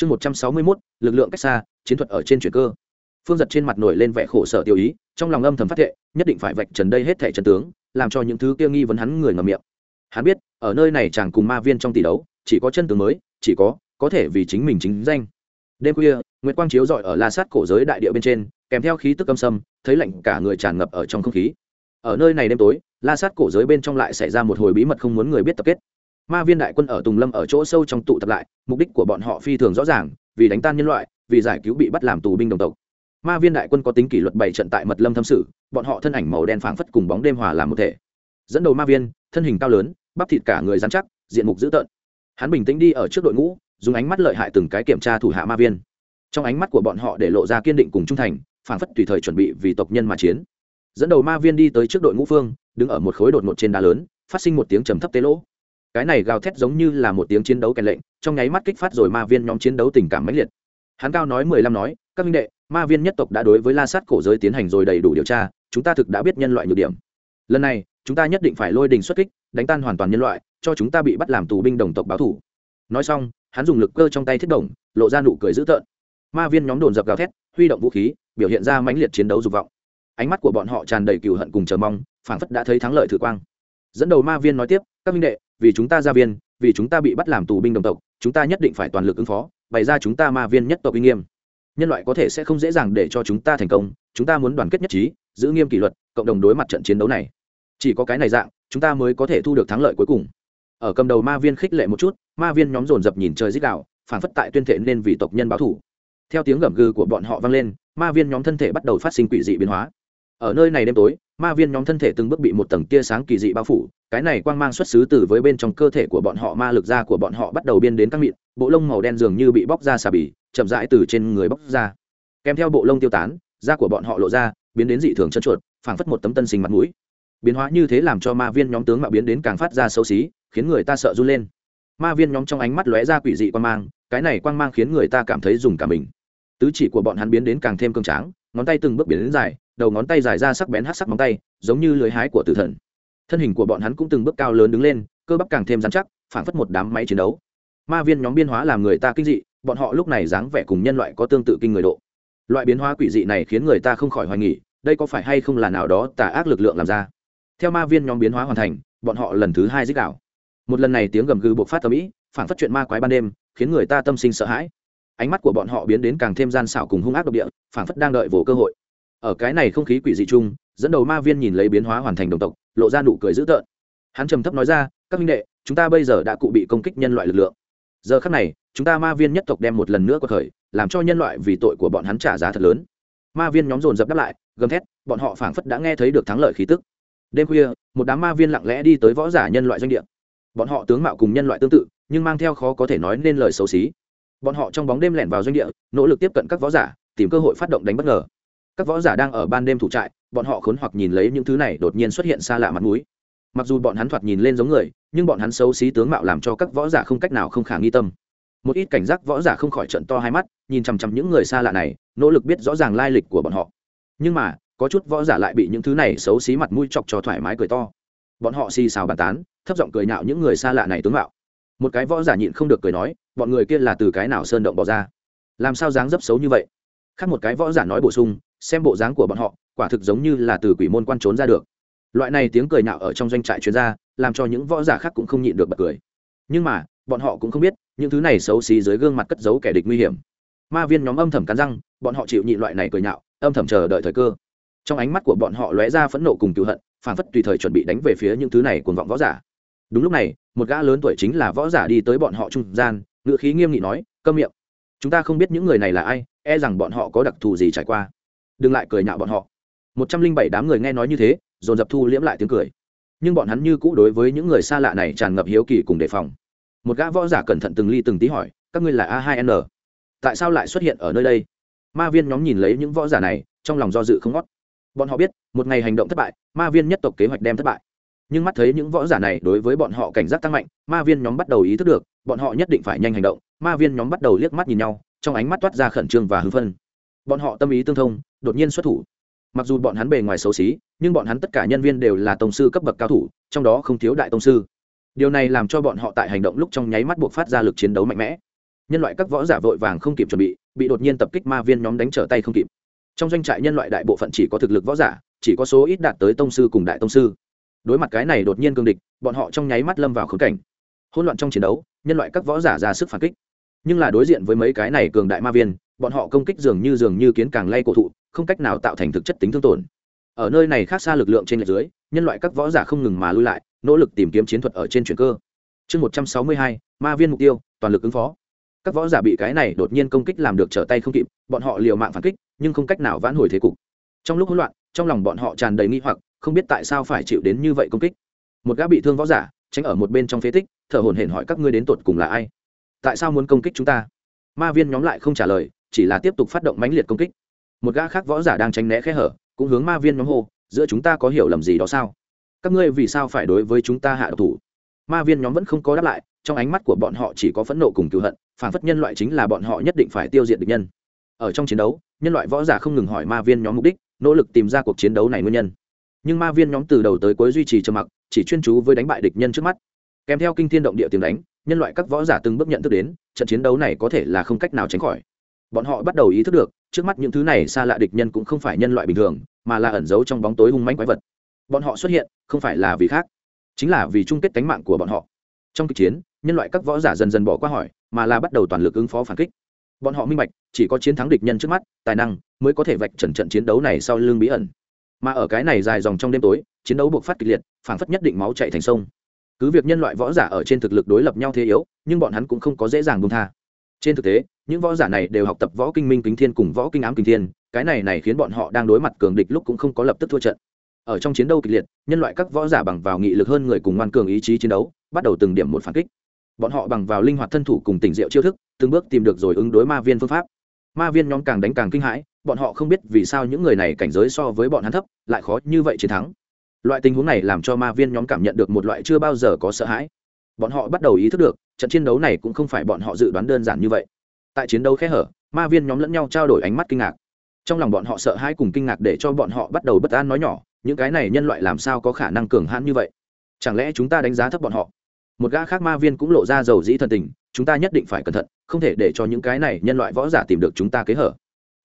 chương một trăm sáu mươi mốt, lực lượng cách xa, chiến thuật ở trên chuyển cơ. Phương giật trên mặt nổi lên vẻ khổ sở tiêu ý, trong lòng âm thầm phát thệ, nhất định phải vạch trần đây hết thẻ trần tướng, làm cho những thứ kia nghi vấn hắn người ngầm miệng. Hắn biết, ở nơi này chàng cùng ma viên trong tỷ đấu, chỉ có chân tướng mới, chỉ có có thể vì chính mình chính danh. Đêm khuya nguyễn quang chiếu dọi ở la sát cổ giới đại địa bên trên, kèm theo khí tức âm sâm, thấy lạnh cả người tràn ngập ở trong không khí. Ở nơi này đêm tối, la sát cổ giới bên trong lại xảy ra một hồi bí mật không muốn người biết tập kết ma viên đại quân ở tùng lâm ở chỗ sâu trong tụ tập lại, mục đích của bọn họ phi thường rõ ràng, vì đánh tan nhân loại, vì giải cứu bị bắt làm tù binh đồng tộc. Ma viên đại quân có tính kỷ luật bảy trận tại mật lâm thâm sự, bọn họ thân ảnh màu đen phảng phất cùng bóng đêm hòa làm một thể. Dẫn đầu ma viên, thân hình cao lớn, bắp thịt cả người dán chắc, diện mục dữ tợn. Hắn bình tĩnh đi ở trước đội ngũ, dùng ánh mắt lợi hại từng cái kiểm tra thủ hạ ma viên. Trong ánh mắt của bọn họ để lộ ra kiên định cùng trung thành, phảng phất tùy thời chuẩn bị vì tộc nhân mà chiến. Dẫn đầu ma viên đi tới trước đội ngũ phương, đứng ở một khối đột ngột trên đá lớn, phát sinh một tiếng trầm thấp tế lỗ cái này gào thét giống như là một tiếng chiến đấu kèn lệnh, trong nháy mắt kích phát rồi ma viên nhóm chiến đấu tình cảm mãnh liệt. Hắn cao nói mười lăm nói, các minh đệ, ma viên nhất tộc đã đối với la sát cổ giới tiến hành rồi đầy đủ điều tra, chúng ta thực đã biết nhân loại nhược điểm. Lần này, chúng ta nhất định phải lôi đình xuất kích, đánh tan hoàn toàn nhân loại, cho chúng ta bị bắt làm tù binh đồng tộc báo thủ. Nói xong, hắn dùng lực cơ trong tay thiết đồng lộ ra nụ cười dữ tợn. Ma viên nhóm đồn dập gào thét, huy động vũ khí, biểu hiện ra mãnh liệt chiến đấu dục vọng. Ánh mắt của bọn họ tràn đầy cừu hận cùng chờ mong, phảng phất đã thấy thắng lợi thử quang. Dẫn đầu ma viên nói tiếp, các minh đệ vì chúng ta gia viên, vì chúng ta bị bắt làm tù binh đồng tộc, chúng ta nhất định phải toàn lực ứng phó, bày ra chúng ta ma viên nhất tộc uy nghiêm. Nhân loại có thể sẽ không dễ dàng để cho chúng ta thành công, chúng ta muốn đoàn kết nhất trí, giữ nghiêm kỷ luật, cộng đồng đối mặt trận chiến đấu này. Chỉ có cái này dạng, chúng ta mới có thể thu được thắng lợi cuối cùng. Ở cầm đầu ma viên khích lệ một chút, ma viên nhóm dồn dập nhìn trời dích đạo phản phất tại tuyên thệ nên vì tộc nhân báo thủ theo tiếng gầm gừ của bọn họ vang lên, ma viên nhóm thân thể bắt đầu phát sinh quỷ dị biến hóa. Ở nơi này đêm tối, ma viên nhóm thân thể từng bước bị một tầng tia sáng kỳ dị bao phủ cái này quang mang xuất xứ từ với bên trong cơ thể của bọn họ, ma lực da của bọn họ bắt đầu biên đến các mịn, bộ lông màu đen dường như bị bóc ra xà bì, chậm rãi từ trên người bóc ra. Kèm theo bộ lông tiêu tán, da của bọn họ lộ ra, biến đến dị thường chân chuột phảng phất một tấm tân sinh mặt mũi. Biến hóa như thế làm cho ma viên nhóm tướng mạo biến đến càng phát ra xấu xí, khiến người ta sợ run lên. Ma viên nhóm trong ánh mắt lóe ra quỷ dị quang mang, cái này quang mang khiến người ta cảm thấy dùng cả mình. Tứ chỉ của bọn hắn biến đến càng thêm cương tráng, ngón tay từng bước biến đến dài, đầu ngón tay dài ra sắc bén hát sắc móng tay, giống như lưới hái của tử thần thân hình của bọn hắn cũng từng bước cao lớn đứng lên, cơ bắp càng thêm dán chắc, phảng phất một đám máy chiến đấu. Ma viên nhóm biên hóa làm người ta kinh dị, bọn họ lúc này dáng vẻ cùng nhân loại có tương tự kinh người độ. Loại biến hóa quỷ dị này khiến người ta không khỏi hoài nghỉ đây có phải hay không là nào đó tà ác lực lượng làm ra? Theo ma viên nhóm biến hóa hoàn thành, bọn họ lần thứ hai dích đảo một lần này tiếng gầm gừ bộc phát tầm ĩ phản phát chuyện ma quái ban đêm, khiến người ta tâm sinh sợ hãi. Ánh mắt của bọn họ biến đến càng thêm gian xảo cùng hung ác độc địa phản phất đang đợi vỗ cơ hội ở cái này không khí quỷ dị chung, dẫn đầu ma viên nhìn lấy biến hóa hoàn thành đồng tộc, lộ ra nụ cười dữ tợn. Hắn trầm thấp nói ra, các minh đệ, chúng ta bây giờ đã cụ bị công kích nhân loại lực lượng. Giờ khắc này, chúng ta ma viên nhất tộc đem một lần nữa có khởi, làm cho nhân loại vì tội của bọn hắn trả giá thật lớn. Ma viên nhóm dồn dập đáp lại, gầm thét, bọn họ phảng phất đã nghe thấy được thắng lợi khí tức. Đêm khuya, một đám ma viên lặng lẽ đi tới võ giả nhân loại doanh địa. Bọn họ tướng mạo cùng nhân loại tương tự, nhưng mang theo khó có thể nói nên lời xấu xí. Bọn họ trong bóng đêm lẻn vào doanh địa, nỗ lực tiếp cận các võ giả, tìm cơ hội phát động đánh bất ngờ các võ giả đang ở ban đêm thủ trại, bọn họ khốn hoặc nhìn lấy những thứ này đột nhiên xuất hiện xa lạ mặt mũi. Mặc dù bọn hắn thoạt nhìn lên giống người, nhưng bọn hắn xấu xí tướng mạo làm cho các võ giả không cách nào không khả nghi tâm. Một ít cảnh giác võ giả không khỏi trận to hai mắt, nhìn chằm chằm những người xa lạ này, nỗ lực biết rõ ràng lai lịch của bọn họ. Nhưng mà, có chút võ giả lại bị những thứ này xấu xí mặt mũi chọc cho thoải mái cười to. Bọn họ xì xào bàn tán, thấp giọng cười nhạo những người xa lạ này tướng mạo. Một cái võ giả nhịn không được cười nói, bọn người kia là từ cái nào sơn động bỏ ra? Làm sao dáng dấp xấu như vậy? Khác một cái võ giả nói bổ sung xem bộ dáng của bọn họ, quả thực giống như là từ quỷ môn quan trốn ra được. Loại này tiếng cười nhạo ở trong doanh trại chuyên gia làm cho những võ giả khác cũng không nhịn được bật cười. Nhưng mà, bọn họ cũng không biết, những thứ này xấu xí dưới gương mặt cất giấu kẻ địch nguy hiểm. Ma viên nhóm âm thầm cắn răng, bọn họ chịu nhịn loại này cười nhạo, âm thầm chờ đợi thời cơ. Trong ánh mắt của bọn họ lóe ra phẫn nộ cùng cựu hận phản phất tùy thời chuẩn bị đánh về phía những thứ này cuồng vọng võ giả. Đúng lúc này, một gã lớn tuổi chính là võ giả đi tới bọn họ trung gian ngự khí nghiêm nghị nói, câm miệng. Chúng ta không biết những người này là ai e rằng bọn họ có đặc thù gì trải qua đừng lại cười nhạo bọn họ. Một trăm linh bảy đám người nghe nói như thế, dồn dập thu liễm lại tiếng cười. Nhưng bọn hắn như cũ đối với những người xa lạ này tràn ngập hiếu kỳ cùng đề phòng. Một gã võ giả cẩn thận từng ly từng tí hỏi, các ngươi là a hai n? Tại sao lại xuất hiện ở nơi đây? Ma viên nhóm nhìn lấy những võ giả này, trong lòng do dự không ngót. Bọn họ biết, một ngày hành động thất bại, ma viên nhất tộc kế hoạch đem thất bại. Nhưng mắt thấy những võ giả này đối với bọn họ cảnh giác tăng mạnh, ma viên nhóm bắt đầu ý thức được, bọn họ nhất định phải nhanh hành động. Ma viên nhóm bắt đầu liếc mắt nhìn nhau, trong ánh mắt toát ra khẩn trương và hưng phân bọn họ tâm ý tương thông, đột nhiên xuất thủ. Mặc dù bọn hắn bề ngoài xấu xí, nhưng bọn hắn tất cả nhân viên đều là tổng sư cấp bậc cao thủ, trong đó không thiếu đại tổng sư. Điều này làm cho bọn họ tại hành động lúc trong nháy mắt buộc phát ra lực chiến đấu mạnh mẽ. Nhân loại các võ giả vội vàng không kịp chuẩn bị bị đột nhiên tập kích ma viên nhóm đánh trở tay không kịp. Trong doanh trại nhân loại đại bộ phận chỉ có thực lực võ giả, chỉ có số ít đạt tới tông sư cùng đại tông sư. Đối mặt cái này đột nhiên cương địch, bọn họ trong nháy mắt lâm vào khống cảnh. Hỗn loạn trong chiến đấu, nhân loại các võ giả ra sức phản kích. Nhưng là đối diện với mấy cái này cường đại ma viên bọn họ công kích dường như dường như kiến càng lay cổ thụ, không cách nào tạo thành thực chất tính thương tổn. Ở nơi này khác xa lực lượng trên lệch dưới, nhân loại các võ giả không ngừng mà lui lại, nỗ lực tìm kiếm chiến thuật ở trên chuyển cơ. Chương một trăm sáu mươi hai, ma viên mục tiêu, toàn lực ứng phó. Các võ giả bị cái này đột nhiên công kích làm được trở tay không kịp, bọn họ liều mạng phản kích, nhưng không cách nào vãn hồi thế cục. Trong lúc hỗn loạn, trong lòng bọn họ tràn đầy nghi hoặc, không biết tại sao phải chịu đến như vậy công kích. Một gã bị thương võ giả, tránh ở một bên trong phế tích, thở hổn hển hỏi các ngươi đến tột cùng là ai? Tại sao muốn công kích chúng ta? Ma viên nhóm lại không trả lời chỉ là tiếp tục phát động mãnh liệt công kích. Một gã khác võ giả đang tránh né khe hở, cũng hướng ma viên nhóm hô, giữa chúng ta có hiểu lầm gì đó sao? Các ngươi vì sao phải đối với chúng ta hạ độc thủ? Ma viên nhóm vẫn không có đáp lại, trong ánh mắt của bọn họ chỉ có phẫn nộ cùng cựu hận, phản phất nhân loại chính là bọn họ nhất định phải tiêu diệt địch nhân. Ở trong chiến đấu, nhân loại võ giả không ngừng hỏi ma viên nhóm mục đích, nỗ lực tìm ra cuộc chiến đấu này nguyên nhân. Nhưng ma viên nhóm từ đầu tới cuối duy trì trầm mặc, chỉ chuyên chú với đánh bại địch nhân trước mắt. Kèm theo kinh thiên động địa tiếng đánh, nhân loại các võ giả từng bước nhận thức đến, trận chiến đấu này có thể là không cách nào tránh khỏi bọn họ bắt đầu ý thức được, trước mắt những thứ này xa lạ địch nhân cũng không phải nhân loại bình thường, mà là ẩn giấu trong bóng tối hung manh quái vật. Bọn họ xuất hiện, không phải là vì khác, chính là vì chung kết cánh mạng của bọn họ. Trong kịch chiến, nhân loại các võ giả dần dần bỏ qua hỏi, mà là bắt đầu toàn lực ứng phó phản kích. Bọn họ minh bạch, chỉ có chiến thắng địch nhân trước mắt, tài năng mới có thể vạch trần trận chiến đấu này sau lưng bí ẩn. Mà ở cái này dài dòng trong đêm tối, chiến đấu buộc phát kịch liệt phảng phất nhất định máu chạy thành sông. Cứ việc nhân loại võ giả ở trên thực lực đối lập nhau thế yếu, nhưng bọn hắn cũng không có dễ dàng buông tha. Trên thực tế những võ giả này đều học tập võ kinh minh kính thiên cùng võ kinh ám kinh thiên, cái này này khiến bọn họ đang đối mặt cường địch lúc cũng không có lập tức thua trận. Ở trong chiến đấu kịch liệt, nhân loại các võ giả bằng vào nghị lực hơn người cùng ngoan cường ý chí chiến đấu, bắt đầu từng điểm một phản kích. Bọn họ bằng vào linh hoạt thân thủ cùng tỉnh diệu chiêu thức, từng bước tìm được rồi ứng đối ma viên phương pháp. Ma viên nhóm càng đánh càng kinh hãi, bọn họ không biết vì sao những người này cảnh giới so với bọn hắn thấp, lại khó như vậy chiến thắng. Loại tình huống này làm cho ma viên nhóm cảm nhận được một loại chưa bao giờ có sợ hãi. Bọn họ bắt đầu ý thức được, trận chiến đấu này cũng không phải bọn họ dự đoán đơn giản như vậy tại chiến đấu khe hở, ma viên nhóm lẫn nhau trao đổi ánh mắt kinh ngạc. Trong lòng bọn họ sợ hãi cùng kinh ngạc để cho bọn họ bắt đầu bất an nói nhỏ, những cái này nhân loại làm sao có khả năng cường hãn như vậy? Chẳng lẽ chúng ta đánh giá thấp bọn họ? Một gã khác ma viên cũng lộ ra dầu dĩ thần tình, chúng ta nhất định phải cẩn thận, không thể để cho những cái này nhân loại võ giả tìm được chúng ta kế hở.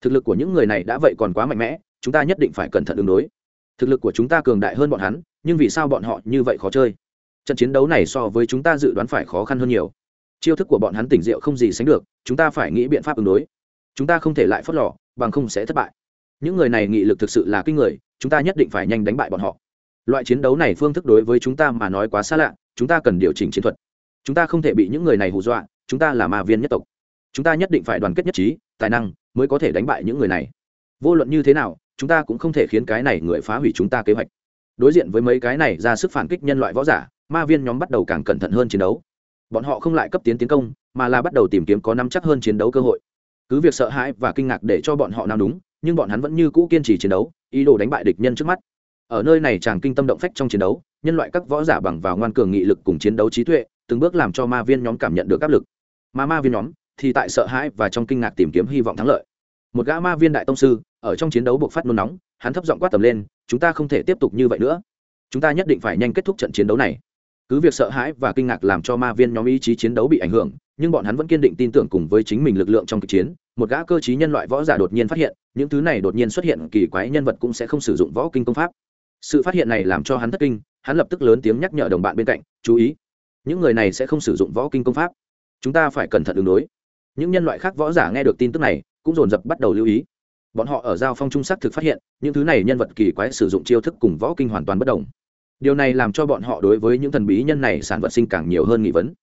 Thực lực của những người này đã vậy còn quá mạnh mẽ, chúng ta nhất định phải cẩn thận ứng đối. Thực lực của chúng ta cường đại hơn bọn hắn, nhưng vì sao bọn họ như vậy khó chơi? Trận chiến đấu này so với chúng ta dự đoán phải khó khăn hơn nhiều chiêu thức của bọn hắn tỉnh rượu không gì sánh được, chúng ta phải nghĩ biện pháp ứng đối. Chúng ta không thể lại phớt lò bằng không sẽ thất bại. Những người này nghị lực thực sự là kinh người, chúng ta nhất định phải nhanh đánh bại bọn họ. Loại chiến đấu này phương thức đối với chúng ta mà nói quá xa lạ, chúng ta cần điều chỉnh chiến thuật. Chúng ta không thể bị những người này hù dọa, chúng ta là ma viên nhất tộc. Chúng ta nhất định phải đoàn kết nhất trí, tài năng mới có thể đánh bại những người này. Vô luận như thế nào, chúng ta cũng không thể khiến cái này người phá hủy chúng ta kế hoạch. Đối diện với mấy cái này ra sức phản kích nhân loại võ giả, ma viên nhóm bắt đầu càng cẩn thận hơn chiến đấu bọn họ không lại cấp tiến tiến công, mà là bắt đầu tìm kiếm có nắm chắc hơn chiến đấu cơ hội. Cứ việc sợ hãi và kinh ngạc để cho bọn họ nào đúng nhưng bọn hắn vẫn như cũ kiên trì chiến đấu, ý đồ đánh bại địch nhân trước mắt. Ở nơi này chàng kinh tâm động phách trong chiến đấu, nhân loại các võ giả bằng vào ngoan cường nghị lực cùng chiến đấu trí tuệ, từng bước làm cho ma viên nhóm cảm nhận được áp lực. Mà ma viên nhóm thì tại sợ hãi và trong kinh ngạc tìm kiếm hy vọng thắng lợi. Một gã ma viên đại tông sư, ở trong chiến đấu buộc phát nôn nóng, hắn thấp giọng quát tầm lên, chúng ta không thể tiếp tục như vậy nữa. Chúng ta nhất định phải nhanh kết thúc trận chiến đấu này cứ việc sợ hãi và kinh ngạc làm cho ma viên nhóm ý chí chiến đấu bị ảnh hưởng, nhưng bọn hắn vẫn kiên định tin tưởng cùng với chính mình lực lượng trong cuộc chiến. Một gã cơ chí nhân loại võ giả đột nhiên phát hiện, những thứ này đột nhiên xuất hiện kỳ quái nhân vật cũng sẽ không sử dụng võ kinh công pháp. Sự phát hiện này làm cho hắn thất kinh, hắn lập tức lớn tiếng nhắc nhở đồng bạn bên cạnh, chú ý, những người này sẽ không sử dụng võ kinh công pháp. Chúng ta phải cẩn thận ứng đối. Những nhân loại khác võ giả nghe được tin tức này, cũng dồn dập bắt đầu lưu ý. Bọn họ ở giao phong trung sắc thực phát hiện, những thứ này nhân vật kỳ quái sử dụng chiêu thức cùng võ kinh hoàn toàn bất đồng điều này làm cho bọn họ đối với những thần bí nhân này sản vật sinh càng nhiều hơn nghị vấn.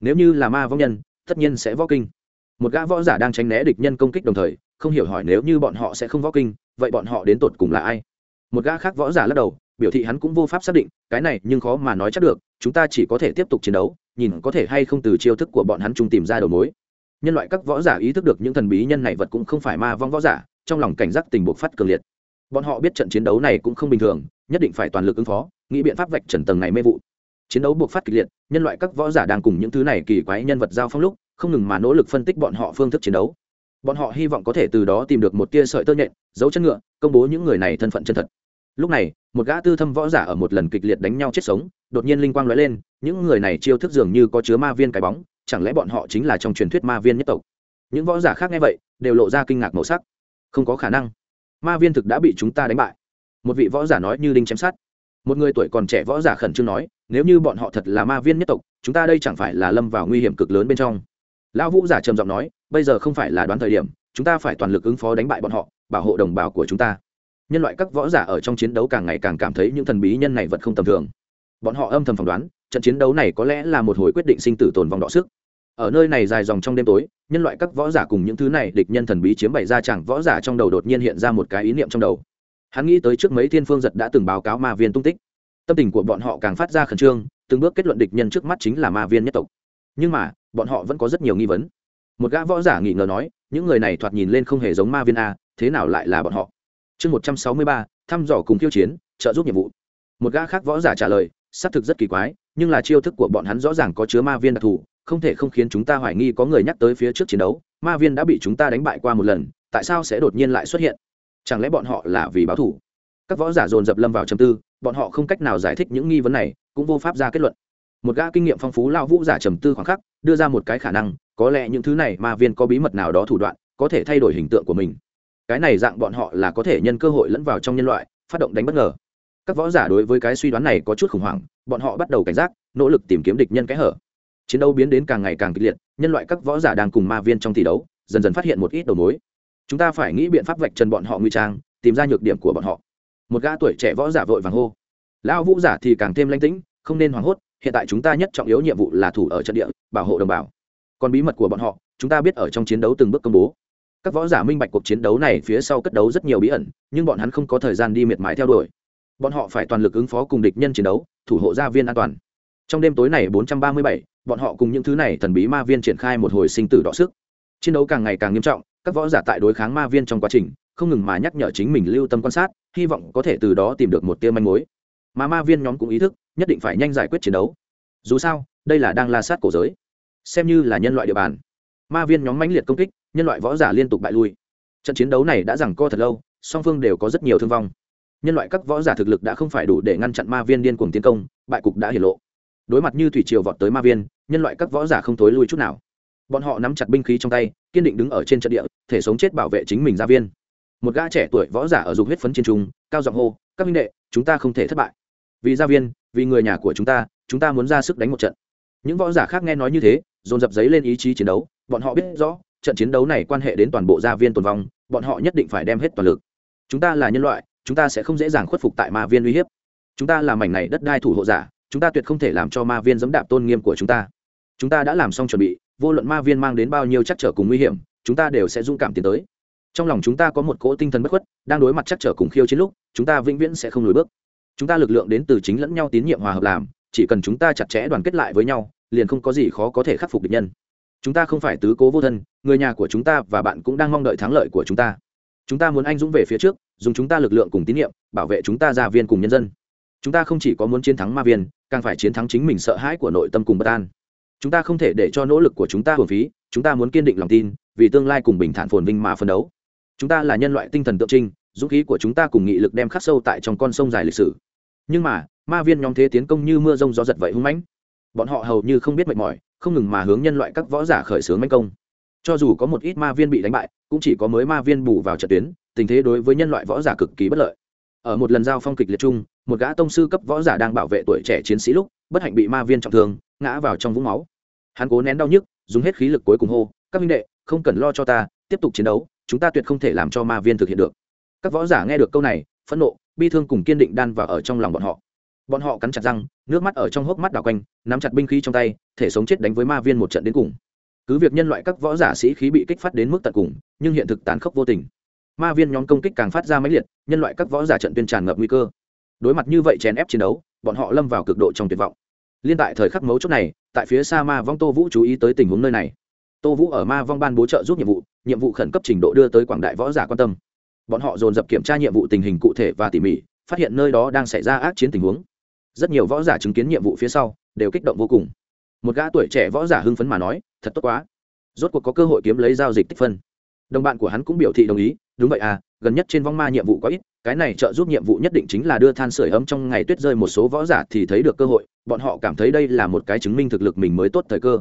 Nếu như là ma vong nhân, tất nhiên sẽ võ kinh. Một gã võ giả đang tránh né địch nhân công kích đồng thời, không hiểu hỏi nếu như bọn họ sẽ không võ kinh, vậy bọn họ đến tột cùng là ai? Một gã khác võ giả lắc đầu, biểu thị hắn cũng vô pháp xác định, cái này nhưng khó mà nói chắc được, chúng ta chỉ có thể tiếp tục chiến đấu, nhìn có thể hay không từ chiêu thức của bọn hắn chung tìm ra đầu mối. Nhân loại các võ giả ý thức được những thần bí nhân này vật cũng không phải ma vong võ giả, trong lòng cảnh giác tình buộc phát cường liệt. Bọn họ biết trận chiến đấu này cũng không bình thường nhất định phải toàn lực ứng phó, nghĩ biện pháp vạch trần tầng này mê vụ. Chiến đấu buộc phát kịch liệt, nhân loại các võ giả đang cùng những thứ này kỳ quái nhân vật giao phong lúc, không ngừng mà nỗ lực phân tích bọn họ phương thức chiến đấu. Bọn họ hy vọng có thể từ đó tìm được một tia sợi tơ nhện, dấu chân ngựa, công bố những người này thân phận chân thật. Lúc này, một gã tư thâm võ giả ở một lần kịch liệt đánh nhau chết sống, đột nhiên linh quang lóe lên, những người này chiêu thức dường như có chứa ma viên cái bóng, chẳng lẽ bọn họ chính là trong truyền thuyết ma viên nhất tộc? Những võ giả khác nghe vậy, đều lộ ra kinh ngạc màu sắc. Không có khả năng. Ma viên thực đã bị chúng ta đánh bại một vị võ giả nói như đinh chém sát. Một người tuổi còn trẻ võ giả khẩn trương nói, nếu như bọn họ thật là ma viên nhất tộc, chúng ta đây chẳng phải là lâm vào nguy hiểm cực lớn bên trong. Lão vũ giả trầm giọng nói, bây giờ không phải là đoán thời điểm, chúng ta phải toàn lực ứng phó đánh bại bọn họ, bảo hộ đồng bào của chúng ta. Nhân loại các võ giả ở trong chiến đấu càng ngày càng cảm thấy những thần bí nhân này vật không tầm thường. Bọn họ âm thầm phỏng đoán, trận chiến đấu này có lẽ là một hồi quyết định sinh tử tồn vong đọ sức. Ở nơi này dài dòng trong đêm tối, nhân loại các võ giả cùng những thứ này địch nhân thần bí chiếm bày ra chẳng võ giả trong đầu đột nhiên hiện ra một cái ý niệm trong đầu hắn nghĩ tới trước mấy thiên phương giật đã từng báo cáo ma viên tung tích. Tâm tình của bọn họ càng phát ra khẩn trương, từng bước kết luận địch nhân trước mắt chính là ma viên nhất tộc. Nhưng mà, bọn họ vẫn có rất nhiều nghi vấn. Một gã võ giả nghi ngờ nói, những người này thoạt nhìn lên không hề giống ma viên a, thế nào lại là bọn họ? Chương một trăm sáu mươi ba, thăm dò cùng tiêu chiến, trợ giúp nhiệm vụ. Một gã khác võ giả trả lời, xác thực rất kỳ quái, nhưng là chiêu thức của bọn hắn rõ ràng có chứa ma viên đặc thù, không thể không khiến chúng ta hoài nghi có người nhắc tới phía trước chiến đấu. Ma viên đã bị chúng ta đánh bại qua một lần, tại sao sẽ đột nhiên lại xuất hiện? Chẳng lẽ bọn họ là vì báo thủ các võ giả dồn dập lâm vào trầm tư, bọn họ không cách nào giải thích những nghi vấn này, cũng vô pháp ra kết luận. Một gã kinh nghiệm phong phú lao vũ giả trầm tư khoảng khắc, đưa ra một cái khả năng, có lẽ những thứ này ma viên có bí mật nào đó thủ đoạn, có thể thay đổi hình tượng của mình. Cái này dạng bọn họ là có thể nhân cơ hội lẫn vào trong nhân loại, phát động đánh bất ngờ. Các võ giả đối với cái suy đoán này có chút khủng hoảng, bọn họ bắt đầu cảnh giác, nỗ lực tìm kiếm địch nhân kẽ hở. Chiến đấu biến đến càng ngày càng kịch liệt, nhân loại các võ giả đang cùng ma viên trong thi đấu, dần dần phát hiện một ít đầu mối chúng ta phải nghĩ biện pháp vạch trần bọn họ nguy trang tìm ra nhược điểm của bọn họ. Một gã tuổi trẻ võ giả vội vàng hô. Lão vũ giả thì càng thêm lanh tĩnh không nên hoảng hốt hiện tại chúng ta nhất trọng yếu nhiệm vụ là thủ ở trận địa bảo hộ đồng bào. Còn bí mật của bọn họ chúng ta biết ở trong chiến đấu từng bước công bố. Các võ giả minh bạch cuộc chiến đấu này phía sau cất đấu rất nhiều bí ẩn nhưng bọn hắn không có thời gian đi miệt mài theo đuổi. Bọn họ phải toàn lực ứng phó cùng địch nhân chiến đấu thủ hộ gia viên an toàn. Trong đêm tối này 437, bọn họ cùng những thứ này thần bí ma viên triển khai một hồi sinh tử đọ sức. Chiến đấu càng ngày càng nghiêm trọng các võ giả tại đối kháng ma viên trong quá trình, không ngừng mà nhắc nhở chính mình lưu tâm quan sát, hy vọng có thể từ đó tìm được một tia manh mối. Mà ma viên nhóm cũng ý thức, nhất định phải nhanh giải quyết chiến đấu. Dù sao, đây là đang la sát cổ giới. Xem như là nhân loại địa bàn. Ma viên nhóm mãnh liệt công kích, nhân loại võ giả liên tục bại lui. Trận chiến đấu này đã rằng co thật lâu, song phương đều có rất nhiều thương vong. Nhân loại các võ giả thực lực đã không phải đủ để ngăn chặn ma viên điên cuồng tiến công, bại cục đã hiển lộ. Đối mặt như thủy triều vọt tới ma viên, nhân loại các võ giả không thối lui chút nào. Bọn họ nắm chặt binh khí trong tay kiên định đứng ở trên trận địa, thể sống chết bảo vệ chính mình gia viên. Một gã trẻ tuổi võ giả ở dục huyết phấn trên trung, cao giọng hô, các minh đệ, chúng ta không thể thất bại. Vì gia viên, vì người nhà của chúng ta chúng ta muốn ra sức đánh một trận. Những võ giả khác nghe nói như thế, dồn dập giấy lên ý chí chiến đấu, bọn họ biết rõ, trận chiến đấu này quan hệ đến toàn bộ gia viên tồn vong, bọn họ nhất định phải đem hết toàn lực. Chúng ta là nhân loại, chúng ta sẽ không dễ dàng khuất phục tại ma viên uy hiếp. Chúng ta là mảnh này đất đai thủ hộ giả, chúng ta tuyệt không thể làm cho ma viên dẫm đạp tôn nghiêm của chúng ta chúng ta đã làm xong chuẩn bị, vô luận ma viên mang đến bao nhiêu chắc trở cùng nguy hiểm, chúng ta đều sẽ dũng cảm tiến tới. Trong lòng chúng ta có một cỗ tinh thần bất khuất, đang đối mặt chắc trở cùng khiêu chiến lúc, chúng ta vĩnh viễn sẽ không lùi bước. Chúng ta lực lượng đến từ chính lẫn nhau tín nhiệm hòa hợp làm, chỉ cần chúng ta chặt chẽ đoàn kết lại với nhau, liền không có gì khó có thể khắc phục địch nhân. Chúng ta không phải tứ cố vô thân, người nhà của chúng ta và bạn cũng đang mong đợi thắng lợi của chúng ta. Chúng ta muốn anh dũng về phía trước, dùng chúng ta lực lượng cùng tín nhiệm, bảo vệ chúng ta gia viên cùng nhân dân. Chúng ta không chỉ có muốn chiến thắng ma viên, càng phải chiến thắng chính mình sợ hãi của nội tâm cùng bất an chúng ta không thể để cho nỗ lực của chúng ta hưởng phí, chúng ta muốn kiên định lòng tin, vì tương lai cùng bình thản phồn vinh mà phấn đấu. Chúng ta là nhân loại tinh thần tượng trưng, dũng khí của chúng ta cùng nghị lực đem khắc sâu tại trong con sông dài lịch sử. Nhưng mà, ma viên nhóm thế tiến công như mưa rông gió giật vậy hung mãnh. Bọn họ hầu như không biết mệt mỏi, không ngừng mà hướng nhân loại các võ giả khởi xướng manh công. Cho dù có một ít ma viên bị đánh bại, cũng chỉ có mới ma viên bù vào trận tuyến, tình thế đối với nhân loại võ giả cực kỳ bất lợi. Ở một lần giao phong kịch liệt chung, một gã tông sư cấp võ giả đang bảo vệ tuổi trẻ chiến sĩ lúc, bất hạnh bị ma viên trọng thương ngã vào trong vũng máu. Hắn cố nén đau nhức, dùng hết khí lực cuối cùng hô, các minh đệ, không cần lo cho ta, tiếp tục chiến đấu, chúng ta tuyệt không thể làm cho ma viên thực hiện được. Các võ giả nghe được câu này, phẫn nộ, bi thương cùng kiên định đan vào ở trong lòng bọn họ. Bọn họ cắn chặt răng, nước mắt ở trong hốc mắt đảo quanh, nắm chặt binh khí trong tay, thể sống chết đánh với ma viên một trận đến cùng. Cứ việc nhân loại các võ giả sĩ khí bị kích phát đến mức tận cùng, nhưng hiện thực tàn khốc vô tình. Ma viên nhóm công kích càng phát ra máy liệt, nhân loại các võ giả trận tuyên tràn ngập nguy cơ. Đối mặt như vậy chèn ép chiến đấu, bọn họ lâm vào cực độ trong tuyệt vọng liên tại thời khắc mấu chốt này, tại phía xa ma vong tô vũ chú ý tới tình huống nơi này. Tô vũ ở ma vong ban bố trợ giúp nhiệm vụ nhiệm vụ khẩn cấp trình độ đưa tới quảng đại võ giả quan tâm. Bọn họ dồn dập kiểm tra nhiệm vụ tình hình cụ thể và tỉ mỉ, phát hiện nơi đó đang xảy ra ác chiến tình huống. Rất nhiều võ giả chứng kiến nhiệm vụ phía sau, đều kích động vô cùng. Một gã tuổi trẻ võ giả hưng phấn mà nói, thật tốt quá. Rốt cuộc có cơ hội kiếm lấy giao dịch tích phân. Đồng bạn của hắn cũng biểu thị đồng ý, đúng vậy à gần nhất trên vong ma nhiệm vụ có ít, cái này trợ giúp nhiệm vụ nhất định chính là đưa than sửa ấm trong ngày tuyết rơi một số võ giả thì thấy được cơ hội bọn họ cảm thấy đây là một cái chứng minh thực lực mình mới tốt thời cơ.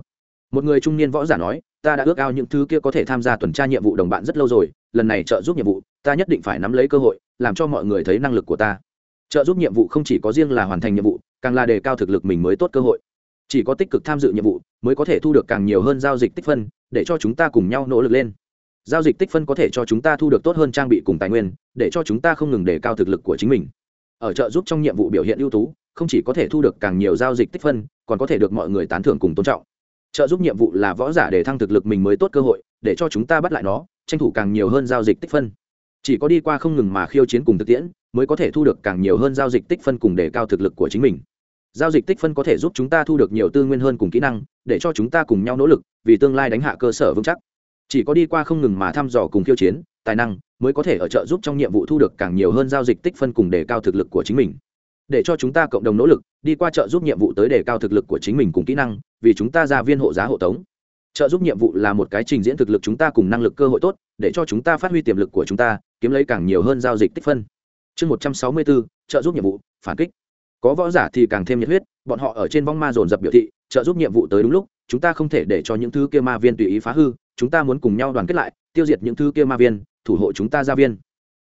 Một người trung niên võ giả nói, ta đã ước ao những thứ kia có thể tham gia tuần tra nhiệm vụ đồng bạn rất lâu rồi, lần này trợ giúp nhiệm vụ, ta nhất định phải nắm lấy cơ hội, làm cho mọi người thấy năng lực của ta. Trợ giúp nhiệm vụ không chỉ có riêng là hoàn thành nhiệm vụ, càng là đề cao thực lực mình mới tốt cơ hội. Chỉ có tích cực tham dự nhiệm vụ, mới có thể thu được càng nhiều hơn giao dịch tích phân, để cho chúng ta cùng nhau nỗ lực lên. Giao dịch tích phân có thể cho chúng ta thu được tốt hơn trang bị cùng tài nguyên, để cho chúng ta không ngừng đề cao thực lực của chính mình. Ở trợ giúp trong nhiệm vụ biểu hiện ưu tú không chỉ có thể thu được càng nhiều giao dịch tích phân, còn có thể được mọi người tán thưởng cùng tôn trọng. Trợ giúp nhiệm vụ là võ giả để thăng thực lực mình mới tốt cơ hội, để cho chúng ta bắt lại nó, tranh thủ càng nhiều hơn giao dịch tích phân. Chỉ có đi qua không ngừng mà khiêu chiến cùng thực tiễn, mới có thể thu được càng nhiều hơn giao dịch tích phân cùng đề cao thực lực của chính mình. Giao dịch tích phân có thể giúp chúng ta thu được nhiều tư nguyên hơn cùng kỹ năng, để cho chúng ta cùng nhau nỗ lực, vì tương lai đánh hạ cơ sở vững chắc. Chỉ có đi qua không ngừng mà thăm dò cùng khiêu chiến, tài năng, mới có thể ở trợ giúp trong nhiệm vụ thu được càng nhiều hơn giao dịch tích phân cùng đề cao thực lực của chính mình để cho chúng ta cộng đồng nỗ lực, đi qua trợ giúp nhiệm vụ tới đề cao thực lực của chính mình cùng kỹ năng, vì chúng ta ra viên hộ giá hộ tống. Trợ giúp nhiệm vụ là một cái trình diễn thực lực chúng ta cùng năng lực cơ hội tốt, để cho chúng ta phát huy tiềm lực của chúng ta, kiếm lấy càng nhiều hơn giao dịch tích phân. Chương một trăm sáu mươi bốn trợ giúp nhiệm vụ, phản kích. Có võ giả thì càng thêm nhiệt huyết, bọn họ ở trên vong ma dồn dập biểu thị, trợ giúp nhiệm vụ tới đúng lúc, chúng ta không thể để cho những thứ kia ma viên tùy ý phá hư, chúng ta muốn cùng nhau đoàn kết lại, tiêu diệt những thứ kia ma viên, thủ hộ chúng ta ra viên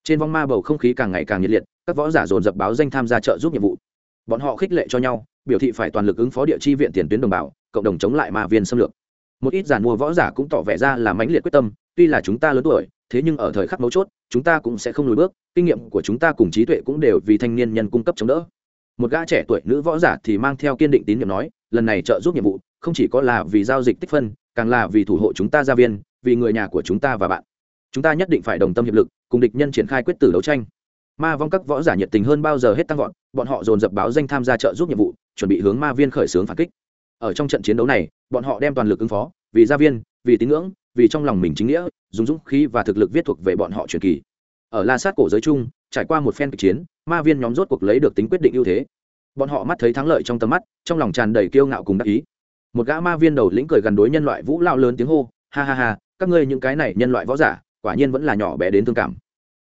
trên vong ma bầu không khí càng ngày càng nhiệt liệt, các võ giả dồn dập báo danh tham gia trợ giúp nhiệm vụ. Bọn họ khích lệ cho nhau, biểu thị phải toàn lực ứng phó địa chi viện tiền tuyến đồng bào, cộng đồng chống lại ma viên xâm lược. Một ít giàn mua võ giả cũng tỏ vẻ ra là mãnh liệt quyết tâm, tuy là chúng ta lớn tuổi, thế nhưng ở thời khắc mấu chốt, chúng ta cũng sẽ không lùi bước, kinh nghiệm của chúng ta cùng trí tuệ cũng đều vì thanh niên nhân cung cấp chống đỡ. Một gã trẻ tuổi nữ võ giả thì mang theo kiên định tín nhiệm nói, lần này trợ giúp nhiệm vụ, không chỉ có là vì giao dịch tích phân, càng là vì thủ hộ chúng ta gia viên, vì người nhà của chúng ta và bạn. Chúng ta nhất định phải đồng tâm hiệp lực cùng địch nhân triển khai quyết tử đấu tranh. Ma vong các võ giả nhiệt tình hơn bao giờ hết tăng vọt, bọn họ dồn dập báo danh tham gia trợ giúp nhiệm vụ, chuẩn bị hướng ma viên khởi xướng phản kích. Ở trong trận chiến đấu này, bọn họ đem toàn lực ứng phó, vì gia viên, vì tín ngưỡng, vì trong lòng mình chính nghĩa, dùng dũng khí và thực lực viết thuộc về bọn họ truyền kỳ. Ở la sát cổ giới chung, trải qua một phen kịch chiến, ma viên nhóm rốt cuộc lấy được tính quyết định ưu thế. Bọn họ mắt thấy thắng lợi trong tầm mắt, trong lòng tràn đầy kiêu ngạo cùng đắc ý. Một gã ma viên đầu lĩnh cười gần đối nhân loại vũ lao lớn tiếng hô, ha ha ha, các ngươi những cái này nhân loại võ giả quả nhiên vẫn là nhỏ bé đến thương cảm.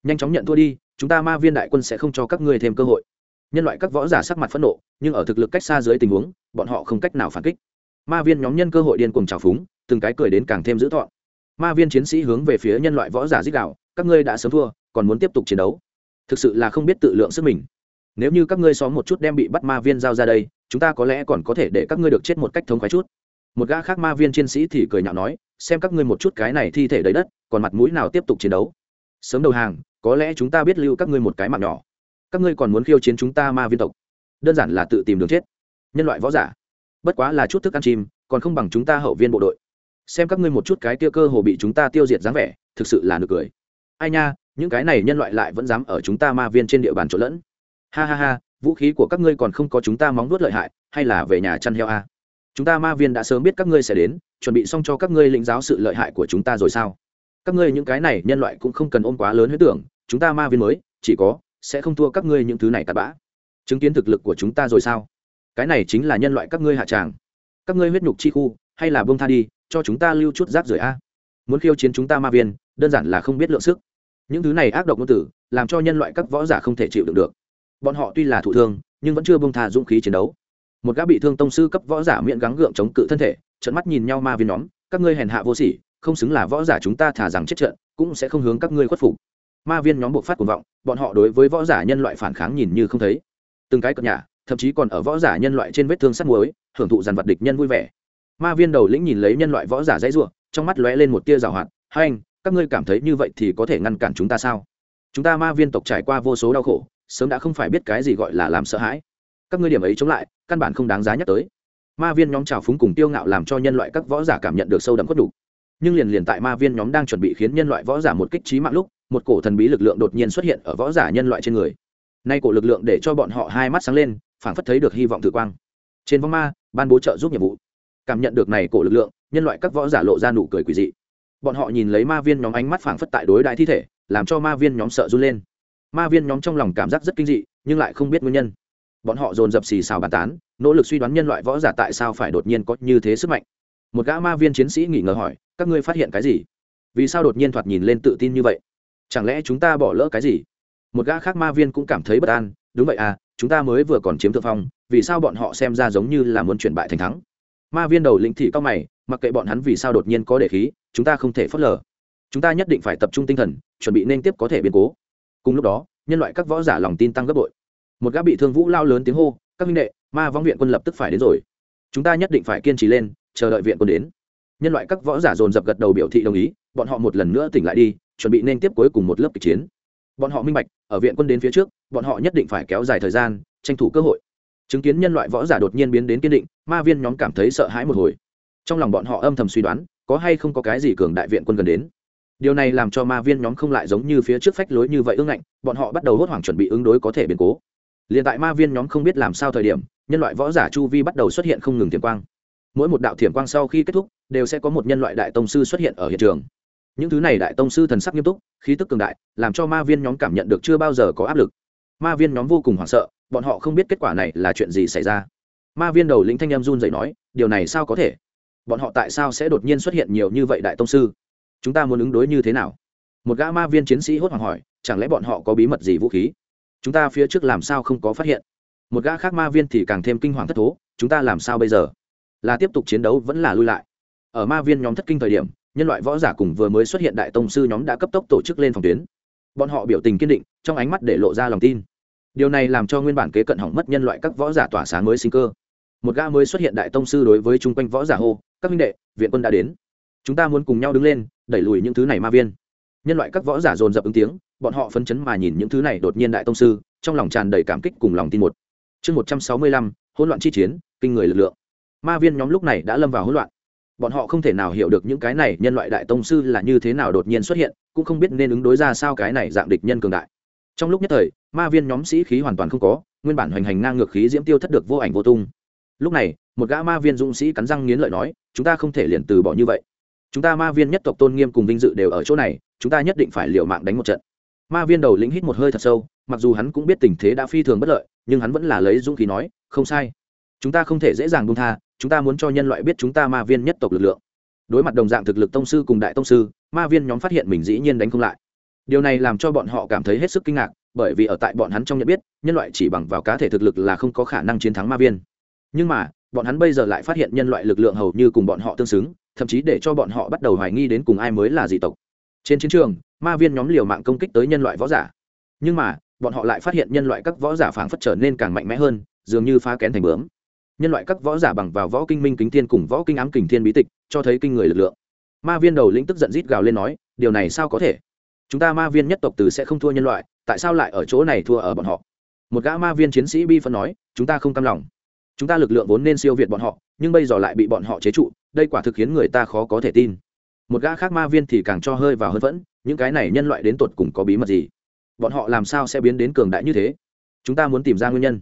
Nhanh chóng nhận thua đi, chúng ta ma viên đại quân sẽ không cho các ngươi thêm cơ hội. Nhân loại các võ giả sắc mặt phẫn nộ, nhưng ở thực lực cách xa dưới tình huống, bọn họ không cách nào phản kích. Ma viên nhóm nhân cơ hội điên cùng trào phúng, từng cái cười đến càng thêm dữ thọn ma viên chiến sĩ hướng về phía nhân loại võ giả dích đạo các ngươi đã sớm thua, còn muốn tiếp tục chiến đấu? Thực sự là không biết tự lượng sức mình. Nếu như các ngươi xóm một chút đem bị bắt ma viên giao ra đây, chúng ta có lẽ còn có thể để các ngươi được chết một cách thống khoái chút một gã khác ma viên chiến sĩ thì cười nhạo nói, xem các ngươi một chút cái này thi thể đầy đất, còn mặt mũi nào tiếp tục chiến đấu? Sớm đầu hàng, có lẽ chúng ta biết lưu các ngươi một cái mạng nhỏ. Các ngươi còn muốn khiêu chiến chúng ta ma viên tộc? Đơn giản là tự tìm đường chết. Nhân loại võ giả. Bất quá là chút thức ăn chim, còn không bằng chúng ta hậu viên bộ đội. Xem các ngươi một chút cái kia cơ hồ bị chúng ta tiêu diệt dáng vẻ, thực sự là nực cười. Ai nha, những cái này nhân loại lại vẫn dám ở chúng ta ma viên trên địa bàn trộn lẫn. Ha ha ha, vũ khí của các ngươi còn không có chúng ta móng nuốt lợi hại, hay là về nhà chăn heo a? à? Chúng ta ma viên đã sớm biết các ngươi sẽ đến, chuẩn bị xong cho các ngươi lĩnh giáo sự lợi hại của chúng ta rồi sao? Các ngươi những cái này nhân loại cũng không cần ôm quá lớn huyết tưởng, chúng ta ma viên mới, chỉ có, sẽ không thua các ngươi những thứ này tạt bã. Chứng kiến thực lực của chúng ta rồi sao? Cái này chính là nhân loại các ngươi hạ tràng. Các ngươi huyết nhục chi khu, hay là bông tha đi, cho chúng ta lưu chút rác rưởi a. Muốn khiêu chiến chúng ta ma viên, đơn giản là không biết lượng sức. Những thứ này ác độc ngôn tử, làm cho nhân loại các võ giả không thể chịu đựng được. Bọn họ tuy là thụ thương, nhưng vẫn chưa bông tha dũng khí chiến đấu một gã bị thương tông sư cấp võ giả miệng gắng gượng chống cự thân thể trận mắt nhìn nhau ma viên nhóm, các ngươi hèn hạ vô sỉ, không xứng là võ giả chúng ta thả rằng chết trận, cũng sẽ không hướng các ngươi khuất phục. Ma viên nhóm buộc phát cuồng vọng, bọn họ đối với võ giả nhân loại phản kháng nhìn như không thấy. Từng cái cập nhà thậm chí còn ở võ giả nhân loại trên vết thương sắt muối, hưởng thụ dàn vật địch nhân vui vẻ. Ma viên đầu lĩnh nhìn lấy nhân loại võ giả dãy ruộng trong mắt lóe lên một tia rào hoạt, hai anh, các ngươi cảm thấy như vậy thì có thể ngăn cản chúng ta sao? Chúng ta ma viên tộc trải qua vô số đau khổ, sớm đã không phải biết cái gì gọi là làm sợ hãi. Các ngươi điểm ấy chống lại căn bản không đáng giá nhắc tới. Ma viên nhóm trào phúng cùng tiêu ngạo làm cho nhân loại các võ giả cảm nhận được sâu đậm khuất đủ. Nhưng liền liền tại ma viên nhóm đang chuẩn bị khiến nhân loại võ giả một kích trí mạng lúc, một cổ thần bí lực lượng đột nhiên xuất hiện ở võ giả nhân loại trên người. Nay cổ lực lượng để cho bọn họ hai mắt sáng lên, phảng phất thấy được hy vọng tự quang. Trên vong ma, ban bố trợ giúp nhiệm vụ. Cảm nhận được này cổ lực lượng, nhân loại các võ giả lộ ra nụ cười quỳ dị. Bọn họ nhìn lấy ma viên nhóm ánh mắt phảng phất tại đối đại thi thể, làm cho ma viên nhóm sợ run lên. Ma viên nhóm trong lòng cảm giác rất kinh dị, nhưng lại không biết nguyên nhân bọn họ dồn dập xì xào bàn tán, nỗ lực suy đoán nhân loại võ giả tại sao phải đột nhiên có như thế sức mạnh. Một gã ma viên chiến sĩ nghỉ ngờ hỏi, các ngươi phát hiện cái gì? Vì sao đột nhiên thoạt nhìn lên tự tin như vậy? Chẳng lẽ chúng ta bỏ lỡ cái gì? Một gã khác ma viên cũng cảm thấy bất an, đúng vậy à chúng ta mới vừa còn chiếm thượng phong, vì sao bọn họ xem ra giống như là muốn chuyển bại thành thắng? Ma viên đầu lĩnh thị cao mày, mặc kệ bọn hắn vì sao đột nhiên có để khí, chúng ta không thể phớt lờ. Chúng ta nhất định phải tập trung tinh thần, chuẩn bị nên tiếp có thể biến cố. Cùng lúc đó, nhân loại các võ giả lòng tin tăng gấp bội một gã bị thương vũ lao lớn tiếng hô, các minh đệ, ma vong viện quân lập tức phải đến rồi. Chúng ta nhất định phải kiên trì lên, chờ đợi viện quân đến. Nhân loại các võ giả dồn dập gật đầu biểu thị đồng ý, bọn họ một lần nữa tỉnh lại đi, chuẩn bị nên tiếp cuối cùng một lớp kịch chiến. Bọn họ minh bạch, ở viện quân đến phía trước, bọn họ nhất định phải kéo dài thời gian, tranh thủ cơ hội. Chứng kiến nhân loại võ giả đột nhiên biến đến kiên định, ma viên nhóm cảm thấy sợ hãi một hồi. Trong lòng bọn họ âm thầm suy đoán, có hay không có cái gì cường đại viện quân gần đến. Điều này làm cho ma viên nhóm không lại giống như phía trước phách lối như vậy ưng ngạnh, bọn họ bắt đầu hốt hoảng chuẩn bị ứng đối có thể biến cố liền tại ma viên nhóm không biết làm sao thời điểm, nhân loại võ giả chu vi bắt đầu xuất hiện không ngừng thiểm quang. Mỗi một đạo thiểm quang sau khi kết thúc, đều sẽ có một nhân loại đại tông sư xuất hiện ở hiện trường. Những thứ này đại tông sư thần sắc nghiêm túc, khí tức cường đại, làm cho ma viên nhóm cảm nhận được chưa bao giờ có áp lực. Ma viên nhóm vô cùng hoảng sợ, bọn họ không biết kết quả này là chuyện gì xảy ra. Ma viên đầu lĩnh thanh em run dậy nói, điều này sao có thể? Bọn họ tại sao sẽ đột nhiên xuất hiện nhiều như vậy đại tông sư? Chúng ta muốn ứng đối như thế nào? Một gã ma viên chiến sĩ hốt hoảng hỏi, chẳng lẽ bọn họ có bí mật gì vũ khí? Chúng ta phía trước làm sao không có phát hiện? Một gã khác ma viên thì càng thêm kinh hoàng thất thố, chúng ta làm sao bây giờ? Là tiếp tục chiến đấu vẫn là lui lại? Ở ma viên nhóm thất kinh thời điểm, nhân loại võ giả cùng vừa mới xuất hiện đại tông sư nhóm đã cấp tốc tổ chức lên phòng tuyến. Bọn họ biểu tình kiên định, trong ánh mắt để lộ ra lòng tin. Điều này làm cho nguyên bản kế cận hỏng mất nhân loại các võ giả tỏa sáng mới sinh cơ. Một gã mới xuất hiện đại tông sư đối với chung quanh võ giả hô, các minh đệ, viện quân đã đến. Chúng ta muốn cùng nhau đứng lên, đẩy lùi những thứ này ma viên. Nhân loại các võ giả dồn dập ứng tiếng bọn họ phấn chấn mà nhìn những thứ này đột nhiên đại tông sư, trong lòng tràn đầy cảm kích cùng lòng tin một. Chương một trăm sáu mươi lăm, hỗn loạn chi chiến, kinh người lực lượng. Ma viên nhóm lúc này đã lâm vào hỗn loạn. Bọn họ không thể nào hiểu được những cái này nhân loại đại tông sư là như thế nào đột nhiên xuất hiện, cũng không biết nên ứng đối ra sao cái này dạng địch nhân cường đại. Trong lúc nhất thời, ma viên nhóm sĩ khí hoàn toàn không có, nguyên bản hoành hành ngang ngược khí diễm tiêu thất được vô ảnh vô tung. Lúc này, một gã ma viên dũng sĩ cắn răng nghiến lợi nói, chúng ta không thể liền từ bỏ như vậy. Chúng ta ma viên nhất tộc tôn nghiêm cùng vinh dự đều ở chỗ này, chúng ta nhất định phải liều mạng đánh một trận ma viên đầu lĩnh hít một hơi thật sâu, mặc dù hắn cũng biết tình thế đã phi thường bất lợi, nhưng hắn vẫn là lấy dũng khí nói, không sai. Chúng ta không thể dễ dàng buông tha, chúng ta muốn cho nhân loại biết chúng ta ma viên nhất tộc lực lượng. Đối mặt đồng dạng thực lực tông sư cùng đại tông sư, ma viên nhóm phát hiện mình dĩ nhiên đánh không lại. Điều này làm cho bọn họ cảm thấy hết sức kinh ngạc, bởi vì ở tại bọn hắn trong nhận biết, nhân loại chỉ bằng vào cá thể thực lực là không có khả năng chiến thắng ma viên. Nhưng mà, bọn hắn bây giờ lại phát hiện nhân loại lực lượng hầu như cùng bọn họ tương xứng, thậm chí để cho bọn họ bắt đầu hoài nghi đến cùng ai mới là dị tộc trên chiến trường, ma viên nhóm liều mạng công kích tới nhân loại võ giả. Nhưng mà, bọn họ lại phát hiện nhân loại các võ giả phảng phất trở nên càng mạnh mẽ hơn, dường như phá kén thành bướm. Nhân loại các võ giả bằng vào võ kinh minh kính thiên cùng võ kinh ám kình thiên bí tịch, cho thấy kinh người lực lượng. Ma viên đầu lĩnh tức giận rít gào lên nói, điều này sao có thể? Chúng ta ma viên nhất tộc từ sẽ không thua nhân loại, tại sao lại ở chỗ này thua ở bọn họ? Một gã ma viên chiến sĩ bi phân nói, chúng ta không cam lòng. Chúng ta lực lượng vốn nên siêu việt bọn họ, nhưng bây giờ lại bị bọn họ chế trụ, đây quả thực khiến người ta khó có thể tin một gã khác ma viên thì càng cho hơi vào hơn vẫn, những cái này nhân loại đến tột cùng có bí mật gì? Bọn họ làm sao sẽ biến đến cường đại như thế? Chúng ta muốn tìm ra nguyên nhân.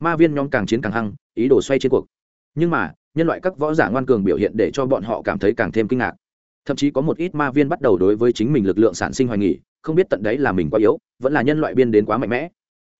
Ma viên nhóm càng chiến càng hăng, ý đồ xoay chiến cuộc. Nhưng mà, nhân loại các võ giả ngoan cường biểu hiện để cho bọn họ cảm thấy càng thêm kinh ngạc. Thậm chí có một ít ma viên bắt đầu đối với chính mình lực lượng sản sinh hoài nghỉ không biết tận đấy là mình quá yếu, vẫn là nhân loại biên đến quá mạnh mẽ.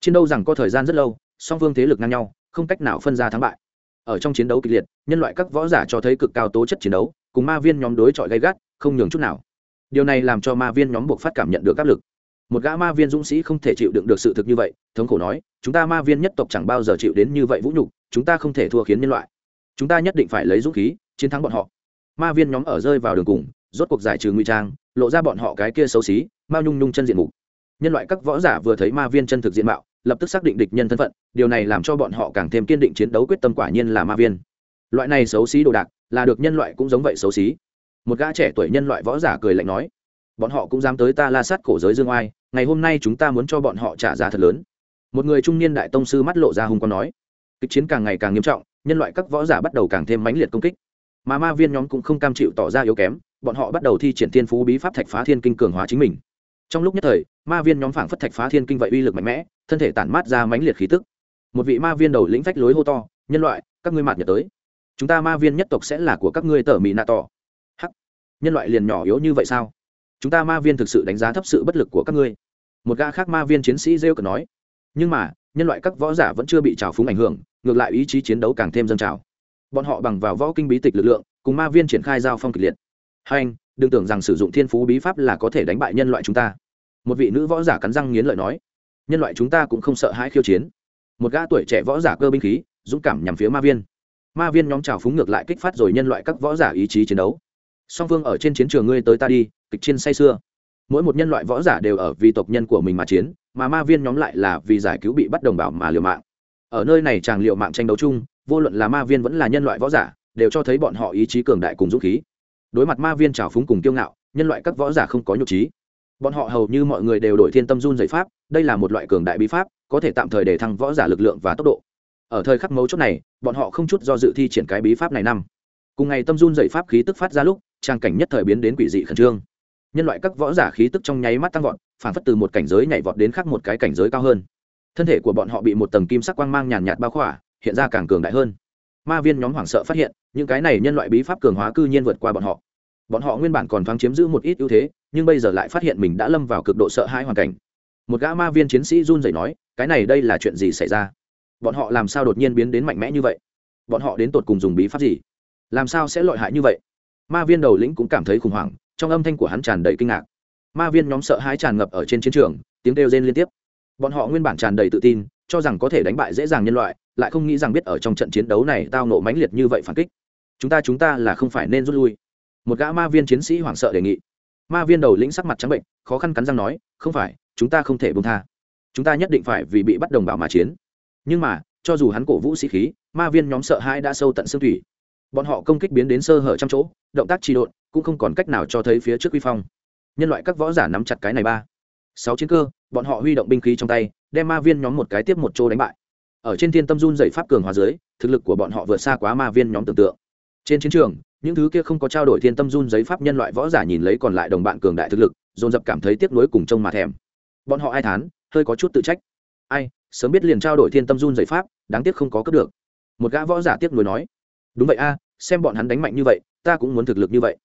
Chiến đâu rằng có thời gian rất lâu, song phương thế lực ngang nhau, không cách nào phân ra thắng bại. Ở trong chiến đấu kịch liệt, nhân loại các võ giả cho thấy cực cao tố chất chiến đấu, cùng ma viên nhóm đối chọi gay gắt không nhường chút nào. Điều này làm cho ma viên nhóm buộc phát cảm nhận được áp lực. Một gã ma viên dũng sĩ không thể chịu đựng được sự thực như vậy, thống khổ nói, chúng ta ma viên nhất tộc chẳng bao giờ chịu đến như vậy vũ nhục, chúng ta không thể thua khiến nhân loại. Chúng ta nhất định phải lấy dũng khí, chiến thắng bọn họ. Ma viên nhóm ở rơi vào đường cùng, rốt cuộc giải trừ nguy trang, lộ ra bọn họ cái kia xấu xí, mao nhung nhung chân diện mục. Nhân loại các võ giả vừa thấy ma viên chân thực diện mạo, lập tức xác định địch nhân thân phận, điều này làm cho bọn họ càng thêm kiên định chiến đấu quyết tâm quả nhiên là ma viên. Loại này xấu xí đồ đạc là được nhân loại cũng giống vậy xấu xí một gã trẻ tuổi nhân loại võ giả cười lạnh nói, bọn họ cũng dám tới ta la sát cổ giới dương oai, ngày hôm nay chúng ta muốn cho bọn họ trả giá thật lớn. Một người trung niên đại tông sư mắt lộ ra hùng con nói, kịch chiến càng ngày càng nghiêm trọng, nhân loại các võ giả bắt đầu càng thêm mãnh liệt công kích. Mà ma viên nhóm cũng không cam chịu tỏ ra yếu kém, bọn họ bắt đầu thi triển thiên phú bí pháp thạch phá thiên kinh cường hóa chính mình. Trong lúc nhất thời, ma viên nhóm phảng phất thạch phá thiên kinh vậy uy lực mạnh mẽ, thân thể tản mát ra mãnh liệt khí tức. Một vị ma viên đầu lĩnh phách lối hô to, nhân loại, các ngươi mạt nhật tới. Chúng ta ma viên nhất tộc sẽ là của các ngươi tở mỹ nạ tỏ nhân loại liền nhỏ yếu như vậy sao? Chúng ta ma viên thực sự đánh giá thấp sự bất lực của các ngươi. Một gã khác ma viên chiến sĩ rêu cần nói. Nhưng mà, nhân loại các võ giả vẫn chưa bị trào phúng ảnh hưởng, ngược lại ý chí chiến đấu càng thêm dâng trào. Bọn họ bằng vào võ kinh bí tịch lực lượng, cùng ma viên triển khai giao phong kịch liệt. Hai anh, đừng tưởng rằng sử dụng thiên phú bí pháp là có thể đánh bại nhân loại chúng ta. Một vị nữ võ giả cắn răng nghiến lợi nói. Nhân loại chúng ta cũng không sợ hãi khiêu chiến. Một gã tuổi trẻ võ giả cơ binh khí, dũng cảm nhằm phía ma viên. Ma viên nhóm trào phúng ngược lại kích phát rồi nhân loại các võ giả ý chí chiến đấu song phương ở trên chiến trường ngươi tới ta đi, kịch chiến say xưa mỗi một nhân loại võ giả đều ở vì tộc nhân của mình mà chiến, mà ma viên nhóm lại là vì giải cứu bị bắt đồng bào mà liều mạng. Ở nơi này chàng liều mạng tranh đấu chung, vô luận là ma viên vẫn là nhân loại võ giả, đều cho thấy bọn họ ý chí cường đại cùng dũng khí. Đối mặt ma viên trào phúng cùng kiêu ngạo, nhân loại các võ giả không có nhục trí. Bọn họ hầu như mọi người đều đổi thiên tâm run dạy pháp, đây là một loại cường đại bí pháp, có thể tạm thời để thăng võ giả lực lượng và tốc độ. Ở thời khắc mấu chốt này, bọn họ không chút do dự thi triển cái bí pháp này năm. Cùng ngày tâm run dạy pháp khí tức phát ra lúc trang cảnh nhất thời biến đến quỷ dị khẩn trương. Nhân loại các võ giả khí tức trong nháy mắt tăng vọt, phản phất từ một cảnh giới nhảy vọt đến khác một cái cảnh giới cao hơn. Thân thể của bọn họ bị một tầng kim sắc quang mang nhàn nhạt bao khỏa, hiện ra càng cường đại hơn. Ma viên nhóm hoảng sợ phát hiện, những cái này nhân loại bí pháp cường hóa cư nhiên vượt qua bọn họ. Bọn họ nguyên bản còn thoáng chiếm giữ một ít ưu thế, nhưng bây giờ lại phát hiện mình đã lâm vào cực độ sợ hãi hoàn cảnh. Một gã ma viên chiến sĩ run rẩy nói, cái này đây là chuyện gì xảy ra? Bọn họ làm sao đột nhiên biến đến mạnh mẽ như vậy? Bọn họ đến tột cùng dùng bí pháp gì? Làm sao sẽ lợi hại như vậy? Ma viên đầu lĩnh cũng cảm thấy khủng hoảng, trong âm thanh của hắn tràn đầy kinh ngạc. Ma viên nhóm sợ hãi tràn ngập ở trên chiến trường, tiếng kêu rên liên tiếp. Bọn họ nguyên bản tràn đầy tự tin, cho rằng có thể đánh bại dễ dàng nhân loại, lại không nghĩ rằng biết ở trong trận chiến đấu này tao nộ mãnh liệt như vậy phản kích. Chúng ta chúng ta là không phải nên rút lui. Một gã ma viên chiến sĩ hoảng sợ đề nghị. Ma viên đầu lĩnh sắc mặt trắng bệnh, khó khăn cắn răng nói, không phải, chúng ta không thể bông tha. Chúng ta nhất định phải vì bị bắt đồng bào mà chiến. Nhưng mà, cho dù hắn cổ vũ sĩ khí, ma viên nhóm sợ hãi đã sâu tận xương thủy bọn họ công kích biến đến sơ hở trăm chỗ, động tác trì độn cũng không còn cách nào cho thấy phía trước quy phong. Nhân loại các võ giả nắm chặt cái này ba. Sáu chiến cơ, bọn họ huy động binh khí trong tay, đem ma viên nhóm một cái tiếp một chỗ đánh bại. Ở trên thiên tâm run dày pháp cường hóa dưới, thực lực của bọn họ vượt xa quá ma viên nhóm tưởng tượng. Trên chiến trường, những thứ kia không có trao đổi thiên tâm run giấy pháp nhân loại võ giả nhìn lấy còn lại đồng bạn cường đại thực lực, dồn dập cảm thấy tiếc nuối cùng trông mà thèm. Bọn họ ai thán, hơi có chút tự trách. Ai, sớm biết liền trao đổi thiên tâm run giấy pháp, đáng tiếc không có cướp được. Một gã võ giả tiếc nuối nói, đúng vậy a xem bọn hắn đánh mạnh như vậy, ta cũng muốn thực lực như vậy.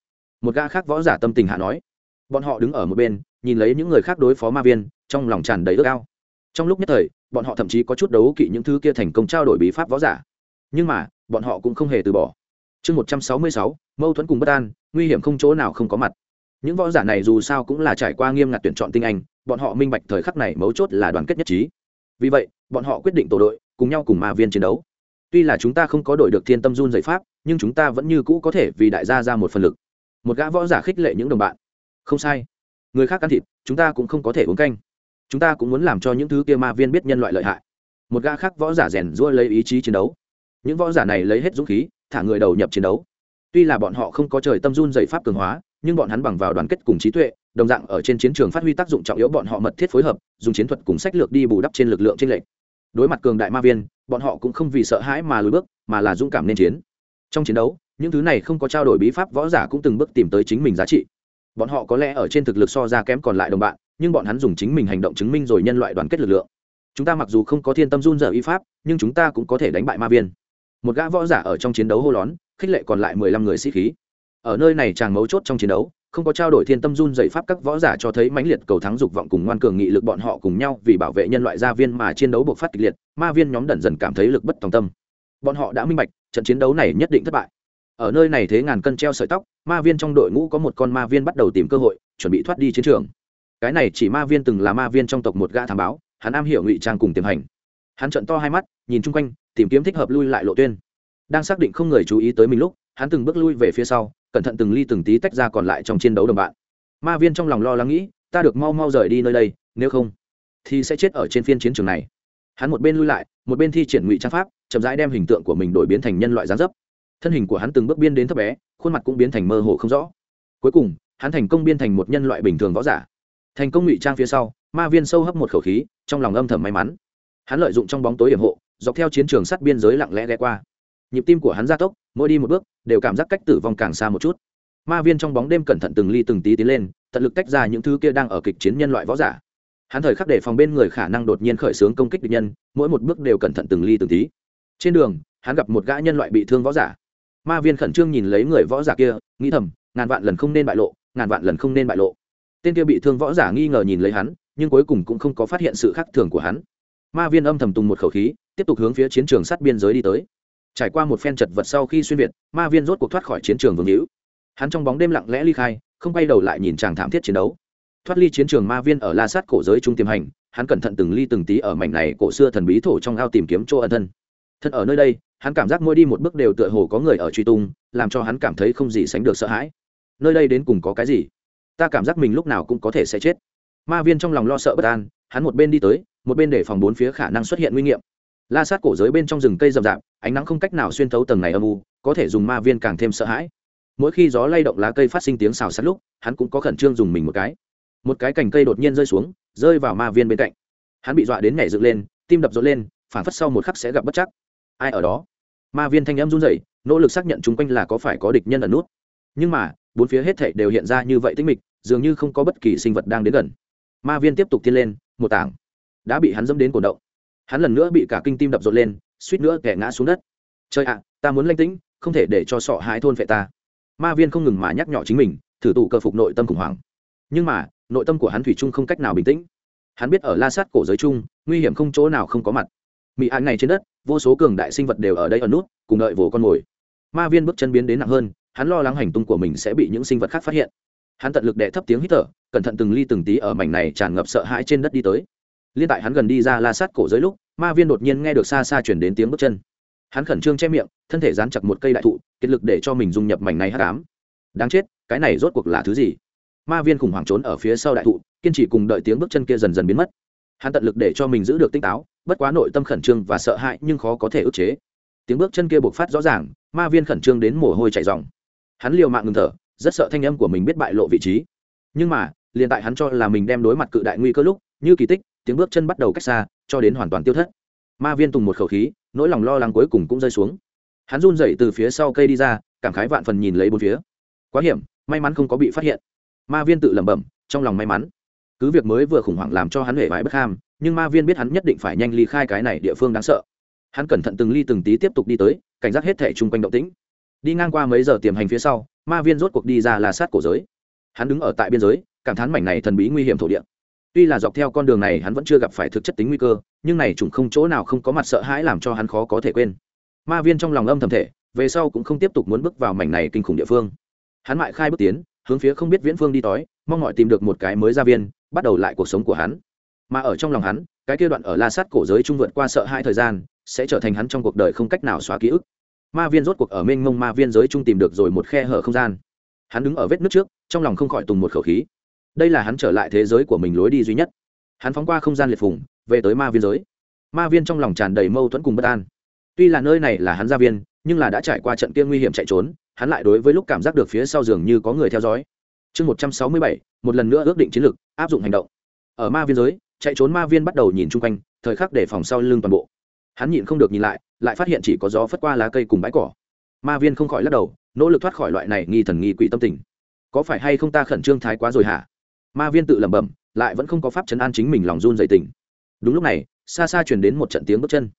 Một gã khác võ giả tâm tình hạ nói. Bọn họ đứng ở một bên, nhìn lấy những người khác đối phó ma viên, trong lòng tràn đầy ước ao. Trong lúc nhất thời, bọn họ thậm chí có chút đấu kỵ những thứ kia thành công trao đổi bí pháp võ giả. Nhưng mà, bọn họ cũng không hề từ bỏ. Chương một trăm sáu mươi sáu, mâu thuẫn cùng bất an, nguy hiểm không chỗ nào không có mặt. Những võ giả này dù sao cũng là trải qua nghiêm ngặt tuyển chọn tinh anh, bọn họ minh bạch thời khắc này mấu chốt là đoàn kết nhất trí. Vì vậy, bọn họ quyết định tổ đội, cùng nhau cùng ma viên chiến đấu tuy là chúng ta không có đổi được thiên tâm run dạy pháp, nhưng chúng ta vẫn như cũ có thể vì đại gia ra một phần lực. Một gã võ giả khích lệ những đồng bạn. Không sai. Người khác ăn thịt, chúng ta cũng không có thể uống canh. Chúng ta cũng muốn làm cho những thứ kia ma viên biết nhân loại lợi hại. Một gã khác võ giả rèn rua lấy ý chí chiến đấu. Những võ giả này lấy hết dũng khí, thả người đầu nhập chiến đấu. Tuy là bọn họ không có trời tâm run dày pháp cường hóa, nhưng bọn hắn bằng vào đoàn kết cùng trí tuệ, đồng dạng ở trên chiến trường phát huy tác dụng trọng yếu bọn họ mật thiết phối hợp, dùng chiến thuật cùng sách lược đi bù đắp trên lực lượng tranh lệch đối mặt cường đại ma viên, bọn họ cũng không vì sợ hãi mà lùi bước, mà là dũng cảm nên chiến. Trong chiến đấu, những thứ này không có trao đổi bí pháp võ giả cũng từng bước tìm tới chính mình giá trị. Bọn họ có lẽ ở trên thực lực so ra kém còn lại đồng bạn, nhưng bọn hắn dùng chính mình hành động chứng minh rồi nhân loại đoàn kết lực lượng. Chúng ta mặc dù không có thiên tâm run dở y pháp, nhưng chúng ta cũng có thể đánh bại ma viên. Một gã võ giả ở trong chiến đấu hô lón, khích lệ còn lại mười lăm người sĩ khí. Ở nơi này chàng mấu chốt trong chiến đấu không có trao đổi thiên tâm run dày pháp các võ giả cho thấy mãnh liệt cầu thắng dục vọng cùng ngoan cường nghị lực bọn họ cùng nhau vì bảo vệ nhân loại gia viên mà chiến đấu buộc phát kịch liệt, ma viên nhóm đần dần cảm thấy lực bất tòng tâm. Bọn họ đã minh bạch, trận chiến đấu này nhất định thất bại. Ở nơi này thế ngàn cân treo sợi tóc, ma viên trong đội ngũ có một con ma viên bắt đầu tìm cơ hội, chuẩn bị thoát đi chiến trường. Cái này chỉ ma viên từng là ma viên trong tộc một gã thám báo, hắn am hiểu ngụy trang cùng tiềm hành. Hắn trận to hai mắt, nhìn chung quanh, tìm kiếm thích hợp lui lại lộ tuyên. Đang xác định không người chú ý tới mình lúc, hắn từng bước lui về phía sau cẩn thận từng ly từng tí tách ra còn lại trong chiến đấu đồng bạn. Ma viên trong lòng lo lắng nghĩ, ta được mau mau rời đi nơi đây, nếu không thì sẽ chết ở trên phiên chiến trường này. Hắn một bên lui lại, một bên thi triển ngụy trang pháp, chậm rãi đem hình tượng của mình đổi biến thành nhân loại gián dấp. Thân hình của hắn từng bước biên đến thấp bé, khuôn mặt cũng biến thành mơ hồ không rõ. Cuối cùng, hắn thành công biên thành một nhân loại bình thường võ giả. Thành công ngụy trang phía sau, ma viên sâu hấp một khẩu khí, trong lòng âm thầm may mắn. Hắn lợi dụng trong bóng tối hiểm hộ, dọc theo chiến trường sát biên giới lặng lẽ ghé qua nhịp tim của hắn gia tốc, mỗi đi một bước, đều cảm giác cách tử vong càng xa một chút. Ma viên trong bóng đêm cẩn thận từng ly từng tí tiến lên, tận lực tách ra những thứ kia đang ở kịch chiến nhân loại võ giả. Hắn thời khắc để phòng bên người khả năng đột nhiên khởi xướng công kích địch nhân, mỗi một bước đều cẩn thận từng ly từng tí. Trên đường, hắn gặp một gã nhân loại bị thương võ giả. Ma viên khẩn trương nhìn lấy người võ giả kia, nghĩ thầm, ngàn vạn lần không nên bại lộ, ngàn vạn lần không nên bại lộ. Tên kia bị thương võ giả nghi ngờ nhìn lấy hắn, nhưng cuối cùng cũng không có phát hiện sự khác thường của hắn. Ma viên âm thầm tùng một khẩu khí, tiếp tục hướng phía chiến trường sát biên giới đi tới trải qua một phen chật vật sau khi xuyên việt, ma viên rốt cuộc thoát khỏi chiến trường vương hữu. Hắn trong bóng đêm lặng lẽ ly khai, không quay đầu lại nhìn chàng thảm thiết chiến đấu. Thoát ly chiến trường ma viên ở la sát cổ giới trung tiềm hành, hắn cẩn thận từng ly từng tí ở mảnh này cổ xưa thần bí thổ trong ao tìm kiếm chỗ ẩn thân. Thân ở nơi đây, hắn cảm giác mỗi đi một bước đều tựa hồ có người ở truy tung, làm cho hắn cảm thấy không gì sánh được sợ hãi. Nơi đây đến cùng có cái gì? Ta cảm giác mình lúc nào cũng có thể sẽ chết. Ma viên trong lòng lo sợ bất an, hắn một bên đi tới, một bên để phòng bốn phía khả năng xuất hiện nguy nghiệm la sát cổ giới bên trong rừng cây rậm rạp, ánh nắng không cách nào xuyên thấu tầng này âm u, có thể dùng ma viên càng thêm sợ hãi. Mỗi khi gió lay động lá cây phát sinh tiếng xào sát lúc, hắn cũng có khẩn trương dùng mình một cái. Một cái cành cây đột nhiên rơi xuống, rơi vào ma viên bên cạnh. Hắn bị dọa đến nhảy dựng lên, tim đập rộn lên, phản phất sau một khắc sẽ gặp bất chắc. Ai ở đó? Ma viên thanh em run rẩy, nỗ lực xác nhận chung quanh là có phải có địch nhân ẩn nút. Nhưng mà, bốn phía hết thảy đều hiện ra như vậy tĩnh mịch, dường như không có bất kỳ sinh vật đang đến gần. Ma viên tiếp tục tiến lên, một tảng đã bị hắn dẫm đến cổ động hắn lần nữa bị cả kinh tim đập rộn lên, suýt nữa kẻ ngã xuống đất. Trời ạ, ta muốn lanh tĩnh, không thể để cho sọ hãi thôn vệ ta. Ma viên không ngừng mà nhắc nhỏ chính mình, thử tụ cơ phục nội tâm khủng hoảng. Nhưng mà, nội tâm của hắn thủy chung không cách nào bình tĩnh. Hắn biết ở la sát cổ giới chung, nguy hiểm không chỗ nào không có mặt. Mỹ hạn này trên đất, vô số cường đại sinh vật đều ở đây ở nút, cùng đợi vồ con mồi. Ma viên bước chân biến đến nặng hơn, hắn lo lắng hành tung của mình sẽ bị những sinh vật khác phát hiện. Hắn tận lực đệ thấp tiếng hít thở, cẩn thận từng ly từng tí ở mảnh này tràn ngập sợ hãi trên đất đi tới liên tại hắn gần đi ra la sát cổ giới lúc, ma viên đột nhiên nghe được xa xa chuyển đến tiếng bước chân. Hắn khẩn trương che miệng, thân thể dán chặt một cây đại thụ, kiệt lực để cho mình dung nhập mảnh này hát ám. Đáng chết, cái này rốt cuộc là thứ gì? Ma viên khủng hoảng trốn ở phía sau đại thụ, kiên trì cùng đợi tiếng bước chân kia dần dần biến mất. Hắn tận lực để cho mình giữ được tinh táo, bất quá nội tâm khẩn trương và sợ hãi nhưng khó có thể ức chế. Tiếng bước chân kia buộc phát rõ ràng, ma viên khẩn trương đến mồ hôi chảy dòng hắn liều mạng ngừng thở, rất sợ thanh âm của mình biết bại lộ vị trí. Nhưng mà, liền tại hắn cho là mình đem đối mặt cự đại nguy cơ lúc, như kỳ tích tiếng bước chân bắt đầu cách xa, cho đến hoàn toàn tiêu thất. Ma viên tùng một khẩu khí, nỗi lòng lo lắng cuối cùng cũng rơi xuống. Hắn run dậy từ phía sau cây đi ra, cảm khái vạn phần nhìn lấy bốn phía. Quá hiểm, may mắn không có bị phát hiện. Ma viên tự lẩm bẩm, trong lòng may mắn. Cứ việc mới vừa khủng hoảng làm cho hắn hể vải bất ham, nhưng ma viên biết hắn nhất định phải nhanh ly khai cái này địa phương đáng sợ. Hắn cẩn thận từng ly từng tí tiếp tục đi tới, cảnh giác hết thẻ chung quanh động tĩnh. Đi ngang qua mấy giờ tiềm hành phía sau, ma viên rốt cuộc đi ra là sát cổ giới. Hắn đứng ở tại biên giới, cảm thán mảnh này thần bí nguy hiểm thổ địa tuy là dọc theo con đường này hắn vẫn chưa gặp phải thực chất tính nguy cơ, nhưng này trùng không chỗ nào không có mặt sợ hãi làm cho hắn khó có thể quên. Ma viên trong lòng âm thầm thể về sau cũng không tiếp tục muốn bước vào mảnh này kinh khủng địa phương. Hắn mại khai bước tiến, hướng phía không biết viễn phương đi tói mong mọi tìm được một cái mới gia viên, bắt đầu lại cuộc sống của hắn. Mà ở trong lòng hắn, cái kia đoạn ở la sát cổ giới trung vượt qua sợ hai thời gian, sẽ trở thành hắn trong cuộc đời không cách nào xóa ký ức. Ma viên rốt cuộc ở mênh mông ma viên giới trung tìm được rồi một khe hở không gian. Hắn đứng ở vết nước trước, trong lòng không khỏi tùng một khẩu khí đây là hắn trở lại thế giới của mình lối đi duy nhất. Hắn phóng qua không gian liệt phùng, về tới ma viên giới. Ma viên trong lòng tràn đầy mâu thuẫn cùng bất an. Tuy là nơi này là hắn gia viên, nhưng là đã trải qua trận kia nguy hiểm chạy trốn, hắn lại đối với lúc cảm giác được phía sau giường như có người theo dõi. Chương một trăm sáu mươi bảy, một lần nữa ước định chiến lược, áp dụng hành động. Ở ma viên giới, chạy trốn ma viên bắt đầu nhìn chung quanh, thời khắc để phòng sau lưng toàn bộ. Hắn nhịn không được nhìn lại lại phát hiện chỉ có gió phất qua lá cây cùng bãi cỏ. Ma viên không khỏi lắc đầu, nỗ lực thoát khỏi loại này nghi thần nghi quỷ tâm tình. Có phải hay không ta khẩn trương thái quá rồi hả? Ma viên tự lẩm bẩm, lại vẫn không có pháp chấn an chính mình lòng run dày tình. Đúng lúc này, xa xa chuyển đến một trận tiếng bước chân.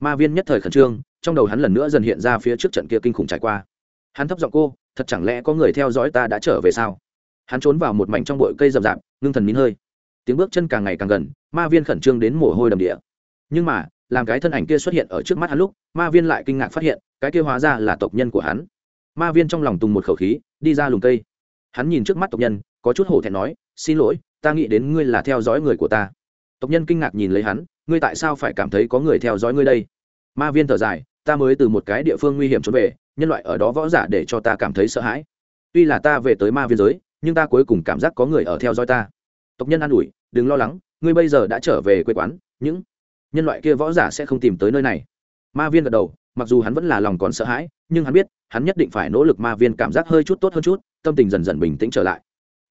Ma viên nhất thời khẩn trương, trong đầu hắn lần nữa dần hiện ra phía trước trận kia kinh khủng trải qua. Hắn thấp giọng cô, thật chẳng lẽ có người theo dõi ta đã trở về sao? Hắn trốn vào một mảnh trong bụi cây rậm rạp, ngưng thần nín hơi. Tiếng bước chân càng ngày càng gần, ma viên khẩn trương đến mồ hôi đầm địa. Nhưng mà, làm cái thân ảnh kia xuất hiện ở trước mắt hắn lúc, ma viên lại kinh ngạc phát hiện, cái kia hóa ra là tộc nhân của hắn. Ma viên trong lòng tùng một khẩu khí, đi ra lùm cây. Hắn nhìn trước mắt tộc nhân, có chút hổ thẹn nói xin lỗi, ta nghĩ đến ngươi là theo dõi người của ta. Tộc nhân kinh ngạc nhìn lấy hắn, ngươi tại sao phải cảm thấy có người theo dõi ngươi đây? Ma viên thở dài, ta mới từ một cái địa phương nguy hiểm trốn về, nhân loại ở đó võ giả để cho ta cảm thấy sợ hãi. Tuy là ta về tới ma viên giới, nhưng ta cuối cùng cảm giác có người ở theo dõi ta. Tộc nhân an ủi, đừng lo lắng, ngươi bây giờ đã trở về quê quán, những nhân loại kia võ giả sẽ không tìm tới nơi này. Ma viên gật đầu, mặc dù hắn vẫn là lòng còn sợ hãi, nhưng hắn biết, hắn nhất định phải nỗ lực ma viên cảm giác hơi chút tốt hơn chút, tâm tình dần dần bình tĩnh trở lại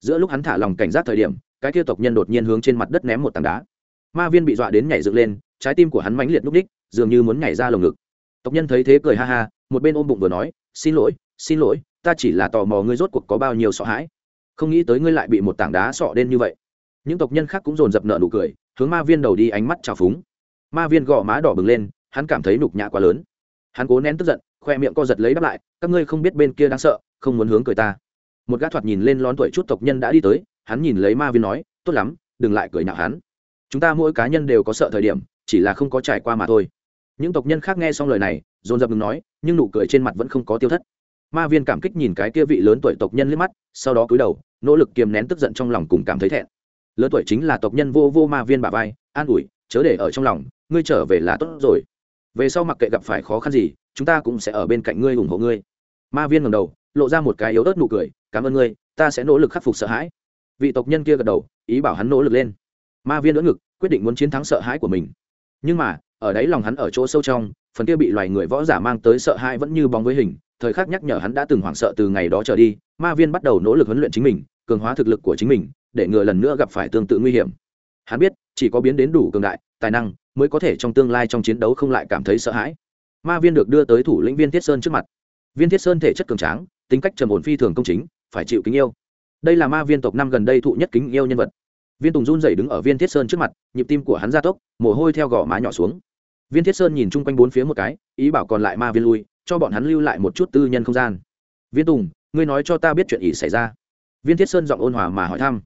giữa lúc hắn thả lòng cảnh giác thời điểm, cái kia tộc nhân đột nhiên hướng trên mặt đất ném một tảng đá. Ma viên bị dọa đến nhảy dựng lên, trái tim của hắn mãnh liệt núp đích, dường như muốn nhảy ra lồng ngực. Tộc nhân thấy thế cười ha ha, một bên ôm bụng vừa nói, xin lỗi xin lỗi, ta chỉ là tò mò ngươi rốt cuộc có bao nhiêu sợ hãi. Không nghĩ tới ngươi lại bị một tảng đá sọ đen như vậy. Những tộc nhân khác cũng dồn dập nợ nụ cười, hướng ma viên đầu đi ánh mắt trào phúng. Ma viên gò má đỏ bừng lên, hắn cảm thấy nục nhã quá lớn. Hắn cố nén tức giận, khoe miệng co giật lấy đáp lại, các ngươi không biết bên kia đang sợ, không muốn hướng cười ta một gã thoạt nhìn lên lón tuổi chút tộc nhân đã đi tới, hắn nhìn lấy ma viên nói, tốt lắm, đừng lại cười nhạo hắn. Chúng ta mỗi cá nhân đều có sợ thời điểm, chỉ là không có trải qua mà thôi. Những tộc nhân khác nghe xong lời này, dồn dập ngừng nói, nhưng nụ cười trên mặt vẫn không có tiêu thất. Ma viên cảm kích nhìn cái kia vị lớn tuổi tộc nhân liếc mắt, sau đó cúi đầu, nỗ lực kiềm nén tức giận trong lòng cùng cảm thấy thẹn. Lớn tuổi chính là tộc nhân vô vô ma viên bà vai, an ủi, chớ để ở trong lòng, ngươi trở về là tốt rồi. Về sau mặc kệ gặp phải khó khăn gì, chúng ta cũng sẽ ở bên cạnh ngươi ủng hộ ngươi. Ma viên ngầm đầu lộ ra một cái yếu ớt nụ cười, cảm ơn ngươi, ta sẽ nỗ lực khắc phục sợ hãi. Vị tộc nhân kia gật đầu, ý bảo hắn nỗ lực lên. Ma viên đỡ ngực, quyết định muốn chiến thắng sợ hãi của mình. Nhưng mà, ở đấy lòng hắn ở chỗ sâu trong, phần kia bị loài người võ giả mang tới sợ hãi vẫn như bóng với hình, thời khắc nhắc nhở hắn đã từng hoảng sợ từ ngày đó trở đi, ma viên bắt đầu nỗ lực huấn luyện chính mình, cường hóa thực lực của chính mình, để ngừa lần nữa gặp phải tương tự nguy hiểm. Hắn biết, chỉ có biến đến đủ cường đại, tài năng mới có thể trong tương lai trong chiến đấu không lại cảm thấy sợ hãi. Ma viên được đưa tới thủ lĩnh viên thiết sơn trước mặt. Viên thiết sơn thể chất cường tráng tính cách trầm ổn phi thường công chính, phải chịu kính yêu. Đây là ma viên tộc năm gần đây thụ nhất kính yêu nhân vật. Viên tùng run rẩy đứng ở viên thiết sơn trước mặt, nhịp tim của hắn gia tốc, mồ hôi theo gò má nhỏ xuống. Viên thiết sơn nhìn chung quanh bốn phía một cái, ý bảo còn lại ma viên lui, cho bọn hắn lưu lại một chút tư nhân không gian. Viên tùng, ngươi nói cho ta biết chuyện gì xảy ra? Viên thiết sơn giọng ôn hòa mà hỏi thăm.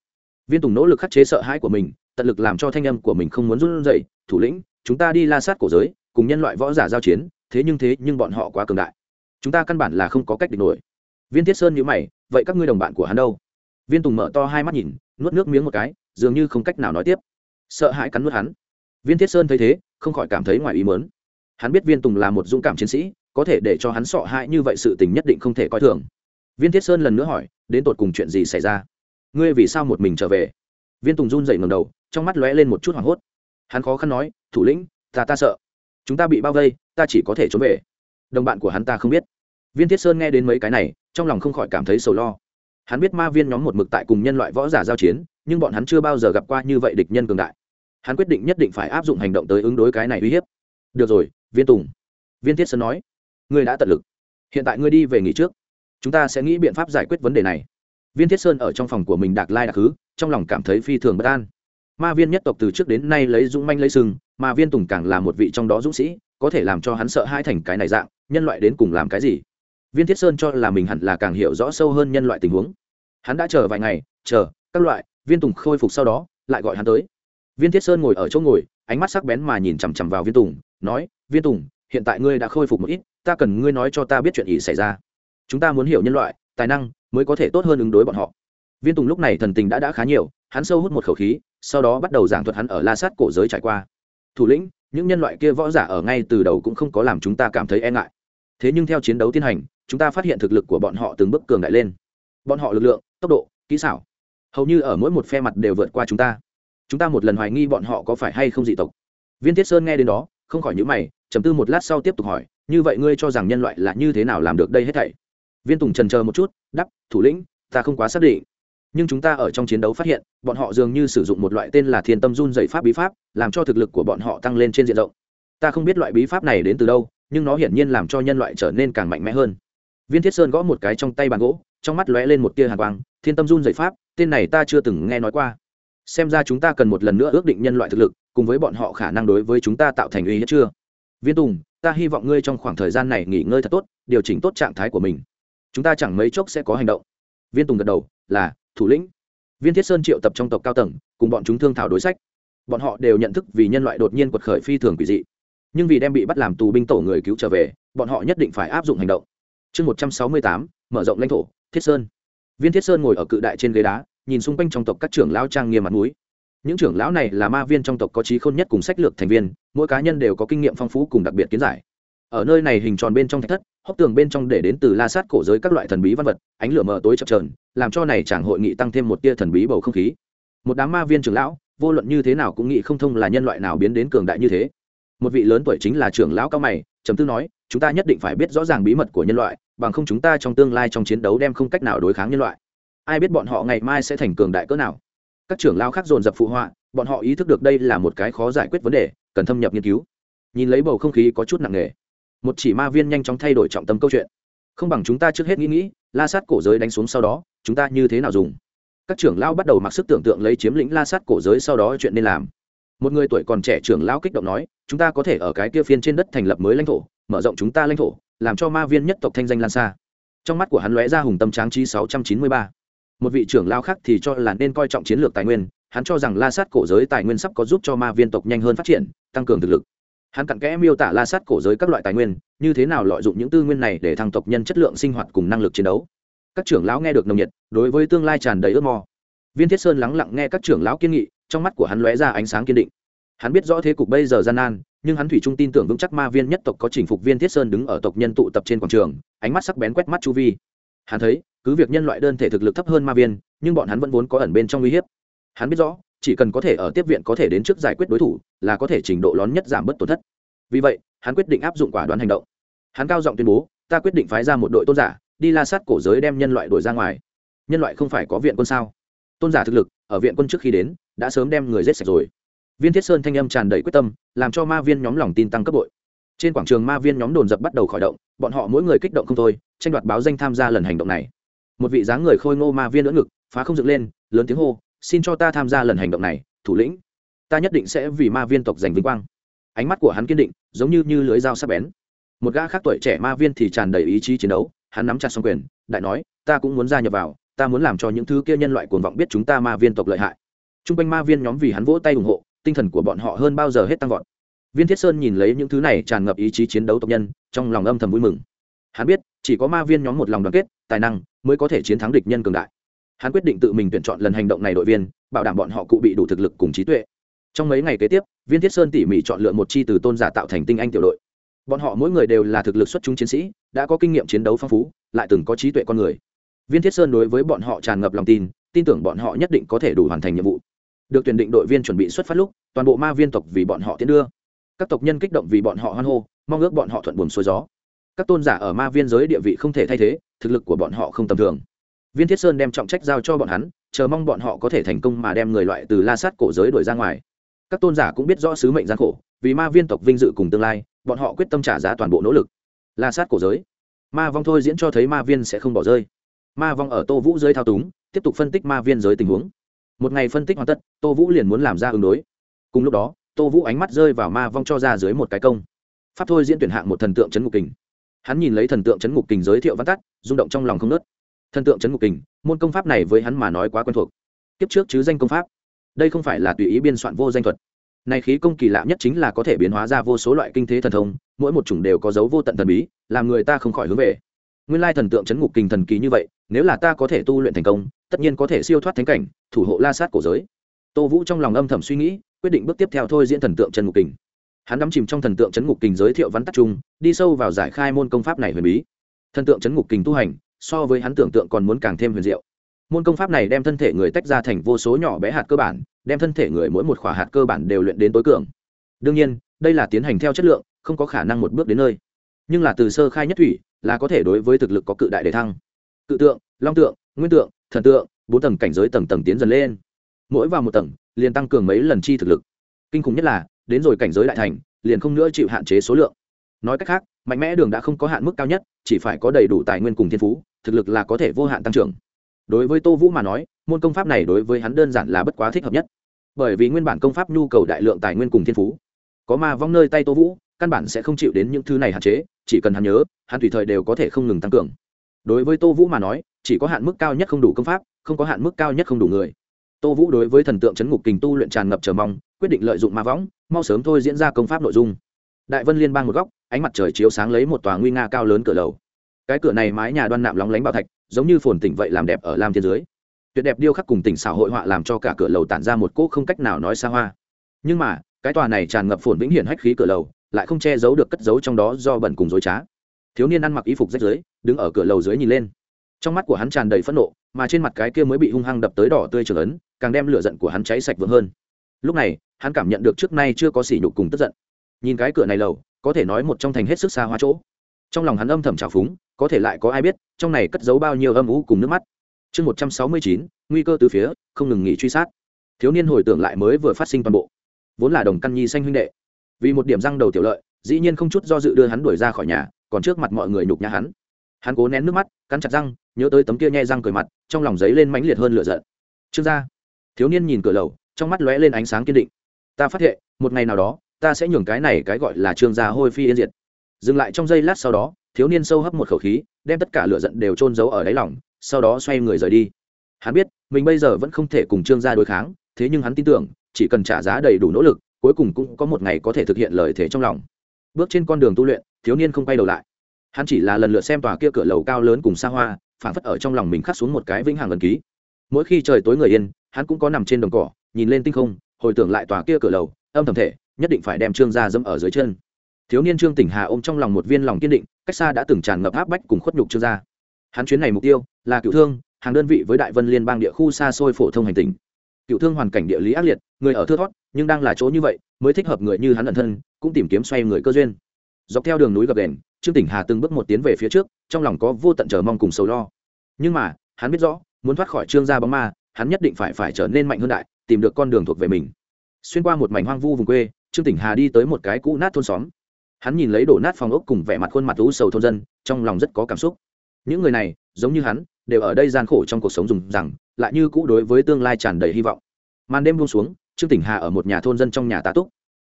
Viên tùng nỗ lực khắc chế sợ hãi của mình, tận lực làm cho thanh âm của mình không muốn run dậy thủ lĩnh, chúng ta đi la sát cổ giới, cùng nhân loại võ giả giao chiến, thế nhưng thế nhưng bọn họ quá cường đại. Chúng ta căn bản là không có cách địch nổi viên thiết sơn nhữ mày, vậy các ngươi đồng bạn của hắn đâu? Viên tùng mở to hai mắt nhìn, nuốt nước miếng một cái, dường như không cách nào nói tiếp. Sợ hãi cắn nuốt hắn. Viên thiết sơn thấy thế, không khỏi cảm thấy ngoài ý mớn hắn biết viên tùng là một dũng cảm chiến sĩ, có thể để cho hắn sợ hãi như vậy sự tình nhất định không thể coi thường. Viên thiết sơn lần nữa hỏi, đến tột cùng chuyện gì xảy ra? Ngươi vì sao một mình trở về? Viên tùng run dậy ngầm đầu, trong mắt lóe lên một chút hoảng hốt. Hắn khó khăn nói, thủ lĩnh, ta ta sợ. Chúng ta bị bao vây, ta chỉ có thể trốn về. Đồng bạn của hắn ta không biết viên thiết sơn nghe đến mấy cái này, trong lòng không khỏi cảm thấy sầu lo. Hắn biết ma viên nhóm một mực tại cùng nhân loại võ giả giao chiến, nhưng bọn hắn chưa bao giờ gặp qua như vậy địch nhân cường đại. Hắn quyết định nhất định phải áp dụng hành động tới ứng đối cái này uy hiếp. Được rồi, viên tùng. Viên thiết sơn nói. Ngươi đã tận lực. Hiện tại ngươi đi về nghỉ trước. Chúng ta sẽ nghĩ biện pháp giải quyết vấn đề này. Viên thiết sơn ở trong phòng của mình đạc lai đạc hứ, trong lòng cảm thấy phi thường bất an. Ma viên nhất tộc từ trước đến nay lấy dũng manh lấy sừng, mà viên tùng càng là một vị trong đó dũng sĩ, có thể làm cho hắn sợ hai thành cái này dạng, nhân loại đến cùng làm cái gì? Viên thiết sơn cho là mình hẳn là càng hiểu rõ sâu hơn nhân loại tình huống. Hắn đã chờ vài ngày, chờ, các loại, viên tùng khôi phục sau đó, lại gọi hắn tới. Viên thiết sơn ngồi ở chỗ ngồi, ánh mắt sắc bén mà nhìn chằm chằm vào viên tùng, nói, viên tùng, hiện tại ngươi đã khôi phục một ít, ta cần ngươi nói cho ta biết chuyện ý xảy ra. Chúng ta muốn hiểu nhân loại, tài năng, mới có thể tốt hơn ứng đối bọn họ. Viên tùng lúc này thần tình đã đã khá nhiều, hắn sâu hút một khẩu khí, sau đó bắt đầu giảng thuật hắn ở la sát cổ giới trải qua. Thủ lĩnh, những nhân loại kia võ giả ở ngay từ đầu cũng không có làm chúng ta cảm thấy e ngại. Thế nhưng theo chiến đấu tiến hành chúng ta phát hiện thực lực của bọn họ từng bước cường đại lên. Bọn họ lực lượng, tốc độ, kỹ xảo, hầu như ở mỗi một phe mặt đều vượt qua chúng ta. Chúng ta một lần hoài nghi bọn họ có phải hay không dị tộc. Viên thiết sơn nghe đến đó, không khỏi nhữ mày chầm tư một lát sau tiếp tục hỏi, như vậy ngươi cho rằng nhân loại là như thế nào làm được đây hết thảy? Viên tùng trần chờ một chút đắp thủ lĩnh, ta không quá xác định. Nhưng chúng ta ở trong chiến đấu phát hiện, bọn họ dường như sử dụng một loại tên là thiên tâm run dày pháp bí pháp, làm cho thực lực của bọn họ tăng lên trên diện rộng. Ta không biết loại bí pháp này đến từ đâu, nhưng nó hiển nhiên làm cho nhân loại trở nên càng mạnh mẽ hơn viên thiết sơn gõ một cái trong tay bàn gỗ, trong mắt lóe lên một tia hàn quang, thiên tâm run dậy pháp, tên này ta chưa từng nghe nói qua. Xem ra chúng ta cần một lần nữa ước định nhân loại thực lực, cùng với bọn họ khả năng đối với chúng ta tạo thành uy hiếp chưa? Viên tùng, ta hy vọng ngươi trong khoảng thời gian này nghỉ ngơi thật tốt, điều chỉnh tốt trạng thái của mình. Chúng ta chẳng mấy chốc sẽ có hành động. Viên tùng gật đầu, là, thủ lĩnh. Viên thiết sơn triệu tập trong tộc cao tầng, cùng bọn chúng thương thảo đối sách. Bọn họ đều nhận thức vì nhân loại đột nhiên quật khởi phi thường quỷ dị. Nhưng vì đem bị bắt làm tù binh tổ người cứu trở về, bọn họ nhất định phải áp dụng hành động chương một trăm sáu mươi tám, mở rộng lãnh thổ, thiết sơn. Viên thiết sơn ngồi ở cự đại trên ghế đá, nhìn xung quanh trong tộc các trưởng lão trang nghiêm mặt núi những trưởng lão này là ma viên trong tộc có trí khôn nhất cùng sách lược thành viên, mỗi cá nhân đều có kinh nghiệm phong phú cùng đặc biệt kiến giải. Ở nơi này hình tròn bên trong thạch thất, hốc tường bên trong để đến từ la sát cổ giới các loại thần bí văn vật, ánh lửa mờ tối chập trờn làm cho này chẳng hội nghị tăng thêm một tia thần bí bầu không khí. Một đám ma viên trưởng lão, vô luận như thế nào cũng nghĩ không thông là nhân loại nào biến đến cường đại như thế. Một vị lớn tuổi chính là trưởng lão cao mày trầm tư nói, chúng ta nhất định phải biết rõ ràng bí mật của nhân loại, bằng không chúng ta trong tương lai trong chiến đấu đem không cách nào đối kháng nhân loại. Ai biết bọn họ ngày mai sẽ thành cường đại cỡ nào? Các trưởng lao khác dồn dập phụ họa, bọn họ ý thức được đây là một cái khó giải quyết vấn đề, cần thâm nhập nghiên cứu. Nhìn lấy bầu không khí có chút nặng nề, một chỉ ma viên nhanh chóng thay đổi trọng tâm câu chuyện. Không bằng chúng ta trước hết nghĩ nghĩ, la sát cổ giới đánh xuống sau đó, chúng ta như thế nào dùng? Các trưởng lao bắt đầu mặc sức tưởng tượng lấy chiếm lĩnh la sát cổ giới sau đó chuyện nên làm một người tuổi còn trẻ trưởng lão kích động nói, chúng ta có thể ở cái kia phiên trên đất thành lập mới lãnh thổ, mở rộng chúng ta lãnh thổ, làm cho ma viên nhất tộc thanh danh lan xa. Trong mắt của hắn lóe ra hùng tâm tráng trí sáu trăm chín mươi ba. Một vị trưởng lao khác thì cho là nên coi trọng chiến lược tài nguyên, hắn cho rằng la sát cổ giới tài nguyên sắp có giúp cho ma viên tộc nhanh hơn phát triển, tăng cường thực lực. Hắn cặn kẽ miêu tả la sát cổ giới các loại tài nguyên, như thế nào lợi dụng những tư nguyên này để thăng tộc nhân chất lượng, sinh hoạt cùng năng lực chiến đấu. Các trưởng lão nghe được nồng nhiệt, đối với tương lai tràn đầy ước mơ viên thiết sơn lắng lặng nghe các trưởng lão kiên nghị, trong mắt của hắn lóe ra ánh sáng kiên định. Hắn biết rõ thế cục bây giờ gian nan, nhưng hắn thủy trung tin tưởng vững chắc ma viên nhất tộc có chỉnh phục viên thiết sơn đứng ở tộc nhân tụ tập trên quảng trường, ánh mắt sắc bén quét mắt chu vi. Hắn thấy, cứ việc nhân loại đơn thể thực lực thấp hơn ma viên, nhưng bọn hắn vẫn vốn có ẩn bên trong uy hiếp. Hắn biết rõ, chỉ cần có thể ở tiếp viện có thể đến trước giải quyết đối thủ, là có thể trình độ lớn nhất giảm bớt tổn thất. Vì vậy, hắn quyết định áp dụng quả đoán hành động. Hắn cao giọng tuyên bố, ta quyết định phái ra một đội tôn giả, đi la sát cổ giới đem nhân loại đuổi ra ngoài. Nhân loại không phải có viện quân sao? Tôn giả thực lực, ở viện quân trước khi đến, đã sớm đem người giết sạch rồi. Viên thiết sơn thanh âm tràn đầy quyết tâm, làm cho ma viên nhóm lòng tin tăng cấp bội. Trên quảng trường ma viên nhóm đồn dập bắt đầu khởi động, bọn họ mỗi người kích động không thôi, tranh đoạt báo danh tham gia lần hành động này. Một vị dáng người khôi ngô ma viên lỡ ngực, phá không dựng lên, lớn tiếng hô, xin cho ta tham gia lần hành động này, thủ lĩnh. Ta nhất định sẽ vì ma viên tộc giành vinh quang. Ánh mắt của hắn kiên định, giống như như lưới dao sắc bén. Một gã khác tuổi trẻ ma viên thì tràn đầy ý chí chiến đấu, hắn nắm chặt xong quyền, đại nói, ta cũng muốn gia nhập vào ta muốn làm cho những thứ kia nhân loại cuồng vọng biết chúng ta ma viên tộc lợi hại. T r u n g quanh ma viên nhóm vì hắn vỗ tay ủng hộ, tinh thần của bọn họ hơn bao giờ hết tăng vọt. Viên thiết sơn nhìn lấy những thứ này tràn ngập ý chí chiến đấu tộc nhân, trong lòng âm thầm vui mừng. Hắn biết, chỉ có ma viên nhóm một lòng đoàn kết, tài năng mới có thể chiến thắng địch nhân cường đại. Hắn quyết định tự mình tuyển chọn lần hành động này đội viên, bảo đảm bọn họ cụ bị đủ thực lực cùng trí tuệ. Trong mấy ngày kế tiếp, viên thiết sơn tỉ mỉ chọn lựa một chi từ tôn giả tạo thành tinh anh tiểu đội. Bọn họ mỗi người đều là thực lực xuất chúng chiến sĩ, đã có kinh nghiệm chiến đấu phong phú, lại từng có trí tuệ con người viên thiết sơn đối với bọn họ tràn ngập lòng tin tin tưởng bọn họ nhất định có thể đủ hoàn thành nhiệm vụ. Được tuyển định đội viên chuẩn bị xuất phát lúc, toàn bộ ma viên tộc vì bọn họ tiến đưa. Các tộc nhân kích động vì bọn họ hoan hô, mong ước bọn họ thuận buồm xuôi gió. Các tôn giả ở ma viên giới địa vị không thể thay thế, thực lực của bọn họ không tầm thường. Viên thiết sơn đem trọng trách giao cho bọn hắn, chờ mong bọn họ có thể thành công mà đem người loại từ la sát cổ giới đuổi ra ngoài. Các tôn giả cũng biết rõ sứ mệnh gian khổ, vì ma viên tộc vinh dự cùng tương lai, bọn họ quyết tâm trả giá toàn bộ nỗ lực. La sát cổ giới. Ma vong thôi diễn cho thấy ma viên sẽ không bỏ rơi ma vong ở tô vũ dưới thao túng, tiếp tục phân tích ma viên giới tình huống. Một ngày phân tích hoàn tất, tô vũ liền muốn làm ra ứng đối. Cùng lúc đó, tô vũ ánh mắt rơi vào ma vong cho ra dưới một cái công. Pháp thôi diễn tuyển hạng một thần tượng c ngục kình. Hắn nhìn lấy thần tượng c ngục kình giới thiệu văn tắt, rung động trong lòng không nớt thần tượng c ngục kình, môn công pháp này với hắn mà nói quá quen thuộc. Kiếp trước chứ danh công pháp. Đây không phải là tùy ý biên soạn vô danh thuật. Này khí công kỳ lạ nhất chính là có thể biến hóa ra vô số loại kinh thế thần thông, mỗi một chủng đều có dấu vô tận thần bí, làm người ta không khỏi hướng về. Nguyên lai thần tượng chấn ngục kình thần kỳ như vậy nếu là ta có thể tu luyện thành công, tất nhiên có thể siêu thoát thánh cảnh, thủ hộ la sát cổ giới. Tô vũ trong lòng âm thầm suy nghĩ, quyết định bước tiếp theo thôi diễn thần tượng chân ngục kình. Hắn đắm chìm trong thần tượng trấn ngục kình giới thiệu văn tắc trung đi sâu vào giải khai môn công pháp này huyền bí. Thần tượng trấn ngục kình tu hành, so với hắn tưởng tượng còn muốn càng thêm huyền diệu. Môn công pháp này đem thân thể người tách ra thành vô số nhỏ bé hạt cơ bản, đem thân thể người mỗi một khỏa hạt cơ bản đều luyện đến tối cường. Đương nhiên, đây là tiến hành theo chất lượng, không có khả năng một bước đến nơi. Nhưng là từ sơ khai nhất thủy, là có thể đối với thực lực có cự đại để thăng cự tượng, long tượng, nguyên tượng, thần tượng, bốn tầng cảnh giới tầng tầng tiến dần lên. Mỗi vào một tầng, liền tăng cường mấy lần chi thực lực. Kinh khủng nhất là, đến rồi cảnh giới đại thành, liền không nữa chịu hạn chế số lượng. Nói cách khác, mạnh mẽ đường đã không có hạn mức cao nhất, chỉ phải có đầy đủ tài nguyên cùng thiên phú, thực lực là có thể vô hạn tăng trưởng. Đối với tô vũ mà nói, môn công pháp này đối với hắn đơn giản là bất quá thích hợp nhất. Bởi vì nguyên bản công pháp nhu cầu đại lượng tài nguyên cùng thiên phú. Có ma vong nơi tay tô vũ, căn bản sẽ không chịu đến những thứ này hạn chế, chỉ cần hắn nhớ, hắn tùy thời đều có thể không ngừng tăng cường đối với tô vũ mà nói, chỉ có hạn mức cao nhất không đủ công pháp, không có hạn mức cao nhất không đủ người. Tô vũ đối với thần tượng chấn ngục kình tu luyện tràn ngập chờ mong, quyết định lợi dụng ma võng, mau sớm thôi diễn ra công pháp nội dung. Đại vân liên bang một góc, ánh mặt trời chiếu sáng lấy một tòa nguy nga cao lớn cửa lầu. Cái cửa này mái nhà đoan nạm lóng lánh bảo thạch, giống như phồn tỉnh vậy làm đẹp ở lam thiên dưới tuyệt đẹp điêu khắc cùng tỉnh xảo hội họa làm cho cả cửa lầu tản ra một cỗ không cách nào nói xa hoa. Nhưng mà, cái tòa này tràn ngập phồn vĩnh hiển hách khí cửa lầu, lại không che giấu được cất giấu trong đó do bẩn cùng dối trá. Thiếu niên ăn mặc y phục rách rưới đứng ở cửa lầu dưới nhìn lên. Trong mắt của hắn tràn đầy phẫn nộ, mà trên mặt cái kia mới bị hung hăng đập tới đỏ tươi trở ấn, càng đem lửa giận của hắn cháy sạch vượng hơn. Lúc này, hắn cảm nhận được trước nay chưa có sỉ nhục cùng tức giận. Nhìn cái cửa này lầu, có thể nói một trong thành hết sức xa hoa chỗ. Trong lòng hắn âm thầm trào phúng, có thể lại có ai biết, trong này cất giấu bao nhiêu âm ú cùng nước mắt. Chương một trăm sáu mươi chín, nguy cơ từ phía, không ngừng nghỉ truy sát. Thiếu niên hồi tưởng lại mới vừa phát sinh toàn bộ. Vốn là đồng căn nhi xanh huynh đệ. Vì một điểm răng đầu tiểu lợi, dĩ nhiên không chút do dự đưa hắn đuổi ra khỏi nhà, còn trước mặt mọi người nhục nhã hắn hắn cố nén nước mắt, cắn chặt răng, nhớ tới tấm kia nhai răng cười mặt, trong lòng giấy lên mãnh liệt hơn lửa giận. Trương gia. Thiếu niên nhìn cửa lầu, trong mắt lóe lên ánh sáng kiên định. Ta phát hiện, một ngày nào đó, ta sẽ nhường cái này cái gọi là trương gia hôi phi yên diệt. Dừng lại trong giây lát sau đó, thiếu niên sâu hấp một khẩu khí, đem tất cả lửa giận đều trôn giấu ở đáy lòng, sau đó xoay người rời đi. Hắn biết, mình bây giờ vẫn không thể cùng trương gia đối kháng, thế nhưng hắn tin tưởng, chỉ cần trả giá đầy đủ nỗ lực, cuối cùng cũng có một ngày có thể thực hiện lời thế trong lòng. Bước trên con đường tu luyện, thiếu niên không quay đầu lại hắn chỉ là lần lượt xem tòa kia cửa lầu cao lớn cùng xa hoa phản phất ở trong lòng mình khắc xuống một cái vĩnh hằng lần ký. Mỗi khi trời tối người yên, hắn cũng có nằm trên đồng cỏ, nhìn lên tinh không, hồi tưởng lại tòa kia cửa lầu, âm thầm thể, nhất định phải đem trương gia dẫm ở dưới chân. Thiếu niên trương tỉnh hà ôm trong lòng một viên lòng kiên định, cách xa đã từng tràn ngập áp bách cùng khuất nhục trương gia. Hắn chuyến này mục tiêu là cựu thương, hàng đơn vị với đại vân liên bang địa khu xa xôi phổ thông hành tình cựu thương hoàn cảnh địa lý ác liệt, người ở thưa thót, nhưng đang là chỗ như vậy, mới thích hợp người như hắn ẩn thân, cũng tìm kiếm xoay người cơ duyên. Dọc theo đường núi gập đền trương tỉnh hà từng bước một tiến về phía trước, trong lòng có vô tận chờ mong cùng sầu lo. Nhưng mà, hắn biết rõ, muốn thoát khỏi trương gia bóng ma, hắn nhất định phải phải trở nên mạnh hơn đại, tìm được con đường thuộc về mình. Xuyên qua một mảnh hoang vu vùng quê, trương tỉnh hà đi tới một cái cũ nát thôn xóm. Hắn nhìn lấy đổ nát phòng ốc cùng vẻ mặt khuôn mặt u sầu thôn dân, trong lòng rất có cảm xúc. Những người này, giống như hắn, đều ở đây gian khổ trong cuộc sống dùng rằng, lại như cũ đối với tương lai tràn đầy hy vọng. Màn đêm buông xuống, trương tỉnh hà ở một nhà thôn dân trong nhà tá túc.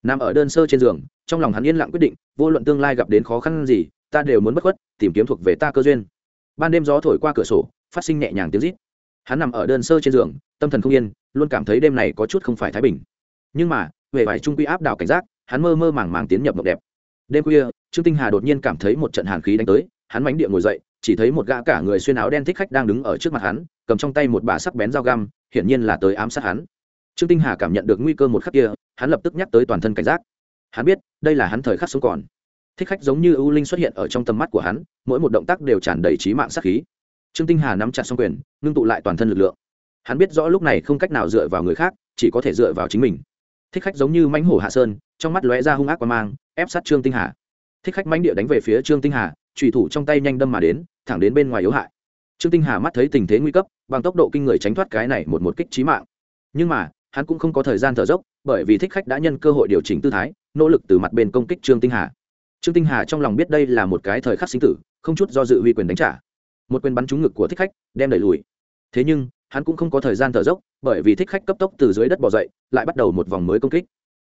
Nằm ở đơn sơ trên giường trong lòng hắn yên lặng quyết định, vô luận tương lai gặp đến khó khăn gì, ta đều muốn bất khuất, tìm kiếm thuộc về ta cơ duyên. Ban đêm gió thổi qua cửa sổ, phát sinh nhẹ nhàng tiếng rít. Hắn nằm ở đơn sơ trên giường, tâm thần không yên, luôn cảm thấy đêm này có chút không phải thái bình. Nhưng mà về vải trung quy áp đảo cảnh giác, hắn mơ mơ màng màng tiến nhập mộng đẹp. Đêm khuya, trương tinh hà đột nhiên cảm thấy một trận hàn khí đánh tới, hắn mánh địa ngồi dậy, chỉ thấy một gã cả người xuyên áo đen thích khách đang đứng ở trước mặt hắn, cầm trong tay một bà sắc bén dao găm, hiển nhiên là tới ám sát hắn. Trương tinh hà cảm nhận được nguy cơ một khắc kia, hắn lập tức nhắc tới toàn thân cảnh giác hắn biết, đây là hắn thời khắc sống còn. Thích khách giống như ưu linh xuất hiện ở trong tầm mắt của hắn, mỗi một động tác đều tràn đầy trí mạng sát khí. Trương tinh hà nắm chặt xong quyền, ngưng tụ lại toàn thân lực lượng. Hắn biết rõ lúc này không cách nào dựa vào người khác, chỉ có thể dựa vào chính mình. Thích khách giống như mãnh hổ hạ sơn, trong mắt lóe ra hung ác qua mang, ép sát trương tinh hà. Thích khách mãnh địa đánh về phía trương tinh hà trùy thủ trong tay nhanh đâm mà đến, thẳng đến bên ngoài yếu hại. Trương tinh hà mắt thấy tình thế nguy cấp, bằng tốc độ kinh người tránh thoát cái này một một kích trí mạng. Nhưng mà, hắn cũng không có thời gian thở dốc, bởi vì thích khách đã nhân cơ hội điều chỉnh tư thái nỗ lực từ mặt bên công kích trương tinh hà. Trương tinh hà trong lòng biết đây là một cái thời khắc sinh tử, không chút do dự huy quyền đánh trả. Một quyền bắn trúng ngực của thích khách, đem đẩy lùi. Thế nhưng, hắn cũng không có thời gian thở dốc, bởi vì thích khách cấp tốc từ dưới đất bỏ dậy, lại bắt đầu một vòng mới công kích.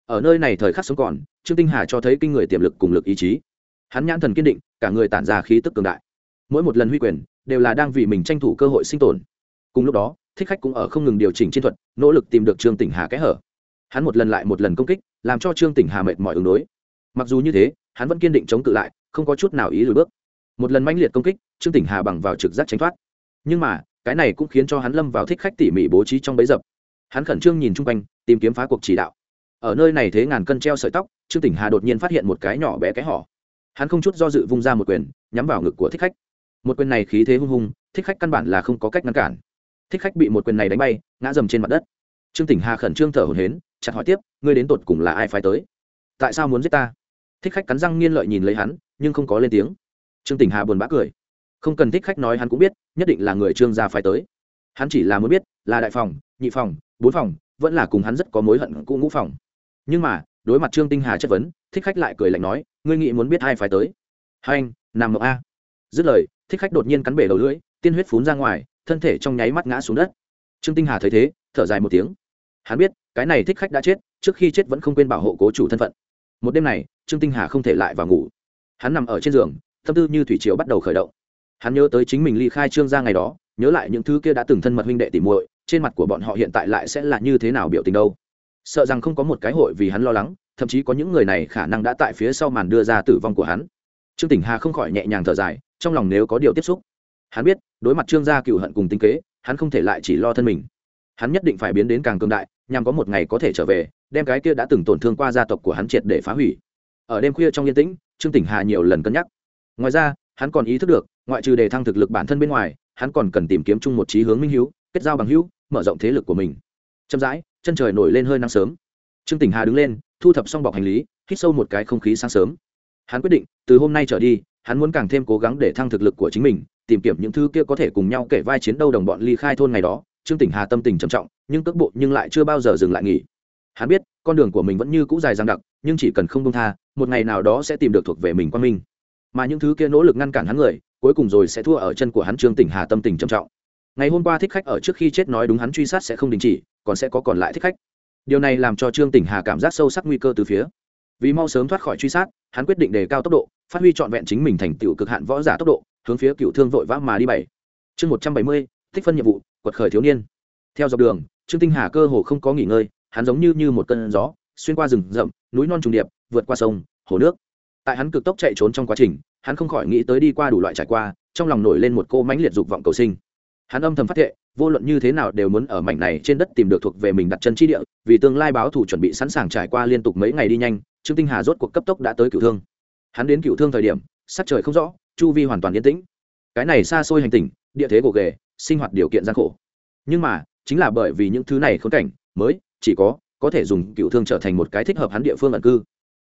Ở nơi này thời khắc sống còn, trương tinh hà cho thấy kinh người tiềm lực cùng lực ý chí. Hắn nhãn thần kiên định, cả người tản ra khí tức cường đại. Mỗi một lần huy quyền, đều là đang vì mình tranh thủ cơ hội sinh tồn. Cùng lúc đó, thích khách cũng ở không ngừng điều chỉnh chiến thuật, nỗ lực tìm được trương tỉnh hà kẽ hở hắn một lần lại một lần công kích, làm cho trương tỉnh hà mệt mỏi ứng đối. Mặc dù như thế, hắn vẫn kiên định chống cự lại, không có chút nào ý lùi bước. Một lần mãnh liệt công kích, trương tỉnh hà bằng vào trực giác tránh thoát. Nhưng mà, cái này cũng khiến cho hắn lâm vào thích khách tỉ mỉ bố trí trong bấy dập. Hắn khẩn trương nhìn chung quanh, tìm kiếm phá cuộc chỉ đạo. Ở nơi này thế ngàn cân treo sợi tóc, trương tỉnh hà đột nhiên phát hiện một cái nhỏ bé cái họ hắn không chút do dự vung ra một quyền, nhắm vào ngực của thích khách. Một quyền này khí thế hung hung thích khách căn bản là không có cách ngăn cản. Thích khách bị một quyền này đánh bay, ngã dầm trên mặt đất. Trương tỉnh hà khẩn trương thở hổn hến chặt hỏi tiếp, ngươi đến tột cùng là ai phải tới? Tại sao muốn giết ta? Thích khách cắn răng nghiên lợi nhìn lấy hắn, nhưng không có lên tiếng. Trương tỉnh hà buồn bã cười. Không cần thích khách nói hắn cũng biết, nhất định là người trương gia phải tới. Hắn chỉ là muốn biết, là đại phòng, nhị phòng, bốn phòng, vẫn là cùng hắn rất có mối hận cũ ngũ phòng. Nhưng mà, đối mặt trương tinh hà chất vấn, thích khách lại cười lạnh nói, ngươi nghĩ muốn biết ai phải tới? Hai anh nằm mộng a. Dứt lời, thích khách đột nhiên cắn bể đầu lưỡi, tiên huyết phún ra ngoài, thân thể trong nháy mắt ngã xuống đất. Trương tinh hà thấy thế, thở dài một tiếng hắn biết, cái này thích khách đã chết, trước khi chết vẫn không quên bảo hộ cố chủ thân phận. Một đêm này, trương tinh hà không thể lại vào ngủ. Hắn nằm ở trên giường, tâm tư như thủy triều bắt đầu khởi động. Hắn nhớ tới chính mình ly khai trương ra ngày đó, nhớ lại những thứ kia đã từng thân mật huynh đệ tỉ muội, trên mặt của bọn họ hiện tại lại sẽ là như thế nào biểu tình đâu. Sợ rằng không có một cái hội vì hắn lo lắng, thậm chí có những người này khả năng đã tại phía sau màn đưa ra tử vong của hắn. Trương tỉnh hà không khỏi nhẹ nhàng thở dài, trong lòng nếu có điều tiếp xúc. Hắn biết, đối mặt trương gia cựu hận cùng tinh kế, hắn không thể lại chỉ lo thân mình. Hắn nhất định phải biến đến càng cường đại nhằm có một ngày có thể trở về, đem cái kia đã từng tổn thương qua gia tộc của hắn triệt để phá hủy. Ở đêm khuya trong yên tĩnh, trương tỉnh hà nhiều lần cân nhắc. Ngoài ra, hắn còn ý thức được, ngoại trừ đề thăng thực lực bản thân bên ngoài, hắn còn cần tìm kiếm chung một trí hướng minh hữu, kết giao bằng hữu, mở rộng thế lực của mình. Chậm rãi, chân trời nổi lên hơi nắng sớm. Trương tỉnh hà đứng lên, thu thập xong bọc hành lý, hít sâu một cái không khí sáng sớm. Hắn quyết định, từ hôm nay trở đi, hắn muốn càng thêm cố gắng để thăng thực lực của chính mình, tìm kiếm những thứ kia có thể cùng nhau kể vai chiến đấu đồng bọn ly khai thôn ngày đó trương tỉnh hà tâm tình trầm trọng, nhưng cước bộ nhưng lại chưa bao giờ dừng lại nghỉ. Hắn biết, con đường của mình vẫn như cũ dài dằng đặc, nhưng chỉ cần không buông tha, một ngày nào đó sẽ tìm được thuộc về mình quan minh. Mà những thứ kia nỗ lực ngăn cản hắn người, cuối cùng rồi sẽ thua ở chân của hắn trương tỉnh hà tâm tình trầm trọng. Ngày hôm qua thích khách ở trước khi chết nói đúng hắn truy sát sẽ không đình chỉ, còn sẽ có còn lại thích khách. Điều này làm cho trương tỉnh hà cảm giác sâu sắc nguy cơ từ phía. Vì mau sớm thoát khỏi truy sát, hắn quyết định đề cao tốc độ, phát huy trọn vẹn chính mình thành tựu cực hạn võ giả tốc độ, hướng phía cựu thương vội vã mà đi bảy. Chương một trăm bảy mươi thích phân nhiệm vụ, quật khởi thiếu niên. Theo dọc đường, trương tinh hà cơ hồ không có nghỉ ngơi, hắn giống như như một cơn gió, xuyên qua rừng rậm, núi non trùng điệp, vượt qua sông, hồ nước. Tại hắn cực tốc chạy trốn trong quá trình, hắn không khỏi nghĩ tới đi qua đủ loại trải qua, trong lòng nổi lên một cô mãnh liệt dục vọng cầu sinh. Hắn âm thầm phát thệ, vô luận như thế nào đều muốn ở mảnh này trên đất tìm được thuộc về mình đặt chân chi địa, vì tương lai báo thủ chuẩn bị sẵn sàng trải qua liên tục mấy ngày đi nhanh, trương tinh hà rốt cuộc cấp tốc đã tới cựu thương. Hắn đến cựu thương thời điểm, sắc trời không rõ, chu vi hoàn toàn yên tĩnh. Cái này xa xôi hành tình địa thế gồ ghề sinh hoạt điều kiện gian khổ. Nhưng mà, chính là bởi vì những thứ này khốn cảnh mới chỉ có có thể dùng cựu thương trở thành một cái thích hợp hắn địa phương ẩn cư.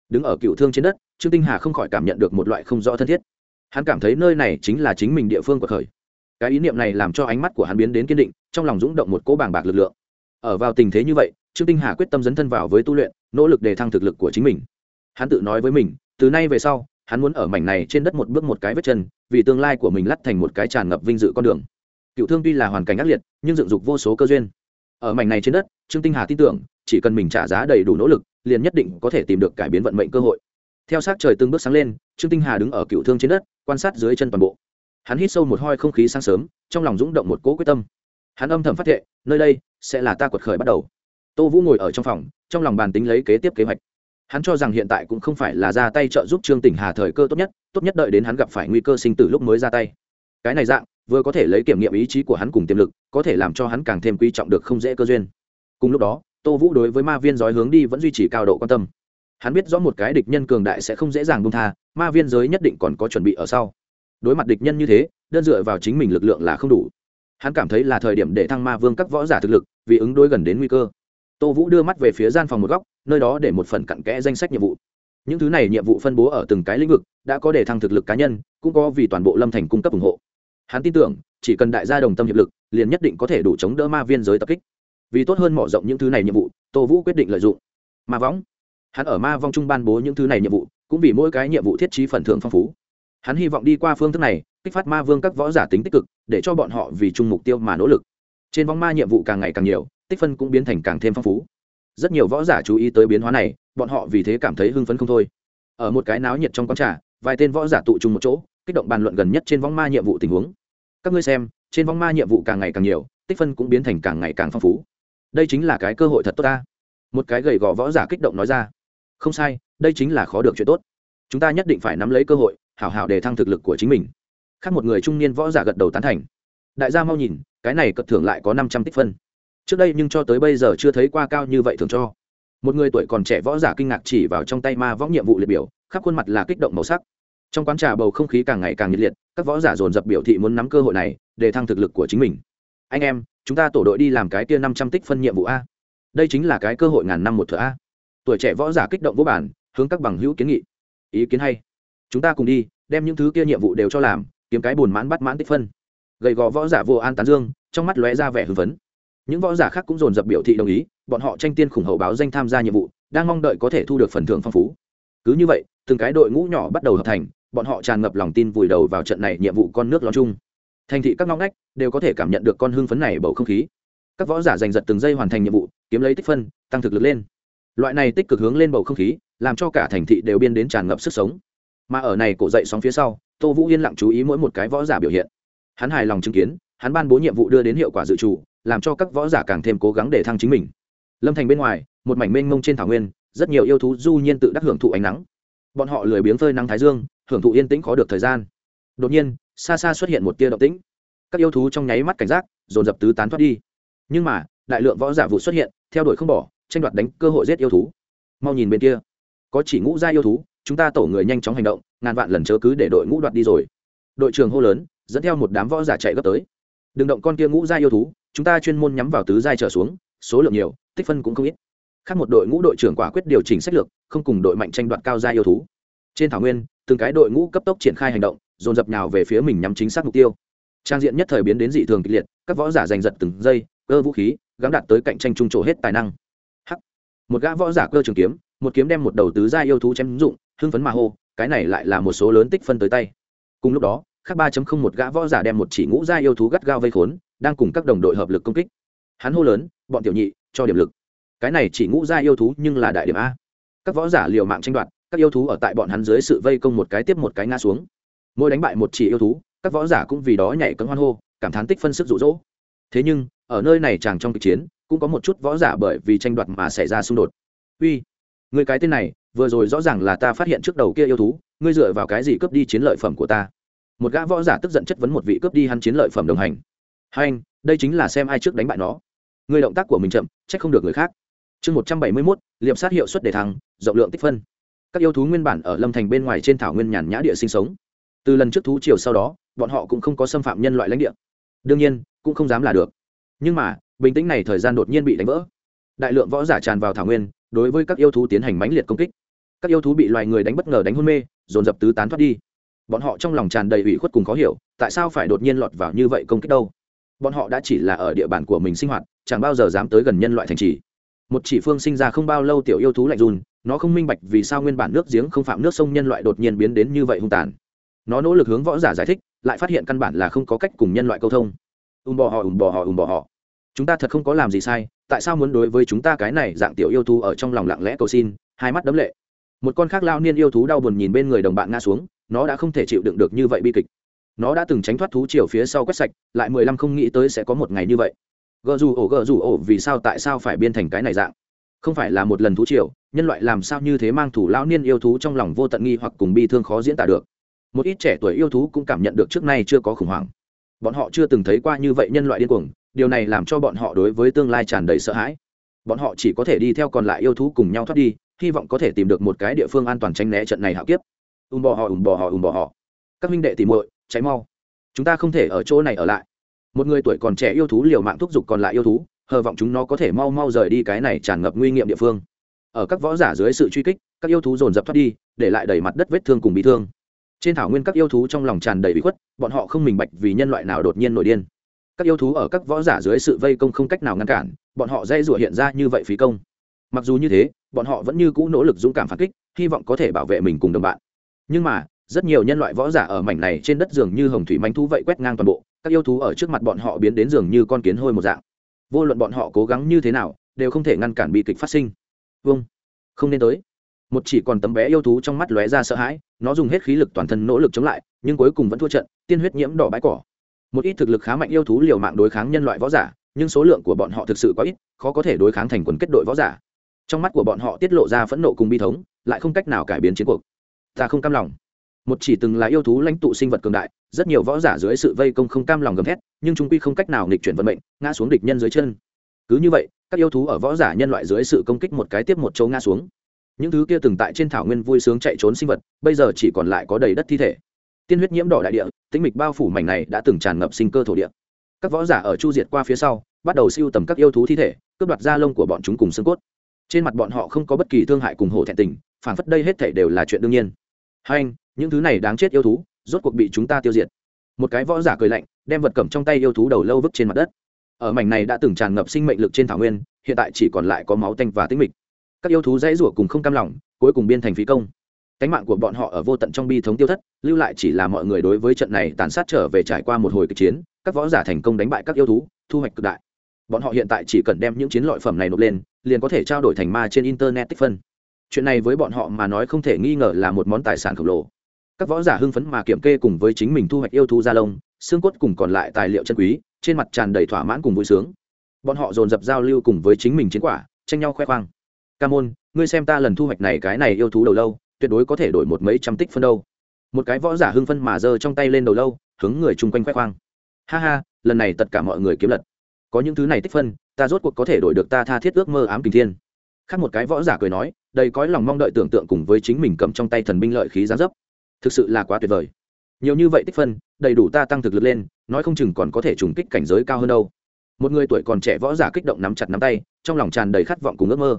Đứng ở cựu thương trên đất, trương tinh hà không khỏi cảm nhận được một loại không rõ thân thiết. Hắn cảm thấy nơi này chính là chính mình địa phương của khởi cái ý niệm này làm cho ánh mắt của hắn biến đến kiên định, trong lòng rúng động một cỗ bàng bạc lực lượng. Ở vào tình thế như vậy, trương tinh hà quyết tâm dấn thân vào với tu luyện, nỗ lực đề thăng thực lực của chính mình. Hắn tự nói với mình, từ nay về sau, hắn muốn ở mảnh này trên đất một bước một cái vết chân, vì tương lai của mình lắt thành một cái tràn ngập vinh dự con đường cựu thương tuy là hoàn cảnh ác liệt, nhưng dựng dục vô số cơ duyên. Ở mảnh này trên đất, trương tinh hà tin tưởng, chỉ cần mình trả giá đầy đủ nỗ lực, liền nhất định có thể tìm được cải biến vận mệnh cơ hội. Theo sát trời từng bước sáng lên, trương tinh hà đứng ở cựu thương trên đất, quan sát dưới chân toàn bộ. Hắn hít sâu một hoi không khí sáng sớm, trong lòng rúng động một cỗ quyết tâm. Hắn âm thầm phát thệ, nơi đây sẽ là ta quật khởi bắt đầu. Tô vũ ngồi ở trong phòng, trong lòng bàn tính lấy kế tiếp kế hoạch. Hắn cho rằng hiện tại cũng không phải là ra tay trợ giúp trương tỉnh hà thời cơ tốt nhất tốt nhất đợi đến hắn gặp phải nguy cơ sinh tử lúc mới ra tay. Cái này dạng vừa có thể lấy kiểm nghiệm ý chí của hắn cùng tiềm lực, có thể làm cho hắn càng thêm quý trọng được không dễ cơ duyên. Cùng lúc đó, tô vũ đối với ma viên giói hướng đi vẫn duy trì cao độ quan tâm. Hắn biết rõ một cái địch nhân cường đại sẽ không dễ dàng bung tha, ma viên giới nhất định còn có chuẩn bị ở sau. Đối mặt địch nhân như thế, đơn dựa vào chính mình lực lượng là không đủ. Hắn cảm thấy là thời điểm để thăng ma vương các võ giả thực lực, vì ứng đối gần đến nguy cơ. Tô vũ đưa mắt về phía gian phòng một góc, nơi đó để một phần cặn kẽ danh sách nhiệm vụ. Những thứ này nhiệm vụ phân bố ở từng cái lĩnh vực, đã có để thăng thực lực cá nhân, cũng có vì toàn bộ lâm thành cung cấp ủng hộ hắn tin tưởng, chỉ cần đại gia đồng tâm hiệp lực, liền nhất định có thể đủ chống đỡ ma viên giới tập kích. Vì tốt hơn mở rộng những thứ này nhiệm vụ, tô vũ quyết định lợi dụng ma võng. Hắn ở ma vong trung ban bố những thứ này nhiệm vụ, cũng vì mỗi cái nhiệm vụ thiết trí phần thưởng phong phú. Hắn hy vọng đi qua phương thức này, kích phát ma vương các võ giả tính tích cực, để cho bọn họ vì chung mục tiêu mà nỗ lực. Trên vong ma nhiệm vụ càng ngày càng nhiều, tích phân cũng biến thành càng thêm phong phú. Rất nhiều võ giả chú ý tới biến hóa này, bọn họ vì thế cảm thấy hưng phấn không thôi. Ở một cái náo nhiệt trong quán trà, vài tên võ giả tụ chung một chỗ kích động bàn luận gần nhất trên vong ma nhiệm vụ tình huống. Các ngươi xem, trên vong ma nhiệm vụ càng ngày càng nhiều, tích phân cũng biến thành càng ngày càng phong phú. Đây chính là cái cơ hội thật tốt ta. Một cái gầy gò võ giả kích động nói ra. Không sai, đây chính là khó được chuyện tốt. Chúng ta nhất định phải nắm lấy cơ hội, hảo hảo để thăng thực lực của chính mình. Khác một người trung niên võ giả gật đầu tán thành. Đại gia mau nhìn, cái này cật thưởng lại có năm trăm tích phân. Trước đây nhưng cho tới bây giờ chưa thấy qua cao như vậy thường cho. Một người tuổi còn trẻ võ giả kinh ngạc chỉ vào trong tay ma võng nhiệm vụ liệt biểu, khắp khuôn mặt là kích động màu sắc trong quán trà bầu không khí càng ngày càng nhiệt liệt, các võ giả dồn dập biểu thị muốn nắm cơ hội này, để thăng thực lực của chính mình. Anh em, chúng ta tổ đội đi làm cái kia năm trăm tích phân nhiệm vụ a. Đây chính là cái cơ hội ngàn năm một thửa a. Tuổi trẻ võ giả kích động vô bản, hướng các bằng hữu kiến nghị. Ý kiến hay. Chúng ta cùng đi, đem những thứ kia nhiệm vụ đều cho làm, kiếm cái bùn mãn bắt mãn tích phân. Gầy gò võ giả vô an tán dương, trong mắt lóe ra vẻ hưng phấn. Những võ giả khác cũng dồn dập biểu thị đồng ý, bọn họ tranh tiên khủng hậu báo danh tham gia nhiệm vụ, đang mong đợi có thể thu được phần thưởng phong phú. Cứ như vậy, từng cái đội ngũ nhỏ bắt đầu hợp thành bọn họ tràn ngập lòng tin vùi đầu vào trận này nhiệm vụ con nước lo chung. Thành thị các ngóc ngách đều có thể cảm nhận được con hưng phấn này bầu không khí. Các võ giả giành giật từng giây hoàn thành nhiệm vụ, kiếm lấy tích phân, tăng thực lực lên. Loại này tích cực hướng lên bầu không khí, làm cho cả thành thị đều biên đến tràn ngập sức sống. Mà ở này cổ dậy sóng phía sau, tô vũ yên lặng chú ý mỗi một cái võ giả biểu hiện. Hắn hài lòng chứng kiến, hắn ban bố nhiệm vụ đưa đến hiệu quả dự trù, làm cho các võ giả càng thêm cố gắng để thăng chính mình. Lâm thành bên ngoài, một mảnh mênh mông trên thảo nguyên, rất nhiều yêu thú du nhiên tự đắc hưởng thụ ánh nắng. Bọn họ lười biếng phơi nắng thái dương hưởng thụ yên tĩnh khó được thời gian. Đột nhiên, xa xa xuất hiện một tia động tĩnh. Các yêu thú trong nháy mắt cảnh giác, dồn dập tứ tán thoát đi. Nhưng mà, đại lượng võ giả vụ xuất hiện, theo đuổi không bỏ, tranh đoạt đánh cơ hội giết yêu thú. Mau nhìn bên kia. Có chỉ ngũ gia yêu thú, chúng ta tổ người nhanh chóng hành động, ngàn vạn lần chớ cứ để đội ngũ đoạt đi rồi. Đội trưởng hô lớn, dẫn theo một đám võ giả chạy gấp tới. Đừng động con kia ngũ gia yêu thú, chúng ta chuyên môn nhắm vào tứ giai trở xuống, số lượng nhiều, tích phân cũng không ít. Khác một đội ngũ đội trưởng quả quyết điều chỉnh sách lược, không cùng đội mạnh tranh đoạt cao gia yêu thú. Trên thảo nguyên từng cái đội ngũ cấp tốc triển khai hành động, dồn dập nhào về phía mình nhắm chính xác mục tiêu. Trang diện nhất thời biến đến dị thường kịch liệt, các võ giả giành giật từng giây, cơ vũ khí gắn đạt tới cạnh tranh trung trổ hết tài năng. Hắc! Một gã võ giả cơ trường kiếm, một kiếm đem một đầu tứ gia yêu thú chém dụng, hưng phấn mà hô, cái này lại là một số lớn tích phân tới tay. Cùng lúc đó, khác ba không một gã võ giả đem một chỉ ngũ gia yêu thú gắt gao vây khốn, đang cùng các đồng đội hợp lực công kích. Hắn hô lớn, bọn tiểu nhị, cho điểm lực. Cái này chỉ ngũ gia yêu thú nhưng là đại điểm a. Các võ giả liều mạng tranh đoạt các yêu thú ở tại bọn hắn dưới sự vây công một cái tiếp một cái ngã xuống. Mỗi đánh bại một chỉ yêu thú, các võ giả cũng vì đó nhảy cấm hoan hô, cảm thán tích phân sức rụ rỗ thế nhưng, ở nơi này chàng trong kịch chiến, cũng có một chút võ giả bởi vì tranh đoạt mà xảy ra xung đột. Uy, người cái tên này, vừa rồi rõ ràng là ta phát hiện trước đầu kia yêu thú, ngươi dựa vào cái gì cướp đi chiến lợi phẩm của ta? Một gã võ giả tức giận chất vấn một vị cướp đi hắn chiến lợi phẩm đồng hành. Hai anh, đây chính là xem ai trước đánh bại nó. Người động tác của mình chậm, trách không được người khác. Chương một trăm bảy mươi mốt, liệp sát hiệu suất đề thăng, rộng lượng tích phân các yêu thú nguyên bản ở lâm thành bên ngoài trên thảo nguyên nhàn nhã địa sinh sống. Từ lần trước thú chiều sau đó, bọn họ cũng không có xâm phạm nhân loại lãnh địa. Đương nhiên, cũng không dám là được. Nhưng mà, bình tĩnh này thời gian đột nhiên bị đánh vỡ. Đại lượng võ giả tràn vào thảo nguyên, đối với các yêu thú tiến hành mãnh liệt công kích. Các yêu thú bị loài người đánh bất ngờ đánh hôn mê, dồn dập tứ tán thoát đi. Bọn họ trong lòng tràn đầy ủy khuất cùng khó hiểu, tại sao phải đột nhiên lọt vào như vậy công kích đâu? Bọn họ đã chỉ là ở địa bàn của mình sinh hoạt, chẳng bao giờ dám tới gần nhân loại thành trì. Một chỉ phương sinh ra không bao lâu tiểu yêu thú lạnh run nó không minh bạch vì sao nguyên bản nước giếng không phạm nước sông nhân loại đột nhiên biến đến như vậy hung tàn. Nó nỗ lực hướng võ giả giải thích, lại phát hiện căn bản là không có cách cùng nhân loại câu thông. Ùm bò họ, ùm bò họ, ùm bò họ. Chúng ta thật không có làm gì sai, tại sao muốn đối với chúng ta cái này dạng tiểu yêu thú ở trong lòng lặng lẽ cầu xin, hai mắt đấm lệ. Một con khác lao niên yêu thú đau buồn nhìn bên người đồng bạn ngã xuống, nó đã không thể chịu đựng được như vậy bi kịch. Nó đã từng tránh thoát thú chiều phía sau quét sạch, lại mười lăm không nghĩ tới sẽ có một ngày như vậy. Gờ dù ổ, gờ dù ổ, vì sao tại sao phải biên thành cái này dạng? Không phải là một lần thú chiều nhân loại làm sao như thế mang thủ lão niên yêu thú trong lòng vô tận nghi hoặc cùng bi thương khó diễn tả được. Một ít trẻ tuổi yêu thú cũng cảm nhận được trước nay chưa có khủng hoảng. Bọn họ chưa từng thấy qua như vậy nhân loại điên cuồng, điều này làm cho bọn họ đối với tương lai tràn đầy sợ hãi. Bọn họ chỉ có thể đi theo còn lại yêu thú cùng nhau thoát đi, hy vọng có thể tìm được một cái địa phương an toàn tránh né trận này hạo kiếp. Ùm bò họ ùm bò họ ùm bò họ các minh đệ tìm muội cháy mau. Chúng ta không thể ở chỗ này ở lại. Một người tuổi còn trẻ yêu thú liều mạng thúc giục còn lại yêu thú, hờ vọng chúng nó có thể mau mau rời đi cái này tràn ngập nguy nghiệm địa phương ở các võ giả dưới sự truy kích, các yêu thú dồn dập thoát đi, để lại đầy mặt đất vết thương cùng bị thương. Trên thảo nguyên các yêu thú trong lòng tràn đầy bị khuất, bọn họ không minh bạch vì nhân loại nào đột nhiên nổi điên. Các yêu thú ở các võ giả dưới sự vây công không cách nào ngăn cản, bọn họ dây rủa hiện ra như vậy phí công. Mặc dù như thế, bọn họ vẫn như cũ nỗ lực dũng cảm phản kích, hy vọng có thể bảo vệ mình cùng đồng bạn. Nhưng mà, rất nhiều nhân loại võ giả ở mảnh này trên đất dường như hồng thủy manh thú vậy quét ngang toàn bộ, các yêu thú ở trước mặt bọn họ biến đến dường như con kiến hôi một dạng. Vô luận bọn họ cố gắng như thế nào, đều không thể ngăn cản bi kịch phát sinh vâng không nên tới. Một chỉ còn tấm bé yêu thú trong mắt lóe ra sợ hãi, nó dùng hết khí lực toàn thân nỗ lực chống lại, nhưng cuối cùng vẫn thua trận, tiên huyết nhiễm đỏ bãi cỏ. Một ít thực lực khá mạnh yêu thú liều mạng đối kháng nhân loại võ giả, nhưng số lượng của bọn họ thực sự quá ít, khó có thể đối kháng thành quần kết đội võ giả. Trong mắt của bọn họ tiết lộ ra phẫn nộ cùng bi thống, lại không cách nào cải biến chiến cuộc. Ta không cam lòng. Một chỉ từng là yêu thú lãnh tụ sinh vật cường đại, rất nhiều võ giả dưới sự vây công không cam lòng gầm thét, nhưng chúng quy không cách nào nghịch chuyển vận mệnh, ngã xuống địch nhân dưới chân. Cứ như vậy các yêu thú ở võ giả nhân loại dưới sự công kích một cái tiếp một chỗ ngã xuống. Những thứ kia từng tại trên thảo nguyên vui sướng chạy trốn sinh vật, bây giờ chỉ còn lại có đầy đất thi thể. Tiên huyết nhiễm đỏ đại địa, tĩnh mịch bao phủ mảnh này đã từng tràn ngập sinh cơ thổ địa. Các võ giả ở chu diệt qua phía sau, bắt đầu siêu tầm các yêu thú thi thể, cướp đoạt da lông của bọn chúng cùng xương cốt. Trên mặt bọn họ không có bất kỳ thương hại cùng hổ thẹn tình phản phất đây hết thể đều là chuyện đương nhiên. Hai anh, những thứ này đáng chết yêu thú, rốt cuộc bị chúng ta tiêu diệt. Một cái võ giả cười lạnh, đem vật cẩm trong tay yêu thú đầu lâu vứt trên mặt đất ở mảnh này đã từng tràn ngập sinh mệnh lực trên thảo nguyên, hiện tại chỉ còn lại có máu tanh và tĩnh mịch. Các yêu thú dãy rủa cùng không cam lòng, cuối cùng biên thành phí công. Cánh mạng của bọn họ ở vô tận trong bi thống tiêu thất, lưu lại chỉ là mọi người đối với trận này tàn sát trở về trải qua một hồi kịch chiến, các võ giả thành công đánh bại các yêu thú, thu hoạch cực đại. Bọn họ hiện tại chỉ cần đem những chiến lợi phẩm này nộp lên, liền có thể trao đổi thành ma trên internet tích phân. Chuyện này với bọn họ mà nói không thể nghi ngờ là một món tài sản khổng lồ. Các võ giả hưng phấn mà kiểm kê cùng với chính mình thu hoạch yêu thú gia lông, xương cốt cùng còn lại tài liệu chân quý trên mặt tràn đầy thỏa mãn cùng vui sướng. Bọn họ dồn dập giao lưu cùng với chính mình chiến quả, tranh nhau khoe khoang. Ca môn, ngươi xem ta lần thu hoạch này cái này yêu thú đầu lâu, tuyệt đối có thể đổi một mấy trăm tích phân đâu. Một cái võ giả hưng phân mà giơ trong tay lên đầu lâu, hướng người chung quanh khoe khoang. Ha ha, lần này tất cả mọi người kiếm lật. Có những thứ này tích phân, ta rốt cuộc có thể đổi được ta tha thiết ước mơ ám kình thiên. Khác một cái võ giả cười nói, đầy cõi lòng mong đợi tưởng tượng cùng với chính mình cầm trong tay thần binh lợi khí giáng dấp. Thực sự là quá tuyệt vời. Nhiều như vậy tích phân, đầy đủ ta tăng thực lực lên nói không chừng còn có thể trùng kích cảnh giới cao hơn đâu. Một người tuổi còn trẻ võ giả kích động nắm chặt nắm tay, trong lòng tràn đầy khát vọng cùng ước mơ.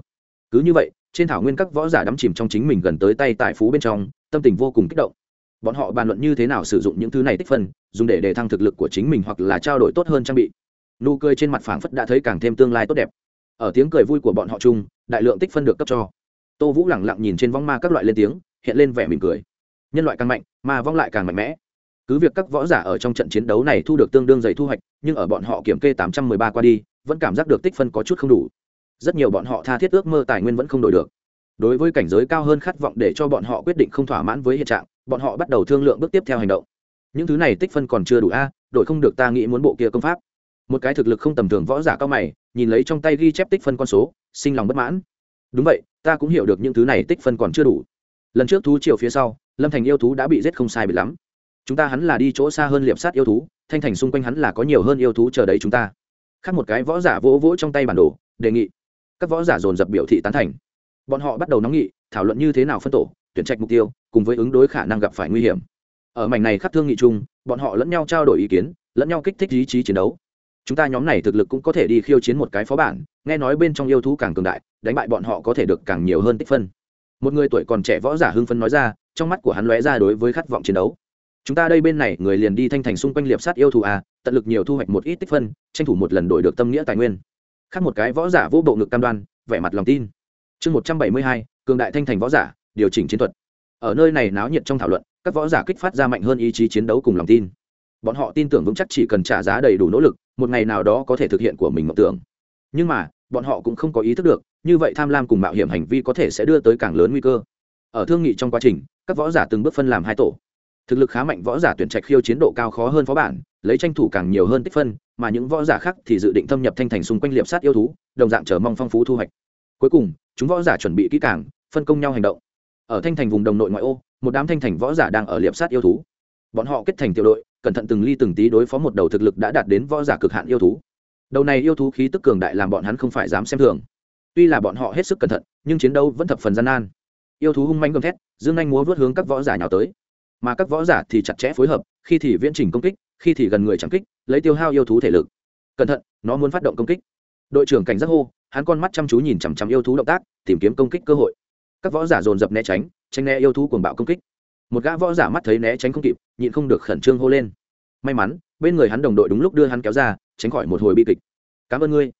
Cứ như vậy, trên thảo nguyên các võ giả đắm chìm trong chính mình gần tới tay tài phú bên trong, tâm tình vô cùng kích động. Bọn họ bàn luận như thế nào sử dụng những thứ này tích phân, dùng để đề thăng thực lực của chính mình hoặc là trao đổi tốt hơn trang bị. Nụ cười trên mặt phảng phất đã thấy càng thêm tương lai tốt đẹp. Ở tiếng cười vui của bọn họ chung, đại lượng tích phân được cấp cho. Tô vũ lẳng lặng nhìn trên vong ma các loại lên tiếng, hiện lên vẻ mỉm cười. Nhân loại càng mạnh mà vong lại càng mạnh mẽ cứ việc các võ giả ở trong trận chiến đấu này thu được tương đương dày thu hoạch, nhưng ở bọn họ kiểm kê tám trăm mười ba qua đi, vẫn cảm giác được tích phân có chút không đủ. Rất nhiều bọn họ tha thiết ước mơ tài nguyên vẫn không đổi được. Đối với cảnh giới cao hơn khát vọng để cho bọn họ quyết định không thỏa mãn với hiện trạng, bọn họ bắt đầu thương lượng bước tiếp theo hành động. Những thứ này tích phân còn chưa đủ a, đổi không được ta nghĩ muốn bộ kia công pháp. Một cái thực lực không tầm thường võ giả cao mày, nhìn lấy trong tay ghi chép tích phân con số, sinh lòng bất mãn. Đúng vậy, ta cũng hiểu được những thứ này tích phân còn chưa đủ. Lần trước thú chiều phía sau, lâm thành yêu thú đã bị giết không sai bị lắm chúng ta hắn là đi chỗ xa hơn liệp sát yêu thú, thanh thành xung quanh hắn là có nhiều hơn yêu thú chờ đấy chúng ta. Khác một cái võ giả vỗ vỗ trong tay bản đồ, đề nghị. Các võ giả dồn dập biểu thị tán thành. Bọn họ bắt đầu nóng nghị, thảo luận như thế nào phân tổ, tuyển trạch mục tiêu, cùng với ứng đối khả năng gặp phải nguy hiểm. Ở mảnh này khắc thương nghị chung, bọn họ lẫn nhau trao đổi ý kiến, lẫn nhau kích thích ý chí chiến đấu. Chúng ta nhóm này thực lực cũng có thể đi khiêu chiến một cái phó bản, nghe nói bên trong yêu thú càng cường đại, đánh bại bọn họ có thể được càng nhiều hơn tích phân. Một người tuổi còn trẻ võ giả hưng phân nói ra, trong mắt của hắn lóe ra đối với khát vọng chiến đấu chúng ta đây bên này, người liền đi thanh thành xung quanh liệp sát yêu thù à tận lực nhiều thu hoạch một ít tích phân, tranh thủ một lần đổi được tâm nghĩa tài nguyên. Khác một cái võ giả vô bộ ngực cam đoan, vẻ mặt lòng tin. Chương một trăm bảy mươi hai, cường đại thanh thành võ giả, điều chỉnh chiến thuật. Ở nơi này náo nhiệt trong thảo luận, các võ giả kích phát ra mạnh hơn ý chí chiến đấu cùng lòng tin. Bọn họ tin tưởng vững chắc chỉ cần trả giá đầy đủ nỗ lực, một ngày nào đó có thể thực hiện của mình mộng tưởng. Nhưng mà, bọn họ cũng không có ý thức được, như vậy tham lam cùng mạo hiểm hành vi có thể sẽ đưa tới càng lớn nguy cơ. Ở thương nghị trong quá trình, các võ giả từng bước phân làm hai tổ thực lực khá mạnh võ giả tuyển trạch khiêu chiến độ cao khó hơn phó bản, lấy tranh thủ càng nhiều hơn tích phân, mà những võ giả khác thì dự định thâm nhập thanh thành xung quanh liệp sát yêu thú, đồng dạng chờ mong phong phú thu hoạch. Cuối cùng, chúng võ giả chuẩn bị kỹ càng, phân công nhau hành động. Ở thanh thành vùng đồng nội ngoại ô, một đám thanh thành võ giả đang ở liệp sát yêu thú. Bọn họ kết thành tiểu đội, cẩn thận từng ly từng tí đối phó một đầu thực lực đã đạt đến võ giả cực hạn yêu thú. Đầu này yêu thú khí tức cường đại làm bọn hắn không phải dám xem thường. Tuy là bọn họ hết sức cẩn thận, nhưng chiến đấu vẫn thập phần gian nan. Yêu thú hung manh gầm thét, dương anh múa vớt hướng các võ giả nhào tới mà các võ giả thì chặt chẽ phối hợp, khi thì viễn trình công kích, khi thì gần người chẳng kích, lấy tiêu hao yêu thú thể lực. Cẩn thận, nó muốn phát động công kích. Đội trưởng cảnh giác hô, hắn con mắt chăm chú nhìn chằm chằm yêu thú động tác, tìm kiếm công kích cơ hội. Các võ giả dồn dập né tránh tranh né yêu thú cuồng bạo công kích. Một gã võ giả mắt thấy né tránh không kịp, nhịn không được khẩn trương hô lên. May mắn, bên người hắn đồng đội đúng lúc đưa hắn kéo ra, tránh khỏi một hồi bi kịch. Cảm ơn ngươi.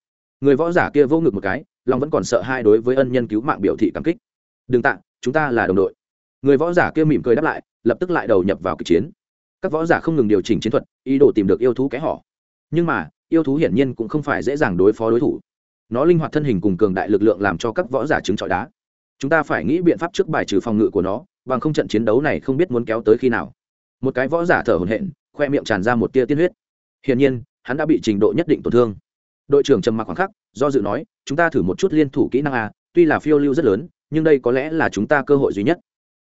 Người võ giả kia vô ngực một cái, lòng vẫn còn sợ hai đối với ân nhân cứu mạng biểu thị cảm kích. Đừng tạ, chúng ta là đồng đội người võ giả kia mỉm cười đáp lại, lập tức lại đầu nhập vào kịch chiến. Các võ giả không ngừng điều chỉnh chiến thuật, ý đồ tìm được yêu thú kẽ họ nhưng mà, yêu thú hiển nhiên cũng không phải dễ dàng đối phó đối thủ. Nó linh hoạt thân hình cùng cường đại lực lượng làm cho các võ giả chứng trọi đá. Chúng ta phải nghĩ biện pháp trước bài trừ phòng ngự của nó, bằng không trận chiến đấu này không biết muốn kéo tới khi nào. Một cái võ giả thở hổn hển, khoe miệng tràn ra một tia tiên huyết. Hiển nhiên, hắn đã bị trình độ nhất định tổn thương. Đội trưởng trầm mặc khoảng khắc, do dự nói, chúng ta thử một chút liên thủ kỹ năng a, tuy là phiêu lưu rất lớn, nhưng đây có lẽ là chúng ta cơ hội duy nhất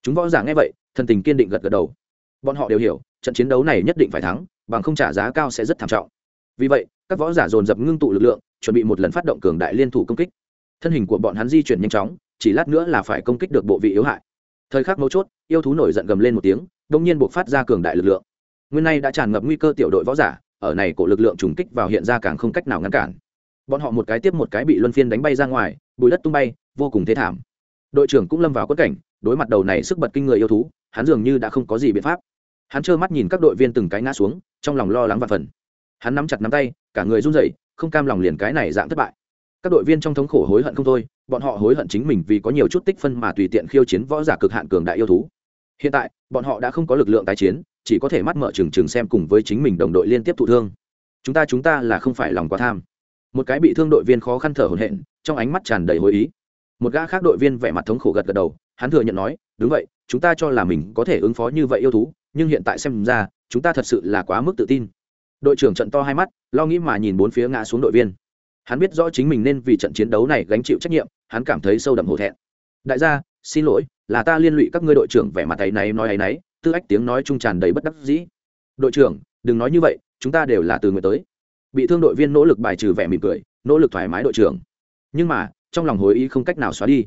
chúng võ giả nghe vậy, thần tình kiên định gật gật đầu. Bọn họ đều hiểu, trận chiến đấu này nhất định phải thắng, bằng không trả giá cao sẽ rất thảm trọng. Vì vậy, các võ giả dồn dập ngưng tụ lực lượng, chuẩn bị một lần phát động cường đại liên thủ công kích. Thân hình của bọn hắn di chuyển nhanh chóng, chỉ lát nữa là phải công kích được bộ vị yếu hại. Thời khắc mấu chốt, yêu thú nổi giận gầm lên một tiếng đông nhiên buộc phát ra cường đại lực lượng. Nguyên nay đã tràn ngập nguy cơ tiểu đội võ giả, ở này cổ lực lượng trùng kích vào hiện ra càng không cách nào ngăn cản. Bọn họ một cái tiếp một cái bị luân phiên đánh bay ra ngoài, bùi đất tung bay, vô cùng thế thảm. Đội trưởng cũng lâm vào quất cảnh đối mặt đầu này sức bật kinh người yêu thú, hắn dường như đã không có gì biện pháp. Hắn trơ mắt nhìn các đội viên từng cái ngã xuống, trong lòng lo lắng và phần. Hắn nắm chặt nắm tay, cả người run rẩy, không cam lòng liền cái này dạng thất bại. Các đội viên trong thống khổ hối hận không thôi, bọn họ hối hận chính mình vì có nhiều chút tích phân mà tùy tiện khiêu chiến võ giả cực hạn cường đại yêu thú. Hiện tại, bọn họ đã không có lực lượng tái chiến, chỉ có thể mắt mở trừng trừng xem cùng với chính mình đồng đội liên tiếp thụ thương. Chúng ta chúng ta là không phải lòng quá tham. Một cái bị thương đội viên khó khăn thở hổn hển, trong ánh mắt tràn đầy hối ý. Một gã khác đội viên vẻ mặt thống khổ gật gật đầu hắn thừa nhận nói, đúng vậy, chúng ta cho là mình có thể ứng phó như vậy yêu thú, nhưng hiện tại xem ra, chúng ta thật sự là quá mức tự tin. Đội trưởng trận to hai mắt, lo nghĩ mà nhìn bốn phía ngã xuống đội viên. Hắn biết rõ chính mình nên vì trận chiến đấu này gánh chịu trách nhiệm, hắn cảm thấy sâu đậm hổ thẹn. Đại gia, xin lỗi, là ta liên lụy các ngươi đội trưởng vẻ mặt ấy này nói ấy nấy, tư ách tiếng nói trung tràn đầy bất đắc dĩ. Đội trưởng, đừng nói như vậy, chúng ta đều là từ người tới. Bị thương đội viên nỗ lực bài trừ vẻ mỉm cười, nỗ lực thoải mái đội trưởng. Nhưng mà, trong lòng hối ý không cách nào xóa đi.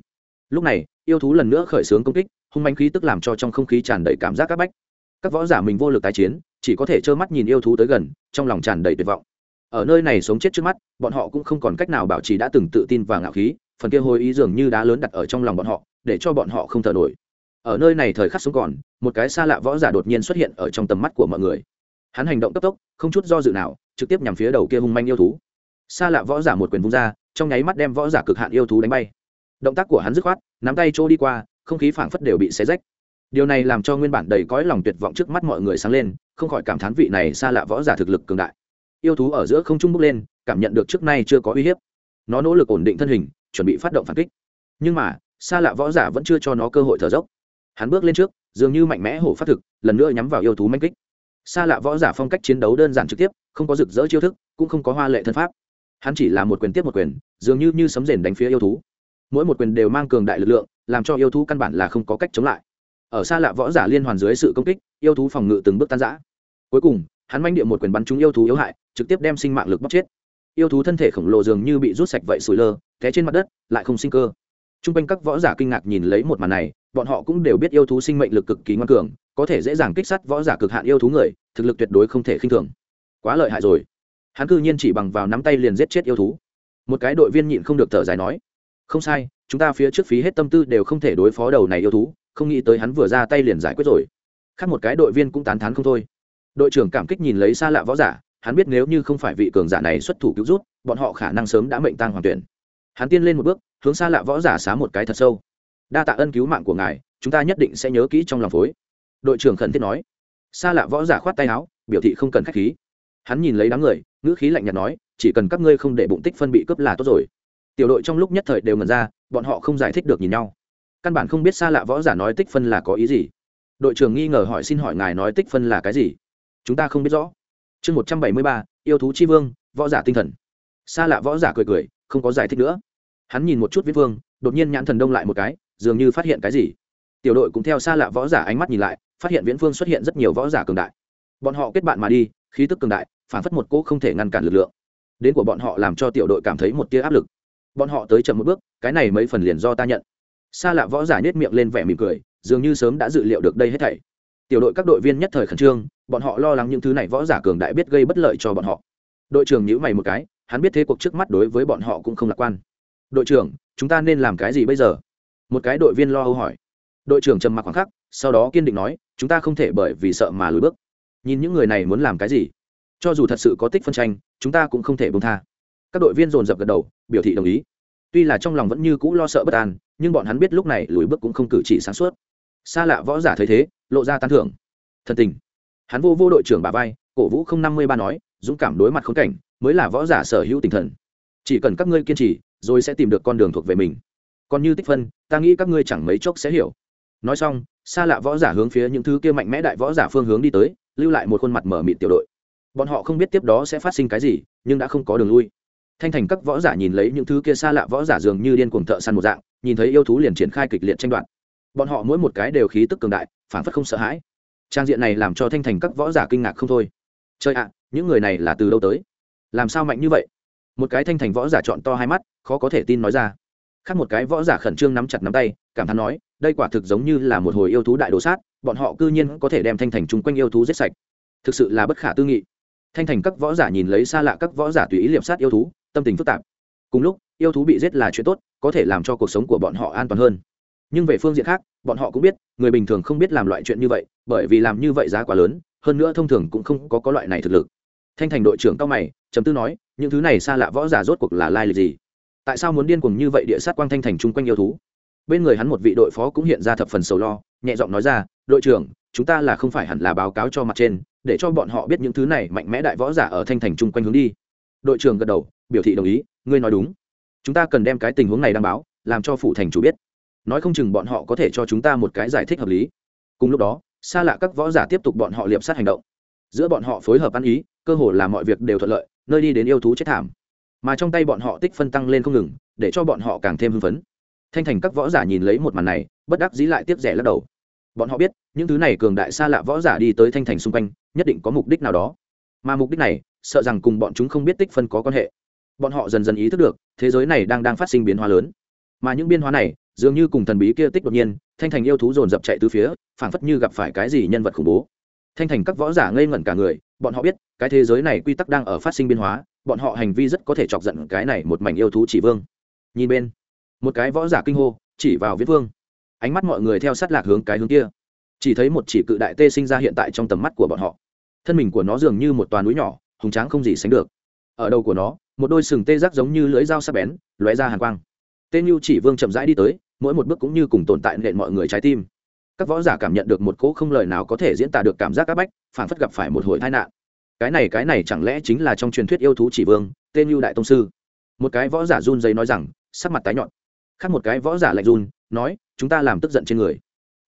Lúc này yêu thú lần nữa khởi xướng công kích, hung manh khí tức làm cho trong không khí tràn đầy cảm giác các bách. Các võ giả mình vô lực tái chiến, chỉ có thể trơ mắt nhìn yêu thú tới gần, trong lòng tràn đầy tuyệt vọng. Ở nơi này sống chết trước mắt, bọn họ cũng không còn cách nào bảo trì đã từng tự tin và ngạo khí, phần kia hồi ý dường như đá lớn đặt ở trong lòng bọn họ, để cho bọn họ không thở nổi. Ở nơi này thời khắc sống còn, một cái xa lạ võ giả đột nhiên xuất hiện ở trong tầm mắt của mọi người. Hắn hành động cấp tốc, không chút do dự nào, trực tiếp nhằm phía đầu kia hung manh yêu thú. Xa lạ võ giả một quyền vung ra, trong nháy mắt đem võ giả cực hạn yêu thú đánh bay động tác của hắn dứt khoát, nắm tay trôi đi qua, không khí phảng phất đều bị xé rách. Điều này làm cho nguyên bản đầy cõi lòng tuyệt vọng trước mắt mọi người sáng lên, không khỏi cảm thán vị này xa lạ võ giả thực lực cường đại. Yêu thú ở giữa không trung bước lên, cảm nhận được trước nay chưa có uy hiếp. Nó nỗ lực ổn định thân hình, chuẩn bị phát động phản kích. Nhưng mà, xa lạ võ giả vẫn chưa cho nó cơ hội thở dốc. Hắn bước lên trước, dường như mạnh mẽ hổ phát thực, lần nữa nhắm vào yêu thú manh kích. Xa lạ võ giả phong cách chiến đấu đơn giản trực tiếp, không có rực rỡ chiêu thức, cũng không có hoa lệ thân pháp. Hắn chỉ là một quyền tiếp một quyền, dường như như sấm rền đánh phía yêu thú mỗi một quyền đều mang cường đại lực lượng, làm cho yêu thú căn bản là không có cách chống lại. Ở xa lạ võ giả liên hoàn dưới sự công kích, yêu thú phòng ngự từng bước tan giã cuối cùng, hắn manh địa một quyền bắn trúng yêu thú yếu hại, trực tiếp đem sinh mạng lực bóc chết. Yêu thú thân thể khổng lồ dường như bị rút sạch vậy sủi lơ, té trên mặt đất, lại không sinh cơ. T r u n g quanh các võ giả kinh ngạc nhìn lấy một màn này, bọn họ cũng đều biết yêu thú sinh mệnh lực cực kỳ ngoan cường, có thể dễ dàng kích sát võ giả cực hạn yêu thú người, thực lực tuyệt đối không thể khinh thường. Quá lợi hại rồi. Hắn cư nhiên chỉ bằng vào nắm tay liền giết chết yêu thú. Một cái đội viên nhịn không được thở dài nói không sai, chúng ta phía trước phí hết tâm tư đều không thể đối phó đầu này yêu thú, không nghĩ tới hắn vừa ra tay liền giải quyết rồi. Khác một cái đội viên cũng tán thán không thôi. Đội trưởng cảm kích nhìn lấy xa lạ võ giả, hắn biết nếu như không phải vị cường giả này xuất thủ cứu rút, bọn họ khả năng sớm đã mệnh tăng hoàng tuyển. Hắn tiên lên một bước, hướng xa lạ võ giả xá một cái thật sâu. Đa tạ ân cứu mạng của ngài, chúng ta nhất định sẽ nhớ kỹ trong lòng phối. Đội trưởng khẩn thiết nói. Xa lạ võ giả khoát tay áo, biểu thị không cần k h á c h khí. Hắn nhìn lấy đám người, ngữ khí lạnh nhạt nói, chỉ cần các ngươi không để bụng tích phân bị cướp là tốt rồi tiểu đội trong lúc nhất thời đều ngần ra, bọn họ không giải thích được nhìn nhau. Căn bản không biết xa lạ võ giả nói tích phân là có ý gì. Đội trưởng nghi ngờ hỏi xin hỏi ngài nói tích phân là cái gì? Chúng ta không biết rõ. Chương một trăm bảy mươi ba, yêu thú chi vương, võ giả tinh thần. Xa lạ võ giả cười cười, không có giải thích nữa. Hắn nhìn một chút viết vương, đột nhiên nhãn thần đông lại một cái, dường như phát hiện cái gì. Tiểu đội cũng theo xa lạ võ giả ánh mắt nhìn lại, phát hiện viễn phương xuất hiện rất nhiều võ giả cường đại. Bọn họ kết bạn mà đi, khí tức cường đại, phản phất một cỗ không thể ngăn cản lực lượng. Đến của bọn họ làm cho tiểu đội cảm thấy một tia áp lực bọn họ tới chậm một bước, cái này mấy phần liền do ta nhận. Xa lạ võ giả nhét miệng lên vẻ mỉm cười, dường như sớm đã dự liệu được đây hết thảy. Tiểu đội các đội viên nhất thời khẩn trương, bọn họ lo lắng những thứ này võ giả cường đại biết gây bất lợi cho bọn họ. Đội trưởng nhữ mày một cái, hắn biết thế cuộc trước mắt đối với bọn họ cũng không lạc quan. Đội trưởng, chúng ta nên làm cái gì bây giờ? Một cái đội viên lo âu hỏi. Đội trưởng trầm mặc khoảng khắc, sau đó kiên định nói, chúng ta không thể bởi vì sợ mà lùi bước. Nhìn những người này muốn làm cái gì, cho dù thật sự có tích phân tranh, chúng ta cũng không thể bông tha các đội viên dồn dập gật đầu, biểu thị đồng ý. Tuy là trong lòng vẫn như cũ lo sợ bất an, nhưng bọn hắn biết lúc này lùi bước cũng không cử chỉ sáng suốt. Xa lạ võ giả thấy thế, lộ ra tán thưởng. Thân tình. Hắn vô vô đội trưởng bà vai, cổ vũ không năm mươi ba nói, dũng cảm đối mặt khốn cảnh, mới là võ giả sở hữu tinh thần. Chỉ cần các ngươi kiên trì, rồi sẽ tìm được con đường thuộc về mình. Còn như tích phân, ta nghĩ các ngươi chẳng mấy chốc sẽ hiểu. Nói xong xa lạ võ giả hướng phía những thứ kia mạnh mẽ đại võ giả phương hướng đi tới, lưu lại một khuôn mặt mở mịt tiểu đội. Bọn họ không biết tiếp đó sẽ phát sinh cái gì, nhưng đã không có đường lui thanh thành các võ giả nhìn lấy những thứ kia xa lạ võ giả dường như điên cuồng thợ săn một dạng, nhìn thấy yêu thú liền triển khai kịch liệt tranh đoạt. Bọn họ mỗi một cái đều khí tức cường đại phản phất không sợ hãi. Trang diện này làm cho thanh thành các võ giả kinh ngạc không thôi. Chơi ạ, những người này là từ đâu tới? Làm sao mạnh như vậy? Một cái thanh thành võ giả chọn to hai mắt, khó có thể tin nói ra. Khác một cái võ giả khẩn trương nắm chặt nắm tay, cảm thán nói, đây quả thực giống như là một hồi yêu thú đại đồ sát, bọn họ cư nhiên có thể đem thanh thành chung quanh yêu thú giết sạch. Thực sự là bất khả tư nghị thanh thành các võ giả nhìn lấy xa lạ các võ giả tùy ý liệp sát yêu thú tâm tình phức tạp. Cùng lúc yêu thú bị giết là chuyện tốt có thể làm cho cuộc sống của bọn họ an toàn hơn. Nhưng về phương diện khác bọn họ cũng biết người bình thường không biết làm loại chuyện như vậy bởi vì làm như vậy giá quá lớn hơn nữa thông thường cũng không có, có loại này thực lực. Thanh thành đội trưởng cao mày chấm tư nói những thứ này xa lạ võ giả rốt cuộc là lai lịch gì? Tại sao muốn điên cuồng như vậy địa sát quang thanh thành chung quanh yêu thú? Bên người hắn một vị đội phó cũng hiện ra thập phần sầu lo nhẹ giọng nói ra đội trưởng chúng ta là không phải hẳn là báo cáo cho mặt trên để cho bọn họ biết những thứ này mạnh mẽ đại võ giả ở thanh thành chung quanh hướng đi. Đội trưởng gật đầu, biểu thị đồng ý, ngươi nói đúng. Chúng ta cần đem cái tình huống này đăng báo, làm cho phủ thành chủ biết. Nói không chừng bọn họ có thể cho chúng ta một cái giải thích hợp lý. Cùng lúc đó, xa lạ các võ giả tiếp tục bọn họ liệp sát hành động. Giữa bọn họ phối hợp ăn ý, cơ hồ là mọi việc đều thuận lợi, nơi đi đến yêu thú chết thảm. Mà trong tay bọn họ tích phân tăng lên không ngừng, để cho bọn họ càng thêm hưng phấn. Thanh thành các võ giả nhìn lấy một màn này, bất đắc dĩ lại tiếp rẻ lắc đầu bọn họ biết, những thứ này cường đại xa lạ võ giả đi tới thanh thành xung quanh, nhất định có mục đích nào đó. Mà mục đích này, sợ rằng cùng bọn chúng không biết tích phân có quan hệ. Bọn họ dần dần ý thức được, thế giới này đang đang phát sinh biến hóa lớn. Mà những biến hóa này, dường như cùng thần bí kia tích đột nhiên, thanh thành yêu thú dồn dập chạy từ phía, phảng phất như gặp phải cái gì nhân vật khủng bố. Thanh thành các võ giả ngây ngẩn cả người, bọn họ biết, cái thế giới này quy tắc đang ở phát sinh biến hóa, bọn họ hành vi rất có thể chọc giận cái này một mảnh yêu thú chỉ vương. Nhìn bên, một cái võ giả kinh hô, chỉ vào viết vương ánh mắt mọi người theo sát lạc hướng cái hướng kia. Chỉ thấy một chỉ cự đại tê sinh ra hiện tại trong tầm mắt của bọn họ. Thân mình của nó dường như một toàn núi nhỏ, hùng tráng không gì sánh được. Ở đầu của nó, một đôi sừng tê giác giống như lưỡi dao sắc bén, lóe ra hàn quang. Tên như chỉ vương chậm rãi đi tới, mỗi một bước cũng như cùng tồn tại nện mọi người trái tim. Các võ giả cảm nhận được một cỗ không lời nào có thể diễn tả được cảm giác áp bách, phản phất gặp phải một hồi tai nạn. Cái này cái này chẳng lẽ chính là trong truyền thuyết yêu thú chỉ vương tên như đại tông sư? Một cái võ giả run dày nói rằng, sắc mặt tái nhọn khác một cái võ giả lạnh run nói, chúng ta làm tức giận trên người.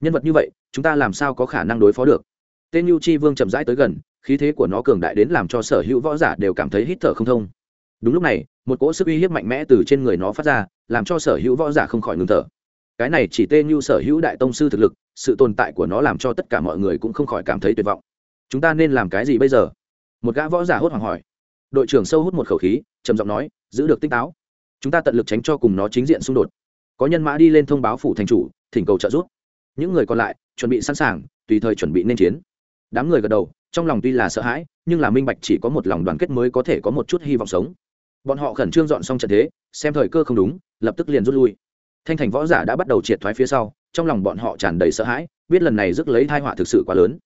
Nhân vật như vậy, chúng ta làm sao có khả năng đối phó được? Tên Yu chi vương chậm rãi tới gần, khí thế của nó cường đại đến làm cho sở hữu võ giả đều cảm thấy hít thở không thông. Đúng lúc này, một cỗ sức uy hiếp mạnh mẽ từ trên người nó phát ra, làm cho sở hữu võ giả không khỏi ngừng thở. Cái này chỉ tên Yu sở hữu đại tông sư thực lực, sự tồn tại của nó làm cho tất cả mọi người cũng không khỏi cảm thấy tuyệt vọng. Chúng ta nên làm cái gì bây giờ? Một gã võ giả hốt hoảng hỏi. Đội trưởng sâu hút một khẩu khí, trầm giọng nói, giữ được tinh táo. Chúng ta tận lực tránh cho cùng nó chính diện xung đột có nhân mã đi lên thông báo phủ thành chủ, thỉnh cầu trợ giúp. Những người còn lại, chuẩn bị sẵn sàng, tùy thời chuẩn bị nên chiến. Đám người gật đầu, trong lòng tuy là sợ hãi, nhưng là minh bạch chỉ có một lòng đoàn kết mới có thể có một chút hy vọng sống. Bọn họ khẩn trương dọn xong trận thế, xem thời cơ không đúng, lập tức liền rút lui. Thanh thành võ giả đã bắt đầu triệt thoái phía sau, trong lòng bọn họ tràn đầy sợ hãi, biết lần này rước lấy thai họa thực sự quá lớn.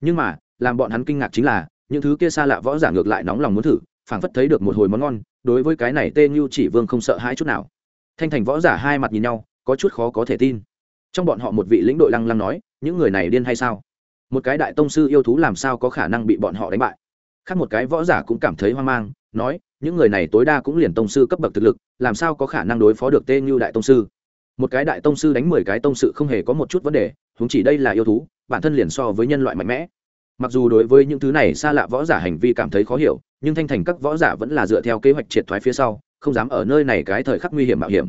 Nhưng mà, làm bọn hắn kinh ngạc chính là, những thứ kia xa lạ võ giả ngược lại nóng lòng muốn thử, phảng phất thấy được một hồi món ngon, đối với cái này tên như chỉ vương không sợ hãi chút nào thanh thành võ giả hai mặt nhìn nhau, có chút khó có thể tin. Trong bọn họ một vị lĩnh đội lăng lăng nói, những người này điên hay sao? Một cái đại tông sư yêu thú làm sao có khả năng bị bọn họ đánh bại? Khác một cái võ giả cũng cảm thấy hoang mang, nói, những người này tối đa cũng liền tông sư cấp bậc thực lực, làm sao có khả năng đối phó được tên như đại tông sư? Một cái đại tông sư đánh mười cái tông sự không hề có một chút vấn đề, huống chỉ đây là yêu thú, bản thân liền so với nhân loại mạnh mẽ. Mặc dù đối với những thứ này xa lạ võ giả hành vi cảm thấy khó hiểu, nhưng thanh thành các võ giả vẫn là dựa theo kế hoạch triệt thoái phía sau không dám ở nơi này cái thời khắc nguy hiểm mạo hiểm.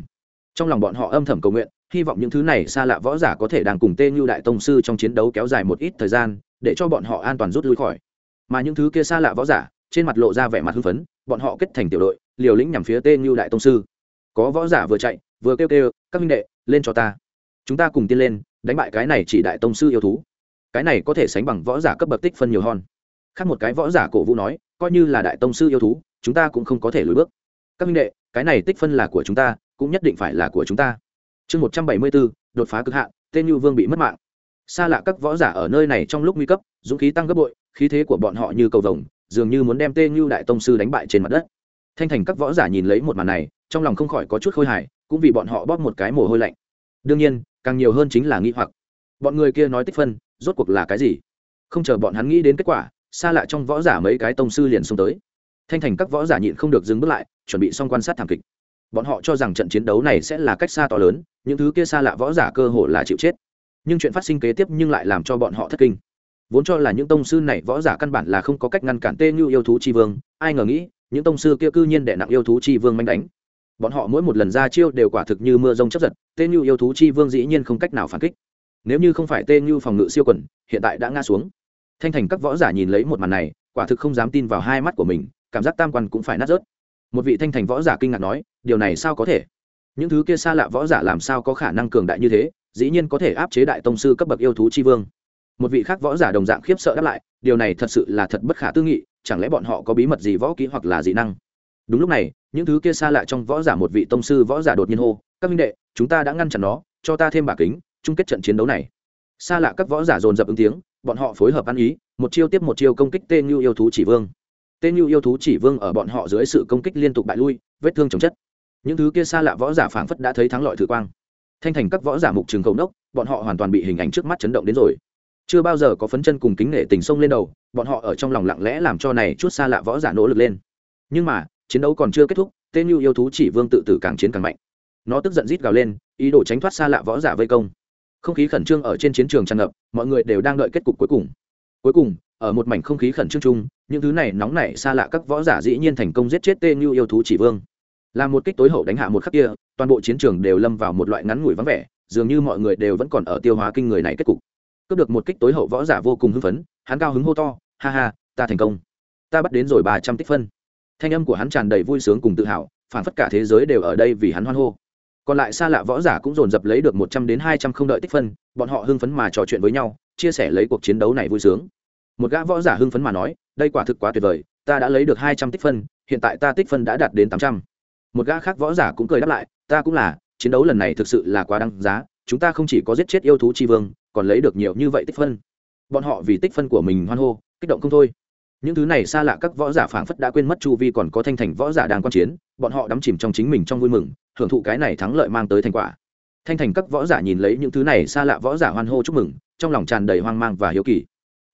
Trong lòng bọn họ âm thầm cầu nguyện, hy vọng những thứ này xa lạ võ giả có thể đang cùng tên như đại tông sư trong chiến đấu kéo dài một ít thời gian, để cho bọn họ an toàn rút lui khỏi. Mà những thứ kia xa lạ võ giả, trên mặt lộ ra vẻ mặt hưng phấn, bọn họ kết thành tiểu đội, liều lĩnh nhằm phía tên như đại tông sư. Có võ giả vừa chạy, vừa kêu kêu, các minh đệ, lên cho ta. Chúng ta cùng tiên lên, đánh bại cái này chỉ đại tông sư yêu thú. Cái này có thể sánh bằng võ giả cấp bậc tích phân nhiều hơn. Khác một cái võ giả cổ vũ nói, coi như là đại tông sư yêu thú, chúng ta cũng không có thể lùi bước các minh đệ, cái này tích phân là của chúng ta, cũng nhất định phải là của chúng ta. Chương một trăm bảy mươi bốn, đột phá cực hạn, tên như vương bị mất mạng. Xa lạ các võ giả ở nơi này trong lúc nguy cấp, dũng khí tăng gấp bội, khí thế của bọn họ như cầu vồng, dường như muốn đem tên như đại tông sư đánh bại trên mặt đất. Thanh thành các võ giả nhìn lấy một màn này, trong lòng không khỏi có chút khôi hài, cũng vì bọn họ bóp một cái mồ hôi lạnh. Đương nhiên, càng nhiều hơn chính là nghi hoặc. Bọn người kia nói tích phân, rốt cuộc là cái gì? Không chờ bọn hắn nghĩ đến kết quả, xa lạ trong võ giả mấy cái tông sư liền xông tới thanh thành các võ giả nhịn không được dừng bước lại, chuẩn bị xong quan sát thảm kịch. Bọn họ cho rằng trận chiến đấu này sẽ là cách xa to lớn, những thứ kia xa lạ võ giả cơ hồ là chịu chết. Nhưng chuyện phát sinh kế tiếp nhưng lại làm cho bọn họ thất kinh. Vốn cho là những tông sư này võ giả căn bản là không có cách ngăn cản tê như yêu thú chi vương, ai ngờ nghĩ, những tông sư kia cư nhiên đệ nặng yêu thú chi vương manh đánh. Bọn họ mỗi một lần ra chiêu đều quả thực như mưa rông chấp giật tên như yêu thú chi vương dĩ nhiên không cách nào phản kích. Nếu như không phải tên như phòng ngự siêu quần, hiện tại đã ngã xuống. Thanh thành các võ giả nhìn lấy một màn này, quả thực không dám tin vào hai mắt của mình cảm giác tam quan cũng phải nát rớt. Một vị thanh thành võ giả kinh ngạc nói, điều này sao có thể? Những thứ kia xa lạ võ giả làm sao có khả năng cường đại như thế? Dĩ nhiên có thể áp chế đại tông sư cấp bậc yêu thú chi vương. Một vị khác võ giả đồng dạng khiếp sợ đáp lại, điều này thật sự là thật bất khả tư nghị, chẳng lẽ bọn họ có bí mật gì võ kỹ hoặc là dị năng? Đúng lúc này, những thứ kia xa lạ trong võ giả một vị tông sư võ giả đột nhiên hô, các minh đệ, chúng ta đã ngăn chặn nó, cho ta thêm bả kính, chung kết trận chiến đấu này. Xa lạ các võ giả dồn dập ứng tiếng, bọn họ phối hợp ăn ý, một chiêu tiếp một chiêu công kích tên như yêu thú chỉ vương tên như yêu thú chỉ vương ở bọn họ dưới sự công kích liên tục bại lui, vết thương chồng chất. Những thứ kia xa lạ võ giả phảng phất đã thấy thắng lợi thử quang. Thanh thành các võ giả mục trường cầu nốc, bọn họ hoàn toàn bị hình ảnh trước mắt chấn động đến rồi. Chưa bao giờ có phấn chân cùng kính nể tình sông lên đầu, bọn họ ở trong lòng lặng lẽ làm cho này chút xa lạ võ giả nỗ lực lên. Nhưng mà, chiến đấu còn chưa kết thúc, tên như yêu thú chỉ vương tự tử càng chiến càng mạnh. Nó tức giận rít gào lên, ý đồ tránh thoát xa lạ võ giả vây công. Không khí khẩn trương ở trên chiến trường tràn ngập, mọi người đều đang đợi kết cục cuối cùng. Cuối cùng ở một mảnh không khí khẩn trương chung, những thứ này nóng nảy xa lạ các võ giả dĩ nhiên thành công giết chết tên như yêu thú chỉ vương. Là một kích tối hậu đánh hạ một khắc kia, toàn bộ chiến trường đều lâm vào một loại ngắn ngủi vắng vẻ, dường như mọi người đều vẫn còn ở tiêu hóa kinh người này kết cục. Cướp được một kích tối hậu võ giả vô cùng hưng phấn, hắn cao hứng hô to, ha ha, ta thành công. Ta bắt đến rồi ba trăm tích phân. Thanh âm của hắn tràn đầy vui sướng cùng tự hào, phản phất cả thế giới đều ở đây vì hắn hoan hô. Còn lại xa lạ võ giả cũng dồn dập lấy được một trăm đến hai trăm không đợi tích phân, bọn họ hưng phấn mà trò chuyện với nhau, chia sẻ lấy cuộc chiến đấu này vui sướng một gã võ giả hưng phấn mà nói, đây quả thực quá tuyệt vời, ta đã lấy được hai trăm tích phân, hiện tại ta tích phân đã đạt đến tám trăm. Một gã khác võ giả cũng cười đáp lại, ta cũng là, chiến đấu lần này thực sự là quá đăng giá, chúng ta không chỉ có giết chết yêu thú tri vương, còn lấy được nhiều như vậy tích phân. Bọn họ vì tích phân của mình hoan hô, kích động không thôi. Những thứ này xa lạ các võ giả phảng phất đã quên mất chu vi còn có thanh thành võ giả đang quan chiến, bọn họ đắm chìm trong chính mình trong vui mừng, hưởng thụ cái này thắng lợi mang tới thành quả. Thanh thành các võ giả nhìn lấy những thứ này xa lạ võ giả hoan hô chúc mừng, trong lòng tràn đầy hoang mang và hiếu kỳ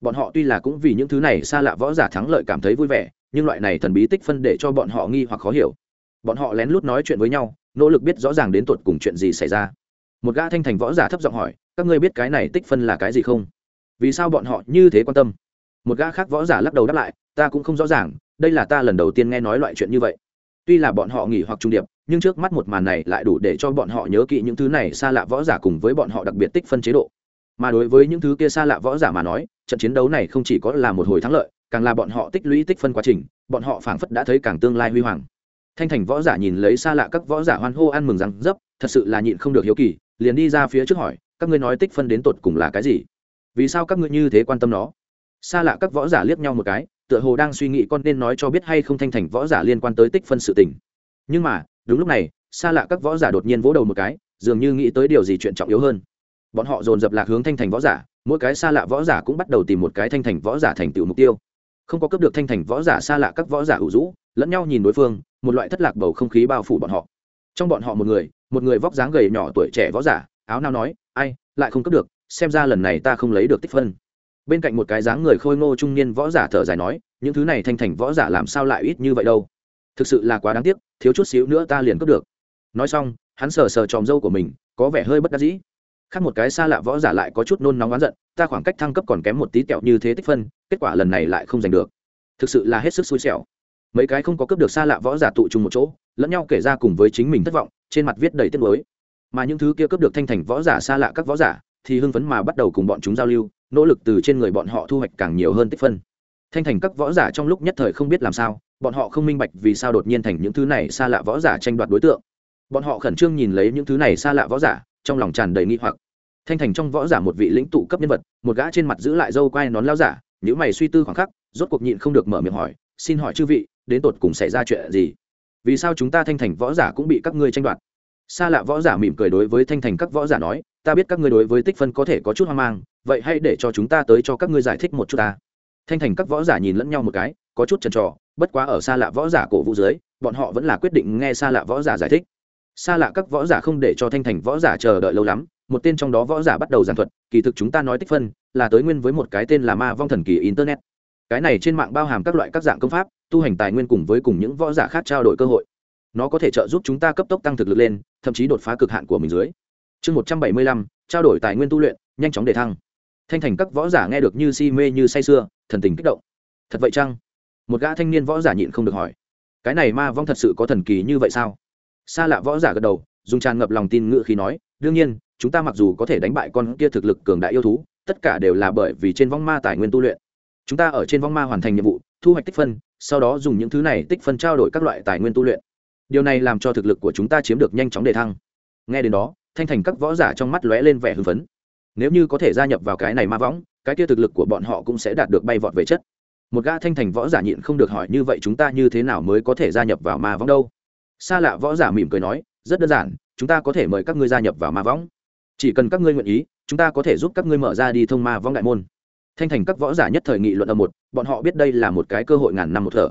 bọn họ tuy là cũng vì những thứ này xa lạ võ giả thắng lợi cảm thấy vui vẻ, nhưng loại này thần bí tích phân để cho bọn họ nghi hoặc khó hiểu. Bọn họ lén lút nói chuyện với nhau, nỗ lực biết rõ ràng đến tột cùng chuyện gì xảy ra. Một gã thanh thành võ giả thấp giọng hỏi, các ngươi biết cái này tích phân là cái gì không? Vì sao bọn họ như thế quan tâm? Một gã khác võ giả lắc đầu đáp lại, ta cũng không rõ ràng, đây là ta lần đầu tiên nghe nói loại chuyện như vậy. Tuy là bọn họ nghỉ hoặc trung điệp, nhưng trước mắt một màn này lại đủ để cho bọn họ nhớ kỹ những thứ này xa lạ võ giả cùng với bọn họ đặc biệt tích phân chế độ mà đối với những thứ kia xa lạ võ giả mà nói, trận chiến đấu này không chỉ có là một hồi thắng lợi, càng là bọn họ tích lũy tích phân quá trình, bọn họ phảng phất đã thấy càng tương lai huy hoàng. Thanh thành võ giả nhìn lấy xa lạ các võ giả hoan hô ăn mừng rằng dấp, thật sự là nhịn không được hiếu kỳ, liền đi ra phía trước hỏi, các ngươi nói tích phân đến tột cùng là cái gì? Vì sao các ngươi như thế quan tâm nó? Xa lạ các võ giả liếc nhau một cái, tựa hồ đang suy nghĩ con nên nói cho biết hay không thanh thành võ giả liên quan tới tích phân sự tình. Nhưng mà, đúng lúc này, xa lạ các võ giả đột nhiên vỗ đầu một cái, dường như nghĩ tới điều gì chuyện trọng yếu hơn bọn họ dồn dập lạc hướng thanh thành võ giả, mỗi cái xa lạ võ giả cũng bắt đầu tìm một cái thanh thành võ giả thành tựu mục tiêu. Không có cấp được thanh thành võ giả xa lạ các võ giả ủ rũ, lẫn nhau nhìn đối phương, một loại thất lạc bầu không khí bao phủ bọn họ. Trong bọn họ một người một người vóc dáng gầy nhỏ tuổi trẻ võ giả, áo nao nói, ai, lại không cấp được, xem ra lần này ta không lấy được tích phân. Bên cạnh một cái dáng người khôi ngô trung niên võ giả thở dài nói, những thứ này thanh thành võ giả làm sao lại ít như vậy đâu? Thực sự là quá đáng tiếc, thiếu chút xíu nữa ta liền cấp được. Nói xong, hắn sờ sờ tròm râu của mình, có vẻ hơi bất đắc dĩ khác một cái xa lạ võ giả lại có chút nôn nóng oán giận, ta khoảng cách thăng cấp còn kém một tí kẹo như thế tích phân, kết quả lần này lại không giành được. Thực sự là hết sức xui xẻo. Mấy cái không có cấp được xa lạ võ giả tụ chung một chỗ, lẫn nhau kể ra cùng với chính mình thất vọng, trên mặt viết đầy tiếc nuối. Mà những thứ kia cấp được thanh thành võ giả xa lạ các võ giả, thì hưng phấn mà bắt đầu cùng bọn chúng giao lưu, nỗ lực từ trên người bọn họ thu hoạch càng nhiều hơn tích phân. Thanh thành các võ giả trong lúc nhất thời không biết làm sao, bọn họ không minh bạch vì sao đột nhiên thành những thứ này xa lạ võ giả tranh đoạt đối tượng. Bọn họ khẩn trương nhìn lấy những thứ này xa lạ võ giả, trong lòng tràn đầy nghi hoặc thanh thành trong võ giả một vị lĩnh tụ cấp nhân vật, một gã trên mặt giữ lại dâu quai nón lao giả những mày suy tư khoảng khắc, rốt cuộc nhịn không được mở miệng hỏi, xin hỏi chư vị, đến tột cùng xảy ra chuyện gì? Vì sao chúng ta thanh thành võ giả cũng bị các ngươi tranh đoạt? Xa lạ võ giả mỉm cười đối với thanh thành các võ giả nói, ta biết các ngươi đối với tích phân có thể có chút hoang mang, vậy hãy để cho chúng ta tới cho các ngươi giải thích một chút ta. Thanh thành các võ giả nhìn lẫn nhau một cái, có chút trần trò bất quá ở xa lạ võ giả cổ vũ dưới, bọn họ vẫn là quyết định nghe xa lạ võ giả giải thích. Xa lạ các võ giả không để cho thanh thành võ giả chờ đợi lâu lắm một tên trong đó võ giả bắt đầu giảng thuật, kỳ thực chúng ta nói tích phân, là tới nguyên với một cái tên là ma vong thần kỳ internet. Cái này trên mạng bao hàm các loại các dạng công pháp, tu hành tài nguyên cùng với cùng những võ giả khác trao đổi cơ hội. Nó có thể trợ giúp chúng ta cấp tốc tăng thực lực lên, thậm chí đột phá cực hạn của mình dưới. Chương một trăm bảy mươi lăm, trao đổi tài nguyên tu luyện, nhanh chóng đề thăng. Thanh thành các võ giả nghe được như si mê như say sưa, thần tình kích động. Thật vậy chăng? Một gã thanh niên võ giả nhịn không được hỏi. Cái này ma vong thật sự có thần kỳ như vậy sao? Xa lạ võ giả gật đầu, dùng tràn ngập lòng tin ngự khi nói, đương nhiên chúng ta mặc dù có thể đánh bại con kia thực lực cường đại yêu thú, tất cả đều là bởi vì trên vong ma tài nguyên tu luyện. Chúng ta ở trên vong ma hoàn thành nhiệm vụ, thu hoạch tích phân, sau đó dùng những thứ này tích phân trao đổi các loại tài nguyên tu luyện. Điều này làm cho thực lực của chúng ta chiếm được nhanh chóng đề thăng. Nghe đến đó, thanh thành các võ giả trong mắt lóe lên vẻ hưng phấn. Nếu như có thể gia nhập vào cái này ma võng, cái kia thực lực của bọn họ cũng sẽ đạt được bay vọt về chất. Một gã thanh thành võ giả nhịn không được hỏi như vậy chúng ta như thế nào mới có thể gia nhập vào ma võng đâu? Xa lạ võ giả mỉm cười nói, rất đơn giản, chúng ta có thể mời các ngươi gia nhập vào ma võng chỉ cần các ngươi nguyện ý, chúng ta có thể giúp các ngươi mở ra đi thông ma võng đại môn. Thanh thành các võ giả nhất thời nghị luận ở một, bọn họ biết đây là một cái cơ hội ngàn năm một thở.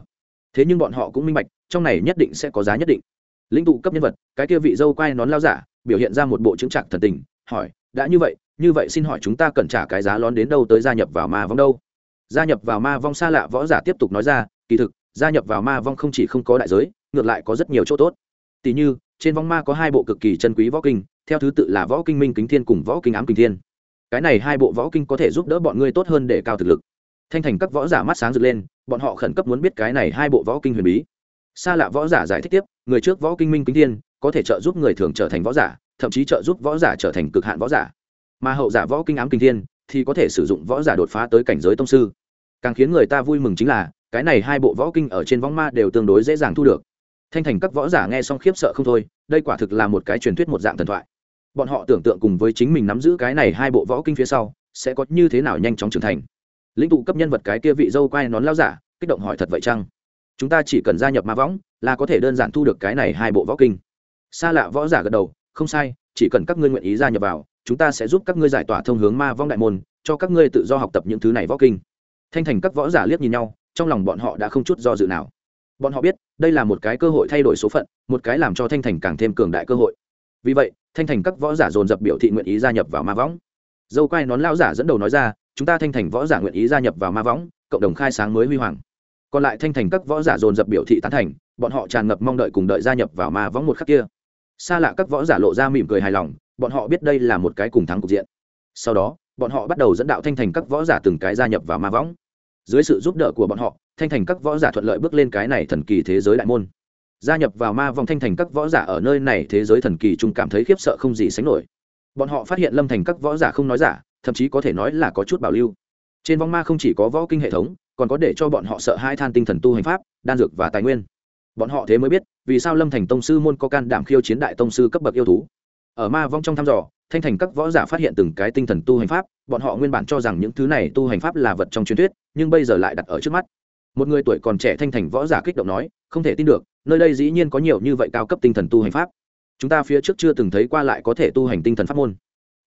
Thế nhưng bọn họ cũng minh bạch, trong này nhất định sẽ có giá nhất định. Linh tụ cấp nhân vật, cái kia vị dâu quai nón lao giả, biểu hiện ra một bộ chứng trạng thần tình, hỏi, đã như vậy như vậy xin hỏi chúng ta cần trả cái giá lón đến đâu tới gia nhập vào ma vong đâu? Gia nhập vào ma vong xa lạ võ giả tiếp tục nói ra, kỳ thực, gia nhập vào ma vong không chỉ không có đại giới, ngược lại có rất nhiều chỗ tốt. Tỷ như trên vong ma có hai bộ cực kỳ chân quý võ kinh, theo thứ tự là võ kinh minh kính thiên cùng võ kinh ám kinh thiên. Cái này hai bộ võ kinh có thể giúp đỡ bọn ngươi tốt hơn để cao thực lực. Thanh thành các võ giả mắt sáng rực lên, bọn họ khẩn cấp muốn biết cái này hai bộ võ kinh huyền bí. Xa lạ võ giả giải thích tiếp, người trước võ kinh minh kính thiên, có thể trợ giúp người thường trở thành võ giả, thậm chí trợ giúp võ giả trở thành cực hạn võ giả. Mà hậu giả võ kinh ám kinh thiên, thì có thể sử dụng võ giả đột phá tới cảnh giới tông sư. Càng khiến người ta vui mừng chính là, cái này hai bộ võ kinh ở trên vong ma đều tương đối dễ dàng thu được thanh thành các võ giả nghe xong khiếp sợ không thôi, đây quả thực là một cái truyền thuyết một dạng thần thoại. Bọn họ tưởng tượng cùng với chính mình nắm giữ cái này hai bộ võ kinh phía sau, sẽ có như thế nào nhanh chóng trưởng thành. Lĩnh tụ cấp nhân vật cái kia vị dâu quai nón lao giả, kích động hỏi thật vậy chăng? Chúng ta chỉ cần gia nhập ma võng, là có thể đơn giản thu được cái này hai bộ võ kinh. Xa lạ võ giả gật đầu, không sai, chỉ cần các ngươi nguyện ý gia nhập vào, chúng ta sẽ giúp các ngươi giải tỏa thông hướng ma vong đại môn, cho các ngươi tự do học tập những thứ này võ kinh. Thanh thành các võ giả liếc nhìn nhau, trong lòng bọn họ đã không chút do dự nào bọn họ biết, đây là một cái cơ hội thay đổi số phận, một cái làm cho thanh thành càng thêm cường đại cơ hội. Vì vậy, thanh thành các võ giả dồn dập biểu thị nguyện ý gia nhập vào ma võng. Dâu quai nón lao giả dẫn đầu nói ra, chúng ta thanh thành võ giả nguyện ý gia nhập vào ma võng, cộng đồng khai sáng mới huy hoàng. Còn lại thanh thành các võ giả dồn dập biểu thị tán thành, bọn họ tràn ngập mong đợi cùng đợi gia nhập vào ma võng một khắc kia. Xa lạ các võ giả lộ ra mỉm cười hài lòng, bọn họ biết đây là một cái cùng thắng cục diện. Sau đó, bọn họ bắt đầu dẫn đạo thanh thành các võ giả từng cái gia nhập vào ma võng. Dưới sự giúp đỡ của bọn họ thanh thành các võ giả thuận lợi bước lên cái này thần kỳ thế giới đại môn. Gia nhập vào ma vòng thanh thành các võ giả ở nơi này thế giới thần kỳ chung cảm thấy khiếp sợ không gì sánh nổi. Bọn họ phát hiện lâm thành các võ giả không nói giả, thậm chí có thể nói là có chút bảo lưu. Trên vong ma không chỉ có võ kinh hệ thống, còn có để cho bọn họ sợ hai than tinh thần tu hành pháp, đan dược và tài nguyên. Bọn họ thế mới biết, vì sao lâm thành tông sư môn có can đảm khiêu chiến đại tông sư cấp bậc yêu thú. Ở ma vong trong thăm dò, thanh thành các võ giả phát hiện từng cái tinh thần tu hành pháp, bọn họ nguyên bản cho rằng những thứ này tu hành pháp là vật trong truyền thuyết, nhưng bây giờ lại đặt ở trước mắt một người tuổi còn trẻ thanh thành võ giả kích động nói, không thể tin được, nơi đây dĩ nhiên có nhiều như vậy cao cấp tinh thần tu hành pháp. Chúng ta phía trước chưa từng thấy qua lại có thể tu hành tinh thần pháp môn.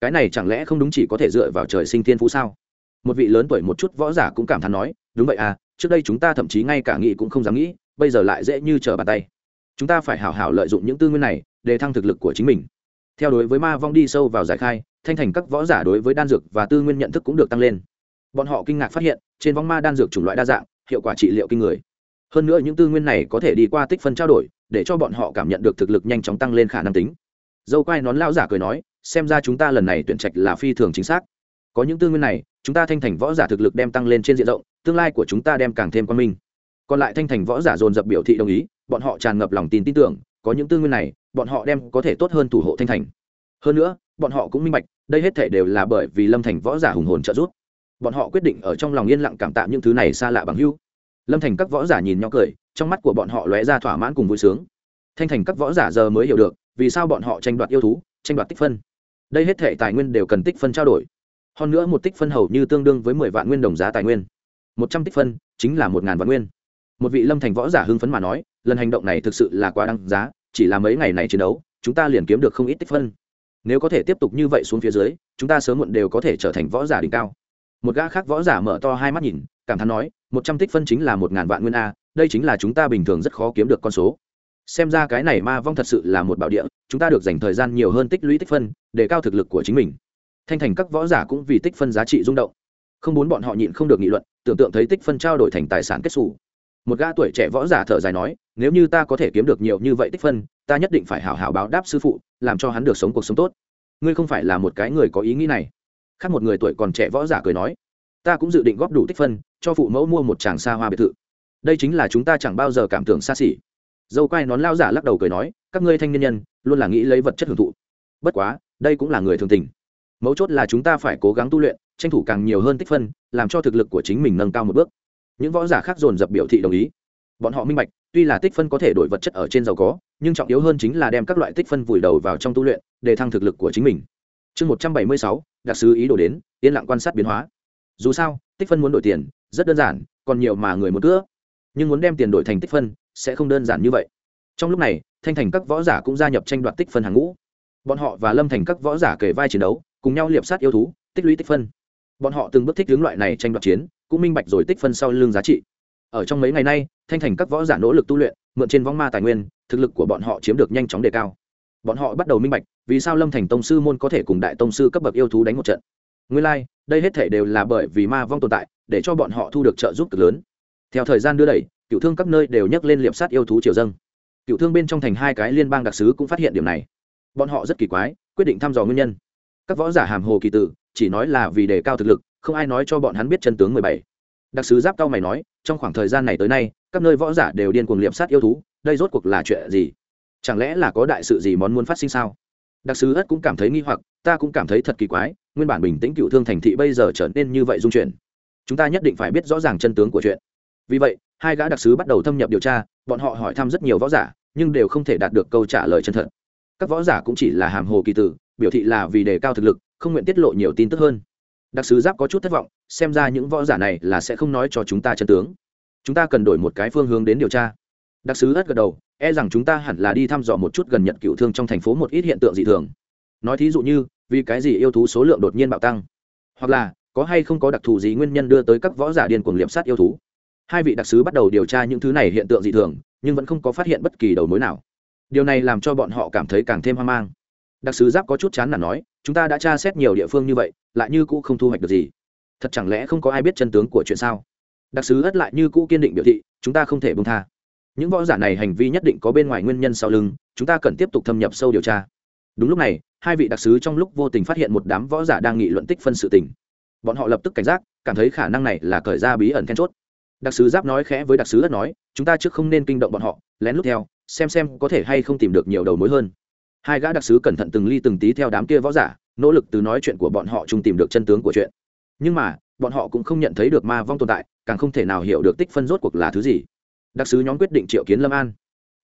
Cái này chẳng lẽ không đúng chỉ có thể dựa vào trời sinh thiên phú sao? Một vị lớn tuổi một chút võ giả cũng cảm thán nói, đúng vậy à trước đây chúng ta thậm chí ngay cả nghĩ cũng không dám nghĩ, bây giờ lại dễ như trở bàn tay. Chúng ta phải hảo hảo lợi dụng những tư nguyên này, để thăng thực lực của chính mình. Theo đối với ma vong đi sâu vào giải khai, thanh thành các võ giả đối với đan dược và tư nguyên nhận thức cũng được tăng lên. Bọn họ kinh ngạc phát hiện, trên vong ma đan dược chủng loại đa dạng hiệu quả trị liệu kinh người. Hơn nữa những tư nguyên này có thể đi qua tích phân trao đổi, để cho bọn họ cảm nhận được thực lực nhanh chóng tăng lên khả năng tính. Dâu quai nón lao giả cười nói, xem ra chúng ta lần này tuyển trạch là phi thường chính xác. Có những tư nguyên này, chúng ta thanh thành võ giả thực lực đem tăng lên trên diện rộng, tương lai của chúng ta đem càng thêm quan minh. Còn lại thanh thành võ giả dồn dập biểu thị đồng ý, bọn họ tràn ngập lòng tin tin tưởng, có những tư nguyên này, bọn họ đem có thể tốt hơn thủ hộ thanh thành. Hơn nữa, bọn họ cũng minh bạch, đây hết thể đều là bởi vì lâm thành võ giả hùng hồn trợ giúp bọn họ quyết định ở trong lòng yên lặng cảm tạ những thứ này xa lạ bằng hưu lâm thành các võ giả nhìn nhau cười, trong mắt của bọn họ lóe ra thỏa mãn cùng vui sướng. Thanh thành các võ giả giờ mới hiểu được, vì sao bọn họ tranh đoạt yêu thú, tranh đoạt tích phân. Đây hết thể tài nguyên đều cần tích phân trao đổi. Hơn nữa một tích phân hầu như tương đương với mười vạn nguyên đồng giá tài nguyên. Một trăm tích phân chính là một ngàn vạn nguyên. Một vị lâm thành võ giả hưng phấn mà nói, lần hành động này thực sự là quá đăng giá, chỉ là mấy ngày này chiến đấu, chúng ta liền kiếm được không ít tích phân. Nếu có thể tiếp tục như vậy xuống phía dưới, chúng ta sớm muộn đều có thể trở thành võ giả đỉnh cao một gã khác võ giả mở to hai mắt nhìn, cảm thán nói, một trăm tích phân chính là một ngàn vạn nguyên a, đây chính là chúng ta bình thường rất khó kiếm được con số. Xem ra cái này ma vong thật sự là một bảo địa, chúng ta được dành thời gian nhiều hơn tích lũy tích phân, để cao thực lực của chính mình. Thanh thành các võ giả cũng vì tích phân giá trị rung động. Không muốn bọn họ nhịn không được nghị luận, tưởng tượng thấy tích phân trao đổi thành tài sản kết xù. Một gã tuổi trẻ võ giả thở dài nói, nếu như ta có thể kiếm được nhiều như vậy tích phân, ta nhất định phải hảo hảo báo đáp sư phụ, làm cho hắn được sống cuộc sống tốt. Ngươi không phải là một cái người có ý nghĩ này khác một người tuổi còn trẻ võ giả cười nói, ta cũng dự định góp đủ tích phân, cho phụ mẫu mua một tràng xa hoa biệt thự. Đây chính là chúng ta chẳng bao giờ cảm tưởng xa xỉ. Dâu quai nón lao giả lắc đầu cười nói, các ngươi thanh niên nhân, luôn là nghĩ lấy vật chất hưởng thụ. Bất quá, đây cũng là người thường tình. Mấu chốt là chúng ta phải cố gắng tu luyện, tranh thủ càng nhiều hơn tích phân, làm cho thực lực của chính mình nâng cao một bước. Những võ giả khác dồn dập biểu thị đồng ý. Bọn họ minh bạch, tuy là tích phân có thể đổi vật chất ở trên giàu có, nhưng trọng yếu hơn chính là đem các loại tích phân vùi đầu vào trong tu luyện, để thăng thực lực của chính mình. Chương một trăm bảy mươi sáu đặc sứ ý đồ đến, yên lặng quan sát biến hóa. Dù sao, tích phân muốn đổi tiền, rất đơn giản, còn nhiều mà người muốn cưa nhưng muốn đem tiền đổi thành tích phân, sẽ không đơn giản như vậy. Trong lúc này, thanh thành các võ giả cũng gia nhập tranh đoạt tích phân hàng ngũ. Bọn họ và lâm thành các võ giả kể vai chiến đấu, cùng nhau liệp sát yêu thú, tích lũy tích phân. Bọn họ từng bước thích hướng loại này tranh đoạt chiến, cũng minh bạch rồi tích phân sau lưng giá trị. Ở trong mấy ngày nay, thanh thành các võ giả nỗ lực tu luyện, mượn trên vong ma tài nguyên, thực lực của bọn họ chiếm được nhanh chóng đề cao. Bọn họ bắt đầu minh bạch vì sao lâm thành tông sư môn có thể cùng đại tông sư cấp bậc yêu thú đánh một trận? Nguyên lai、like, đây hết thể đều là bởi vì ma vong tồn tại để cho bọn họ thu được trợ giúp cực lớn. Theo thời gian đưa đẩy cựu thương các nơi đều nhắc lên liệp sát yêu thú triều dâng. Cựu thương bên trong thành hai cái liên bang đặc sứ cũng phát hiện điểm này. Bọn họ rất kỳ quái quyết định thăm dò nguyên nhân. Các võ giả hàm hồ kỳ tử chỉ nói là vì đề cao thực lực không ai nói cho bọn hắn biết chân tướng mười bảy. Đặc sứ giáp cao mày nói trong khoảng thời gian này tới nay các nơi võ giả đều điên cuồng liệp sát yêu thú đây rốt cuộc là chuyện gì? Chẳng lẽ là có đại sự gì món muốn phát sinh sao? Đặc sứ ất cũng cảm thấy nghi hoặc, ta cũng cảm thấy thật kỳ quái, nguyên bản bình tĩnh cựu thương thành thị bây giờ trở nên như vậy dung chuyển. Chúng ta nhất định phải biết rõ ràng chân tướng của chuyện. Vì vậy, hai gã đặc sứ bắt đầu thâm nhập điều tra, bọn họ hỏi thăm rất nhiều võ giả, nhưng đều không thể đạt được câu trả lời chân thật. Các võ giả cũng chỉ là hàm hồ kỳ tử, biểu thị là vì đề cao thực lực, không nguyện tiết lộ nhiều tin tức hơn. Đặc sứ giáp có chút thất vọng, xem ra những võ giả này là sẽ không nói cho chúng ta chân tướng. Chúng ta cần đổi một cái phương hướng đến điều tra. Đặc sứ ất gật đầu e rằng chúng ta hẳn là đi thăm dò một chút gần nhật cựu thương trong thành phố một ít hiện tượng dị thường. Nói thí dụ như, vì cái gì yêu thú số lượng đột nhiên bạo tăng? Hoặc là, có hay không có đặc thù gì nguyên nhân đưa tới các võ giả điên cuồng liệm sát yêu thú? Hai vị đặc sứ bắt đầu điều tra những thứ này hiện tượng dị thường, nhưng vẫn không có phát hiện bất kỳ đầu mối nào. Điều này làm cho bọn họ cảm thấy càng thêm hoang mang. Đặc sứ giáp có chút chán là nói, chúng ta đã tra xét nhiều địa phương như vậy, lại như cũ không thu hoạch được gì. Thật chẳng lẽ không có ai biết chân tướng của chuyện sao? Đặc sứ ất lại như cũ kiên định biểu thị, chúng ta không thể bông tha những võ giả này hành vi nhất định có bên ngoài nguyên nhân sau lưng, chúng ta cần tiếp tục thâm nhập sâu điều tra. Đúng lúc này, hai vị đặc sứ trong lúc vô tình phát hiện một đám võ giả đang nghị luận tích phân sự tình. Bọn họ lập tức cảnh giác, cảm thấy khả năng này là cởi ra bí ẩn then chốt. Đặc sứ giáp nói khẽ với đặc sứ ất nói, chúng ta trước không nên kinh động bọn họ, lén lút theo, xem xem có thể hay không tìm được nhiều đầu mối hơn. Hai gã đặc sứ cẩn thận từng ly từng tí theo đám kia võ giả, nỗ lực từ nói chuyện của bọn họ chung tìm được chân tướng của chuyện. Nhưng mà, bọn họ cũng không nhận thấy được ma vong tồn tại, càng không thể nào hiểu được tích phân rốt cuộc là thứ gì đặc sứ nhóm quyết định triệu kiến lâm an.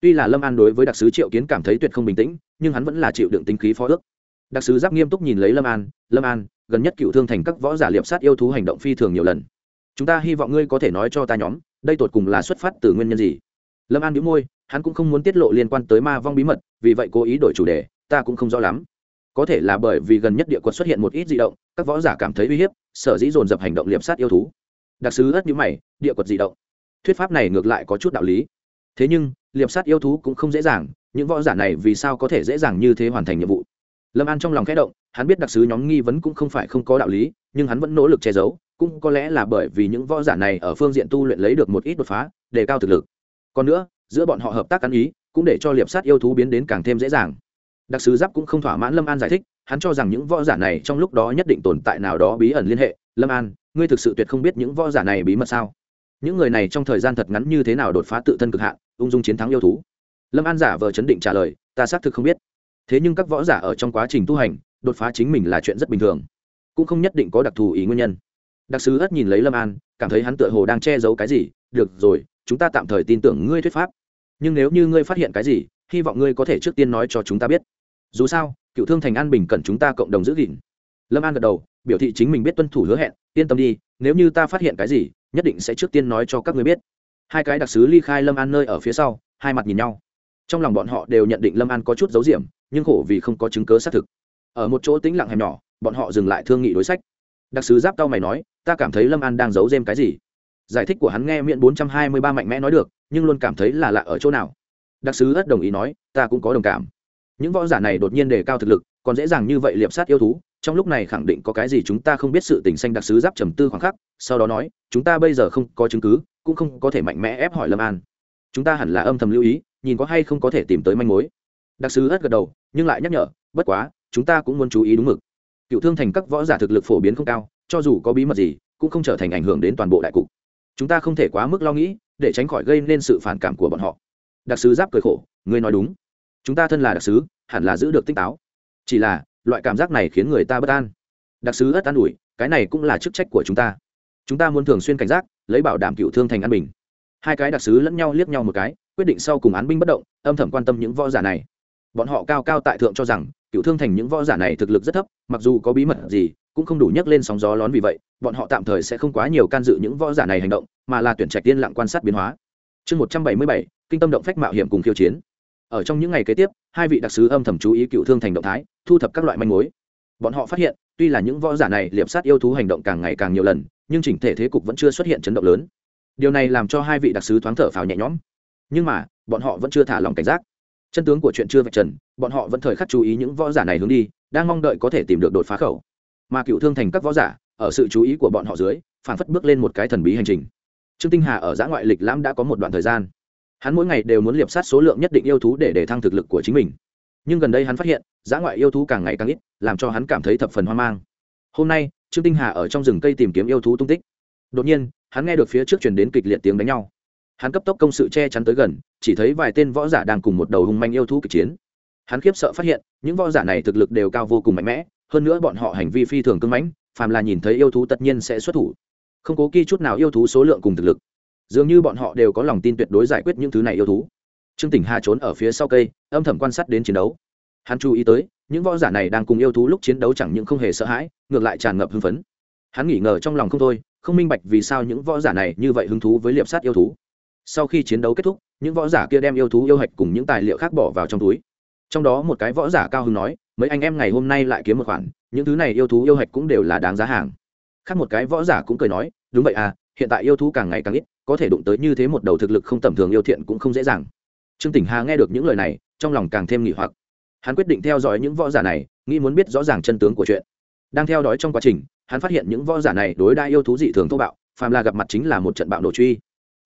Tuy là lâm an đối với đặc sứ triệu kiến cảm thấy tuyệt không bình tĩnh, nhưng hắn vẫn là chịu đựng tính khí phó ước. Đặc sứ giáp nghiêm túc nhìn lấy lâm an lâm an, gần nhất cựu thương thành các võ giả liệp sát yêu thú hành động phi thường nhiều lần. Chúng ta hy vọng ngươi có thể nói cho ta nhóm, đây tột cùng là xuất phát từ nguyên nhân gì? Lâm an đĩu môi, hắn cũng không muốn tiết lộ liên quan tới ma vong bí mật, vì vậy cố ý đổi chủ đề, ta cũng không rõ lắm. Có thể là bởi vì gần nhất địa quật xuất hiện một ít di động, các võ giả cảm thấy uy hiếp, sở dĩ dồn dập hành động liệp sát yêu thú. Đặc sứ ất nhũ mày, địa quật di động? Thuyết pháp này ngược lại có chút đạo lý. Thế nhưng, liệp sát yêu thú cũng không dễ dàng, những võ giả này vì sao có thể dễ dàng như thế hoàn thành nhiệm vụ? Lâm an trong lòng khẽ động, hắn biết đặc sứ nhóm nghi vấn cũng không phải không có đạo lý, nhưng hắn vẫn nỗ lực che giấu, cũng có lẽ là bởi vì những võ giả này ở phương diện tu luyện lấy được một ít đột phá, đề cao thực lực. Còn nữa, giữa bọn họ hợp tác ăn ý, cũng để cho liệp sát yêu thú biến đến càng thêm dễ dàng. Đặc sứ giáp cũng không thỏa mãn lâm an giải thích, hắn cho rằng những võ giả này trong lúc đó nhất định tồn tại nào đó bí ẩn liên hệ. Lâm an, ngươi thực sự tuyệt không biết những võ giả này bí mật sao? Những người này trong thời gian thật ngắn như thế nào đột phá tự thân cực hạn, ung dung chiến thắng yêu thú? Lâm an giả vờ chấn định trả lời, ta xác thực không biết. Thế nhưng các võ giả ở trong quá trình tu hành, đột phá chính mình là chuyện rất bình thường. Cũng không nhất định có đặc thù ý nguyên nhân. Đặc sứ ất nhìn lấy lâm an, cảm thấy hắn tựa hồ đang che giấu cái gì. Được rồi, chúng ta tạm thời tin tưởng ngươi thuyết pháp. Nhưng nếu như ngươi phát hiện cái gì, hy vọng ngươi có thể trước tiên nói cho chúng ta biết. Dù sao, cựu thương thành an bình cần chúng ta cộng đồng giữ gìn. Lâm an gật đầu, biểu thị chính mình biết tuân thủ hứa hẹn, yên tâm đi, nếu như ta phát hiện cái gì nhất định sẽ trước tiên nói cho các ngươi biết. Hai cái đặc sứ ly khai lâm an nơi ở phía sau, hai mặt nhìn nhau. Trong lòng bọn họ đều nhận định lâm an có chút dấu diệm nhưng khổ vì không có chứng cớ xác thực. Ở một chỗ tĩnh lặng hẻm nhỏ, bọn họ dừng lại thương nghị đối sách. Đặc sứ giáp tao mày nói, ta cảm thấy lâm an đang giấu giêm cái gì? Giải thích của hắn nghe miệng bốn trăm hai mươi ba mạnh mẽ nói được, nhưng luôn cảm thấy là lạ ở chỗ nào. Đặc sứ ất đồng ý nói, ta cũng có đồng cảm. Những võ giả này đột nhiên đề cao thực lực, còn dễ dàng như vậy liệp sát yêu thú trong lúc này khẳng định có cái gì chúng ta không biết sự tình xanh đặc sứ giáp trầm tư khoảng khắc, sau đó nói, chúng ta bây giờ không có chứng cứ, cũng không có thể mạnh mẽ ép hỏi lâm an. Chúng ta hẳn là âm thầm lưu ý, nhìn có hay không có thể tìm tới manh mối. Đặc sứ ất gật đầu, nhưng lại nhắc nhở, bất quá, chúng ta cũng muốn chú ý đúng mực. Cựu thương thành các võ giả thực lực phổ biến không cao, cho dù có bí mật gì, cũng không trở thành ảnh hưởng đến toàn bộ đại cục. Chúng ta không thể quá mức lo nghĩ, để tránh khỏi gây nên sự phản cảm của bọn họ. Đặc sứ giáp cười khổ, ngươi nói đúng. Chúng ta thân là đặc sứ, hẳn là giữ được tinh táo. Chỉ là loại cảm giác này khiến người ta bất an. Đặc sứ ất an ủi, cái này cũng là chức trách của chúng ta. Chúng ta muốn thường xuyên cảnh giác, lấy bảo đảm cựu thương thành an bình. Hai cái đặc sứ lẫn nhau liếc nhau một cái, quyết định sau cùng án binh bất động, âm thầm quan tâm những võ giả này. Bọn họ cao cao tại thượng cho rằng, cựu thương thành những võ giả này thực lực rất thấp, mặc dù có bí mật gì, cũng không đủ nhấc lên sóng gió lón vì vậy, bọn họ tạm thời sẽ không quá nhiều can dự những võ giả này hành động, mà là tuyển trạch tiên lặng quan sát biến hóa. Chương một trăm bảy mươi bảy, kinh tâm động phách mạo hiểm cùng khiêu chiến. Ở trong những ngày kế tiếp, hai vị đặc sứ âm thầm chú ý cựu thương thành động thái thu thập các loại manh mối. Bọn họ phát hiện, tuy là những võ giả này liệp sát yêu thú hành động càng ngày càng nhiều lần, nhưng chỉnh thể thế cục vẫn chưa xuất hiện chấn động lớn. Điều này làm cho hai vị đặc sứ thoáng thở phào nhẹ nhõm. Nhưng mà, bọn họ vẫn chưa thả lòng cảnh giác. Chân tướng của chuyện chưa vạch trần, bọn họ vẫn thời khắc chú ý những võ giả này hướng đi, đang mong đợi có thể tìm được đột phá khẩu. Mà cựu thương thành các võ giả, ở sự chú ý của bọn họ dưới, phản phất bước lên một cái thần bí hành trình. Trương tinh hà ở giã ngoại lịch lãm đã có một đoạn thời gian. Hắn mỗi ngày đều muốn liệp sát số lượng nhất định yêu thú để để thăng thực lực của chính mình nhưng gần đây hắn phát hiện, giã ngoại yêu thú càng ngày càng ít, làm cho hắn cảm thấy thập phần hoang mang. Hôm nay, trương tinh hà ở trong rừng cây tìm kiếm yêu thú tung tích. Đột nhiên, hắn nghe được phía trước truyền đến kịch liệt tiếng đánh nhau. Hắn cấp tốc công sự che chắn tới gần, chỉ thấy vài tên võ giả đang cùng một đầu hung manh yêu thú kịch chiến. Hắn khiếp sợ phát hiện, những võ giả này thực lực đều cao vô cùng mạnh mẽ, hơn nữa bọn họ hành vi phi thường cưng mãnh, phàm là nhìn thấy yêu thú tất nhiên sẽ xuất thủ. Không cố kỳ chút nào yêu thú số lượng cùng thực lực. Dường như bọn họ đều có lòng tin tuyệt đối giải quyết những thứ này yêu thú trương tỉnh hà trốn ở phía sau cây, âm thầm quan sát đến chiến đấu. Hắn chú ý tới, những võ giả này đang cùng yêu thú lúc chiến đấu chẳng những không hề sợ hãi, ngược lại tràn ngập hưng phấn. Hắn nghỉ ngờ trong lòng không thôi, không minh bạch vì sao những võ giả này như vậy hứng thú với liệp sát yêu thú. Sau khi chiến đấu kết thúc, những võ giả kia đem yêu thú yêu hạch cùng những tài liệu khác bỏ vào trong túi. Trong đó một cái võ giả cao hứng nói, mấy anh em ngày hôm nay lại kiếm một khoản, những thứ này yêu thú yêu hạch cũng đều là đáng giá hàng. Khác một cái võ giả cũng cười nói, đúng vậy à hiện tại yêu thú càng ngày càng ít, có thể đụng tới như thế một đầu thực lực không tầm thường yêu thiện cũng không dễ dàng trương tỉnh hà nghe được những lời này, trong lòng càng thêm nghỉ hoặc. Hắn quyết định theo dõi những võ giả này, nghĩ muốn biết rõ ràng chân tướng của chuyện. Đang theo dõi trong quá trình, hắn phát hiện những võ giả này đối đa yêu thú dị thường thô bạo, phàm là gặp mặt chính là một trận bạo nổ truy.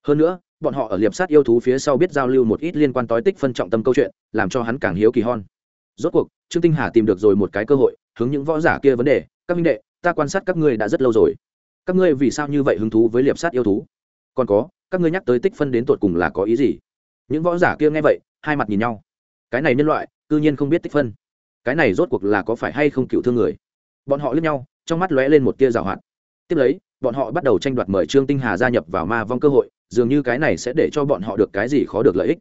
Hơn nữa, bọn họ ở liệp sát yêu thú phía sau biết giao lưu một ít liên quan tối tích phân trọng tâm câu chuyện, làm cho hắn càng hiếu kỳ hon rốt cuộc, trương tinh hà tìm được rồi một cái cơ hội, hướng những võ giả kia vấn đề, các minh đệ, ta quan sát các ngươi đã rất lâu rồi. Các ngươi vì sao như vậy hứng thú với liệp sát yêu thú? Còn có, các ngươi nhắc tới tích phân đến tột cùng là có ý gì? Những võ giả kia nghe vậy, hai mặt nhìn nhau. Cái này nhân loại, cư nhiên không biết tích phân. Cái này rốt cuộc là có phải hay không cựu thương người? Bọn họ lướt nhau, trong mắt lóe lên một tia rào hoạt. Tiếp lấy, bọn họ bắt đầu tranh đoạt mời trương tinh hà gia nhập vào ma vong cơ hội, dường như cái này sẽ để cho bọn họ được cái gì khó được lợi ích.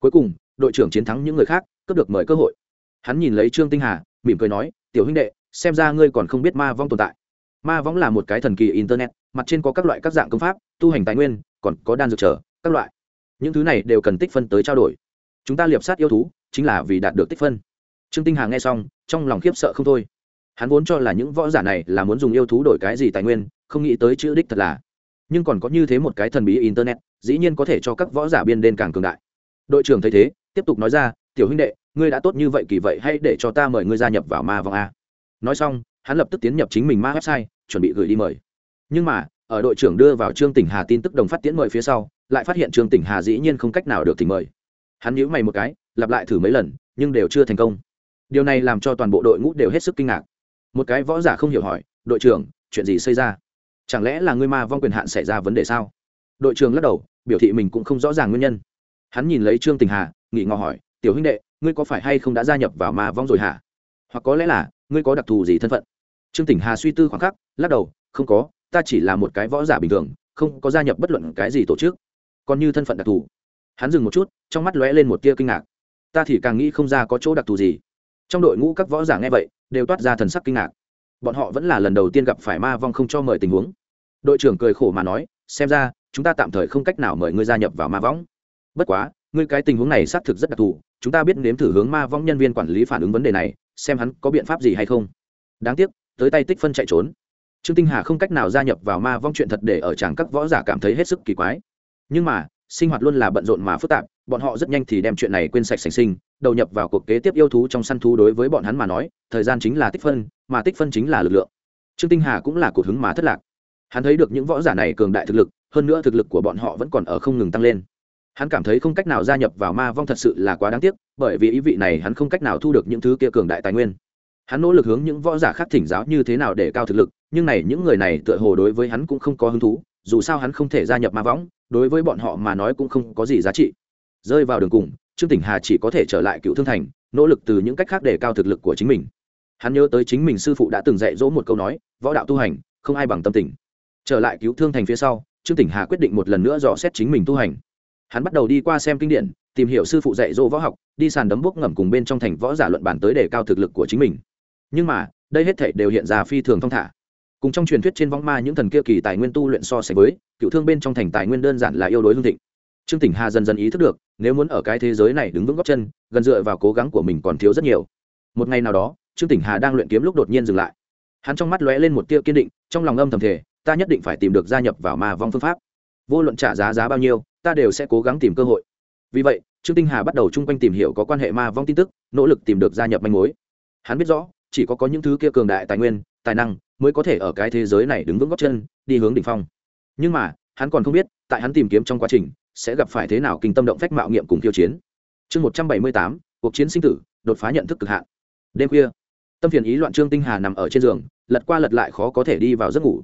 Cuối cùng, đội trưởng chiến thắng những người khác, cướp được mời cơ hội. Hắn nhìn lấy trương tinh hà, mỉm cười nói, tiểu huynh đệ, xem ra ngươi còn không biết ma vong tồn tại. Ma vong là một cái thần kỳ internet, mặt trên có các loại các dạng công pháp, tu hành tài nguyên, còn có đan dược trở các loại những thứ này đều cần tích phân tới trao đổi. Chúng ta liệp sát yêu thú, chính là vì đạt được tích phân. Trương tinh hà nghe xong, trong lòng khiếp sợ không thôi. Hắn vốn cho là những võ giả này là muốn dùng yêu thú đổi cái gì tài nguyên, không nghĩ tới chữ đích thật là. Nhưng còn có như thế một cái thần bí internet, dĩ nhiên có thể cho các võ giả biên đen càng cường đại. Đội trưởng thấy thế, tiếp tục nói ra, tiểu huynh đệ, ngươi đã tốt như vậy kỳ vậy hay để cho ta mời ngươi gia nhập vào ma vong a. Nói xong, hắn lập tức tiến nhập chính mình ma website, chuẩn bị gửi đi mời. Nhưng mà ở đội trưởng đưa vào trương tỉnh hà tin tức đồng phát tiễn mời phía sau, lại phát hiện trương tỉnh hà dĩ nhiên không cách nào được tỉnh mời. Hắn nhíu mày một cái, lặp lại thử mấy lần, nhưng đều chưa thành công. Điều này làm cho toàn bộ đội ngũ đều hết sức kinh ngạc. Một cái võ giả không hiểu hỏi, đội trưởng, chuyện gì xảy ra? Chẳng lẽ là ngươi ma vong quyền hạn xảy ra vấn đề sao? Đội trưởng lắc đầu, biểu thị mình cũng không rõ ràng nguyên nhân. Hắn nhìn lấy trương tình hà nghỉ ngò hỏi, tiểu huynh đệ, ngươi có phải hay không đã gia nhập vào ma vong rồi hả? Hoặc có lẽ là, ngươi có đặc thù gì thân phận? Trương tỉnh hà suy tư khoảng khắc, lắc đầu, không có ta chỉ là một cái võ giả bình thường, không có gia nhập bất luận cái gì tổ chức. Còn như thân phận đặc thù. Hắn dừng một chút, trong mắt lóe lên một tia kinh ngạc. Ta thì càng nghĩ không ra có chỗ đặc thù gì. Trong đội ngũ các võ giả nghe vậy, đều toát ra thần sắc kinh ngạc. Bọn họ vẫn là lần đầu tiên gặp phải ma vong không cho mời tình huống. Đội trưởng cười khổ mà nói, xem ra, chúng ta tạm thời không cách nào mời ngươi gia nhập vào ma võng bất quá, ngươi cái tình huống này xác thực rất đặc thù, chúng ta biết nếm thử hướng ma vong nhân viên quản lý phản ứng vấn đề này, xem hắn có biện pháp gì hay không. Đáng tiếc, tới tay tích phân chạy trốn trương tinh hà không cách nào gia nhập vào ma vong chuyện thật để ở chàng các võ giả cảm thấy hết sức kỳ quái. Nhưng mà, sinh hoạt luôn là bận rộn mà phức tạp, bọn họ rất nhanh thì đem chuyện này quên sạch sành sinh, đầu nhập vào cuộc kế tiếp yêu thú trong săn thú đối với bọn hắn mà nói, thời gian chính là tích phân, mà tích phân chính là lực lượng. Trương tinh hà cũng là cuộc hứng mà thất lạc. Hắn thấy được những võ giả này cường đại thực lực, hơn nữa thực lực của bọn họ vẫn còn ở không ngừng tăng lên. Hắn cảm thấy không cách nào gia nhập vào ma vong thật sự là quá đáng tiếc, bởi vì ý vị này hắn không cách nào thu được những thứ kia cường đại tài nguyên hắn nỗ lực hướng những võ giả khác thỉnh giáo như thế nào để cao thực lực, nhưng này những người này tựa hồ đối với hắn cũng không có hứng thú, dù sao hắn không thể gia nhập ma võng, đối với bọn họ mà nói cũng không có gì giá trị. Rơi vào đường cùng, trương tỉnh hà chỉ có thể trở lại cựu thương thành, nỗ lực từ những cách khác để cao thực lực của chính mình. Hắn nhớ tới chính mình sư phụ đã từng dạy dỗ một câu nói, võ đạo tu hành, không ai bằng tâm tình. Trở lại cứu thương thành phía sau, trương tỉnh hà quyết định một lần nữa dò xét chính mình tu hành. Hắn bắt đầu đi qua xem kinh điển, tìm hiểu sư phụ dạy dỗ võ học, đi sàn đấm bốc ngầm cùng bên trong thành võ giả luận bản tới để cao thực lực của chính mình nhưng mà, đây hết thể đều hiện ra phi thường thong thả. Cùng trong truyền thuyết trên võng ma những thần kia kỳ tài nguyên tu luyện so sánh với, cựu thương bên trong thành tài nguyên đơn giản là yêu đối hương thịnh. Trương tỉnh hà dần dần ý thức được, nếu muốn ở cái thế giới này đứng vững góc chân, gần dựa vào cố gắng của mình còn thiếu rất nhiều. Một ngày nào đó, trương tỉnh hà đang luyện kiếm lúc đột nhiên dừng lại. Hắn trong mắt lóe lên một tia kiên định, trong lòng âm thầm thể ta nhất định phải tìm được gia nhập vào ma vong phương pháp. Vô luận trả giá giá bao nhiêu, ta đều sẽ cố gắng tìm cơ hội. Vì vậy, trương tinh hà bắt đầu chung quanh tìm hiểu có quan hệ ma vong tin tức, nỗ lực tìm được gia nhập manh mối. Hắn biết rõ chỉ có có những thứ kia cường đại tài nguyên, tài năng mới có thể ở cái thế giới này đứng vững góc chân, đi hướng đỉnh phong. Nhưng mà, hắn còn không biết, tại hắn tìm kiếm trong quá trình, sẽ gặp phải thế nào kinh tâm động phách mạo nghiệm cùng tiêu chiến. Chương một trăm bảy mươi tám, cuộc chiến sinh tử, đột phá nhận thức cực hạn. Đêm khuya, tâm phiền ý loạn trương tinh hà nằm ở trên giường, lật qua lật lại khó có thể đi vào giấc ngủ.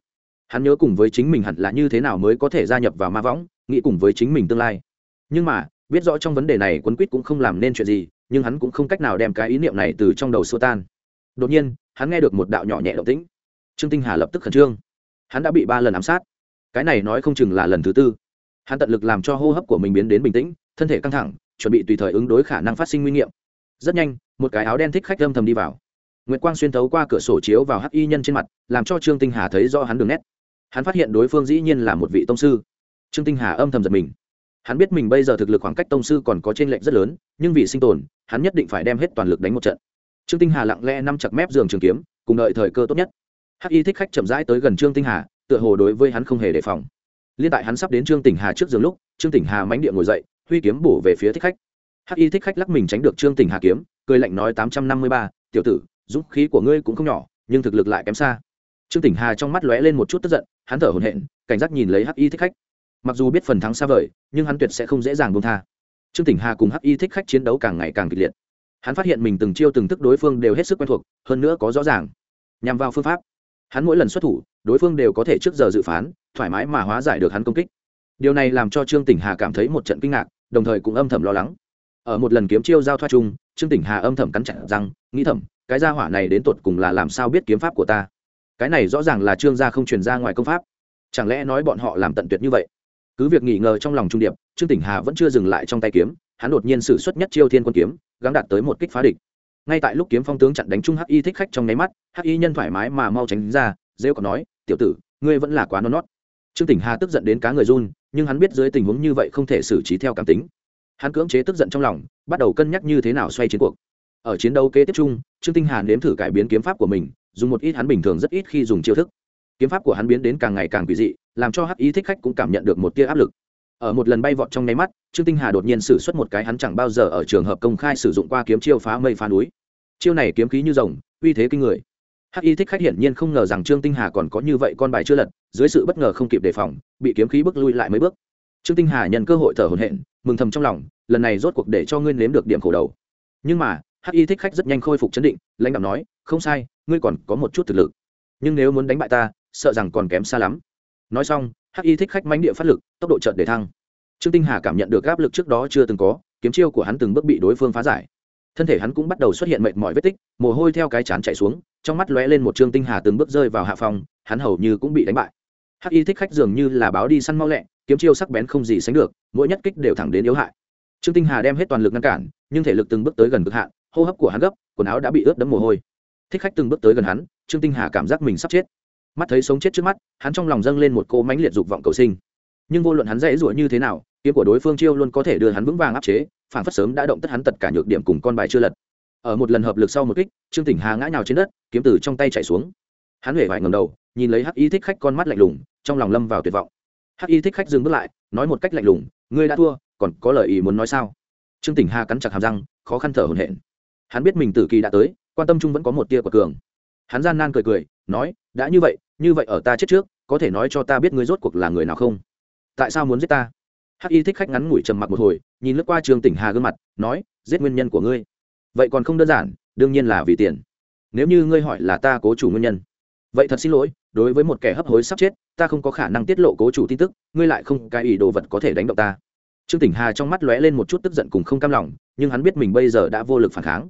Hắn nhớ cùng với chính mình hẳn là như thế nào mới có thể gia nhập vào ma võng, nghĩ cùng với chính mình tương lai. Nhưng mà, biết rõ trong vấn đề này quấn quýt cũng không làm nên chuyện gì, nhưng hắn cũng không cách nào đem cái ý niệm này từ trong đầu xua tan đột nhiên, hắn nghe được một đạo nhỏ nhẹ động tĩnh. Trương tinh hà lập tức khẩn trương. Hắn đã bị ba lần ám sát. Cái này nói không chừng là lần thứ tư. Hắn tận lực làm cho hô hấp của mình biến đến bình tĩnh, thân thể căng thẳng, chuẩn bị tùy thời ứng đối khả năng phát sinh nguy nghiệm. Rất nhanh, một cái áo đen thích khách âm thầm đi vào. Nguyệt quang xuyên thấu qua cửa sổ chiếu vào hắc y nhân trên mặt, làm cho trương tinh hà thấy rõ hắn đường nét. Hắn phát hiện đối phương dĩ nhiên là một vị tông sư. Trương tinh hà âm thầm giật mình. Hắn biết mình bây giờ thực lực khoảng cách tông sư còn có trên lệnh lệch rất lớn, nhưng vì sinh tồn, hắn nhất định phải đem hết toàn lực đánh một trận trương tinh hà lặng lẽ nằm chặt mép giường trường kiếm, cùng đợi thời cơ tốt nhất. Hắc y thích khách chậm rãi tới gần trương tinh hà, tựa hồ đối với hắn không hề đề phòng. Liên tại hắn sắp đến trương tỉnh hà trước giường lúc, trương tỉnh hà mánh địa ngồi dậy, huy kiếm bổ về phía thích khách. Hắc y thích khách lắc mình tránh được trương tỉnh hà kiếm, cười lạnh nói tám trăm năm mươi ba, tiểu tử, dũng khí của ngươi cũng không nhỏ, nhưng thực lực lại kém xa. Trương tỉnh hà trong mắt lóe lên một chút tức giận, hắn thở hổn hển, cảnh giác nhìn lấy hắc y thích khách. Mặc dù biết phần thắng xa vời, nhưng hắn tuyệt sẽ không dễ dàng buông tha. Trương tỉnh hà cùng hắc y thích khách chiến đấu càng ngày càng kịch liệt hắn phát hiện mình từng chiêu từng thức đối phương đều hết sức quen thuộc, hơn nữa có rõ ràng. Nhằm vào phương pháp, hắn mỗi lần xuất thủ, đối phương đều có thể trước giờ dự phán, thoải mái mà hóa giải được hắn công kích. Điều này làm cho trương tỉnh hà cảm thấy một trận kinh ngạc, đồng thời cũng âm thầm lo lắng. Ở một lần kiếm chiêu giao thoa chung, trương tỉnh hà âm thầm cắn chặt răng, nghĩ thầm, cái gia hỏa này đến tột cùng là làm sao biết kiếm pháp của ta? Cái này rõ ràng là trương gia không truyền ra ngoài công pháp. Chẳng lẽ nói bọn họ làm tận tuyệt như vậy? Cứ việc nghỉ ngờ trong lòng trung điệp, trương tỉnh hà vẫn chưa dừng lại trong tay kiếm hắn đột nhiên sử xuất nhất chiêu thiên quân kiếm, gắng đạt tới một kích phá địch. Ngay tại lúc kiếm phong tướng chặn đánh trung hắc y thích khách trong nháy mắt, hắc y nhân thoải mái mà mau tránh ra, rêu còn nói, tiểu tử, ngươi vẫn là quá non nót trương tỉnh hà tức giận đến cá người run, nhưng hắn biết dưới tình huống như vậy không thể xử trí theo cảm tính. Hắn cưỡng chế tức giận trong lòng, bắt đầu cân nhắc như thế nào xoay chiến cuộc. Ở chiến đấu kế tiếp chung, trương tinh hà nếm thử cải biến kiếm pháp của mình, dùng một ít hắn bình thường rất ít khi dùng chiêu thức. Kiếm pháp của hắn biến đến càng ngày càng quỷ dị, làm cho hắc y thích khách cũng cảm nhận được một tia áp lực ở một lần bay vọt trong nháy mắt, trương tinh hà đột nhiên sử xuất một cái hắn chẳng bao giờ ở trường hợp công khai sử dụng qua kiếm chiêu phá mây phá núi. Chiêu này kiếm khí như rồng, uy thế kinh người. Hắc y thích khách hiển nhiên không ngờ rằng trương tinh hà còn có như vậy con bài chưa lật, dưới sự bất ngờ không kịp đề phòng, bị kiếm khí bước lui lại mấy bước. Trương tinh hà nhận cơ hội thở hổn hển, mừng thầm trong lòng, lần này rốt cuộc để cho ngươi nếm được điểm khổ đầu. Nhưng mà, hắc y thích khách rất nhanh khôi phục chấn định, lãnh đạo nói, không sai, ngươi còn có một chút thực lực. Nhưng nếu muốn đánh bại ta, sợ rằng còn kém xa lắm. Nói xong hắc y thích khách mánh địa phát lực, tốc độ trận để thăng. Trương tinh hà cảm nhận được áp lực trước đó chưa từng có, kiếm chiêu của hắn từng bước bị đối phương phá giải. Thân thể hắn cũng bắt đầu xuất hiện mệt mỏi vết tích, mồ hôi theo cái chán chạy xuống, trong mắt lóe lên một trương tinh hà từng bước rơi vào hạ phòng, hắn hầu như cũng bị đánh bại. Hắc y thích khách dường như là báo đi săn mau lẹ, kiếm chiêu sắc bén không gì sánh được, mỗi nhất kích đều thẳng đến yếu hại. Trương tinh hà đem hết toàn lực ngăn cản, nhưng thể lực từng bước tới gần cực hạn, hô hấp của hắn gấp, quần áo đã bị ướt đẫm mồ hôi. Thích khách từng bước tới gần hắn, trương tinh hà cảm giác mình sắp chết mắt thấy sống chết trước mắt, hắn trong lòng dâng lên một cô mãnh liệt dục vọng cầu sinh. Nhưng vô luận hắn dễ dụa như thế nào, kiếm của đối phương chiêu luôn có thể đưa hắn vững vàng áp chế, phản phất sớm đã động tất hắn tất cả nhược điểm cùng con bài chưa lật. Ở một lần hợp lực sau một kích, trương tỉnh hà ngã nhào trên đất, kiếm từ trong tay chảy xuống. Hắn huệ vải ngầm đầu, nhìn lấy hắc y thích khách con mắt lạnh lùng, trong lòng lâm vào tuyệt vọng. Hắc y thích khách dừng bước lại, nói một cách lạnh lùng, ngươi đã thua, còn có lời ý muốn nói sao? Trương tỉnh hà cắn chặt hàm răng, khó khăn thở hổn hển. Hắn biết mình tử kỳ đã tới, quan tâm chung vẫn có một tia của cường. Hắn gian nan cười cười nói, đã như vậy như vậy ở ta chết trước, có thể nói cho ta biết ngươi rốt cuộc là người nào không? Tại sao muốn giết ta? Hắc y thích khách ngắn ngủi trầm mặc một hồi, nhìn lướt qua trường tỉnh hà gương mặt, nói, giết nguyên nhân của ngươi. Vậy còn không đơn giản, đương nhiên là vì tiền. Nếu như ngươi hỏi là ta cố chủ nguyên nhân. Vậy thật xin lỗi, đối với một kẻ hấp hối sắp chết, ta không có khả năng tiết lộ cố chủ tin tức, ngươi lại không cái ý đồ vật có thể đánh động ta. Trương tỉnh hà trong mắt lóe lên một chút tức giận cùng không cam lòng, nhưng hắn biết mình bây giờ đã vô lực phản kháng.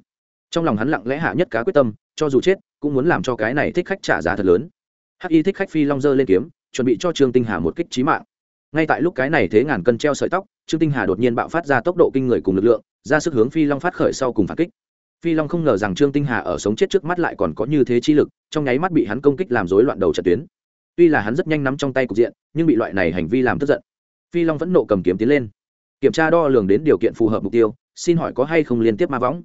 Trong lòng hắn lặng lẽ hạ nhất cá quyết tâm, cho dù chết cũng muốn làm cho cái này thích khách trả giá thật lớn. Hắc y thích khách phi long dơ lên kiếm, chuẩn bị cho trương tinh hà một kích trí mạng. Ngay tại lúc cái này thế ngàn cân treo sợi tóc, trương tinh hà đột nhiên bạo phát ra tốc độ kinh người cùng lực lượng, ra sức hướng phi long phát khởi sau cùng phản kích. Phi long không ngờ rằng trương tinh hà ở sống chết trước mắt lại còn có như thế chi lực, trong nháy mắt bị hắn công kích làm rối loạn đầu trận tuyến. Tuy là hắn rất nhanh nắm trong tay cục diện, nhưng bị loại này hành vi làm tức giận. Phi long vẫn nộ cầm kiếm tiến lên. Kiểm tra đo lường đến điều kiện phù hợp mục tiêu, xin hỏi có hay không liên tiếp ma võng?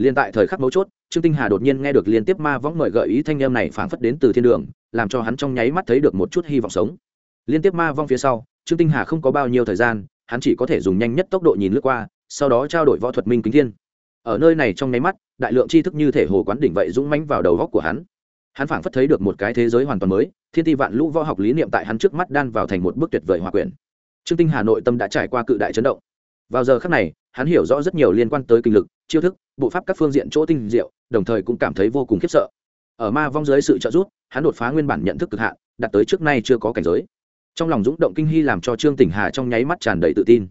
Liên tại thời khắc mấu chốt, trương tinh hà đột nhiên nghe được liên tiếp ma võng mời gợi ý thanh âm này phảng phất đến từ thiên đường, làm cho hắn trong nháy mắt thấy được một chút hy vọng sống. Liên tiếp ma vong phía sau, trương tinh hà không có bao nhiêu thời gian, hắn chỉ có thể dùng nhanh nhất tốc độ nhìn lướt qua, sau đó trao đổi võ thuật minh kính thiên. Ở nơi này trong nháy mắt, đại lượng tri thức như thể hồ quán đỉnh vậy dũng mãnh vào đầu góc của hắn. Hắn phảng phất thấy được một cái thế giới hoàn toàn mới, thiên ti vạn lũ võ học lý niệm tại hắn trước mắt đan vào thành một bức tuyệt vời hòa quyển. Trương tinh hà nội tâm đã trải qua cự đại chấn động vào giờ khắc này, hắn hiểu rõ rất nhiều liên quan tới kinh lực, chiêu thức, bộ pháp các phương diện chỗ tinh diệu, đồng thời cũng cảm thấy vô cùng khiếp sợ. Ở ma vong dưới sự trợ giúp, hắn đột phá nguyên bản nhận thức cực hạn, đạt tới trước nay chưa có cảnh giới. Trong lòng dũng động kinh hy làm cho trương tỉnh hà trong nháy mắt tràn đầy tự tin.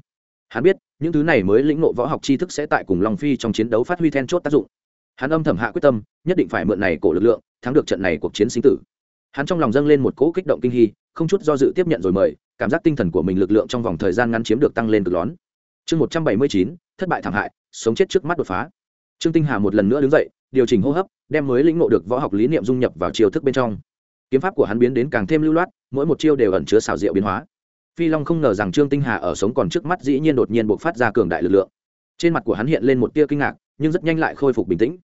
Hắn biết, những thứ này mới lĩnh ngộ võ học tri thức sẽ tại cùng long phi trong chiến đấu phát huy then chốt tác dụng. Hắn âm thầm hạ quyết tâm, nhất định phải mượn này cổ lực lượng, thắng được trận này cuộc chiến sinh tử. Hắn trong lòng dâng lên một cỗ kích động kinh hy, không chút do dự tiếp nhận rồi mời, cảm giác tinh thần của mình lực lượng trong vòng thời gian ngắn chiếm được tăng lên cực lón chương một trăm bảy mươi chín, thất bại thảm hại, sống chết trước mắt đột phá. Trương tinh hà một lần nữa đứng dậy, điều chỉnh hô hấp, đem mới lĩnh ngộ được võ học lý niệm dung nhập vào chiêu thức bên trong. Kiếm pháp của hắn biến đến càng thêm lưu loát, mỗi một chiêu đều ẩn chứa xảo diệu biến hóa. Phi long không ngờ rằng trương tinh hà ở sống còn trước mắt dĩ nhiên đột nhiên buộc phát ra cường đại lực lượng. Trên mặt của hắn hiện lên một tia kinh ngạc, nhưng rất nhanh lại khôi phục bình tĩnh.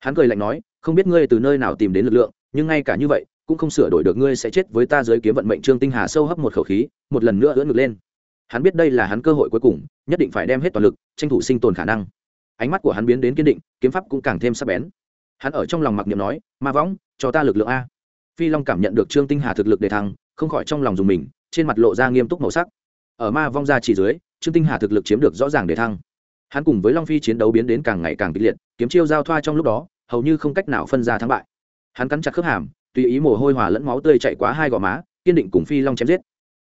Hắn cười lạnh nói, không biết ngươi từ nơi nào tìm đến lực lượng, nhưng ngay cả như vậy, cũng không sửa đổi được ngươi sẽ chết với ta dưới kiếm vận mệnh. Trương tinh hà sâu hấp một khẩu khí, một lần nữa ưỡn ngực lên hắn biết đây là hắn cơ hội cuối cùng, nhất định phải đem hết toàn lực, tranh thủ sinh tồn khả năng. Ánh mắt của hắn biến đến kiên định, kiếm pháp cũng càng thêm sắc bén. Hắn ở trong lòng mặc niệm nói, ma võng, cho ta lực lượng a. Phi long cảm nhận được trương tinh hà thực lực đề thăng, không khỏi trong lòng dùng mình, trên mặt lộ ra nghiêm túc màu sắc. Ở ma vong ra chỉ dưới, trương tinh hà thực lực chiếm được rõ ràng đề thăng. Hắn cùng với long phi chiến đấu biến đến càng ngày càng kịch liệt, kiếm chiêu giao thoa trong lúc đó, hầu như không cách nào phân ra thắng bại. Hắn cắn chặt khớp hàm, tùy ý mồ hôi hòa lẫn máu tươi chạy quá hai gò má, kiên định cùng phi long chém giết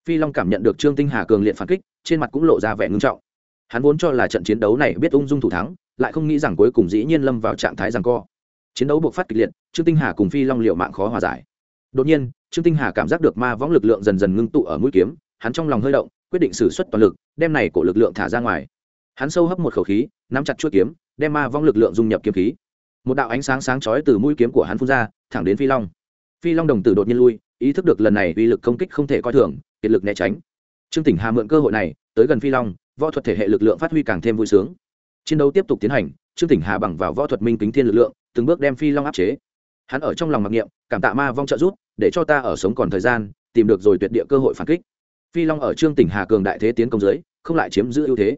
phi long cảm nhận được trương tinh hà cường liệt phản kích, trên mặt cũng lộ ra vẻ ngưng trọng. Hắn vốn cho là trận chiến đấu này biết ung dung thủ thắng, lại không nghĩ rằng cuối cùng dĩ nhiên lâm vào trạng thái rằng co. Chiến đấu buộc phát kịch liệt, trương tinh hà cùng phi long liệu mạng khó hòa giải. Đột nhiên, trương tinh hà cảm giác được ma võng lực lượng dần dần ngưng tụ ở mũi kiếm, hắn trong lòng hơi động, quyết định xử suất toàn lực, đem này của lực lượng thả ra ngoài. Hắn sâu hấp một khẩu khí, nắm chặt chuỗi kiếm, đem ma vong lực lượng dung nhập kiếm khí. Một đạo ánh sáng sáng chói từ mũi kiếm của hắn phun ra, thẳng đến phi long. Phi long đồng tử đột nhiên lui, ý thức được lần này uy lực công kích không thể coi thường kiệt lực né tránh. Trương tỉnh hà mượn cơ hội này, tới gần phi long, võ thuật thể hệ lực lượng phát huy càng thêm vui sướng. Chiến đấu tiếp tục tiến hành, trương tỉnh hà bằng vào võ thuật minh kính thiên lực lượng, từng bước đem phi long áp chế. Hắn ở trong lòng mặc niệm, cảm tạ ma vong trợ rút để cho ta ở sống còn thời gian, tìm được rồi tuyệt địa cơ hội phản kích. Phi long ở trương tỉnh hà cường đại thế tiến công dưới, không lại chiếm giữ ưu thế.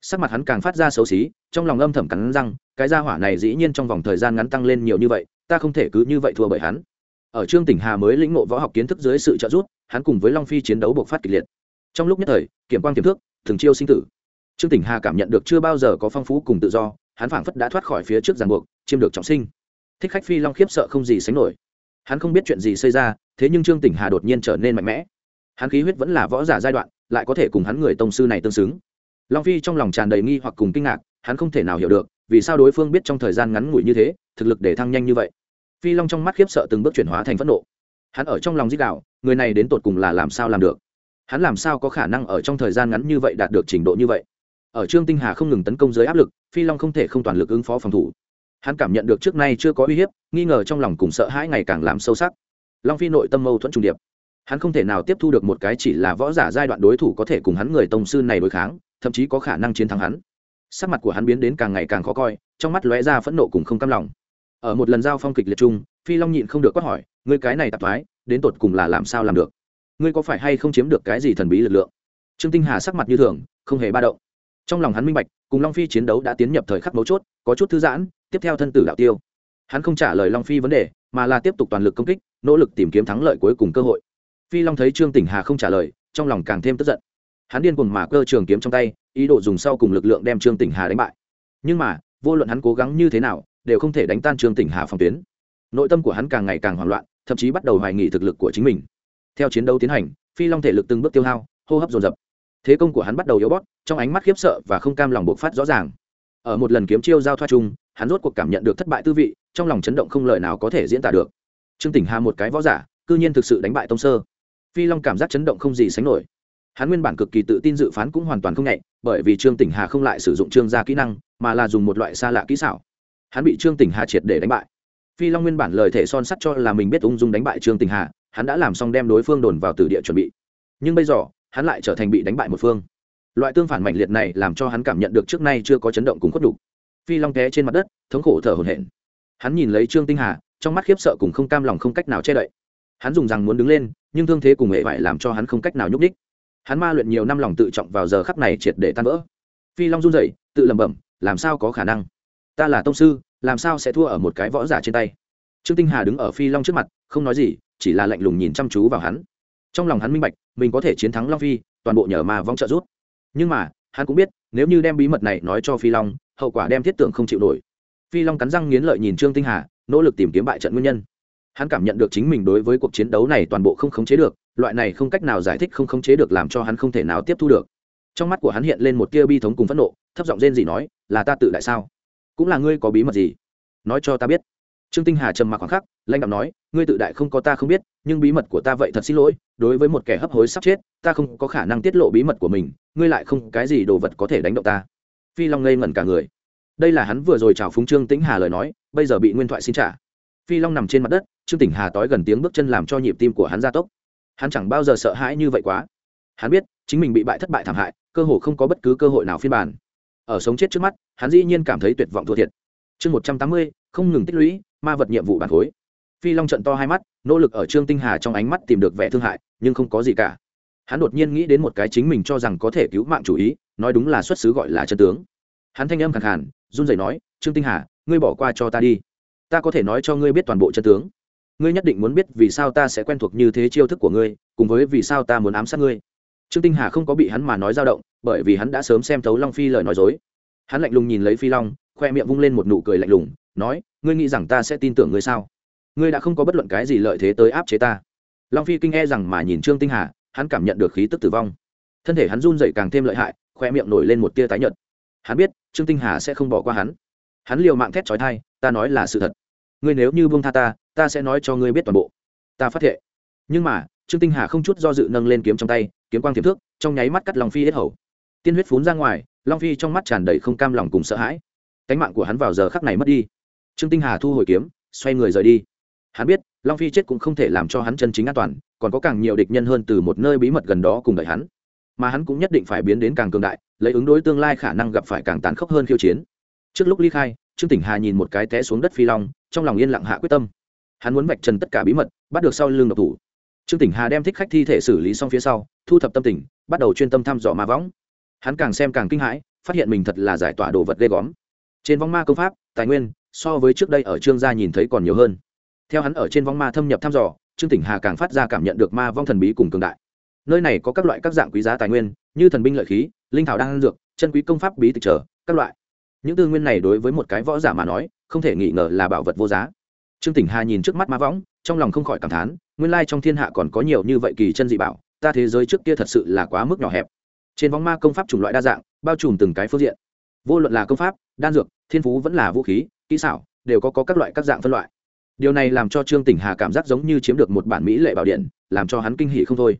Sắc mặt hắn càng phát ra xấu xí, trong lòng âm thầm cắn răng, cái gia hỏa này dĩ nhiên trong vòng thời gian ngắn tăng lên nhiều như vậy, ta không thể cứ như vậy thua bởi hắn. Ở trương tỉnh hà mới lĩnh ngộ võ học kiến thức dưới sự trợ giúp hắn cùng với long phi chiến đấu bộc phát kịch liệt. Trong lúc nhất thời, kiểm quan kiểm thước, thường chiêu sinh tử. Trương tỉnh hà cảm nhận được chưa bao giờ có phong phú cùng tự do, hắn phảng phất đã thoát khỏi phía trước ràng buộc, chiêm được trọng sinh. Thích khách phi long khiếp sợ không gì sánh nổi. Hắn không biết chuyện gì xảy ra, thế nhưng trương tỉnh hà đột nhiên trở nên mạnh mẽ. Hắn khí huyết vẫn là võ giả giai đoạn, lại có thể cùng hắn người tông sư này tương xứng. Long phi trong lòng tràn đầy nghi hoặc cùng kinh ngạc, hắn không thể nào hiểu được, vì sao đối phương biết trong thời gian ngắn ngủi như thế, thực lực để thăng nhanh như vậy. Phi long trong mắt khiếp sợ từng bước chuyển hóa thành phẫn nộ hắn ở trong lòng dích đạo, người này đến tột cùng là làm sao làm được? Hắn làm sao có khả năng ở trong thời gian ngắn như vậy đạt được trình độ như vậy? Ở trương tinh hà không ngừng tấn công dưới áp lực, phi long không thể không toàn lực ứng phó phòng thủ. Hắn cảm nhận được trước nay chưa có uy hiếp, nghi ngờ trong lòng cùng sợ hãi ngày càng làm sâu sắc. Long phi nội tâm mâu thuẫn trung điệp. Hắn không thể nào tiếp thu được một cái chỉ là võ giả giai đoạn đối thủ có thể cùng hắn người tông sư này đối kháng, thậm chí có khả năng chiến thắng hắn. Sắc mặt của hắn biến đến càng ngày càng khó coi, trong mắt lóe ra phẫn nộ cùng không cam lòng. Ở một lần giao phong kịch liệt chung phi long nhịn không được quát hỏi, ngươi cái này tạp thoái, đến tột cùng là làm sao làm được? Ngươi có phải hay không chiếm được cái gì thần bí lực lượng? Trương tinh hà sắc mặt như thường, không hề ba động. Trong lòng hắn minh bạch, cùng long phi chiến đấu đã tiến nhập thời khắc mấu chốt, có chút thư giãn, tiếp theo thân tử đạo tiêu. Hắn không trả lời long phi vấn đề, mà là tiếp tục toàn lực công kích, nỗ lực tìm kiếm thắng lợi cuối cùng cơ hội. Phi long thấy trương tỉnh hà không trả lời, trong lòng càng thêm tức giận. Hắn điên cuồng mà cơ trường kiếm trong tay, ý đồ dùng sau cùng lực lượng đem trương tỉnh hà đánh bại. Nhưng mà, vô luận hắn cố gắng như thế nào, đều không thể đánh tan trương tỉnh hà phòng tuyến nội tâm của hắn càng ngày càng hoảng loạn, thậm chí bắt đầu hoài nghị thực lực của chính mình. Theo chiến đấu tiến hành, phi long thể lực từng bước tiêu hao, hô hấp dồn dập. Thế công của hắn bắt đầu yếu bót trong ánh mắt khiếp sợ và không cam lòng bộc phát rõ ràng. Ở một lần kiếm chiêu giao thoa chung, hắn rốt cuộc cảm nhận được thất bại tư vị, trong lòng chấn động không lời nào có thể diễn tả được. Trương tỉnh hà một cái võ giả, cư nhiên thực sự đánh bại tông sơ. Phi long cảm giác chấn động không gì sánh nổi. Hắn nguyên bản cực kỳ tự tin dự phán cũng hoàn toàn không nhạy bởi vì trương tỉnh hà không lại sử dụng trương gia kỹ năng, mà là dùng một loại xa lạ kỹ xảo. Hắn bị trương tỉnh hà triệt để đánh bại phi long nguyên bản lời thể son sắt cho là mình biết ung dung đánh bại trương tình hà, hắn đã làm xong đem đối phương đồn vào từ địa chuẩn bị. Nhưng bây giờ, hắn lại trở thành bị đánh bại một phương. Loại tương phản mạnh liệt này làm cho hắn cảm nhận được trước nay chưa có chấn động cùng khuất đủ. phi long té trên mặt đất, thống khổ thở hổn hển. Hắn nhìn lấy trương tinh hà, trong mắt khiếp sợ cùng không cam lòng không cách nào che đậy. Hắn dùng rằng muốn đứng lên, nhưng thương thế cùng hệ vải làm cho hắn không cách nào nhúc đích hắn ma luyện nhiều năm lòng tự trọng vào giờ khắc này triệt để tan vỡ. Phi long run rẩy, tự lẩm bẩm, làm sao có khả năng? Ta là tông sư làm sao sẽ thua ở một cái võ giả trên tay? Trương tinh hà đứng ở phi long trước mặt, không nói gì, chỉ là lạnh lùng nhìn chăm chú vào hắn. Trong lòng hắn minh bạch, mình có thể chiến thắng long phi, toàn bộ nhờ mà vong trợ rút nhưng mà, hắn cũng biết, nếu như đem bí mật này nói cho phi long, hậu quả đem thiết tưởng không chịu nổi. Phi long cắn răng nghiến lợi nhìn trương tinh hà, nỗ lực tìm kiếm bại trận nguyên nhân. Hắn cảm nhận được chính mình đối với cuộc chiến đấu này toàn bộ không khống chế được, loại này không cách nào giải thích không khống chế được làm cho hắn không thể nào tiếp thu được. Trong mắt của hắn hiện lên một tia bi thống cùng phẫn nộ, thấp giọng rên gì nói, là ta tự đại sao? Cũng là ngươi có bí mật gì? Nói cho ta biết. Trương tinh hà trầm mặc khoảng khắc lanh đạm nói, ngươi tự đại không có ta không biết, nhưng bí mật của ta vậy thật xin lỗi, đối với một kẻ hấp hối sắp chết, ta không có khả năng tiết lộ bí mật của mình, ngươi lại không cái gì đồ vật có thể đánh động ta. Phi long ngây ngẩn cả người. Đây là hắn vừa rồi chào phúng trương tĩnh hà lời nói, bây giờ bị nguyên thoại xin trả. Phi long nằm trên mặt đất, trương tỉnh hà tói gần tiếng bước chân làm cho nhịp tim của hắn gia tốc. Hắn chẳng bao giờ sợ hãi như vậy quá. Hắn biết, chính mình bị bại thất bại thảm hại, cơ hồ không có bất cứ cơ hội nào phiên bản ở sống chết trước mắt, hắn dĩ nhiên cảm thấy tuyệt vọng thua thiệt. Chương một trăm tám mươi, không ngừng tích lũy, ma vật nhiệm vụ bản khối. Phi long trận to hai mắt, nỗ lực ở trương tinh hà trong ánh mắt tìm được vẻ thương hại, nhưng không có gì cả. Hắn đột nhiên nghĩ đến một cái chính mình cho rằng có thể cứu mạng chủ ý, nói đúng là xuất xứ gọi là chân tướng. Hắn thanh âm khẳng khàn, run rẩy nói, trương tinh hà, ngươi bỏ qua cho ta đi. Ta có thể nói cho ngươi biết toàn bộ chân tướng. Ngươi nhất định muốn biết vì sao ta sẽ quen thuộc như thế chiêu thức của ngươi, cùng với vì sao ta muốn ám sát ngươi trương tinh hà không có bị hắn mà nói dao động, bởi vì hắn đã sớm xem thấu long phi lời nói dối. Hắn lạnh lùng nhìn lấy phi long, khoe miệng vung lên một nụ cười lạnh lùng, nói, ngươi nghĩ rằng ta sẽ tin tưởng ngươi sao? Ngươi đã không có bất luận cái gì lợi thế tới áp chế ta. Long phi kinh e rằng mà nhìn trương tinh hà, hắn cảm nhận được khí tức tử vong. Thân thể hắn run dậy càng thêm lợi hại, khoe miệng nổi lên một tia tái nhợt. Hắn biết, trương tinh hà sẽ không bỏ qua hắn. Hắn liều mạng thét trói thai ta nói là sự thật. Ngươi nếu như buông tha ta ta sẽ nói cho ngươi biết toàn bộ. Ta phát thệ. Nhưng mà, trương tinh hà không chút do dự nâng lên kiếm trong tay kiếm quang tiềm thước, trong nháy mắt cắt long phi hết hầu. Tiên huyết phún ra ngoài, long phi trong mắt tràn đầy không cam lòng cùng sợ hãi. Cánh mạng của hắn vào giờ khắc này mất đi. Trương tinh hà thu hồi kiếm, xoay người rời đi. Hắn biết, long phi chết cũng không thể làm cho hắn chân chính an toàn, còn có càng nhiều địch nhân hơn từ một nơi bí mật gần đó cùng đợi hắn. Mà hắn cũng nhất định phải biến đến càng cường đại, lấy ứng đối tương lai khả năng gặp phải càng tàn khốc hơn khiêu chiến. Trước lúc ly khai, trương tỉnh hà nhìn một cái té xuống đất phi long, trong lòng yên lặng hạ quyết tâm. Hắn muốn vạch trần tất cả bí mật, bắt được sau lưng độc thủ. Trương tỉnh hà đem thích khách thi thể xử lý xong phía sau thu thập tâm tình, bắt đầu chuyên tâm thăm dò ma võng. Hắn càng xem càng kinh hãi, phát hiện mình thật là giải tỏa đồ vật ghê góm trên vong ma công pháp, tài nguyên, so với trước đây ở trương gia nhìn thấy còn nhiều hơn. Theo hắn ở trên vong ma thâm nhập thăm dò, trương tỉnh hà càng phát ra cảm nhận được ma vong thần bí cùng cường đại. Nơi này có các loại các dạng quý giá tài nguyên, như thần binh lợi khí, linh thảo đan dược, chân quý công pháp bí tịch trở, các loại. Những tư nguyên này đối với một cái võ giả mà nói, không thể nghĩ ngờ là bảo vật vô giá. Trương tỉnh hà nhìn trước mắt ma võng, trong lòng không khỏi cảm thán, nguyên lai trong thiên hạ còn có nhiều như vậy kỳ chân dị bảo ta thế giới trước kia thật sự là quá mức nhỏ hẹp. Trên vong ma công pháp chủng loại đa dạng bao trùm từng cái phương diện. Vô luận là công pháp đan dược thiên phú vẫn là vũ khí kỹ xảo đều có, có các loại các dạng phân loại. Điều này làm cho trương tỉnh hà cảm giác giống như chiếm được một bản mỹ lệ bảo điện làm cho hắn kinh hỉ không thôi.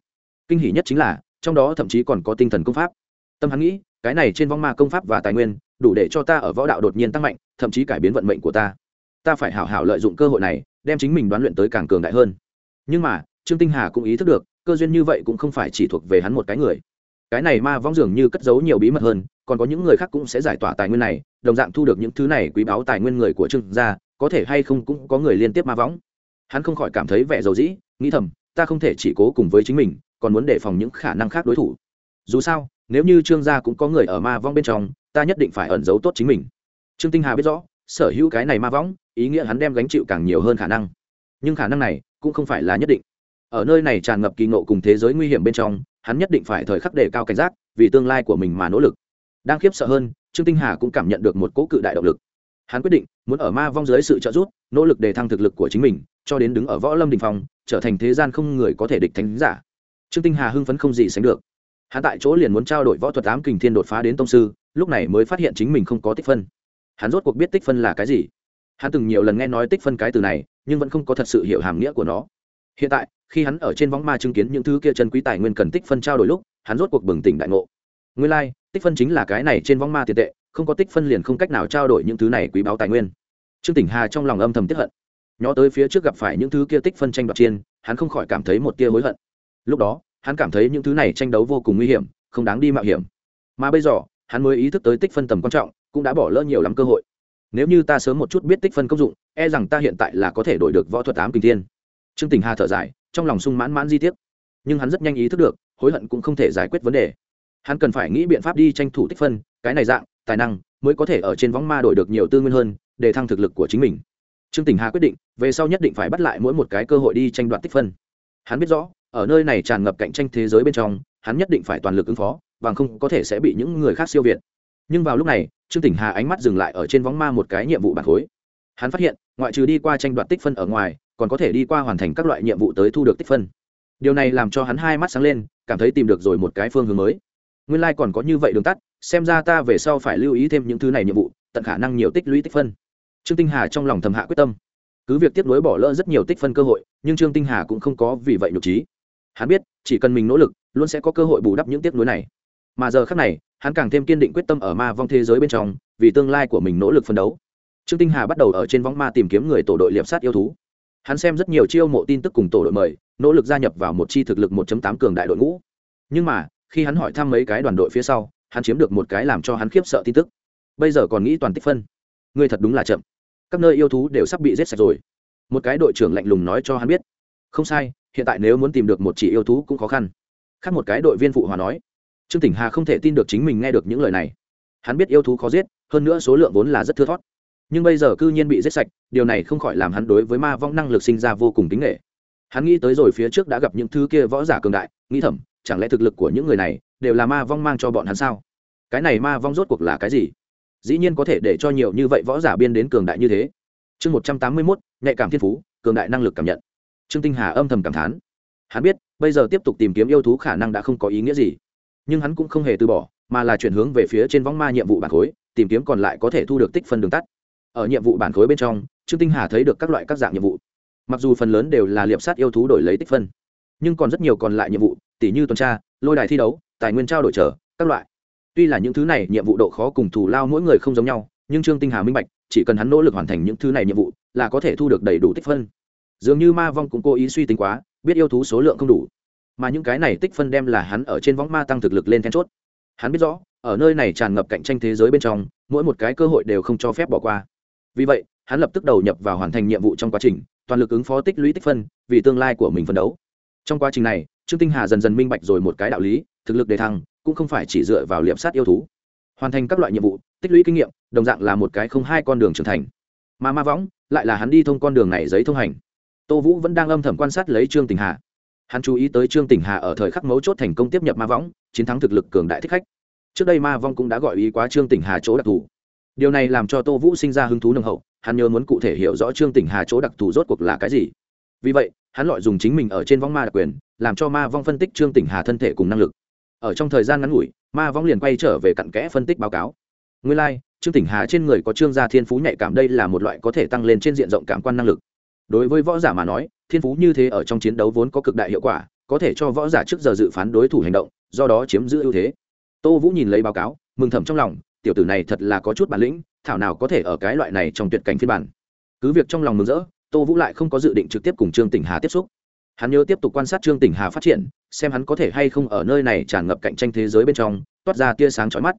Kinh hỉ nhất chính là trong đó thậm chí còn có tinh thần công pháp. Tâm hắn nghĩ cái này trên vong ma công pháp và tài nguyên đủ để cho ta ở võ đạo đột nhiên tăng mạnh thậm chí cải biến vận mệnh của ta. Ta phải hảo hảo lợi dụng cơ hội này đem chính mình đoán luyện tới càng cường đại hơn. Nhưng mà trương tinh hà cũng ý thức được cơ duyên như vậy cũng không phải chỉ thuộc về hắn một cái người. Cái này ma vong dường như cất giấu nhiều bí mật hơn, còn có những người khác cũng sẽ giải tỏa tài nguyên này, đồng dạng thu được những thứ này quý báu tài nguyên người của trương gia, có thể hay không cũng có người liên tiếp ma võng hắn không khỏi cảm thấy vẻ dầu dĩ, nghĩ thầm, ta không thể chỉ cố cùng với chính mình, còn muốn đề phòng những khả năng khác đối thủ. Dù sao, nếu như trương gia cũng có người ở ma vong bên trong, ta nhất định phải ẩn giấu tốt chính mình. Trương tinh hà biết rõ, sở hữu cái này ma võng ý nghĩa hắn đem gánh chịu càng nhiều hơn khả năng. Nhưng khả năng này cũng không phải là nhất định ở nơi này tràn ngập kỳ ngộ cùng thế giới nguy hiểm bên trong, hắn nhất định phải thời khắc đề cao cảnh giác, vì tương lai của mình mà nỗ lực. Đang khiếp sợ hơn, trương tinh hà cũng cảm nhận được một cỗ cự đại động lực. Hắn quyết định, muốn ở ma vong dưới sự trợ giúp, nỗ lực để thăng thực lực của chính mình, cho đến đứng ở võ lâm đình phong, trở thành thế gian không người có thể địch thánh giả. Trương tinh hà hưng phấn không gì sánh được. Hắn tại chỗ liền muốn trao đổi võ thuật ám kình thiên đột phá đến tông sư, lúc này mới phát hiện chính mình không có tích phân. Hắn rốt cuộc biết tích phân là cái gì. Hắn từng nhiều lần nghe nói tích phân cái từ này, nhưng vẫn không có thật sự hiểu hàm nghĩa của nó hiện tại khi hắn ở trên võng ma chứng kiến những thứ kia chân quý tài nguyên cần tích phân trao đổi lúc hắn rốt cuộc bừng tỉnh đại ngộ. Nguyên lai、like, tích phân chính là cái này trên võng ma tiền tệ không có tích phân liền không cách nào trao đổi những thứ này quý báo tài nguyên. Trương tỉnh hà trong lòng âm thầm tiếp hận. Nhó tới phía trước gặp phải những thứ kia tích phân tranh đoạt chiên hắn không khỏi cảm thấy một tia hối hận. Lúc đó hắn cảm thấy những thứ này tranh đấu vô cùng nguy hiểm không đáng đi mạo hiểm. Mà bây giờ hắn mới ý thức tới tích phân tầm quan trọng cũng đã bỏ lỡ nhiều lắm cơ hội. Nếu như ta sớm một chút biết tích phân công dụng e rằng ta hiện tại là có thể đổi được võ thuật ám kinh thiên trương tình hà thở dài, trong lòng sung mãn mãn di tiết nhưng hắn rất nhanh ý thức được, hối hận cũng không thể giải quyết vấn đề. Hắn cần phải nghĩ biện pháp đi tranh thủ tích phân, cái này dạng, tài năng, mới có thể ở trên võng ma đổi được nhiều tư nguyên hơn, để thăng thực lực của chính mình. Trương tình hà quyết định, về sau nhất định phải bắt lại mỗi một cái cơ hội đi tranh đoạt tích phân. Hắn biết rõ, ở nơi này tràn ngập cạnh tranh thế giới bên trong, hắn nhất định phải toàn lực ứng phó, bằng không có thể sẽ bị những người khác siêu việt. Nhưng vào lúc này, trương tỉnh hà ánh mắt dừng lại ở trên võng ma một cái nhiệm vụ bản khối. Hắn phát hiện, ngoại trừ đi qua tranh đoạt tích phân ở ngoài còn có thể đi qua hoàn thành các loại nhiệm vụ tới thu được tích phân. Điều này làm cho hắn hai mắt sáng lên, cảm thấy tìm được rồi một cái phương hướng mới. Nguyên lai、like、còn có như vậy đường tắt, xem ra ta về sau phải lưu ý thêm những thứ này nhiệm vụ, tận khả năng nhiều tích lũy tích phân. Trương tinh hà trong lòng thầm hạ quyết tâm. Cứ việc tiếp nối bỏ lỡ rất nhiều tích phân cơ hội, nhưng trương tinh hà cũng không có vì vậy nhục trí hắn biết, chỉ cần mình nỗ lực, luôn sẽ có cơ hội bù đắp những tiếc nuối này. Mà giờ khác này, hắn càng thêm kiên định quyết tâm ở ma vong thế giới bên trong, vì tương lai của mình nỗ lực phấn đấu. Trương tinh hà bắt đầu ở trên võng ma tìm kiếm người tổ đội liệp sát yêu thú hắn xem rất nhiều chiêu mộ tin tức cùng tổ đội mời, nỗ lực gia nhập vào một chi thực lực 1.8 cường đại đội ngũ. Nhưng mà, khi hắn hỏi thăm mấy cái đoàn đội phía sau, hắn chiếm được một cái làm cho hắn khiếp sợ tin tức. Bây giờ còn nghĩ toàn tích phân. Ngươi thật đúng là chậm. Các nơi yêu thú đều sắp bị giết sạch rồi. Một cái đội trưởng lạnh lùng nói cho hắn biết. Không sai, hiện tại nếu muốn tìm được một chỉ yêu thú cũng khó khăn. Khác một cái đội viên phụ hòa nói. Trương tỉnh hà không thể tin được chính mình nghe được những lời này. Hắn biết yêu thú khó giết, hơn nữa số lượng vốn là rất thưa thót nhưng bây giờ cư nhiên bị giết sạch, điều này không khỏi làm hắn đối với ma vong năng lực sinh ra vô cùng kính nghệ hắn nghĩ tới rồi phía trước đã gặp những thứ kia võ giả cường đại, nghĩ thầm, chẳng lẽ thực lực của những người này đều là ma vong mang cho bọn hắn sao? Cái này ma vong rốt cuộc là cái gì? Dĩ nhiên có thể để cho nhiều như vậy võ giả biên đến cường đại như thế. Chương một trăm tám mươi mốt, nhạy cảm thiên phú, cường đại năng lực cảm nhận. Trương tinh hà âm thầm cảm thán. Hắn biết, bây giờ tiếp tục tìm kiếm yêu thú khả năng đã không có ý nghĩa gì. Nhưng hắn cũng không hề từ bỏ, mà là chuyển hướng về phía trên võng ma nhiệm vụ bản khối, tìm kiếm còn lại có thể thu được tích phân đường tắt ở nhiệm vụ bản khối bên trong, trương tinh hà thấy được các loại các dạng nhiệm vụ. Mặc dù phần lớn đều là liệp sát yêu thú đổi lấy tích phân, nhưng còn rất nhiều còn lại nhiệm vụ, tỉ như tuần tra, lôi đài thi đấu, tài nguyên trao đổi trở các loại. Tuy là những thứ này nhiệm vụ độ khó cùng thù lao mỗi người không giống nhau, nhưng trương tinh hà minh bạch, chỉ cần hắn nỗ lực hoàn thành những thứ này nhiệm vụ, là có thể thu được đầy đủ tích phân. Dường như ma vong cũng cố ý suy tính quá, biết yêu thú số lượng không đủ. Mà những cái này tích phân đem là hắn ở trên võng ma tăng thực lực lên then chốt. Hắn biết rõ, ở nơi này tràn ngập cạnh tranh thế giới bên trong, mỗi một cái cơ hội đều không cho phép bỏ qua vì vậy, hắn lập tức đầu nhập vào hoàn thành nhiệm vụ trong quá trình, toàn lực ứng phó tích lũy tích phân, vì tương lai của mình phấn đấu. Trong quá trình này, trương tinh hà dần dần minh bạch rồi một cái đạo lý, thực lực đề thăng cũng không phải chỉ dựa vào liệp sát yêu thú. Hoàn thành các loại nhiệm vụ, tích lũy kinh nghiệm, đồng dạng là một cái không hai con đường trưởng thành. Mà ma võng, lại là hắn đi thông con đường này giấy thông hành. Tô vũ vẫn đang âm thầm quan sát lấy trương tình hà. Hắn chú ý tới trương tình hà ở thời khắc mấu chốt thành công tiếp nhập ma võng, chiến thắng thực lực cường đại thích khách. Trước đây ma vong cũng đã gọi ý quá trương tình hà chỗ đặc thù điều này làm cho tô vũ sinh ra hứng thú nồng hậu hắn nhớ muốn cụ thể hiểu rõ trương tỉnh hà chỗ đặc thù rốt cuộc là cái gì. Vì vậy hắn lọi dùng chính mình ở trên vong ma đặc quyền làm cho ma vong phân tích trương tỉnh hà thân thể cùng năng lực. Ở trong thời gian ngắn ngủi ma vong liền quay trở về cặn kẽ phân tích báo cáo. Nguyên lai、like, trương tỉnh hà trên người có trương gia thiên phú nhạy cảm đây là một loại có thể tăng lên trên diện rộng cảm quan năng lực. Đối với võ giả mà nói thiên phú như thế ở trong chiến đấu vốn có cực đại hiệu quả có thể cho võ giả trước giờ dự phán đối thủ hành động do đó chiếm giữ ưu thế. Tô vũ nhìn lấy báo cáo mừng thầm trong lòng tiểu tử này thật là có chút bản lĩnh, thảo nào có thể ở cái loại này trong tuyệt cảnh phiên bản. Cứ việc trong lòng mừng rỡ, tô vũ lại không có dự định trực tiếp cùng trương tỉnh hà tiếp xúc. Hắn nhớ tiếp tục quan sát trương tỉnh hà phát triển, xem hắn có thể hay không ở nơi này tràn ngập cạnh tranh thế giới bên trong, toát ra tia sáng chói mắt.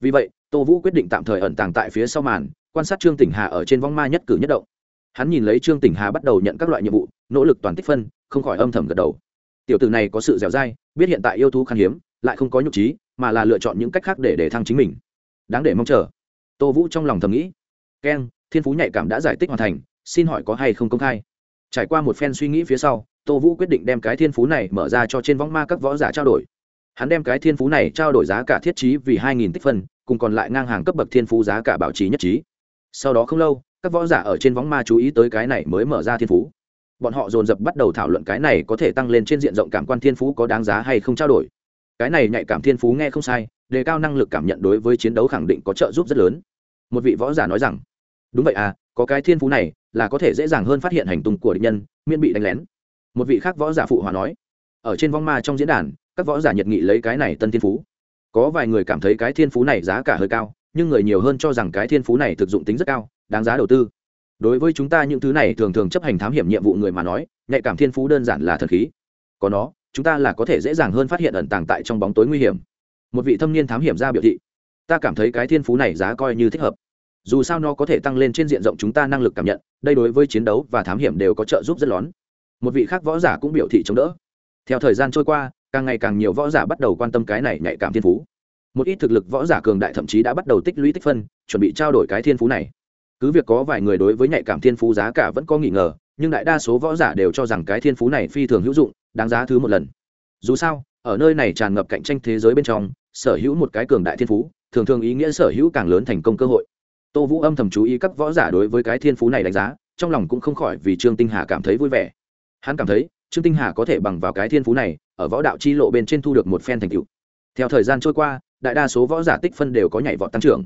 Vì vậy, tô vũ quyết định tạm thời ẩn tàng tại phía sau màn, quan sát trương tỉnh hà ở trên vong ma nhất cử nhất động. Hắn nhìn lấy trương tỉnh hà bắt đầu nhận các loại nhiệm vụ, nỗ lực toàn tích phân, không khỏi âm thầm gật đầu. Tiểu tử này có sự dẻo dai, biết hiện tại yêu thú khan hiếm, lại không có nhục trí, mà là lựa chọn những cách khác để để thăng chính mình đáng để mong chờ. Tô vũ trong lòng thầm nghĩ. Keng thiên phú nhạy cảm đã giải tích hoàn thành, xin hỏi có hay không công khai? Trải qua một phen suy nghĩ phía sau, tô vũ quyết định đem cái thiên phú này mở ra cho trên võng ma các võ giả trao đổi. Hắn đem cái thiên phú này trao đổi giá cả thiết trí vì hai nghìn tích phân, cùng còn lại ngang hàng cấp bậc thiên phú giá cả bảo trì nhất trí. Sau đó không lâu, các võ giả ở trên võng ma chú ý tới cái này mới mở ra thiên phú. Bọn họ dồn dập bắt đầu thảo luận cái này có thể tăng lên trên diện rộng cảm quan thiên phú có đáng giá hay không trao đổi. Cái này nhạy cảm thiên phú nghe không sai đề cao năng lực cảm nhận đối với chiến đấu khẳng định có trợ giúp rất lớn. Một vị võ giả nói rằng, đúng vậy à có cái thiên phú này là có thể dễ dàng hơn phát hiện hành tung của địch nhân, miễn bị đánh lén. Một vị khác võ giả phụ hòa nói, ở trên vong ma trong diễn đàn, các võ giả nhiệt nghị lấy cái này tân thiên phú. Có vài người cảm thấy cái thiên phú này giá cả hơi cao, nhưng người nhiều hơn cho rằng cái thiên phú này thực dụng tính rất cao, đáng giá đầu tư. Đối với chúng ta những thứ này thường thường chấp hành thám hiểm nhiệm vụ người mà nói, nhạy cảm thiên phú đơn giản là thần khí. Có nó, chúng ta là có thể dễ dàng hơn phát hiện ẩn tàng tại trong bóng tối nguy hiểm một vị thâm niên thám hiểm ra biểu thị, ta cảm thấy cái thiên phú này giá coi như thích hợp. Dù sao nó có thể tăng lên trên diện rộng chúng ta năng lực cảm nhận, đây đối với chiến đấu và thám hiểm đều có trợ giúp rất lớn. Một vị khác võ giả cũng biểu thị chống đỡ. Theo thời gian trôi qua, càng ngày càng nhiều võ giả bắt đầu quan tâm cái này nhạy cảm thiên phú. Một ít thực lực võ giả cường đại thậm chí đã bắt đầu tích lũy tích phân, chuẩn bị trao đổi cái thiên phú này. Cứ việc có vài người đối với nhạy cảm thiên phú giá cả vẫn có nghi ngờ, nhưng đại đa số võ giả đều cho rằng cái thiên phú này phi thường hữu dụng, đáng giá thứ một lần. Dù sao, ở nơi này tràn ngập cạnh tranh thế giới bên trong sở hữu một cái cường đại thiên phú, thường thường ý nghĩa sở hữu càng lớn thành công cơ hội. Tô vũ âm thầm chú ý các võ giả đối với cái thiên phú này đánh giá, trong lòng cũng không khỏi vì trương tinh hà cảm thấy vui vẻ. Hắn cảm thấy, trương tinh hà có thể bằng vào cái thiên phú này, ở võ đạo chi lộ bên trên thu được một phen thành tựu. Theo thời gian trôi qua, đại đa số võ giả tích phân đều có nhảy vọt tăng trưởng.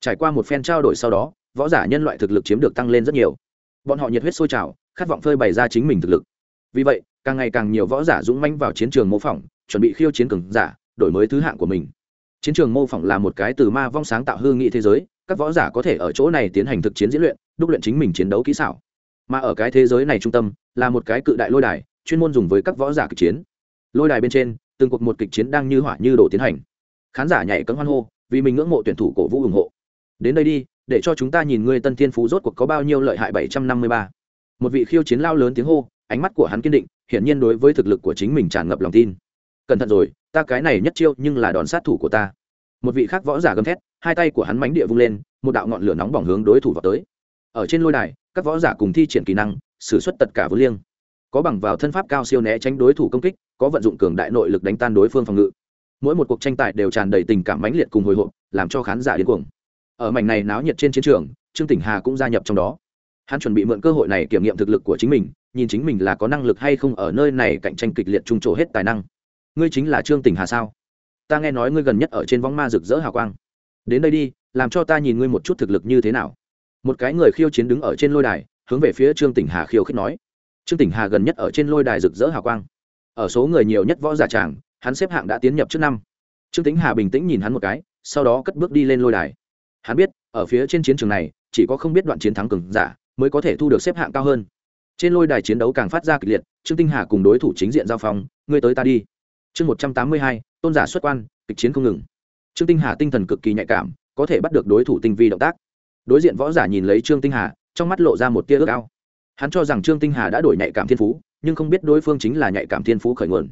Trải qua một phen trao đổi sau đó, võ giả nhân loại thực lực chiếm được tăng lên rất nhiều. Bọn họ nhiệt huyết sôi trào, khát vọng phơi bày ra chính mình thực lực. Vì vậy, càng ngày càng nhiều võ giả dũng manh vào chiến trường mô phỏng, chuẩn bị khiêu chiến cường giả đổi mới thứ hạng của mình. Chiến trường mô phỏng là một cái từ ma vong sáng tạo hương nghị thế giới, các võ giả có thể ở chỗ này tiến hành thực chiến diễn luyện, đúc luyện chính mình chiến đấu kỹ xảo. Mà ở cái thế giới này trung tâm, là một cái cự đại lôi đài, chuyên môn dùng với các võ giả kịch chiến. Lôi đài bên trên, từng cuộc một kịch chiến đang như hỏa như đổ tiến hành. Khán giả nhảy cấm hoan hô, vì mình ngưỡng mộ tuyển thủ cổ vũ ủng hộ. Đến đây đi, để cho chúng ta nhìn ngươi tân thiên phú rốt cuộc có bao nhiêu lợi hại bảy trăm năm mươi ba. Một vị khiêu chiến lao lớn tiếng hô, ánh mắt của hắn kiên định, hiển nhiên đối với thực lực của chính mình tràn ngập lòng tin. Cẩn thận rồi ta cái này nhất chiêu nhưng là đòn sát thủ của ta. Một vị khác võ giả gầm thét, hai tay của hắn mánh địa vung lên, một đạo ngọn lửa nóng bỏng hướng đối thủ vào tới. Ở trên lôi đài, các võ giả cùng thi triển kỹ năng xử suất tất cả vô liêng. Có bằng vào thân pháp cao siêu né tránh đối thủ công kích, có vận dụng cường đại nội lực đánh tan đối phương phòng ngự. Mỗi một cuộc tranh tài đều tràn đầy tình cảm mãnh liệt cùng hồi hộp, làm cho khán giả điên cuồng. Ở mảnh này náo nhiệt trên chiến trường, trương tỉnh hà cũng gia nhập trong đó. Hắn chuẩn bị mượn cơ hội này kiểm nghiệm thực lực của chính mình, nhìn chính mình là có năng lực hay không ở nơi này cạnh tranh kịch liệt trung trổ hết tài năng ngươi chính là trương tỉnh hà sao? Ta nghe nói ngươi gần nhất ở trên võng ma rực rỡ hào quang. Đến đây đi, làm cho ta nhìn ngươi một chút thực lực như thế nào. Một cái người khiêu chiến đứng ở trên lôi đài, hướng về phía trương tỉnh hà khiêu khích nói. Trương tỉnh hà gần nhất ở trên lôi đài rực rỡ hào quang. Ở số người nhiều nhất võ giả tràng, hắn xếp hạng đã tiến nhập trước năm. Trương tính hà bình tĩnh nhìn hắn một cái, sau đó cất bước đi lên lôi đài. Hắn biết, ở phía trên chiến trường này, chỉ có không biết đoạn chiến thắng cường giả mới có thể thu được xếp hạng cao hơn. Trên lôi đài chiến đấu càng phát ra kịch liệt, trương tinh hà cùng đối thủ chính diện giao phong, ngươi tới ta đi chương một trăm tám mươi hai, tôn giả xuất quan, kịch chiến không ngừng. Trương tinh hà tinh thần cực kỳ nhạy cảm, có thể bắt được đối thủ tinh vi động tác. Đối diện võ giả nhìn lấy trương tinh hà, trong mắt lộ ra một tia ước ao. Hắn cho rằng trương tinh hà đã đổi nhạy cảm thiên phú, nhưng không biết đối phương chính là nhạy cảm thiên phú khởi nguồn.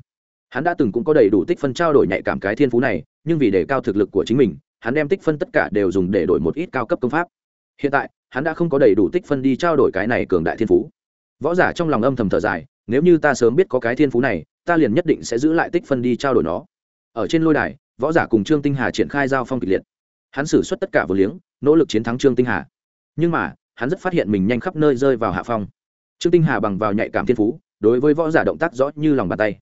Hắn đã từng cũng có đầy đủ tích phân trao đổi nhạy cảm cái thiên phú này, nhưng vì để cao thực lực của chính mình, hắn đem tích phân tất cả đều dùng để đổi một ít cao cấp công pháp. Hiện tại, hắn đã không có đầy đủ tích phân đi trao đổi cái này cường đại thiên phú. Võ giả trong lòng âm thầm thở dài, nếu như ta sớm biết có cái thiên phú này ta liền nhất định sẽ giữ lại tích phân đi trao đổi nó. Ở trên lôi đài, võ giả cùng trương tinh hà triển khai giao phong kịch liệt. Hắn xử suất tất cả vừa liếng, nỗ lực chiến thắng trương tinh hà. Nhưng mà, hắn rất phát hiện mình nhanh khắp nơi rơi vào hạ phong. Trương tinh hà bằng vào nhạy cảm thiên phú, đối với võ giả động tác rõ như lòng bàn tay.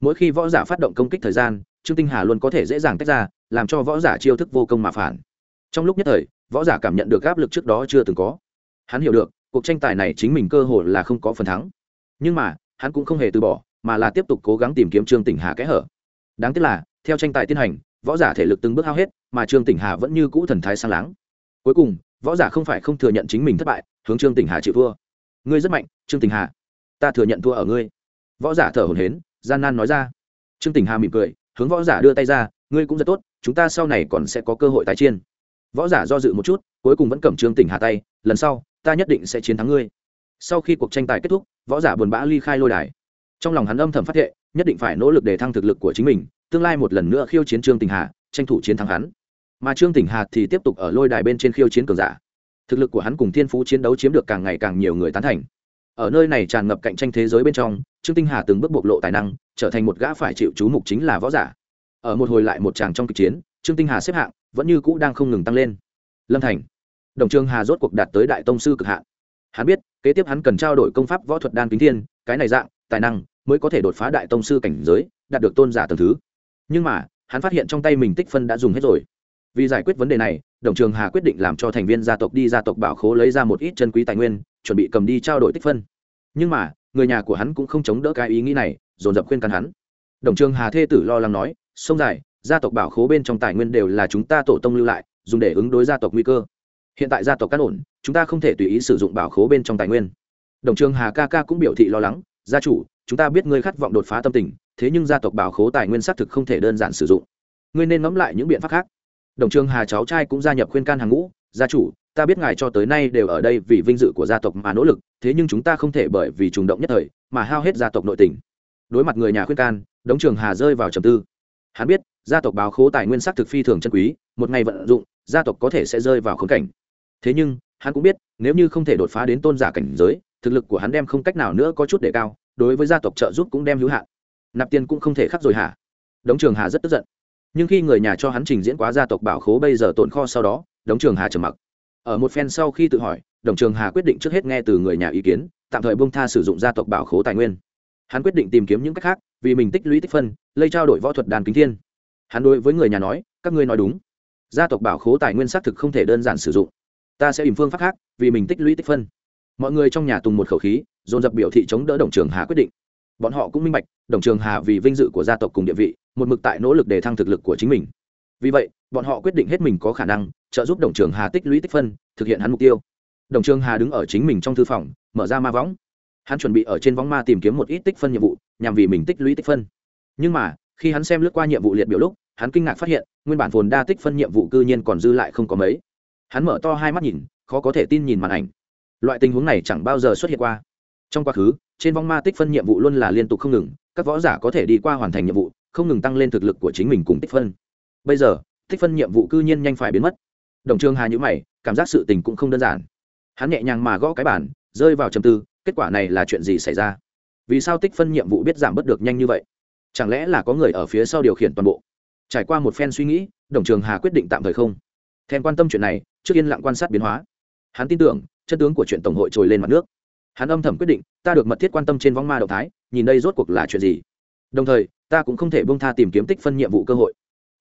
Mỗi khi võ giả phát động công kích thời gian, trương tinh hà luôn có thể dễ dàng tách ra, làm cho võ giả chiêu thức vô công mà phản. Trong lúc nhất thời, võ giả cảm nhận được áp lực trước đó chưa từng có. Hắn hiểu được, cuộc tranh tài này chính mình cơ hội là không có phần thắng. Nhưng mà, hắn cũng không hề từ bỏ mà là tiếp tục cố gắng tìm kiếm trương tỉnh hà kẽ hở. Đáng tiếc là, theo tranh tài tiến hành, võ giả thể lực từng bước hao hết, mà trương tỉnh hà vẫn như cũ thần thái sang láng. Cuối cùng, võ giả không phải không thừa nhận chính mình thất bại, hướng trương tỉnh hà chịu thua. Ngươi rất mạnh, trương tỉnh hà. Ta thừa nhận thua ở ngươi. Võ giả thở hổn hến gian nan nói ra. Trương tỉnh hà mỉm cười, hướng võ giả đưa tay ra, ngươi cũng rất tốt, chúng ta sau này còn sẽ có cơ hội tái chiên võ giả do dự một chút, cuối cùng vẫn cầm trương tỉnh hà tay, lần sau, ta nhất định sẽ chiến thắng ngươi. Sau khi cuộc tranh tài kết thúc, võ giả buồn bã ly khai lôi đài trong lòng hắn âm thầm phát hiện nhất định phải nỗ lực để thăng thực lực của chính mình, tương lai một lần nữa khiêu chiến trương tình hà, tranh thủ chiến thắng hắn. Mà trương tình hà thì tiếp tục ở lôi đài bên trên khiêu chiến cường giả. Thực lực của hắn cùng thiên phú chiến đấu chiếm được càng ngày càng nhiều người tán thành. Ở nơi này tràn ngập cạnh tranh thế giới bên trong, trương tinh hà từng bước bộc lộ tài năng, trở thành một gã phải chịu chú mục chính là võ giả. Ở một hồi lại một tràng trong kịch chiến, trương tinh hà xếp hạng vẫn như cũ đang không ngừng tăng lên. Lâm thành. Đồng trương hà rốt cuộc đạt tới đại tông sư cực hạn. Hắn biết, kế tiếp hắn cần trao đổi công pháp võ thuật đan kính thiên, cái này dạng, tài năng mới có thể đột phá đại tông sư cảnh giới, đạt được tôn giả tầng thứ. Nhưng mà, hắn phát hiện trong tay mình tích phân đã dùng hết rồi. Vì giải quyết vấn đề này, đồng trường hà quyết định làm cho thành viên gia tộc đi gia tộc bảo khố lấy ra một ít chân quý tài nguyên, chuẩn bị cầm đi trao đổi tích phân. Nhưng mà, người nhà của hắn cũng không chống đỡ cái ý nghĩ này, dồn dập khuyên can hắn. Đồng trường hà thê tử lo lắng nói, sông dài, gia tộc bảo khố bên trong tài nguyên đều là chúng ta tổ tông lưu lại, dùng để ứng đối gia tộc nguy cơ. Hiện tại gia tộc cắt ổn, chúng ta không thể tùy ý sử dụng bảo khố bên trong tài nguyên. Đồng trường hà ca ca cũng biểu thị lo lắng, gia chủ chúng ta biết ngươi khát vọng đột phá tâm tình, thế nhưng gia tộc bảo khố tài nguyên xác thực không thể đơn giản sử dụng. Ngươi nên ngẫm lại những biện pháp khác. Đồng trường hà cháu trai cũng gia nhập khuyên can hàng ngũ, gia chủ, ta biết ngài cho tới nay đều ở đây vì vinh dự của gia tộc mà nỗ lực, thế nhưng chúng ta không thể bởi vì trùng động nhất thời mà hao hết gia tộc nội tình. Đối mặt người nhà khuyên can, đống trường hà rơi vào trầm tư. Hắn biết, gia tộc báo khố tài nguyên sắc thực phi thường chân quý, một ngày vận dụng, gia tộc có thể sẽ rơi vào khốn cảnh. Thế nhưng, hắn cũng biết, nếu như không thể đột phá đến tôn giả cảnh giới, thực lực của hắn đem không cách nào nữa có chút để cao đối với gia tộc trợ giúp cũng đem hữu hạn. Nạp tiền cũng không thể khắc rồi hả? Đống trường hà rất tức giận. Nhưng khi người nhà cho hắn trình diễn quá gia tộc bảo khố bây giờ tồn kho sau đó, đống trường hà trầm mặc. Ở một phen sau khi tự hỏi đồng trường hà quyết định trước hết nghe từ người nhà ý kiến, tạm thời bông tha sử dụng gia tộc bảo khố tài nguyên. Hắn quyết định tìm kiếm những cách khác, vì mình tích lũy tích phân, lây trao đổi võ thuật đàn kính thiên. Hắn đối với người nhà nói, các ngươi nói đúng. Gia tộc bảo khố tài nguyên xác thực không thể đơn giản sử dụng. Ta sẽ tìm phương pháp khác, vì mình tích lũy tích phân. Mọi người trong nhà tùng một khẩu khí dồn dập biểu thị chống đỡ đồng trường hà quyết định. Bọn họ cũng minh bạch, đồng trường hà vì vinh dự của gia tộc cùng địa vị, một mực tại nỗ lực để thăng thực lực của chính mình. Vì vậy, bọn họ quyết định hết mình có khả năng, trợ giúp đồng trường hà tích lũy tích phân, thực hiện hắn mục tiêu. Đồng trường hà đứng ở chính mình trong thư phòng, mở ra ma võng. Hắn chuẩn bị ở trên võng ma tìm kiếm một ít tích phân nhiệm vụ, nhằm vì mình tích lũy tích phân. Nhưng mà, khi hắn xem lướt qua nhiệm vụ liệt biểu lúc, hắn kinh ngạc phát hiện, nguyên bản phồn đa tích phân nhiệm vụ cư nhiên còn dư lại không có mấy. Hắn mở to hai mắt nhìn, khó có thể tin nhìn màn ảnh. Loại tình huống này chẳng bao giờ xuất hiện qua trong quá khứ, trên vong ma tích phân nhiệm vụ luôn là liên tục không ngừng, các võ giả có thể đi qua hoàn thành nhiệm vụ, không ngừng tăng lên thực lực của chính mình cùng tích phân. Bây giờ, tích phân nhiệm vụ cư nhiên nhanh phải biến mất. Đồng trương hà nhữ mày, cảm giác sự tình cũng không đơn giản. Hắn nhẹ nhàng mà gõ cái bản rơi vào trầm tư, kết quả này là chuyện gì xảy ra? Vì sao tích phân nhiệm vụ biết giảm bớt được nhanh như vậy? Chẳng lẽ là có người ở phía sau điều khiển toàn bộ? Trải qua một phen suy nghĩ, đồng trường hà quyết định tạm thời không. Thèm quan tâm chuyện này, trước yên lặng quan sát biến hóa. Hắn tin tưởng, chân tướng của chuyện tổng hội trồi lên mặt nước hắn âm thầm quyết định, ta được mật thiết quan tâm trên vong ma động thái, nhìn đây rốt cuộc là chuyện gì. Đồng thời, ta cũng không thể bông tha tìm kiếm tích phân nhiệm vụ cơ hội.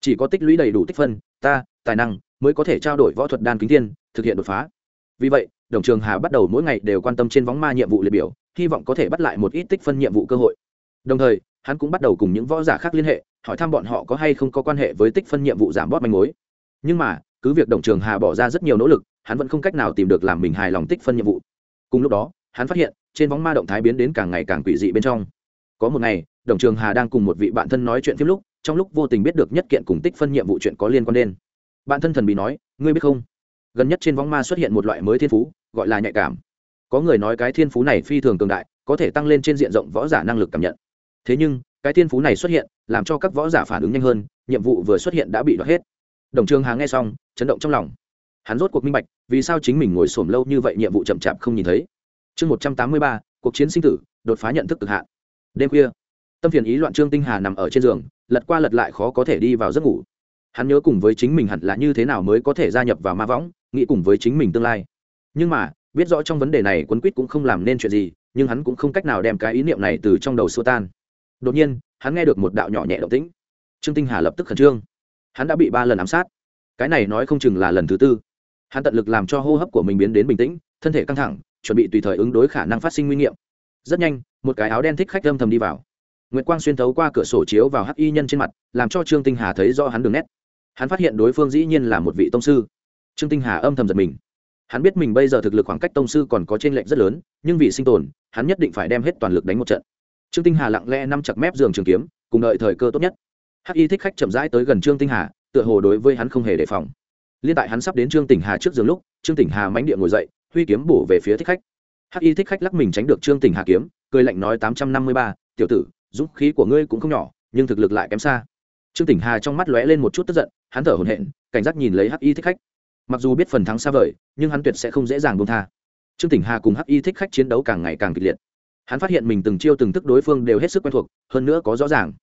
Chỉ có tích lũy đầy đủ tích phân, ta, tài năng, mới có thể trao đổi võ thuật đan kính thiên, thực hiện đột phá. Vì vậy, đồng trường hà bắt đầu mỗi ngày đều quan tâm trên vóng ma nhiệm vụ liệt biểu, hy vọng có thể bắt lại một ít tích phân nhiệm vụ cơ hội. Đồng thời, hắn cũng bắt đầu cùng những võ giả khác liên hệ, hỏi thăm bọn họ có hay không có quan hệ với tích phân nhiệm vụ giảm bót manh mối. Nhưng mà, cứ việc đồng trường hà bỏ ra rất nhiều nỗ lực, hắn vẫn không cách nào tìm được làm mình hài lòng tích phân nhiệm vụ. Cùng lúc đó hắn phát hiện, trên bóng ma động thái biến đến càng ngày càng quỷ dị bên trong. Có một ngày, đồng trường hà đang cùng một vị bạn thân nói chuyện phim lúc, trong lúc vô tình biết được nhất kiện cùng tích phân nhiệm vụ chuyện có liên quan đến. Bạn thân thần bị nói, ngươi biết không? Gần nhất trên võng ma xuất hiện một loại mới thiên phú, gọi là nhạy cảm. Có người nói cái thiên phú này phi thường cường đại, có thể tăng lên trên diện rộng võ giả năng lực cảm nhận. Thế nhưng, cái thiên phú này xuất hiện, làm cho các võ giả phản ứng nhanh hơn, nhiệm vụ vừa xuất hiện đã bị đoạt hết. Đồng trường hà nghe xong, chấn động trong lòng. Hắn rốt cuộc minh bạch, vì sao chính mình ngồi xổm lâu như vậy nhiệm vụ chậm chạp không nhìn thấy? Chương một trăm tám mươi ba, cuộc chiến sinh tử, đột phá nhận thức cực hạn. Đêm khuya, tâm phiền ý loạn trương tinh hà nằm ở trên giường, lật qua lật lại khó có thể đi vào giấc ngủ. Hắn nhớ cùng với chính mình hẳn là như thế nào mới có thể gia nhập vào ma võng, nghĩ cùng với chính mình tương lai. Nhưng mà, biết rõ trong vấn đề này quấn quýt cũng không làm nên chuyện gì, nhưng hắn cũng không cách nào đem cái ý niệm này từ trong đầu xua tan. Đột nhiên, hắn nghe được một đạo nhỏ nhẹ động tĩnh. Trương tinh hà lập tức khẩn trương. Hắn đã bị ba lần ám sát. Cái này nói không chừng là lần thứ tư. Hắn tận lực làm cho hô hấp của mình biến đến bình tĩnh, thân thể căng thẳng chuẩn bị tùy thời ứng đối khả năng phát sinh nguy nghiệm. Rất nhanh, một cái áo đen thích khách âm thầm đi vào. Nguyệt quang xuyên thấu qua cửa sổ chiếu vào hắc y nhân trên mặt, làm cho trương tinh hà thấy rõ hắn đường nét. Hắn phát hiện đối phương dĩ nhiên là một vị tông sư. Trương tinh hà âm thầm giật mình. Hắn biết mình bây giờ thực lực khoảng cách tông sư còn có trên lệnh rất lớn, nhưng vì sinh tồn, hắn nhất định phải đem hết toàn lực đánh một trận. Trương tinh hà lặng lẽ nằm chặt mép giường trường kiếm, cùng đợi thời cơ tốt nhất. Hắc y thích khách chậm rãi tới gần trương tinh hà, tựa hồ đối với hắn không hề đề phòng. Liên tại hắn sắp đến trương tỉnh hà trước giường lúc, trương tỉnh hà mánh địa ngồi dậy huy kiếm bổ về phía thích khách. Hắc y thích khách lắc mình tránh được trương tỉnh hà kiếm, cười lạnh nói tám trăm năm mươi ba, tiểu tử, dũng khí của ngươi cũng không nhỏ, nhưng thực lực lại kém xa. Trương tỉnh hà trong mắt lóe lên một chút tức giận, hắn thở hổn hển, cảnh giác nhìn lấy hắc y thích khách. Mặc dù biết phần thắng xa vời, nhưng hắn tuyệt sẽ không dễ dàng buông tha. Trương tỉnh hà cùng hắc y thích khách chiến đấu càng ngày càng kịch liệt. Hắn phát hiện mình từng chiêu từng thức đối phương đều hết sức quen thuộc, hơn nữa có rõ ràng.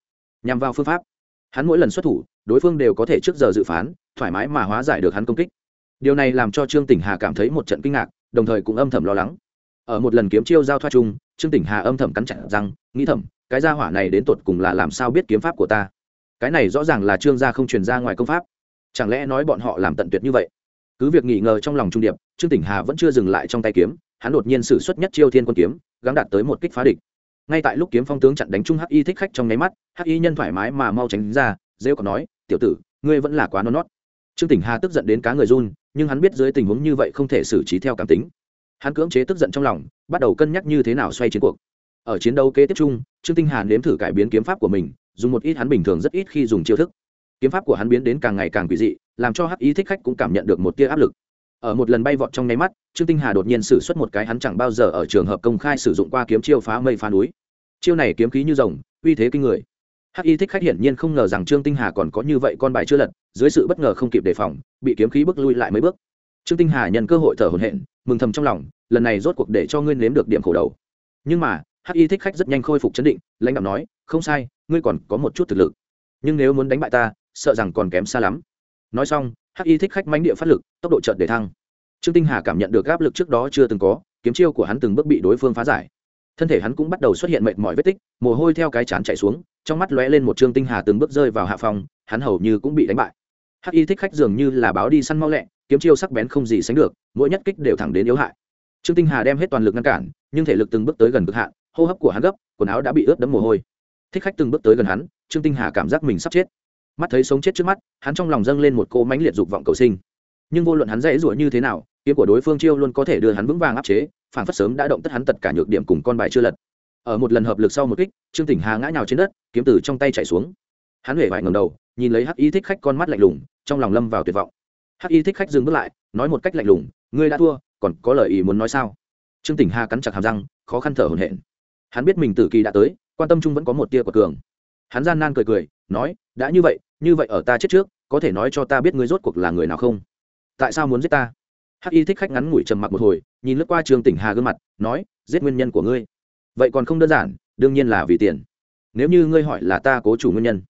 Nhằm vào phương pháp, hắn mỗi lần xuất thủ, đối phương đều có thể trước giờ dự phán, thoải mái mà hóa giải được hắn công kích. Điều này làm cho trương tỉnh hà cảm thấy một trận kinh ngạc đồng thời cũng âm thầm lo lắng. Ở một lần kiếm chiêu giao thoa chung, trương tỉnh hà âm thầm cắn chặt răng, nghĩ thầm, cái gia hỏa này đến tột cùng là làm sao biết kiếm pháp của ta? Cái này rõ ràng là trương gia không truyền ra ngoài công pháp. Chẳng lẽ nói bọn họ làm tận tuyệt như vậy? Cứ việc nghỉ ngờ trong lòng trung điệp, trương tỉnh hà vẫn chưa dừng lại trong tay kiếm, hắn đột nhiên sử xuất nhất chiêu thiên quân kiếm, gắng đạt tới một kích phá địch. Ngay tại lúc kiếm phong tướng chặn đánh trung hắc y thích khách trong nháy mắt, hắc y nhân thoải mái mà mau tránh ra, rêu còn nói, tiểu tử, ngươi vẫn là quá non nót trương tỉnh hà tức giận đến cá người run, nhưng hắn biết dưới tình huống như vậy không thể xử trí theo cảm tính. Hắn cưỡng chế tức giận trong lòng, bắt đầu cân nhắc như thế nào xoay chiến cuộc. Ở chiến đấu kế tiếp chung, trương tinh hà nếm thử cải biến kiếm pháp của mình, dùng một ít hắn bình thường rất ít khi dùng chiêu thức. Kiếm pháp của hắn biến đến càng ngày càng quỷ dị, làm cho hắc ý thích khách cũng cảm nhận được một tia áp lực. Ở một lần bay vọt trong nháy mắt, trương tinh hà đột nhiên sử xuất một cái hắn chẳng bao giờ ở trường hợp công khai sử dụng qua kiếm chiêu phá mây phá núi. Chiêu này kiếm khí như rồng, uy thế kinh người hắc y thích khách hiển nhiên không ngờ rằng trương tinh hà còn có như vậy con bài chưa lật, dưới sự bất ngờ không kịp đề phòng, bị kiếm khí bước lui lại mấy bước. Trương tinh hà nhận cơ hội thở hổn hển, mừng thầm trong lòng, lần này rốt cuộc để cho ngươi nếm được điểm khổ đầu. Nhưng mà, hắc y thích khách rất nhanh khôi phục chấn định, lãnh đạo nói, không sai, ngươi còn có một chút thực lực. Nhưng nếu muốn đánh bại ta, sợ rằng còn kém xa lắm. Nói xong, hắc y thích khách mãnh địa phát lực, tốc độ chợt để thăng. Trương tinh hà cảm nhận được áp lực trước đó chưa từng có, kiếm chiêu của hắn từng bước bị đối phương phá giải. Thân thể hắn cũng bắt đầu xuất hiện mệt mỏi vết tích, mồ hôi theo cái chán chạy xuống trong mắt lóe lên một trương tinh hà từng bước rơi vào hạ phòng, hắn hầu như cũng bị đánh bại. Hắc y thích khách dường như là báo đi săn mau lẹ, kiếm chiêu sắc bén không gì sánh được, mỗi nhất kích đều thẳng đến yếu hại. Trương tinh hà đem hết toàn lực ngăn cản, nhưng thể lực từng bước tới gần cực hạn, hô hấp của hắn gấp, quần áo đã bị ướt đẫm mồ hôi. Thích khách từng bước tới gần hắn, trương tinh hà cảm giác mình sắp chết. Mắt thấy sống chết trước mắt, hắn trong lòng dâng lên một cô mãnh liệt dục vọng cầu sinh. Nhưng vô luận hắn dễ dụa như thế nào, kiếm của đối phương chiêu luôn có thể đưa hắn vững vàng áp chế, phản phất sớm đã động tất hắn tất cả nhược điểm cùng con bài chưa lật ở một lần hợp lực sau một kích, trương tỉnh hà ngã nhào trên đất, kiếm từ trong tay chạy xuống. Hắn huệ vải ngầm đầu, nhìn lấy hắc y thích khách con mắt lạnh lùng, trong lòng lâm vào tuyệt vọng. Hắc y thích khách dừng bước lại, nói một cách lạnh lùng, ngươi đã thua, còn có lời ý muốn nói sao? Trương tỉnh hà cắn chặt hàm răng, khó khăn thở hổn hển. Hắn biết mình tử kỳ đã tới, quan tâm chung vẫn có một tia của cường. Hắn gian nan cười cười, nói, đã như vậy như vậy ở ta chết trước, có thể nói cho ta biết ngươi rốt cuộc là người nào không? Tại sao muốn giết ta? Hắc y thích khách ngắn ngủi trầm mặc một hồi, nhìn lướt qua trương tỉnh hà gương mặt, nói, giết nguyên nhân của ngươi vậy còn không đơn giản, đương nhiên là vì tiền. Nếu như ngươi hỏi là ta cố chủ nguyên nhân.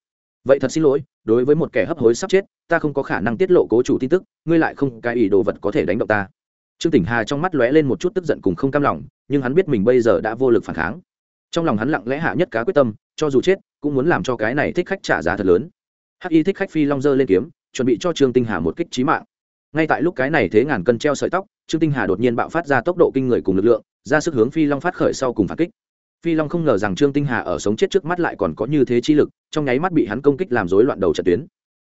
Vậy thật xin lỗi, đối với một kẻ hấp hối sắp chết, ta không có khả năng tiết lộ cố chủ tin tức, ngươi lại không, cái ý đồ vật có thể đánh động ta. Trương tỉnh hà trong mắt lóe lên một chút tức giận cùng không cam lòng, nhưng hắn biết mình bây giờ đã vô lực phản kháng. Trong lòng hắn lặng lẽ hạ nhất cá quyết tâm, cho dù chết, cũng muốn làm cho cái này thích khách trả giá thật lớn. Hắc y thích khách phi long dơ lên kiếm, chuẩn bị cho trương tinh hà một kích trí mạng. Ngay tại lúc cái này thế ngàn cân treo sợi tóc, trương tinh hà đột nhiên bạo phát ra tốc độ kinh người cùng lực lượng ra sức hướng phi long phát khởi sau cùng phản kích. Phi long không ngờ rằng trương tinh hà ở sống chết trước mắt lại còn có như thế chi lực, trong nháy mắt bị hắn công kích làm rối loạn đầu trận tuyến.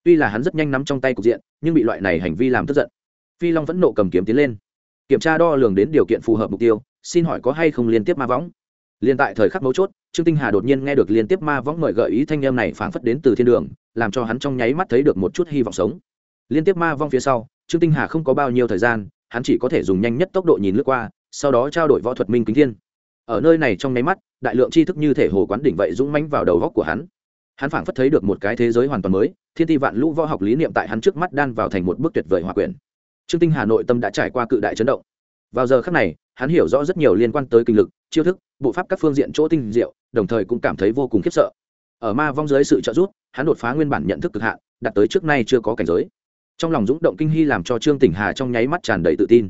Tuy là hắn rất nhanh nắm trong tay cục diện, nhưng bị loại này hành vi làm tức giận. Phi long vẫn nộ cầm kiếm tiến lên. Kiểm tra đo lường đến điều kiện phù hợp mục tiêu, xin hỏi có hay không liên tiếp ma võng? Liên tại thời khắc mấu chốt, trương tinh hà đột nhiên nghe được liên tiếp ma võng mời gợi ý thanh em này phảng phất đến từ thiên đường, làm cho hắn trong nháy mắt thấy được một chút hy vọng sống. Liên tiếp ma vong phía sau, trương tinh hà không có bao nhiêu thời gian, hắn chỉ có thể dùng nhanh nhất tốc độ nhìn lướt qua sau đó trao đổi võ thuật minh kính thiên. Ở nơi này trong nháy mắt, đại lượng tri thức như thể hồ quán đỉnh vậy dũng mãnh vào đầu góc của hắn. Hắn phảng phất thấy được một cái thế giới hoàn toàn mới, thiên ti vạn lũ võ học lý niệm tại hắn trước mắt đan vào thành một bức tuyệt vời hòa quyền trương tinh hà nội tâm đã trải qua cự đại chấn động. Vào giờ khắc này, hắn hiểu rõ rất nhiều liên quan tới kinh lực, chiêu thức, bộ pháp các phương diện chỗ tinh diệu, đồng thời cũng cảm thấy vô cùng khiếp sợ. Ở ma vong dưới sự trợ giúp, hắn đột phá nguyên bản nhận thức cực hạn, đạt tới trước nay chưa có cảnh giới. Trong lòng dũng động kinh hy làm cho trương tỉnh hà trong nháy mắt tràn đầy tự tin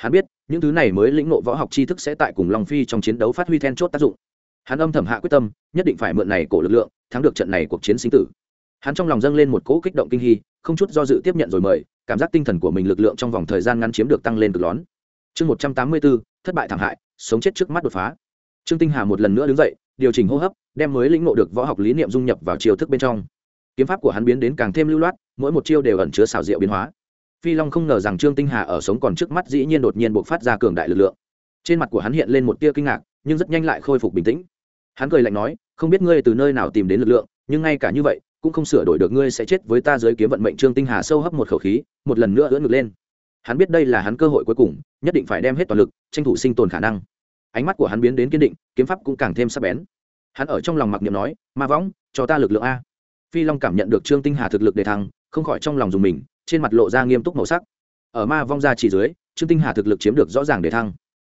hắn biết, những thứ này mới lĩnh nộ võ học tri thức sẽ tại cùng long phi trong chiến đấu phát huy then chốt tác dụng. Hắn âm thầm hạ quyết tâm, nhất định phải mượn này cổ lực lượng, thắng được trận này cuộc chiến sinh tử. Hắn trong lòng dâng lên một cỗ kích động kinh hy không chút do dự tiếp nhận rồi mời, cảm giác tinh thần của mình lực lượng trong vòng thời gian ngắn chiếm được tăng lên cực lón chương một trăm tám mươi bốn, thất bại thảm hại, sống chết trước mắt đột phá. Trương tinh hà một lần nữa đứng dậy, điều chỉnh hô hấp, đem mới lĩnh ngộ được võ học lý niệm dung nhập vào chiêu thức bên trong. Kiếm pháp của hắn biến đến càng thêm lưu loát, mỗi một chiêu đều ẩn chứa xảo diệu biến hóa phi long không ngờ rằng trương tinh hà ở sống còn trước mắt dĩ nhiên đột nhiên buộc phát ra cường đại lực lượng. Trên mặt của hắn hiện lên một tia kinh ngạc, nhưng rất nhanh lại khôi phục bình tĩnh. Hắn cười lạnh nói, không biết ngươi từ nơi nào tìm đến lực lượng, nhưng ngay cả như vậy, cũng không sửa đổi được ngươi sẽ chết với ta dưới kiếm vận mệnh. Trương tinh hà sâu hấp một khẩu khí, một lần nữa ưỡn ngực lên. Hắn biết đây là hắn cơ hội cuối cùng, nhất định phải đem hết toàn lực, tranh thủ sinh tồn khả năng. Ánh mắt của hắn biến đến kiên định, kiếm pháp cũng càng thêm sắc bén. Hắn ở trong lòng mặc niệm nói, ma võng, cho ta lực lượng a. Phi long cảm nhận được trương tinh hà thực lực đề thăng, không khỏi trong lòng dùng mình trên mặt lộ ra nghiêm túc màu sắc. Ở ma vong gia chỉ dưới, trương tinh hà thực lực chiếm được rõ ràng để thăng.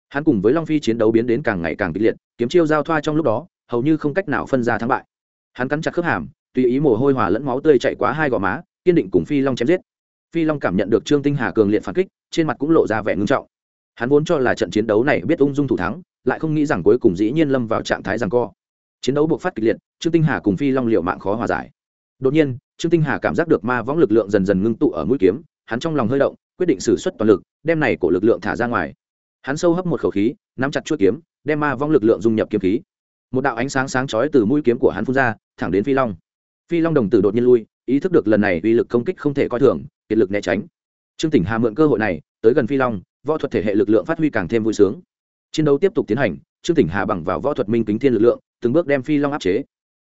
Hắn cùng với long phi chiến đấu biến đến càng ngày càng kịch liệt, kiếm chiêu giao thoa trong lúc đó, hầu như không cách nào phân ra thắng bại. Hắn cắn chặt khớp hàm, tùy ý mồ hôi hòa lẫn máu tươi chạy quá hai gò má, kiên định cùng phi long chém giết. Phi long cảm nhận được trương tinh hà cường liệt phản kích, trên mặt cũng lộ ra vẻ ngưng trọng. Hắn vốn cho là trận chiến đấu này biết ung dung thủ thắng, lại không nghĩ rằng cuối cùng dĩ nhiên lâm vào trạng thái rằng co. Chiến đấu buộc phát kịch liệt, trương tinh hà cùng phi long liệu mạng khó hòa giải đột nhiên, trương tinh hà cảm giác được ma võng lực lượng dần dần ngưng tụ ở mũi kiếm, hắn trong lòng hơi động, quyết định xử suất toàn lực, đem này của lực lượng thả ra ngoài. Hắn sâu hấp một khẩu khí, nắm chặt chuỗi kiếm, đem ma vong lực lượng dung nhập kiếm khí. Một đạo ánh sáng sáng chói từ mũi kiếm của hắn phun ra, thẳng đến phi long. Phi long đồng tử đột nhiên lui, ý thức được lần này uy lực công kích không thể coi thường, kiệt lực né tránh. Trương tỉnh hà mượn cơ hội này, tới gần phi long, võ thuật thể hệ lực lượng phát huy càng thêm vui sướng. Chiến đấu tiếp tục tiến hành, trương tỉnh hà bằng vào võ thuật minh kính thiên lực lượng, từng bước đem phi long áp chế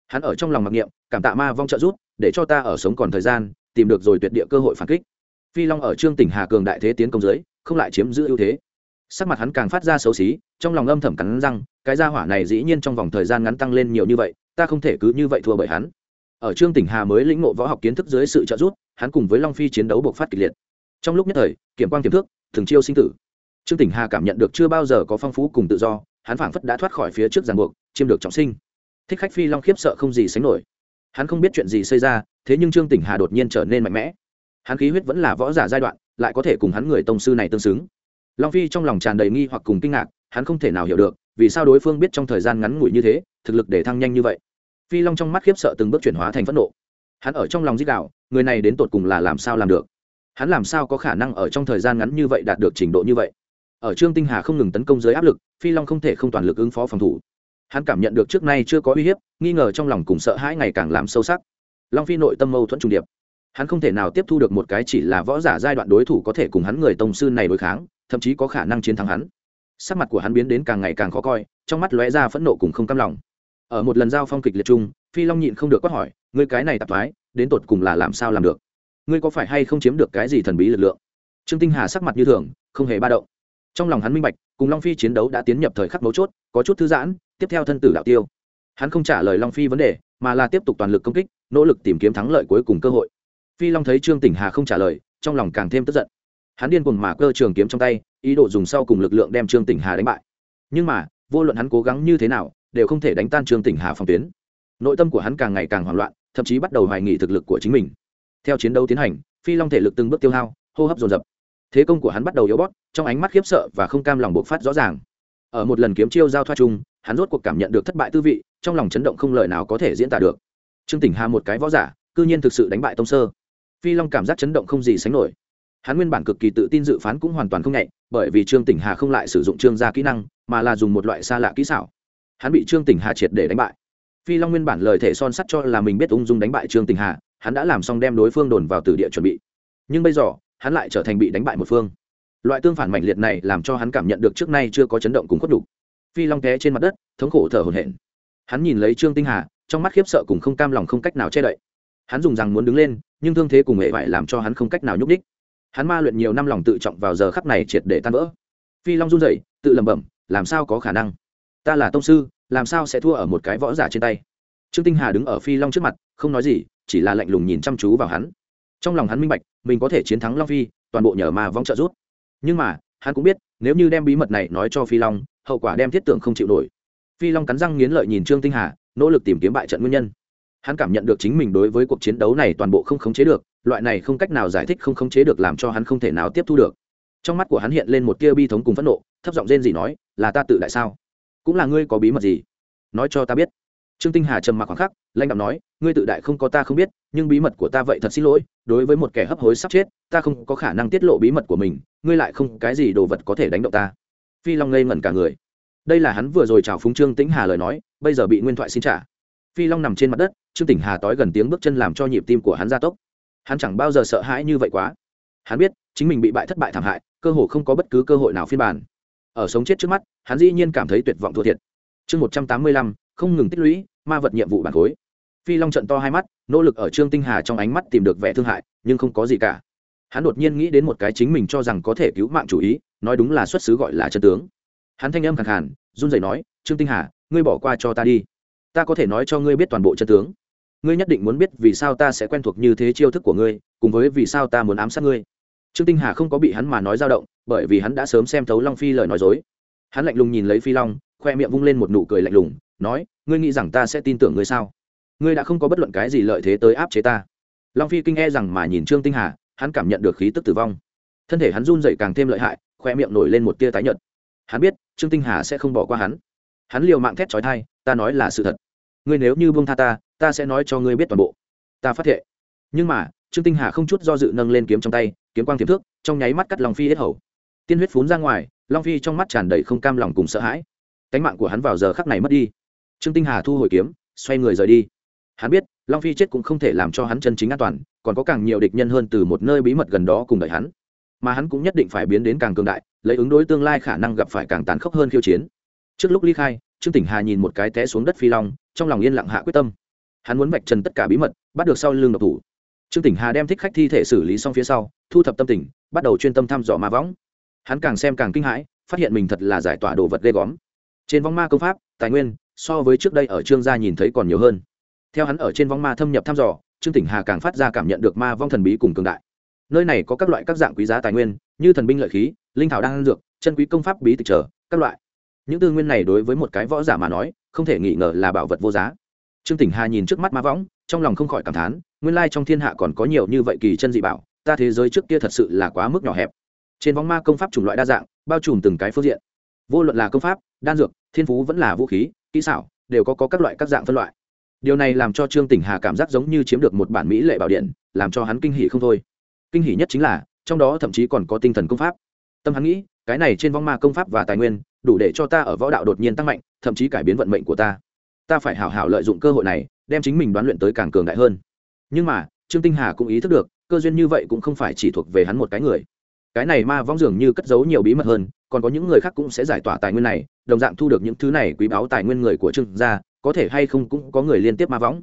hắn ở trong lòng mặc niệm cảm tạ ma vong trợ giúp để cho ta ở sống còn thời gian tìm được rồi tuyệt địa cơ hội phản kích. Phi long ở trương tỉnh hà cường đại thế tiến công dưới, không lại chiếm giữ ưu thế. Sắc mặt hắn càng phát ra xấu xí trong lòng âm thầm cắn răng cái gia hỏa này dĩ nhiên trong vòng thời gian ngắn tăng lên nhiều như vậy ta không thể cứ như vậy thua bởi hắn. Ở trương tỉnh hà mới lĩnh ngộ võ học kiến thức dưới sự trợ giúp hắn cùng với long phi chiến đấu bộc phát kịch liệt. Trong lúc nhất thời kiểm quang tiềm thước thường chiêu sinh tử. Trương tỉnh hà cảm nhận được chưa bao giờ có phong phú cùng tự do hắn phảng phất đã thoát khỏi phía trước ràng buộc chiêm được trọng sinh thích khách phi long khiếp sợ không gì sánh nổi. Hắn không biết chuyện gì xảy ra, thế nhưng trương tỉnh hà đột nhiên trở nên mạnh mẽ. Hắn khí huyết vẫn là võ giả giai đoạn, lại có thể cùng hắn người tông sư này tương xứng. Long phi trong lòng tràn đầy nghi hoặc cùng kinh ngạc, hắn không thể nào hiểu được, vì sao đối phương biết trong thời gian ngắn ngủi như thế, thực lực để thăng nhanh như vậy. Phi long trong mắt khiếp sợ từng bước chuyển hóa thành phẫn nộ. Hắn ở trong lòng dích đạo người này đến tột cùng là làm sao làm được? Hắn làm sao có khả năng ở trong thời gian ngắn như vậy đạt được trình độ như vậy? Ở trương tinh hà không ngừng tấn công dưới áp lực, phi long không thể không toàn lực ứng phó phòng thủ hắn cảm nhận được trước nay chưa có uy hiếp, nghi ngờ trong lòng cùng sợ hãi ngày càng làm sâu sắc. Long phi nội tâm mâu thuẫn trung điệp. Hắn không thể nào tiếp thu được một cái chỉ là võ giả giai đoạn đối thủ có thể cùng hắn người tông sư này đối kháng, thậm chí có khả năng chiến thắng hắn. Sắc mặt của hắn biến đến càng ngày càng khó coi, trong mắt lóe ra phẫn nộ cùng không cam lòng. Ở một lần giao phong kịch liệt chung, phi long nhịn không được quát hỏi, ngươi cái này tạp thoái, đến tột cùng là làm sao làm được? Ngươi có phải hay không chiếm được cái gì thần bí lực lượng? Trương tinh hà sắc mặt như thường, không hề ba động. Trong lòng hắn minh bạch, cùng long phi chiến đấu đã tiến nhập thời khắc mấu chốt, có chút thư giãn tiếp theo thân tử đạo tiêu. Hắn không trả lời long phi vấn đề, mà là tiếp tục toàn lực công kích, nỗ lực tìm kiếm thắng lợi cuối cùng cơ hội. Phi long thấy trương tỉnh hà không trả lời, trong lòng càng thêm tức giận. Hắn điên cuồng mà cơ trường kiếm trong tay, ý đồ dùng sau cùng lực lượng đem trương tỉnh hà đánh bại. Nhưng mà, vô luận hắn cố gắng như thế nào, đều không thể đánh tan trương tỉnh hà phòng tuyến. Nội tâm của hắn càng ngày càng hoảng loạn, thậm chí bắt đầu hoài nghi thực lực của chính mình. Theo chiến đấu tiến hành, phi long thể lực từng bước tiêu hao, hô hấp dồn dập. Thế công của hắn bắt đầu yếu bót trong ánh mắt khiếp sợ và không cam lòng bộc phát rõ ràng ở một lần kiếm chiêu giao thoa chung, hắn rốt cuộc cảm nhận được thất bại tư vị, trong lòng chấn động không lời nào có thể diễn tả được. Trương tỉnh hà một cái võ giả, cư nhiên thực sự đánh bại tông sơ. Phi long cảm giác chấn động không gì sánh nổi. Hắn nguyên bản cực kỳ tự tin dự phán cũng hoàn toàn không nhạy bởi vì trương tỉnh hà không lại sử dụng trương gia kỹ năng, mà là dùng một loại xa lạ kỹ xảo. Hắn bị trương tỉnh hà triệt để đánh bại. Phi long nguyên bản lời thể son sắt cho là mình biết ung dung đánh bại trương tỉnh hà, hắn đã làm xong đem đối phương đồn vào từ địa chuẩn bị. Nhưng bây giờ, hắn lại trở thành bị đánh bại một phương loại tương phản mạnh liệt này làm cho hắn cảm nhận được trước nay chưa có chấn động cùng khuất đục phi long té trên mặt đất, thống khổ thở hổn hển. Hắn nhìn lấy trương tinh hà, trong mắt khiếp sợ cùng không cam lòng không cách nào che đậy. Hắn dùng rằng muốn đứng lên, nhưng thương thế cùng hệ vải làm cho hắn không cách nào nhúc đích hắn ma luyện nhiều năm lòng tự trọng vào giờ khắc này triệt để tan vỡ. Phi long run rẩy, tự lẩm bẩm, làm sao có khả năng? Ta là tông sư, làm sao sẽ thua ở một cái võ giả trên tay? Trương tinh hà đứng ở phi long trước mặt, không nói gì, chỉ là lạnh lùng nhìn chăm chú vào hắn. Trong lòng hắn minh bạch, mình có thể chiến thắng long phi, toàn bộ nhờ ma vong trợ giúp nhưng mà, hắn cũng biết, nếu như đem bí mật này nói cho phi long, hậu quả đem thiết tưởng không chịu nổi. Phi long cắn răng nghiến lợi nhìn trương tinh hà, nỗ lực tìm kiếm bại trận nguyên nhân. Hắn cảm nhận được chính mình đối với cuộc chiến đấu này toàn bộ không khống chế được, loại này không cách nào giải thích không khống chế được làm cho hắn không thể nào tiếp thu được. Trong mắt của hắn hiện lên một tia bi thống cùng phẫn nộ, thấp giọng rên gì nói, là ta tự đại sao? Cũng là ngươi có bí mật gì? Nói cho ta biết trương tinh hà trầm mặc khoảng khắc, lãnh đạo nói, ngươi tự đại không có ta không biết, nhưng bí mật của ta vậy thật xin lỗi, đối với một kẻ hấp hối sắp chết, ta không có khả năng tiết lộ bí mật của mình, ngươi lại không cái gì đồ vật có thể đánh động ta. Phi long ngây ngẩn cả người. Đây là hắn vừa rồi chào phúng trương tĩnh hà lời nói, bây giờ bị nguyên thoại xin trả. Phi long nằm trên mặt đất, trương tỉnh hà tói gần tiếng bước chân làm cho nhịp tim của hắn gia tốc. Hắn chẳng bao giờ sợ hãi như vậy quá. Hắn biết, chính mình bị bại thất bại thảm hại, cơ hồ không có bất cứ cơ hội nào phiên bản. Ở sống chết trước mắt, hắn dĩ nhiên cảm thấy tuyệt vọng thua thiệt. Chương một trăm tám mươi lăm không ngừng tích lũy, ma vật nhiệm vụ bản khối. Phi long trận to hai mắt, nỗ lực ở trương tinh hà trong ánh mắt tìm được vẻ thương hại, nhưng không có gì cả. Hắn đột nhiên nghĩ đến một cái chính mình cho rằng có thể cứu mạng chủ ý, nói đúng là xuất xứ gọi là chân tướng. Hắn thanh âm khẳng hẳn run rẩy nói, trương tinh hà, ngươi bỏ qua cho ta đi. Ta có thể nói cho ngươi biết toàn bộ chân tướng. Ngươi nhất định muốn biết vì sao ta sẽ quen thuộc như thế chiêu thức của ngươi, cùng với vì sao ta muốn ám sát ngươi. Trương tinh hà không có bị hắn mà nói dao động, bởi vì hắn đã sớm xem thấu long phi lời nói dối. Hắn lạnh lùng nhìn lấy phi long khoe miệng vung lên một nụ cười lạnh lùng, nói, ngươi nghĩ rằng ta sẽ tin tưởng ngươi sao? Ngươi đã không có bất luận cái gì lợi thế tới áp chế ta. Long phi kinh e rằng mà nhìn trương tinh hà, hắn cảm nhận được khí tức tử vong. Thân thể hắn run dậy càng thêm lợi hại, khoe miệng nổi lên một tia tái nhợt. Hắn biết, trương tinh hà sẽ không bỏ qua hắn. Hắn liều mạng thét trói thai ta nói là sự thật. Ngươi nếu như buông tha ta ta sẽ nói cho ngươi biết toàn bộ. Ta phát thệ. Nhưng mà, trương tinh hà không chút do dự nâng lên kiếm trong tay, kiếm quang tiềm thước, trong nháy mắt cắt long phi hết hầu. Tiên huyết phún ra ngoài, long phi trong mắt tràn đầy không cam lòng cùng sợ hãi cánh mạng của hắn vào giờ khắc này mất đi. Trương tinh hà thu hồi kiếm, xoay người rời đi. Hắn biết, long phi chết cũng không thể làm cho hắn chân chính an toàn, còn có càng nhiều địch nhân hơn từ một nơi bí mật gần đó cùng đợi hắn. Mà hắn cũng nhất định phải biến đến càng cường đại, lấy ứng đối tương lai khả năng gặp phải càng tàn khốc hơn khiêu chiến. Trước lúc ly khai, trương tỉnh hà nhìn một cái té xuống đất phi long, trong lòng yên lặng hạ quyết tâm. Hắn muốn vạch trần tất cả bí mật, bắt được sau lưng độc thủ. Trương tỉnh hà đem thích khách thi thể xử lý xong phía sau, thu thập tâm tình, bắt đầu chuyên tâm thăm dò ma võng. Hắn càng xem càng kinh hãi, phát hiện mình thật là giải tỏa đồ vật ghê góm trên vong ma công pháp, tài nguyên, so với trước đây ở trương gia nhìn thấy còn nhiều hơn. Theo hắn ở trên vong ma thâm nhập thăm dò, trương tỉnh hà càng phát ra cảm nhận được ma vong thần bí cùng cường đại. Nơi này có các loại các dạng quý giá tài nguyên, như thần binh lợi khí, linh thảo đan dược, chân quý công pháp bí tịch trở, các loại. Những tư nguyên này đối với một cái võ giả mà nói, không thể nghĩ ngờ là bảo vật vô giá. Trương tỉnh hà nhìn trước mắt ma võng trong lòng không khỏi cảm thán, nguyên lai trong thiên hạ còn có nhiều như vậy kỳ chân dị bảo, ta thế giới trước kia thật sự là quá mức nhỏ hẹp. Trên vong ma công pháp chủng loại đa dạng, bao trùm từng cái phương diện. Vô luận là công pháp, đan dược thiên phú vẫn là vũ khí kỹ xảo đều có, có các loại các dạng phân loại. Điều này làm cho trương tỉnh hà cảm giác giống như chiếm được một bản mỹ lệ bảo điện làm cho hắn kinh hỉ không thôi. Kinh hỉ nhất chính là trong đó thậm chí còn có tinh thần công pháp. Tâm hắn nghĩ cái này trên vong ma công pháp và tài nguyên đủ để cho ta ở võ đạo đột nhiên tăng mạnh thậm chí cải biến vận mệnh của ta. Ta phải hảo hảo lợi dụng cơ hội này đem chính mình đoán luyện tới càng cường đại hơn. Nhưng mà trương tinh hà cũng ý thức được cơ duyên như vậy cũng không phải chỉ thuộc về hắn một cái người. Cái này ma vong dường như cất giấu nhiều bí mật hơn còn có những người khác cũng sẽ giải tỏa tài nguyên này, đồng dạng thu được những thứ này quý báu tài nguyên người của trương gia, có thể hay không cũng có người liên tiếp ma võng.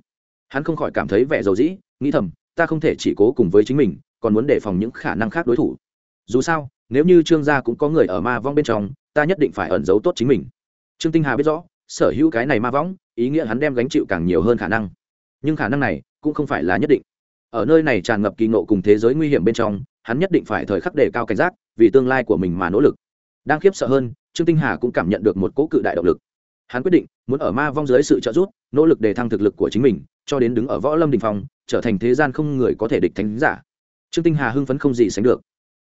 Hắn không khỏi cảm thấy vẻ dầu dĩ, nghĩ thầm, ta không thể chỉ cố cùng với chính mình, còn muốn đề phòng những khả năng khác đối thủ. Dù sao, nếu như trương gia cũng có người ở ma vong bên trong, ta nhất định phải ẩn giấu tốt chính mình. Trương tinh hà biết rõ, sở hữu cái này ma võng, ý nghĩa hắn đem gánh chịu càng nhiều hơn khả năng. Nhưng khả năng này cũng không phải là nhất định. Ở nơi này tràn ngập kỳ ngộ cùng thế giới nguy hiểm bên trong, hắn nhất định phải thời khắc đề cao cảnh giác, vì tương lai của mình mà nỗ lực đang khiếp sợ hơn, trương tinh hà cũng cảm nhận được một cỗ cự đại động lực. Hắn quyết định, muốn ở ma vong dưới sự trợ giúp, nỗ lực để thăng thực lực của chính mình, cho đến đứng ở võ lâm đình phong, trở thành thế gian không người có thể địch thánh giả. Trương tinh hà hưng phấn không gì sánh được.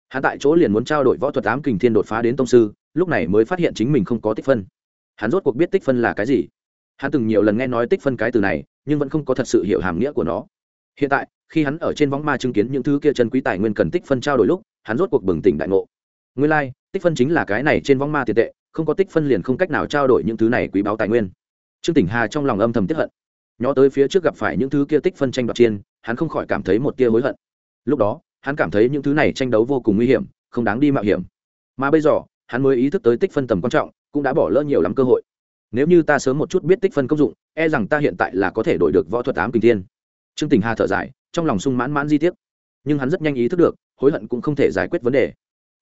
Hắn tại chỗ liền muốn trao đổi võ thuật ám kình thiên đột phá đến tông sư, lúc này mới phát hiện chính mình không có tích phân. Hắn rốt cuộc biết tích phân là cái gì. Hắn từng nhiều lần nghe nói tích phân cái từ này, nhưng vẫn không có thật sự hiểu hàm nghĩa của nó. Hiện tại, khi hắn ở trên võng ma chứng kiến những thứ kia chân quý tài nguyên cần tích phân trao đổi lúc, hắn rốt cuộc bừng tỉnh đại ngộ. Nguyên lai tích phân chính là cái này trên vong ma tiền tệ, không có tích phân liền không cách nào trao đổi những thứ này quý báo tài nguyên. Trương tỉnh hà trong lòng âm thầm tiếp hận. Nhó tới phía trước gặp phải những thứ kia tích phân tranh đoạt chiên, hắn không khỏi cảm thấy một tia hối hận. Lúc đó, hắn cảm thấy những thứ này tranh đấu vô cùng nguy hiểm, không đáng đi mạo hiểm. Mà bây giờ, hắn mới ý thức tới tích phân tầm quan trọng, cũng đã bỏ lỡ nhiều lắm cơ hội. Nếu như ta sớm một chút biết tích phân công dụng e rằng ta hiện tại là có thể đổi được võ thuật ám kinh thiên. Trương tỉnh hà thở dài, trong lòng sung mãn mãn di tiết nhưng hắn rất nhanh ý thức được, hối hận cũng không thể giải quyết vấn đề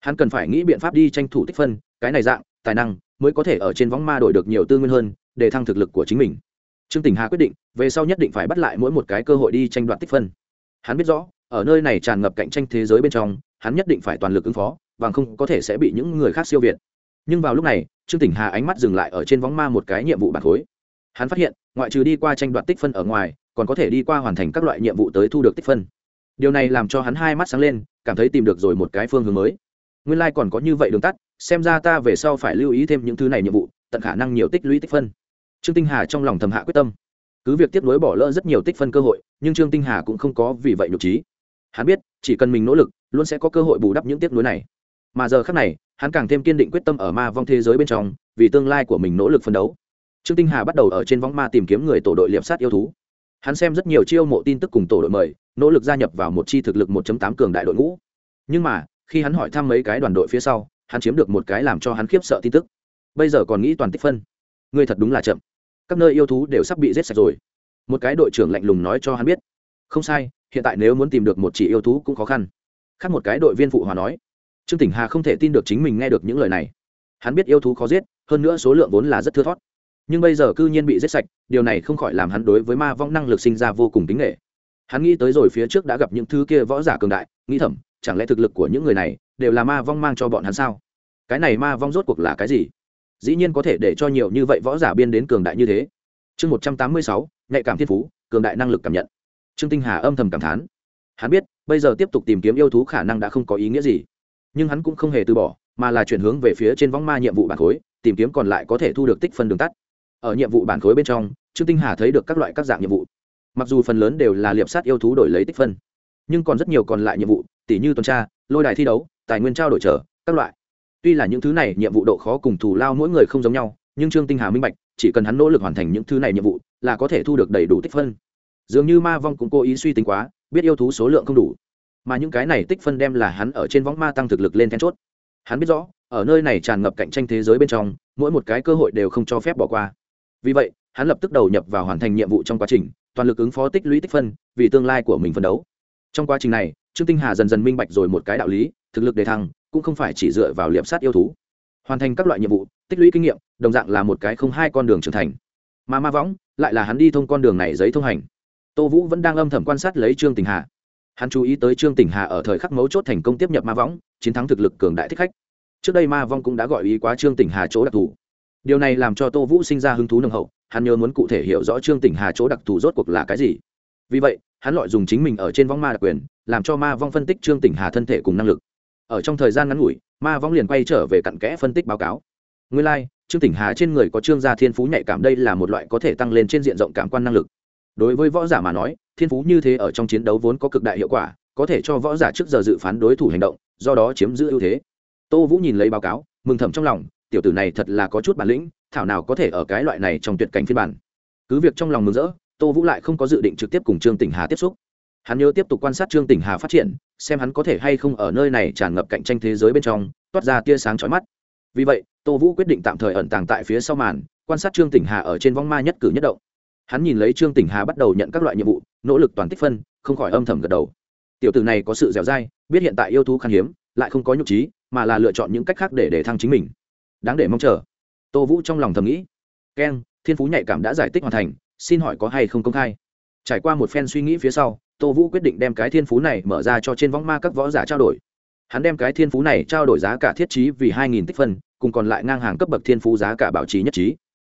hắn cần phải nghĩ biện pháp đi tranh thủ tích phân, cái này dạng, tài năng mới có thể ở trên võng ma đổi được nhiều tư nguyên hơn, để thăng thực lực của chính mình. Trương tình hà quyết định, về sau nhất định phải bắt lại mỗi một cái cơ hội đi tranh đoạt tích phân. Hắn biết rõ, ở nơi này tràn ngập cạnh tranh thế giới bên trong, hắn nhất định phải toàn lực ứng phó và không có thể sẽ bị những người khác siêu việt. Nhưng vào lúc này, trương tỉnh hà ánh mắt dừng lại ở trên võng ma một cái nhiệm vụ bản khối. Hắn phát hiện, ngoại trừ đi qua tranh đoạt tích phân ở ngoài, còn có thể đi qua hoàn thành các loại nhiệm vụ tới thu được tích phân. Điều này làm cho hắn hai mắt sáng lên, cảm thấy tìm được rồi một cái phương hướng mới nguyên lai、like、còn có như vậy đường tắt, xem ra ta về sau phải lưu ý thêm những thứ này nhiệm vụ, tận khả năng nhiều tích lũy tích phân. Trương tinh hà trong lòng thầm hạ quyết tâm. Cứ việc tiếp nối bỏ lỡ rất nhiều tích phân cơ hội, nhưng trương tinh hà cũng không có vì vậy nhục trí hắn biết, chỉ cần mình nỗ lực, luôn sẽ có cơ hội bù đắp những tiếc nuối này. Mà giờ khác này, hắn càng thêm kiên định quyết tâm ở ma vong thế giới bên trong, vì tương lai của mình nỗ lực phấn đấu. Trương tinh hà bắt đầu ở trên võng ma tìm kiếm người tổ đội liệp sát yêu thú. Hắn xem rất nhiều chiêu mộ tin tức cùng tổ đội mời, nỗ lực gia nhập vào một chi thực lực 1 tám cường đại đội ngũ. Nhưng mà khi hắn hỏi thăm mấy cái đoàn đội phía sau, hắn chiếm được một cái làm cho hắn khiếp sợ tin tức. Bây giờ còn nghĩ toàn tích phân. Ngươi thật đúng là chậm. Các nơi yêu thú đều sắp bị giết sạch rồi. Một cái đội trưởng lạnh lùng nói cho hắn biết. Không sai, hiện tại nếu muốn tìm được một chỉ yêu thú cũng khó khăn. Khác một cái đội viên phụ hòa nói. Trương tỉnh hà không thể tin được chính mình nghe được những lời này. Hắn biết yêu thú khó giết, hơn nữa số lượng vốn là rất thưa thót. Nhưng bây giờ cư nhiên bị giết sạch, điều này không khỏi làm hắn đối với ma vong năng lực sinh ra vô cùng tính nghệ hắn nghĩ tới rồi phía trước đã gặp những thứ kia võ giả cường đại, nghĩ thầm chẳng lẽ thực lực của những người này đều là ma vong mang cho bọn hắn sao? Cái này ma vong rốt cuộc là cái gì? Dĩ nhiên có thể để cho nhiều như vậy võ giả biên đến cường đại như thế. Chương một trăm tám mươi sáu, nhạy cảm thiên phú, cường đại năng lực cảm nhận. Trương tinh hà âm thầm cảm thán. Hắn biết, bây giờ tiếp tục tìm kiếm yêu thú khả năng đã không có ý nghĩa gì. Nhưng hắn cũng không hề từ bỏ, mà là chuyển hướng về phía trên võng ma nhiệm vụ bản khối, tìm kiếm còn lại có thể thu được tích phân đường tắt. Ở nhiệm vụ bản khối bên trong, trương tinh hà thấy được các loại các dạng nhiệm vụ. Mặc dù phần lớn đều là liệp sát yêu thú đổi lấy tích phân, nhưng còn rất nhiều còn lại nhiệm vụ tỉ như tuần tra, lôi đài thi đấu, tài nguyên trao đổi trở, các loại. Tuy là những thứ này nhiệm vụ độ khó cùng thù lao mỗi người không giống nhau, nhưng trương tinh hà minh bạch, chỉ cần hắn nỗ lực hoàn thành những thứ này nhiệm vụ, là có thể thu được đầy đủ tích phân. Dường như ma vong cũng cố ý suy tính quá, biết yêu thú số lượng không đủ. Mà những cái này tích phân đem là hắn ở trên võng ma tăng thực lực lên then chốt. Hắn biết rõ, ở nơi này tràn ngập cạnh tranh thế giới bên trong, mỗi một cái cơ hội đều không cho phép bỏ qua. Vì vậy, hắn lập tức đầu nhập vào hoàn thành nhiệm vụ trong quá trình, toàn lực ứng phó tích lũy tích phân, vì tương lai của mình phấn đấu. Trong quá trình này trương tinh hà dần dần minh bạch rồi một cái đạo lý, thực lực đề thăng cũng không phải chỉ dựa vào liệp sát yêu thú. Hoàn thành các loại nhiệm vụ, tích lũy kinh nghiệm, đồng dạng là một cái không hai con đường trưởng thành. Mà ma võng lại là hắn đi thông con đường này giấy thông hành. Tô vũ vẫn đang âm thầm quan sát lấy trương tình hà. Hắn chú ý tới trương tình hà ở thời khắc mấu chốt thành công tiếp nhập ma võng, chiến thắng thực lực cường đại thích khách. Trước đây ma vong cũng đã gọi ý quá trương tình hà chỗ đặc thù. Điều này làm cho tô vũ sinh ra hứng thú nồng hậu, hắn nhớ muốn cụ thể hiểu rõ trương tình hà chỗ đặc thù rốt cuộc là cái gì. Vì vậy, hắn lọi dùng chính mình ở trên Võng ma đặc quyền làm cho ma vong phân tích trương tỉnh hà thân thể cùng năng lực. Ở trong thời gian ngắn ngủi ma vong liền quay trở về cặn kẽ phân tích báo cáo. Nguyên lai、like, trương tỉnh hà trên người có trương gia thiên phú nhạy cảm đây là một loại có thể tăng lên trên diện rộng cảm quan năng lực. Đối với võ giả mà nói thiên phú như thế ở trong chiến đấu vốn có cực đại hiệu quả có thể cho võ giả trước giờ dự phán đối thủ hành động do đó chiếm giữ ưu thế. Tô vũ nhìn lấy báo cáo mừng thầm trong lòng tiểu tử này thật là có chút bản lĩnh thảo nào có thể ở cái loại này trong tuyệt cảnh phiên bản. Cứ việc trong lòng mừng rỡ tô vũ lại không có dự định trực tiếp cùng trương tỉnh hà tiếp xúc hắn nhớ tiếp tục quan sát trương tỉnh hà phát triển, xem hắn có thể hay không ở nơi này tràn ngập cạnh tranh thế giới bên trong, toát ra tia sáng chói mắt. Vì vậy, tô vũ quyết định tạm thời ẩn tàng tại phía sau màn, quan sát trương tỉnh hà ở trên vong ma nhất cử nhất động. Hắn nhìn lấy trương tỉnh hà bắt đầu nhận các loại nhiệm vụ, nỗ lực toàn tích phân, không khỏi âm thầm gật đầu. Tiểu tử này có sự dẻo dai, biết hiện tại yêu thú khan hiếm, lại không có nhục trí, mà là lựa chọn những cách khác để để thăng chính mình. Đáng để mong chờ. Tô vũ trong lòng thầm nghĩ. Keng thiên phú nhạy cảm đã giải tích hoàn thành, xin hỏi có hay không công khai? Trải qua một phen suy nghĩ phía sau tô vũ quyết định đem cái thiên phú này mở ra cho trên võng ma các võ giả trao đổi. Hắn đem cái thiên phú này trao đổi giá cả thiết trí vì hai nghìn tích phân, cùng còn lại ngang hàng cấp bậc thiên phú giá cả bảo trì nhất trí.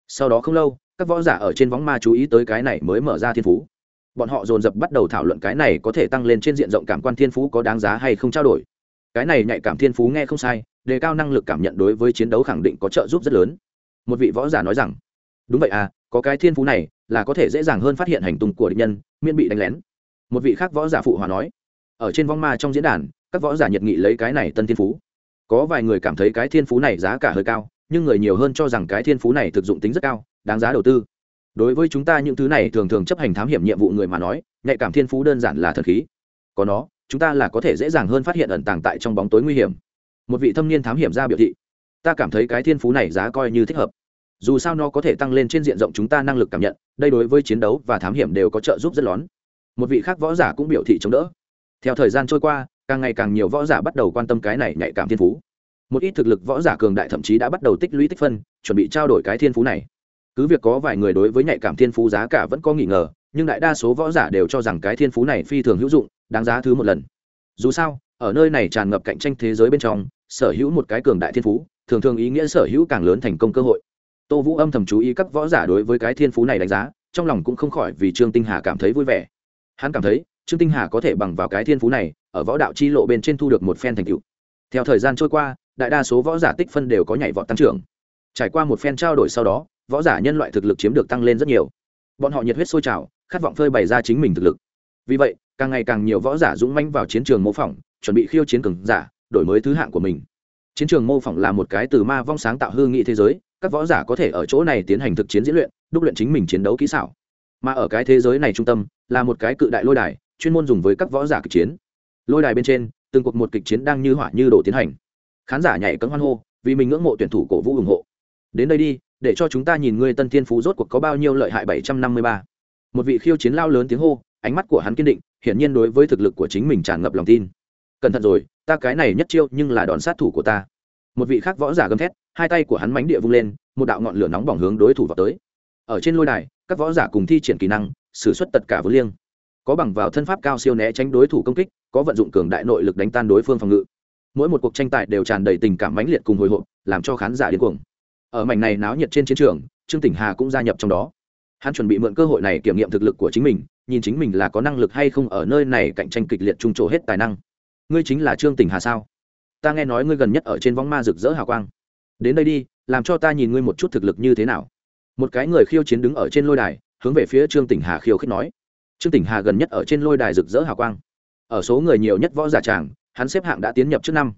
Sau đó không lâu, các võ giả ở trên võng ma chú ý tới cái này mới mở ra thiên phú. Bọn họ dồn dập bắt đầu thảo luận cái này có thể tăng lên trên diện rộng cảm quan thiên phú có đáng giá hay không trao đổi. Cái này nhạy cảm thiên phú nghe không sai, đề cao năng lực cảm nhận đối với chiến đấu khẳng định có trợ giúp rất lớn. Một vị võ giả nói rằng, đúng vậy à có cái thiên phú này là có thể dễ dàng hơn phát hiện hành tung của địch nhân, miễn bị đánh lén một vị khác võ giả phụ hòa nói, ở trên vong ma trong diễn đàn, các võ giả nhiệt nghị lấy cái này tân thiên phú. Có vài người cảm thấy cái thiên phú này giá cả hơi cao, nhưng người nhiều hơn cho rằng cái thiên phú này thực dụng tính rất cao, đáng giá đầu tư. Đối với chúng ta những thứ này thường thường chấp hành thám hiểm nhiệm vụ người mà nói, nhạy cảm thiên phú đơn giản là thần khí. Có nó, chúng ta là có thể dễ dàng hơn phát hiện ẩn tàng tại trong bóng tối nguy hiểm. Một vị thâm niên thám hiểm ra biểu thị, ta cảm thấy cái thiên phú này giá coi như thích hợp. Dù sao nó có thể tăng lên trên diện rộng chúng ta năng lực cảm nhận, đây đối với chiến đấu và thám hiểm đều có trợ giúp rất lớn một vị khác võ giả cũng biểu thị chống đỡ. Theo thời gian trôi qua, càng ngày càng nhiều võ giả bắt đầu quan tâm cái này nhạy cảm thiên phú. Một ít thực lực võ giả cường đại thậm chí đã bắt đầu tích lũy tích phân, chuẩn bị trao đổi cái thiên phú này. Cứ việc có vài người đối với nhạy cảm thiên phú giá cả vẫn có nghi ngờ, nhưng đại đa số võ giả đều cho rằng cái thiên phú này phi thường hữu dụng, đáng giá thứ một lần. Dù sao, ở nơi này tràn ngập cạnh tranh thế giới bên trong, sở hữu một cái cường đại thiên phú, thường thường ý nghĩa sở hữu càng lớn thành công cơ hội. Tô vũ âm thầm chú ý các võ giả đối với cái thiên phú này đánh giá, trong lòng cũng không khỏi vì trương tinh hà cảm thấy vui vẻ hắn cảm thấy, trương tinh hà có thể bằng vào cái thiên phú này, ở võ đạo chi lộ bên trên thu được một phen thành tựu. Theo thời gian trôi qua, đại đa số võ giả tích phân đều có nhảy vọt tăng trưởng. Trải qua một phen trao đổi sau đó, võ giả nhân loại thực lực chiếm được tăng lên rất nhiều. Bọn họ nhiệt huyết sôi trào, khát vọng phơi bày ra chính mình thực lực. Vì vậy, càng ngày càng nhiều võ giả dũng manh vào chiến trường mô phỏng, chuẩn bị khiêu chiến cường giả, đổi mới thứ hạng của mình. Chiến trường mô phỏng là một cái từ ma vong sáng tạo hư nghị thế giới, các võ giả có thể ở chỗ này tiến hành thực chiến diễn luyện, đúc luyện chính mình chiến đấu kỹ xảo mà ở cái thế giới này trung tâm là một cái cự đại lôi đài, chuyên môn dùng với các võ giả kịch chiến. Lôi đài bên trên, từng cuộc một kịch chiến đang như hỏa như đổ tiến hành. Khán giả nhảy cấm hoan hô, vì mình ngưỡng mộ tuyển thủ cổ vũ ủng hộ. Đến đây đi, để cho chúng ta nhìn ngươi tân thiên phú rốt cuộc có bao nhiêu lợi hại bảy trăm năm mươi ba. Một vị khiêu chiến lao lớn tiếng hô, ánh mắt của hắn kiên định, hiển nhiên đối với thực lực của chính mình tràn ngập lòng tin. Cẩn thận rồi, ta cái này nhất chiêu nhưng là đòn sát thủ của ta. Một vị khác võ giả gầm thét, hai tay của hắn mánh địa vung lên, một đạo ngọn lửa nóng bỏng hướng đối thủ vào tới. Ở trên lôi đài các võ giả cùng thi triển kỹ năng xử suất tất cả với liêng. Có bằng vào thân pháp cao siêu né tránh đối thủ công kích, có vận dụng cường đại nội lực đánh tan đối phương phòng ngự. Mỗi một cuộc tranh tài đều tràn đầy tình cảm mãnh liệt cùng hồi hộp, làm cho khán giả điên cuồng. Ở mảnh này náo nhiệt trên chiến trường, trương tỉnh hà cũng gia nhập trong đó. Hắn chuẩn bị mượn cơ hội này kiểm nghiệm thực lực của chính mình, nhìn chính mình là có năng lực hay không ở nơi này cạnh tranh kịch liệt trung trổ hết tài năng. Ngươi chính là trương tỉnh hà sao? Ta nghe nói ngươi gần nhất ở trên võng ma rực rỡ hào quang. Đến đây đi, làm cho ta nhìn ngươi một chút thực lực như thế nào một cái người khiêu chiến đứng ở trên lôi đài, hướng về phía trương tỉnh hà khiêu khích nói. Trương tỉnh hà gần nhất ở trên lôi đài rực rỡ hào quang. Ở số người nhiều nhất võ giả tràng, hắn xếp hạng đã tiến nhập trước năm.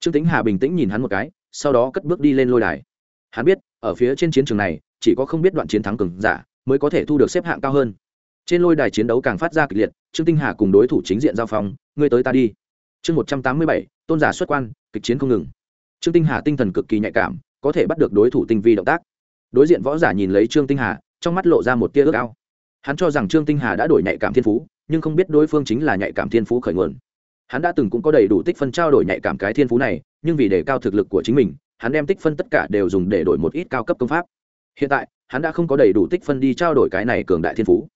Trương tính hà bình tĩnh nhìn hắn một cái, sau đó cất bước đi lên lôi đài. Hắn biết, ở phía trên chiến trường này, chỉ có không biết đoạn chiến thắng cường giả mới có thể thu được xếp hạng cao hơn. Trên lôi đài chiến đấu càng phát ra kịch liệt, trương tinh hà cùng đối thủ chính diện giao phong, ngươi tới ta đi. Chương một trăm tám mươi bảy, tôn giả xuất quan, kịch chiến không ngừng. Trương tinh hà tinh thần cực kỳ nhạy cảm, có thể bắt được đối thủ tinh vi động tác đối diện võ giả nhìn lấy trương tinh hà, trong mắt lộ ra một tia ước ao. Hắn cho rằng trương tinh hà đã đổi nhạy cảm thiên phú, nhưng không biết đối phương chính là nhạy cảm thiên phú khởi nguồn. Hắn đã từng cũng có đầy đủ tích phân trao đổi nhạy cảm cái thiên phú này, nhưng vì đề cao thực lực của chính mình, hắn đem tích phân tất cả đều dùng để đổi một ít cao cấp công pháp. Hiện tại, hắn đã không có đầy đủ tích phân đi trao đổi cái này cường đại thiên phú.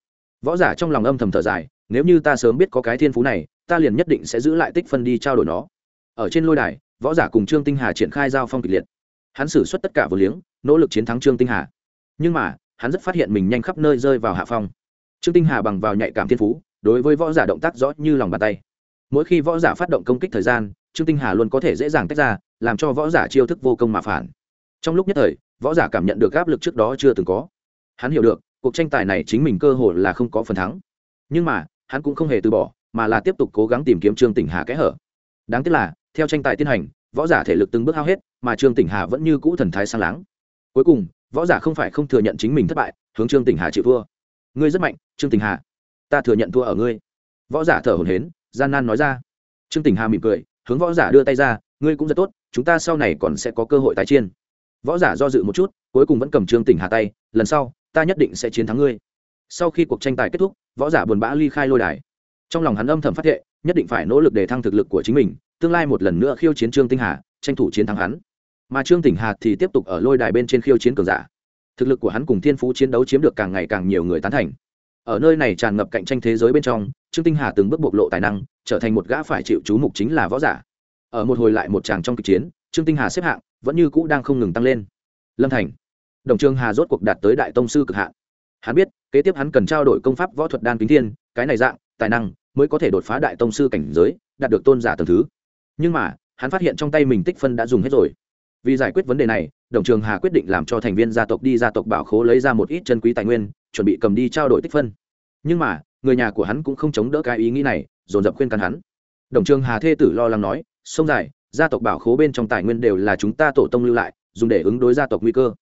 Võ giả trong lòng âm thầm thở dài, nếu như ta sớm biết có cái thiên phú này, ta liền nhất định sẽ giữ lại tích phân đi trao đổi nó. Ở trên lôi đài, võ giả cùng trương tinh hà triển khai giao phong kịch liệt hắn xử suất tất cả vừa liếng, nỗ lực chiến thắng trương tinh hà. Nhưng mà, hắn rất phát hiện mình nhanh khắp nơi rơi vào hạ phong. Trương tinh hà bằng vào nhạy cảm thiên phú, đối với võ giả động tác rõ như lòng bàn tay. Mỗi khi võ giả phát động công kích thời gian, trương tinh hà luôn có thể dễ dàng tách ra, làm cho võ giả chiêu thức vô công mà phản. Trong lúc nhất thời, võ giả cảm nhận được áp lực trước đó chưa từng có. Hắn hiểu được, cuộc tranh tài này chính mình cơ hội là không có phần thắng. Nhưng mà, hắn cũng không hề từ bỏ, mà là tiếp tục cố gắng tìm kiếm trương tỉnh hà kẽ hở. Đáng tiếc là, theo tranh tài tiến hành võ giả thể lực từng bước hao hết, mà trương tỉnh hà vẫn như cũ thần thái sang láng. Cuối cùng, võ giả không phải không thừa nhận chính mình thất bại, hướng trương tỉnh hà chịu thua. Ngươi rất mạnh, trương tỉnh hà. Ta thừa nhận thua ở ngươi. Võ giả thở hổn hến gian nan nói ra. Trương tỉnh hà mỉm cười, hướng võ giả đưa tay ra, ngươi cũng rất tốt, chúng ta sau này còn sẽ có cơ hội tái chiên võ giả do dự một chút, cuối cùng vẫn cầm trương tỉnh hà tay, lần sau, ta nhất định sẽ chiến thắng ngươi. Sau khi cuộc tranh tài kết thúc, võ giả buồn bã ly khai lôi đài. Trong lòng hắn âm thầm phát hiện nhất định phải nỗ lực để thăng thực lực của chính mình tương lai một lần nữa khiêu chiến trương tinh hà, tranh thủ chiến thắng hắn. Mà trương tỉnh hà thì tiếp tục ở lôi đài bên trên khiêu chiến cường giả. Thực lực của hắn cùng thiên phú chiến đấu chiếm được càng ngày càng nhiều người tán thành. Ở nơi này tràn ngập cạnh tranh thế giới bên trong, trương tinh hà từng bước bộc lộ tài năng, trở thành một gã phải chịu chú mục chính là võ giả. Ở một hồi lại một tràng trong kịch chiến, trương tinh hà xếp hạng vẫn như cũ đang không ngừng tăng lên. Lâm thành, đồng trương hà rốt cuộc đạt tới đại tông sư cực hạn. Hắn biết, kế tiếp hắn cần trao đổi công pháp võ thuật đan kính thiên, cái này dạng, tài năng mới có thể đột phá đại tông sư cảnh giới, đạt được tôn giả tầng thứ nhưng mà, hắn phát hiện trong tay mình tích phân đã dùng hết rồi. Vì giải quyết vấn đề này, đồng trường hà quyết định làm cho thành viên gia tộc đi gia tộc bảo khố lấy ra một ít chân quý tài nguyên, chuẩn bị cầm đi trao đổi tích phân. Nhưng mà, người nhà của hắn cũng không chống đỡ cái ý nghĩ này, dồn dập khuyên can hắn. Đồng trường hà thê tử lo lắng nói, sông dài, gia tộc bảo khố bên trong tài nguyên đều là chúng ta tổ tông lưu lại, dùng để ứng đối gia tộc nguy cơ.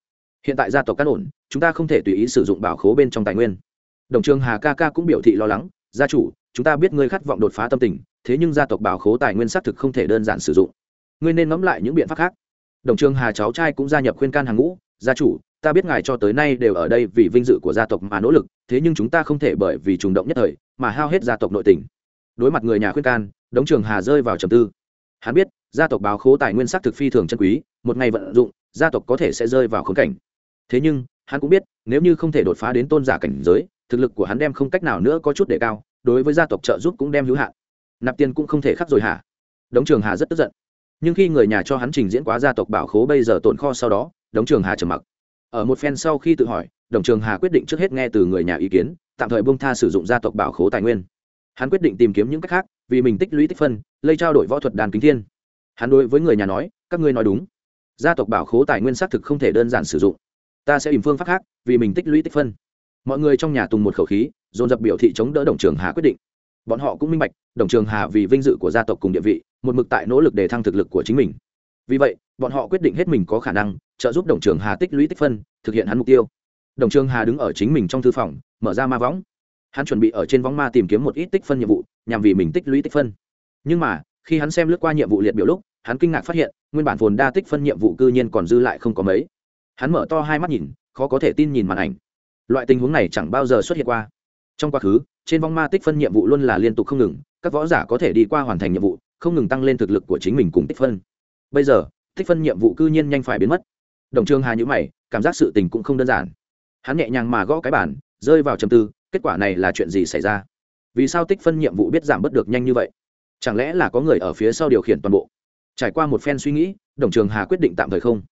Hiện tại gia tộc cắt ổn, chúng ta không thể tùy ý sử dụng bảo khố bên trong tài nguyên. Đồng trường hà ca ca cũng biểu thị lo lắng gia chủ, chúng ta biết ngươi khát vọng đột phá tâm tình, thế nhưng gia tộc bảo khố tài nguyên xác thực không thể đơn giản sử dụng. Ngươi nên ngẫm lại những biện pháp khác. Đồng trường hà cháu trai cũng gia nhập khuyên can hàng ngũ, gia chủ, ta biết ngài cho tới nay đều ở đây vì vinh dự của gia tộc mà nỗ lực, thế nhưng chúng ta không thể bởi vì trùng động nhất thời mà hao hết gia tộc nội tình. Đối mặt người nhà khuyên can, đống trường hà rơi vào trầm tư. Hắn biết, gia tộc báo khố tài nguyên sắc thực phi thường chân quý, một ngày vận dụng, gia tộc có thể sẽ rơi vào khốn cảnh. Thế nhưng, hắn cũng biết, nếu như không thể đột phá đến tôn giả cảnh giới thực lực của hắn đem không cách nào nữa có chút để cao, đối với gia tộc trợ giúp cũng đem hữu hạn. Nạp tiền cũng không thể khắc rồi hả? Đống trường hà rất tức giận. Nhưng khi người nhà cho hắn trình diễn quá gia tộc bảo khố bây giờ tồn kho sau đó, đống trường hà trầm mặc. Ở một phen sau khi tự hỏi đồng trường hà quyết định trước hết nghe từ người nhà ý kiến, tạm thời bông tha sử dụng gia tộc bảo khố tài nguyên. Hắn quyết định tìm kiếm những cách khác, vì mình tích lũy tích phân lây trao đổi võ thuật đàn kính thiên. Hắn đối với người nhà nói, các ngươi nói đúng. Gia tộc bảo khố tài nguyên xác thực không thể đơn giản sử dụng. Ta sẽ tìm phương pháp khác, vì mình tích lũy tích phân mọi người trong nhà tùng một khẩu khí, dồn dập biểu thị chống đỡ đồng trường hà quyết định. Bọn họ cũng minh bạch, đồng trường hà vì vinh dự của gia tộc cùng địa vị, một mực tại nỗ lực để thăng thực lực của chính mình. Vì vậy, bọn họ quyết định hết mình có khả năng, trợ giúp đồng trường hà tích lũy tích phân, thực hiện hắn mục tiêu. Đồng trường hà đứng ở chính mình trong thư phòng, mở ra ma võng. Hắn chuẩn bị ở trên võng ma tìm kiếm một ít tích phân nhiệm vụ, nhằm vì mình tích lũy tích phân. Nhưng mà, khi hắn xem lướt qua nhiệm vụ liệt biểu lúc, hắn kinh ngạc phát hiện, nguyên bản phồn đa tích phân nhiệm vụ cư nhiên còn dư lại không có mấy. Hắn mở to hai mắt nhìn, khó có thể tin nhìn màn ảnh loại tình huống này chẳng bao giờ xuất hiện qua. Trong quá khứ, trên vong ma tích phân nhiệm vụ luôn là liên tục không ngừng, các võ giả có thể đi qua hoàn thành nhiệm vụ, không ngừng tăng lên thực lực của chính mình cùng tích phân. Bây giờ, tích phân nhiệm vụ cư nhiên nhanh phải biến mất. Đồng trường hà nhữ mày, cảm giác sự tình cũng không đơn giản. Hắn nhẹ nhàng mà gõ cái bản rơi vào trầm tư, kết quả này là chuyện gì xảy ra? Vì sao tích phân nhiệm vụ biết giảm bớt được nhanh như vậy? Chẳng lẽ là có người ở phía sau điều khiển toàn bộ? Trải qua một phen suy nghĩ, đồng trường hà quyết định tạm thời không.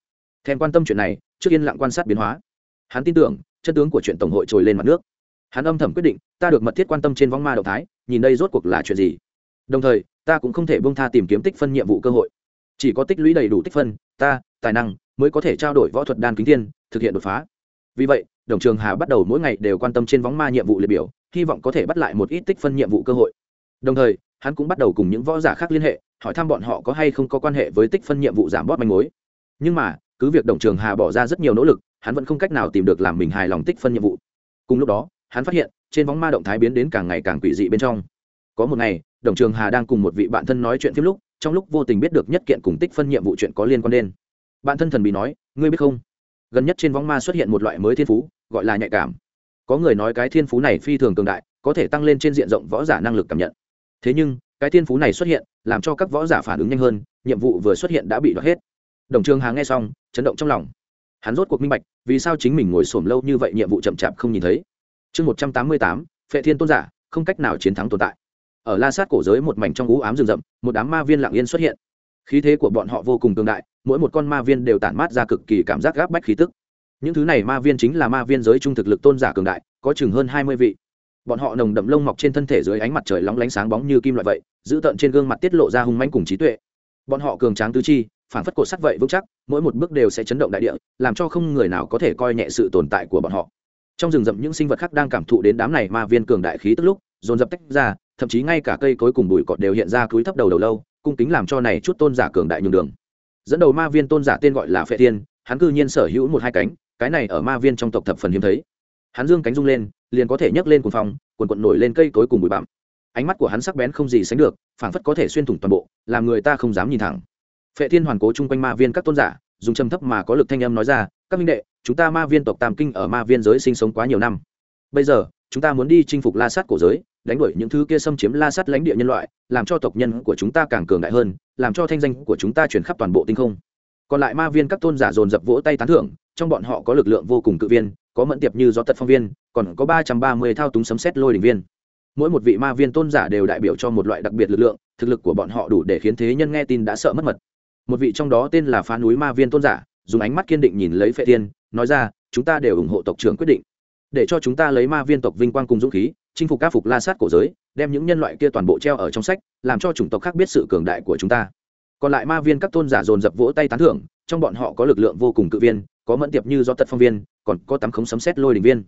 Thèm quan tâm chuyện này, trước yên lặng quan sát biến hóa. Hắn tin tưởng chân tướng của chuyện tổng hội trồi lên mặt nước. Hắn âm thầm quyết định, ta được mật thiết quan tâm trên vong ma động thái, nhìn đây rốt cuộc là chuyện gì. Đồng thời, ta cũng không thể bông tha tìm kiếm tích phân nhiệm vụ cơ hội. Chỉ có tích lũy đầy đủ tích phân, ta, tài năng, mới có thể trao đổi võ thuật đan kính thiên, thực hiện đột phá. Vì vậy, đồng trường hà bắt đầu mỗi ngày đều quan tâm trên vóng ma nhiệm vụ liệt biểu, hy vọng có thể bắt lại một ít tích phân nhiệm vụ cơ hội. Đồng thời, hắn cũng bắt đầu cùng những võ giả khác liên hệ, hỏi thăm bọn họ có hay không có quan hệ với tích phân nhiệm vụ giảm bót manh mối. Nhưng mà, cứ việc đồng trường hà bỏ ra rất nhiều nỗ lực hắn vẫn không cách nào tìm được làm mình hài lòng tích phân nhiệm vụ. Cùng lúc đó, hắn phát hiện, trên vóng ma động thái biến đến càng ngày càng quỷ dị bên trong. Có một ngày, đồng trường hà đang cùng một vị bạn thân nói chuyện phim lúc, trong lúc vô tình biết được nhất kiện cùng tích phân nhiệm vụ chuyện có liên quan đến. Bạn thân thần bị nói, ngươi biết không? Gần nhất trên vóng ma xuất hiện một loại mới thiên phú, gọi là nhạy cảm. Có người nói cái thiên phú này phi thường cường đại, có thể tăng lên trên diện rộng võ giả năng lực cảm nhận. Thế nhưng, cái thiên phú này xuất hiện, làm cho các võ giả phản ứng nhanh hơn, nhiệm vụ vừa xuất hiện đã bị đoạt hết. Đồng trường hà nghe xong, chấn động trong lòng hắn rốt cuộc minh bạch, vì sao chính mình ngồi xổm lâu như vậy nhiệm vụ chậm chạp không nhìn thấy. Chương một trăm tám mươi tám, phệ thiên tôn giả, không cách nào chiến thắng tồn tại. Ở la sát cổ giới một mảnh trong ú ám rừng rậm, một đám ma viên lặng yên xuất hiện. Khí thế của bọn họ vô cùng tương đại, mỗi một con ma viên đều tản mát ra cực kỳ cảm giác gáp bách khí tức. Những thứ này ma viên chính là ma viên giới trung thực lực tôn giả cường đại, có chừng hơn hai mươi vị. Bọn họ nồng đậm lông mọc trên thân thể dưới ánh mặt trời lóng lánh sáng bóng như kim loại vậy, giữ tợn trên gương mặt tiết lộ ra hung mánh cùng trí tuệ. Bọn họ cường tráng tứ chi phản phất cột sắt vậy vững chắc mỗi một bước đều sẽ chấn động đại địa làm cho không người nào có thể coi nhẹ sự tồn tại của bọn họ. Trong rừng rậm những sinh vật khác đang cảm thụ đến đám này ma viên cường đại khí tức lúc dồn dập tách ra thậm chí ngay cả cây cối cùng bụi cọt đều hiện ra cúi thấp đầu đầu lâu cung kính làm cho này chút tôn giả cường đại nhường đường. Dẫn đầu ma viên tôn giả tên gọi là phệ thiên hắn cư nhiên sở hữu một hai cánh cái này ở ma viên trong tộc thập phần hiếm thấy. Hắn dương cánh rung lên liền có thể nhấc lên cuồng phong, quần quận nổi lên cây cối cùng bụi bặm. Ánh mắt của hắn sắc bén không gì sánh được phảng phất có thể xuyên thủng toàn bộ làm người ta không dám nhìn thẳng phệ thiên hoàn cố chung quanh ma viên các tôn giả, dùng trầm thấp mà có lực thanh âm nói ra, các minh đệ, chúng ta ma viên tộc tam kinh ở ma viên giới sinh sống quá nhiều năm. Bây giờ, chúng ta muốn đi chinh phục la sát cổ giới, đánh đuổi những thứ kia xâm chiếm la sát lãnh địa nhân loại, làm cho tộc nhân của chúng ta càng cường đại hơn, làm cho thanh danh của chúng ta chuyển khắp toàn bộ tinh không. Còn lại ma viên các tôn giả dồn dập vỗ tay tán thưởng, trong bọn họ có lực lượng vô cùng cự viên, có mẫn tiệp như gió tật phong viên, còn có ba trăm ba mươi thao túng sấm xét lôi đình viên. Mỗi một vị ma viên tôn giả đều đại biểu cho một loại đặc biệt lực lượng, thực lực của bọn họ đủ để khiến thế nhân nghe tin đã sợ mất mật một vị trong đó tên là phá núi ma viên tôn giả, dùng ánh mắt kiên định nhìn lấy phệ tiên nói ra, chúng ta đều ủng hộ tộc trưởng quyết định. Để cho chúng ta lấy ma viên tộc vinh quang cùng dũng khí, chinh phục các phục la sát cổ giới, đem những nhân loại kia toàn bộ treo ở trong sách, làm cho chủng tộc khác biết sự cường đại của chúng ta. Còn lại ma viên các tôn giả dồn dập vỗ tay tán thưởng, trong bọn họ có lực lượng vô cùng cự viên, có mẫn tiệp như do tật phong viên, còn có tắm khống sấm xét lôi đình viên.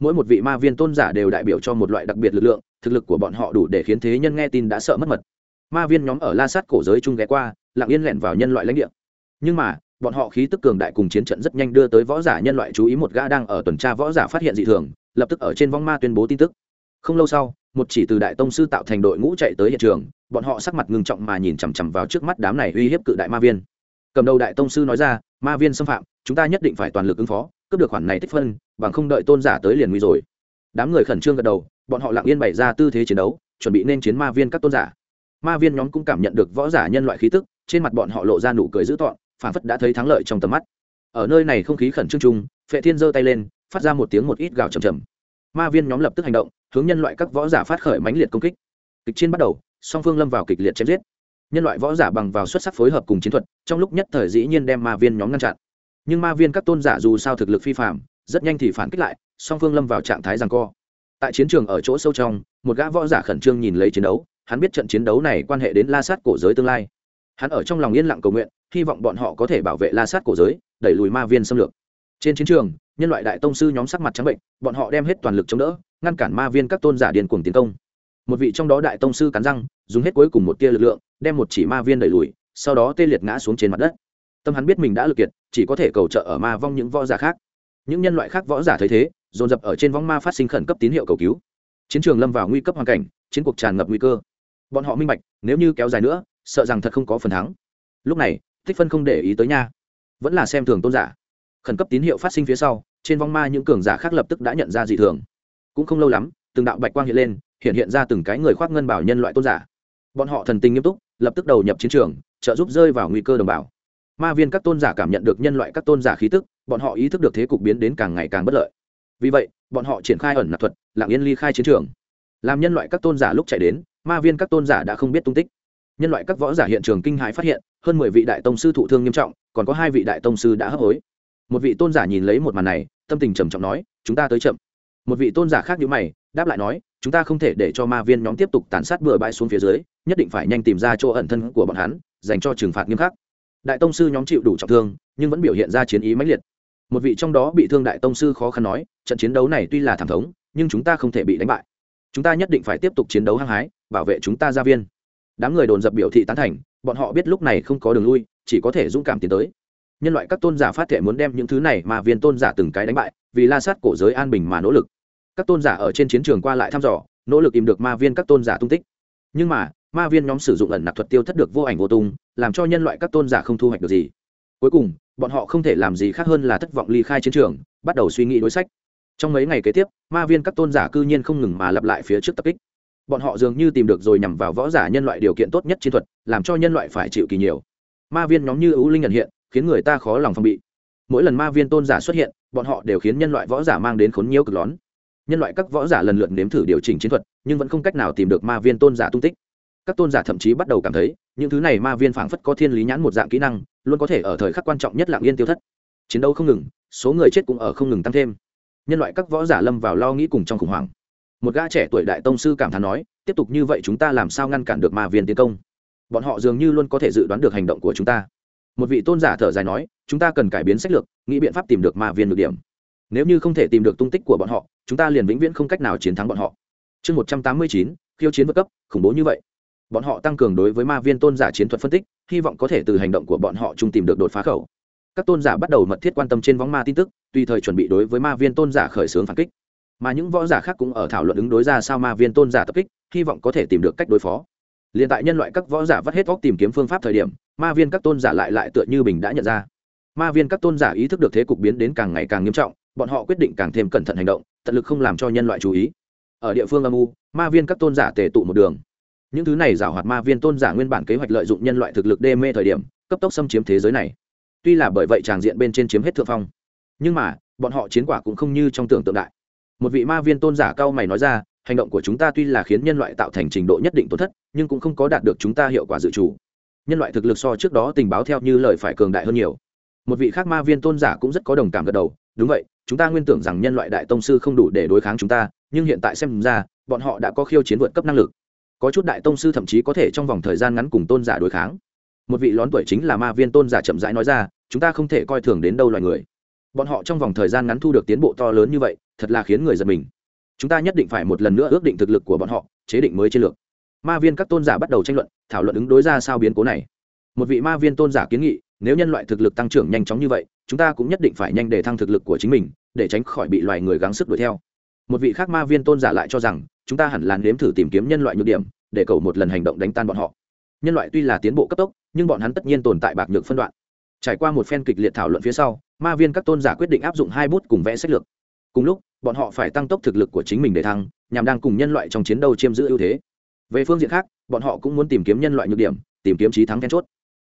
Mỗi một vị ma viên tôn giả đều đại biểu cho một loại đặc biệt lực lượng, thực lực của bọn họ đủ để khiến thế nhân nghe tin đã sợ mất mật. Ma viên nhóm ở la sát cổ giới chung ghé qua lặng yên lẻn vào nhân loại lãnh địa. Nhưng mà, bọn họ khí tức cường đại cùng chiến trận rất nhanh đưa tới võ giả nhân loại chú ý một gã đang ở tuần tra võ giả phát hiện dị thường, lập tức ở trên vong ma tuyên bố tin tức. Không lâu sau, một chỉ từ đại tông sư tạo thành đội ngũ chạy tới hiện trường, bọn họ sắc mặt ngưng trọng mà nhìn chằm chằm vào trước mắt đám này uy hiếp cự đại ma viên. Cầm đầu đại tông sư nói ra, ma viên xâm phạm, chúng ta nhất định phải toàn lực ứng phó, cướp được khoản này tích phân, bằng không đợi tôn giả tới liền nguy rồi. Đám người khẩn trương gật đầu, bọn họ lặng yên bày ra tư thế chiến đấu, chuẩn bị nên chiến ma viên các tôn giả. Ma viên nhóm cũng cảm nhận được võ giả nhân loại khí tức trên mặt bọn họ lộ ra nụ cười dữ tọn phản phất đã thấy thắng lợi trong tầm mắt. Ở nơi này không khí khẩn trương chung, phệ thiên giơ tay lên, phát ra một tiếng một ít gào chầm chầm ma viên nhóm lập tức hành động, hướng nhân loại các võ giả phát khởi mãnh liệt công kích. Kịch chiến bắt đầu, song phương lâm vào kịch liệt chém giết. Nhân loại võ giả bằng vào xuất sắc phối hợp cùng chiến thuật, trong lúc nhất thời dĩ nhiên đem ma viên nhóm ngăn chặn. Nhưng ma viên các tôn giả dù sao thực lực phi phạm rất nhanh thì phản kích lại, song phương lâm vào trạng thái rằng co. Tại chiến trường ở chỗ sâu trong, một gã võ giả khẩn trương nhìn lấy chiến đấu, hắn biết trận chiến đấu này quan hệ đến la sát cổ giới tương lai hắn ở trong lòng yên lặng cầu nguyện, hy vọng bọn họ có thể bảo vệ la sát cổ giới, đẩy lùi ma viên xâm lược. Trên chiến trường, nhân loại đại tông sư nhóm sắc mặt trắng bệnh, bọn họ đem hết toàn lực chống đỡ, ngăn cản ma viên các tôn giả điền cuồng tiến công. Một vị trong đó đại tông sư cắn răng, dùng hết cuối cùng một tia lực lượng, đem một chỉ ma viên đẩy lùi, sau đó tê liệt ngã xuống trên mặt đất. Tâm hắn biết mình đã lực kiệt, chỉ có thể cầu trợ ở ma vong những võ giả khác. Những nhân loại khác võ giả thấy thế, dồn dập ở trên vong ma phát sinh khẩn cấp tín hiệu cầu cứu. Chiến trường lâm vào nguy cấp hoàn cảnh, chiến cuộc tràn ngập nguy cơ. Bọn họ minh bạch, nếu như kéo dài nữa sợ rằng thật không có phần thắng. Lúc này, tích phân không để ý tới nha. Vẫn là xem thường tôn giả. Khẩn cấp tín hiệu phát sinh phía sau, trên vong ma những cường giả khác lập tức đã nhận ra dị thường. Cũng không lâu lắm, từng đạo bạch quang hiện lên, hiện hiện ra từng cái người khoác ngân bảo nhân loại tôn giả. Bọn họ thần tình nghiêm túc, lập tức đầu nhập chiến trường, trợ giúp rơi vào nguy cơ đồng bào. Ma viên các tôn giả cảm nhận được nhân loại các tôn giả khí tức, bọn họ ý thức được thế cục biến đến càng ngày càng bất lợi. Vì vậy, bọn họ triển khai ẩn nạp thuật lạng yên ly khai chiến trường. Làm nhân loại các tôn giả lúc chạy đến, ma viên các tôn giả đã không biết tung tích nhân loại các võ giả hiện trường kinh hãi phát hiện, hơn mười vị đại tông sư thụ thương nghiêm trọng, còn có hai vị đại tông sư đã hấp hối. Một vị tôn giả nhìn lấy một màn này, tâm tình trầm trọng nói, chúng ta tới chậm. Một vị tôn giả khác nhữ mày, đáp lại nói, chúng ta không thể để cho ma viên nhóm tiếp tục tàn sát bừa bãi xuống phía dưới, nhất định phải nhanh tìm ra chỗ ẩn thân của bọn hắn, dành cho trừng phạt nghiêm khắc. Đại tông sư nhóm chịu đủ trọng thương, nhưng vẫn biểu hiện ra chiến ý mãnh liệt. Một vị trong đó bị thương đại tông sư khó khăn nói, trận chiến đấu này tuy là thảm thống, nhưng chúng ta không thể bị đánh bại. Chúng ta nhất định phải tiếp tục chiến đấu hăng hái, bảo vệ chúng ta gia viên đám người đồn dập biểu thị tán thành, bọn họ biết lúc này không có đường lui, chỉ có thể dũng cảm tiến tới. Nhân loại các tôn giả phát thể muốn đem những thứ này mà viên tôn giả từng cái đánh bại, vì la sát cổ giới an bình mà nỗ lực. Các tôn giả ở trên chiến trường qua lại thăm dò, nỗ lực tìm được ma viên các tôn giả tung tích. Nhưng mà, ma viên nhóm sử dụng ẩn nạp thuật tiêu thất được vô ảnh vô tung, làm cho nhân loại các tôn giả không thu hoạch được gì. Cuối cùng, bọn họ không thể làm gì khác hơn là thất vọng ly khai chiến trường, bắt đầu suy nghĩ đối sách. Trong mấy ngày kế tiếp, ma viên các tôn giả cư nhiên không ngừng mà lặp lại phía trước tập kích bọn họ dường như tìm được rồi nhằm vào võ giả nhân loại điều kiện tốt nhất chiến thuật, làm cho nhân loại phải chịu kỳ nhiều. Ma viên nhóm như ưu linh nhận hiện, khiến người ta khó lòng phòng bị. Mỗi lần ma viên tôn giả xuất hiện, bọn họ đều khiến nhân loại võ giả mang đến khốn nhiễu cực lón nhân loại các võ giả lần lượt nếm thử điều chỉnh chiến thuật, nhưng vẫn không cách nào tìm được ma viên tôn giả tung tích. Các tôn giả thậm chí bắt đầu cảm thấy, những thứ này ma viên phảng phất có thiên lý nhãn một dạng kỹ năng, luôn có thể ở thời khắc quan trọng nhất lạng yên tiêu thất. Chiến đấu không ngừng, số người chết cũng ở không ngừng tăng thêm. Nhân loại các võ giả lâm vào lo nghĩ cùng trong khủng hoảng một gã trẻ tuổi đại tông sư cảm thán nói, tiếp tục như vậy chúng ta làm sao ngăn cản được ma viên tiến công? Bọn họ dường như luôn có thể dự đoán được hành động của chúng ta. Một vị tôn giả thở dài nói, chúng ta cần cải biến sách lược, nghĩ biện pháp tìm được ma viên được điểm. Nếu như không thể tìm được tung tích của bọn họ, chúng ta liền vĩnh viễn không cách nào chiến thắng bọn họ. Chương một trăm tám mươi chín, khiêu chiến vượt cấp, khủng bố như vậy. Bọn họ tăng cường đối với ma viên tôn giả chiến thuật phân tích, hy vọng có thể từ hành động của bọn họ chung tìm được đột phá khẩu. Các tôn giả bắt đầu mật thiết quan tâm trên võng ma tin tức, tùy thời chuẩn bị đối với ma viên tôn giả khởi xướng phản kích mà những võ giả khác cũng ở thảo luận ứng đối ra sao ma viên tôn giả tập kích, hy vọng có thể tìm được cách đối phó. Liền tại nhân loại các võ giả vắt hết óc tìm kiếm phương pháp thời điểm, ma viên các tôn giả lại lại tựa như bình đã nhận ra. Ma viên các tôn giả ý thức được thế cục biến đến càng ngày càng nghiêm trọng, bọn họ quyết định càng thêm cẩn thận hành động, tận lực không làm cho nhân loại chú ý. Ở địa phương âm u, ma viên các tôn giả tề tụ một đường. Những thứ này giảo hoạt ma viên tôn giả nguyên bản kế hoạch lợi dụng nhân loại thực lực đê mê thời điểm, cấp tốc xâm chiếm thế giới này. Tuy là bởi vậy tràng diện bên trên chiếm hết thượng phong, nhưng mà, bọn họ chiến quả cũng không như trong tưởng tượng đại một vị ma viên tôn giả cao mày nói ra, hành động của chúng ta tuy là khiến nhân loại tạo thành trình độ nhất định tổn thất, nhưng cũng không có đạt được chúng ta hiệu quả dự trù. Nhân loại thực lực so trước đó tình báo theo như lời phải cường đại hơn nhiều. Một vị khác ma viên tôn giả cũng rất có đồng cảm gật đầu, đúng vậy, chúng ta nguyên tưởng rằng nhân loại đại tông sư không đủ để đối kháng chúng ta, nhưng hiện tại xem ra, bọn họ đã có khiêu chiến vượt cấp năng lực. Có chút đại tông sư thậm chí có thể trong vòng thời gian ngắn cùng tôn giả đối kháng. Một vị lón tuổi chính là ma viên tôn giả chậm rãi nói ra, chúng ta không thể coi thường đến đâu loài người bọn họ trong vòng thời gian ngắn thu được tiến bộ to lớn như vậy, thật là khiến người giật mình. Chúng ta nhất định phải một lần nữa ước định thực lực của bọn họ, chế định mới chiến lược. Ma viên các tôn giả bắt đầu tranh luận, thảo luận ứng đối ra sao biến cố này. Một vị ma viên tôn giả kiến nghị, nếu nhân loại thực lực tăng trưởng nhanh chóng như vậy, chúng ta cũng nhất định phải nhanh để thăng thực lực của chính mình, để tránh khỏi bị loài người gắng sức đuổi theo. Một vị khác ma viên tôn giả lại cho rằng, chúng ta hẳn là nếm thử tìm kiếm nhân loại nhược điểm, để cầu một lần hành động đánh tan bọn họ. Nhân loại tuy là tiến bộ cấp tốc, nhưng bọn hắn tất nhiên tồn tại bạc nhược phân đoạn trải qua một phen kịch liệt thảo luận phía sau, ma viên các tôn giả quyết định áp dụng hai bút cùng vẽ sách lược. Cùng lúc, bọn họ phải tăng tốc thực lực của chính mình để thăng, nhằm đang cùng nhân loại trong chiến đấu chiếm giữ ưu thế. Về phương diện khác, bọn họ cũng muốn tìm kiếm nhân loại nhược điểm, tìm kiếm trí thắng then chốt.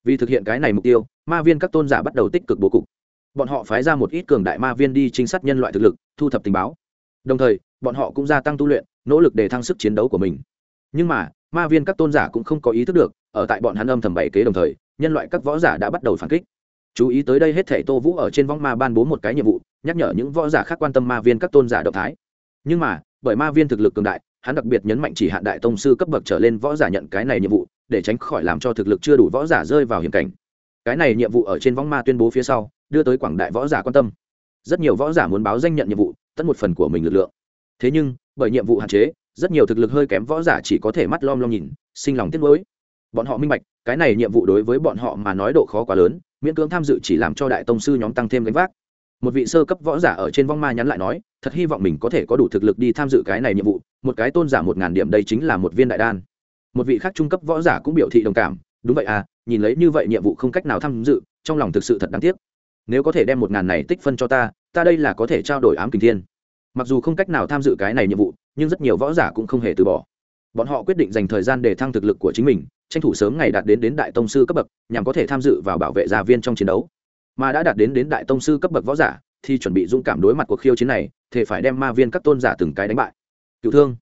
Vì thực hiện cái này mục tiêu, ma viên các tôn giả bắt đầu tích cực bố cục. Bọn họ phái ra một ít cường đại ma viên đi trinh sát nhân loại thực lực, thu thập tình báo. Đồng thời, bọn họ cũng gia tăng tu luyện, nỗ lực để thăng sức chiến đấu của mình. Nhưng mà, ma viên các tôn giả cũng không có ý thức được, ở tại bọn hắn âm thầm bảy kế đồng thời, nhân loại các võ giả đã bắt đầu phản kích chú ý tới đây hết thể tô vũ ở trên võng ma ban bố một cái nhiệm vụ, nhắc nhở những võ giả khác quan tâm ma viên các tôn giả động thái. Nhưng mà, bởi ma viên thực lực cường đại, hắn đặc biệt nhấn mạnh chỉ hạn đại tông sư cấp bậc trở lên võ giả nhận cái này nhiệm vụ, để tránh khỏi làm cho thực lực chưa đủ võ giả rơi vào hiểm cảnh. Cái này nhiệm vụ ở trên võng ma tuyên bố phía sau, đưa tới quảng đại võ giả quan tâm. Rất nhiều võ giả muốn báo danh nhận nhiệm vụ, tất một phần của mình lực lượng. Thế nhưng, bởi nhiệm vụ hạn chế, rất nhiều thực lực hơi kém võ giả chỉ có thể mắt lom lom nhìn, sinh lòng tiếc nuối. Bọn họ minh bạch, cái này nhiệm vụ đối với bọn họ mà nói độ khó quá lớn miễn cưỡng tham dự chỉ làm cho đại tông sư nhóm tăng thêm gánh vác. Một vị sơ cấp võ giả ở trên vong ma nhắn lại nói, thật hy vọng mình có thể có đủ thực lực đi tham dự cái này nhiệm vụ, một cái tôn giả một ngàn điểm đây chính là một viên đại đan. Một vị khác trung cấp võ giả cũng biểu thị đồng cảm, đúng vậy à nhìn lấy như vậy nhiệm vụ không cách nào tham dự, trong lòng thực sự thật đáng tiếc. Nếu có thể đem một ngàn này tích phân cho ta ta đây là có thể trao đổi ám kình thiên. Mặc dù không cách nào tham dự cái này nhiệm vụ, nhưng rất nhiều võ giả cũng không hề từ bỏ. Bọn họ quyết định dành thời gian để thăng thực lực của chính mình tranh thủ sớm ngày đạt đến đến đại tông sư cấp bậc, nhằm có thể tham dự vào bảo vệ gia viên trong chiến đấu. Mà đã đạt đến đến đại tông sư cấp bậc võ giả, thì chuẩn bị dũng cảm đối mặt cuộc khiêu chiến này, thì phải đem ma viên các tôn giả từng cái đánh bại. Cựu thương.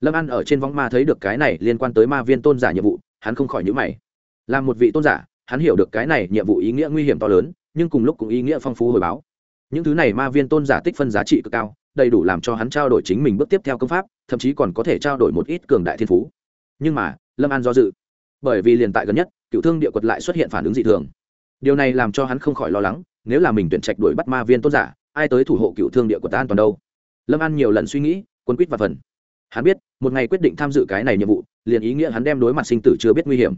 Lâm an ở trên võng ma thấy được cái này liên quan tới ma viên tôn giả nhiệm vụ, hắn không khỏi nhữ mày. Làm một vị tôn giả, hắn hiểu được cái này nhiệm vụ ý nghĩa nguy hiểm to lớn, nhưng cùng lúc cũng ý nghĩa phong phú hồi báo. Những thứ này ma viên tôn giả tích phân giá trị cực cao, đầy đủ làm cho hắn trao đổi chính mình bước tiếp theo công pháp, thậm chí còn có thể trao đổi một ít cường đại thiên phú. Nhưng mà, lâm an do dự bởi vì liền tại gần nhất, cựu thương địa quật lại xuất hiện phản ứng dị thường. Điều này làm cho hắn không khỏi lo lắng, nếu là mình tuyển trạch đuổi bắt ma viên tôn giả, ai tới thủ hộ cựu thương địa quật an toàn đâu? Lâm an nhiều lần suy nghĩ quân quýt và phần. Hắn biết, một ngày quyết định tham dự cái này nhiệm vụ, liền ý nghĩa hắn đem đối mặt sinh tử chưa biết nguy hiểm.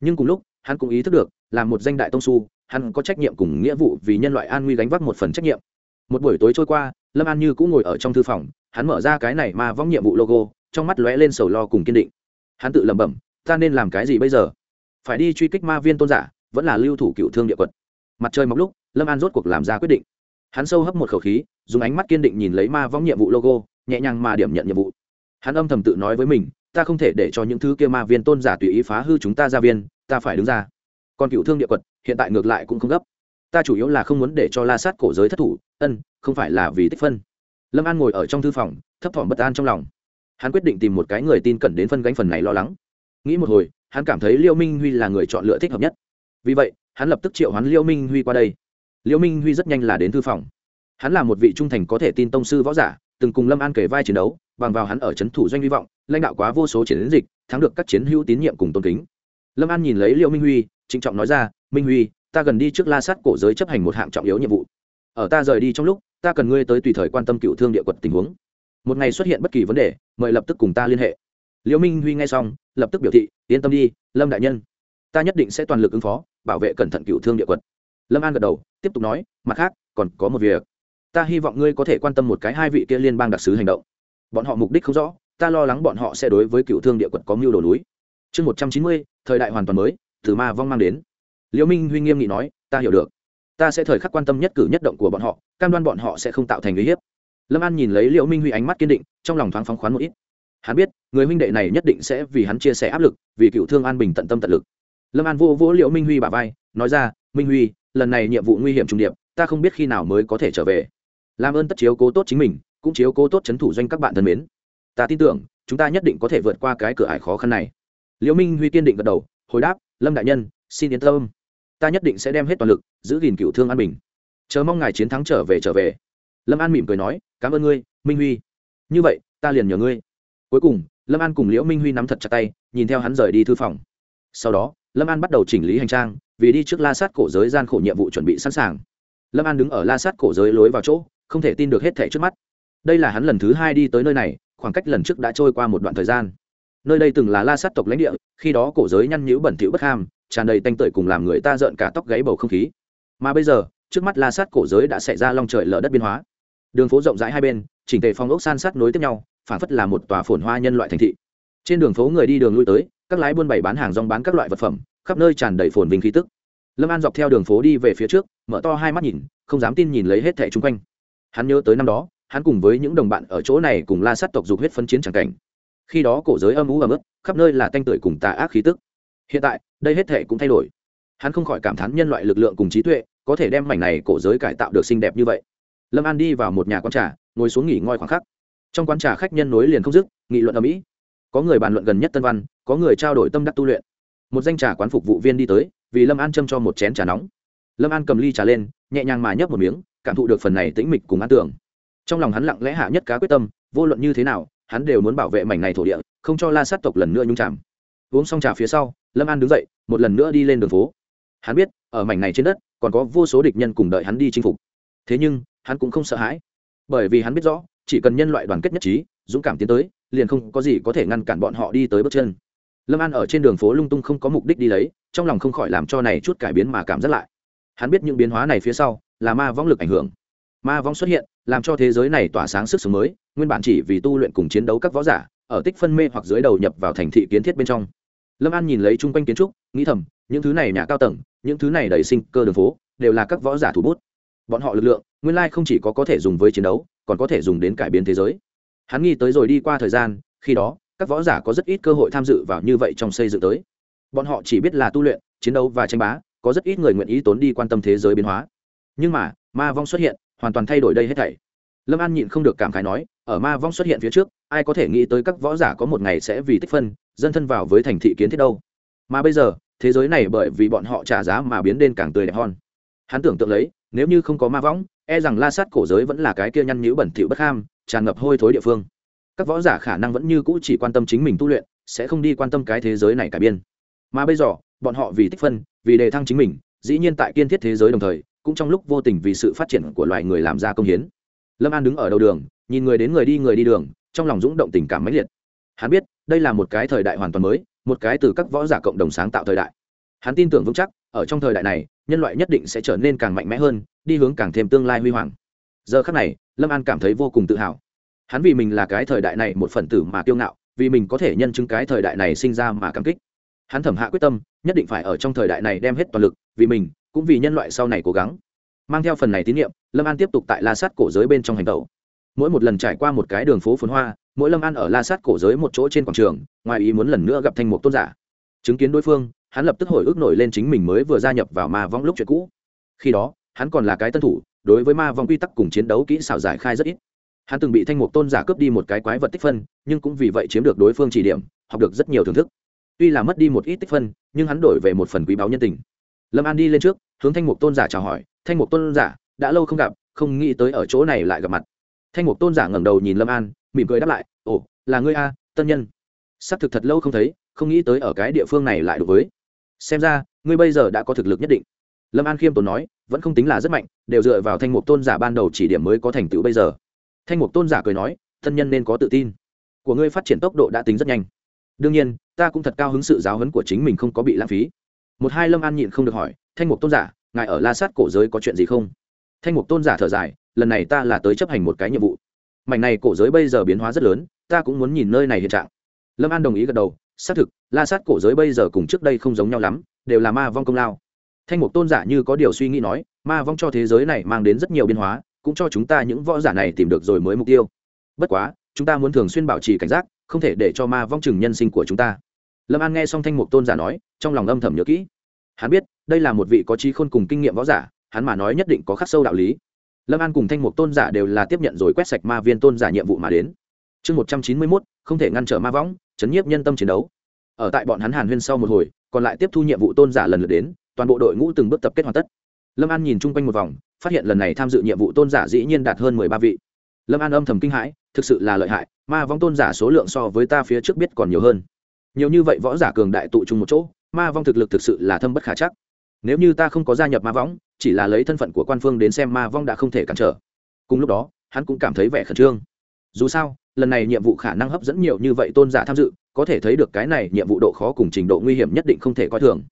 Nhưng cùng lúc, hắn cũng ý thức được, là một danh đại tông su hắn có trách nhiệm cùng nghĩa vụ vì nhân loại an nguy gánh vác một phần trách nhiệm. Một buổi tối trôi qua, lâm an như cũng ngồi ở trong thư phòng, hắn mở ra cái này mà vong nhiệm vụ logo, trong mắt lóe lên sầu lo cùng kiên định. Hắn tự lẩm bẩm ta nên làm cái gì bây giờ? Phải đi truy kích ma viên tôn giả, vẫn là lưu thủ cựu thương địa quật. Mặt trời mọc lúc, lâm an rốt cuộc làm ra quyết định. Hắn sâu hấp một khẩu khí, dùng ánh mắt kiên định nhìn lấy ma vong nhiệm vụ logo, nhẹ nhàng mà điểm nhận nhiệm vụ. Hắn âm thầm tự nói với mình, ta không thể để cho những thứ kia ma viên tôn giả tùy ý phá hư chúng ta ra viên, ta phải đứng ra. Còn cựu thương địa quật, hiện tại ngược lại cũng không gấp. Ta chủ yếu là không muốn để cho la sát cổ giới thất thủ, ân, không phải là vì tích phân. Lâm an ngồi ở trong thư phòng, thấp thỏm bất an trong lòng. Hắn quyết định tìm một cái người tin cẩn đến phân gánh phần này lo lắng nghĩ một hồi, hắn cảm thấy liêu minh huy là người chọn lựa thích hợp nhất. Vì vậy, hắn lập tức triệu hắn liêu minh huy qua đây. Liêu minh huy rất nhanh là đến thư phòng. Hắn là một vị trung thành có thể tin tông sư võ giả, từng cùng lâm an kể vai chiến đấu, bằng vào hắn ở c h ấ n thủ doanh hy vọng, lãnh đạo quá vô số chiến dịch, thắng được các chiến hữu tín nhiệm cùng tôn kính. Lâm an nhìn lấy liêu minh huy, trịnh trọng nói ra, minh huy, ta gần đi trước la sát cổ giới chấp hành một hạng trọng yếu nhiệm vụ. Ở ta rời đi trong lúc, ta cần ngươi tới tùy thời quan tâm cựu thương địa quật tình huống. Một ngày xuất hiện bất kỳ vấn đề, mời lập tức cùng ta liên hệ liễu minh huy nghe xong, lập tức biểu thị, yên tâm đi, lâm đại nhân, ta nhất định sẽ toàn lực ứng phó, bảo vệ cẩn thận cựu thương địa quật. Lâm an gật đầu, tiếp tục nói, mặt khác, còn có một việc. Ta hy vọng ngươi có thể quan tâm một cái hai vị kia liên bang đặc sứ hành động. Bọn họ mục đích không rõ, ta lo lắng bọn họ sẽ đối với cựu thương địa quật có mưu đồ núi. Chương một trăm chín mươi, thời đại hoàn toàn mới, từ ma vong mang đến. Liễu minh huy nghiêm nghị nói, ta hiểu được. Ta sẽ thời khắc quan tâm nhất cử nhất động của bọn họ, cam đoan bọn họ sẽ không tạo thành uy hiếp. Lâm an nhìn lấy liễu minh huy ánh mắt kiên định, trong lòng thoáng phóng khoán một ít hắn biết, người huynh đệ này nhất định sẽ vì hắn chia sẻ áp lực, vì cựu thương an bình tận tâm tận lực. Lâm an vô vỗ liễu minh huy bà vai, nói ra, minh huy, lần này nhiệm vụ nguy hiểm trung điệp, ta không biết khi nào mới có thể trở về. Làm ơn tất chiếu cố tốt chính mình, cũng chiếu cố tốt c h ấ n thủ doanh các bạn thân mến. Ta tin tưởng, chúng ta nhất định có thể vượt qua cái cửa ải khó khăn này. Liễu minh huy kiên định gật đầu, hồi đáp, lâm đại nhân, xin yên tâm. Ta nhất định sẽ đem hết toàn lực, giữ gìn cựu thương an bình. Chờ mong ngài chiến thắng trở về trở về. Lâm an mỉm cười nói, cảm ơn ngươi, minh huy. Như vậy, ta liền nhờ ngươi cuối cùng, lâm an cùng liễu minh huy nắm thật chặt tay, nhìn theo hắn rời đi thư phòng. Sau đó, lâm an bắt đầu chỉnh lý hành trang, vì đi trước la sát cổ giới gian khổ nhiệm vụ chuẩn bị sẵn sàng. Lâm an đứng ở la sát cổ giới lối vào chỗ, không thể tin được hết thẻ trước mắt. Đây là hắn lần thứ hai đi tới nơi này, khoảng cách lần trước đã trôi qua một đoạn thời gian. Nơi đây từng là la sát tộc lãnh địa, khi đó cổ giới nhăn nhữ bẩn thỉu bất ham, tràn đầy tanh tưởi cùng làm người ta rợn cả tóc gáy bầu không khí. Mà bây giờ, trước mắt la sát cổ giới đã xảy ra long trời lở đất biên hóa. Đường phố rộng rãi hai bên, chỉnh tề phong ốc san sát nối tiếp nhau phản phất là một tòa phồn hoa nhân loại thành thị. Trên đường phố người đi đường lui tới, các lái buôn bày bán hàng rong bán các loại vật phẩm, khắp nơi tràn đầy phồn vinh khí tức. Lâm an dọc theo đường phố đi về phía trước, mở to hai mắt nhìn, không dám tin nhìn lấy hết thẻ chung quanh. Hắn nhớ tới năm đó, hắn cùng với những đồng bạn ở chỗ này cùng la sát tộc dục huyết phân chiến c cảnh. Khi đó cổ giới âm ú ấm ức khắp nơi là tanh tưởi cùng tà ác khí tức. Hiện tại, đây hết thệ cũng thay đổi. Hắn không khỏi cảm thán nhân loại lực lượng cùng trí tuệ, có thể đem mảnh này cổ giới cải tạo được xinh đẹp như vậy. Lâm an đi vào một nhà quán trà, ngồi xuống nghỉ ngơi khoảng khắc trong quán trà khách nhân nối liền không dứt, nghị luận ở mỹ. Có người bàn luận gần nhất tân văn, có người trao đổi tâm đắc tu luyện. Một danh trà quán phục vụ viên đi tới, vì lâm an châm cho một chén trà nóng. Lâm an cầm ly trà lên, nhẹ nhàng mà nhấp một miếng, cảm thụ được phần này tĩnh mịch cùng an tưởng. Trong lòng hắn lặng lẽ hạ nhất cá quyết tâm, vô luận như thế nào, hắn đều muốn bảo vệ mảnh này thổ địa, không cho la sát tộc lần nữa nhung chạm uống xong trà phía sau, lâm an đứng dậy, một lần nữa đi lên đường phố. Hắn biết, ở mảnh này trên đất, còn có vô số địch nhân cùng đợi hắn đi chinh phục. Thế nhưng, hắn cũng không sợ hãi, bởi vì hắn biết rõ chỉ cần nhân loại đoàn kết nhất trí, dũng cảm tiến tới, liền không có gì có thể ngăn cản bọn họ đi tới bước chân. Lâm an ở trên đường phố lung tung không có mục đích đi lấy, trong lòng không khỏi làm cho này chút cải biến mà cảm giác lại. Hắn biết những biến hóa này phía sau là ma vong lực ảnh hưởng. Ma vong xuất hiện, làm cho thế giới này tỏa sáng sức sống mới, nguyên bản chỉ vì tu luyện cùng chiến đấu các võ giả, ở tích phân mê hoặc dưới đầu nhập vào thành thị kiến thiết bên trong. Lâm an nhìn lấy chung quanh kiến trúc, nghĩ thầm, những thứ này nhà cao tầng, những thứ này đầy sinh cơ đường phố, đều là các võ giả thủ bút. Bọn họ lực lượng nguyên lai không chỉ có có thể dùng với chiến đấu, còn có thể dùng đến cải biến thế giới. Hắn nghĩ tới rồi đi qua thời gian, khi đó, các võ giả có rất ít cơ hội tham dự vào như vậy trong xây dựng tới. Bọn họ chỉ biết là tu luyện, chiến đấu và tranh bá, có rất ít người nguyện ý tốn đi quan tâm thế giới biến hóa. Nhưng mà, ma vong xuất hiện, hoàn toàn thay đổi đây hết thảy. Lâm an nhịn không được cảm khái nói, ở ma vong xuất hiện phía trước, ai có thể nghĩ tới các võ giả có một ngày sẽ vì tích phân dân thân vào với thành thị kiến thiết đâu? Mà bây giờ, thế giới này bởi vì bọn họ trả giá mà biến đến càng tươi đẹp hơn. Hắn tưởng tượng lấy, nếu như không có ma vong e rằng la sát cổ giới vẫn là cái kia nhăn nhữ bẩn thỉu bất ham, tràn ngập hôi thối địa phương. Các võ giả khả năng vẫn như cũ chỉ quan tâm chính mình tu luyện, sẽ không đi quan tâm cái thế giới này cả biên. Mà bây giờ, bọn họ vì tích phân, vì đề thăng chính mình, dĩ nhiên tại kiên thiết thế giới đồng thời, cũng trong lúc vô tình vì sự phát triển của loài người làm ra công hiến. Lâm an đứng ở đầu đường, nhìn người đến người đi người đi đường, trong lòng dũng động tình cảm mãnh liệt. Hắn biết, đây là một cái thời đại hoàn toàn mới, một cái từ các võ giả cộng đồng sáng tạo thời đại. Hắn tin tưởng vững chắc, ở trong thời đại này, nhân loại nhất định sẽ trở nên càng mạnh mẽ hơn đi hướng càng thêm tương lai huy hoàng. Giờ khắc này, lâm an cảm thấy vô cùng tự hào. Hắn vì mình là cái thời đại này một phần tử mà kiêu ngạo, vì mình có thể nhân chứng cái thời đại này sinh ra mà cảm kích. Hắn thẩm hạ quyết tâm, nhất định phải ở trong thời đại này đem hết toàn lực, vì mình, cũng vì nhân loại sau này cố gắng. Mang theo phần này tín nhiệm, lâm an tiếp tục tại la sát cổ giới bên trong hành tẩu. Mỗi một lần trải qua một cái đường phố phồn hoa, mỗi lâm an ở la sát cổ giới một chỗ trên quảng trường, ngoài ý muốn lần nữa gặp thanh mục tôn giả. Chứng kiến đối phương, hắn lập tức hồi ức nổi lên chính mình mới vừa gia nhập vào ma vong lúc chuyện cũ. Khi đó hắn còn là cái tân thủ, đối với ma vong quy tắc cùng chiến đấu kỹ xảo giải khai rất ít. Hắn từng bị thanh mục tôn giả cướp đi một cái quái vật tích phân, nhưng cũng vì vậy chiếm được đối phương chỉ điểm, học được rất nhiều thưởng thức. Tuy là mất đi một ít tích phân, nhưng hắn đổi về một phần quý báu nhân tình. Lâm an đi lên trước, hướng thanh mục tôn giả chào hỏi, thanh mục tôn giả, đã lâu không gặp, không nghĩ tới ở chỗ này lại gặp mặt. Thanh mục tôn giả ngẩng đầu nhìn lâm an, mỉm cười đáp lại, ồ, là ngươi a, tân nhân. S ắ c thực thật lâu không thấy, không nghĩ tới ở cái địa phương này lại đối với. Xem ra, ngươi bây giờ đã có thực lực nhất định. Lâm an khiêm tốn nói vẫn không tính là rất mạnh, đều dựa vào thanh mục tôn giả ban đầu chỉ điểm mới có thành tựu bây giờ. Thanh mục tôn giả cười nói, thân nhân nên có tự tin. Của ngươi phát triển tốc độ đã tính rất nhanh. Đương nhiên, ta cũng thật cao hứng sự giáo hấn của chính mình không có bị lãng phí. Một hai lâm an nhịn không được hỏi, thanh mục tôn giả, ngài ở la sát cổ giới có chuyện gì không? Thanh mục tôn giả thở dài, lần này ta là tới chấp hành một cái nhiệm vụ. Mảnh này cổ giới bây giờ biến hóa rất lớn, ta cũng muốn nhìn nơi này hiện trạng. Lâm an đồng ý gật đầu, xác thực, la sát cổ giới bây giờ cùng trước đây không giống nhau lắm, đều là ma vong công lao thanh mục tôn giả như có điều suy nghĩ nói, ma vong cho thế giới này mang đến rất nhiều biến hóa, cũng cho chúng ta những võ giả này tìm được rồi mới mục tiêu. Bất quá, chúng ta muốn thường xuyên bảo trì cảnh giác, không thể để cho ma vong chừng nhân sinh của chúng ta. Lâm an nghe xong thanh mục tôn giả nói, trong lòng âm thầm nhớ kỹ. Hắn biết, đây là một vị có trí khôn cùng kinh nghiệm võ giả, hắn mà nói nhất định có khắc sâu đạo lý. Lâm an cùng thanh mục tôn giả đều là tiếp nhận rồi quét sạch ma viên tôn giả nhiệm vụ mà đến. Chương một trăm chín mươi mốt, không thể ngăn trở ma võng chấn nhiếp nhân tâm chiến đấu. Ở tại bọn hắn hàn huyên sau một hồi, còn lại tiếp thu nhiệm vụ tôn giả lần lượt đến toàn bộ đội ngũ từng bước tập kết hoàn tất. Lâm an nhìn chung quanh một vòng, phát hiện lần này tham dự nhiệm vụ tôn giả dĩ nhiên đạt hơn mười ba vị. Lâm an âm thầm kinh hãi, thực sự là lợi hại, ma vong tôn giả số lượng so với ta phía trước biết còn nhiều hơn. Nhiều như vậy võ giả cường đại tụ chung một chỗ, ma vong thực lực thực sự là thâm bất khả chắc. Nếu như ta không có gia nhập ma võng chỉ là lấy thân phận của quan phương đến xem ma vong đã không thể cản trở. Cùng lúc đó, hắn cũng cảm thấy vẻ khẩn trương. Dù sao, lần này nhiệm vụ khả năng hấp dẫn nhiều như vậy tôn giả tham dự, có thể thấy được cái này nhiệm vụ độ khó cùng trình độ nguy hiểm nhất định không thể coi thường.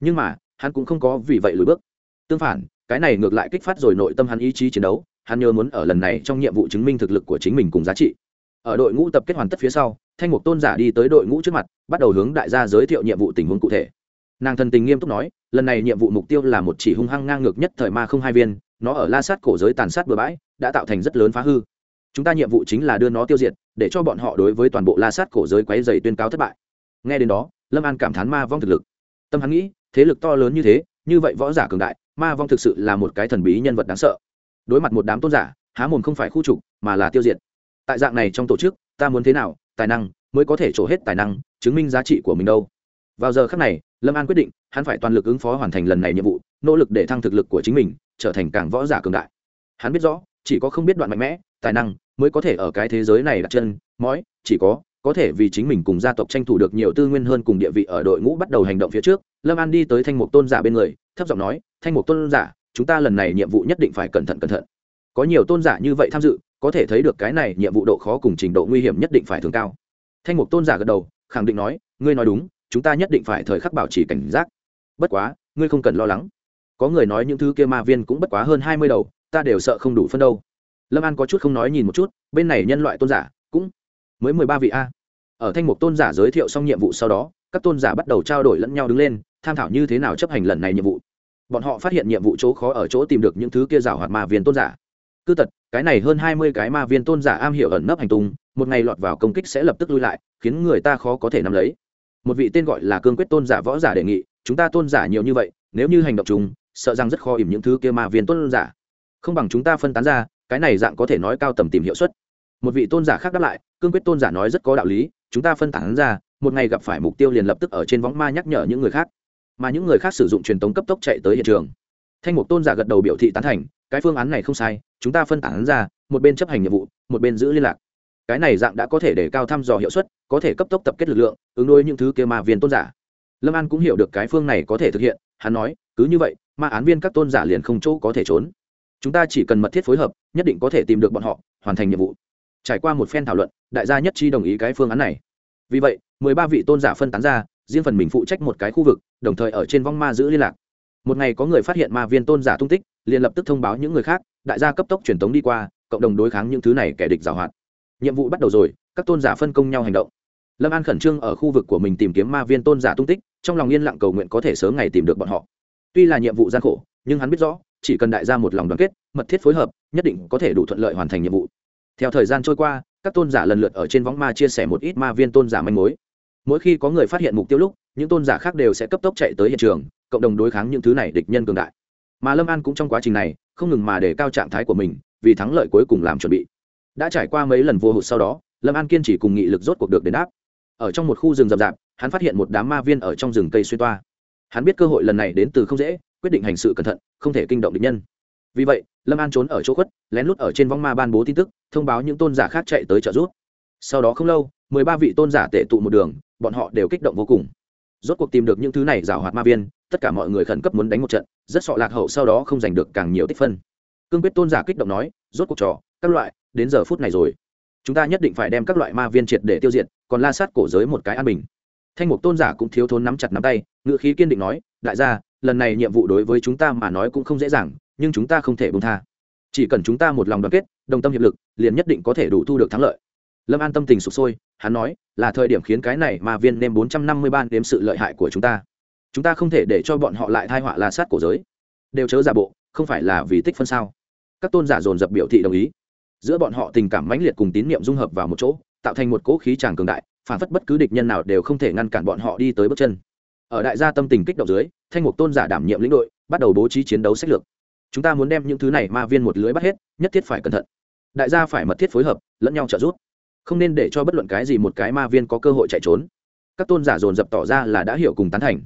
Nhưng mà hắn cũng không có vì vậy lùi bước. Tương phản, cái này ngược lại kích phát rồi nội tâm hắn ý chí chiến đấu, hắn nhớ muốn ở lần này trong nhiệm vụ chứng minh thực lực của chính mình cùng giá trị. Ở đội ngũ tập kết hoàn tất phía sau, thanh mục tôn giả đi tới đội ngũ trước mặt, bắt đầu hướng đại gia giới thiệu nhiệm vụ tình huống cụ thể. Nàng thần tình nghiêm túc nói, lần này nhiệm vụ mục tiêu là một chỉ hung hăng ngang ngược nhất thời ma không hai viên, nó ở la sát cổ giới tàn sát bừa bãi, đã tạo thành rất lớn phá hư. Chúng ta nhiệm vụ chính là đưa nó tiêu diệt, để cho bọn họ đối với toàn bộ la sát cổ giới quấy dày tuyên cáo thất bại. Nghe đến đó, lâm an cảm thán ma vong thực lực. Tâm hắn nghĩ thế lực to lớn như thế, như vậy võ giả cường đại, ma vong thực sự là một cái thần bí nhân vật đáng sợ. Đối mặt một đám tôn giả, há mồm không phải khu trục, mà là tiêu diệt. Tại dạng này trong tổ chức, ta muốn thế nào? Tài năng, mới có thể trổ hết tài năng, chứng minh giá trị của mình đâu. Vào giờ khác này, lâm an quyết định, hắn phải toàn lực ứng phó hoàn thành lần này nhiệm vụ, nỗ lực để thăng thực lực của chính mình, trở thành càng võ giả cường đại. Hắn biết rõ, chỉ có không biết đoạn mạnh mẽ, tài năng, mới có thể ở cái thế giới này đặt chân mói chỉ có có thể vì chính mình cùng gia tộc tranh thủ được nhiều tư nguyên hơn cùng địa vị ở đội ngũ bắt đầu hành động phía trước, lâm an đi tới thanh mục tôn giả bên người, thấp giọng nói, thanh mục tôn giả, chúng ta lần này nhiệm vụ nhất định phải cẩn thận cẩn thận. Có nhiều tôn giả như vậy tham dự, có thể thấy được cái này nhiệm vụ độ khó cùng trình độ nguy hiểm nhất định phải thường cao. Thanh mục tôn giả gật đầu, khẳng định nói, ngươi nói đúng, chúng ta nhất định phải thời khắc bảo trì cảnh giác. Bất quá, ngươi không cần lo lắng. Có người nói những thứ kia ma viên cũng bất quá hơn hai mươi đầu, ta đều sợ không đủ phân đâu. Lâm an có chút không nói nhìn một chút, bên này nhân loại tôn giả cũng mới mười ba vị a. Ở thanh mục tôn giả giới thiệu xong nhiệm vụ sau đó, các tôn giả bắt đầu trao đổi lẫn nhau đứng lên, tham thảo như thế nào chấp hành lần này nhiệm vụ. Bọn họ phát hiện nhiệm vụ chỗ khó ở chỗ tìm được những thứ kia rào hoạt ma viên tôn giả. Cứ tật, cái này hơn hai mươi cái ma viên tôn giả am hiểu ẩn nấp hành tung, một ngày lọt vào công kích sẽ lập tức lui lại, khiến người ta khó có thể nắm lấy. Một vị tên gọi là cương quyết tôn giả võ giả đề nghị, chúng ta tôn giả nhiều như vậy, nếu như hành động chung, sợ rằng rất khó ìm những thứ kia ma viên tôn giả. Không bằng chúng ta phân tán ra, cái này dạng có thể nói cao tầm tìm hiệu suất một vị tôn giả khác đáp lại, cương quyết tôn giả nói rất có đạo lý, chúng ta phân tán ra, một ngày gặp phải mục tiêu liền lập tức ở trên võng ma nhắc nhở những người khác. Mà những người khác sử dụng truyền tống cấp tốc chạy tới hiện trường. Thanh mục tôn giả gật đầu biểu thị tán thành, cái phương án này không sai, chúng ta phân tán ra, một bên chấp hành nhiệm vụ, một bên giữ liên lạc. Cái này dạng đã có thể để cao thăm dò hiệu suất, có thể cấp tốc tập kết lực lượng, ứng đối những thứ kia ma viên tôn giả. Lâm an cũng hiểu được cái phương này có thể thực hiện, hắn nói, cứ như vậy, ma án viên các tôn giả liền không chỗ có thể trốn. Chúng ta chỉ cần mật thiết phối hợp, nhất định có thể tìm được bọn họ, hoàn thành nhiệm vụ trải qua một phen thảo luận, đại gia nhất trí đồng ý cái phương án này. Vì vậy, mười ba vị tôn giả phân tán ra, riêng phần mình phụ trách một cái khu vực, đồng thời ở trên vong ma giữ liên lạc. Một ngày có người phát hiện ma viên tôn giả tung tích, liền lập tức thông báo những người khác, đại gia cấp tốc truyền tống đi qua, cộng đồng đối kháng những thứ này kẻ địch giảo hoạt. Nhiệm vụ bắt đầu rồi, các tôn giả phân công nhau hành động. Lâm an khẩn trương ở khu vực của mình tìm kiếm ma viên tôn giả tung tích, trong lòng yên lặng cầu nguyện có thể sớm ngày tìm được bọn họ. Tuy là nhiệm vụ gian khổ, nhưng hắn biết rõ, chỉ cần đại gia một lòng đoàn kết, mật thiết phối hợp, nhất định có thể đủ thuận lợi hoàn thành nhiệm vụ theo thời gian trôi qua, các tôn giả lần lượt ở trên võng ma chia sẻ một ít ma viên tôn giả manh mối. Mỗi khi có người phát hiện mục tiêu lúc, những tôn giả khác đều sẽ cấp tốc chạy tới hiện trường, cộng đồng đối kháng những thứ này địch nhân cường đại. Mà lâm an cũng trong quá trình này, không ngừng mà để cao trạng thái của mình, vì thắng lợi cuối cùng làm chuẩn bị. Đã trải qua mấy lần vô hụt sau đó, lâm an kiên trì cùng nghị lực rốt cuộc được đền đáp. Ở trong một khu rừng rậm rạp, hắn phát hiện một đám ma viên ở trong rừng cây xuyên toa. Hắn biết cơ hội lần này đến từ không dễ, quyết định hành sự cẩn thận, không thể kinh động địch nhân vì vậy, lâm an trốn ở chỗ khuất, lén lút ở trên vong ma ban bố tin tức, thông báo những tôn giả khác chạy tới trợ giúp. Sau đó không lâu, mười ba vị tôn giả tệ tụ một đường, bọn họ đều kích động vô cùng. Rốt cuộc tìm được những thứ này rào hoạt ma viên, tất cả mọi người khẩn cấp muốn đánh một trận, rất sọ lạc hậu sau đó không giành được càng nhiều tích phân. Cương quyết tôn giả kích động nói, rốt cuộc trò, các loại, đến giờ phút này rồi. Chúng ta nhất định phải đem các loại ma viên triệt để tiêu diệt, còn la sát cổ giới một cái an bình. Thanh mục tôn giả cũng thiếu thốn nắm chặt nắm tay ngự khí kiên định nói, đại gia, lần này nhiệm vụ đối với chúng ta mà nói cũng không dễ dàng nhưng chúng ta không thể bông tha. Chỉ cần chúng ta một lòng đoàn kết, đồng tâm hiệp lực, liền nhất định có thể đủ thu được thắng lợi. Lâm an tâm tình sụp sôi, hắn nói, là thời điểm khiến cái này mà viên nêm bốn trăm năm mươi ban đếm sự lợi hại của chúng ta. Chúng ta không thể để cho bọn họ lại thai họa la sát cổ giới. Đều chớ giả bộ, không phải là vì tích phân sao? Các tôn giả dồn dập biểu thị đồng ý. Giữa bọn họ tình cảm mãnh liệt cùng tín nhiệm dung hợp vào một chỗ, tạo thành một cỗ khí tràng cường đại, phản phất bất cứ địch nhân nào đều không thể ngăn cản bọn họ đi tới bước chân. Ở đại gia tâm tình kích động dưới, thanh mục tôn giả đảm nhiệm lĩnh đội, bắt đầu bố trí chiến đấu sách lược chúng ta muốn đem những thứ này ma viên một lưới bắt hết, nhất thiết phải cẩn thận. Đại gia phải mật thiết phối hợp, lẫn nhau trợ giúp. Không nên để cho bất luận cái gì một cái ma viên có cơ hội chạy trốn. Các tôn giả dồn dập tỏ ra là đã hiểu cùng tán thành.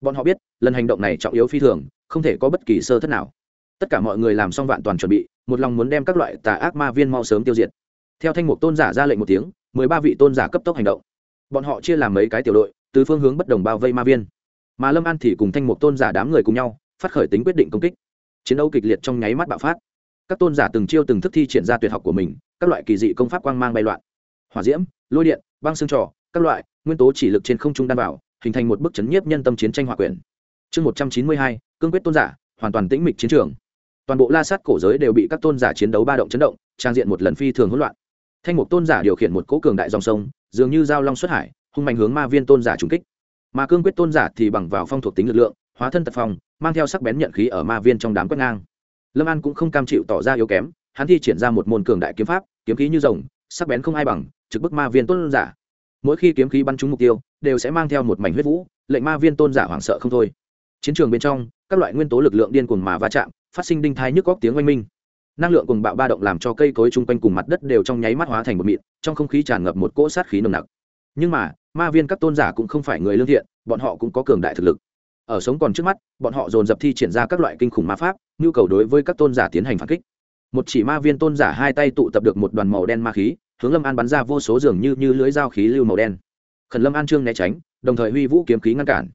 Bọn họ biết, lần hành động này trọng yếu phi thường, không thể có bất kỳ sơ thất nào. Tất cả mọi người làm xong vạn toàn chuẩn bị, một lòng muốn đem các loại tà ác ma viên mau sớm tiêu diệt. Theo thanh mục tôn giả ra lệnh một tiếng, mười ba vị tôn giả cấp tốc hành động. Bọn họ chia làm mấy cái tiểu đội, từ phương hướng bất đồng bao vây ma viên. Mà lâm an thì cùng thanh mục tôn giả đám người cùng nhau, phát khởi tính quyết định công kích chiến đấu kịch liệt trong nháy mắt bạo phát. Các tôn giả từng chiêu từng thức thi triển ra tuyệt học của mình, các loại kỳ dị công pháp quang mang bay loạn. Hỏa diễm, lôi điện, băng xương trò các loại, nguyên tố chỉ lực trên không trung đan bảo hình thành một bức chấn nhiếp nhân tâm chiến tranh hỏa quyển. Chương một trăm chín mươi hai, cương quyết tôn giả, hoàn toàn tĩnh mịch chiến trường. Toàn bộ la sát cổ giới đều bị các tôn giả chiến đấu ba động chấn động, trang diện một lần phi thường hỗn loạn. Thanh mục tôn giả điều khiển một cỗ cường đại dòng sông, dường như giao long xuất hải, hung mạnh hướng ma viên tôn giả trùng kích. Mà cương quyết tôn giả thì bằng vào phong thuộc tính lực lượng hóa thân tật phong, mang theo sắc bén nhận khí ở ma viên trong đám quét ngang. Lâm an cũng không cam chịu tỏ ra yếu kém, hắn thi triển ra một môn cường đại kiếm pháp, kiếm khí như rồng, sắc bén không ai bằng, trực bức ma viên tôn giả. Mỗi khi kiếm khí bắn trúng mục tiêu, đều sẽ mang theo một mảnh huyết vũ, lệnh ma viên tôn giả hoảng sợ không thôi. Chiến trường bên trong, các loại nguyên tố lực lượng điên cuồng mà va chạm, phát sinh đinh thai nhức góc tiếng oanh minh. Năng lượng cùng bạo ba động làm cho cây cối chung quanh cùng mặt đất đều trong nháy mắt hóa thành một mịn, trong không khí tràn ngập một cỗ sát khí nồng nặc. Nhưng mà, ma viên các tôn giả cũng không phải người lương thiện, bọn họ cũng có cường đại thực lực ở sống còn trước mắt, bọn họ dồn dập thi triển ra các loại kinh khủng ma pháp, nhu cầu đối với các tôn giả tiến hành phản kích. Một chỉ ma viên tôn giả hai tay tụ tập được một đoàn màu đen ma khí, hướng lâm an bắn ra vô số dường như như lưới dao khí lưu màu đen. Khẩn lâm an trương né tránh, đồng thời huy vũ kiếm khí ngăn cản.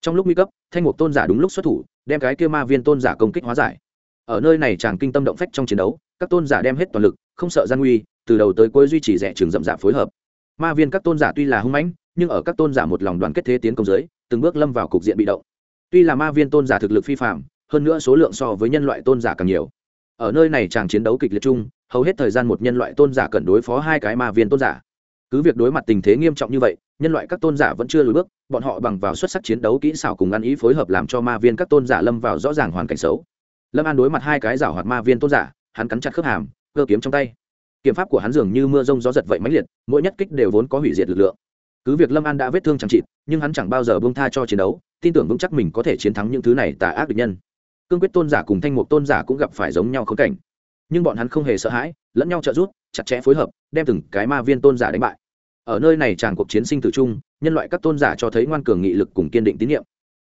Trong lúc nguy cấp, thanh mục tôn giả đúng lúc xuất thủ, đem cái kia ma viên tôn giả công kích hóa giải. Ở nơi này chàng kinh tâm động phách trong chiến đấu, các tôn giả đem hết toàn lực, không sợ gian nguy, từ đầu tới cuối duy trì rẻ trường rậm rạp phối hợp. Ma viên các tôn giả tuy là hung mãnh, nhưng ở các tôn giả một lòng đoàn kết thế tiến công giới từng bước lâm vào cục diện bị động tuy là ma viên tôn giả thực lực phi phạm hơn nữa số lượng so với nhân loại tôn giả càng nhiều. Ở nơi này chàng chiến đấu kịch liệt chung, hầu hết thời gian một nhân loại tôn giả cần đối phó hai cái ma viên tôn giả. Cứ việc đối mặt tình thế nghiêm trọng như vậy, nhân loại các tôn giả vẫn chưa lùi bước, bọn họ bằng vào xuất sắc chiến đấu kỹ xảo cùng ăn ý phối hợp làm cho ma viên các tôn giả lâm vào rõ ràng hoàn cảnh xấu. Lâm an đối mặt hai cái giả hoạt ma viên tôn giả, hắn cắn chặt khớp hàm, cơ kiếm trong tay. Kiếm pháp của hắn dường như mưa rông gió giật vậy mãnh liệt, mỗi nhất kích đều vốn có hủy diệt lực lượng. Cứ việc lâm an đã vết thương chẳng chịt, nhưng hắn chẳng bao giờ bông tha cho chiến đấu tin tưởng vững chắc mình có thể chiến thắng những thứ này tà ác địch nhân. Cương quyết tôn giả cùng thanh mục tôn giả cũng gặp phải giống nhau khống cảnh. Nhưng bọn hắn không hề sợ hãi, lẫn nhau trợ giúp, chặt chẽ phối hợp, đem từng cái ma viên tôn giả đánh bại. Ở nơi này tràn cuộc chiến sinh tử chung, nhân loại các tôn giả cho thấy ngoan cường nghị lực cùng kiên định tín nhiệm.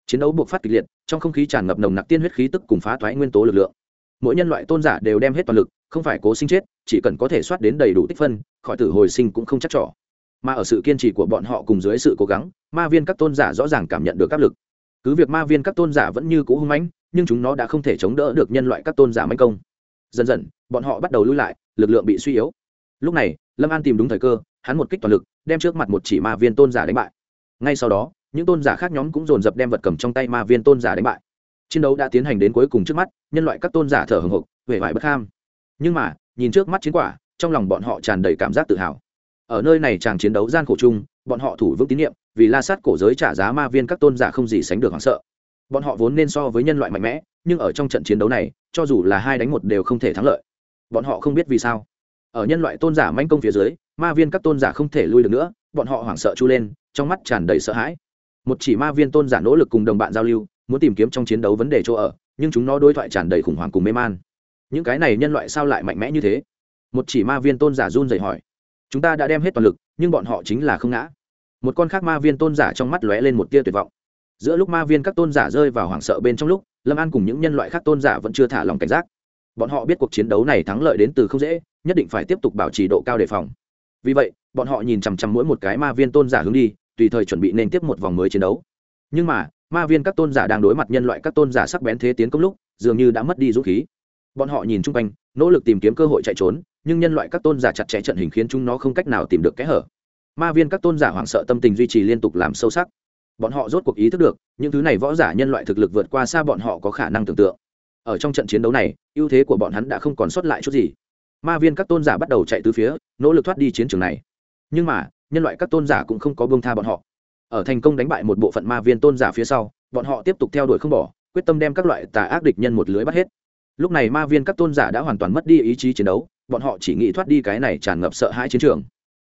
Chiến đấu buộc phát kịch liệt, trong không khí tràn ngập nồng nặc tiên huyết khí tức cùng phá thoái nguyên tố lực lượng. Mỗi nhân loại tôn giả đều đem hết toàn lực, không phải cố sinh chết, chỉ cần có thể soát đến đầy đủ tích phân, khỏi tử hồi sinh cũng không chắc trỏ mà ở sự kiên trì của bọn họ cùng dưới sự cố gắng, ma viên các tôn giả rõ ràng cảm nhận được áp lực. Cứ việc ma viên các tôn giả vẫn như cũ hung mãnh, nhưng chúng nó đã không thể chống đỡ được nhân loại các tôn giả manh công. Dần dần, bọn họ bắt đầu lui lại, lực lượng bị suy yếu. Lúc này, lâm an tìm đúng thời cơ, hắn một kích toàn lực, đem trước mặt một chỉ ma viên tôn giả đánh bại. Ngay sau đó, những tôn giả khác nhóm cũng dồn dập đem vật cầm trong tay ma viên tôn giả đánh bại. Chiến đấu đã tiến hành đến cuối cùng trước mắt, nhân loại các tôn giả thở hồng hộc huệ vải bất ham. Nhưng mà, nhìn trước mắt chiến quả, trong lòng bọn họ tràn đầy cảm giác tự hào ở nơi này chàng chiến đấu gian khổ chung, bọn họ thủ vững tín nhiệm, vì la sát cổ giới trả giá ma viên các tôn giả không gì sánh được hoảng sợ. Bọn họ vốn nên so với nhân loại mạnh mẽ, nhưng ở trong trận chiến đấu này, cho dù là hai đánh một đều không thể thắng lợi. Bọn họ không biết vì sao. Ở nhân loại tôn giả manh công phía dưới, ma viên các tôn giả không thể lui được nữa, bọn họ hoảng sợ chu lên, trong mắt tràn đầy sợ hãi. Một chỉ ma viên tôn giả nỗ lực cùng đồng bạn giao lưu, muốn tìm kiếm trong chiến đấu vấn đề chỗ ở, nhưng chúng nó đối thoại tràn đầy khủng hoảng cùng mê man. Những cái này nhân loại sao lại mạnh mẽ như thế? Một chỉ ma viên tôn giả run dậy hỏi chúng ta đã đem hết toàn lực, nhưng bọn họ chính là không ngã. Một con khác ma viên tôn giả trong mắt lóe lên một tia tuyệt vọng. Giữa lúc ma viên các tôn giả rơi vào hoảng sợ bên trong lúc, lâm an cùng những nhân loại khác tôn giả vẫn chưa thả lòng cảnh giác. Bọn họ biết cuộc chiến đấu này thắng lợi đến từ không dễ, nhất định phải tiếp tục bảo trì độ cao đề phòng. Vì vậy, bọn họ nhìn chằm chằm mỗi một cái ma viên tôn giả hướng đi, tùy thời chuẩn bị nên tiếp một vòng mới chiến đấu. Nhưng mà, ma viên các tôn giả đang đối mặt nhân loại các tôn giả sắc bén thế tiến công lúc, dường như đã mất đi dũng khí. Bọn họ nhìn chung quanh, nỗ lực tìm kiếm cơ hội chạy trốn nhưng nhân loại các tôn giả chặt chẽ trận hình khiến chúng nó không cách nào tìm được kẽ hở. Ma viên các tôn giả hoảng sợ tâm tình duy trì liên tục làm sâu sắc. Bọn họ rốt cuộc ý thức được, những thứ này võ giả nhân loại thực lực vượt qua xa bọn họ có khả năng tưởng tượng. Ở trong trận chiến đấu này, ưu thế của bọn hắn đã không còn sót lại chút gì. Ma viên các tôn giả bắt đầu chạy từ phía, nỗ lực thoát đi chiến trường này. Nhưng mà, nhân loại các tôn giả cũng không có bông tha bọn họ. Ở thành công đánh bại một bộ phận ma viên tôn giả phía sau, bọn họ tiếp tục theo đuổi không bỏ, quyết tâm đem các loại tà ác địch nhân một lưới bắt hết. Lúc này ma viên các tôn giả đã hoàn toàn mất đi ý chí chiến đấu bọn họ chỉ nghĩ thoát đi cái này tràn ngập sợ hãi chiến trường.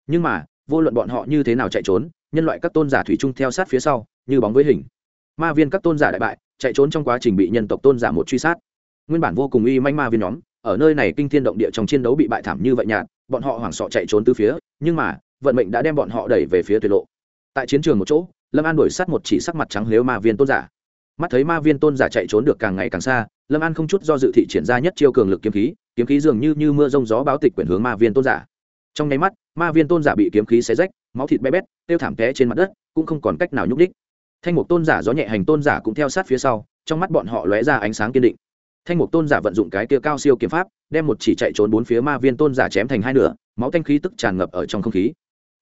Nhưng mà, vô luận bọn họ như thế nào chạy trốn, nhân loại các tôn giả thủy chung theo sát phía sau, như bóng với hình. Ma viên các tôn giả đại bại, chạy trốn trong quá trình bị nhân tộc tôn giả một truy sát. Nguyên bản vô cùng uy manh ma viên nhóm, ở nơi này kinh thiên động địa trong chiến đấu bị bại thảm như vậy nhạt, bọn họ hoảng sợ chạy trốn từ phía, nhưng mà, vận mệnh đã đem bọn họ đẩy về phía tuyệt lộ. Tại chiến trường một chỗ, lâm an đuổi sát một chỉ sắc mặt trắng lếu ma viên tôn giả. Mắt thấy ma viên tôn giả chạy trốn được càng ngày càng xa, lâm an không chút do dự thị triển ra nhất chiêu cường lực kiếm khí kiếm khí dường như, như mưa rông gió báo tịch quyển hướng ma viên tôn giả. Trong nháy mắt ma viên tôn giả bị kiếm khí xé rách máu thịt bé bét tiêu thảm té trên mặt đất cũng không còn cách nào nhúc đích thanh mục tôn giả gió nhẹ hành tôn giả cũng theo sát phía sau trong mắt bọn họ lóe ra ánh sáng kiên định. Thanh mục tôn giả vận dụng cái kia cao siêu kiếm pháp đem một chỉ chạy trốn bốn phía ma viên tôn giả chém thành hai nửa máu thanh khí tức tràn ngập ở trong không khí.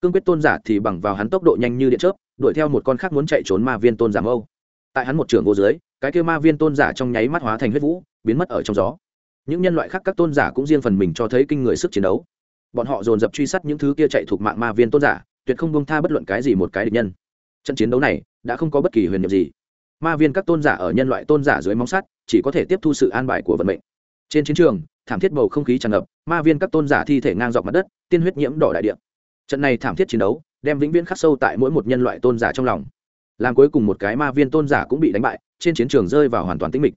Cương quyết tôn giả thì bằng vào hắn tốc độ nhanh như điện chớp đuổi theo một con khác muốn chạy trốn ma viên tôn giả mâu. Tại hắn một trường vô dưới cái kia ma viên tôn giả trong nháy mắt hóa thành huyết vũ biến mất ở trong gió những nhân loại khác các tôn giả cũng riêng phần mình cho thấy kinh người sức chiến đấu. Bọn họ dồn dập truy sát những thứ kia chạy thuộc mạng ma viên tôn giả, tuyệt không bông tha bất luận cái gì một cái địch nhân. Trận chiến đấu này đã không có bất kỳ huyền nhiệm gì. Ma viên các tôn giả ở nhân loại tôn giả dưới móng sắt, chỉ có thể tiếp thu sự an bài của vận mệnh. Trên chiến trường, thảm thiết bầu không khí tràn ngập, ma viên các tôn giả thi thể ngang dọc mặt đất, tiên huyết nhiễm đỏ đại địa. Trận này thảm thiết chiến đấu đem vĩnh viễn khắc sâu tại mỗi một nhân loại tôn giả trong lòng. Làm cuối cùng một cái ma viên tôn giả cũng bị đánh bại, trên chiến trường rơi vào hoàn toàn tĩnh mịch.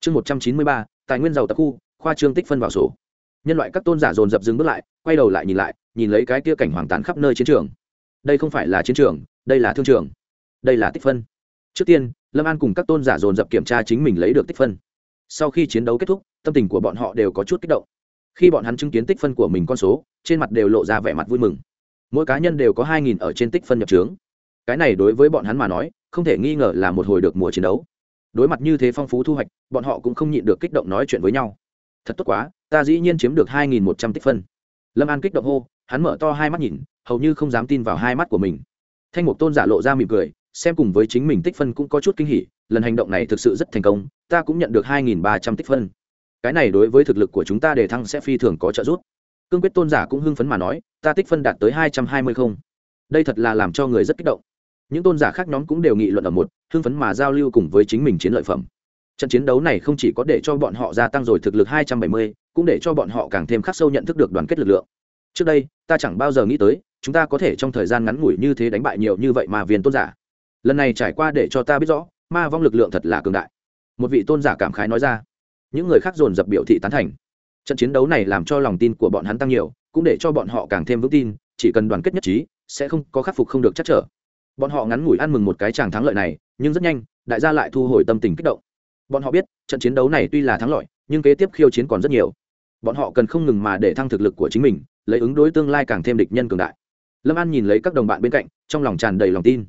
Chương một trăm chín mươi ba, tài nguyên giàu tập khu khoa trương tích phân vào sổ. Nhân loại các tôn giả dồn dập dừng bước lại, quay đầu lại nhìn lại, nhìn lấy cái kia cảnh hoàng tàn khắp nơi chiến trường. Đây không phải là chiến trường, đây là thương trường. Đây là tích phân. Trước tiên, lâm an cùng các tôn giả dồn dập kiểm tra chính mình lấy được tích phân. Sau khi chiến đấu kết thúc, tâm tình của bọn họ đều có chút kích động. Khi bọn hắn chứng kiến tích phân của mình con số, trên mặt đều lộ ra vẻ mặt vui mừng. Mỗi cá nhân đều có hai nghìn ở trên tích phân nhập trướng. Cái này đối với bọn hắn mà nói, không thể nghi ngờ là một hồi được mùa chiến đấu. Đối mặt như thế phong phú thu hoạch, bọn họ cũng không nhịn được kích động nói chuyện với nhau thật tốt quá, ta dĩ nhiên chiếm được hai nghìn một trăm tích phân. Lâm an kích động hô, hắn mở to hai mắt nhìn, hầu như không dám tin vào hai mắt của mình. Thanh mục tôn giả lộ ra mỉm cười, xem cùng với chính mình tích phân cũng có chút kinh hỉ, lần hành động này thực sự rất thành công, ta cũng nhận được hai nghìn ba trăm tích phân. Cái này đối với thực lực của chúng ta đề thăng sẽ phi thường có trợ giúp. Cương quyết tôn giả cũng hưng phấn mà nói, ta tích phân đạt tới hai trăm hai mươi không. Đây thật là làm cho người rất kích động. Những tôn giả khác nhóm cũng đều nghị luận ở một, hưng phấn mà giao lưu cùng với chính mình chiến lợi phẩm trận chiến đấu này không chỉ có để cho bọn họ gia tăng rồi thực lực hai trăm bảy mươi, cũng để cho bọn họ càng thêm khắc sâu nhận thức được đoàn kết lực lượng. Trước đây, ta chẳng bao giờ nghĩ tới, chúng ta có thể trong thời gian ngắn ngủi như thế đánh bại nhiều như vậy mà viên tôn giả. Lần này trải qua để cho ta biết rõ, ma vong lực lượng thật là cường đại. Một vị tôn giả cảm khái nói ra. Những người khác dồn dập biểu thị tán thành. Trận chiến đấu này làm cho lòng tin của bọn hắn tăng nhiều, cũng để cho bọn họ càng thêm vững tin, chỉ cần đoàn kết nhất trí, sẽ không có khắc phục không được chắc trở. Bọn họ ngắn ngủi ăn mừng một cái chàng thắng lợi này, nhưng rất nhanh, đại gia lại thu hồi tâm tình kích động bọn họ biết, trận chiến đấu này tuy là thắng lợi, nhưng kế tiếp khiêu chiến còn rất nhiều. Bọn họ cần không ngừng mà để thăng thực lực của chính mình, lấy ứng đối tương lai càng thêm địch nhân cường đại. Lâm an nhìn lấy các đồng bạn bên cạnh, trong lòng tràn đầy lòng tin.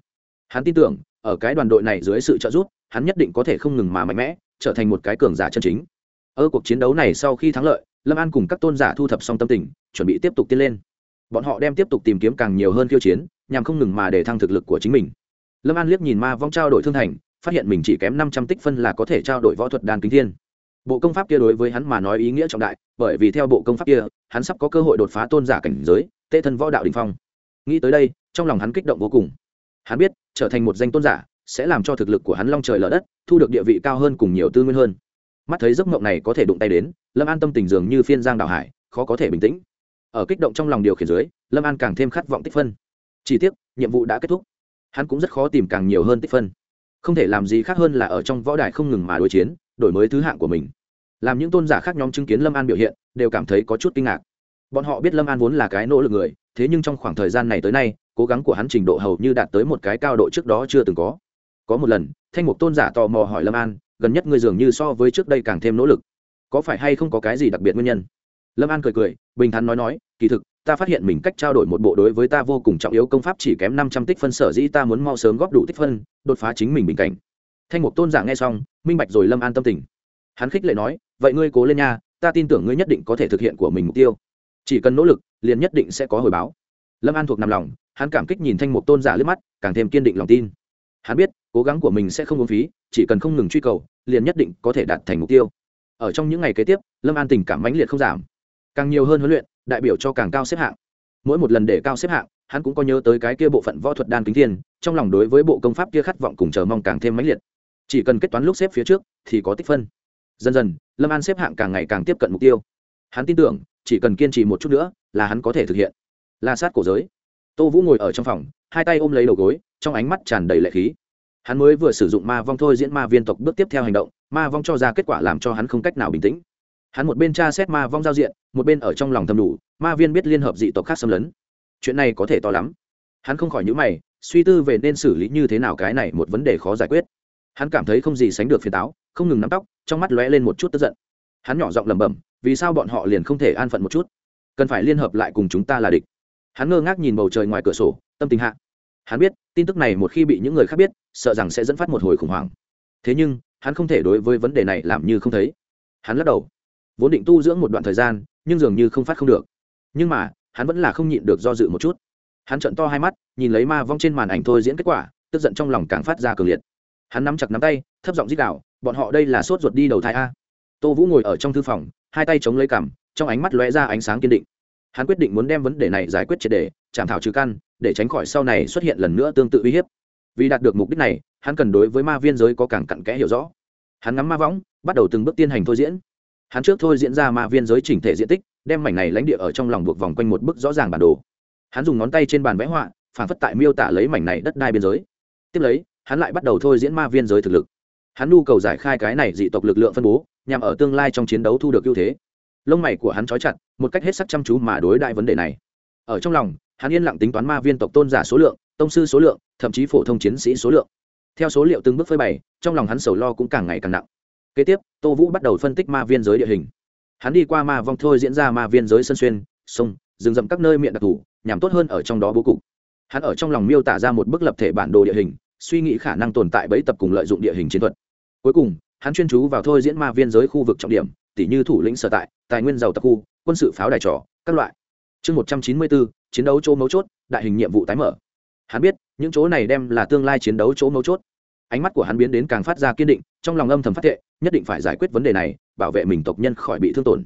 Hắn tin tưởng, ở cái đoàn đội này dưới sự trợ giúp, hắn nhất định có thể không ngừng mà mạnh mẽ, trở thành một cái cường giả chân chính. Ở cuộc chiến đấu này sau khi thắng lợi, lâm an cùng các tôn giả thu thập xong tâm tình, chuẩn bị tiếp tục tiến lên. Bọn họ đem tiếp tục tìm kiếm càng nhiều hơn khiêu chiến, nhằm không ngừng mà để thăng thực lực của chính mình. Lâm an liếc nhìn ma vong trao đổi thương thành phát hiện mình chỉ kém năm trăm tích phân là có thể trao đổi võ thuật đan kính thiên. Bộ công pháp kia đối với hắn mà nói ý nghĩa trọng đại, bởi vì theo bộ công pháp kia, hắn sắp có cơ hội đột phá tôn giả cảnh giới tệ thân võ đạo đình phong. Nghĩ tới đây, trong lòng hắn kích động vô cùng. Hắn biết, trở thành một danh tôn giả, sẽ làm cho thực lực của hắn long trời lở đất, thu được địa vị cao hơn cùng nhiều tư nguyên hơn. Mắt thấy giấc mộng này có thể đụng tay đến, lâm an tâm tình dường như phiên giang đào hải, khó có thể bình tĩnh. Ở kích động trong lòng điều khiển dưới, lâm an càng thêm khát vọng tích phân. Chỉ tiếc, nhiệm vụ đã kết thúc. Hắn cũng rất khó tìm càng nhiều hơn tích phân không thể làm gì khác hơn là ở trong võ đài không ngừng mà đối chiến, đổi mới thứ hạng của mình. Làm những tôn giả khác nhóm chứng kiến lâm an biểu hiện, đều cảm thấy có chút kinh ngạc. Bọn họ biết lâm an vốn là cái nỗ lực người, thế nhưng trong khoảng thời gian này tới nay, cố gắng của hắn trình độ hầu như đạt tới một cái cao độ trước đó chưa từng có. Có một lần, thanh mục tôn giả tò mò hỏi lâm an, gần nhất người dường như so với trước đây càng thêm nỗ lực. Có phải hay không có cái gì đặc biệt nguyên nhân? Lâm an cười cười, bình thắn nói nói, kỳ thực ta phát hiện mình cách trao đổi một bộ đối với ta vô cùng trọng yếu công pháp chỉ kém năm trăm tích phân, sở dĩ ta muốn mau sớm góp đủ tích phân, đột phá chính mình bình cảnh. Thanh mục tôn giả nghe xong, minh bạch rồi lâm an tâm tình. Hắn khích lệ nói, vậy ngươi cố lên nha, ta tin tưởng ngươi nhất định có thể thực hiện của mình mục tiêu. Chỉ cần nỗ lực, liền nhất định sẽ có hồi báo. Lâm an thuộc nằm lòng, hắn cảm kích nhìn thanh mục tôn giả lướt mắt, càng thêm kiên định lòng tin. Hắn biết, cố gắng của mình sẽ không uống phí, chỉ cần không ngừng truy cầu, liền nhất định có thể đạt thành mục tiêu. Ở trong những ngày kế tiếp, lâm an tình cảm mãnh liệt không giảm. Càng nhiều hơn huấn luyện đại biểu cho càng cao xếp hạng. Mỗi một lần để cao xếp hạng, hắn cũng có nhớ tới cái kia bộ phận võ thuật đan kính thiên, trong lòng đối với bộ công pháp kia khát vọng cùng chờ mong càng thêm mãnh liệt. Chỉ cần kết toán lúc xếp phía trước, thì có tích phân. Dần dần, lâm an xếp hạng càng ngày càng tiếp cận mục tiêu. Hắn tin tưởng, chỉ cần kiên trì một chút nữa, là hắn có thể thực hiện. La sát cổ giới. Tô vũ ngồi ở trong phòng, hai tay ôm lấy đầu gối, trong ánh mắt tràn đầy lệ khí. Hắn mới vừa sử dụng ma vong thôi diễn ma viên tộc bước tiếp theo hành động, ma vong cho ra kết quả làm cho hắn không cách nào bình tĩnh hắn một bên tra xét ma vong giao diện, một bên ở trong lòng thầm đủ, ma viên biết liên hợp dị tộc khác xâm lấn. Chuyện này có thể to lắm. Hắn không khỏi nhữ mày, suy tư về nên xử lý như thế nào cái này một vấn đề khó giải quyết. Hắn cảm thấy không gì sánh được phiền táo, không ngừng nắm tóc, trong mắt lóe lên một chút tức giận. Hắn nhỏ giọng lẩm bẩm, vì sao bọn họ liền không thể an phận một chút? Cần phải liên hợp lại cùng chúng ta là địch. Hắn ngơ ngác nhìn bầu trời ngoài cửa sổ, tâm tình hạ. Hắn biết, tin tức này một khi bị những người khác biết, sợ rằng sẽ dẫn phát một hồi khủng hoảng. Thế nhưng, hắn không thể đối với vấn đề này làm như không thấy. Hắn lắc đầu vốn định tu dưỡng một đoạn thời gian, nhưng dường như không phát không được. Nhưng mà, hắn vẫn là không nhịn được do dự một chút. Hắn trận to hai mắt, nhìn lấy ma vong trên màn ảnh thôi diễn kết quả, tức giận trong lòng càng phát ra cường liệt. Hắn nắm chặt nắm tay, thấp giọng dít đạo bọn họ đây là sốt ruột đi đầu thai a. Tô vũ ngồi ở trong thư phòng, hai tay chống lấy cằm, trong ánh mắt lóe ra ánh sáng kiên định. Hắn quyết định muốn đem vấn đề này giải quyết triệt đề chảm thảo trừ căn, để tránh khỏi sau này xuất hiện lần nữa tương tự uy hiếp. Vì đạt được mục đích này, hắn cần đối với ma viên giới có càng cặn kẽ hiểu rõ. Hắn ngắm ma võng bắt đầu từng bước tiên hành thôi diễn hắn trước thôi diễn ra ma viên giới chỉnh thể diện tích, đem mảnh này lãnh địa ở trong lòng buộc vòng quanh một bức rõ ràng bản đồ. Hắn dùng ngón tay trên bàn vẽ họa, phản phất tại miêu tả lấy mảnh này đất đai biên giới. Tiếp lấy, hắn lại bắt đầu thôi diễn ma viên giới thực lực. Hắn nhu cầu giải khai cái này dị tộc lực lượng phân bố, nhằm ở tương lai trong chiến đấu thu được ưu thế. Lông mày của hắn trói chặt, một cách hết sắc chăm chú mà đối đại vấn đề này. Ở trong lòng, hắn yên lặng tính toán ma viên tộc tôn giả số lượng, tông sư số lượng, thậm chí phổ thông chiến sĩ số lượng. Theo số liệu từng bước phơi bày, trong lòng hắn sầu lo cũng càng ngày càng nặng kế tiếp, tô vũ bắt đầu phân tích ma viên giới địa hình. Hắn đi qua ma vong thôi diễn ra ma viên giới sân xuyên, sông, rừng rậm các nơi miệng đặc thù, nhằm tốt hơn ở trong đó bố cục. Hắn ở trong lòng miêu tả ra một bức lập thể bản đồ địa hình, suy nghĩ khả năng tồn tại bẫy tập cùng lợi dụng địa hình chiến thuật. Cuối cùng, hắn chuyên chú vào thôi diễn ma viên giới khu vực trọng điểm tỷ như thủ lĩnh sở tại, tài nguyên giàu tập khu, quân sự pháo đài trò, các loại. Chương một trăm chín mươi bốn chiến đấu chỗ mấu chốt, đại hình nhiệm vụ tái mở. Hắn biết, những chỗ này đem là tương lai chiến đấu chỗ mấu chốt. Ánh mắt của hắn biến đến càng phát ra kiên định, trong lòng âm thầm phát thệ nhất định phải giải quyết vấn đề này, bảo vệ mình tộc nhân khỏi bị thương tổn.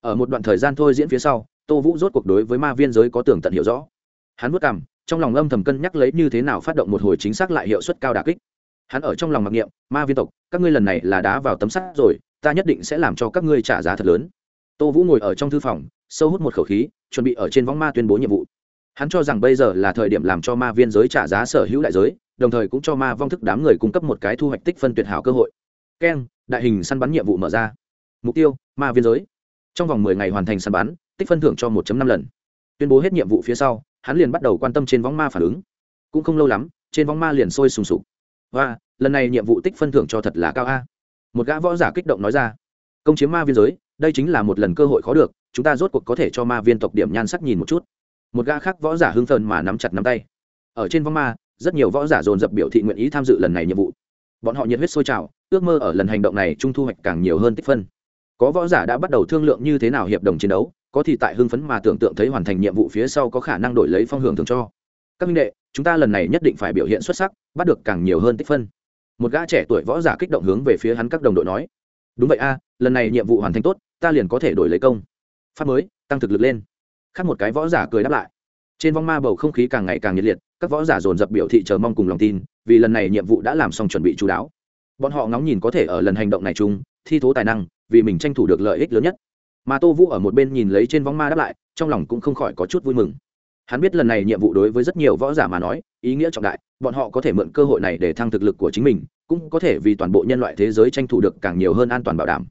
Ở một đoạn thời gian thôi diễn phía sau, tô vũ rốt cuộc đối với ma viên giới có tường tận hiểu rõ. Hắn vất cảm trong lòng âm thầm cân nhắc lấy như thế nào phát động một hồi chính xác lại hiệu suất cao đà kích. Hắn ở trong lòng mặc niệm, ma viên tộc, các ngươi lần này là đá vào tấm sắt rồi, ta nhất định sẽ làm cho các ngươi trả giá thật lớn. Tô vũ ngồi ở trong thư phòng, sâu hút một khẩu khí, chuẩn bị ở trên võng ma tuyên bố nhiệm vụ. Hắn cho rằng bây giờ là thời điểm làm cho ma viên giới trả giá sở hữu đại giới, đồng thời cũng cho ma vong thức đám người cung cấp một cái thu hoạch tích phân tuyệt hảo cơ hội. Keng đại hình săn bắn nhiệm vụ mở ra. Mục tiêu, ma viên giới. Trong vòng mười ngày hoàn thành săn bắn, tích phân thưởng cho một năm lần. Tuyên bố hết nhiệm vụ phía sau, hắn liền bắt đầu quan tâm trên võng ma phản ứng. Cũng không lâu lắm, trên võng ma liền sôi sùng sục. Và lần này nhiệm vụ tích phân thưởng cho thật là cao a. Một gã võ giả kích động nói ra. Công chiếm ma viên giới, đây chính là một lần cơ hội khó được, chúng ta rốt cuộc có thể cho ma viên tộc điểm nhan sắc nhìn một chút. Một gã khác võ giả hưng phấn mà nắm chặt nắm tay. Ở trên võng ma, rất nhiều võ giả dồn dập biểu thị nguyện ý tham dự lần này nhiệm vụ bọn họ nhiệt huyết sôi trào, ước mơ ở lần hành động này trung thu hoạch càng nhiều hơn tích phân. Có võ giả đã bắt đầu thương lượng như thế nào hiệp đồng chiến đấu, có thì tại hưng phấn mà tưởng tượng thấy hoàn thành nhiệm vụ phía sau có khả năng đổi lấy phong hưởng thường cho. Các minh đệ, chúng ta lần này nhất định phải biểu hiện xuất sắc, bắt được càng nhiều hơn tích phân. Một gã trẻ tuổi võ giả kích động hướng về phía hắn các đồng đội nói. Đúng vậy a, lần này nhiệm vụ hoàn thành tốt, ta liền có thể đổi lấy công. Pháp mới, tăng thực lực lên. Khác một cái võ giả cười đáp lại. Trên vong ma bầu không khí càng ngày càng nhiệt liệt các võ giả dồn dập biểu thị chờ mong cùng lòng tin, vì lần này nhiệm vụ đã làm xong chuẩn bị chú đáo. Bọn họ ngóng nhìn có thể ở lần hành động này chung, thi thố tài năng, vì mình tranh thủ được lợi ích lớn nhất. Mà tô vũ ở một bên nhìn lấy trên vong ma đáp lại, trong lòng cũng không khỏi có chút vui mừng. Hắn biết lần này nhiệm vụ đối với rất nhiều võ giả mà nói, ý nghĩa trọng đại, bọn họ có thể mượn cơ hội này để thăng thực lực của chính mình, cũng có thể vì toàn bộ nhân loại thế giới tranh thủ được càng nhiều hơn an toàn bảo đảm.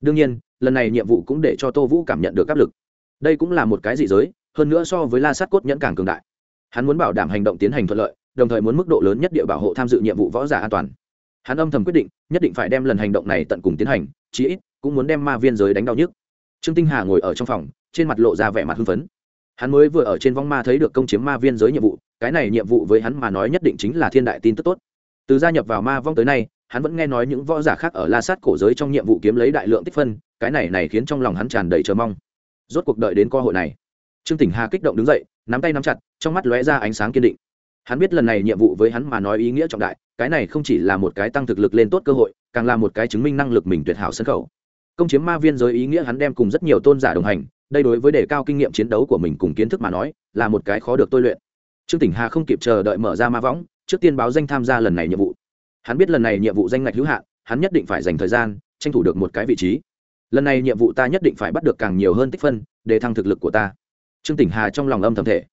Đương nhiên, lần này nhiệm vụ cũng để cho tô vũ cảm nhận được áp lực. Đây cũng là một cái dị giới, hơn nữa so với la sát cốt nhẫn càng cường đại hắn muốn bảo đảm hành động tiến hành thuận lợi, đồng thời muốn mức độ lớn nhất địa bảo hộ tham dự nhiệm vụ võ giả an toàn. Hắn âm thầm quyết định, nhất định phải đem lần hành động này tận cùng tiến hành, chí ít cũng muốn đem ma viên giới đánh đau nhức. Trương tinh hà ngồi ở trong phòng, trên mặt lộ ra vẻ mặt hưng phấn. Hắn mới vừa ở trên vong ma thấy được công chiếm ma viên giới nhiệm vụ, cái này nhiệm vụ với hắn mà nói nhất định chính là thiên đại tin tức tốt. Từ gia nhập vào ma vong tới nay, hắn vẫn nghe nói những võ giả khác ở la sát cổ giới trong nhiệm vụ kiếm lấy đại lượng tích phân, cái này này khiến trong lòng hắn tràn đầy chờ mong. Rốt cuộc đợi đến cơ hội này, trương tỉnh hà kích động đứng dậy nắm tay nắm chặt, trong mắt lóe ra ánh sáng kiên định. Hắn biết lần này nhiệm vụ với hắn mà nói ý nghĩa trọng đại, cái này không chỉ là một cái tăng thực lực lên tốt cơ hội, càng là một cái chứng minh năng lực mình tuyệt hảo sân khẩu công chiếm ma viên giới ý nghĩa hắn đem cùng rất nhiều tôn giả đồng hành, đây đối với đề cao kinh nghiệm chiến đấu của mình cùng kiến thức mà nói, là một cái khó được tôi luyện. Trương tỉnh hà không kịp chờ đợi mở ra ma võng, trước tiên báo danh tham gia lần này nhiệm vụ. Hắn biết lần này nhiệm vụ danh ngạch hữu hạn, hắn nhất định phải dành thời gian, tranh thủ được một cái vị trí. Lần này nhiệm vụ ta nhất định phải bắt được càng nhiều hơn tích phân, để thăng thực lực của ta trương tỉnh hà trong lòng âm thầm thể.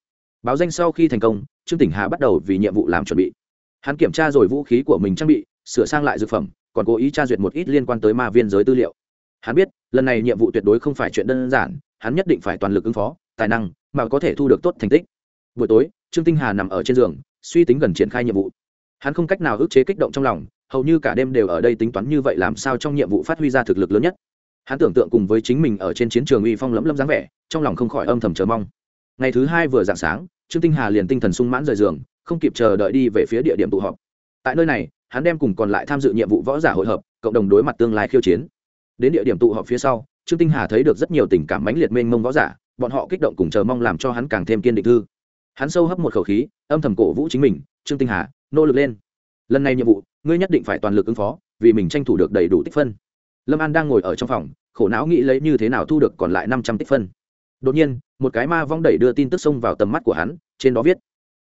Báo danh sau khi thành công, trương tỉnh hà bắt đầu vì nhiệm vụ làm chuẩn bị. Hắn kiểm tra rồi vũ khí của mình trang bị, sửa sang lại dược phẩm, còn cố ý tra duyệt một ít liên quan tới ma viên giới tư liệu. Hắn biết, lần này nhiệm vụ tuyệt đối không phải chuyện đơn giản, hắn nhất định phải toàn lực ứng phó, tài năng mà có thể thu được tốt thành tích. Buổi tối, trương tinh hà nằm ở trên giường, suy tính gần triển khai nhiệm vụ. Hắn không cách nào ức chế kích động trong lòng, hầu như cả đêm đều ở đây tính toán như vậy làm sao trong nhiệm vụ phát huy ra thực lực lớn nhất hắn tưởng tượng cùng với chính mình ở trên chiến trường uy phong lẫm lẫm dáng vẻ, trong lòng không khỏi âm thầm chờ mong. Ngày thứ hai vừa dạng sáng, trương tinh hà liền tinh thần sung mãn rời giường, không kịp chờ đợi đi về phía địa điểm tụ họp. Tại nơi này, hắn đem cùng còn lại tham dự nhiệm vụ võ giả hội hợp, cộng đồng đối mặt tương lai khiêu chiến. Đến địa điểm tụ họp phía sau, trương tinh hà thấy được rất nhiều tình cảm mãnh liệt mênh mông võ giả, bọn họ kích động cùng chờ mong làm cho hắn càng thêm kiên định thư. Hắn sâu hấp một khẩu khí, âm thầm cổ vũ chính mình, trương tinh hà, nỗ lực lên. Lần này nhiệm vụ, ngươi nhất định phải toàn lực ứng phó, vì mình tranh thủ được đầy đủ tích phân lâm an đang ngồi ở trong phòng, khổ não nghĩ lấy như thế nào thu được còn lại năm trăm tích phân. Đột nhiên, một cái ma vong đẩy đưa tin tức xông vào tầm mắt của hắn, trên đó viết,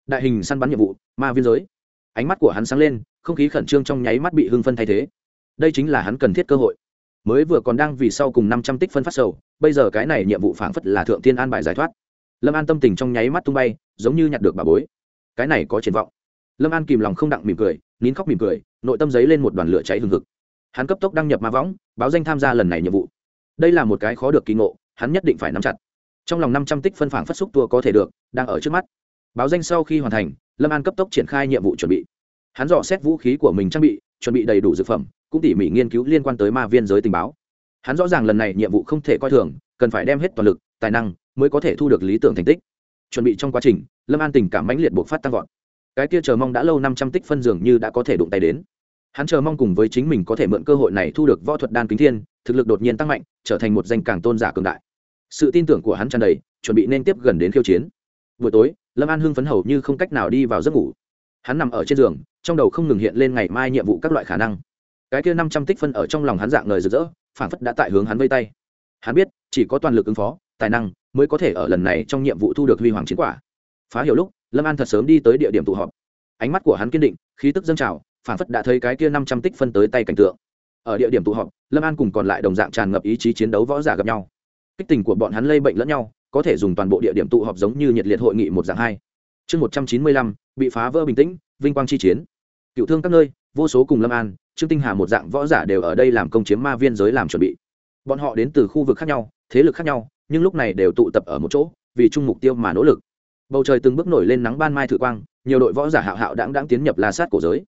đại hình săn bắn nhiệm vụ, ma viên giới. Ánh mắt của hắn sáng lên, không khí khẩn trương trong nháy mắt bị hưng phân thay thế. Đây chính là hắn cần thiết cơ hội. Mới vừa còn đang vì sau cùng năm trăm tích phân phát sầu, bây giờ cái này nhiệm vụ phảng phất là thượng tiên an bài giải thoát. Lâm an tâm tình trong nháy mắt tung bay, giống như nhặt được bà bối. Cái này có triển vọng. Lâm an kìm lòng không đặng mỉm cười, nín khóc mỉm cười, nội tâm giấy lên một đoàn lửa cháy hừng hực hắn cấp tốc đăng nhập ma võng, báo danh tham gia lần này nhiệm vụ. Đây là một cái khó được kỳ ngộ, hắn nhất định phải nắm chặt. Trong lòng năm trăm tích phân phảng phát xúc tua có thể được, đang ở trước mắt. Báo danh sau khi hoàn thành, lâm an cấp tốc triển khai nhiệm vụ chuẩn bị. Hắn dò xét vũ khí của mình trang bị, chuẩn bị đầy đủ dược phẩm, cũng tỉ mỉ nghiên cứu liên quan tới ma viên giới tình báo. Hắn rõ ràng lần này nhiệm vụ không thể coi thường, cần phải đem hết toàn lực, tài năng mới có thể thu được lý tưởng thành tích. Chuẩn bị trong quá trình, lâm an tình cảm mãnh liệt buộc phát tăng vọt. Cái kia chờ mong đã lâu năm trăm tích phân dường như đã có thể đụng tay đến hắn chờ mong cùng với chính mình có thể mượn cơ hội này thu được võ thuật đan kính thiên, thực lực đột nhiên tăng mạnh, trở thành một danh càng tôn giả cường đại. Sự tin tưởng của hắn tràn đầy, chuẩn bị nên tiếp gần đến khiêu chiến. Buổi tối, lâm an hưng phấn hầu như không cách nào đi vào giấc ngủ. Hắn nằm ở trên giường, trong đầu không ngừng hiện lên ngày mai nhiệm vụ các loại khả năng. Cái kia năm trăm tích phân ở trong lòng hắn dạng lời rực rỡ phản phất đã tại hướng hắn vây tay. Hắn biết, chỉ có toàn lực ứng phó, tài năng mới có thể ở lần này trong nhiệm vụ thu được huy hoàng chiến quả. Phá hiểu lúc, lâm an thật sớm đi tới địa điểm tụ họp. Ánh mắt của hắn kiên định, khí tức dâng trào phản phất đã thấy cái kia năm trăm tích phân tới tay cảnh tượng. Ở địa điểm tụ họp, lâm an cùng còn lại đồng dạng tràn ngập ý chí chiến đấu võ giả gặp nhau. Kích tình của bọn hắn lây bệnh lẫn nhau, có thể dùng toàn bộ địa điểm tụ họp giống như nhiệt liệt hội nghị một dạng hai. Chương một trăm chín mươi lăm, bị phá vỡ bình tĩnh, vinh quang chi chiến. Cựu thương các nơi, vô số cùng lâm an, trương tinh hà một dạng võ giả đều ở đây làm công chiếm ma viên giới làm chuẩn bị. Bọn họ đến từ khu vực khác nhau, thế lực khác nhau, nhưng lúc này đều tụ tập ở một chỗ, vì chung mục tiêu mà nỗ lực. Bầu trời từng bước nổi lên nắng ban mai thử quang, nhiều đội võ giả hạo hạo đáng đáng tiến nhập la sát cổ giới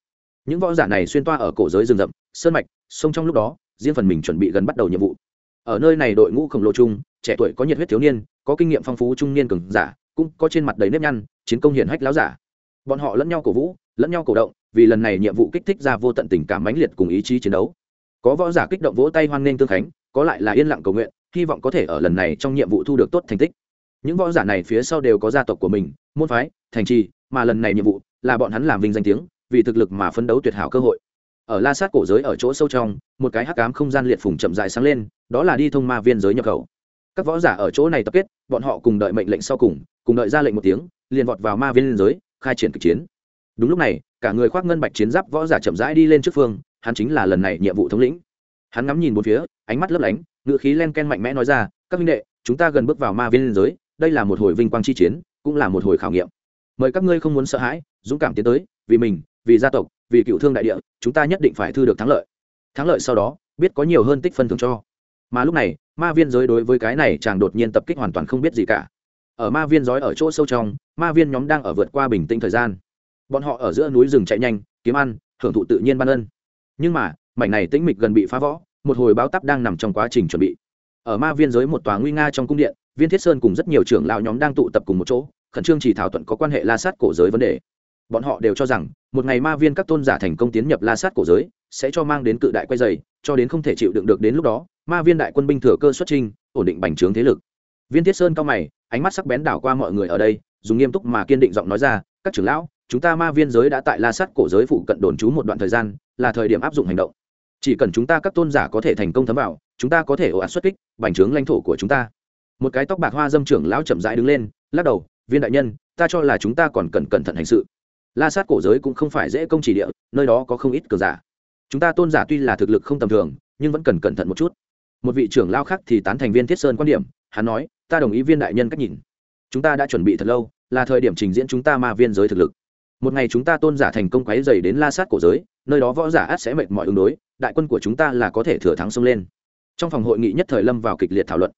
những võ giả này xuyên toa ở cổ giới rừng rậm, sơn mạch, sông trong lúc đó, riêng phần mình chuẩn bị gần bắt đầu nhiệm vụ. Ở nơi này đội ngũ khổng lồ chung, trẻ tuổi có nhiệt huyết thiếu niên, có kinh nghiệm phong phú trung niên cường giả, cũng có trên mặt đầy nếp nhăn, chiến công hiển hách láo giả. Bọn họ lẫn nhau cổ vũ, lẫn nhau cổ động, vì lần này nhiệm vụ kích thích ra vô tận tình cảm mãnh liệt cùng ý chí chiến đấu. Có võ giả kích động vỗ tay hoan nghênh tương khánh, có lại là yên lặng cầu nguyện, hy vọng có thể ở lần này trong nhiệm vụ thu được tốt thành tích. Những võ giả này phía sau đều có gia tộc của mình, môn phái, thành trì, mà lần này nhiệm vụ là bọn hắn làm vinh danh tiếng vì thực lực mà phấn đấu tuyệt hảo cơ hội. Ở la sát cổ giới ở chỗ sâu trong, một cái hắc ám không gian liệt phùng chậm dài sáng lên, đó là đi thông ma viên giới nhập khẩu. Các võ giả ở chỗ này tập kết, bọn họ cùng đợi mệnh lệnh sau cùng cùng đợi ra lệnh một tiếng, liền vọt vào ma viên giới, khai triển kịch chiến. Đúng lúc này, cả người khoác ngân bạch chiến giáp võ giả chậm rãi đi lên trước phương, hắn chính là lần này nhiệm vụ thống lĩnh. Hắn ngắm nhìn một phía, ánh mắt lấp lánh ngựa khí len ken mạnh mẽ nói ra, các minh đệ, chúng ta gần bước vào ma viên giới, đây là một hồi vinh quang chi chiến, cũng là một hồi khảo nghiệm. Mời các ngươi không muốn sợ hãi, dũng cảm tiến tới, vì mình vì gia tộc, vì cựu thương đại địa, chúng ta nhất định phải thư được thắng lợi. Thắng lợi sau đó, biết có nhiều hơn tích phân thưởng cho. Mà lúc này, ma viên giới đối với cái này chàng đột nhiên tập kích hoàn toàn không biết gì cả. Ở ma viên giới ở chỗ sâu trong, ma viên nhóm đang ở vượt qua bình tĩnh thời gian. Bọn họ ở giữa núi rừng chạy nhanh, kiếm ăn hưởng thụ tự nhiên ban ân. Nhưng mà, mảnh này tĩnh mịch gần bị phá võ một hồi báo tắp đang nằm trong quá trình chuẩn bị. Ở ma viên giới một tòa nguy nga trong cung điện, viên thiết sơn cùng rất nhiều trưởng lão nhóm đang tụ tập cùng một chỗ, khẩn trương chỉ thảo thuận có quan hệ la sát cổ giới vấn đề bọn họ đều cho rằng, một ngày ma viên các tôn giả thành công tiến nhập la sát cổ giới, sẽ cho mang đến cự đại quay dày, cho đến không thể chịu đựng được đến lúc đó, ma viên đại quân binh thừa cơ xuất trinh ổn định bành trướng thế lực. Viên thiết sơn cao mày, ánh mắt sắc bén đảo qua mọi người ở đây, dùng nghiêm túc mà kiên định giọng nói ra, các trưởng lão, chúng ta ma viên giới đã tại la sát cổ giới phụ cận đồn trú một đoạn thời gian, là thời điểm áp dụng hành động. Chỉ cần chúng ta các tôn giả có thể thành công thấm vào, chúng ta có thể ồ ạt xuất kích, bành trướng lãnh thổ của chúng ta. Một cái tóc bạc hoa dâm trưởng lão chậm rãi đứng lên, lắc đầu, viên đại nhân, ta cho là chúng ta còn cần cẩn thận hành sự la sát cổ giới cũng không phải dễ công chỉ địa, nơi đó có không ít cờ giả. Chúng ta tôn giả tuy là thực lực không tầm thường, nhưng vẫn cần cẩn thận một chút. Một vị trưởng lao khác thì tán thành viên thiết sơn quan điểm, hắn nói, ta đồng ý viên đại nhân cách nhìn. Chúng ta đã chuẩn bị thật lâu, là thời điểm trình diễn chúng ta ma viên giới thực lực. Một ngày chúng ta tôn giả thành công quáy dày đến la sát cổ giới, nơi đó võ giả át sẽ mệt mọi ứng đối, đại quân của chúng ta là có thể thừa thắng xông lên. Trong phòng hội nghị nhất thời lâm vào kịch liệt thảo luận.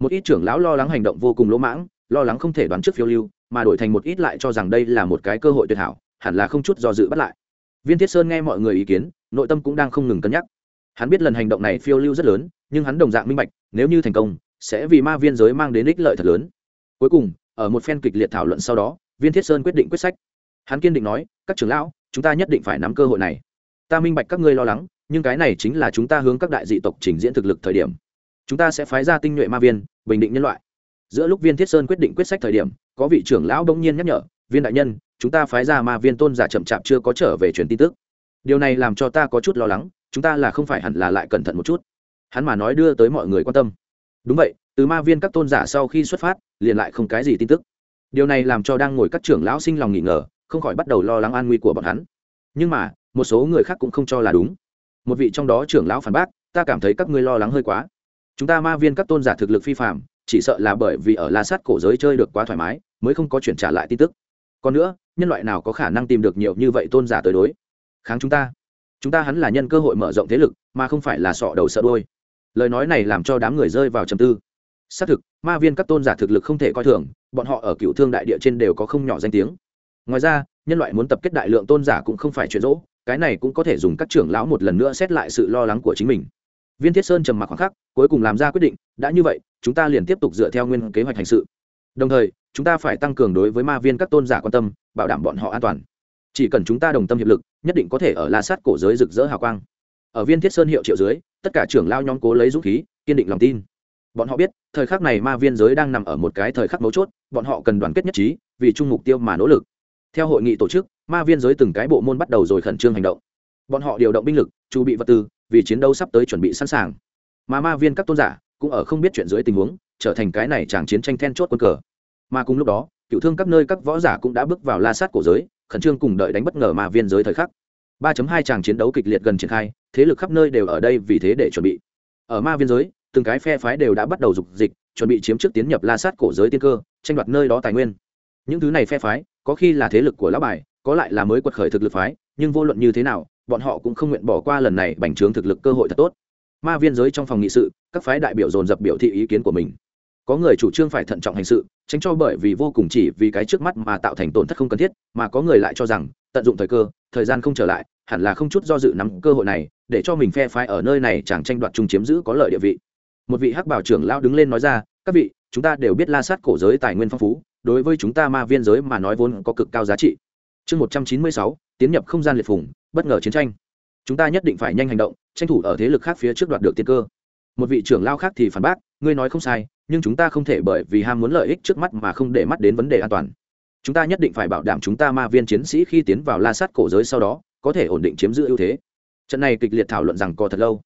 Một ít trưởng lão lo lắng hành động vô cùng lỗ mãng, lo lắng không thể đoán trước phiêu lưu mà đổi thành một ít lại cho rằng đây là một cái cơ hội tuyệt hảo, hẳn là không chút do dự bắt lại. Viên thiết sơn nghe mọi người ý kiến, nội tâm cũng đang không ngừng cân nhắc. Hắn biết lần hành động này phiêu lưu rất lớn, nhưng hắn đồng dạng minh bạch, nếu như thành công, sẽ vì ma viên giới mang đến ích lợi thật lớn. Cuối cùng, ở một phen kịch liệt thảo luận sau đó, viên thiết sơn quyết định quyết sách. Hắn kiên định nói, các trưởng lão, chúng ta nhất định phải nắm cơ hội này. Ta minh bạch các ngươi lo lắng, nhưng cái này chính là chúng ta hướng các đại dị tộc trình diễn thực lực thời điểm. Chúng ta sẽ phái ra tinh nhuệ ma viên, bình định nhân loại. Giữa lúc viên thiết sơn quyết định quyết sách thời điểm có vị trưởng lão đông nhiên nhắc nhở, viên đại nhân, chúng ta phái ra ma viên tôn giả chậm chạp chưa có trở về truyền tin tức. Điều này làm cho ta có chút lo lắng, chúng ta là không phải hẳn là lại cẩn thận một chút. Hắn mà nói đưa tới mọi người quan tâm. Đúng vậy, từ ma viên các tôn giả sau khi xuất phát, liền lại không cái gì tin tức. Điều này làm cho đang ngồi các trưởng lão sinh lòng nghỉ ngờ, không khỏi bắt đầu lo lắng an nguy của bọn hắn. Nhưng mà, một số người khác cũng không cho là đúng. Một vị trong đó trưởng lão phản bác, ta cảm thấy các ngươi lo lắng hơi quá. Chúng ta ma viên các tôn giả thực lực phi phạm chỉ sợ là bởi vì ở la sát cổ giới chơi được quá thoải mái mới không có chuyển trả lại tin tức. Còn nữa, nhân loại nào có khả năng tìm được nhiều như vậy tôn giả tới đối? Kháng chúng ta. Chúng ta hắn là nhân cơ hội mở rộng thế lực, mà không phải là sọ đầu sợ đôi lời nói này làm cho đám người rơi vào trầm tư. Xác thực, ma viên các tôn giả thực lực không thể coi thường, bọn họ ở cựu thương đại địa trên đều có không nhỏ danh tiếng. Ngoài ra, nhân loại muốn tập kết đại lượng tôn giả cũng không phải chuyện rỗ cái này cũng có thể dùng các trưởng lão một lần nữa xét lại sự lo lắng của chính mình. Viên thiết sơn trầm mặc khoảng khắc, cuối cùng làm ra quyết định, đã như vậy, chúng ta liền tiếp tục dựa theo nguyên kế hoạch hành sự. Đồng thời chúng ta phải tăng cường đối với ma viên các tôn giả quan tâm, bảo đảm bọn họ an toàn. Chỉ cần chúng ta đồng tâm hiệp lực, nhất định có thể ở la sát cổ giới rực rỡ hào quang. Ở viên thiết sơn hiệu triệu dưới, tất cả trưởng lao nhóm cố lấy dũng khí, kiên định lòng tin. Bọn họ biết, thời khắc này ma viên giới đang nằm ở một cái thời khắc mấu chốt, bọn họ cần đoàn kết nhất trí, vì chung mục tiêu mà nỗ lực. Theo hội nghị tổ chức, ma viên giới từng cái bộ môn bắt đầu rồi khẩn trương hành động. Bọn họ điều động binh lực chuẩn bị vật tư, vì chiến đấu sắp tới chuẩn bị sẵn sàng. Mà ma viên các tôn giả cũng ở không biết chuyện dưới tình huống, trở thành cái này chẳng chiến tranh then chốt quân cờ mà cùng lúc đó, cựu thương các nơi các võ giả cũng đã bước vào la sát cổ giới, khẩn trương cùng đợi đánh bất ngờ ma viên giới thời khắc. 3.2 tràng chiến đấu kịch liệt gần triển khai, thế lực khắp nơi đều ở đây vì thế để chuẩn bị. Ở ma viên giới, từng cái phe phái đều đã bắt đầu dục dịch, chuẩn bị chiếm trước tiến nhập la sát cổ giới tiên cơ, tranh đoạt nơi đó tài nguyên. Những thứ này phe phái, có khi là thế lực của lão bài, có lại là mới quật khởi thực lực phái, nhưng vô luận như thế nào, bọn họ cũng không nguyện bỏ qua lần này bành trướng thực lực cơ hội thật tốt. Ma viên giới trong phòng nghị sự, các phái đại biểu dồn dập biểu thị ý kiến của mình. Có người chủ trương phải thận trọng hành sự tránh cho bởi vì vô cùng chỉ vì cái trước mắt mà tạo thành tổn thất không cần thiết, mà có người lại cho rằng, tận dụng thời cơ, thời gian không trở lại, hẳn là không chút do dự nắm cơ hội này, để cho mình phe phái ở nơi này chẳng tranh đoạt chung chiếm giữ có lợi địa vị. Một vị hắc bảo trưởng lao đứng lên nói ra, các vị, chúng ta đều biết la sát cổ giới tài nguyên phong phú, đối với chúng ta ma viên giới mà nói vốn có cực cao giá trị. Chương một trăm chín mươi sáu, tiến nhập không gian liệt phủng bất ngờ chiến tranh. Chúng ta nhất định phải nhanh hành động, tranh thủ ở thế lực khác phía trước đoạt được tiên cơ. Một vị trưởng lao khác thì phản bác, ngươi nói không sai nhưng chúng ta không thể bởi vì ham muốn lợi ích trước mắt mà không để mắt đến vấn đề an toàn. Chúng ta nhất định phải bảo đảm chúng ta ma viên chiến sĩ khi tiến vào la sát cổ giới sau đó, có thể ổn định chiếm giữ ưu thế. Trận này kịch liệt thảo luận rằng có thật lâu.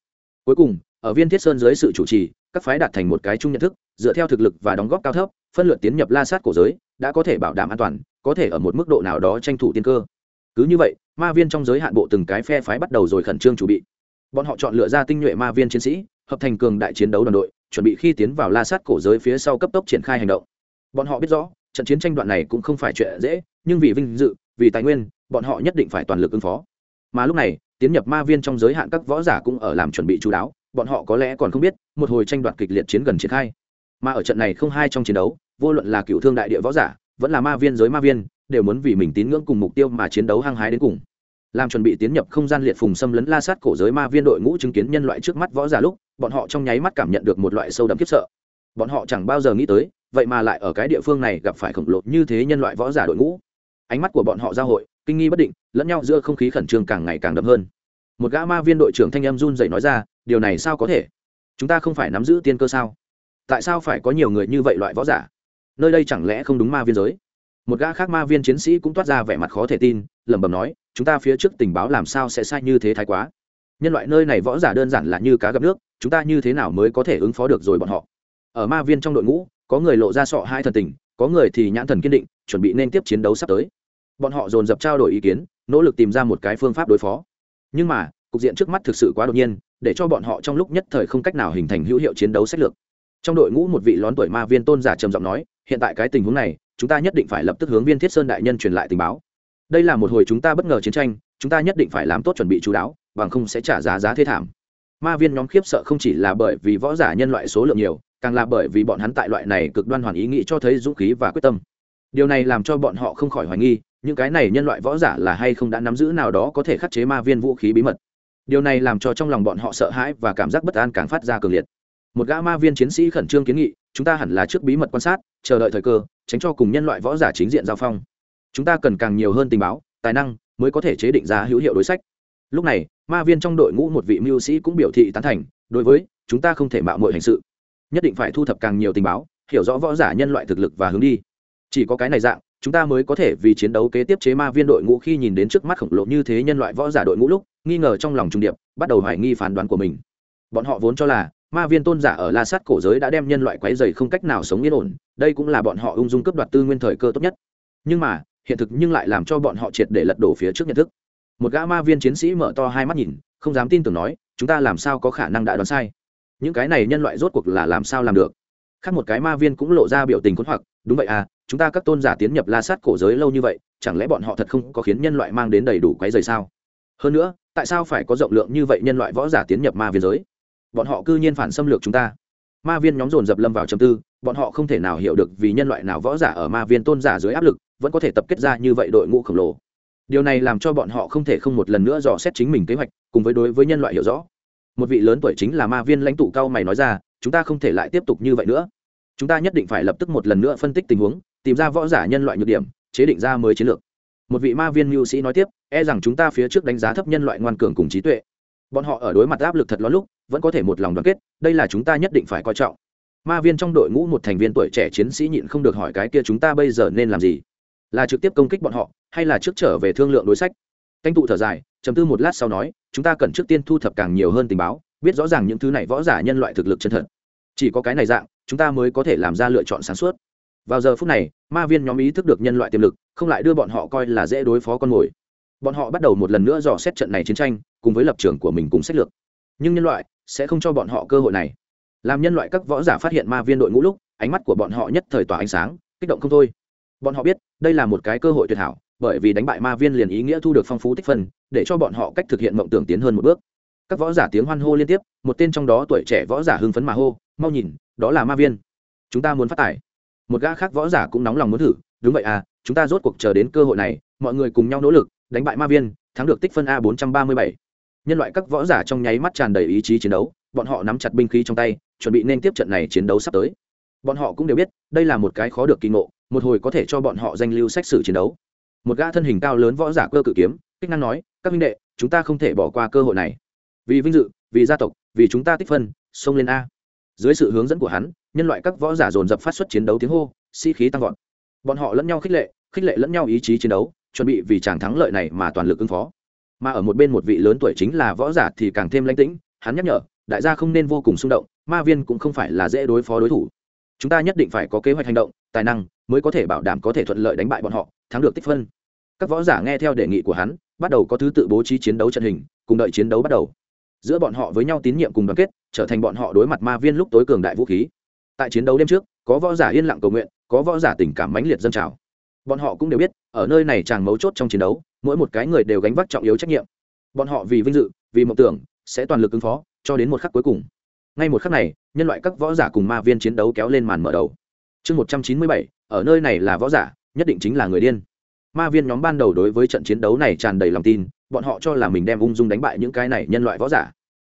Cuối cùng, ở viên thiết sơn dưới sự chủ trì, các phái đạt thành một cái chung nhận thức, dựa theo thực lực và đóng góp cao thấp, phân lượt tiến nhập la sát cổ giới, đã có thể bảo đảm an toàn, có thể ở một mức độ nào đó tranh thủ tiên cơ. Cứ như vậy, ma viên trong giới hạn bộ từng cái phe phái bắt đầu rồi khẩn trương chuẩn bị. Bọn họ chọn lựa ra tinh nhuệ ma viên chiến sĩ, hợp thành cường đại chiến đấu đoàn đội chuẩn bị khi tiến vào la sát cổ giới phía sau cấp tốc triển khai hành động. Bọn họ biết rõ, trận chiến tranh đoạn này cũng không phải chuyện dễ, nhưng vì vinh dự, vì tài nguyên, bọn họ nhất định phải toàn lực ứng phó. Mà lúc này, tiến nhập ma viên trong giới hạn các võ giả cũng ở làm chuẩn bị chú đáo, bọn họ có lẽ còn không biết, một hồi tranh đoạt kịch liệt chiến gần triển khai. Mà ở trận này không hai trong chiến đấu, vô luận là cựu thương đại địa võ giả, vẫn là ma viên giới ma viên, đều muốn vì mình tín ngưỡng cùng mục tiêu mà chiến đấu hăng hái đến cùng. Làm chuẩn bị tiến nhập không gian liệt phùng xâm lấn la sát cổ giới ma viên đội ngũ chứng kiến nhân loại trước mắt võ giả lúc bọn họ trong nháy mắt cảm nhận được một loại sâu đậm khiếp sợ. Bọn họ chẳng bao giờ nghĩ tới, vậy mà lại ở cái địa phương này gặp phải khổng lồ như thế nhân loại võ giả đội ngũ. Ánh mắt của bọn họ giao hội, kinh nghi bất định, lẫn nhau giữa không khí khẩn trương càng ngày càng đậm hơn. Một gã ma viên đội trưởng thanh em run dậy nói ra, điều này sao có thể? Chúng ta không phải nắm giữ tiên cơ sao? Tại sao phải có nhiều người như vậy loại võ giả? Nơi đây chẳng lẽ không đúng ma viên giới? Một gã khác ma viên chiến sĩ cũng toát ra vẻ mặt khó thể tin, lẩm bẩm nói, chúng ta phía trước tình báo làm sao sẽ sai như thế thái quá? Nhân loại nơi này võ giả đơn giản là như cá gặp nước, chúng ta như thế nào mới có thể ứng phó được rồi bọn họ? Ở ma viên trong đội ngũ, có người lộ ra sọ hai thần tình, có người thì nhãn thần kiên định, chuẩn bị nên tiếp chiến đấu sắp tới. Bọn họ dồn dập trao đổi ý kiến, nỗ lực tìm ra một cái phương pháp đối phó. Nhưng mà, cục diện trước mắt thực sự quá đột nhiên, để cho bọn họ trong lúc nhất thời không cách nào hình thành hữu hiệu chiến đấu sách lược. Trong đội ngũ một vị lón tuổi ma viên tôn giả trầm giọng nói, hiện tại cái tình huống này, chúng ta nhất định phải lập tức hướng viên thiết sơn đại nhân truyền lại tình báo. Đây là một hồi chúng ta bất ngờ chiến tranh, chúng ta nhất định phải làm tốt chuẩn bị chú đáo bằng không sẽ trả giá giá thế thảm. Ma viên nhóm khiếp sợ không chỉ là bởi vì võ giả nhân loại số lượng nhiều, càng là bởi vì bọn hắn tại loại này cực đoan hoàn ý nghĩ cho thấy dũng khí và quyết tâm. Điều này làm cho bọn họ không khỏi hoài nghi, những cái này nhân loại võ giả là hay không đã nắm giữ nào đó có thể khắc chế ma viên vũ khí bí mật. Điều này làm cho trong lòng bọn họ sợ hãi và cảm giác bất an càng phát ra cường liệt. Một gã ma viên chiến sĩ khẩn trương kiến nghị, chúng ta hẳn là trước bí mật quan sát, chờ đợi thời cơ, tránh cho cùng nhân loại võ giả chính diện giao phong. Chúng ta cần càng nhiều hơn tình báo, tài năng, mới có thể chế định ra hữu hiệu đối sách lúc này, ma viên trong đội ngũ một vị mưu sĩ cũng biểu thị tán thành, đối với, chúng ta không thể mạo mội hành sự. Nhất định phải thu thập càng nhiều tình báo, hiểu rõ võ giả nhân loại thực lực và hướng đi. Chỉ có cái này dạng, chúng ta mới có thể vì chiến đấu kế tiếp chế ma viên đội ngũ khi nhìn đến trước mắt khổng lồ như thế nhân loại võ giả đội ngũ lúc, nghi ngờ trong lòng trung điệp, bắt đầu hoài nghi phán đoán của mình. Bọn họ vốn cho là, ma viên tôn giả ở la sát cổ giới đã đem nhân loại quấy dày không cách nào sống yên ổn, đây cũng là bọn họ ung dung cướp đoạt tư nguyên thời cơ tốt nhất. Nhưng mà, hiện thực nhưng lại làm cho bọn họ triệt để lật đổ phía trước nhận thức một gã ma viên chiến sĩ mở to hai mắt nhìn, không dám tin tưởng nói, chúng ta làm sao có khả năng đã đoán sai? Những cái này nhân loại rốt cuộc là làm sao làm được? Khác một cái ma viên cũng lộ ra biểu tình khốn hoặc, đúng vậy à chúng ta các tôn giả tiến nhập la sát cổ giới lâu như vậy, chẳng lẽ bọn họ thật không có khiến nhân loại mang đến đầy đủ quái dày sao? Hơn nữa, tại sao phải có rộng lượng như vậy nhân loại võ giả tiến nhập ma viên giới? Bọn họ cư nhiên phản xâm lược chúng ta. Ma viên nhóm dồn dập lâm vào châm tư, bọn họ không thể nào hiểu được vì nhân loại nào võ giả ở ma viên tôn giả dưới áp lực, vẫn có thể tập kết ra như vậy đội ngũ khổng lồ điều này làm cho bọn họ không thể không một lần nữa dò xét chính mình kế hoạch, cùng với đối với nhân loại hiểu rõ. Một vị lớn tuổi chính là ma viên lãnh tụ cao mày nói ra, chúng ta không thể lại tiếp tục như vậy nữa. Chúng ta nhất định phải lập tức một lần nữa phân tích tình huống, tìm ra võ giả nhân loại nhược điểm, chế định ra mới chiến lược. Một vị ma viên mưu sĩ nói tiếp e rằng chúng ta phía trước đánh giá thấp nhân loại ngoan cường cùng trí tuệ. Bọn họ ở đối mặt áp lực thật lo lúc, vẫn có thể một lòng đoàn kết, đây là chúng ta nhất định phải coi trọng. Ma viên trong đội ngũ một thành viên tuổi trẻ chiến sĩ nhịn không được hỏi cái kia, chúng ta bây giờ nên làm gì? Là trực tiếp công kích bọn họ, hay là trước trở về thương lượng đối sách? Canh tụ thở dài chấm tư một lát sau nói, chúng ta cần trước tiên thu thập càng nhiều hơn tình báo, biết rõ ràng những thứ này võ giả nhân loại thực lực chân thật. Chỉ có cái này dạng, chúng ta mới có thể làm ra lựa chọn sáng suốt. Vào giờ phút này, ma viên nhóm ý thức được nhân loại tiềm lực, không lại đưa bọn họ coi là dễ đối phó con mồi. Bọn họ bắt đầu một lần nữa dò xét trận này chiến tranh, cùng với lập trường của mình cùng sách lược. Nhưng nhân loại sẽ không cho bọn họ cơ hội này. Làm nhân loại các võ giả phát hiện ma viên đội ngũ lúc, ánh mắt của bọn họ nhất thời tỏa ánh sáng, kích động không thôi bọn họ biết, đây là một cái cơ hội tuyệt hảo, bởi vì đánh bại ma viên liền ý nghĩa thu được phong phú tích phân, để cho bọn họ cách thực hiện mộng tưởng tiến hơn một bước. Các võ giả tiếng hoan hô liên tiếp, một tên trong đó tuổi trẻ võ giả hưng phấn mà hô, mau nhìn, đó là ma viên. Chúng ta muốn phát tài một gã khác võ giả cũng nóng lòng muốn thử, đúng vậy à chúng ta rốt cuộc chờ đến cơ hội này, mọi người cùng nhau nỗ lực, đánh bại ma viên, thắng được tích phân a bốn trăm ba mươi bảy. Nhân loại các võ giả trong nháy mắt tràn đầy ý chí chiến đấu, bọn họ nắm chặt binh khí trong tay, chuẩn bị nên tiếp trận này chiến đấu sắp tới. Bọn họ cũng đều biết, đây là một cái khó được kỳ ngộ một hồi có thể cho bọn họ danh lưu sách sử chiến đấu. Một gã thân hình cao lớn võ giả cơ cự kiếm, kích năng nói, các minh đệ, chúng ta không thể bỏ qua cơ hội này. Vì vinh dự, vì gia tộc, vì chúng ta tích phân, xông lên a. Dưới sự hướng dẫn của hắn, nhân loại các võ giả dồn dập phát xuất chiến đấu tiếng hô, sĩ、si、khí tăng vọt. Bọn họ lẫn nhau khích lệ khích lệ lẫn nhau ý chí chiến đấu, chuẩn bị vì chàng thắng lợi này mà toàn lực ứng phó. Mà ở một bên một vị lớn tuổi chính là võ giả thì càng thêm lãnh tĩnh, hắn nhắc nhở, đại gia không nên vô cùng xung động, ma viên cũng không phải là dễ đối phó đối thủ. Chúng ta nhất định phải có kế hoạch hành động tài năng mới có thể bảo đảm có thể thuận lợi đánh bại bọn họ, thắng được tích phân. Các võ giả nghe theo đề nghị của hắn, bắt đầu có thứ tự bố trí chiến đấu trận hình, cùng đợi chiến đấu bắt đầu. Giữa bọn họ với nhau tín nhiệm cùng đoàn kết, trở thành bọn họ đối mặt ma viên lúc tối cường đại vũ khí. Tại chiến đấu đêm trước, có võ giả yên lặng cầu nguyện, có võ giả tình cảm mãnh liệt dân trào. Bọn họ cũng đều biết, ở nơi này chàng mấu chốt trong chiến đấu, mỗi một cái người đều gánh vác trọng yếu trách nhiệm. Bọn họ vì vinh dự, vì mộng tưởng, sẽ toàn lực ứng phó, cho đến một khắc cuối cùng. Ngay một khắc này, nhân loại các võ giả cùng ma viên chiến đấu kéo lên màn mở đầu chương một trăm chín mươi bảy, ở nơi này là võ giả, nhất định chính là người điên. Ma viên nhóm ban đầu đối với trận chiến đấu này tràn đầy lòng tin, bọn họ cho là mình đem ung dung đánh bại những cái này nhân loại võ giả.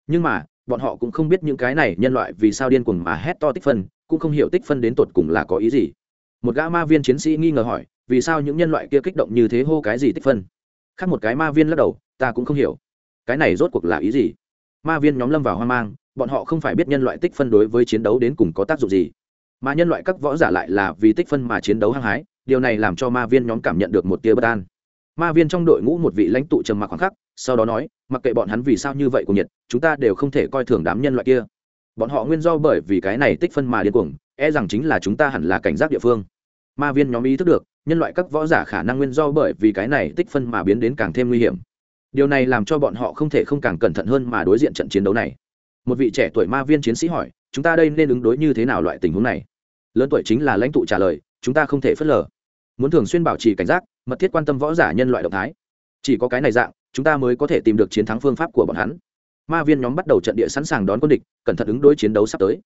Nhưng mà, bọn họ cũng không biết những cái này nhân loại vì sao điên cuồng mà hét to tích phân, cũng không hiểu tích phân đến tột cùng là có ý gì. Một gã ma viên chiến sĩ nghi ngờ hỏi, vì sao những nhân loại kia kích động như thế hô cái gì tích phân? Khác một cái ma viên lắc đầu, ta cũng không hiểu. Cái này rốt cuộc là ý gì? Ma viên nhóm lâm vào hoang mang, bọn họ không phải biết nhân loại tích phân đối với chiến đấu đến cùng có tác dụng gì mà nhân loại các võ giả lại là vì tích phân mà chiến đấu hăng hái, điều này làm cho ma viên nhóm cảm nhận được một tia bất an. Ma viên trong đội ngũ một vị lãnh tụ trầm mặc khoảng khắc, sau đó nói, mặc kệ bọn hắn vì sao như vậy của nhiệt, chúng ta đều không thể coi thường đám nhân loại kia. Bọn họ nguyên do bởi vì cái này tích phân mà điên cuồng e rằng chính là chúng ta hẳn là cảnh giác địa phương. Ma viên nhóm ý thức được, nhân loại các võ giả khả năng nguyên do bởi vì cái này tích phân mà biến đến càng thêm nguy hiểm. Điều này làm cho bọn họ không thể không càng cẩn thận hơn mà đối diện trận chiến đấu này một vị trẻ tuổi ma viên chiến sĩ hỏi, chúng ta đây nên ứng đối như thế nào loại tình huống này? Lớn tuổi chính là lãnh tụ trả lời, chúng ta không thể phớt lờ. Muốn thường xuyên bảo trì cảnh giác, mật thiết quan tâm võ giả nhân loại động thái. Chỉ có cái này dạng, chúng ta mới có thể tìm được chiến thắng phương pháp của bọn hắn. Ma viên nhóm bắt đầu trận địa sẵn sàng đón quân địch, cẩn thận ứng đối chiến đấu sắp tới.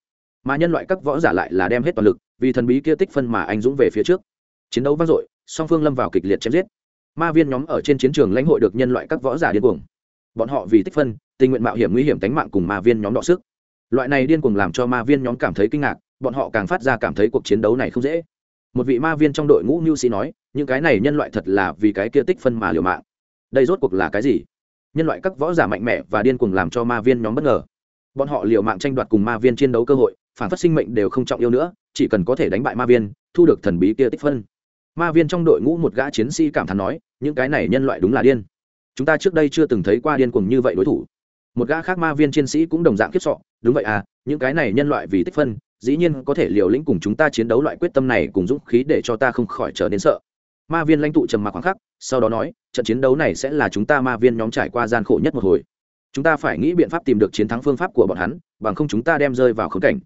Mà nhân loại các võ giả lại là đem hết toàn lực, vì thần bí kia tích phân mà anh dũng về phía trước. Chiến đấu vang dội, song phương lâm vào kịch liệt chém giết. Ma viên nhóm ở trên chiến trường lãnh hội được nhân loại các võ giả điên cuồng bọn họ vì tích phân, tình nguyện mạo hiểm nguy hiểm tánh mạng cùng ma viên nhóm đọ sức. Loại này điên cuồng làm cho ma viên nhóm cảm thấy kinh ngạc, bọn họ càng phát ra cảm thấy cuộc chiến đấu này không dễ. Một vị ma viên trong đội ngũ mưu sĩ nói, những cái này nhân loại thật là vì cái kia tích phân mà liều mạng. Đây rốt cuộc là cái gì? Nhân loại các võ giả mạnh mẽ và điên cuồng làm cho ma viên nhóm bất ngờ. Bọn họ liều mạng tranh đoạt cùng ma viên chiến đấu cơ hội, phản phát sinh mệnh đều không trọng yêu nữa, chỉ cần có thể đánh bại ma viên, thu được thần bí kia tích phân. Ma viên trong đội ngũ một gã chiến sĩ cảm thán nói, những cái này nhân loại đúng là điên chúng ta trước đây chưa từng thấy qua điên cuồng như vậy đối thủ. Một gã khác ma viên chiến sĩ cũng đồng dạng kiếp sọ đúng vậy à những cái này nhân loại vì tích phân, dĩ nhiên có thể liều lĩnh cùng chúng ta chiến đấu loại quyết tâm này cùng dũng khí để cho ta không khỏi trở nên sợ. Ma viên lãnh tụ trầm mặc khoảng khắc, sau đó nói, trận chiến đấu này sẽ là chúng ta ma viên nhóm trải qua gian khổ nhất một hồi. Chúng ta phải nghĩ biện pháp tìm được chiến thắng phương pháp của bọn hắn, bằng không chúng ta đem rơi vào khống cảnh.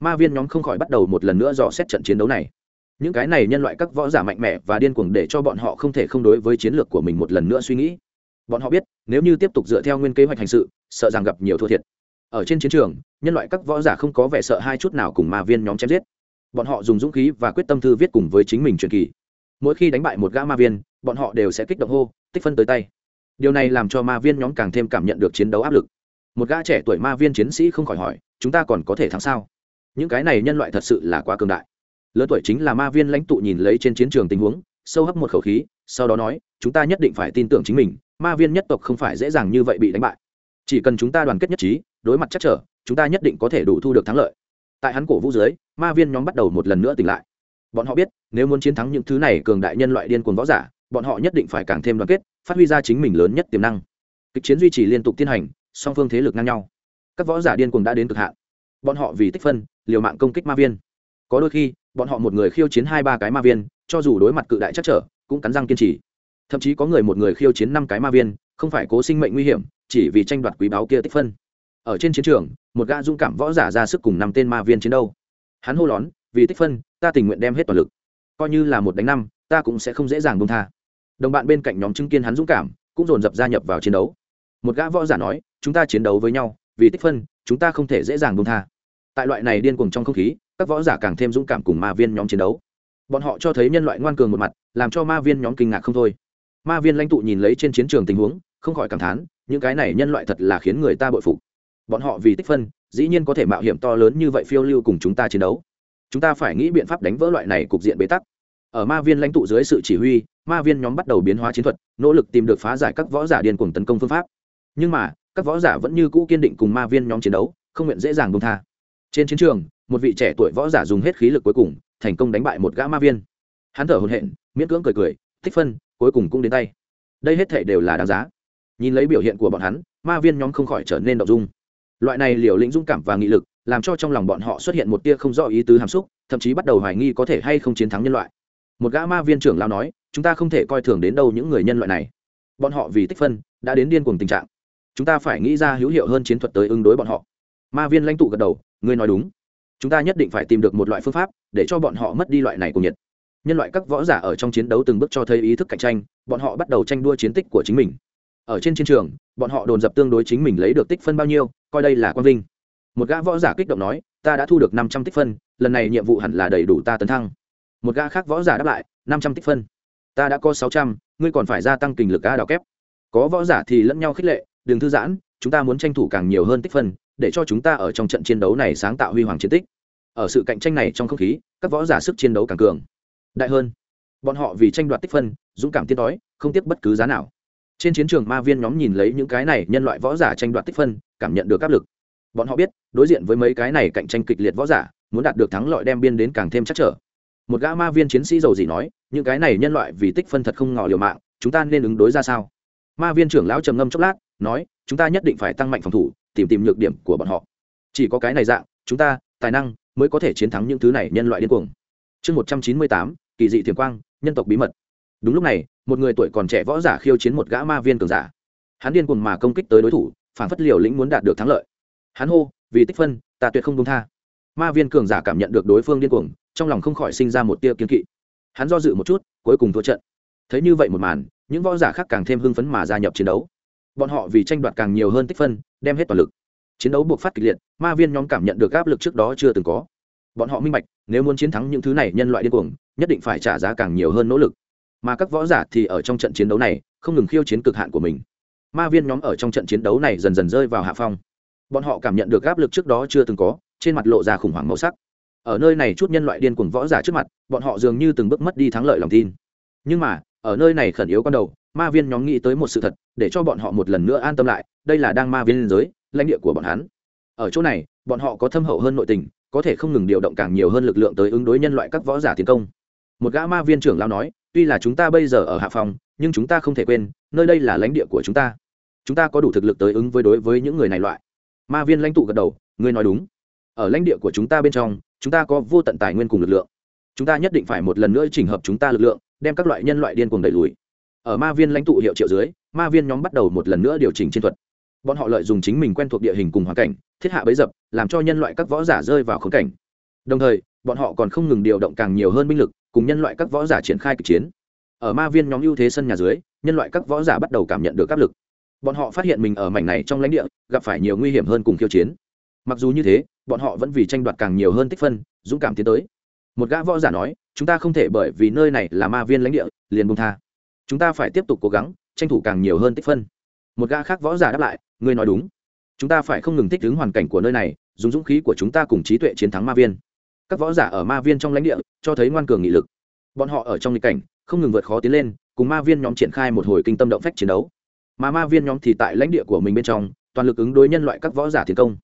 Ma viên nhóm không khỏi bắt đầu một lần nữa dò xét trận chiến đấu này. Những cái này nhân loại các võ giả mạnh mẽ và điên cuồng để cho bọn họ không thể không đối với chiến lược của mình một lần nữa suy nghĩ bọn họ biết, nếu như tiếp tục dựa theo nguyên kế hoạch hành sự, sợ rằng gặp nhiều thua thiệt. Ở trên chiến trường, nhân loại các võ giả không có vẻ sợ hai chút nào cùng ma viên nhóm chém giết. Bọn họ dùng dũng khí và quyết tâm thư viết cùng với chính mình truyền kỳ. Mỗi khi đánh bại một gã ma viên, bọn họ đều sẽ kích động hô, tích phân tới tay. Điều này làm cho ma viên nhóm càng thêm cảm nhận được chiến đấu áp lực. Một gã trẻ tuổi ma viên chiến sĩ không khỏi hỏi, chúng ta còn có thể thắng sao? Những cái này nhân loại thật sự là quá cường đại. Lớn tuổi chính là ma viên lãnh tụ nhìn lấy trên chiến trường tình huống, sâu hấp một khẩu khí sau đó nói, chúng ta nhất định phải tin tưởng chính mình, ma viên nhất tộc không phải dễ dàng như vậy bị đánh bại. Chỉ cần chúng ta đoàn kết nhất trí, đối mặt chắc trở, chúng ta nhất định có thể đủ thu được thắng lợi. Tại hắn cổ vũ dưới, ma viên nhóm bắt đầu một lần nữa tỉnh lại. Bọn họ biết, nếu muốn chiến thắng những thứ này cường đại nhân loại điên cuồng võ giả, bọn họ nhất định phải càng thêm đoàn kết, phát huy ra chính mình lớn nhất tiềm năng. Kịch chiến duy trì liên tục tiến hành, song phương thế lực ngang nhau. Các võ giả điên cuồng đã đến cực hạn. Bọn họ vì tích phân, liều mạng công kích ma viên. Có đôi khi, bọn họ một người khiêu chiến hai ba cái ma viên, cho dù đối mặt cự đại chắc trở cũng cắn răng kiên trì. Thậm chí có người một người khiêu chiến năm cái ma viên, không phải cố sinh mệnh nguy hiểm, chỉ vì tranh đoạt quý báo kia tích phân. Ở trên chiến trường, một gã dũng cảm võ giả ra sức cùng năm tên ma viên chiến đấu. Hắn hô lón vì tích phân, ta tình nguyện đem hết toàn lực. Coi như là một đánh năm, ta cũng sẽ không dễ dàng buông tha. Đồng bạn bên cạnh nhóm chứng kiến hắn dũng cảm, cũng dồn dập gia nhập vào chiến đấu. Một gã võ giả nói, chúng ta chiến đấu với nhau, vì tích phân, chúng ta không thể dễ dàng buông tha. Tại loại này điên cuồng trong không khí, các võ giả càng thêm dũng cảm cùng ma viên nhóm chiến đấu bọn họ cho thấy nhân loại ngoan cường một mặt, làm cho ma viên nhóm kinh ngạc không thôi. Ma viên lãnh tụ nhìn lấy trên chiến trường tình huống, không khỏi cảm thán, những cái này nhân loại thật là khiến người ta bội phục. Bọn họ vì tích phân, dĩ nhiên có thể mạo hiểm to lớn như vậy phiêu lưu cùng chúng ta chiến đấu. Chúng ta phải nghĩ biện pháp đánh vỡ loại này cục diện bế tắc. Ở ma viên lãnh tụ dưới sự chỉ huy, ma viên nhóm bắt đầu biến hóa chiến thuật, nỗ lực tìm được phá giải các võ giả điên cuồng tấn công phương pháp. Nhưng mà, các võ giả vẫn như cũ kiên định cùng ma viên nhóm chiến đấu, không nguyện dễ dàng bông tha. Trên chiến trường, một vị trẻ tuổi võ giả dùng hết khí lực cuối cùng thành công đánh bại một gã ma viên. Hắn thở hồn hện miễn cưỡng cười cười, thích phân, cuối cùng cũng đến tay. Đây hết thể đều là đáng giá. Nhìn lấy biểu hiện của bọn hắn, ma viên nhóm không khỏi trở nên động dung. Loại này liều lĩnh dũng cảm và nghị lực, làm cho trong lòng bọn họ xuất hiện một tia không rõ ý tứ hàm xúc, thậm chí bắt đầu hoài nghi có thể hay không chiến thắng nhân loại. Một gã ma viên trưởng lao nói, chúng ta không thể coi thường đến đâu những người nhân loại này. Bọn họ vì tích phân, đã đến điên cuồng tình trạng. Chúng ta phải nghĩ ra hữu hiệu hơn chiến thuật tới ứng đối bọn họ. Ma viên lãnh tụ gật đầu, ngươi nói đúng chúng ta nhất định phải tìm được một loại phương pháp để cho bọn họ mất đi loại này cùng nhiệt. Nhân loại các võ giả ở trong chiến đấu từng bước cho thấy ý thức cạnh tranh, bọn họ bắt đầu tranh đua chiến tích của chính mình. Ở trên chiến trường, bọn họ đồn dập tương đối chính mình lấy được tích phân bao nhiêu, coi đây là quang vinh. Một gã võ giả kích động nói, ta đã thu được năm trăm tích phân, lần này nhiệm vụ hẳn là đầy đủ ta tấn thăng. Một gã khác võ giả đáp lại, năm trăm tích phân. Ta đã có sáu trăm, ngươi còn phải gia tăng kình lực ga đào kép. Có võ giả thì lẫn nhau khích lệ, đừng thư giãn, chúng ta muốn tranh thủ càng nhiều hơn tích phân để cho chúng ta ở trong trận chiến đấu này sáng tạo huy hoàng chiến tích. Ở sự cạnh tranh này trong không khí, các võ giả sức chiến đấu càng cường. Đại hơn, bọn họ vì tranh đoạt tích phân, dũng cảm tiến đói, không tiếc bất cứ giá nào. Trên chiến trường ma viên nhóm nhìn lấy những cái này nhân loại võ giả tranh đoạt tích phân, cảm nhận được áp lực. Bọn họ biết, đối diện với mấy cái này cạnh tranh kịch liệt võ giả, muốn đạt được thắng lợi đem biên đến càng thêm chắc trở. Một gã ma viên chiến sĩ giàu gì nói, những cái này nhân loại vì tích phân thật không ngỏ liều mạng, chúng ta nên ứng đối ra sao? Ma viên trưởng lão trầm ngâm chốc lát, nói, chúng ta nhất định phải tăng mạnh phòng thủ tìm tìm nhược điểm của bọn họ. Chỉ có cái này dạng, chúng ta, tài năng mới có thể chiến thắng những thứ này nhân loại điên cuồng. Chương một trăm chín mươi tám, kỳ dị thiềm quang, nhân tộc bí mật. Đúng lúc này, một người tuổi còn trẻ võ giả khiêu chiến một gã ma viên cường giả. Hắn điên cuồng mà công kích tới đối thủ, phản phất liều lĩnh muốn đạt được thắng lợi. Hắn hô, vì tích phân, ta tuyệt không công tha. Ma viên cường giả cảm nhận được đối phương điên cuồng, trong lòng không khỏi sinh ra một tia kiên kỵ. Hắn do dự một chút, cuối cùng thua trận. Thấy như vậy một màn, những võ giả khác càng thêm hưng phấn mà gia nhập chiến đấu bọn họ vì tranh đoạt càng nhiều hơn tích phân, đem hết toàn lực. Chiến đấu buộc phát kịch liệt, ma viên nhóm cảm nhận được áp lực trước đó chưa từng có. Bọn họ minh bạch, nếu muốn chiến thắng những thứ này nhân loại điên cuồng, nhất định phải trả giá càng nhiều hơn nỗ lực. Mà các võ giả thì ở trong trận chiến đấu này, không ngừng khiêu chiến cực hạn của mình. Ma viên nhóm ở trong trận chiến đấu này dần dần rơi vào hạ phong. Bọn họ cảm nhận được áp lực trước đó chưa từng có, trên mặt lộ ra khủng hoảng màu sắc. Ở nơi này chút nhân loại điên cuồng võ giả trước mặt, bọn họ dường như từng bước mất đi thắng lợi lòng tin. Nhưng mà ở nơi này khẩn yếu con đầu, ma viên nhóm nghĩ tới một sự thật, để cho bọn họ một lần nữa an tâm lại, đây là đang ma viên giới, lãnh địa của bọn hắn. Ở chỗ này, bọn họ có thâm hậu hơn nội tình, có thể không ngừng điều động càng nhiều hơn lực lượng tới ứng đối nhân loại các võ giả tiến công. Một gã ma viên trưởng lao nói, tuy là chúng ta bây giờ ở hạ phòng, nhưng chúng ta không thể quên, nơi đây là lãnh địa của chúng ta. Chúng ta có đủ thực lực tới ứng với đối với những người này loại. Ma viên lãnh tụ gật đầu, ngươi nói đúng. Ở lãnh địa của chúng ta bên trong, chúng ta có vô tận tài nguyên cùng lực lượng. Chúng ta nhất định phải một lần nữa chỉnh hợp chúng ta lực lượng đem các loại nhân loại điên cuồng đẩy lùi. Ở ma viên lãnh tụ hiệu triệu dưới, ma viên nhóm bắt đầu một lần nữa điều chỉnh chiến thuật. Bọn họ lợi dụng chính mình quen thuộc địa hình cùng hoàn cảnh, thiết hạ bấy dập, làm cho nhân loại các võ giả rơi vào khống cảnh. Đồng thời, bọn họ còn không ngừng điều động càng nhiều hơn binh lực, cùng nhân loại các võ giả triển khai kịch chiến. Ở ma viên nhóm ưu thế sân nhà dưới, nhân loại các võ giả bắt đầu cảm nhận được áp lực. Bọn họ phát hiện mình ở mảnh này trong lãnh địa, gặp phải nhiều nguy hiểm hơn cùng khiêu chiến. Mặc dù như thế, bọn họ vẫn vì tranh đoạt càng nhiều hơn tích phân, dũng cảm tiến tới. Một gã võ giả nói chúng ta không thể bởi vì nơi này là ma viên lãnh địa, liền bông tha. Chúng ta phải tiếp tục cố gắng, tranh thủ càng nhiều hơn tích phân. Một gã khác võ giả đáp lại, ngươi nói đúng. Chúng ta phải không ngừng thích ứng hoàn cảnh của nơi này, dùng dũng khí của chúng ta cùng trí tuệ chiến thắng ma viên. Các võ giả ở ma viên trong lãnh địa, cho thấy ngoan cường nghị lực. Bọn họ ở trong nghịch cảnh, không ngừng vượt khó tiến lên, cùng ma viên nhóm triển khai một hồi kinh tâm động phách chiến đấu. Mà ma viên nhóm thì tại lãnh địa của mình bên trong, toàn lực ứng đối nhân loại các võ giả tiến công.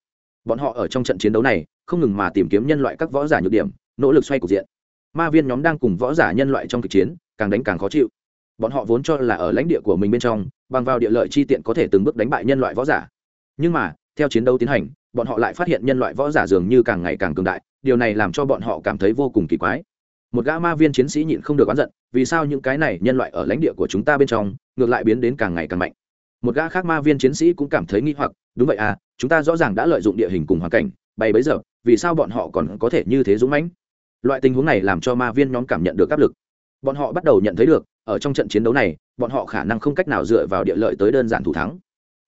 Bọn họ ở trong trận chiến đấu này, không ngừng mà tìm kiếm nhân loại các võ giả nhược điểm, nỗ lực xoay cục diện ma viên nhóm đang cùng võ giả nhân loại trong kịch chiến, càng đánh càng khó chịu. Bọn họ vốn cho là ở lãnh địa của mình bên trong, bằng vào địa lợi chi tiện có thể từng bước đánh bại nhân loại võ giả. Nhưng mà, theo chiến đấu tiến hành, bọn họ lại phát hiện nhân loại võ giả dường như càng ngày càng cường đại, điều này làm cho bọn họ cảm thấy vô cùng kỳ quái. Một gã ma viên chiến sĩ nhịn không được oán giận, vì sao những cái này nhân loại ở lãnh địa của chúng ta bên trong, ngược lại biến đến càng ngày càng mạnh? Một gã khác ma viên chiến sĩ cũng cảm thấy nghi hoặc, đúng vậy à chúng ta rõ ràng đã lợi dụng địa hình cùng hoàn cảnh, bày bấy giờ, vì sao bọn họ còn có thể như thế dũng mãnh? Loại tình huống này làm cho ma viên nhóm cảm nhận được áp lực. Bọn họ bắt đầu nhận thấy được, ở trong trận chiến đấu này, bọn họ khả năng không cách nào dựa vào địa lợi tới đơn giản thủ thắng.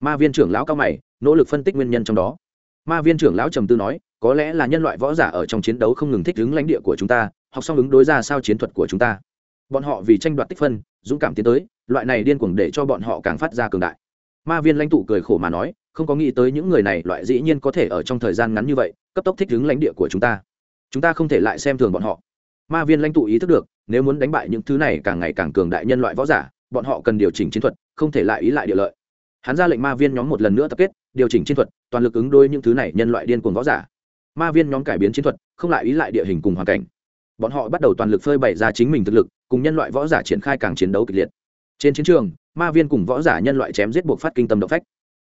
Ma viên trưởng lão cao mày, nỗ lực phân tích nguyên nhân trong đó. Ma viên trưởng lão trầm tư nói, có lẽ là nhân loại võ giả ở trong chiến đấu không ngừng thích ứng lãnh địa của chúng ta, học xong ứng đối ra sao chiến thuật của chúng ta. Bọn họ vì tranh đoạt tích phân, dũng cảm tiến tới, loại này điên cuồng để cho bọn họ càng phát ra cường đại. Ma viên lãnh tụ cười khổ mà nói, không có nghĩ tới những người này loại dĩ nhiên có thể ở trong thời gian ngắn như vậy, cấp tốc thích ứng lãnh địa của chúng ta chúng ta không thể lại xem thường bọn họ. Ma viên lãnh tụ ý thức được, nếu muốn đánh bại những thứ này càng ngày càng cường đại nhân loại võ giả, bọn họ cần điều chỉnh chiến thuật, không thể lại ý lại địa lợi. Hắn ra lệnh ma viên nhóm một lần nữa tập kết, điều chỉnh chiến thuật, toàn lực ứng đôi những thứ này nhân loại điên cuồng võ giả. Ma viên nhóm cải biến chiến thuật, không lại ý lại địa hình cùng hoàn cảnh. Bọn họ bắt đầu toàn lực phơi bày ra chính mình thực lực, cùng nhân loại võ giả triển khai càng chiến đấu kịch liệt. Trên chiến trường, ma viên cùng võ giả nhân loại chém giết buộc phát kinh tâm động phách.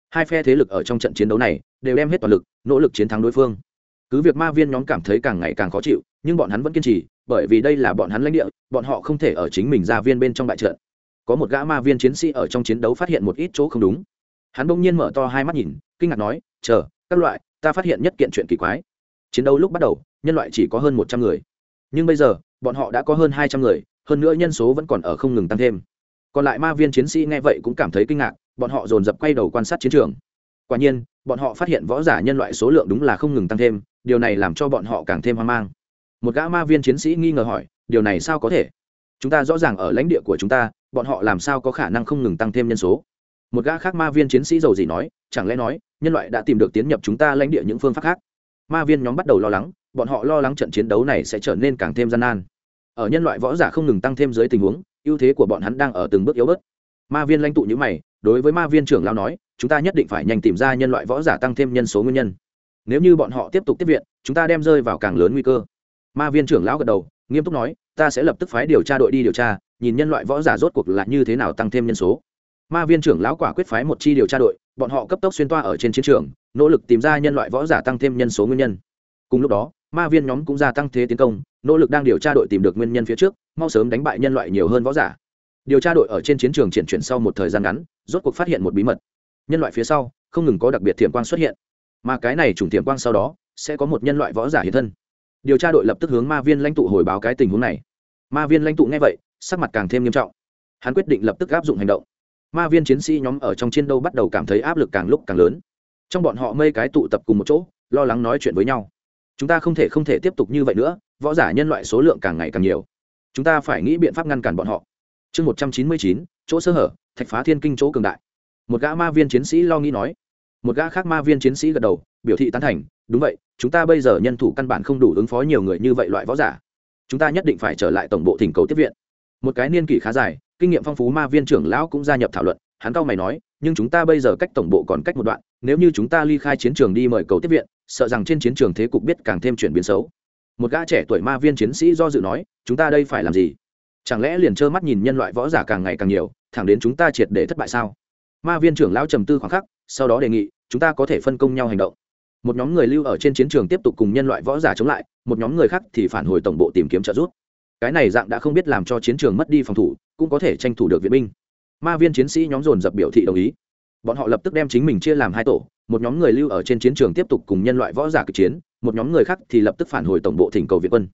Hai phe thế lực ở trong trận chiến đấu này, đều đem hết toàn lực, nỗ lực chiến thắng đối phương cứ việc ma viên nhóm cảm thấy càng ngày càng khó chịu, nhưng bọn hắn vẫn kiên trì, bởi vì đây là bọn hắn lãnh địa, bọn họ không thể ở chính mình ra viên bên trong bại trận. Có một gã ma viên chiến sĩ ở trong chiến đấu phát hiện một ít chỗ không đúng. Hắn bỗng nhiên mở to hai mắt nhìn, kinh ngạc nói, chờ, các loại, ta phát hiện nhất kiện chuyện kỳ quái. Chiến đấu lúc bắt đầu, nhân loại chỉ có hơn một trăm người. Nhưng bây giờ, bọn họ đã có hơn hai trăm người, hơn nữa nhân số vẫn còn ở không ngừng tăng thêm. Còn lại ma viên chiến sĩ nghe vậy cũng cảm thấy kinh ngạc, bọn họ dồn dập quay đầu quan sát chiến trường. Quả nhiên, bọn họ phát hiện võ giả nhân loại số lượng đúng là không ngừng tăng thêm điều này làm cho bọn họ càng thêm hoang mang. Một gã ma viên chiến sĩ nghi ngờ hỏi, điều này sao có thể? Chúng ta rõ ràng ở lãnh địa của chúng ta, bọn họ làm sao có khả năng không ngừng tăng thêm nhân số? Một gã khác ma viên chiến sĩ giàu gì nói, chẳng lẽ nói, nhân loại đã tìm được tiến nhập chúng ta lãnh địa những phương pháp khác? Ma viên nhóm bắt đầu lo lắng, bọn họ lo lắng trận chiến đấu này sẽ trở nên càng thêm gian nan. Ở nhân loại võ giả không ngừng tăng thêm dưới tình huống, ưu thế của bọn hắn đang ở từng bước yếu bớt. Ma viên lãnh tụ như mày, đối với ma viên trưởng lao nói, chúng ta nhất định phải nhanh tìm ra nhân loại võ giả tăng thêm nhân số nguyên nhân nếu như bọn họ tiếp tục tiếp viện, chúng ta đem rơi vào càng lớn nguy cơ. Ma viên trưởng lão gật đầu, nghiêm túc nói, ta sẽ lập tức phái điều tra đội đi điều tra, nhìn nhân loại võ giả rốt cuộc là như thế nào tăng thêm nhân số. Ma viên trưởng lão quả quyết phái một chi điều tra đội, bọn họ cấp tốc xuyên toa ở trên chiến trường, nỗ lực tìm ra nhân loại võ giả tăng thêm nhân số nguyên nhân. Cùng lúc đó, ma viên nhóm cũng gia tăng thế tiến công, nỗ lực đang điều tra đội tìm được nguyên nhân phía trước, mau sớm đánh bại nhân loại nhiều hơn võ giả. Điều tra đội ở trên chiến trường triển chuyển sau một thời gian ngắn, rốt cuộc phát hiện một bí mật. Nhân loại phía sau, không ngừng có đặc biệt thiểm quang xuất hiện mà cái này trùng tiệm quang sau đó sẽ có một nhân loại võ giả hiện thân. Điều tra đội lập tức hướng ma viên lãnh tụ hồi báo cái tình huống này. Ma viên lãnh tụ nghe vậy, sắc mặt càng thêm nghiêm trọng. Hắn quyết định lập tức áp dụng hành động. Ma viên chiến sĩ nhóm ở trong chiến đấu bắt đầu cảm thấy áp lực càng lúc càng lớn. Trong bọn họ mây cái tụ tập cùng một chỗ, lo lắng nói chuyện với nhau. Chúng ta không thể không thể tiếp tục như vậy nữa, võ giả nhân loại số lượng càng ngày càng nhiều. Chúng ta phải nghĩ biện pháp ngăn cản bọn họ. Chương một trăm chín mươi chín, chỗ sơ hở, thạch phá thiên kinh chỗ cường đại. Một gã ma viên chiến sĩ lo nghĩ nói một gã khác ma viên chiến sĩ gật đầu, biểu thị tán thành, đúng vậy, chúng ta bây giờ nhân thủ căn bản không đủ ứng phó nhiều người như vậy loại võ giả. Chúng ta nhất định phải trở lại tổng bộ thỉnh cầu tiếp viện. Một cái niên kỷ khá dài, kinh nghiệm phong phú ma viên trưởng lão cũng gia nhập thảo luận, hắn cao mày nói, nhưng chúng ta bây giờ cách tổng bộ còn cách một đoạn, nếu như chúng ta ly khai chiến trường đi mời cầu tiếp viện, sợ rằng trên chiến trường thế cục biết càng thêm chuyển biến xấu. Một gã trẻ tuổi ma viên chiến sĩ do dự nói, chúng ta đây phải làm gì? Chẳng lẽ liền trơ mắt nhìn nhân loại võ giả càng ngày càng nhiều, thẳng đến chúng ta triệt để thất bại sao? Ma viên trưởng lão trầm tư khoảng khắc, sau đó đề nghị chúng ta có thể phân công nhau hành động. Một nhóm người lưu ở trên chiến trường tiếp tục cùng nhân loại võ giả chống lại, một nhóm người khác thì phản hồi tổng bộ tìm kiếm trợ giúp. Cái này dạng đã không biết làm cho chiến trường mất đi phòng thủ, cũng có thể tranh thủ được viện binh. Ma viên chiến sĩ nhóm dồn dập biểu thị đồng ý. Bọn họ lập tức đem chính mình chia làm hai tổ, một nhóm người lưu ở trên chiến trường tiếp tục cùng nhân loại võ giả kịch chiến, một nhóm người khác thì lập tức phản hồi tổng bộ thỉnh cầu viện quân.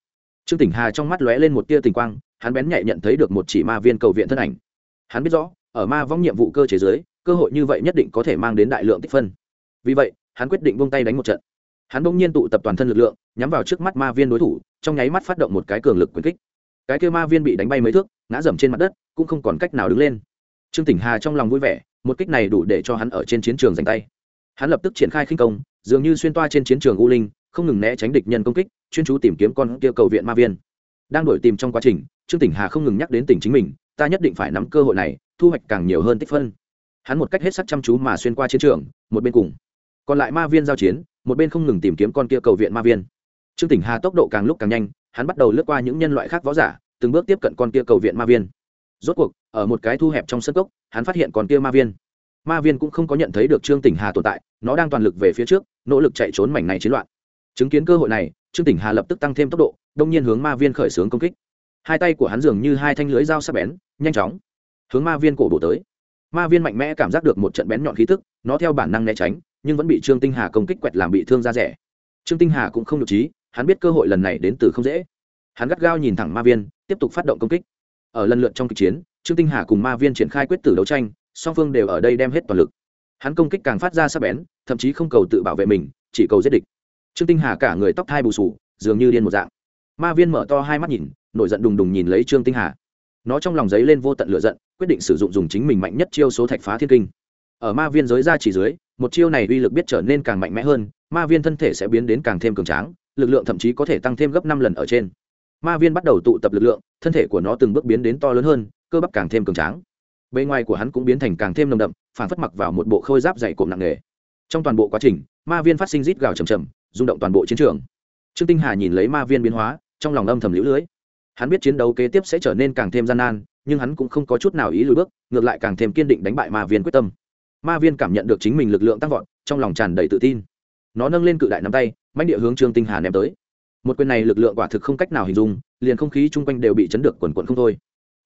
Trương tỉnh hà trong mắt lóe lên một tia tình quang, hắn bén nhạy nhận thấy được một chỉ ma viên cầu viện thân ảnh. Hắn biết rõ, ở ma vong nhiệm vụ cơ chế giới cơ hội như vậy nhất định có thể mang đến đại lượng tích phân vì vậy, hắn quyết định buông tay đánh một trận. Hắn bỗng nhiên tụ tập toàn thân lực lượng, nhắm vào trước mắt ma viên đối thủ, trong nháy mắt phát động một cái cường lực quyền kích. Cái kêu ma viên bị đánh bay mấy thước, ngã dầm trên mặt đất, cũng không còn cách nào đứng lên. Trương tỉnh hà trong lòng vui vẻ, một kích này đủ để cho hắn ở trên chiến trường giành tay. Hắn lập tức triển khai khinh công, dường như xuyên toa trên chiến trường u linh, không ngừng né tránh địch nhân công kích, chuyên chú tìm kiếm con kia cầu viện ma viên. Đang đổi tìm trong quá trình, trương tỉnh hà không ngừng nhắc đến tỉnh chính mình, ta nhất định phải nắm cơ hội này, thu hoạch càng nhiều hơn tích phân. Hắn một cách hết sắc chăm chú mà xuyên qua chiến trường, một bên cùng còn lại ma viên giao chiến, một bên không ngừng tìm kiếm con kia cầu viện ma viên. Trương tỉnh hà tốc độ càng lúc càng nhanh, hắn bắt đầu lướt qua những nhân loại khác võ giả, từng bước tiếp cận con kia cầu viện ma viên. Rốt cuộc, ở một cái thu hẹp trong sân cốc, hắn phát hiện con kia ma viên. Ma viên cũng không có nhận thấy được trương tỉnh hà tồn tại, nó đang toàn lực về phía trước, nỗ lực chạy trốn mảnh này chiến loạn. Chứng kiến cơ hội này, trương tỉnh hà lập tức tăng thêm tốc độ, đông nhiên hướng ma viên khởi xướng công kích. Hai tay của hắn dường như hai thanh lưới dao sắc bén, nhanh chóng hướng ma viên cổ bổ tới. Ma viên mạnh mẽ cảm giác được một trận bén nhọn khí tức, nó theo bản năng né tránh nhưng vẫn bị trương tinh hà công kích quẹt làm bị thương ra rẻ. Trương tinh hà cũng không được trí, hắn biết cơ hội lần này đến từ không dễ. Hắn gắt gao nhìn thẳng ma viên, tiếp tục phát động công kích. Ở lần lượt trong kịch chiến, trương tinh hà cùng ma viên triển khai quyết tử đấu tranh, song phương đều ở đây đem hết toàn lực. Hắn công kích càng phát ra sắc bén, thậm chí không cầu tự bảo vệ mình, chỉ cầu giết địch. Trương tinh hà cả người tóc thai bù sù, dường như điên một dạng. Ma viên mở to hai mắt nhìn, nổi giận đùng đùng nhìn lấy trương tinh hà. Nó trong lòng giấy lên vô tận lửa giận, quyết định sử dụng dùng chính mình mạnh nhất chiêu số thạch phá thiên kinh. Ở ma viên giới ra chỉ dưới một chiêu này uy lực biết trở nên càng mạnh mẽ hơn, ma viên thân thể sẽ biến đến càng thêm cường tráng, lực lượng thậm chí có thể tăng thêm gấp năm lần ở trên. Ma viên bắt đầu tụ tập lực lượng, thân thể của nó từng bước biến đến to lớn hơn, cơ bắp càng thêm cường tráng. Bề ngoài của hắn cũng biến thành càng thêm nồng đậm, phản phất mặc vào một bộ khôi giáp dày cộm nặng nề. Trong toàn bộ quá trình, ma viên phát sinh rít gào chầm chầm rung động toàn bộ chiến trường. Trương tinh hà nhìn lấy ma viên biến hóa, trong lòng âm thầm lũ lưới. Hắn biết chiến đấu kế tiếp sẽ trở nên càng thêm gian nan, nhưng hắn cũng không có chút nào ý lùi bước, ngược lại càng thêm kiên định đánh bại ma viên quyết tâm ma viên cảm nhận được chính mình lực lượng tăng vọt, trong lòng tràn đầy tự tin. Nó nâng lên cự đại nắm tay, mãnh địa hướng trương tinh hà ném tới. Một quyền này lực lượng quả thực không cách nào hình dung, liền không khí chung quanh đều bị chấn được quần quần không thôi.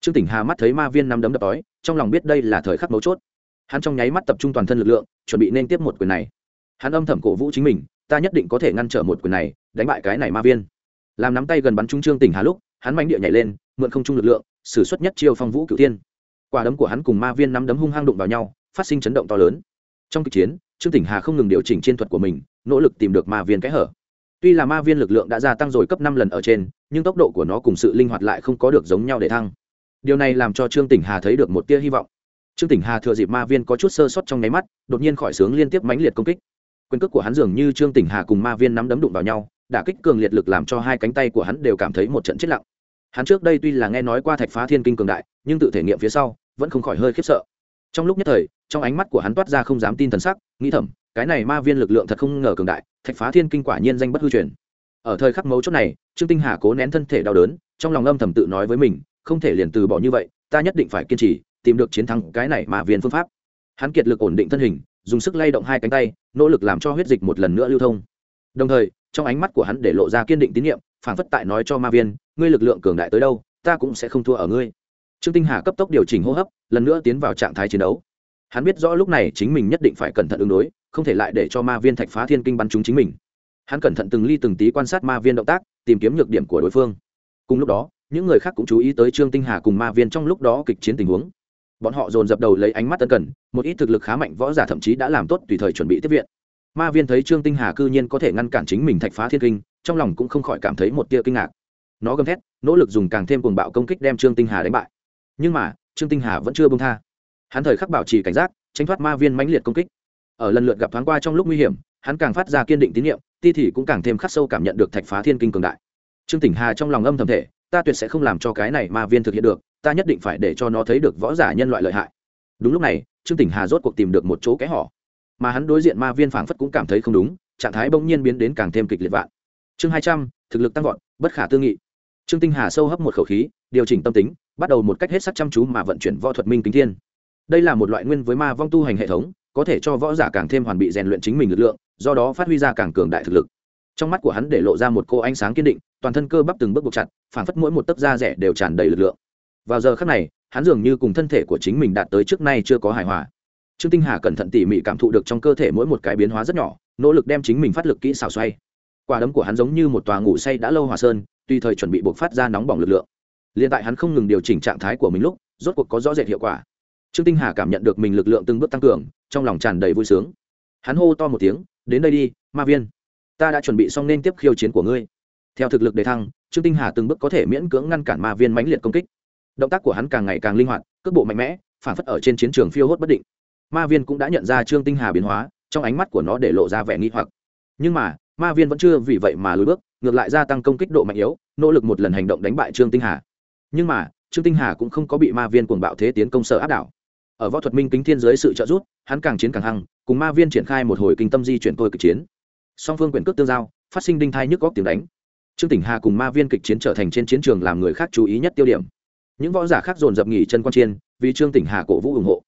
Trương tỉnh hà mắt thấy ma viên nắm đấm đập đói trong lòng biết đây là thời khắc mấu chốt. Hắn trong nháy mắt tập trung toàn thân lực lượng, chuẩn bị nên tiếp một quyền này. Hắn âm thầm cổ vũ chính mình, ta nhất định có thể ngăn trở một quyền này, đánh bại cái này ma viên. Làm nắm tay gần bắn trúng trương tỉnh hà lúc, hắn mạnh địa nhảy lên, mượn không trung lực lượng, sử suất nhất chiêu phong vũ cửu tiên quả đấm của hắn cùng ma viên nắm đấm hung hăng đụng vào nhau phát sinh chấn động to lớn. Trong kịch chiến, trương tỉnh hà không ngừng điều chỉnh chiến thuật của mình, nỗ lực tìm được ma viên kẽ hở. Tuy là ma viên lực lượng đã gia tăng rồi cấp năm lần ở trên, nhưng tốc độ của nó cùng sự linh hoạt lại không có được giống nhau để thăng. Điều này làm cho trương tỉnh hà thấy được một tia hy vọng. Trương tỉnh hà thừa dịp ma viên có chút sơ sót trong nháy mắt, đột nhiên khỏi sướng liên tiếp mãnh liệt công kích. Quyền cước của hắn dường như trương tỉnh hà cùng ma viên nắm đấm đụng vào nhau, đả kích cường liệt lực làm cho hai cánh tay của hắn đều cảm thấy một trận chết lặng. Hắn trước đây tuy là nghe nói qua thạch phá thiên kinh cường đại, nhưng tự thể nghiệm phía sau, vẫn không khỏi hơi khiếp sợ. Trong lúc nhất thời trong ánh mắt của hắn toát ra không dám tin thần sắc, nghĩ thầm, cái này ma viên lực lượng thật không ngờ cường đại, thạch phá thiên kinh quả nhiên danh bất hư truyền. Ở thời khắc mấu chốt này, trương tinh hà cố nén thân thể đau đớn, trong lòng âm thầm tự nói với mình, không thể liền từ bỏ như vậy, ta nhất định phải kiên trì, tìm được chiến thắng cái này ma viên phương pháp. Hắn kiệt lực ổn định thân hình, dùng sức lay động hai cánh tay, nỗ lực làm cho huyết dịch một lần nữa lưu thông. Đồng thời, trong ánh mắt của hắn để lộ ra kiên định tín nhiệm phản phất tại nói cho ma viên, ngươi lực lượng cường đại tới đâu, ta cũng sẽ không thua ở ngươi. Trương tinh hà cấp tốc điều chỉnh hô hấp, lần nữa tiến vào trạng thái chiến đấu hắn biết rõ lúc này chính mình nhất định phải cẩn thận ứng đối, không thể lại để cho ma viên thạch phá thiên kinh bắn trúng chính mình. Hắn cẩn thận từng ly từng tí quan sát ma viên động tác, tìm kiếm nhược điểm của đối phương. Cùng lúc đó, những người khác cũng chú ý tới trương tinh hà cùng ma viên trong lúc đó kịch chiến tình huống. Bọn họ dồn dập đầu lấy ánh mắt tân cần, một ít thực lực khá mạnh võ giả thậm chí đã làm tốt tùy thời chuẩn bị tiếp viện. Ma viên thấy trương tinh hà cư nhiên có thể ngăn cản chính mình thạch phá thiên kinh, trong lòng cũng không khỏi cảm thấy một tia kinh ngạc. Nó gầm thét, nỗ lực dùng càng thêm cuồng bạo công kích đem trương tinh hà đánh bại. Nhưng mà, trương tinh hà vẫn chưa bông tha hắn thời khắc bảo trì cảnh giác, tránh thoát ma viên mãnh liệt công kích. Ở lần lượt gặp thoáng qua trong lúc nguy hiểm, hắn càng phát ra kiên định tín nhiệm, ti thì cũng càng thêm khắc sâu cảm nhận được thạch phá thiên kinh cường đại. Trương tỉnh hà trong lòng âm thầm thể, ta tuyệt sẽ không làm cho cái này ma viên thực hiện được, ta nhất định phải để cho nó thấy được võ giả nhân loại lợi hại. Đúng lúc này, trương tỉnh hà rốt cuộc tìm được một chỗ kẽ họ mà hắn đối diện ma viên phảng phất cũng cảm thấy không đúng, trạng thái bỗng nhiên biến đến càng thêm kịch liệt vạn. Chương hai trăm, thực lực tăng vọt, bất khả tư nghị. Trương tinh hà sâu hấp một khẩu khí, điều chỉnh tâm tính, bắt đầu một cách hết sắc chăm chú mà vận chuyển võ thuật minh kính thiên đây là một loại nguyên với ma vong tu hành hệ thống, có thể cho võ giả càng thêm hoàn bị rèn luyện chính mình lực lượng, do đó phát huy ra càng cường đại thực lực. Trong mắt của hắn để lộ ra một cô ánh sáng kiên định, toàn thân cơ bắp từng bước buộc chặt, phảng phất mỗi một tấc da rẻ đều tràn đầy lực lượng. Vào giờ khắc này, hắn dường như cùng thân thể của chính mình đạt tới trước nay chưa có hài hòa. Trương tinh hà cẩn thận tỉ mỉ cảm thụ được trong cơ thể mỗi một cái biến hóa rất nhỏ, nỗ lực đem chính mình phát lực kỹ xào xoay. Quả đấm của hắn giống như một tòa ngủ say đã lâu hòa sơn, tùy thời chuẩn bị buộc phát ra nóng bỏng lực lượng. Liền tại hắn không ngừng điều chỉnh trạng thái của mình lúc, rốt cuộc có rõ rệt hiệu quả trương tinh hà cảm nhận được mình lực lượng từng bước tăng cường, trong lòng tràn đầy vui sướng. Hắn hô to một tiếng, đến đây đi, ma viên. Ta đã chuẩn bị xong nên tiếp khiêu chiến của ngươi. Theo thực lực đề thăng, trương tinh hà từng bước có thể miễn cưỡng ngăn cản ma viên mãnh liệt công kích. Động tác của hắn càng ngày càng linh hoạt, cước bộ mạnh mẽ, phản phất ở trên chiến trường phiêu hốt bất định. Ma viên cũng đã nhận ra trương tinh hà biến hóa, trong ánh mắt của nó để lộ ra vẻ nghi hoặc. Nhưng mà, ma viên vẫn chưa vì vậy mà lùi bước, ngược lại gia tăng công kích độ mạnh yếu, nỗ lực một lần hành động đánh bại trương tinh hà. Nhưng mà, trương tinh hà cũng không có bị ma viên cuồng bạo thế tiến công sở áp đảo ở võ thuật minh kính thiên giới sự trợ giúp, hắn càng chiến càng hăng, cùng ma viên triển khai một hồi kinh tâm di chuyển tôi kịch chiến. Song phương quyền cước tương giao, phát sinh đinh thai nhức góc tiếng đánh. Trương tỉnh hà cùng ma viên kịch chiến trở thành trên chiến trường làm người khác chú ý nhất tiêu điểm. Những võ giả khác dồn dập nghỉ chân quan chiên vì trương tỉnh hà cổ vũ ủng hộ.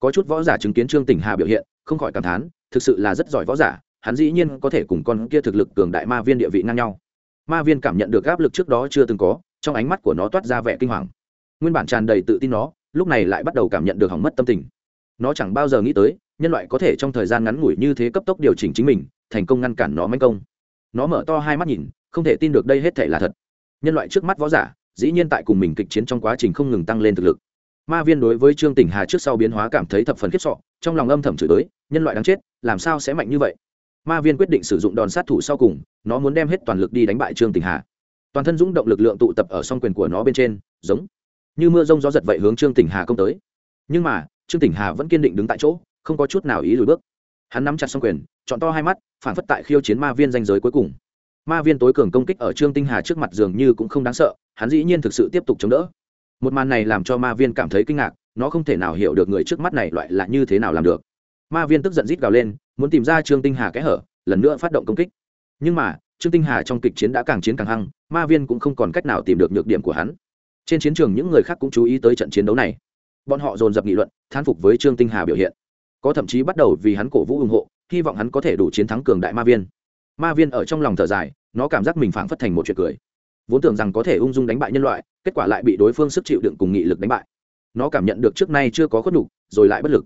Có chút võ giả chứng kiến trương tỉnh hà biểu hiện, không khỏi cảm thán, thực sự là rất giỏi võ giả, hắn dĩ nhiên có thể cùng con kia thực lực cường đại ma viên địa vị ngang nhau. Ma viên cảm nhận được áp lực trước đó chưa từng có, trong ánh mắt của nó toát ra vẻ kinh hoàng. Nguyên bản tràn đầy tự tin nó lúc này lại bắt đầu cảm nhận được hỏng mất tâm tình. Nó chẳng bao giờ nghĩ tới, nhân loại có thể trong thời gian ngắn ngủi như thế cấp tốc điều chỉnh chính mình, thành công ngăn cản nó manh công. Nó mở to hai mắt nhìn, không thể tin được đây hết thể là thật. Nhân loại trước mắt võ giả, dĩ nhiên tại cùng mình kịch chiến trong quá trình không ngừng tăng lên thực lực. Ma viên đối với trương tỉnh hà trước sau biến hóa cảm thấy thập phần khiếp sọ trong lòng âm thầm chửi tới nhân loại đáng chết, làm sao sẽ mạnh như vậy? Ma viên quyết định sử dụng đòn sát thủ sau cùng, nó muốn đem hết toàn lực đi đánh bại trương tỉnh hà. Toàn thân dũng động lực lượng tụ tập ở song quyền của nó bên trên, giống như mưa rông gió giật vậy hướng trương tỉnh hà công tới. Nhưng mà, trương tỉnh hà vẫn kiên định đứng tại chỗ, không có chút nào ý lùi bước. Hắn nắm chặt song quyền, chọn to hai mắt, phản phất tại khiêu chiến ma viên danh giới cuối cùng. Ma viên tối cường công kích ở trương tinh hà trước mặt dường như cũng không đáng sợ, hắn dĩ nhiên thực sự tiếp tục chống đỡ. Một màn này làm cho ma viên cảm thấy kinh ngạc, nó không thể nào hiểu được người trước mắt này loại là như thế nào làm được. Ma viên tức giận rít gào lên, muốn tìm ra trương tinh hà kẽ hở, lần nữa phát động công kích. Nhưng mà, trương tinh hà trong kịch chiến đã càng chiến càng hăng, ma viên cũng không còn cách nào tìm được nhược điểm của hắn trên chiến trường những người khác cũng chú ý tới trận chiến đấu này. Bọn họ dồn dập nghị luận, thán phục với trương tinh hà biểu hiện. Có thậm chí bắt đầu vì hắn cổ vũ ủng hộ, hy vọng hắn có thể đủ chiến thắng cường đại ma viên. Ma viên ở trong lòng thở dài, nó cảm giác mình phảng phất thành một chuyện cười. Vốn tưởng rằng có thể ung dung đánh bại nhân loại, kết quả lại bị đối phương sức chịu đựng cùng nghị lực đánh bại. Nó cảm nhận được trước nay chưa có khuất nhục, rồi lại bất lực.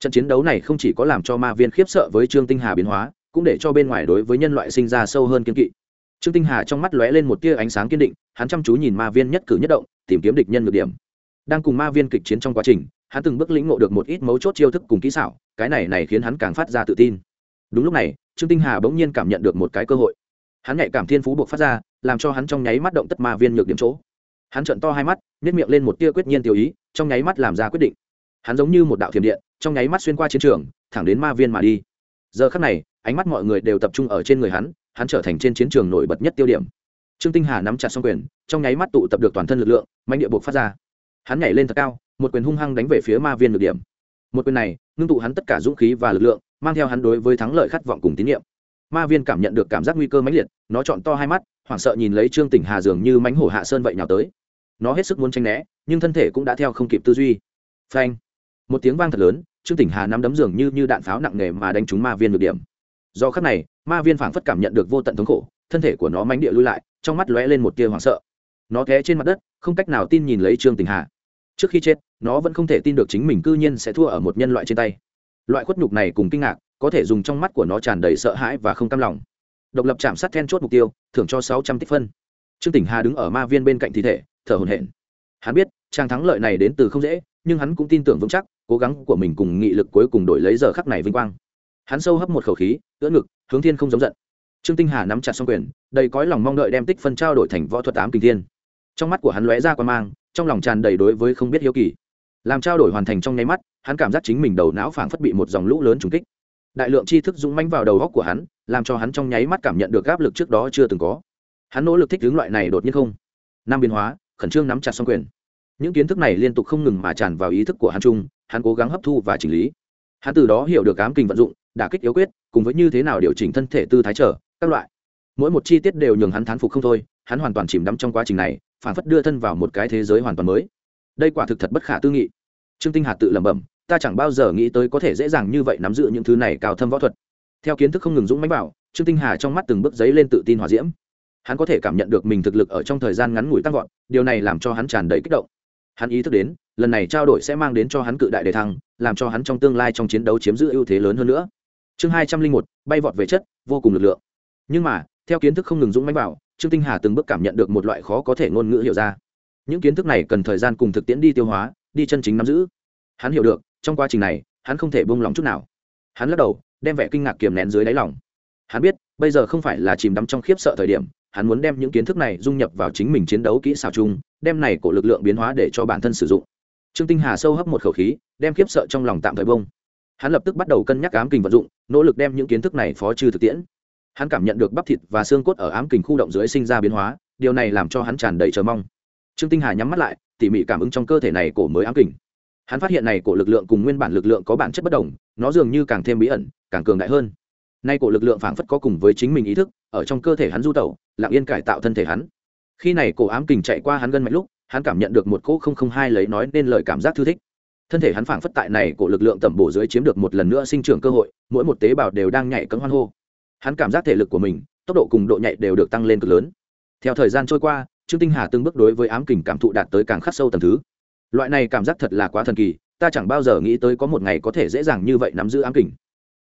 Trận chiến đấu này không chỉ có làm cho ma viên khiếp sợ với trương tinh hà biến hóa, cũng để cho bên ngoài đối với nhân loại sinh ra sâu hơn kiên kỵ. Trương tinh hà trong mắt lóe lên một tia ánh sáng kiên định, hắn chăm chú nhìn ma viên nhất cử nhất động tìm kiếm địch nhân ngược điểm. Đang cùng ma viên kịch chiến trong quá trình, hắn từng bước lĩnh ngộ được một ít mấu chốt chiêu thức cùng kỹ xảo, cái này này khiến hắn càng phát ra tự tin. Đúng lúc này, trương tinh hà bỗng nhiên cảm nhận được một cái cơ hội. Hắn nhạy cảm thiên phú buộc phát ra, làm cho hắn trong nháy mắt động tất ma viên nhược điểm chỗ. Hắn trợn to hai mắt nhét miệng lên một tia quyết nhiên tiêu ý, trong nháy mắt làm ra quyết định. Hắn giống như một đạo thiểm điện, trong nháy mắt xuyên qua chiến trường, thẳng đến ma viên mà đi. Giờ khắc này, ánh mắt mọi người đều tập trung ở trên người hắn hắn trở thành trên chiến trường nổi bật nhất tiêu điểm trương tinh hà nắm chặt xong quyền, trong nháy mắt tụ tập được toàn thân lực lượng mạnh địa buộc phát ra. Hắn nhảy lên thật cao, một quyền hung hăng đánh về phía ma viên được điểm. Một quyền này, ngưng tụ hắn tất cả dũng khí và lực lượng, mang theo hắn đối với thắng lợi khát vọng cùng tín nhiệm. Ma viên cảm nhận được cảm giác nguy cơ mãnh liệt, nó chọn to hai mắt, hoảng sợ nhìn lấy trương tỉnh hà dường như mánh hổ hạ sơn vậy nhào tới. Nó hết sức muốn tranh né, nhưng thân thể cũng đã theo không kịp tư duy. Phanh! Một tiếng vang thật lớn, trương tỉnh hà nắm đấm dường như như đạn pháo nặng nề mà đánh trúng ma viên được điểm. Do khắc này, ma viên phảng phất cảm nhận được vô tận thống khổ, thân thể của nó mánh địa lui lại trong mắt lóe lên một tia hoảng sợ. Nó té trên mặt đất, không cách nào tin nhìn lấy trương tình hà. Trước khi chết, nó vẫn không thể tin được chính mình cư nhiên sẽ thua ở một nhân loại trên tay. Loại khuất nhục này cùng kinh ngạc, có thể dùng trong mắt của nó tràn đầy sợ hãi và không cam lòng. Độc lập chạm sát then chốt mục tiêu, thưởng cho sáu trăm tích phân. Trương tỉnh hà đứng ở ma viên bên cạnh thi thể, thở hồn hển. Hắn biết trang thắng lợi này đến từ không dễ, nhưng hắn cũng tin tưởng vững chắc, cố gắng của mình cùng nghị lực cuối cùng đổi lấy giờ khắc này vinh quang. Hắn sâu hấp một khẩu khí, ưỡn ngực, hướng thiên không giống giận trương tinh hà nắm chặt xong quyền, đầy cõi lòng mong đợi đem tích phân trao đổi thành võ thuật ám kinh thiên. Trong mắt của hắn lóe ra quan mang, trong lòng tràn đầy đối với không biết hiếu kỳ. Làm trao đổi hoàn thành trong nháy mắt, hắn cảm giác chính mình đầu não phảng phất bị một dòng lũ lớn trùng kích. Đại lượng tri thức dũng mãnh vào đầu góc của hắn, làm cho hắn trong nháy mắt cảm nhận được áp lực trước đó chưa từng có. Hắn nỗ lực thích hướng loại này đột nhiên không? Nam biến hóa, khẩn trương nắm chặt xong quyền. Những kiến thức này liên tục không ngừng mà tràn vào ý thức của hắn chung, hắn cố gắng hấp thu và chỉnh lý. Hắn từ đó hiểu được ám kinh vận dụng, đả kích yếu quyết, cùng với như thế nào điều chỉnh thân thể tư thái trở các loại. Mỗi một chi tiết đều nhường hắn thán phục không thôi, hắn hoàn toàn chìm đắm trong quá trình này, phản phất đưa thân vào một cái thế giới hoàn toàn mới. Đây quả thực thật bất khả tư nghị. Trương tinh Hà tự lẩm bẩm, ta chẳng bao giờ nghĩ tới có thể dễ dàng như vậy nắm giữ những thứ này cao thâm võ thuật. Theo kiến thức không ngừng dũng mãnh bảo, trương tinh hà trong mắt từng bước giấy lên tự tin hòa diễm. Hắn có thể cảm nhận được mình thực lực ở trong thời gian ngắn ngủi tăng vọt, điều này làm cho hắn tràn đầy kích động. Hắn ý thức đến, lần này trao đổi sẽ mang đến cho hắn cự đại đề thăng, làm cho hắn trong tương lai trong chiến đấu chiếm giữ ưu thế lớn hơn nữa. Chương hai trăm linh một, bay vọt về chất, vô cùng lực lượng nhưng mà, theo kiến thức không ngừng dũng mãnh vào, trương tinh hà từng bước cảm nhận được một loại khó có thể ngôn ngữ hiểu ra. Những kiến thức này cần thời gian cùng thực tiễn đi tiêu hóa, đi chân chính nắm giữ. Hắn hiểu được, trong quá trình này, hắn không thể bông lòng chút nào. Hắn lắc đầu, đem vẻ kinh ngạc kiềm nén dưới đáy lòng. Hắn biết, bây giờ không phải là chìm đắm trong khiếp sợ thời điểm, hắn muốn đem những kiến thức này dung nhập vào chính mình chiến đấu kỹ xảo chung, đem này của lực lượng biến hóa để cho bản thân sử dụng. Trương tinh hà sâu hấp một khẩu khí, đem khiếp sợ trong lòng tạm thời bông hắn lập tức bắt đầu cân nhắc ám kình vận dụng, nỗ lực đem những kiến thức này phó trừ thực tiễn hắn cảm nhận được bắp thịt và xương cốt ở ám kình khu động dưới sinh ra biến hóa, điều này làm cho hắn tràn đầy chờ mong. Trương tinh hà nhắm mắt lại, tỉ mỉ cảm ứng trong cơ thể này cổ mới ám kình. Hắn phát hiện này cổ lực lượng cùng nguyên bản lực lượng có bản chất bất đồng, nó dường như càng thêm bí ẩn, càng cường đại hơn. Nay cổ lực lượng phảng phất có cùng với chính mình ý thức, ở trong cơ thể hắn du tẩu, lặng yên cải tạo thân thể hắn. Khi này cổ ám kình chạy qua hắn gân mạch lúc, hắn cảm nhận được một cỗ không không hai lấy nói nên lời cảm giác thư thích. Thân thể hắn phảng phất tại này cổ lực lượng tẩm bổ dưới chiếm được một lần nữa sinh trưởng cơ hội, mỗi một tế bào đều đang nhảy cấm hoan hô hắn cảm giác thể lực của mình, tốc độ cùng độ nhạy đều được tăng lên cực lớn. Theo thời gian trôi qua, trương tinh hà từng bước đối với ám kình cảm thụ đạt tới càng khắc sâu tầng thứ. Loại này cảm giác thật là quá thần kỳ, ta chẳng bao giờ nghĩ tới có một ngày có thể dễ dàng như vậy nắm giữ ám kình.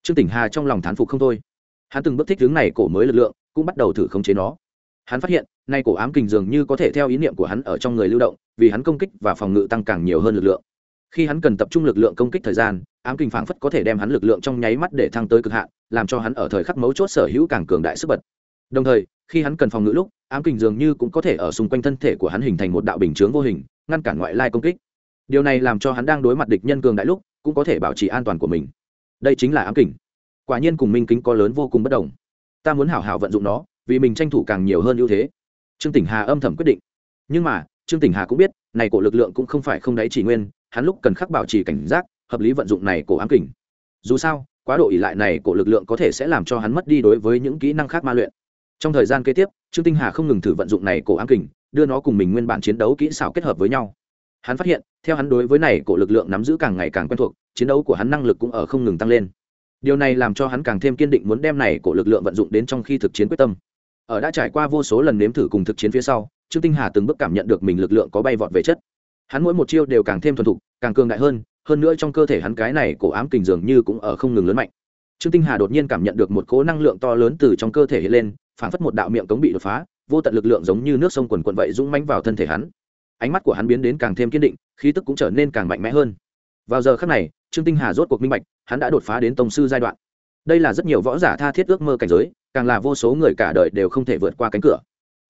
Trương tỉnh hà trong lòng thán phục không thôi. Hắn từng bước thích hướng này cổ mới lực lượng, cũng bắt đầu thử khống chế nó. Hắn phát hiện nay cổ ám kình dường như có thể theo ý niệm của hắn ở trong người lưu động, vì hắn công kích và phòng ngự tăng càng nhiều hơn lực lượng khi hắn cần tập trung lực lượng công kích thời gian, ám kình phảng phất có thể đem hắn lực lượng trong nháy mắt để thăng tới cực hạn, làm cho hắn ở thời khắc mấu chốt sở hữu càng cường đại sức bật. Đồng thời, khi hắn cần phòng ngự lúc, ám kình dường như cũng có thể ở xung quanh thân thể của hắn hình thành một đạo bình chướng vô hình, ngăn cản ngoại lai công kích. Điều này làm cho hắn đang đối mặt địch nhân cường đại lúc, cũng có thể bảo trì an toàn của mình. Đây chính là ám kình quả nhiên cùng minh kính có lớn vô cùng bất đồng. Ta muốn hảo hảo vận dụng nó, vì mình tranh thủ càng nhiều hơn ưu thế. Trương tỉnh hà âm thầm quyết định. Nhưng mà, trương tỉnh hà cũng biết, này cổ lực lượng cũng không phải không đáy chỉ nguyên hắn lúc cần khắc bảo trì cảnh giác, hợp lý vận dụng này cổ ám kình. Dù sao, quá độ ỉ lại này cổ lực lượng có thể sẽ làm cho hắn mất đi đối với những kỹ năng khác ma luyện. Trong thời gian kế tiếp, trương tinh hà không ngừng thử vận dụng này cổ ám kình, đưa nó cùng mình nguyên bản chiến đấu kỹ xảo kết hợp với nhau. Hắn phát hiện, theo hắn đối với này cổ lực lượng nắm giữ càng ngày càng quen thuộc, chiến đấu của hắn năng lực cũng ở không ngừng tăng lên. Điều này làm cho hắn càng thêm kiên định muốn đem này cổ lực lượng vận dụng đến trong khi thực chiến quyết tâm. Ở đã trải qua vô số lần nếm thử cùng thực chiến phía sau, trương tinh hà từng bước cảm nhận được mình lực lượng có bay vọt về chất hắn mỗi một chiêu đều càng thêm thuần thục, càng cường đại hơn hơn nữa trong cơ thể hắn cái này cổ ám kình dường như cũng ở không ngừng lớn mạnh. Trương tinh hà đột nhiên cảm nhận được một cố năng lượng to lớn từ trong cơ thể hiện lên phản phất một đạo miệng cống bị đột phá, vô tận lực lượng giống như nước sông quần quần vậy dũng mãnh vào thân thể hắn. Ánh mắt của hắn biến đến càng thêm kiên định, khí tức cũng trở nên càng mạnh mẽ hơn. Vào giờ khắc này, trương tinh hà rốt cuộc minh bạch, hắn đã đột phá đến tông sư giai đoạn. Đây là rất nhiều võ giả tha thiết ước mơ cảnh giới, càng là vô số người cả đời đều không thể vượt qua cánh cửa.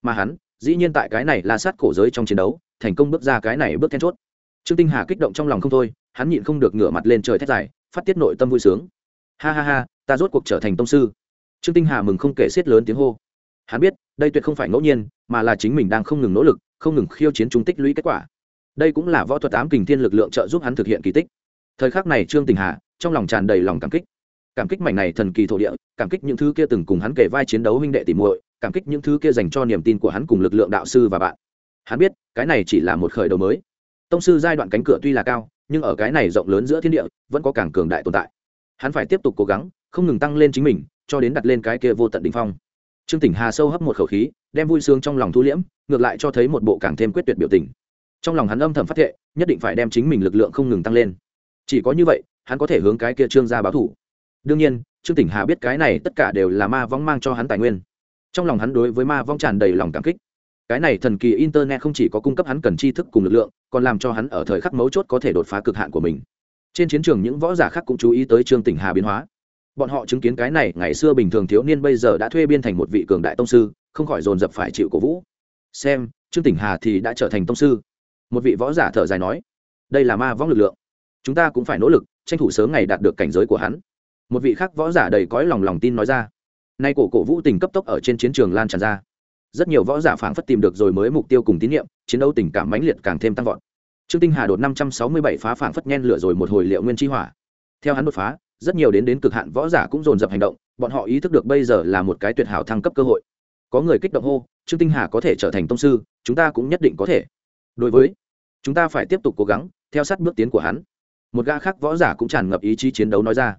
Mà hắn dĩ nhiên tại cái này là sát cổ giới trong chiến đấu, thành công bước ra cái này bước then chốt. Trương tinh hà kích động trong lòng không thôi, hắn nhịn không được ngửa mặt lên trời thét dài, phát tiết nội tâm vui sướng. Ha ha ha, ta rốt cuộc trở thành tông sư. Trương tinh hà mừng không kể xiết lớn tiếng hô. Hắn biết, đây tuyệt không phải ngẫu nhiên, mà là chính mình đang không ngừng nỗ lực, không ngừng khiêu chiến chúng tích lũy kết quả. Đây cũng là võ thuật ám kình thiên lực lượng trợ giúp hắn thực hiện kỳ tích. Thời khắc này trương tình hà, trong lòng tràn đầy lòng cảm kích. Cảm kích mảnh này thần kỳ thổ địa, cảm kích những thứ kia từng cùng hắn kể vai chiến đấu huynh đệ tỉ muội cảm kích những thứ kia dành cho niềm tin của hắn cùng lực lượng đạo sư và bạn. Hắn biết, cái này chỉ là một khởi đầu mới. Tông sư giai đoạn cánh cửa tuy là cao, nhưng ở cái này rộng lớn giữa thiên địa, vẫn có càng cường đại tồn tại. Hắn phải tiếp tục cố gắng, không ngừng tăng lên chính mình, cho đến đặt lên cái kia vô tận đỉnh phong. Trương tỉnh hà sâu hấp một khẩu khí, đem vui sướng trong lòng thu liễm, ngược lại cho thấy một bộ càng thêm quyết tuyệt biểu tình. Trong lòng hắn âm thầm phát thệ, nhất định phải đem chính mình lực lượng không ngừng tăng lên. Chỉ có như vậy, hắn có thể hướng cái kia trương ra báo thủ. Đương nhiên, trương tỉnh hà biết cái này tất cả đều là ma vong mang cho hắn tài nguyên trong lòng hắn đối với ma vong tràn đầy lòng cảm kích. Cái này thần kỳ internet không chỉ có cung cấp hắn cần tri thức cùng lực lượng, còn làm cho hắn ở thời khắc mấu chốt có thể đột phá cực hạn của mình. Trên chiến trường những võ giả khác cũng chú ý tới trương tỉnh hà biến hóa. Bọn họ chứng kiến cái này, ngày xưa bình thường thiếu niên bây giờ đã thuê biên thành một vị cường đại tông sư, không khỏi dồn dập phải chịu cổ vũ. Xem, trương tỉnh hà thì đã trở thành tông sư. Một vị võ giả thở dài nói, đây là ma vong lực lượng. Chúng ta cũng phải nỗ lực, tranh thủ sớm ngày đạt được cảnh giới của hắn. Một vị khác võ giả đầy cõi lòng lòng tin nói ra nay cổ cổ vũ tình cấp tốc ở trên chiến trường lan tràn ra. Rất nhiều võ giả phảng phất tìm được rồi mới mục tiêu cùng tín nhiệm chiến đấu tình cảm mãnh liệt càng thêm tăng vọt. Trương tinh hà đột năm trăm sáu mươi bảy phá phảng phất nhen lửa rồi một hồi liệu nguyên chi hỏa. Theo hắn đột phá, rất nhiều đến đến cực hạn võ giả cũng dồn dập hành động, bọn họ ý thức được bây giờ là một cái tuyệt hảo thăng cấp cơ hội. Có người kích động hô, trương tinh hà có thể trở thành tông sư, chúng ta cũng nhất định có thể. Đối với, chúng ta phải tiếp tục cố gắng, theo sát bước tiến của hắn. Một gã khác võ giả cũng tràn ngập ý chí chiến đấu nói ra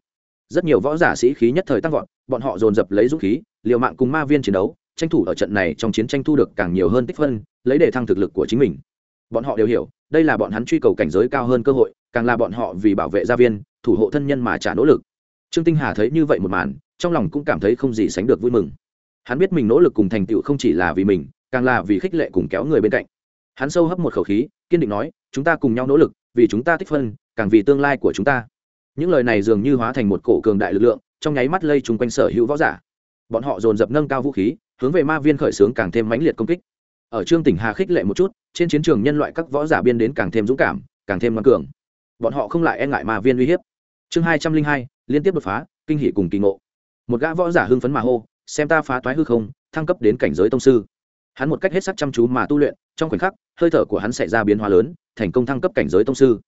rất nhiều võ giả sĩ khí nhất thời tăng vọt, bọn họ dồn dập lấy dũng khí, liều mạng cùng ma viên chiến đấu, tranh thủ ở trận này trong chiến tranh thu được càng nhiều hơn tích phân, lấy để thăng thực lực của chính mình. Bọn họ đều hiểu, đây là bọn hắn truy cầu cảnh giới cao hơn cơ hội, càng là bọn họ vì bảo vệ gia viên, thủ hộ thân nhân mà trả nỗ lực. Trương tinh hà thấy như vậy một màn, trong lòng cũng cảm thấy không gì sánh được vui mừng. Hắn biết mình nỗ lực cùng thành tựu không chỉ là vì mình, càng là vì khích lệ cùng kéo người bên cạnh. Hắn sâu hấp một khẩu khí, kiên định nói, chúng ta cùng nhau nỗ lực, vì chúng ta tích phân, càng vì tương lai của chúng ta những lời này dường như hóa thành một cổ cường đại lực lượng, trong nháy mắt lây chung quanh sở hữu võ giả. Bọn họ dồn dập nâng cao vũ khí, hướng về ma viên khởi xướng càng thêm mãnh liệt công kích. Ở trương tỉnh hà khích lệ một chút, trên chiến trường nhân loại các võ giả biên đến càng thêm dũng cảm, càng thêm ngoan cường. Bọn họ không lại e ngại ma viên uy hiếp. Chương hai trăm linh hai, liên tiếp đột phá, kinh hỷ cùng kỳ ngộ. Một gã võ giả hưng phấn mà hô, xem ta phá toái hư không, thăng cấp đến cảnh giới tông sư. Hắn một cách hết sắc chăm chú mà tu luyện, trong khoảnh khắc, hơi thở của hắn xảy ra biến hóa lớn, thành công thăng cấp cảnh giới tông sư.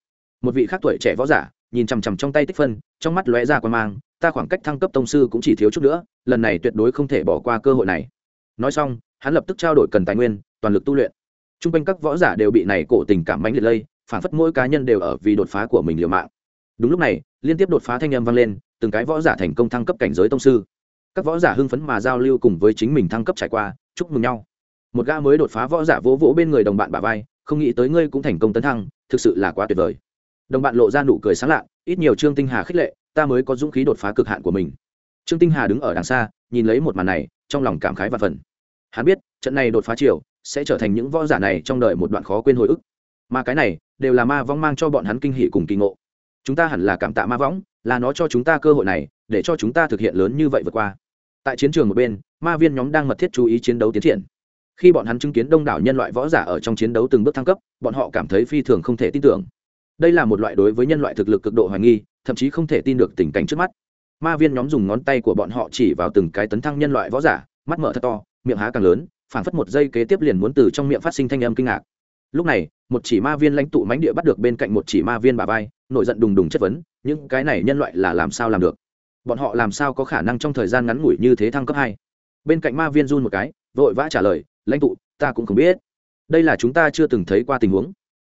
Một vị khác tuổi trẻ võ giả nhìn chằm chằm trong tay tích phân, trong mắt lóe ra quan mang, ta khoảng cách thăng cấp tông sư cũng chỉ thiếu chút nữa, lần này tuyệt đối không thể bỏ qua cơ hội này. Nói xong, hắn lập tức trao đổi cần tài nguyên, toàn lực tu luyện. T r u n g quanh các võ giả đều bị này cổ tình cảm mãnh liệt lây, phản phất mỗi cá nhân đều ở vì đột phá của mình liều mạng. Đúng lúc này, liên tiếp đột phá thanh âm vang lên, từng cái võ giả thành công thăng cấp cảnh giới tông sư. Các võ giả hưng phấn mà giao lưu cùng với chính mình thăng cấp trải qua, chúc mừng nhau. Một gã mới đột phá võ giả vỗ vỗ bên người đồng bạn bà vai, không nghĩ tới ngươi cũng thành công tấn thăng, thực sự là quá tuyệt vời đồng bạn lộ ra nụ cười sáng lạ, ít nhiều trương tinh hà khích lệ, ta mới có dũng khí đột phá cực hạn của mình. Trương tinh hà đứng ở đằng xa, nhìn lấy một màn này, trong lòng cảm khái và phần hắn biết, trận này đột phá chiều sẽ trở thành những võ giả này trong đời một đoạn khó quên hồi ức. Mà cái này, đều là ma vong mang cho bọn hắn kinh hỷ cùng kỳ ngộ. Chúng ta hẳn là cảm tạ ma võng là nó cho chúng ta cơ hội này, để cho chúng ta thực hiện lớn như vậy vượt qua. Tại chiến trường một bên, ma viên nhóm đang mật thiết chú ý chiến đấu tiến triển. Khi bọn hắn chứng kiến đông đảo nhân loại võ giả ở trong chiến đấu từng bước thăng cấp, bọn họ cảm thấy phi thường không thể tin tưởng đây là một loại đối với nhân loại thực lực cực độ hoài nghi, thậm chí không thể tin được tình cảnh trước mắt. Ma viên nhóm dùng ngón tay của bọn họ chỉ vào từng cái tấn thăng nhân loại võ giả, mắt mở thật to, miệng há càng lớn phảng phất một giây kế tiếp liền muốn từ trong miệng phát sinh thanh âm kinh ngạc. Lúc này, một chỉ ma viên lãnh tụ mánh địa bắt được bên cạnh một chỉ ma viên bà vai, nổi giận đùng đùng chất vấn, những cái này nhân loại là làm sao làm được? Bọn họ làm sao có khả năng trong thời gian ngắn ngủi như thế thăng cấp hai? Bên cạnh ma viên run một cái, vội vã trả lời, lãnh tụ, ta cũng không biết. Đây là chúng ta chưa từng thấy qua tình huống.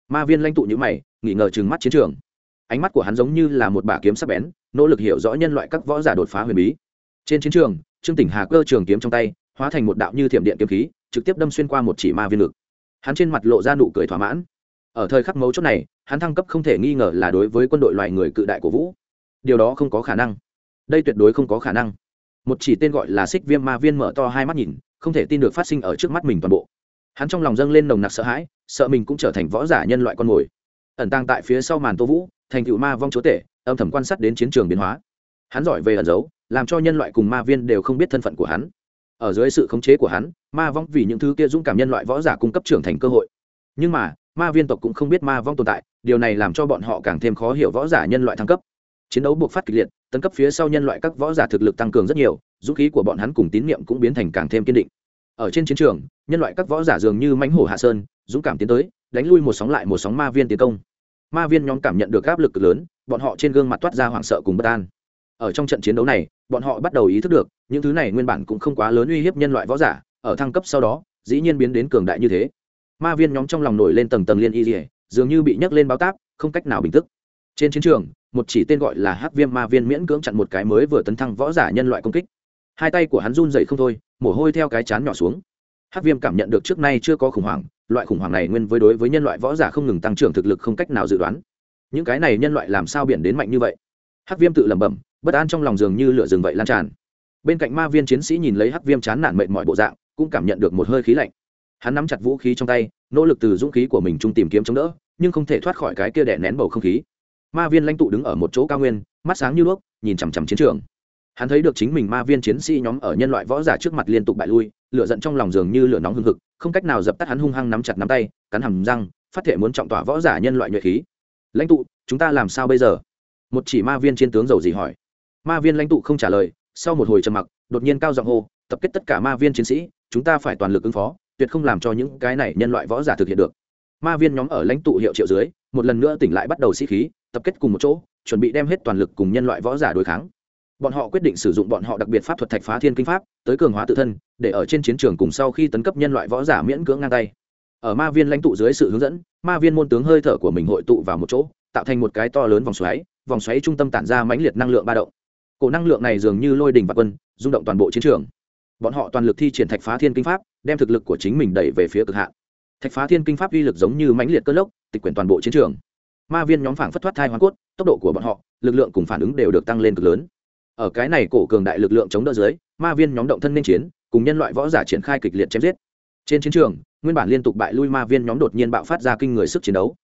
Ma viên lãnh tụ như mày nghỉ ngờ chừng mắt chiến trường. Ánh mắt của hắn giống như là một bả kiếm sắc bén, nỗ lực hiểu rõ nhân loại các võ giả đột phá huyền bí. Trên chiến trường, trương tỉnh hà cơ trường kiếm trong tay, hóa thành một đạo như thiểm điện kiếm khí, trực tiếp đâm xuyên qua một chỉ ma viên lực hắn trên mặt lộ ra nụ cười thỏa mãn. Ở thời khắc mấu chốt này, hắn thăng cấp không thể nghi ngờ là đối với quân đội loài người cự đại của vũ. Điều đó không có khả năng. Đây tuyệt đối không có khả năng. Một chỉ tên gọi là xích viêm ma viên mở to hai mắt nhìn, không thể tin được phát sinh ở trước mắt mình toàn bộ. Hắn trong lòng dâng lên nồng nặc sợ hãi, sợ mình cũng trở thành võ giả nhân loại con mồi ẩn tàng tại phía sau màn tô vũ, thành cựu ma vong chúa tể, âm thầm quan sát đến chiến trường biến hóa. Hắn giỏi về ẩn giấu, làm cho nhân loại cùng ma viên đều không biết thân phận của hắn. Ở dưới sự khống chế của hắn, ma vong vì những thứ kia dũng cảm nhân loại võ giả cung cấp trưởng thành cơ hội. Nhưng mà, ma viên tộc cũng không biết ma vong tồn tại, điều này làm cho bọn họ càng thêm khó hiểu võ giả nhân loại thăng cấp. Chiến đấu buộc phát kịch liệt, tấn cấp phía sau nhân loại các võ giả thực lực tăng cường rất nhiều, dũng khí của bọn hắn cùng tín nhiệm cũng biến thành càng thêm kiên định. Ở trên chiến trường, nhân loại các võ giả dường như mãnh hổ hạ sơn, dũng cảm tiến tới, đánh lui một sóng lại một sóng ma viên tiến công ma viên nhóm cảm nhận được áp lực cực lớn, bọn họ trên gương mặt toát ra hoảng sợ cùng bất an. Ở trong trận chiến đấu này, bọn họ bắt đầu ý thức được, những thứ này nguyên bản cũng không quá lớn uy hiếp nhân loại võ giả, ở thăng cấp sau đó, dĩ nhiên biến đến cường đại như thế. Ma viên nhóm trong lòng nổi lên tầng tầng liên y dỉa dường như bị nhấc lên báo táp, không cách nào bình tức trên chiến trường, một chỉ tên gọi là hắc viêm ma viên miễn cưỡng chặn một cái mới vừa tấn thăng võ giả nhân loại công kích. Hai tay của hắn run dậy không thôi, mồ hôi theo cái chán nhỏ xuống. Hắc viêm cảm nhận được trước nay chưa có khủng hoảng loại khủng hoảng này nguyên với đối với nhân loại võ giả không ngừng tăng trưởng thực lực không cách nào dự đoán. Những cái này nhân loại làm sao biển đến mạnh như vậy? Hắc viêm tự lẩm bẩm, bất an trong lòng giường như lửa rừng vậy lan tràn. Bên cạnh ma viên chiến sĩ nhìn lấy hắc viêm chán nản mệnh mọi bộ dạng, cũng cảm nhận được một hơi khí lạnh. Hắn nắm chặt vũ khí trong tay, nỗ lực từ dũng khí của mình chung tìm kiếm chống đỡ, nhưng không thể thoát khỏi cái kia đè nén bầu không khí. Ma viên lãnh tụ đứng ở một chỗ cao nguyên, mắt sáng như đuốc, nhìn chằm chằm chiến trường. Hắn thấy được chính mình ma viên chiến sĩ nhóm ở nhân loại võ giả trước mặt liên tục bại lui lửa giận trong lòng giường như lửa nóng hừng hực, không cách nào dập tắt hắn hung hăng nắm chặt nắm tay, cắn hầm răng, phát thể muốn trọng tỏa võ giả nhân loại nhuệ khí. Lãnh tụ, chúng ta làm sao bây giờ? Một chỉ ma viên chiến tướng dầu gì hỏi. Ma viên lãnh tụ không trả lời, sau một hồi trầm mặc, đột nhiên cao giọng hô, tập kết tất cả ma viên chiến sĩ, chúng ta phải toàn lực ứng phó, tuyệt không làm cho những cái này nhân loại võ giả thực hiện được. Ma viên nhóm ở lãnh tụ hiệu triệu dưới, một lần nữa tỉnh lại bắt đầu sĩ khí, tập kết cùng một chỗ, chuẩn bị đem hết toàn lực cùng nhân loại võ giả đối kháng bọn họ quyết định sử dụng bọn họ đặc biệt pháp thuật thạch phá thiên kinh pháp, tới cường hóa tự thân, để ở trên chiến trường cùng sau khi tấn cấp nhân loại võ giả miễn cưỡng ngang tay. Ở ma viên lãnh tụ dưới sự hướng dẫn, ma viên môn tướng hơi thở của mình hội tụ vào một chỗ, tạo thành một cái to lớn vòng xoáy vòng xoáy trung tâm tản ra mãnh liệt năng lượng ba động. Cổ năng lượng này dường như lôi đình và quân, rung động toàn bộ chiến trường. Bọn họ toàn lực thi triển thạch phá thiên kinh pháp, đem thực lực của chính mình đẩy về phía cực hạn. Thạch phá thiên kinh pháp uy lực giống như mãnh liệt cơn lốc, tịch quyển toàn bộ chiến trường. Ma viên nhóm phảng phất thoát thai hoa cốt, tốc độ của bọn họ, lực lượng cùng phản ứng đều được tăng lên cực lớn ở cái này cổ cường đại lực lượng chống đỡ dưới, ma viên nhóm động thân nên chiến, cùng nhân loại võ giả triển khai kịch liệt chém giết. Trên chiến trường, nguyên bản liên tục bại lui ma viên nhóm đột nhiên bạo phát ra kinh người sức chiến đấu.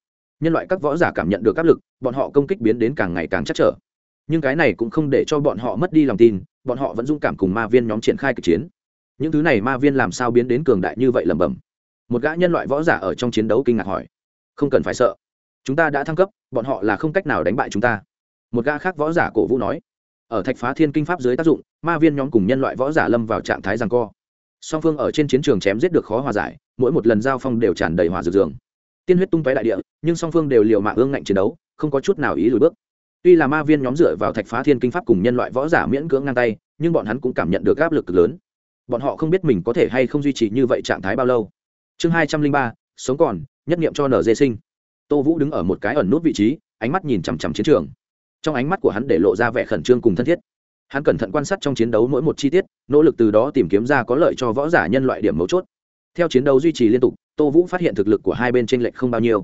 Nhân loại các võ giả cảm nhận được áp lực, bọn họ công kích biến đến càng ngày càng chắc trở. Nhưng cái này cũng không để cho bọn họ mất đi lòng tin, bọn họ vẫn dũng cảm cùng ma viên nhóm triển khai kịch chiến. Những thứ này ma viên làm sao biến đến cường đại như vậy lẩm bẩm? Một gã nhân loại võ giả ở trong chiến đấu kinh ngạc hỏi. Không cần phải sợ. Chúng ta đã thăng cấp, bọn họ là không cách nào đánh bại chúng ta. Một gã khác võ giả cổ vũ nói ở thạch phá thiên kinh pháp dưới tác dụng, ma viên nhóm cùng nhân loại võ giả lâm vào trạng thái rằng co. Song phương ở trên chiến trường chém giết được khó hòa giải, mỗi một lần giao phong đều tràn đầy hỏa dược dường. Tiên huyết tung tóe đại địa, nhưng song phương đều liều mạng ương ngạnh chiến đấu, không có chút nào ý lùi bước. Tuy là ma viên nhóm dựa vào thạch phá thiên kinh pháp cùng nhân loại võ giả miễn cưỡng ngang tay, nhưng bọn hắn cũng cảm nhận được áp lực cực lớn. Bọn họ không biết mình có thể hay không duy trì như vậy trạng thái bao lâu. Chương hai trăm linh ba, sống còn, nhất nghiệm cho nở dê sinh. Tô vũ đứng ở một cái ẩn nút vị trí, ánh mắt nhìn chằm chằm chiến trường trong ánh mắt của hắn để lộ ra vẻ khẩn trương cùng thân thiết. Hắn cẩn thận quan sát trong chiến đấu mỗi một chi tiết, nỗ lực từ đó tìm kiếm ra có lợi cho võ giả nhân loại điểm mấu chốt. Theo chiến đấu duy trì liên tục, tô vũ phát hiện thực lực của hai bên t r ê n lệch không bao nhiêu.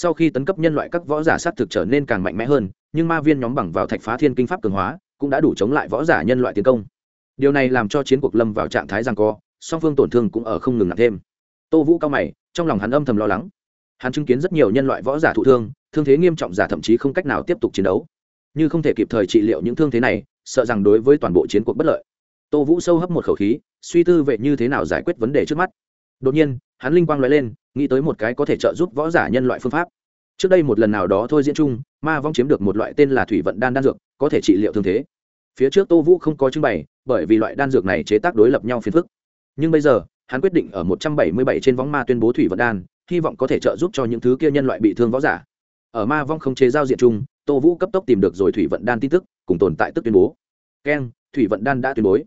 Sau khi tấn cấp nhân loại các võ giả s á t thực trở nên càng mạnh mẽ hơn, nhưng ma viên nhóm bằng vào thạch phá thiên kinh pháp cường hóa, cũng đã đủ chống lại võ giả nhân loại tiến công. Điều này làm cho chiến cuộc lâm vào trạng thái rằng co, song phương tổn thương cũng ở không ngừng nặng thêm. Tô vũ cao mày, trong lòng hắn âm thầm lo lắng. Hắn chứng kiến rất nhiều nhân loại võ giả thụ thương thương thế nghiêm trọng giả thậm chí không cách nào tiếp tục chiến đấu như không thể kịp thời trị liệu những thương thế này, sợ rằng đối với toàn bộ chiến cuộc bất lợi. Tô vũ sâu hấp một khẩu khí, suy tư về như thế nào giải quyết vấn đề trước mắt. Đột nhiên, hắn linh quang nói lên, nghĩ tới một cái có thể trợ giúp võ giả nhân loại phương pháp. Trước đây một lần nào đó thôi diễn chung, ma vong chiếm được một loại tên là thủy vận đan đan dược, có thể trị liệu thương thế. Phía trước tô vũ không có trưng bày, bởi vì loại đan dược này chế tác đối lập nhau phiền phức. Nhưng bây giờ, hắn quyết định ở một trăm bảy mươi bảy trên võng ma tuyên bố thủy vận đan, hy vọng có thể trợ giúp cho những thứ kia nhân loại bị thương võ giả. Ở ma vong không chế giao diện chung tô vũ cấp tốc tìm được rồi thủy vận đan tin tức, cùng tồn tại tức tuyên bố. Keng, thủy vận đan đã tuyên bố.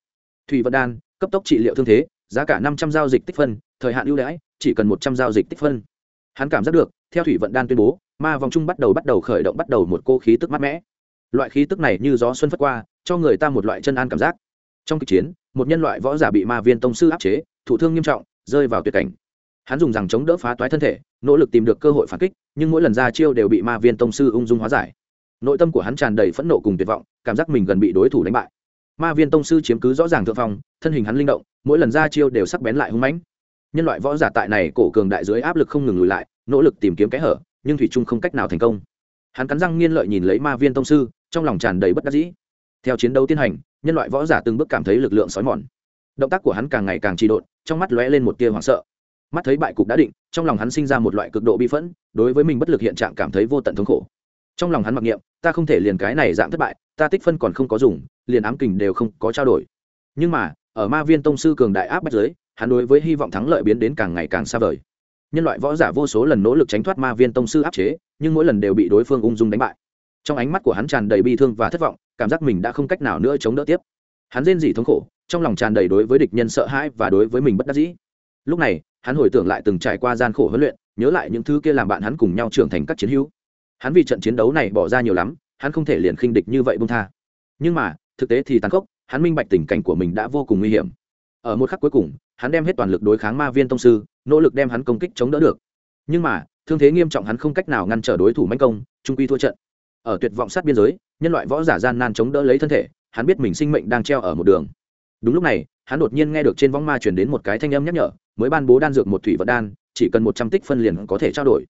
Thủy vận đan, cấp tốc trị liệu thương thế, giá cả năm trăm giao dịch tích phân, thời hạn ưu đãi, chỉ cần một trăm giao dịch tích phân. Hắn cảm giác được, theo thủy vận đan tuyên bố, ma vòng chung bắt đầu bắt đầu khởi động bắt đầu một cô khí tức mát mẽ loại khí tức này như gió xuân phất qua, cho người ta một loại chân an cảm giác. Trong kịch chiến, một nhân loại võ giả bị ma viên tông sư áp chế, thụ thương nghiêm trọng, rơi vào tuyệt cảnh. Hắn dùng rằng chống đỡ phá toái thân thể, nỗ lực tìm được cơ hội phản kích, nhưng mỗi lần ra chiêu đều bị ma viên tông sư ung dung hóa giải nội tâm của hắn tràn đầy phẫn nộ cùng tuyệt vọng, cảm giác mình gần bị đối thủ đánh bại. Ma viên tông sư chiếm cứ rõ ràng thượng phong, thân hình hắn linh động, mỗi lần ra chiêu đều sắc bén lại hung mãnh. Nhân loại võ giả tại này cổ cường đại dưới áp lực không ngừng lùi lại, nỗ lực tìm kiếm kẽ hở, nhưng thủy trung không cách nào thành công. Hắn cắn răng nghiên lợi nhìn lấy ma viên tông sư, trong lòng tràn đầy bất đắc dĩ. Theo chiến đấu tiến hành, nhân loại võ giả từng bước cảm thấy lực lượng xói mòn. Động tác của hắn càng ngày càng trì độn, trong mắt lóe lên một tia hoảng sợ. Mắt thấy bại cục đã định, trong lòng hắn sinh ra một loại cực độ bi phẫn, đối với mình bất lực hiện trạng cảm thấy vô tận thống khổ trong lòng hắn mặc niệm, ta không thể liền cái này dạng thất bại, ta tích phân còn không có dùng, liền ám kình đều không có trao đổi. Nhưng mà, ở ma viên tông sư cường đại áp bách giới hắn đối với hy vọng thắng lợi biến đến càng ngày càng xa vời. Nhân loại võ giả vô số lần nỗ lực tránh thoát ma viên tông sư áp chế, nhưng mỗi lần đều bị đối phương ung dung đánh bại. Trong ánh mắt của hắn tràn đầy bi thương và thất vọng, cảm giác mình đã không cách nào nữa chống đỡ tiếp. Hắn rên rỉ thống khổ, trong lòng tràn đầy đối với địch nhân sợ hãi và đối với mình bất đắc dĩ. Lúc này, hắn hồi tưởng lại từng trải qua gian khổ huấn luyện, nhớ lại những thứ kia làm bạn hắn cùng nhau trưởng thành các chiến hữu hắn vì trận chiến đấu này bỏ ra nhiều lắm, hắn không thể liền khinh địch như vậy bung tha. Nhưng mà, thực tế thì tàn khốc, hắn minh bạch tình cảnh của mình đã vô cùng nguy hiểm. Ở một khắc cuối cùng, hắn đem hết toàn lực đối kháng ma viên tông sư, nỗ lực đem hắn công kích chống đỡ được. Nhưng mà, thương thế nghiêm trọng hắn không cách nào ngăn trở đối thủ manh công, trung quy thua trận. Ở tuyệt vọng sát biên giới, nhân loại võ giả gian nan chống đỡ lấy thân thể, hắn biết mình sinh mệnh đang treo ở một đường. Đúng lúc này, hắn đột nhiên nghe được trên võng ma chuyển đến một cái thanh âm nhắc nhở, mới ban bố đan dược một thủy vật đan, chỉ cần một trăm tích phân liền có thể trao đổi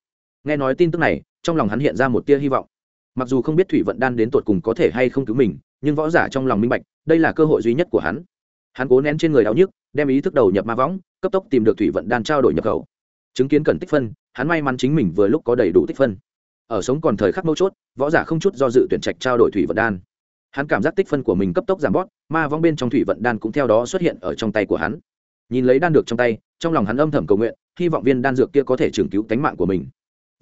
nghe nói tin tức này, trong lòng hắn hiện ra một tia hy vọng. Mặc dù không biết thủy vận đan đến tột cùng có thể hay không cứu mình, nhưng võ giả trong lòng minh bạch, đây là cơ hội duy nhất của hắn. Hắn cố nén trên người đau nhức, đem ý thức đầu nhập ma võng, cấp tốc tìm được thủy vận đan trao đổi nhập khẩu. Chứng kiến cần tích phân, hắn may mắn chính mình vừa lúc có đầy đủ tích phân. Ở sống còn thời khắc mấu chốt, võ giả không chút do dự tuyển trạch trao đổi thủy vận đan. Hắn cảm giác tích phân của mình cấp tốc giảm bót ma vong bên trong thủy vận đan cũng theo đó xuất hiện ở trong tay của hắn. Nhìn lấy đan được trong tay, trong lòng hắn âm thầm cầu nguyện, hy vọng viên đan dược kia có thể trường cứu tánh mạng của mình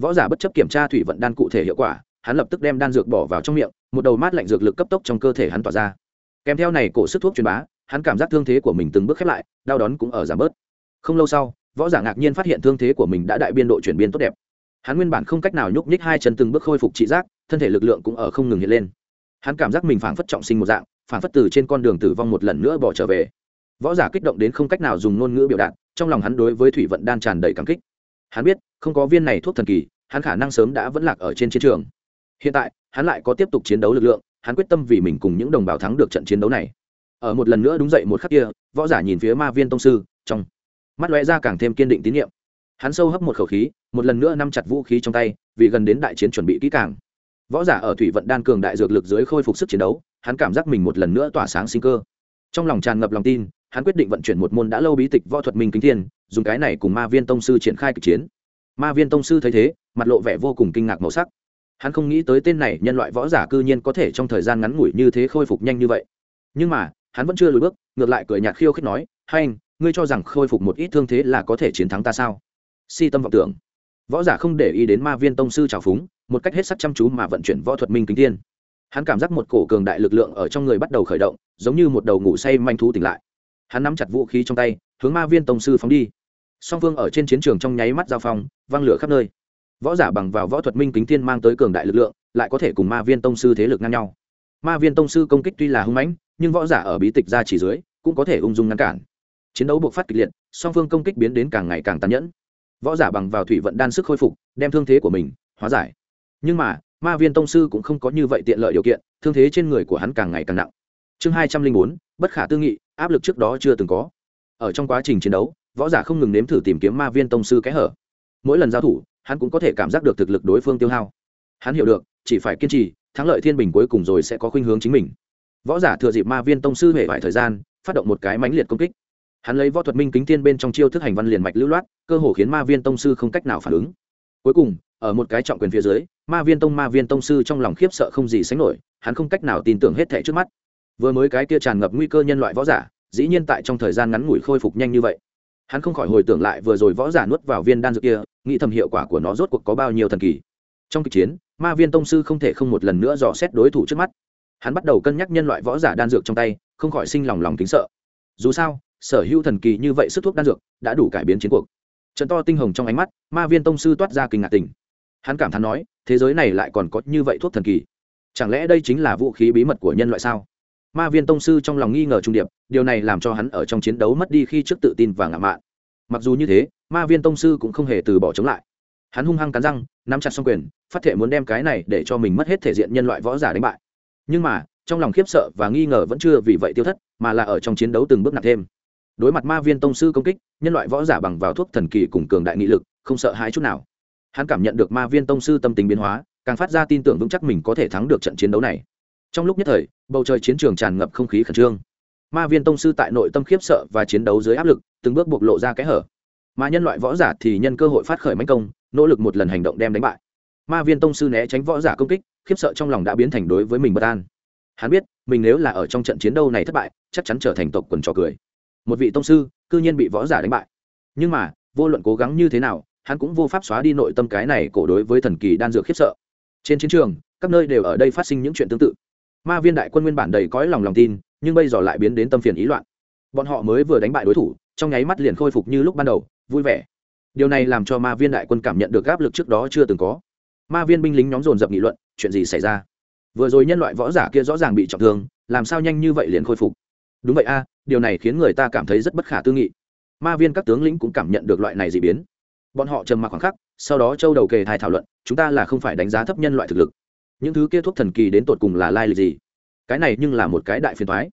võ giả bất chấp kiểm tra thủy vận đan cụ thể hiệu quả, hắn lập tức đem đan dược bỏ vào trong miệng, một đầu mát lạnh dược lực cấp tốc trong cơ thể hắn tỏa ra. Kèm theo này cổ sức thuốc truyền bá, hắn cảm giác thương thế của mình từng bước khép lại, đau đớn cũng ở giảm bớt. Không lâu sau, võ giả ngạc nhiên phát hiện thương thế của mình đã đại biên độ chuyển biến tốt đẹp. Hắn nguyên bản không cách nào nhúc nhích hai chân từng bước khôi phục trị giác, thân thể lực lượng cũng ở không ngừng hiện lên. Hắn cảm giác mình phảng phất trọng sinh một dạng, phảng phất từ trên con đường tử vong một lần nữa bỏ trở về. Võ giả kích động đến không cách nào dùng ngôn ngữ biểu đạt, trong lòng hắn đối với thủy vận đan tràn đầy cảm kích. Hắn biết không có viên này thuốc thần kỳ, hắn khả năng sớm đã vẫn lạc ở trên chiến trường. Hiện tại, hắn lại có tiếp tục chiến đấu lực lượng, hắn quyết tâm vì mình cùng những đồng bào thắng được trận chiến đấu này. Ở một lần nữa đúng dậy một khắc kia, võ giả nhìn phía ma viên tông sư, trong mắt lóe ra càng thêm kiên định tín nhiệm. Hắn sâu hấp một khẩu khí, một lần nữa nắm chặt vũ khí trong tay, vì gần đến đại chiến chuẩn bị kỹ càng. Võ giả ở thủy vận đan cường đại dược lực dưới khôi phục sức chiến đấu, hắn cảm giác mình một lần nữa tỏa sáng sinh cơ. Trong lòng tràn ngập lòng tin, hắn quyết định vận chuyển một môn đã lâu bí tịch võ thuật minh kính thiên, dùng cái này cùng ma viên tông sư triển khai kịch chiến ma viên tông sư thấy thế, mặt lộ vẻ vô cùng kinh ngạc màu sắc. Hắn không nghĩ tới tên này nhân loại võ giả cư nhiên có thể trong thời gian ngắn ngủi như thế khôi phục nhanh như vậy. Nhưng mà, hắn vẫn chưa lùi bước, ngược lại cười nhạt khiêu khích nói hay anh ngươi cho rằng khôi phục một ít thương thế là có thể chiến thắng ta sao? Si tâm vọng tưởng. Võ giả không để ý đến ma viên tông sư trào phúng, một cách hết sắc chăm chú mà vận chuyển võ thuật minh kính tiên hắn cảm giác một cổ cường đại lực lượng ở trong người bắt đầu khởi động, giống như một đầu ngủ say manh thú tỉnh lại. Hắn nắm chặt vũ khí trong tay, hướng ma viên tông sư phóng đi song phương ở trên chiến trường trong nháy mắt giao phong văng lửa khắp nơi. Võ giả bằng vào võ thuật minh kính tiên mang tới cường đại lực lượng, lại có thể cùng ma viên tông sư thế lực ngang nhau. Ma viên tông sư công kích tuy là hung mãnh, nhưng võ giả ở bí tịch ra chỉ dưới, cũng có thể ung dung ngăn cản. Chiến đấu buộc phát kịch liệt, song phương công kích biến đến càng ngày càng tàn nhẫn. Võ giả bằng vào thủy vận đan sức khôi phục, đem thương thế của mình hóa giải. Nhưng mà, ma viên tông sư cũng không có như vậy tiện lợi điều kiện, thương thế trên người của hắn càng ngày càng nặng. Chương hai trăm linh bốn, bất khả tư nghị, áp lực trước đó chưa từng có. Ở trong quá trình chiến đấu võ giả không ngừng nếm thử tìm kiếm ma viên tông sư kẽ hở. Mỗi lần giao thủ, hắn cũng có thể cảm giác được thực lực đối phương tiêu hao. Hắn hiểu được, chỉ phải kiên trì, thắng lợi thiên bình cuối cùng rồi sẽ có khuynh hướng chính mình. Võ giả thừa dịp ma viên tông sư hệ vải thời gian, phát động một cái mãnh liệt công kích. Hắn lấy võ thuật minh kính tiên bên trong chiêu thức hành văn liền mạch lưu loát, cơ hồ khiến ma viên tông sư không cách nào phản ứng. Cuối cùng, ở một cái trọng quyền phía dưới, ma viên tông ma viên tông sư trong lòng khiếp sợ không gì sánh nổi, hắn không cách nào tin tưởng hết thẻ trước mắt. Vừa mới cái kia tràn ngập nguy cơ nhân loại võ giả, dĩ nhiên tại trong thời gian ngắn ngủi khôi phục nhanh như vậy hắn không khỏi hồi tưởng lại vừa rồi võ giả nuốt vào viên đan dược kia, nghĩ thầm hiệu quả của nó rốt cuộc có bao nhiêu thần kỳ. Trong kịch chiến, ma viên tông sư không thể không một lần nữa dò xét đối thủ trước mắt. Hắn bắt đầu cân nhắc nhân loại võ giả đan dược trong tay, không khỏi sinh lòng lòng kính sợ. Dù sao, sở hữu thần kỳ như vậy sức thuốc đan dược đã đủ cải biến chiến cuộc. Trận to tinh hồng trong ánh mắt, ma viên tông sư toát ra kinh ngạc tình hắn cảm thán nói, thế giới này lại còn có như vậy thuốc thần kỳ. Chẳng lẽ đây chính là vũ khí bí mật của nhân loại sao? Ma viên tông sư trong lòng nghi ngờ trung điệp, điều này làm cho hắn ở trong chiến đấu mất đi khi trước tự tin và ngạo mạn. Mặc dù như thế, ma viên tông sư cũng không hề từ bỏ chống lại. Hắn hung hăng cắn răng, nắm chặt xong quyền, phát thể muốn đem cái này để cho mình mất hết thể diện nhân loại võ giả đánh bại. Nhưng mà, trong lòng khiếp sợ và nghi ngờ vẫn chưa vì vậy tiêu thất, mà là ở trong chiến đấu từng bước nặng thêm. Đối mặt ma viên tông sư công kích, nhân loại võ giả bằng vào thuốc thần kỳ cùng cường đại nghị lực, không sợ hãi chút nào. Hắn cảm nhận được ma viên tông sư tâm tình biến hóa, càng phát ra tin tưởng vững chắc mình có thể thắng được trận chiến đấu này trong lúc nhất thời, bầu trời chiến trường tràn ngập không khí khẩn trương. Ma viên tông sư tại nội tâm khiếp sợ và chiến đấu dưới áp lực, từng bước bộc lộ ra kẽ hở. Mà nhân loại võ giả thì nhân cơ hội phát khởi mánh công, nỗ lực một lần hành động đem đánh bại. Ma viên tông sư né tránh võ giả công kích, khiếp sợ trong lòng đã biến thành đối với mình bất an. Hắn biết, mình nếu là ở trong trận chiến đấu này thất bại, chắc chắn trở thành tộc quần trò cười. Một vị tông sư, cư nhiên bị võ giả đánh bại. Nhưng mà, vô luận cố gắng như thế nào, hắn cũng vô pháp xóa đi nội tâm cái này cổ đối với thần kỳ đan dược khiếp sợ. Trên chiến trường, các nơi đều ở đây phát sinh những chuyện tương tự ma viên đại quân nguyên bản đầy cõi lòng lòng tin, nhưng bây giờ lại biến đến tâm phiền ý loạn. Bọn họ mới vừa đánh bại đối thủ, trong nháy mắt liền khôi phục như lúc ban đầu, vui vẻ. Điều này làm cho ma viên đại quân cảm nhận được áp lực trước đó chưa từng có. Ma viên binh lính nhóm dồn dập nghị luận, chuyện gì xảy ra? Vừa rồi nhân loại võ giả kia rõ ràng bị trọng thương, làm sao nhanh như vậy liền khôi phục? Đúng vậy a, điều này khiến người ta cảm thấy rất bất khả tư nghị. Ma viên các tướng lĩnh cũng cảm nhận được loại này d ị biến. Bọn họ trầm mặc khoảng khắc, sau đó châu đầu kề thai thảo luận, chúng ta là không phải đánh giá thấp nhân loại thực lực những thứ kia thuốc thần kỳ đến tột cùng là lai lịch gì? Cái này nhưng là một cái đại phiền thoái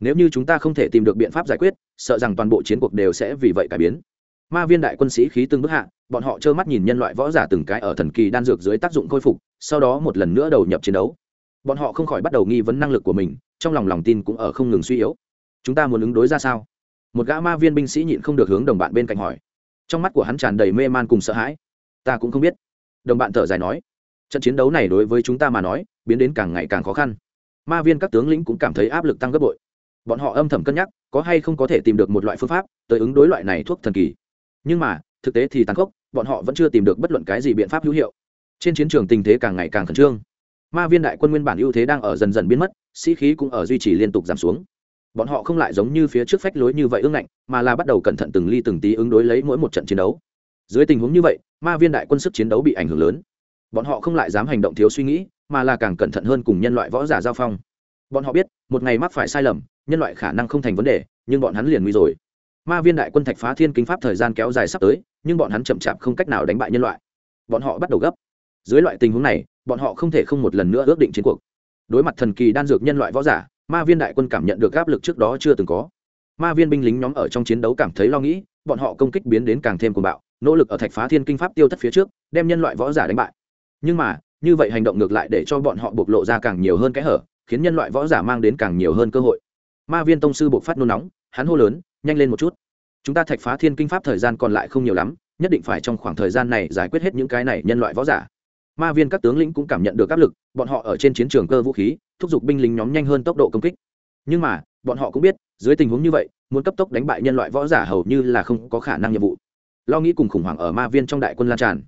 nếu như chúng ta không thể tìm được biện pháp giải quyết, sợ rằng toàn bộ chiến cuộc đều sẽ vì vậy cải biến. Ma viên đại quân sĩ khí từng bước hạ, bọn họ trơ mắt nhìn nhân loại võ giả từng cái ở thần kỳ đan dược dưới tác dụng khôi phục, sau đó một lần nữa đầu nhập chiến đấu. Bọn họ không khỏi bắt đầu nghi vấn năng lực của mình, trong lòng lòng tin cũng ở không ngừng suy yếu. Chúng ta muốn ứng đối ra sao? Một gã ma viên binh sĩ nhịn không được hướng đồng bạn bên cạnh hỏi. Trong mắt của hắn tràn đầy mê man cùng sợ hãi. Ta cũng không biết. Đồng bạn thở dài nói trận chiến đấu này đối với chúng ta mà nói, biến đến càng ngày càng khó khăn. Ma viên các tướng lĩnh cũng cảm thấy áp lực tăng gấp bội. Bọn họ âm thầm cân nhắc, có hay không có thể tìm được một loại phương pháp tới ứng đối loại này thuốc thần kỳ. Nhưng mà, thực tế thì tàn khốc, bọn họ vẫn chưa tìm được bất luận cái gì biện pháp hữu hiệu. Trên chiến trường tình thế càng ngày càng khẩn trương. Ma viên đại quân nguyên bản ưu thế đang ở dần dần biến mất, sĩ khí cũng ở duy trì liên tục giảm xuống. Bọn họ không lại giống như phía trước phách lối như vậy ương ngạnh, mà là bắt đầu cẩn thận từng ly từng tí ứng đối lấy mỗi một trận chiến đấu. Dưới tình huống như vậy, ma viên đại quân sức chiến đấu bị ảnh hưởng lớn bọn họ không lại dám hành động thiếu suy nghĩ, mà là càng cẩn thận hơn cùng nhân loại võ giả giao phong. Bọn họ biết, một ngày mắc phải sai lầm, nhân loại khả năng không thành vấn đề, nhưng bọn hắn liền nguy rồi. Ma viên đại quân thạch phá thiên kính pháp thời gian kéo dài sắp tới, nhưng bọn hắn chậm chạp không cách nào đánh bại nhân loại. Bọn họ bắt đầu gấp. Dưới loại tình huống này, bọn họ không thể không một lần nữa ước định chiến cuộc. Đối mặt thần kỳ đan dược nhân loại võ giả, ma viên đại quân cảm nhận được áp lực trước đó chưa từng có. Ma viên binh lính nhóm ở trong chiến đấu cảm thấy lo nghĩ, bọn họ công kích biến đến càng thêm cuồng bạo, nỗ lực ở thạch phá thiên kinh pháp tiêu thất phía trước, đem nhân loại võ giả đánh bại nhưng mà, như vậy hành động ngược lại để cho bọn họ bộc lộ ra càng nhiều hơn cái hở, khiến nhân loại võ giả mang đến càng nhiều hơn cơ hội. Ma viên tông sư buộc phát nôn nóng, hắn hô lớn, nhanh lên một chút. Chúng ta thạch phá thiên kinh pháp thời gian còn lại không nhiều lắm, nhất định phải trong khoảng thời gian này giải quyết hết những cái này nhân loại võ giả. Ma viên các tướng lĩnh cũng cảm nhận được áp lực, bọn họ ở trên chiến trường cơ vũ khí, thúc giục binh lính nhóm nhanh hơn tốc độ công kích. Nhưng mà, bọn họ cũng biết, dưới tình huống như vậy, muốn cấp tốc đánh bại nhân loại võ giả hầu như là không có khả năng nhiệm vụ. Lo nghĩ cùng khủng hoảng ở ma viên trong đại quân lan tràn.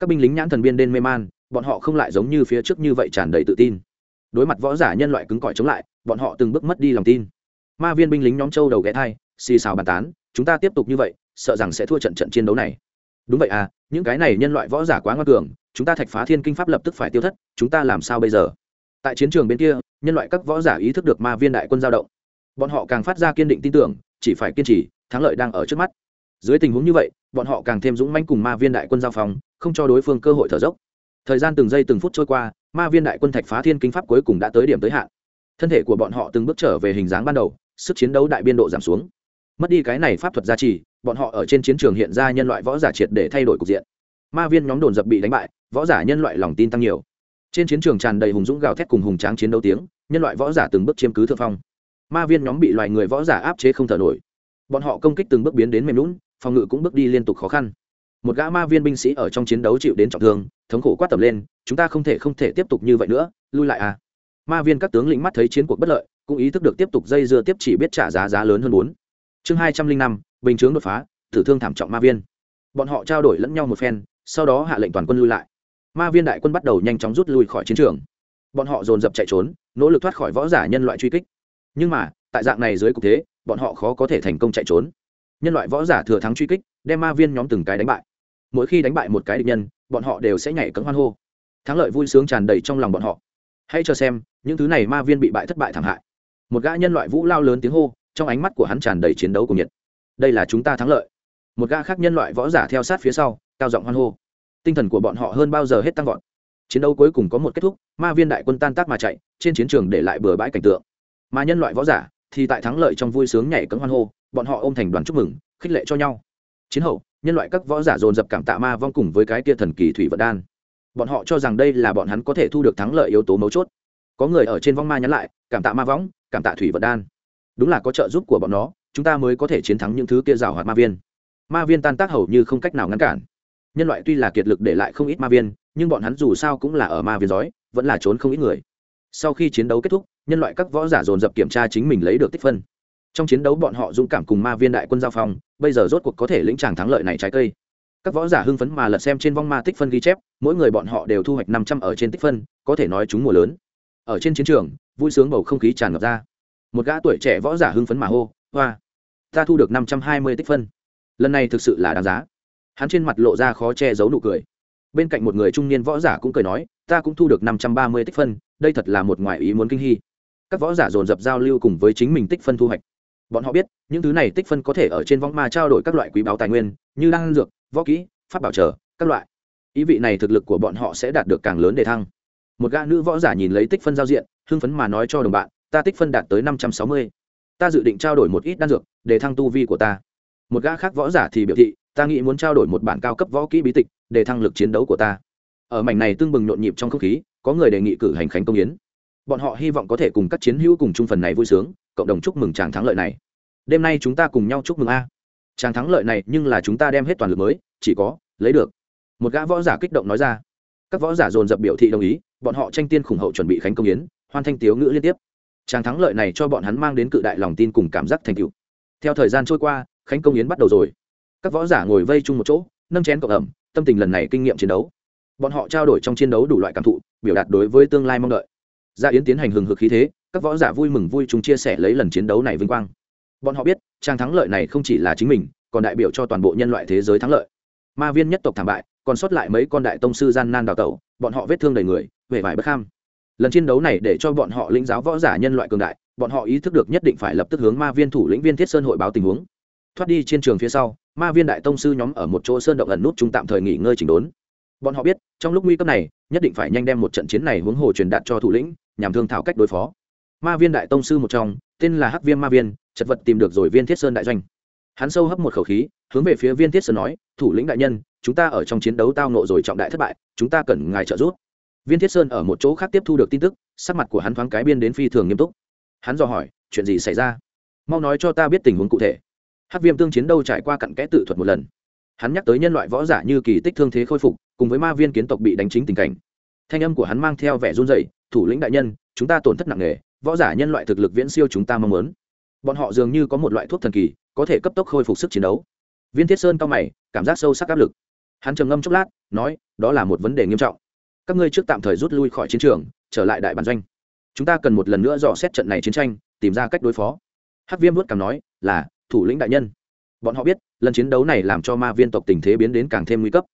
Các binh lính nhãn thần biên đen mê man bọn họ không lại giống như phía trước như vậy tràn đầy tự tin. Đối mặt võ giả nhân loại cứng cỏi chống lại, bọn họ từng bước mất đi lòng tin. Ma viên binh lính nhóm châu đầu ghé thai, xì xào bàn tán, chúng ta tiếp tục như vậy, sợ rằng sẽ thua trận trận chiến đấu này. Đúng vậy à những cái này nhân loại võ giả quá ngoan cường, chúng ta thạch phá thiên kinh pháp lập tức phải tiêu thất, chúng ta làm sao bây giờ? Tại chiến trường bên kia, nhân loại các võ giả ý thức được ma viên đại quân giao động. Bọn họ càng phát ra kiên định tin tưởng, chỉ phải kiên trì, thắng lợi đang ở trước mắt. Dưới tình huống như vậy, bọn họ càng thêm dũng manh cùng ma viên đại quân giao phòng, không cho đối phương cơ hội thở dốc thời gian từng giây từng phút trôi qua, ma viên đại quân thạch phá thiên kinh pháp cuối cùng đã tới điểm tới hạn. Thân thể của bọn họ từng bước trở về hình dáng ban đầu, sức chiến đấu đại biên độ giảm xuống. Mất đi cái này pháp thuật gia trì, bọn họ ở trên chiến trường hiện ra nhân loại võ giả triệt để thay đổi cục diện. Ma viên nhóm đồn dập bị đánh bại, võ giả nhân loại lòng tin tăng nhiều. Trên chiến trường tràn đầy hùng dũng gào thét cùng hùng tráng chiến đấu tiếng, nhân loại võ giả từng bước chiếm cứ thượng phong. Ma viên nhóm bị loài người võ giả áp chế không thở nổi. Bọn họ công kích từng bước biến đến mềm lún phòng ngự cũng bước đi liên tục khó khăn một gã ma viên binh sĩ ở trong chiến đấu chịu đến trọng thương, thống khổ quát tầm lên, chúng ta không thể không thể tiếp tục như vậy nữa, lui lại à. Ma viên các tướng lĩnh mắt thấy chiến cuộc bất lợi, cũng ý thức được tiếp tục dây dưa tiếp chỉ biết trả giá giá lớn hơn bốn chương hai trăm linh năm, bình chướng đột phá, tử thương thảm trọng ma viên. Bọn họ trao đổi lẫn nhau một phen, sau đó hạ lệnh toàn quân lui lại. Ma viên đại quân bắt đầu nhanh chóng rút lui khỏi chiến trường. Bọn họ dồn dập chạy trốn, nỗ lực thoát khỏi võ giả nhân loại truy kích. Nhưng mà, tại dạng này dưới cục thế, bọn họ khó có thể thành công chạy trốn. Nhân loại võ giả thừa thắng truy kích, đem ma viên nhóm từng cái đánh bại mỗi khi đánh bại một cái địch nhân, bọn họ đều sẽ nhảy cấm hoan hô. Thắng lợi vui sướng tràn đầy trong lòng bọn họ. Hãy cho xem, những thứ này ma viên bị bại thất bại thảm hại. Một gã nhân loại vũ lao lớn tiếng hô, trong ánh mắt của hắn tràn đầy chiến đấu cùng nhiệt. Đây là chúng ta thắng lợi. Một gã khác nhân loại võ giả theo sát phía sau, cao giọng hoan hô. Tinh thần của bọn họ hơn bao giờ hết tăng vọt. Chiến đấu cuối cùng có một kết thúc, ma viên đại quân tan tác mà chạy, trên chiến trường để lại bừa bãi cảnh tượng. Mà nhân loại võ giả thì tại thắng lợi trong vui sướng nhảy cấm hoan hô, bọn họ ôm thành đoàn chúc mừng, khích lệ cho nhau. Chiến hậu nhân loại các võ giả dồn dập cảm tạ ma vong cùng với cái kia thần kỳ thủy vận đan. Bọn họ cho rằng đây là bọn hắn có thể thu được thắng lợi yếu tố mấu chốt. Có người ở trên vong ma nhắn lại, cảm tạ ma võng cảm tạ thủy vận đan. Đúng là có trợ giúp của bọn nó, chúng ta mới có thể chiến thắng những thứ kia rào hoạt ma viên. Ma viên tan tác hầu như không cách nào ngăn cản. Nhân loại tuy là kiệt lực để lại không ít ma viên, nhưng bọn hắn dù sao cũng là ở ma viên giói, vẫn là trốn không ít người. Sau khi chiến đấu kết thúc, nhân loại các võ giả dồn dập kiểm tra chính mình lấy được tích phân trong chiến đấu bọn họ dũng cảm cùng ma viên đại quân giao phong, bây giờ rốt cuộc có thể lĩnh tràng thắng lợi này trái cây. Các võ giả hưng phấn mà lật xem trên vong ma tích phân ghi chép, mỗi người bọn họ đều thu hoạch năm trăm ở trên tích phân, có thể nói chúng mùa lớn. Ở trên chiến trường, vui sướng bầu không khí tràn ngập ra. Một gã tuổi trẻ võ giả hưng phấn mà hô, hoa, ta thu được năm trăm hai mươi tích phân. Lần này thực sự là đáng giá. Hắn trên mặt lộ ra khó che giấu nụ cười. Bên cạnh một người trung niên võ giả cũng cười nói, ta cũng thu được năm trăm ba mươi tích phân, đây thật là một ngoại ý muốn kinh hy các võ giả dồn dập giao lưu cùng với chính mình tích phân thu hoạch bọn họ biết, những thứ này tích phân có thể ở trên võng ma trao đổi các loại quý báo tài nguyên, như đan dược, võ kỹ, pháp bảo trợ các loại. Ý vị này thực lực của bọn họ sẽ đạt được càng lớn để thăng. Một gã nữ võ giả nhìn lấy tích phân giao diện, hưng phấn mà nói cho đồng bạn, ta tích phân đạt tới năm trăm sáu mươi. Ta dự định trao đổi một ít đan dược, để thăng tu vi của ta. Một gã khác võ giả thì biểu thị, ta nghĩ muốn trao đổi một bản cao cấp võ kỹ bí tịch, để thăng lực chiến đấu của ta. Ở mảnh này tương bừng nhộn nhịp trong không khí, có người đề nghị cử hành khánh công yến. Bọn họ hy vọng có thể cùng các chiến hữu cùng chung phần này vui sướng cộng đồng chúc mừng chàng thắng lợi này. Đêm nay chúng ta cùng nhau chúc mừng a. Chàng thắng lợi này nhưng là chúng ta đem hết toàn lực mới, chỉ có, lấy được. Một gã võ giả kích động nói ra. Các võ giả dồn dập biểu thị đồng ý, bọn họ tranh tiên khủng hậu chuẩn bị khánh công yến, hoan thanh tiếu ngữ liên tiếp. Chàng thắng lợi này cho bọn hắn mang đến cự đại lòng tin cùng cảm giác thành tựu. Theo thời gian trôi qua, khánh công yến bắt đầu rồi. Các võ giả ngồi vây chung một chỗ, nâng chén cộng ẩm, tâm tình lần này kinh nghiệm chiến đấu. Bọn họ trao đổi trong chiến đấu đủ loại cảm thụ, biểu đạt đối với tương lai mong đợi. Gia yến tiến hành hừng hực khí thế các võ giả vui mừng vui chúng chia sẻ lấy lần chiến đấu này vinh quang. Bọn họ biết, trang thắng lợi này không chỉ là chính mình, còn đại biểu cho toàn bộ nhân loại thế giới thắng lợi. Ma viên nhất tộc thảm bại, còn sót lại mấy con đại tông sư gian nan đào tẩu, bọn họ vết thương đầy người, vẻ vải bất kham. Lần chiến đấu này để cho bọn họ lĩnh giáo võ giả nhân loại cường đại, bọn họ ý thức được nhất định phải lập tức hướng ma viên thủ lĩnh viên thiết sơn hội báo tình huống. Thoát đi trên trường phía sau, ma viên đại tông sư nhóm ở một chỗ sơn động ẩn nút chúng tạm thời nghỉ ngơi chỉnh đốn. Bọn họ biết, trong lúc nguy cấp này, nhất định phải nhanh đem một trận chiến này hướng hồ truyền đạt cho thủ lĩnh, nhằm thương thảo cách đối phó ma viên đại tông sư một trong, tên là hắc viêm ma viên, chật vật tìm được rồi viên thiết sơn đại doanh. Hắn sâu hấp một khẩu khí, hướng về phía viên thiết sơn nói, thủ lĩnh đại nhân, chúng ta ở trong chiến đấu tao nộ rồi trọng đại thất bại, chúng ta cần ngài trợ giúp. Viên thiết sơn ở một chỗ khác tiếp thu được tin tức, sắc mặt của hắn thoáng cái biên đến phi thường nghiêm túc. Hắn dò hỏi, chuyện gì xảy ra? Mau nói cho ta biết tình huống cụ thể. Hắc viêm tương chiến đâu trải qua cặn kẽ tự thuật một lần. Hắn nhắc tới nhân loại võ giả như kỳ tích thương thế khôi phục, cùng với ma viên kiến tộc bị đánh chính tình cảnh. Thanh âm của hắn mang theo vẻ run rẩy, thủ lĩnh đại nhân, chúng ta tổn thất nặng nề võ giả nhân loại thực lực viễn siêu chúng ta mong muốn. Bọn họ dường như có một loại thuốc thần kỳ, có thể cấp tốc khôi phục sức chiến đấu. Viên thiết sơn cao mày, cảm giác sâu sắc áp lực. Hắn trầm ngâm chốc lát, nói, đó là một vấn đề nghiêm trọng. Các ngươi trước tạm thời rút lui khỏi chiến trường, trở lại đại bản doanh. Chúng ta cần một lần nữa dò xét trận này chiến tranh, tìm ra cách đối phó. Hắc viêm vớt cảm nói, là, thủ lĩnh đại nhân. Bọn họ biết, lần chiến đấu này làm cho ma viên tộc tình thế biến đến càng thêm nguy cấp.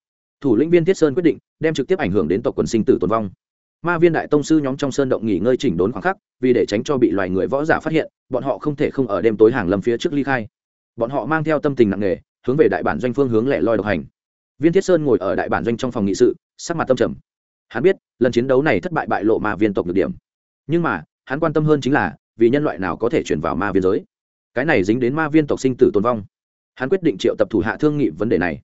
Thủ lĩnh viên thiết sơn quyết định, đem trực tiếp ảnh hưởng đến tộc quần sinh tử tồn vong ma viên đại tông sư nhóm trong sơn động nghỉ ngơi chỉnh đốn khoảng khắc, vì để tránh cho bị loài người võ giả phát hiện, bọn họ không thể không ở đêm tối hàng lâm phía trước ly khai. Bọn họ mang theo tâm tình nặng nề, hướng về đại bản doanh phương hướng lẻ loi độc hành. Viên thiết sơn ngồi ở đại bản doanh trong phòng nghị sự, sắc mặt tâm trầm. Hắn biết, lần chiến đấu này thất bại bại lộ ma viên tộc được điểm. Nhưng mà, hắn quan tâm hơn chính là, vì nhân loại nào có thể chuyển vào ma viên giới. Cái này dính đến ma viên tộc sinh tử tồn vong. Hắn quyết định triệu tập thủ hạ thương nghị vấn đề này.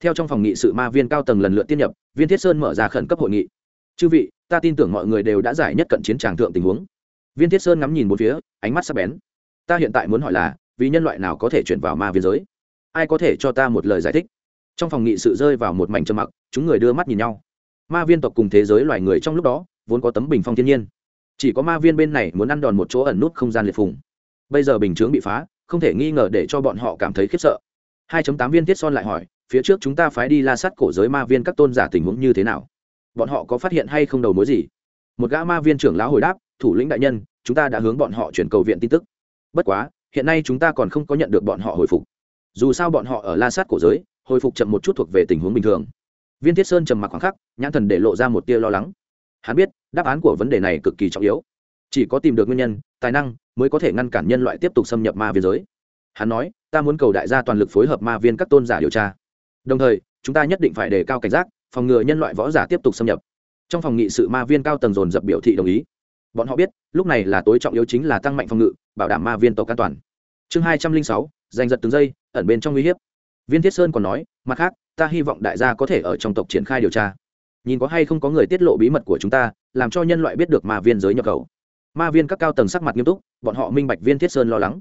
Theo trong phòng nghị sự ma viên cao tầng lần lượt tiên nhập, viên thiết sơn mở ra khẩn cấp hội nghị chư vị, ta tin tưởng mọi người đều đã giải nhất cận chiến tràng thượng tình huống. Viên thiết sơn ngắm nhìn một phía, ánh mắt sắc bén. Ta hiện tại muốn hỏi là, vì nhân loại nào có thể chuyển vào ma viên giới? Ai có thể cho ta một lời giải thích? Trong phòng nghị sự rơi vào một mảnh trầm mặc, chúng người đưa mắt nhìn nhau. Ma viên tộc cùng thế giới loài người trong lúc đó, vốn có tấm bình phong thiên nhiên. Chỉ có ma viên bên này muốn ăn đòn một chỗ ẩn nút không gian liệt phùng. Bây giờ bình chướng bị phá, không thể nghi ngờ để cho bọn họ cảm thấy khiếp sợ. 2.8 viên tiết son lại hỏi, phía trước chúng ta phái đi la sát cổ giới ma viên các tôn giả tình huống như thế nào? Bọn họ có phát hiện hay không đầu mối gì? Một gã ma viên trưởng lão hồi đáp, thủ lĩnh đại nhân, chúng ta đã hướng bọn họ chuyển cầu viện tin tức. Bất quá, hiện nay chúng ta còn không có nhận được bọn họ hồi phục. Dù sao bọn họ ở la sát cổ giới, hồi phục chậm một chút thuộc về tình huống bình thường. Viên thiết sơn trầm mặc khoảng khắc, nhãn thần để lộ ra một tia lo lắng. Hắn biết, đáp án của vấn đề này cực kỳ trọng yếu. Chỉ có tìm được nguyên nhân, tài năng mới có thể ngăn cản nhân loại tiếp tục xâm nhập ma viên giới. Hắn nói, ta muốn cầu đại gia toàn lực phối hợp ma viên các tôn giả điều tra. Đồng thời, chúng ta nhất định phải đề cao cảnh giác phòng ngừa nhân loại võ giả tiếp tục xâm nhập. Trong phòng nghị sự ma viên cao tầng dồn dập biểu thị đồng ý. Bọn họ biết, lúc này là tối trọng yếu chính là tăng mạnh phòng ngự, bảo đảm ma viên tộc an toàn. Chương hai trăm linh sáu, giành giật từng giây, ẩn bên trong uy hiếp. Viên thiết sơn còn nói, mặt khác, ta hy vọng đại gia có thể ở trong tộc triển khai điều tra. Nhìn có hay không có người tiết lộ bí mật của chúng ta, làm cho nhân loại biết được ma viên giới nhập khẩu. Ma viên các cao tầng sắc mặt nghiêm túc, bọn họ minh bạch viên thiết sơn lo lắng.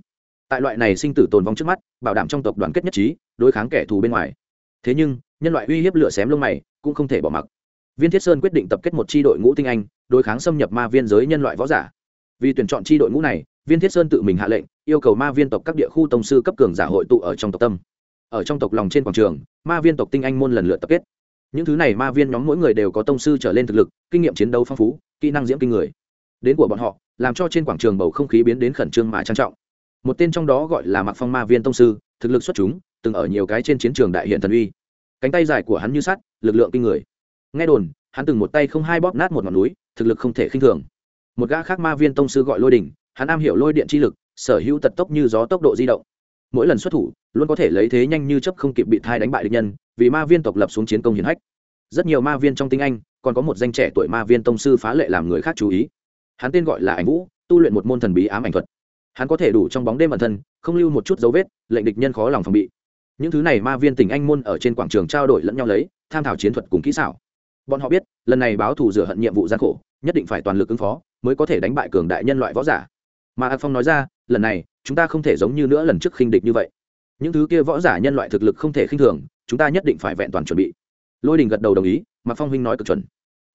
Tại loại này sinh tử tồn vong trước mắt, bảo đảm trong tộc đoàn kết nhất trí, đối kháng kẻ thù bên ngoài. Thế nhưng, nhân loại uy hiếp lửa xém lông mày cũng không thể bỏ mặc. Viên thiết sơn quyết định tập kết một tri đội ngũ tinh anh, đối kháng xâm nhập ma viên giới nhân loại võ giả. Vì tuyển chọn tri đội ngũ này, viên thiết sơn tự mình hạ lệnh, yêu cầu ma viên tộc các địa khu tông sư cấp cường giả hội tụ ở trong tộc tâm. Ở trong tộc lòng trên quảng trường, ma viên tộc tinh anh môn lần lượt tập kết. Những thứ này ma viên nhóm mỗi người đều có tông sư trở lên thực lực, kinh nghiệm chiến đấu phong phú, kỹ năng diễm kinh người. Đến của bọn họ, làm cho trên quảng trường bầu không khí biến đến khẩn trương mà trang trọng. Một tên trong đó gọi là mặc phong ma viên tông sư, thực lực xuất chúng, từng ở nhiều cái trên chiến trường đại hiện thần uy cánh tay dài của hắn như sắt, lực lượng kinh người. Nghe đồn, hắn từng một tay không hai bóp nát một ngọn núi, thực lực không thể khinh thường. Một gã khác ma viên tông sư gọi lôi đình hắn am hiểu lôi điện chi lực, sở hữu tật tốc như gió tốc độ di động. Mỗi lần xuất thủ, luôn có thể lấy thế nhanh như chấp không kịp bị thai đánh bại địch nhân, vì ma viên tộc lập xuống chiến công hiển hách. Rất nhiều ma viên trong tinh anh, còn có một danh trẻ tuổi ma viên tông sư phá lệ làm người khác chú ý. Hắn tên gọi là ảnh vũ, tu luyện một môn thần bí ám ảnh thuật. Hắn có thể đủ trong bóng đêm bản thân, không lưu một chút dấu vết, lệnh địch nhân khó lòng phòng bị những thứ này ma viên Tỉnh anh môn ở trên quảng trường trao đổi lẫn nhau lấy, tham thảo chiến thuật cùng kỹ xảo. Bọn họ biết, lần này báo thù rửa hận nhiệm vụ gian khổ, nhất định phải toàn lực ứng phó, mới có thể đánh bại cường đại nhân loại võ giả. Mà ạc phong nói ra, lần này, chúng ta không thể giống như nữa lần trước khinh địch như vậy. Những thứ kia võ giả nhân loại thực lực không thể khinh thường, chúng ta nhất định phải vẹn toàn chuẩn bị. Lôi đình gật đầu đồng ý, mà phong huynh nói cực chuẩn.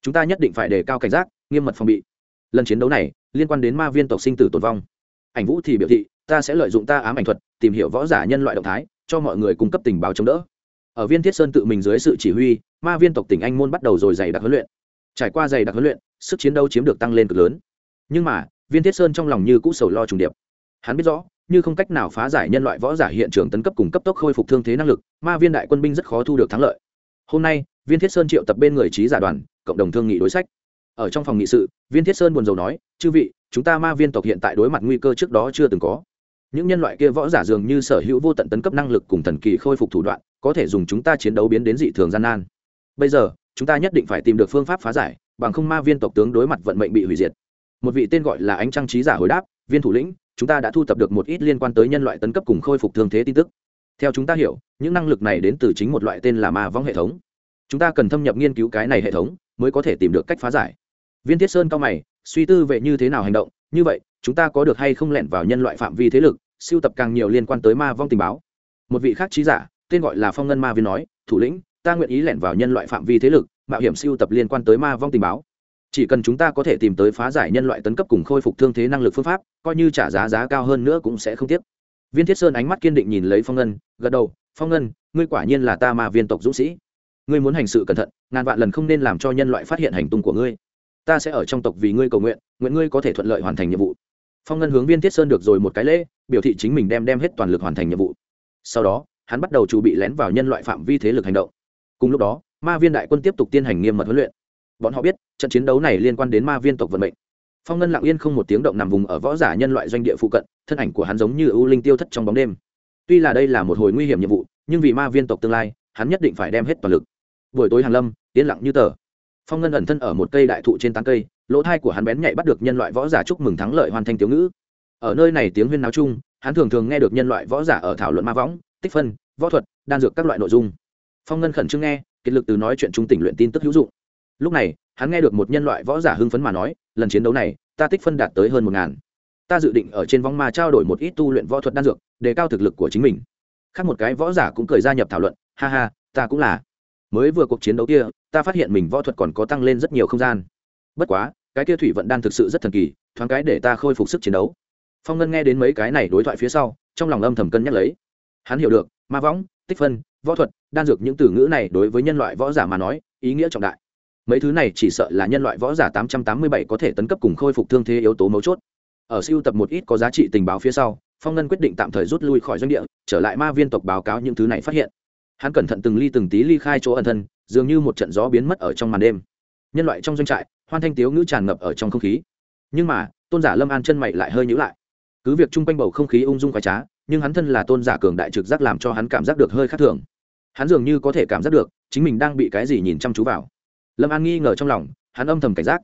Chúng ta nhất định phải đề cao cảnh giác, nghiêm mật phòng bị. Lần chiến đấu này, liên quan đến ma viên tộc sinh tử tồn vong. Ảnh vũ thì biểu thị, ta sẽ lợi dụng ta ám ảnh thuật, tìm hiểu võ giả nhân loại động thái cho mọi người cung cấp tình báo chống đỡ. Ở viên thiết sơn tự mình dưới sự chỉ huy, ma viên tộc tỉnh anh môn bắt đầu rồi dày đặc huấn luyện. Trải qua dày đặc huấn luyện, sức chiến đấu chiếm được tăng lên cực lớn. Nhưng mà, viên thiết sơn trong lòng như cũ sầu lo trùng điệp. Hắn biết rõ, như không cách nào phá giải nhân loại võ giả hiện trường tấn cấp cùng cấp tốc khôi phục thương thế năng lực, ma viên đại quân binh rất khó thu được thắng lợi. Hôm nay, viên thiết sơn triệu tập bên người trí giả đoàn, cộng đồng thương nghị đối sách. Ở trong phòng nghị sự, viên thiết sơn buồn rầu nói, chư vị, chúng ta ma viên tộc hiện tại đối mặt nguy cơ trước đó chưa từng có những nhân loại kia võ giả dường như sở hữu vô tận tấn cấp năng lực cùng thần kỳ khôi phục thủ đoạn, có thể dùng chúng ta chiến đấu biến đến dị thường gian nan. Bây giờ, chúng ta nhất định phải tìm được phương pháp phá giải, bằng không ma viên tộc tướng đối mặt vận mệnh bị hủy diệt. Một vị tên gọi là ánh trang trí giả hồi đáp, viên thủ lĩnh, chúng ta đã thu thập được một ít liên quan tới nhân loại tấn cấp cùng khôi phục thương thế tin tức. Theo chúng ta hiểu, những năng lực này đến từ chính một loại tên là ma vong hệ thống. Chúng ta cần thâm nhập nghiên cứu cái này hệ thống mới có thể tìm được cách phá giải. Viên thiết sơn cao mày, suy tư về như thế nào hành động, như vậy chúng ta có được hay không lẻn vào nhân loại phạm vi thế lực, siêu tập càng nhiều liên quan tới ma vong tình báo. Một vị khác trí giả, tên gọi là phong ngân ma viên nói, thủ lĩnh, ta nguyện ý lẻn vào nhân loại phạm vi thế lực, mạo hiểm siêu tập liên quan tới ma vong tình báo. Chỉ cần chúng ta có thể tìm tới phá giải nhân loại tấn cấp cùng khôi phục thương thế năng lực phương pháp, coi như trả giá giá cao hơn nữa cũng sẽ không tiếc. Viên thiết sơn ánh mắt kiên định nhìn lấy phong ngân, gật đầu, phong ngân, ngươi quả nhiên là ta ma viên tộc dũng sĩ. Ngươi muốn hành sự cẩn thận, ngàn vạn lần không nên làm cho nhân loại phát hiện hành tung của ngươi. Ta sẽ ở trong tộc vì ngươi cầu nguyện nguyện ngươi có thể thuận lợi hoàn thành nhiệm vụ phong ngân hướng viên thiết sơn được rồi một cái lễ, biểu thị chính mình đem đem hết toàn lực hoàn thành nhiệm vụ. Sau đó, hắn bắt đầu chuẩn bị lén vào nhân loại phạm vi thế lực hành động. Cùng lúc đó, ma viên đại quân tiếp tục tiến hành nghiêm mật huấn luyện. Bọn họ biết, trận chiến đấu này liên quan đến ma viên tộc vận mệnh. Phong ngân lặng yên không một tiếng động nằm vùng ở võ giả nhân loại doanh địa phụ cận, thân ảnh của hắn giống như ưu linh tiêu thất trong bóng đêm. Tuy là đây là một hồi nguy hiểm nhiệm vụ, nhưng vì ma viên tộc tương lai, hắn nhất định phải đem hết toàn lực. Buổi tối hàn lâm, yên lặng như tờ. Phong ngân ẩn thân ở một cây đại thụ trên tán cây lỗ thai của hắn bén nhạy bắt được nhân loại võ giả chúc mừng thắng lợi hoàn thành tiểu ngữ. Ở nơi này tiếng huyên náo chung, hắn thường thường nghe được nhân loại võ giả ở thảo luận ma võng, tích phân, võ thuật, đan dược các loại nội dung. Phong ngân khẩn trương nghe, kiệt lực từ nói chuyện trung tỉnh luyện tin tức hữu dụng. Lúc này, hắn nghe được một nhân loại võ giả hưng phấn mà nói, lần chiến đấu này, ta tích phân đạt tới hơn một ngàn. Ta dự định ở trên vong ma trao đổi một ít tu luyện võ thuật đan dược, đề cao thực lực của chính mình. Khác một cái võ giả cũng cười gia nhập thảo luận, ha ha, ta cũng là. Mới vừa cuộc chiến đấu kia, ta phát hiện mình võ thuật còn có tăng lên rất nhiều không gian. Bất quá cái kia thủy vận đan thực sự rất thần kỳ, thoáng cái để ta khôi phục sức chiến đấu. Phong ngân nghe đến mấy cái này đối thoại phía sau, trong lòng âm thầm cân nhắc lấy. Hắn hiểu được, ma võng, tích phân, võ thuật, đan dược những từ ngữ này đối với nhân loại võ giả mà nói, ý nghĩa trọng đại. Mấy thứ này chỉ sợ là nhân loại võ giả tám trăm tám mươi bảy có thể tấn cấp cùng khôi phục thương thế yếu tố mấu chốt. Ở siêu tập một ít có giá trị tình báo phía sau, phong ngân quyết định tạm thời rút lui khỏi doanh địa, trở lại ma viên tộc báo cáo những thứ này phát hiện. Hắn cẩn thận từng ly từng tí ly khai chỗ ẩn thân, dường như một trận gió biến mất ở trong màn đêm. Nhân loại trong doanh trại hoan thanh tiếu ngữ tràn ngập ở trong không khí. Nhưng mà, tôn giả lâm an chân mày lại hơi nhữ lại. Cứ việc chung quanh bầu không khí ung dung khoái trá, nhưng hắn thân là tôn giả cường đại trực giác làm cho hắn cảm giác được hơi khác thường. Hắn dường như có thể cảm giác được, chính mình đang bị cái gì nhìn chăm chú vào. Lâm an nghi ngờ trong lòng, hắn âm thầm cảnh giác.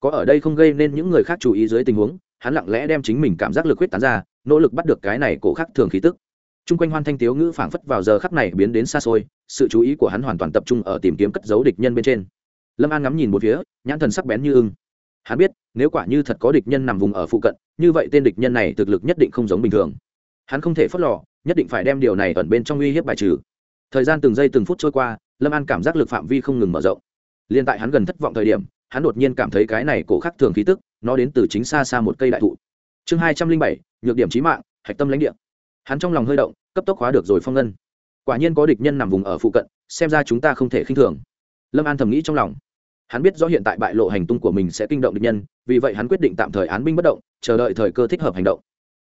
Có ở đây không gây nên những người khác chú ý dưới tình huống, hắn lặng lẽ đem chính mình cảm giác lực huyết tán ra, nỗ lực bắt được cái này cổ khác thường khí tức. T r u n g quanh hoan thanh tiếu ngữ phảng phất vào giờ khắc này biến đến xa xôi, sự chú ý của hắn hoàn toàn tập trung ở tìm kiếm cất dấu địch nhân bên trên lâm an ngắm nhìn một phía, nhãn thần sắc bén như ưng. Hắn biết, nếu quả như thật có địch nhân nằm vùng ở phụ cận, như vậy tên địch nhân này thực lực nhất định không giống bình thường. Hắn không thể phớt lò nhất định phải đem điều này ẩn bên trong uy hiếp bài trừ. Thời gian từng giây từng phút trôi qua, lâm an cảm giác lực phạm vi không ngừng mở rộng. Liền tại hắn gần thất vọng thời điểm, hắn đột nhiên cảm thấy cái này cổ khắc thường khí tức, nó đến từ chính xa xa một cây đại thụ. Chương hai trăm linh bảy, nhược điểm trí mạng, hạch tâm lãnh địa. Hắn trong lòng hơi động, cấp tốc hóa được rồi phong ngân. Quả nhiên có địch nhân nằm vùng ở phụ cận, xem ra chúng ta không thể khinh thường. Lâm an thầm nghĩ trong lòng hắn biết rõ hiện tại bại lộ hành tung của mình sẽ kinh động địch nhân, vì vậy hắn quyết định tạm thời án binh bất động, chờ đợi thời cơ thích hợp hành động.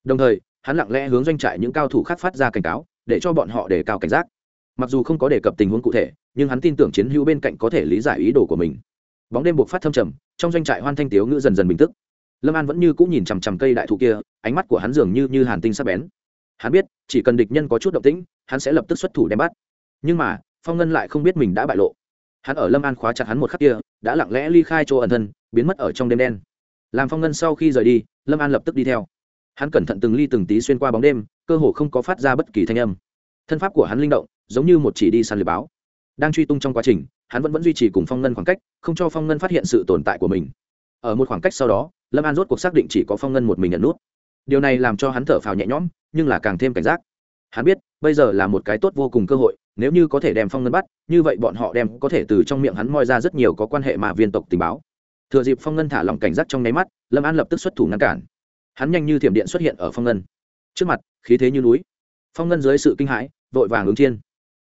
Đồng thời, hắn lặng lẽ hướng doanh trại những cao thủ khác phát ra cảnh cáo, để cho bọn họ đề cao cảnh giác. Mặc dù không có đề cập tình huống cụ thể, nhưng hắn tin tưởng chiến hữu bên cạnh có thể lý giải ý đồ của mình. Bóng đêm buộc phát thâm trầm, trong doanh trại hoan thanh tiếu ngữ dần dần bình tức. Lâm an vẫn như cũng nhìn chằm chằm cây đại thụ kia, ánh mắt của hắn dường như như hàn tinh sắp bén. Hắn biết, chỉ cần địch nhân có chút động tĩnh, hắn sẽ lập tức xuất thủ đem bắt. Nhưng mà, phong ngân lại không biết mình đã bại lộ hắn ở lâm an khóa chặt hắn một khắc kia, đã lặng lẽ ly khai chỗ ẩn thân, biến mất ở trong đêm đen. Làm phong ngân sau khi rời đi, lâm an lập tức đi theo. Hắn cẩn thận từng ly từng tí xuyên qua bóng đêm, cơ hồ không có phát ra bất kỳ thanh âm. Thân pháp của hắn linh động, giống như một chỉ đi săn lưới báo. Đang truy tung trong quá trình, hắn vẫn vẫn duy trì cùng phong ngân khoảng cách, không cho phong ngân phát hiện sự tồn tại của mình. Ở một khoảng cách sau đó, lâm an rốt cuộc xác định chỉ có phong ngân một mình nhận nút. Điều này làm cho hắn thở phào nhẹ nhõm, nhưng là càng thêm cảnh giác. Hắn biết, bây giờ là một cái tốt vô cùng cơ hội nếu như có thể đem phong ngân bắt, như vậy bọn họ đem có thể từ trong miệng hắn moi ra rất nhiều có quan hệ mà viên tộc tình báo. Thừa dịp phong ngân thả lỏng cảnh giác trong nháy mắt, lâm an lập tức xuất thủ ngăn cản. Hắn nhanh như thiểm điện xuất hiện ở phong ngân. Trước mặt, khí thế như núi. Phong ngân dưới sự kinh hãi, vội vàng ứng chiên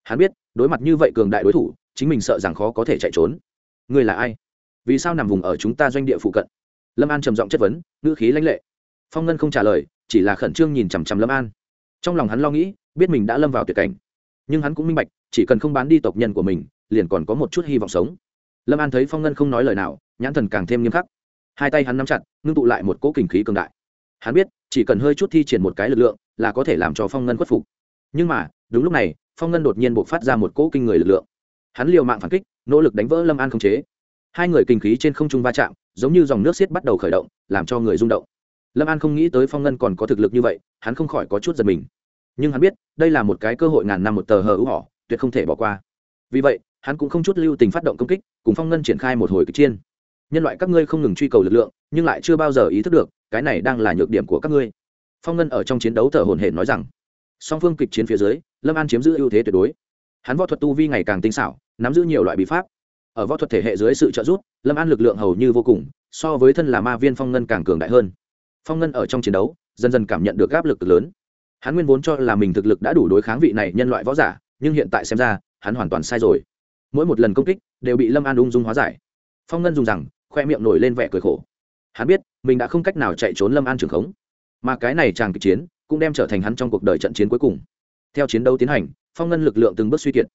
hắn biết, đối mặt như vậy cường đại đối thủ, chính mình sợ rằng khó có thể chạy trốn. Ngươi là ai? Vì sao nằm vùng ở chúng ta doanh địa phụ cận? Lâm an trầm giọng chất vấn, ngữ khí lãnh lệ. Phong ngân không trả lời, chỉ là khẩn trương nhìn chằm chằm lâm an. Trong lòng hắn lo nghĩ, biết mình đã lâm vào tuyệt cảnh nhưng hắn cũng minh bạch, chỉ cần không bán đi tộc nhân của mình, liền còn có một chút hy vọng sống. Lâm an thấy phong ngân không nói lời nào, nhãn thần càng thêm nghiêm khắc. Hai tay hắn nắm chặt, ngưng tụ lại một cỗ kình khí cường đại. Hắn biết, chỉ cần hơi chút thi triển một cái lực lượng, là có thể làm cho phong ngân khuất phục. Nhưng mà, đúng lúc này, phong ngân đột nhiên buộc phát ra một cỗ kinh người lực lượng. Hắn liều mạng phản kích, nỗ lực đánh vỡ lâm an không chế. Hai người kinh khí trên không trung va chạm, giống như dòng nước xiết bắt đầu khởi động, làm cho người rung động. Lâm an không nghĩ tới phong ngân còn có thực lực như vậy, hắn không khỏi có chút giật mình nhưng hắn biết, đây là một cái cơ hội ngàn năm một tờ hờ ưu họ, tuyệt không thể bỏ qua. Vì vậy, hắn cũng không chút lưu tình phát động công kích, cùng phong ngân triển khai một hồi kịch chiên. Nhân loại các ngươi không ngừng truy cầu lực lượng, nhưng lại chưa bao giờ ý thức được, cái này đang là nhược điểm của các ngươi. Phong ngân ở trong chiến đấu thở hồn hển nói rằng, song phương kịch chiến phía dưới, lâm an chiếm giữ ưu thế tuyệt đối. Hắn võ thuật tu vi ngày càng tinh xảo, nắm giữ nhiều loại bí pháp. Ở võ thuật thể hệ dưới sự trợ giúp, lâm an lực lượng hầu như vô cùng, so với thân là ma viên phong ngân càng cường đại hơn. Phong ngân ở trong chiến đấu, dần dần cảm nhận được áp lực lớn hắn nguyên vốn cho là mình thực lực đã đủ đối kháng vị này nhân loại võ giả, nhưng hiện tại xem ra, hắn hoàn toàn sai rồi. Mỗi một lần công kích, đều bị lâm an ung dung hóa giải. Phong ngân dùng rằng, khoe miệng nổi lên vẻ cười khổ. Hắn biết, mình đã không cách nào chạy trốn lâm an trường khống. Mà cái này chàng kịch chiến, cũng đem trở thành hắn trong cuộc đời trận chiến cuối cùng. Theo chiến đấu tiến hành, phong ngân lực lượng từng bước suy kiệt.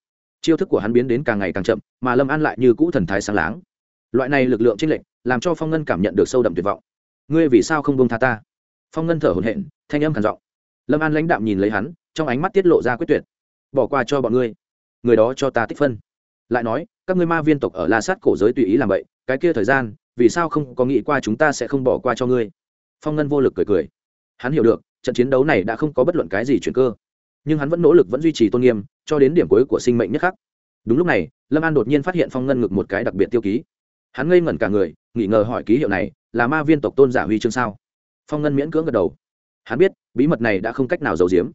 Chiêu thức của hắn biến đến càng ngày càng chậm, mà lâm an lại như cũ thần thái sáng láng. Loại này lực lượng t lệnh lệch, làm cho phong ngân cảm nhận được sâu đậm tuyệt vọng. Ngươi vì sao không bông tha ta? Phong ngân thở hồn hện thanh âm khản giọng lâm an lãnh đạm nhìn lấy hắn, trong ánh mắt tiết lộ ra quyết tuyệt. Bỏ qua cho bọn ngươi. Người đó cho ta tích phân. Lại nói, các ngươi ma viên tộc ở la sát cổ giới tùy ý làm vậy, cái kia thời gian, vì sao không có nghĩ qua chúng ta sẽ không bỏ qua cho ngươi? Phong ngân vô lực cười cười. Hắn hiểu được, trận chiến đấu này đã không có bất luận cái gì chuyển cơ. Nhưng hắn vẫn nỗ lực vẫn duy trì tôn nghiêm, cho đến điểm cuối của sinh mệnh nhất khắc. Đúng lúc này, lâm an đột nhiên phát hiện phong ngân ngực một cái đặc biệt tiêu ký. Hắn ngây ngẩn cả người nghỉ ngờ hỏi ký hiệu này, là ma viên tộc tôn giả huy chương sao? Phong ngân miễn cưỡng gật đầu hắn biết, bí mật này đã không cách nào giấu giếm.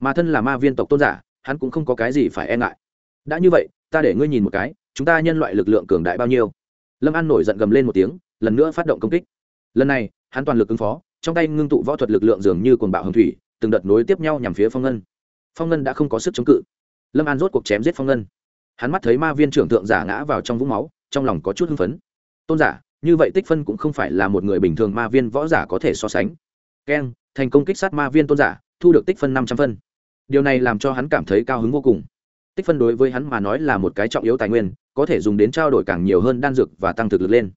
Mà thân là ma viên tộc tôn giả, hắn cũng không có cái gì phải e ngại. Đã như vậy, ta để ngươi nhìn một cái, chúng ta nhân loại lực lượng cường đại bao nhiêu? Lâm an nổi giận gầm lên một tiếng, lần nữa phát động công kích. Lần này, hắn toàn lực ứng phó, trong tay ngưng tụ võ thuật lực lượng dường như cồn bạo hồng thủy, từng đợt nối tiếp nhau nhằm phía phong ngân. Phong ngân đã không có sức chống cự. Lâm an rốt cuộc chém giết phong ngân. Hắn mắt thấy ma viên trưởng thượng giả ngã vào trong vũng máu, trong lòng có chút hưng phấn. Tôn giả, như vậy tích phân cũng không phải là một người bình thường ma viên võ giả có thể so sánh. Keng thành công kích sát ma viên tôn giả, thu được tích phân năm trăm phân. Điều này làm cho hắn cảm thấy cao hứng vô cùng. Tích phân đối với hắn mà nói là một cái trọng yếu tài nguyên, có thể dùng đến trao đổi càng nhiều hơn đan dược và tăng thực lực lên.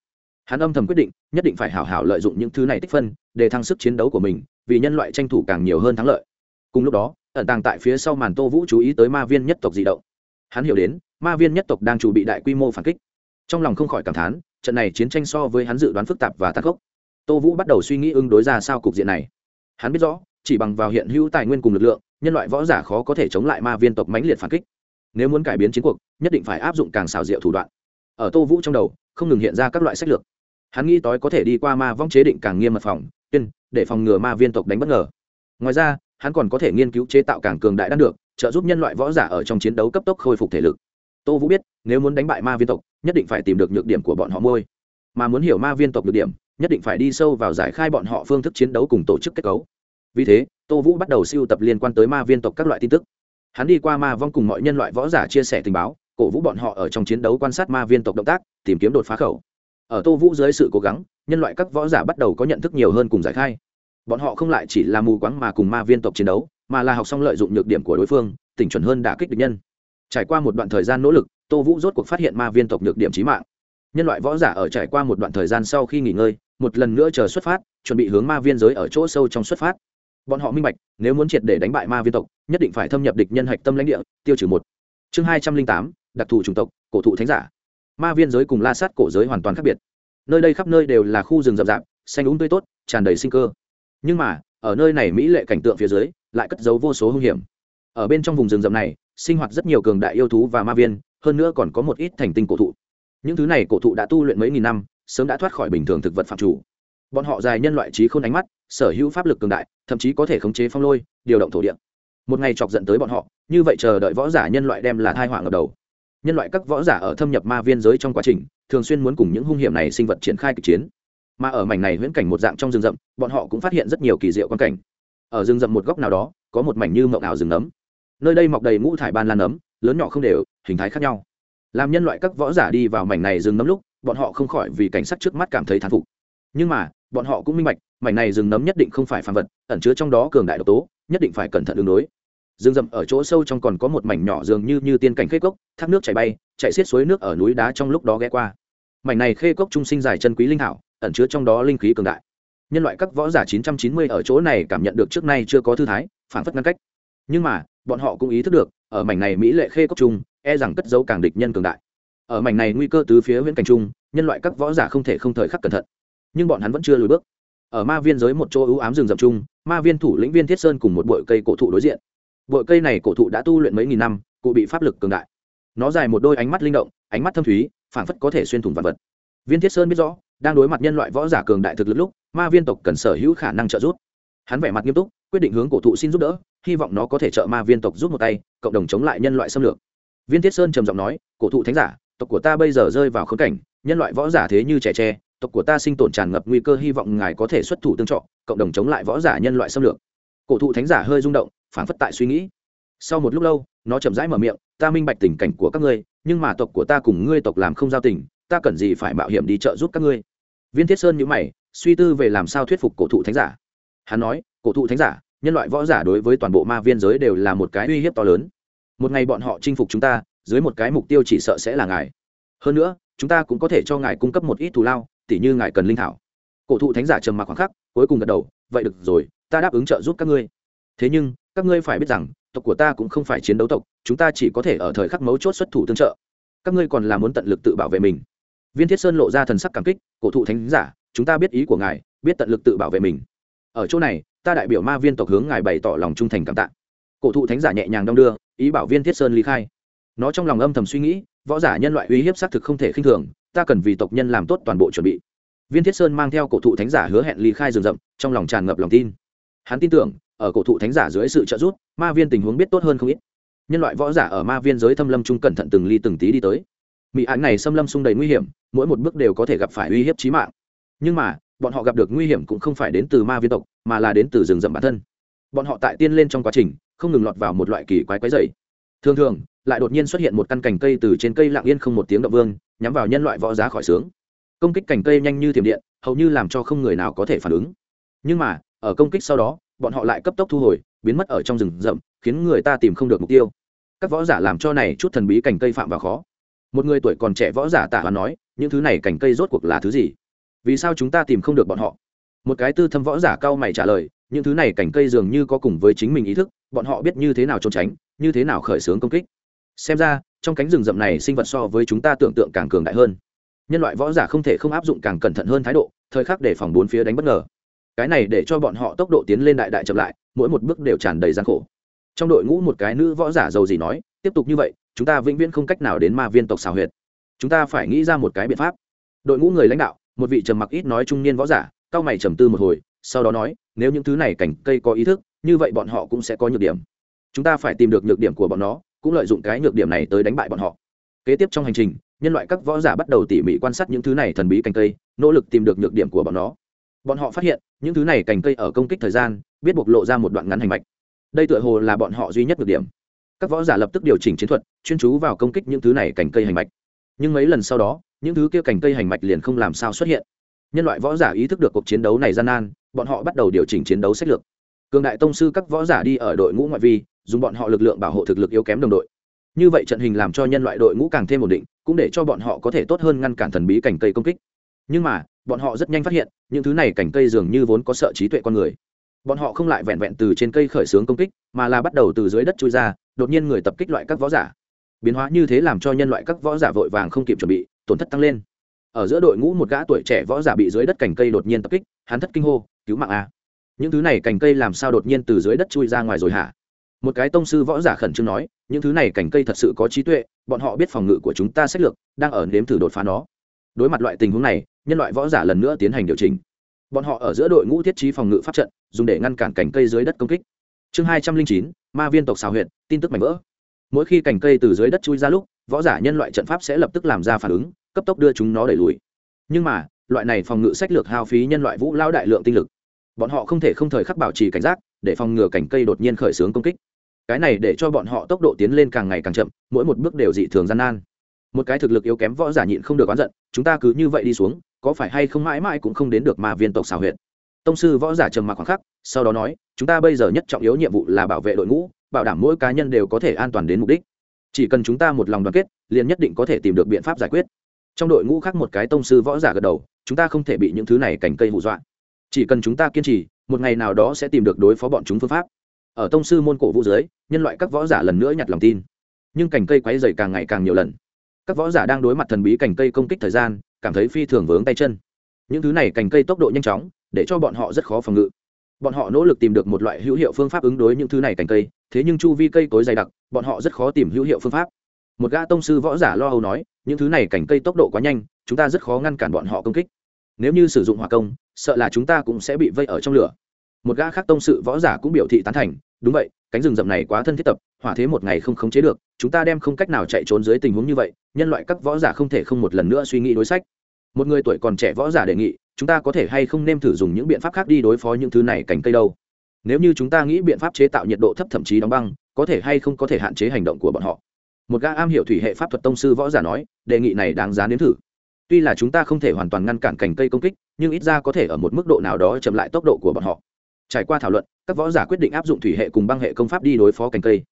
Hắn âm thầm quyết định, nhất định phải hảo hảo lợi dụng những thứ này tích phân, để thăng sức chiến đấu của mình, vì nhân loại tranh thủ càng nhiều hơn thắng lợi. Cùng lúc đó, ẩn tàng tại phía sau màn tô vũ chú ý tới ma viên nhất tộc di động. Hắn hiểu đến, ma viên nhất tộc đang chuẩn bị đại quy mô phản kích. Trong lòng không khỏi cảm thán, trận này chiến tranh so với hắn dự đoán phức tạp và tàn khốc. Tô vũ bắt đầu suy nghĩ ứng đối ra sao cục diện này hắn biết rõ, chỉ bằng vào hiện hữu tài nguyên cùng lực lượng, nhân loại võ giả khó có thể chống lại ma viên tộc mãnh liệt phản kích. Nếu muốn cải biến chiến cuộc, nhất định phải áp dụng càng xào diệu thủ đoạn. Ở tô vũ trong đầu, không ngừng hiện ra các loại sách lược. Hắn nghĩ tối có thể đi qua ma vong chế định càng nghiêm mật phòng, tuyên, để phòng ngừa ma viên tộc đánh bất ngờ. Ngoài ra, hắn còn có thể nghiên cứu chế tạo càng cường đại đan được, trợ giúp nhân loại võ giả ở trong chiến đấu cấp tốc khôi phục thể lực. Tô vũ biết, nếu muốn đánh bại ma viên tộc, nhất định phải tìm được nhược điểm của bọn họ môi. Mà muốn hiểu ma viên tộc nhược điểm nhất định phải đi sâu vào giải khai bọn họ phương thức chiến đấu cùng tổ chức kết cấu. Vì thế, tô vũ bắt đầu siêu tập liên quan tới ma viên tộc các loại tin tức. Hắn đi qua ma vong cùng mọi nhân loại võ giả chia sẻ tình báo, cổ vũ bọn họ ở trong chiến đấu quan sát ma viên tộc động tác, tìm kiếm đột phá khẩu. Ở tô vũ dưới sự cố gắng, nhân loại các võ giả bắt đầu có nhận thức nhiều hơn cùng giải khai. Bọn họ không lại chỉ là mù quáng mà cùng ma viên tộc chiến đấu, mà là học xong lợi dụng nhược điểm của đối phương, tỉnh chuẩn hơn đã kích địch nhân. Trải qua một đoạn thời gian nỗ lực, tô vũ rốt cuộc phát hiện ma viên tộc nhược điểm trí mạng. Nhân loại võ giả ở trải qua một đoạn thời gian sau khi nghỉ ngơi một lần nữa chờ xuất phát, chuẩn bị hướng ma viên giới ở chỗ sâu trong xuất phát. Bọn họ minh bạch, nếu muốn triệt để đánh bại ma viên tộc, nhất định phải thâm nhập địch nhân hạch tâm lãnh địa, tiêu trừ một. Chương hai trăm linh tám, đặc thù chủng tộc, cổ thụ thánh giả. Ma viên giới cùng la sát cổ giới hoàn toàn khác biệt. Nơi đây khắp nơi đều là khu rừng rậm rạp, xanh úng tươi tốt, tràn đầy sinh cơ. Nhưng mà, ở nơi này mỹ lệ cảnh tượng phía dưới, lại cất giấu vô số hung hiểm. Ở bên trong vùng rừng rậm này, sinh hoạt rất nhiều cường đại yêu thú và ma viên, hơn nữa còn có một ít thành tinh cổ thụ. Những thứ này cổ thụ đã tu luyện mấy nghìn năm sớm đã thoát khỏi bình thường thực vật phạm chủ. Bọn họ dài nhân loại trí khôn ánh mắt, sở hữu pháp lực cường đại, thậm chí có thể khống chế phong lôi, điều động thổ địa. Một ngày chọc dẫn tới bọn họ, như vậy chờ đợi võ giả nhân loại đem là thai họa ngập đầu. Nhân loại các võ giả ở thâm nhập ma viên giới trong quá trình, thường xuyên muốn cùng những hung hiểm này sinh vật triển khai kịch chiến. Mà ở mảnh này huyễn cảnh một dạng trong rừng rậm, bọn họ cũng phát hiện rất nhiều kỳ diệu quan cảnh. Ở rừng rậm một góc nào đó, có một mảnh như mộng ảo rừng nấm. Nơi đây mọc đầy ngũ thải ban lan nấm, lớn nhỏ không đều, hình thái khác nhau. Làm nhân loại các võ giả đi vào mảnh này rừng nấm lúc bọn họ không khỏi vì cảnh sắc trước mắt cảm thấy thán phục. Nhưng mà, bọn họ cũng minh bạch, mảnh này rừng nấm nhất định không phải phàm vật, ẩn chứa trong đó cường đại độc tố, nhất định phải cẩn thận đường đối. Rừng rậm ở chỗ sâu trong còn có một mảnh nhỏ dường như như tiên cảnh khê cốc, thác nước chảy bay, chạy xiết suối nước ở núi đá trong lúc đó ghé qua. Mảnh này khê cốc trung sinh dài chân quý linh hảo, ẩn chứa trong đó linh khí cường đại. Nhân loại các võ giả 990 ở chỗ này cảm nhận được trước nay chưa có thư thái phản phất ngăn cách. Nhưng mà, bọn họ cũng ý thức được, ở mảnh này mỹ lệ khê cốc trung e rằng cất dấu càng địch nhân cường đại ở mảnh này nguy cơ từ phía viễn cảnh trung nhân loại các võ giả không thể không thời khắc cẩn thận. Nhưng bọn hắn vẫn chưa lùi bước. Ở ma viên giới một chỗ ưu ám rừng rậm chung, ma viên thủ lĩnh viên thiết sơn cùng một bụi cây cổ thụ đối diện. Bụi cây này cổ thụ đã tu luyện mấy nghìn năm, cụ bị pháp lực cường đại. Nó dài một đôi ánh mắt linh động, ánh mắt thâm thúy, phảng phất có thể xuyên thủng vật vật. Viên thiết sơn biết rõ, đang đối mặt nhân loại võ giả cường đại thực lực lúc, ma viên tộc cần sở hữu khả năng trợ giúp. Hắn vẻ mặt nghiêm túc, quyết định hướng cổ thụ xin giúp đỡ, hy vọng nó có thể trợ ma viên tộc giúp một tay, cộng đồng chống lại nhân loại xâm lược. Viên thiết sơn trầm giọng nói, cổ thụ thánh giả tộc của ta bây giờ rơi vào khốn cảnh, nhân loại võ giả thế như trẻ tre, tộc của ta sinh tồn tràn ngập nguy cơ hy vọng ngài có thể xuất thủ tương trợ, cộng đồng chống lại võ giả nhân loại xâm lược. Cổ thụ thánh giả hơi rung động, phảng phất tại suy nghĩ. Sau một lúc lâu, nó chậm rãi mở miệng, ta minh bạch tình cảnh của các ngươi, nhưng mà tộc của ta cùng ngươi tộc làm không giao tình, ta cần gì phải mạo hiểm đi trợ giúp các ngươi? Viên thiết sơn nhữ mày, suy tư về làm sao thuyết phục cổ thụ thánh giả. Hắn nói, cổ thụ thánh giả, nhân loại võ giả đối với toàn bộ ma viên giới đều là một cái uy hiếp to lớn. Một ngày bọn họ chinh phục chúng ta dưới một cái mục tiêu chỉ sợ sẽ là ngài. Hơn nữa, chúng ta cũng có thể cho ngài cung cấp một ít thù lao, tỉ như ngài cần linh thảo. Cổ thụ thánh giả trầm mặc khoảng khắc, cuối cùng gật đầu, vậy được rồi, ta đáp ứng trợ giúp các ngươi. Thế nhưng, các ngươi phải biết rằng, tộc của ta cũng không phải chiến đấu tộc, chúng ta chỉ có thể ở thời khắc mấu chốt xuất thủ tương trợ. Các ngươi còn là muốn tận lực tự bảo vệ mình. Viên thiết sơn lộ ra thần sắc cảm kích, cổ thụ thánh giả, chúng ta biết ý của ngài, biết tận lực tự bảo vệ mình. Ở chỗ này, ta đại biểu ma viên tộc hướng ngài bày tỏ lòng trung thành cảm tạ. Cổ thụ thánh giả nhẹ nhàng đong đưa, ý bảo viên thiết sơn ly khai nó trong lòng âm thầm suy nghĩ, võ giả nhân loại uy hiếp xác thực không thể khinh thường, ta cần vì tộc nhân làm tốt toàn bộ chuẩn bị. Viên thiết sơn mang theo cổ thụ thánh giả hứa hẹn ly khai rừng rậm, trong lòng tràn ngập lòng tin. Hắn tin tưởng, ở cổ thụ thánh giả dưới sự trợ giúp, ma viên tình huống biết tốt hơn không ít. Nhân loại võ giả ở ma viên giới thâm lâm trung cẩn thận từng ly từng tí đi tới. Mỹ án này xâm lâm xung đầy nguy hiểm, mỗi một bước đều có thể gặp phải uy hiếp chí mạng. Nhưng mà, bọn họ gặp được nguy hiểm cũng không phải đến từ ma viên tộc, mà là đến từ rừng rậm bản thân. Bọn họ tại tiên lên trong quá trình, không ngừng lọt vào một loại kỳ quái quái dày thường thường, lại đột nhiên xuất hiện một căn cành cây từ trên cây lặng yên không một tiếng động vương, nhắm vào nhân loại võ giá khỏi sướng. Công kích cành cây nhanh như thiểm điện, hầu như làm cho không người nào có thể phản ứng. Nhưng mà, ở công kích sau đó, bọn họ lại cấp tốc thu hồi, biến mất ở trong rừng rậm, khiến người ta tìm không được mục tiêu. Các võ giả làm cho này chút thần bí cành cây phạm vào khó. Một người tuổi còn trẻ võ giả tạ hoàn nói, những thứ này cành cây rốt cuộc là thứ gì? Vì sao chúng ta tìm không được bọn họ? Một cái tư thâm võ giả cao mày trả lời, những thứ này cành cây dường như có cùng với chính mình ý thức, bọn họ biết như thế nào trốn tránh như thế nào khởi xướng công kích? Xem ra, trong cánh rừng rậm này sinh vật so với chúng ta tưởng tượng càng cường đại hơn. Nhân loại võ giả không thể không áp dụng càng cẩn thận hơn thái độ, thời khắc để phòng bốn phía đánh bất ngờ. Cái này để cho bọn họ tốc độ tiến lên đại đại chậm lại, mỗi một bước đều tràn đầy gian khổ. Trong đội ngũ một cái nữ võ giả giàu gì nói, tiếp tục như vậy, chúng ta vĩnh viễn không cách nào đến ma viên tộc xào huyệt. Chúng ta phải nghĩ ra một cái biện pháp. Đội ngũ người lãnh đạo, một vị trầm mặc ít nói trung niên võ giả, cao mày trầm tư một hồi, sau đó nói, nếu những thứ này cảnh cây có ý thức, như vậy bọn họ cũng sẽ có nhược điểm chúng ta phải tìm được nhược điểm của bọn nó, cũng lợi dụng cái nhược điểm này tới đánh bại bọn họ. Kế tiếp trong hành trình, nhân loại các võ giả bắt đầu tỉ mỉ quan sát những thứ này thần bí cành cây, nỗ lực tìm được nhược điểm của bọn nó. Bọn họ phát hiện, những thứ này cành cây ở công kích thời gian, biết bộc lộ ra một đoạn ngắn hành mạch. Đây tựa hồ là bọn họ duy nhất nhược điểm. Các võ giả lập tức điều chỉnh chiến thuật, chuyên chú vào công kích những thứ này cành cây hành mạch. Nhưng mấy lần sau đó, những thứ kia cành cây hành mạch liền không làm sao xuất hiện. Nhân loại võ giả ý thức được cuộc chiến đấu này gian nan, bọn họ bắt đầu điều chỉnh chiến đấu sách lược. Cường đại tông sư các võ giả đi ở đội ngũ ngoại vi dùng bọn họ lực lượng bảo hộ thực lực yếu kém đồng đội. Như vậy trận hình làm cho nhân loại đội ngũ càng thêm ổn định, cũng để cho bọn họ có thể tốt hơn ngăn cản thần bí cành cây công kích. Nhưng mà, bọn họ rất nhanh phát hiện, những thứ này cành cây dường như vốn có sợ trí tuệ con người. Bọn họ không lại vẹn vẹn từ trên cây khởi xướng công kích, mà là bắt đầu từ dưới đất chui ra, đột nhiên người tập kích loại các võ giả. Biến hóa như thế làm cho nhân loại các võ giả vội vàng không kịp chuẩn bị, tổn thất tăng lên. Ở giữa đội ngũ một gã tuổi trẻ võ giả bị dưới đất cành cây đột nhiên tập kích, hắn thất kinh hô, cứu mạng a! Những thứ này cành cây làm sao đột nhiên từ dưới đất chui ra ngoài rồi hả? Một cái tông sư võ giả khẩn trương nói, những thứ này cành cây thật sự có trí tuệ, bọn họ biết phòng ngự của chúng ta sách lược, đang ở nếm thử đột phá nó. Đối mặt loại tình huống này, nhân loại võ giả lần nữa tiến hành điều chỉnh. Bọn họ ở giữa đội ngũ thiết trí phòng ngự pháp trận, dùng để ngăn cản cành cây dưới đất công kích. Chương hai trăm linh chín, ma viên tộc xào huyện tin tức mạnh vỡ. Mỗi khi cành cây từ dưới đất chui ra lúc, võ giả nhân loại trận pháp sẽ lập tức làm ra phản ứng, cấp tốc đưa chúng nó đẩy lùi. Nhưng mà, loại này phòng ngự sách lược hao phí nhân loại vũ lao đại lượng tinh lực. Bọn họ không thể không thời khắc bảo trì cảnh giác, để phòng ngừa cành cây đột nhiên khởi xướng công kích cái này để cho bọn họ tốc độ tiến lên càng ngày càng chậm, mỗi một bước đều dị thường gian nan. Một cái thực lực yếu kém võ giả nhịn không được oán giận, chúng ta cứ như vậy đi xuống, có phải hay không mãi mãi cũng không đến được ma viên tộc xào huyệt. Tông sư võ giả trầm mặc khoảng khắc, sau đó nói, chúng ta bây giờ nhất trọng yếu nhiệm vụ là bảo vệ đội ngũ, bảo đảm mỗi cá nhân đều có thể an toàn đến mục đích. Chỉ cần chúng ta một lòng đoàn kết, liền nhất định có thể tìm được biện pháp giải quyết. Trong đội ngũ khác một cái tông sư võ giả gật đầu, chúng ta không thể bị những thứ này cành cây hù dọa. Chỉ cần chúng ta kiên trì, một ngày nào đó sẽ tìm được đối phó bọn chúng phương pháp ở tông sư môn cổ vũ dưới, nhân loại các võ giả lần nữa nhặt lòng tin. Nhưng cành cây quáy dày càng ngày càng nhiều lần. Các võ giả đang đối mặt thần bí cành cây công kích thời gian, cảm thấy phi thường vướng tay chân. Những thứ này cành cây tốc độ nhanh chóng, để cho bọn họ rất khó phòng ngự. Bọn họ nỗ lực tìm được một loại hữu hiệu phương pháp ứng đối những thứ này cành cây, thế nhưng chu vi cây cối dày đặc, bọn họ rất khó tìm hữu hiệu phương pháp. Một gã tông sư võ giả lo âu nói, những thứ này cành cây tốc độ quá nhanh, chúng ta rất khó ngăn cản bọn họ công kích. Nếu như sử dụng hỏa công, sợ là chúng ta cũng sẽ bị vây ở trong lửa một gã khác tông sự võ giả cũng biểu thị tán thành, đúng vậy, cánh rừng rậm này quá thân thiết tập, hỏa thế một ngày không khống chế được, chúng ta đem không cách nào chạy trốn dưới tình huống như vậy, nhân loại các võ giả không thể không một lần nữa suy nghĩ đối sách. Một người tuổi còn trẻ võ giả đề nghị, chúng ta có thể hay không nên thử dùng những biện pháp khác đi đối phó những thứ này cành cây đâu? Nếu như chúng ta nghĩ biện pháp chế tạo nhiệt độ thấp thậm chí đóng băng, có thể hay không có thể hạn chế hành động của bọn họ? Một gã am hiểu thủy hệ pháp thuật tông sư võ giả nói, đề nghị này đáng giá nếm thử. Tuy là chúng ta không thể hoàn toàn ngăn cản cành cây công kích, nhưng ít ra có thể ở một mức độ nào đó chậm lại tốc độ của bọn họ trải qua thảo luận, các võ giả quyết định áp dụng thủy hệ cùng băng hệ công pháp đi đối phó cành cây.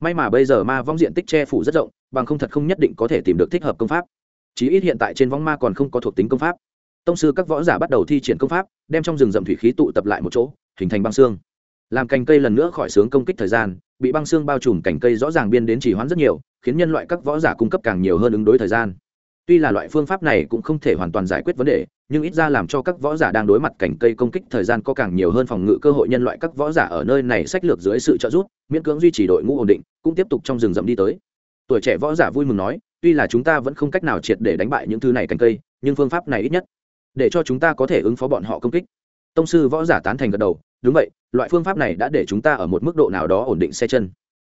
May mà bây giờ ma vong diện tích che phủ rất rộng, bằng không thật không nhất định có thể tìm được thích hợp công pháp. Chí ít hiện tại trên vong ma còn không có thuộc tính công pháp. Tông sư các võ giả bắt đầu thi triển công pháp, đem trong rừng rậm thủy khí tụ tập lại một chỗ, hình thành băng xương. Làm cành cây lần nữa khỏi sướng công kích thời gian, bị băng xương bao trùm cành cây rõ ràng biên đến chỉ hoãn rất nhiều, khiến nhân loại các võ giả cung cấp càng nhiều hơn ứng đối thời gian. Tuy là loại phương pháp này cũng không thể hoàn toàn giải quyết vấn đề nhưng ít ra làm cho các võ giả đang đối mặt cảnh cây công kích thời gian có càng nhiều hơn phòng ngự cơ hội nhân loại các võ giả ở nơi này sách lược dưới sự trợ giúp, miễn cưỡng duy trì đội ngũ ổn định, cũng tiếp tục trong rừng rậm đi tới. Tuổi trẻ võ giả vui mừng nói, tuy là chúng ta vẫn không cách nào triệt để đánh bại những thứ này cành cây, nhưng phương pháp này ít nhất để cho chúng ta có thể ứng phó bọn họ công kích. Tông sư võ giả tán thành gật đầu, đúng vậy, loại phương pháp này đã để chúng ta ở một mức độ nào đó ổn định xe chân.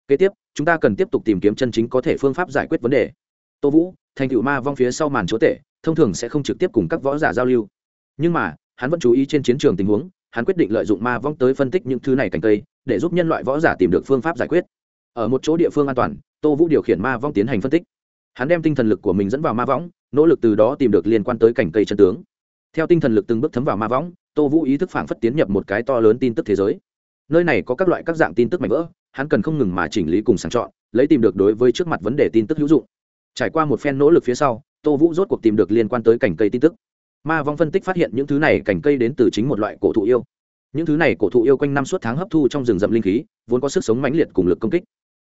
Kế tiếp, chúng ta cần tiếp tục tìm kiếm chân chính có thể phương pháp giải quyết vấn đề. Tô vũ, thành cựu ma vong phía sau màn chúa tể thông thường sẽ không trực tiếp cùng các võ giả giao lưu. Nhưng mà, hắn vẫn chú ý trên chiến trường tình huống, hắn quyết định lợi dụng ma vong tới phân tích những thứ này cành cây, để giúp nhân loại võ giả tìm được phương pháp giải quyết. Ở một chỗ địa phương an toàn, tô vũ điều khiển ma vong tiến hành phân tích. Hắn đem tinh thần lực của mình dẫn vào ma võng nỗ lực từ đó tìm được liên quan tới cảnh cây chân tướng. Theo tinh thần lực từng bước thấm vào ma võng tô vũ ý thức phảng phất tiến nhập một cái to lớn tin tức thế giới. Nơi này có các loại các dạng tin tức mạnh vỡ, hắn cần không ngừng mà chỉnh lý cùng sàng chọn, lấy tìm được đối với trước mặt vấn đề tin tức hữu dụng. Trải qua một phen nỗ lực phía sau tô vũ rốt cuộc tìm được liên quan tới cảnh cây tin tức. Ma vong phân tích phát hiện những thứ này cảnh cây đến từ chính một loại cổ thụ yêu. Những thứ này cổ thụ yêu quanh năm suốt tháng hấp thu trong rừng rậm linh khí, vốn có sức sống mãnh liệt cùng lực công kích.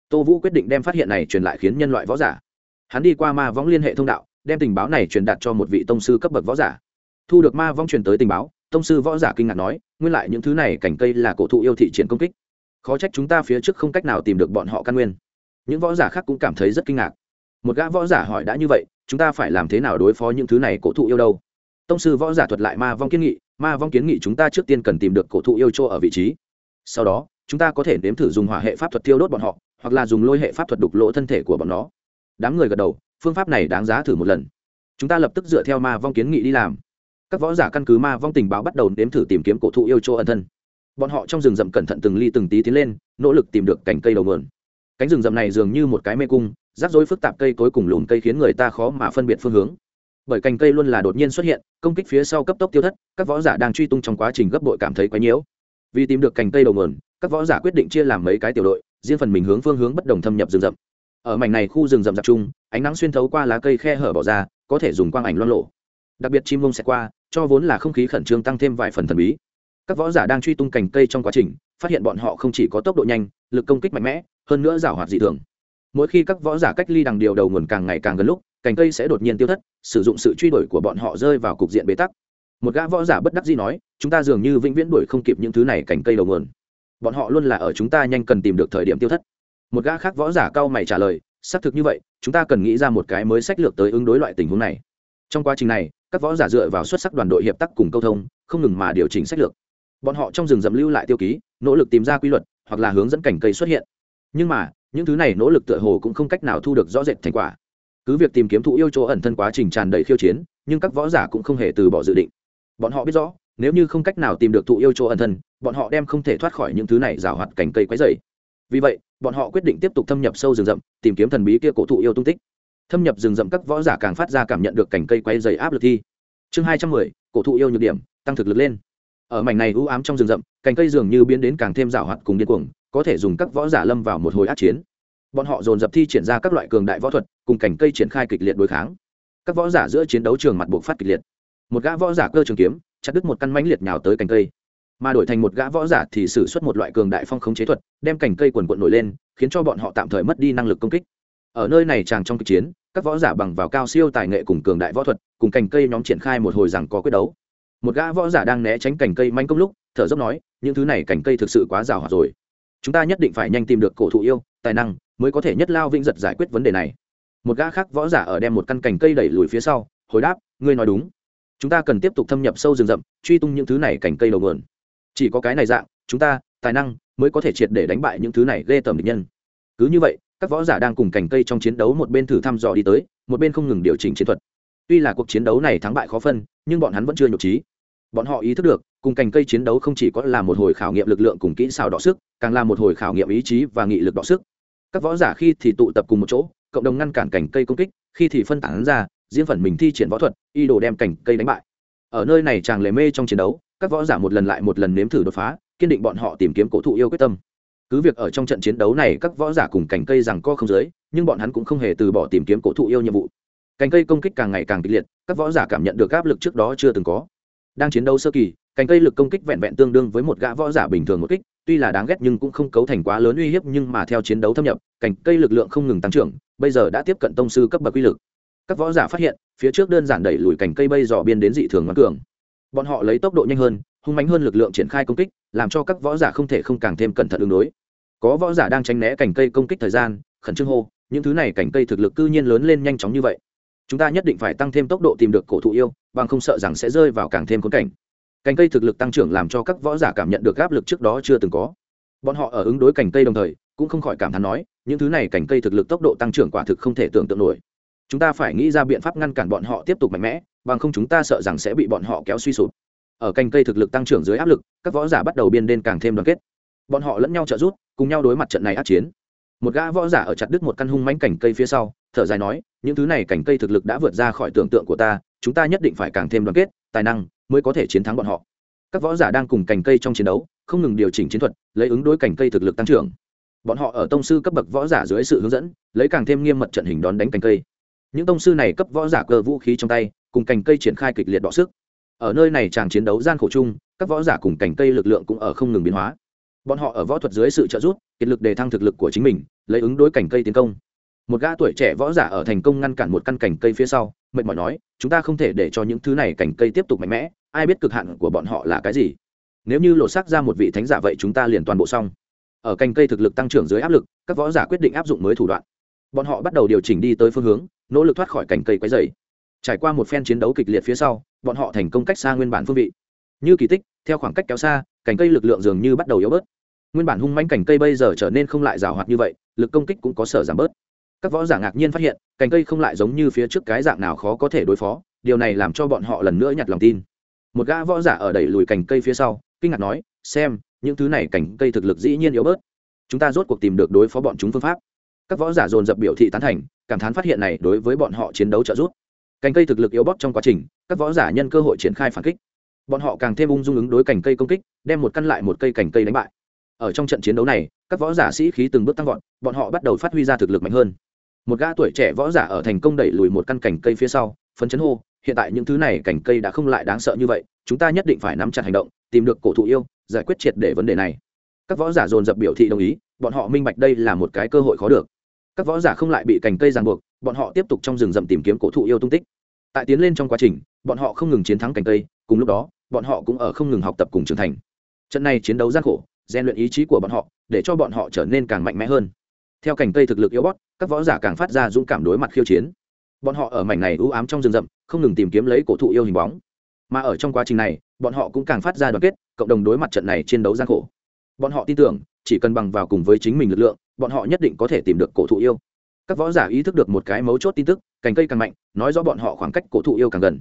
Tô vũ quyết định đem phát hiện này truyền lại khiến nhân loại võ giả. Hắn đi qua ma vong liên hệ thông đạo, đem tình báo này truyền đạt cho một vị tông sư cấp bậc võ giả. Thu được ma vong truyền tới tình báo, tông sư võ giả kinh ngạc nói, nguyên lại những thứ này cảnh cây là cổ thụ yêu thị triển công kích. Khó trách chúng ta phía trước không cách nào tìm được bọn họ căn nguyên. Những võ giả khác cũng cảm thấy rất kinh ngạc. Một gã võ giả hỏi đã như vậy chúng ta phải làm thế nào đối phó những thứ này cổ thụ yêu đâu? Tông sư võ giả thuật lại ma vong kiến nghị, ma vong kiến nghị chúng ta trước tiên cần tìm được cổ thụ yêu chỗ ở vị trí. Sau đó, chúng ta có thể nếm thử dùng hỏa hệ pháp thuật tiêu đốt bọn họ, hoặc là dùng lôi hệ pháp thuật đục lỗ thân thể của bọn nó. Đám người gật đầu, phương pháp này đáng giá thử một lần. Chúng ta lập tức dựa theo ma vong kiến nghị đi làm. Các võ giả căn cứ ma vong tình báo bắt đầu nếm thử tìm kiếm cổ thụ yêu chỗ ẩn thân. Bọn họ trong rừng rậm cẩn thận từng ly từng tí tiến lên, nỗ lực tìm được cành cây đầu nguồn. Cánh rừng rậm này dường như một cái mê cung rắc rối phức tạp cây cối cùng lùm cây khiến người ta khó mà phân biệt phương hướng. Bởi cành cây luôn là đột nhiên xuất hiện, công kích phía sau cấp tốc tiêu thất, các võ giả đang truy tung trong quá trình gấp bội cảm thấy quái nhiễu. Vì tìm được cành cây đầu nguồn, các võ giả quyết định chia làm mấy cái tiểu đội, riêng phần mình hướng phương hướng bất đồng thâm nhập rừng rậm. Ở mảnh này khu rừng rậm rạp chung, ánh nắng xuyên thấu qua lá cây khe hở bỏ ra, có thể dùng quang ảnh loan lộ. Đặc biệt chim mông sẽ qua, cho vốn là không khí khẩn trương tăng thêm vài phần thần bí. Các võ giả đang truy tung cành cây trong quá trình, phát hiện bọn họ không chỉ có tốc độ nhanh, lực công kích mạnh mẽ, hơn nữa giảo hoạt dị thường mỗi khi các võ giả cách ly đằng điều đầu nguồn càng ngày càng gần lúc, cành cây sẽ đột nhiên tiêu thất, sử dụng sự truy đuổi của bọn họ rơi vào cục diện bế tắc. Một gã võ giả bất đắc dĩ nói, chúng ta dường như vĩnh viễn đuổi không kịp những thứ này cành cây đầu nguồn. Bọn họ luôn là ở chúng ta nhanh cần tìm được thời điểm tiêu thất. Một gã khác võ giả cao mày trả lời, xác thực như vậy, chúng ta cần nghĩ ra một cái mới sách lược tới ứng đối loại tình huống này. Trong quá trình này, các võ giả dựa vào xuất sắc đoàn đội hiệp tác cùng câu thông, không ngừng mà điều chỉnh sách lược. Bọn họ trong rừng dầm lưu lại tiêu ký, nỗ lực tìm ra quy luật, hoặc là hướng dẫn cảnh cây xuất hiện nhưng mà, những thứ này nỗ lực tựa hồ cũng không cách nào thu được rõ rệt thành quả. Cứ việc tìm kiếm thụ yêu chỗ ẩn thân quá trình tràn đầy khiêu chiến, nhưng các võ giả cũng không hề từ bỏ dự định. Bọn họ biết rõ, nếu như không cách nào tìm được thụ yêu chỗ ẩn thân, bọn họ đem không thể thoát khỏi những thứ này rào hoạt cành cây quấy dày vì vậy, bọn họ quyết định tiếp tục thâm nhập sâu rừng rậm, tìm kiếm thần bí kia cổ thụ yêu tung tích. Thâm nhập rừng rậm các võ giả càng phát ra cảm nhận được cành cây quái dày áp lực thi. Chương hai trăm mười, cổ thụ yêu nhược điểm, tăng thực lực lên. Ở mảnh này u ám trong rừng rậm, cành cây dường như biến đến càng thêm rào hoạt cùng điên cuồng có thể dùng các võ giả lâm vào một hồi át chiến. Bọn họ dồn dập thi triển ra các loại cường đại võ thuật, cùng cảnh cây triển khai kịch liệt đối kháng. Các võ giả giữa chiến đấu trường mặt buộc phát kịch liệt. Một gã võ giả cơ trường kiếm, chặt đứt một căn mánh liệt nhào tới cành cây. Mà đổi thành một gã võ giả thì sử xuất một loại cường đại phong khống chế thuật, đem cành cây quần quận nổi lên, khiến cho bọn họ tạm thời mất đi năng lực công kích. Ở nơi này chàng trong kịch chiến, các võ giả bằng vào cao siêu tài nghệ cùng cường đại võ thuật, cùng cành cây nhóm triển khai một hồi rằng có quyết đấu. Một gã võ giả đang né tránh cành cây manh công lúc, thở dốc nói, những thứ này cành cây thực sự quá rào hòa rồi chúng ta nhất định phải nhanh tìm được cổ thụ yêu, tài năng, mới có thể nhất lao vĩnh giật giải quyết vấn đề này. Một gã khác võ giả ở đem một căn cành cây đẩy lùi phía sau, hồi đáp, ngươi nói đúng. Chúng ta cần tiếp tục thâm nhập sâu rừng rậm, truy tung những thứ này cành cây đầu nguồn. Chỉ có cái này dạng, chúng ta, tài năng, mới có thể triệt để đánh bại những thứ này ghê tởm địch nhân. Cứ như vậy, các võ giả đang cùng cành cây trong chiến đấu một bên thử thăm dò đi tới, một bên không ngừng điều chỉnh chiến thuật. Tuy là cuộc chiến đấu này thắng bại khó phân, nhưng bọn hắn vẫn chưa nhục trí. Bọn họ ý thức được cùng cành cây chiến đấu không chỉ có là một hồi khảo nghiệm lực lượng cùng kỹ xảo đọ sức, càng là một hồi khảo nghiệm ý chí và nghị lực đọ sức. Các võ giả khi thì tụ tập cùng một chỗ, cộng đồng ngăn cản cành cây công kích, khi thì phân tán ra, diễn phần mình thi triển võ thuật y đồ đem cành cây đánh bại. Ở nơi này chàng lề mê trong chiến đấu, các võ giả một lần lại một lần nếm thử đột phá, kiên định bọn họ tìm kiếm cổ thụ yêu quyết tâm. Cứ việc ở trong trận chiến đấu này các võ giả cùng cành cây rằng co không dưới, nhưng bọn hắn cũng không hề từ bỏ tìm kiếm cổ thụ yêu nhiệm vụ. Cành cây công kích càng ngày càng kịch liệt, các võ giả cảm nhận được áp lực trước đó chưa từng có. Đang chiến đấu sơ kỳ cành cây lực công kích vẹn vẹn tương đương với một gã võ giả bình thường một kích, tuy là đáng ghét nhưng cũng không cấu thành quá lớn uy hiếp nhưng mà theo chiến đấu thâm nhập, cành cây lực lượng không ngừng tăng trưởng, bây giờ đã tiếp cận tông sư cấp bậc uy lực. Các võ giả phát hiện, phía trước đơn giản đẩy lùi cành cây bây dò biên đến dị thường ngoan cường. Bọn họ lấy tốc độ nhanh hơn, hung mánh hơn lực lượng triển khai công kích, làm cho các võ giả không thể không càng thêm cẩn thận ứng đối. Có võ giả đang tránh né cành cây công kích thời gian, khẩn trương hô, những thứ này cành cây thực lực cư nhiên lớn lên nhanh chóng như vậy. Chúng ta nhất định phải tăng thêm tốc độ tìm được cổ thụ yêu, bằng không sợ rằng sẽ rơi vào càng thêm khốn cảnh cành cây thực lực tăng trưởng làm cho các võ giả cảm nhận được áp lực trước đó chưa từng có. Bọn họ ở ứng đối cành cây đồng thời, cũng không khỏi cảm thán nói, những thứ này cành cây thực lực tốc độ tăng trưởng quả thực không thể tưởng tượng nổi. Chúng ta phải nghĩ ra biện pháp ngăn cản bọn họ tiếp tục mạnh mẽ, bằng không chúng ta sợ rằng sẽ bị bọn họ kéo suy sụp. Ở cành cây thực lực tăng trưởng dưới áp lực, các võ giả bắt đầu biên đen càng thêm đoàn kết. Bọn họ lẫn nhau trợ giúp, cùng nhau đối mặt trận này át chiến. Một gã võ giả ở chặt đứt một căn hung mánh cảnh cây phía sau, thở dài nói, những thứ này cảnh cây thực lực đã vượt ra khỏi tưởng tượng của ta, chúng ta nhất định phải càng thêm đoàn kết, tài năng mới có thể chiến thắng bọn họ. Các võ giả đang cùng cành cây trong chiến đấu, không ngừng điều chỉnh chiến thuật, lấy ứng đối cành cây thực lực tăng trưởng. Bọn họ ở tông sư cấp bậc võ giả dưới sự hướng dẫn, lấy càng thêm nghiêm mật trận hình đón đánh cành cây. Những tông sư này cấp võ giả cơ vũ khí trong tay, cùng cành cây triển khai kịch liệt đọ sức. Ở nơi này chàng chiến đấu gian khổ chung, các võ giả cùng cành cây lực lượng cũng ở không ngừng biến hóa. Bọn họ ở võ thuật dưới sự trợ giúp, kiệt lực đề thăng thực lực của chính mình, lấy ứng đối cành cây tiến công. Một gã tuổi trẻ võ giả ở thành công ngăn cản một căn cành cây phía sau, mệt mỏi nói, chúng ta không thể để cho những thứ này cành cây tiếp tục mạnh mẽ ai biết cực hạn của bọn họ là cái gì? Nếu như lộ sắc ra một vị thánh giả vậy chúng ta liền toàn bộ xong. Ở cành cây thực lực tăng trưởng dưới áp lực, các võ giả quyết định áp dụng mới thủ đoạn. Bọn họ bắt đầu điều chỉnh đi tới phương hướng, nỗ lực thoát khỏi cành cây quấy dày trải qua một phen chiến đấu kịch liệt phía sau, bọn họ thành công cách xa nguyên bản phương vị. Như kỳ tích, theo khoảng cách kéo xa, cành cây lực lượng dường như bắt đầu yếu bớt. Nguyên bản hung manh cành cây bây giờ trở nên không lại rào hoạt như vậy, lực công kích cũng có sở giảm bớt. Các võ giả ngạc nhiên phát hiện, cành cây không lại giống như phía trước cái dạng nào khó có thể đối phó, điều này làm cho bọn họ lần nữa nhặt lòng tin một gã võ giả ở đẩy lùi cành cây phía sau, kinh ngạc nói, xem, những thứ này cành cây thực lực dĩ nhiên yếu bớt. Chúng ta rốt cuộc tìm được đối phó bọn chúng phương pháp. Các võ giả dồn dập biểu thị tán thành, cảm thán phát hiện này đối với bọn họ chiến đấu trợ giúp. Cành cây thực lực yếu bớt trong quá trình, các võ giả nhân cơ hội triển khai phản kích. Bọn họ càng thêm ung dung ứng đối cành cây công kích, đem một căn lại một cây cành cây đánh bại. Ở trong trận chiến đấu này, các võ giả sĩ khí từng bước tăng vọt, bọn họ bắt đầu phát huy ra thực lực mạnh hơn. Một gã tuổi trẻ võ giả ở thành công đẩy lùi một căn cành cây phía sau, phấn chấn hô hiện tại những thứ này cành cây đã không lại đáng sợ như vậy, chúng ta nhất định phải nắm chặt hành động, tìm được cổ thụ yêu, giải quyết triệt để vấn đề này. Các võ giả dồn dập biểu thị đồng ý, bọn họ minh bạch đây là một cái cơ hội khó được. Các võ giả không lại bị cành cây ràng buộc, bọn họ tiếp tục trong rừng rậm tìm kiếm cổ thụ yêu tung tích. Tại tiến lên trong quá trình, bọn họ không ngừng chiến thắng cành cây, cùng lúc đó, bọn họ cũng ở không ngừng học tập cùng trưởng thành. Trận này chiến đấu gian khổ, rèn luyện ý chí của bọn họ, để cho bọn họ trở nên càng mạnh mẽ hơn. Theo cành cây thực lực yếu bót các võ giả càng phát ra dũng cảm đối mặt khiêu chiến bọn họ ở mảnh này ưu ám trong rừng rậm, không ngừng tìm kiếm lấy cổ thụ yêu hình bóng. Mà ở trong quá trình này, bọn họ cũng càng phát ra đoàn kết, cộng đồng đối mặt trận này chiến đấu gian khổ. Bọn họ tin tưởng, chỉ cần bằng vào cùng với chính mình lực lượng, bọn họ nhất định có thể tìm được cổ thụ yêu. Các võ giả ý thức được một cái mấu chốt tin tức, cành cây càng mạnh, nói rõ bọn họ khoảng cách cổ thụ yêu càng gần.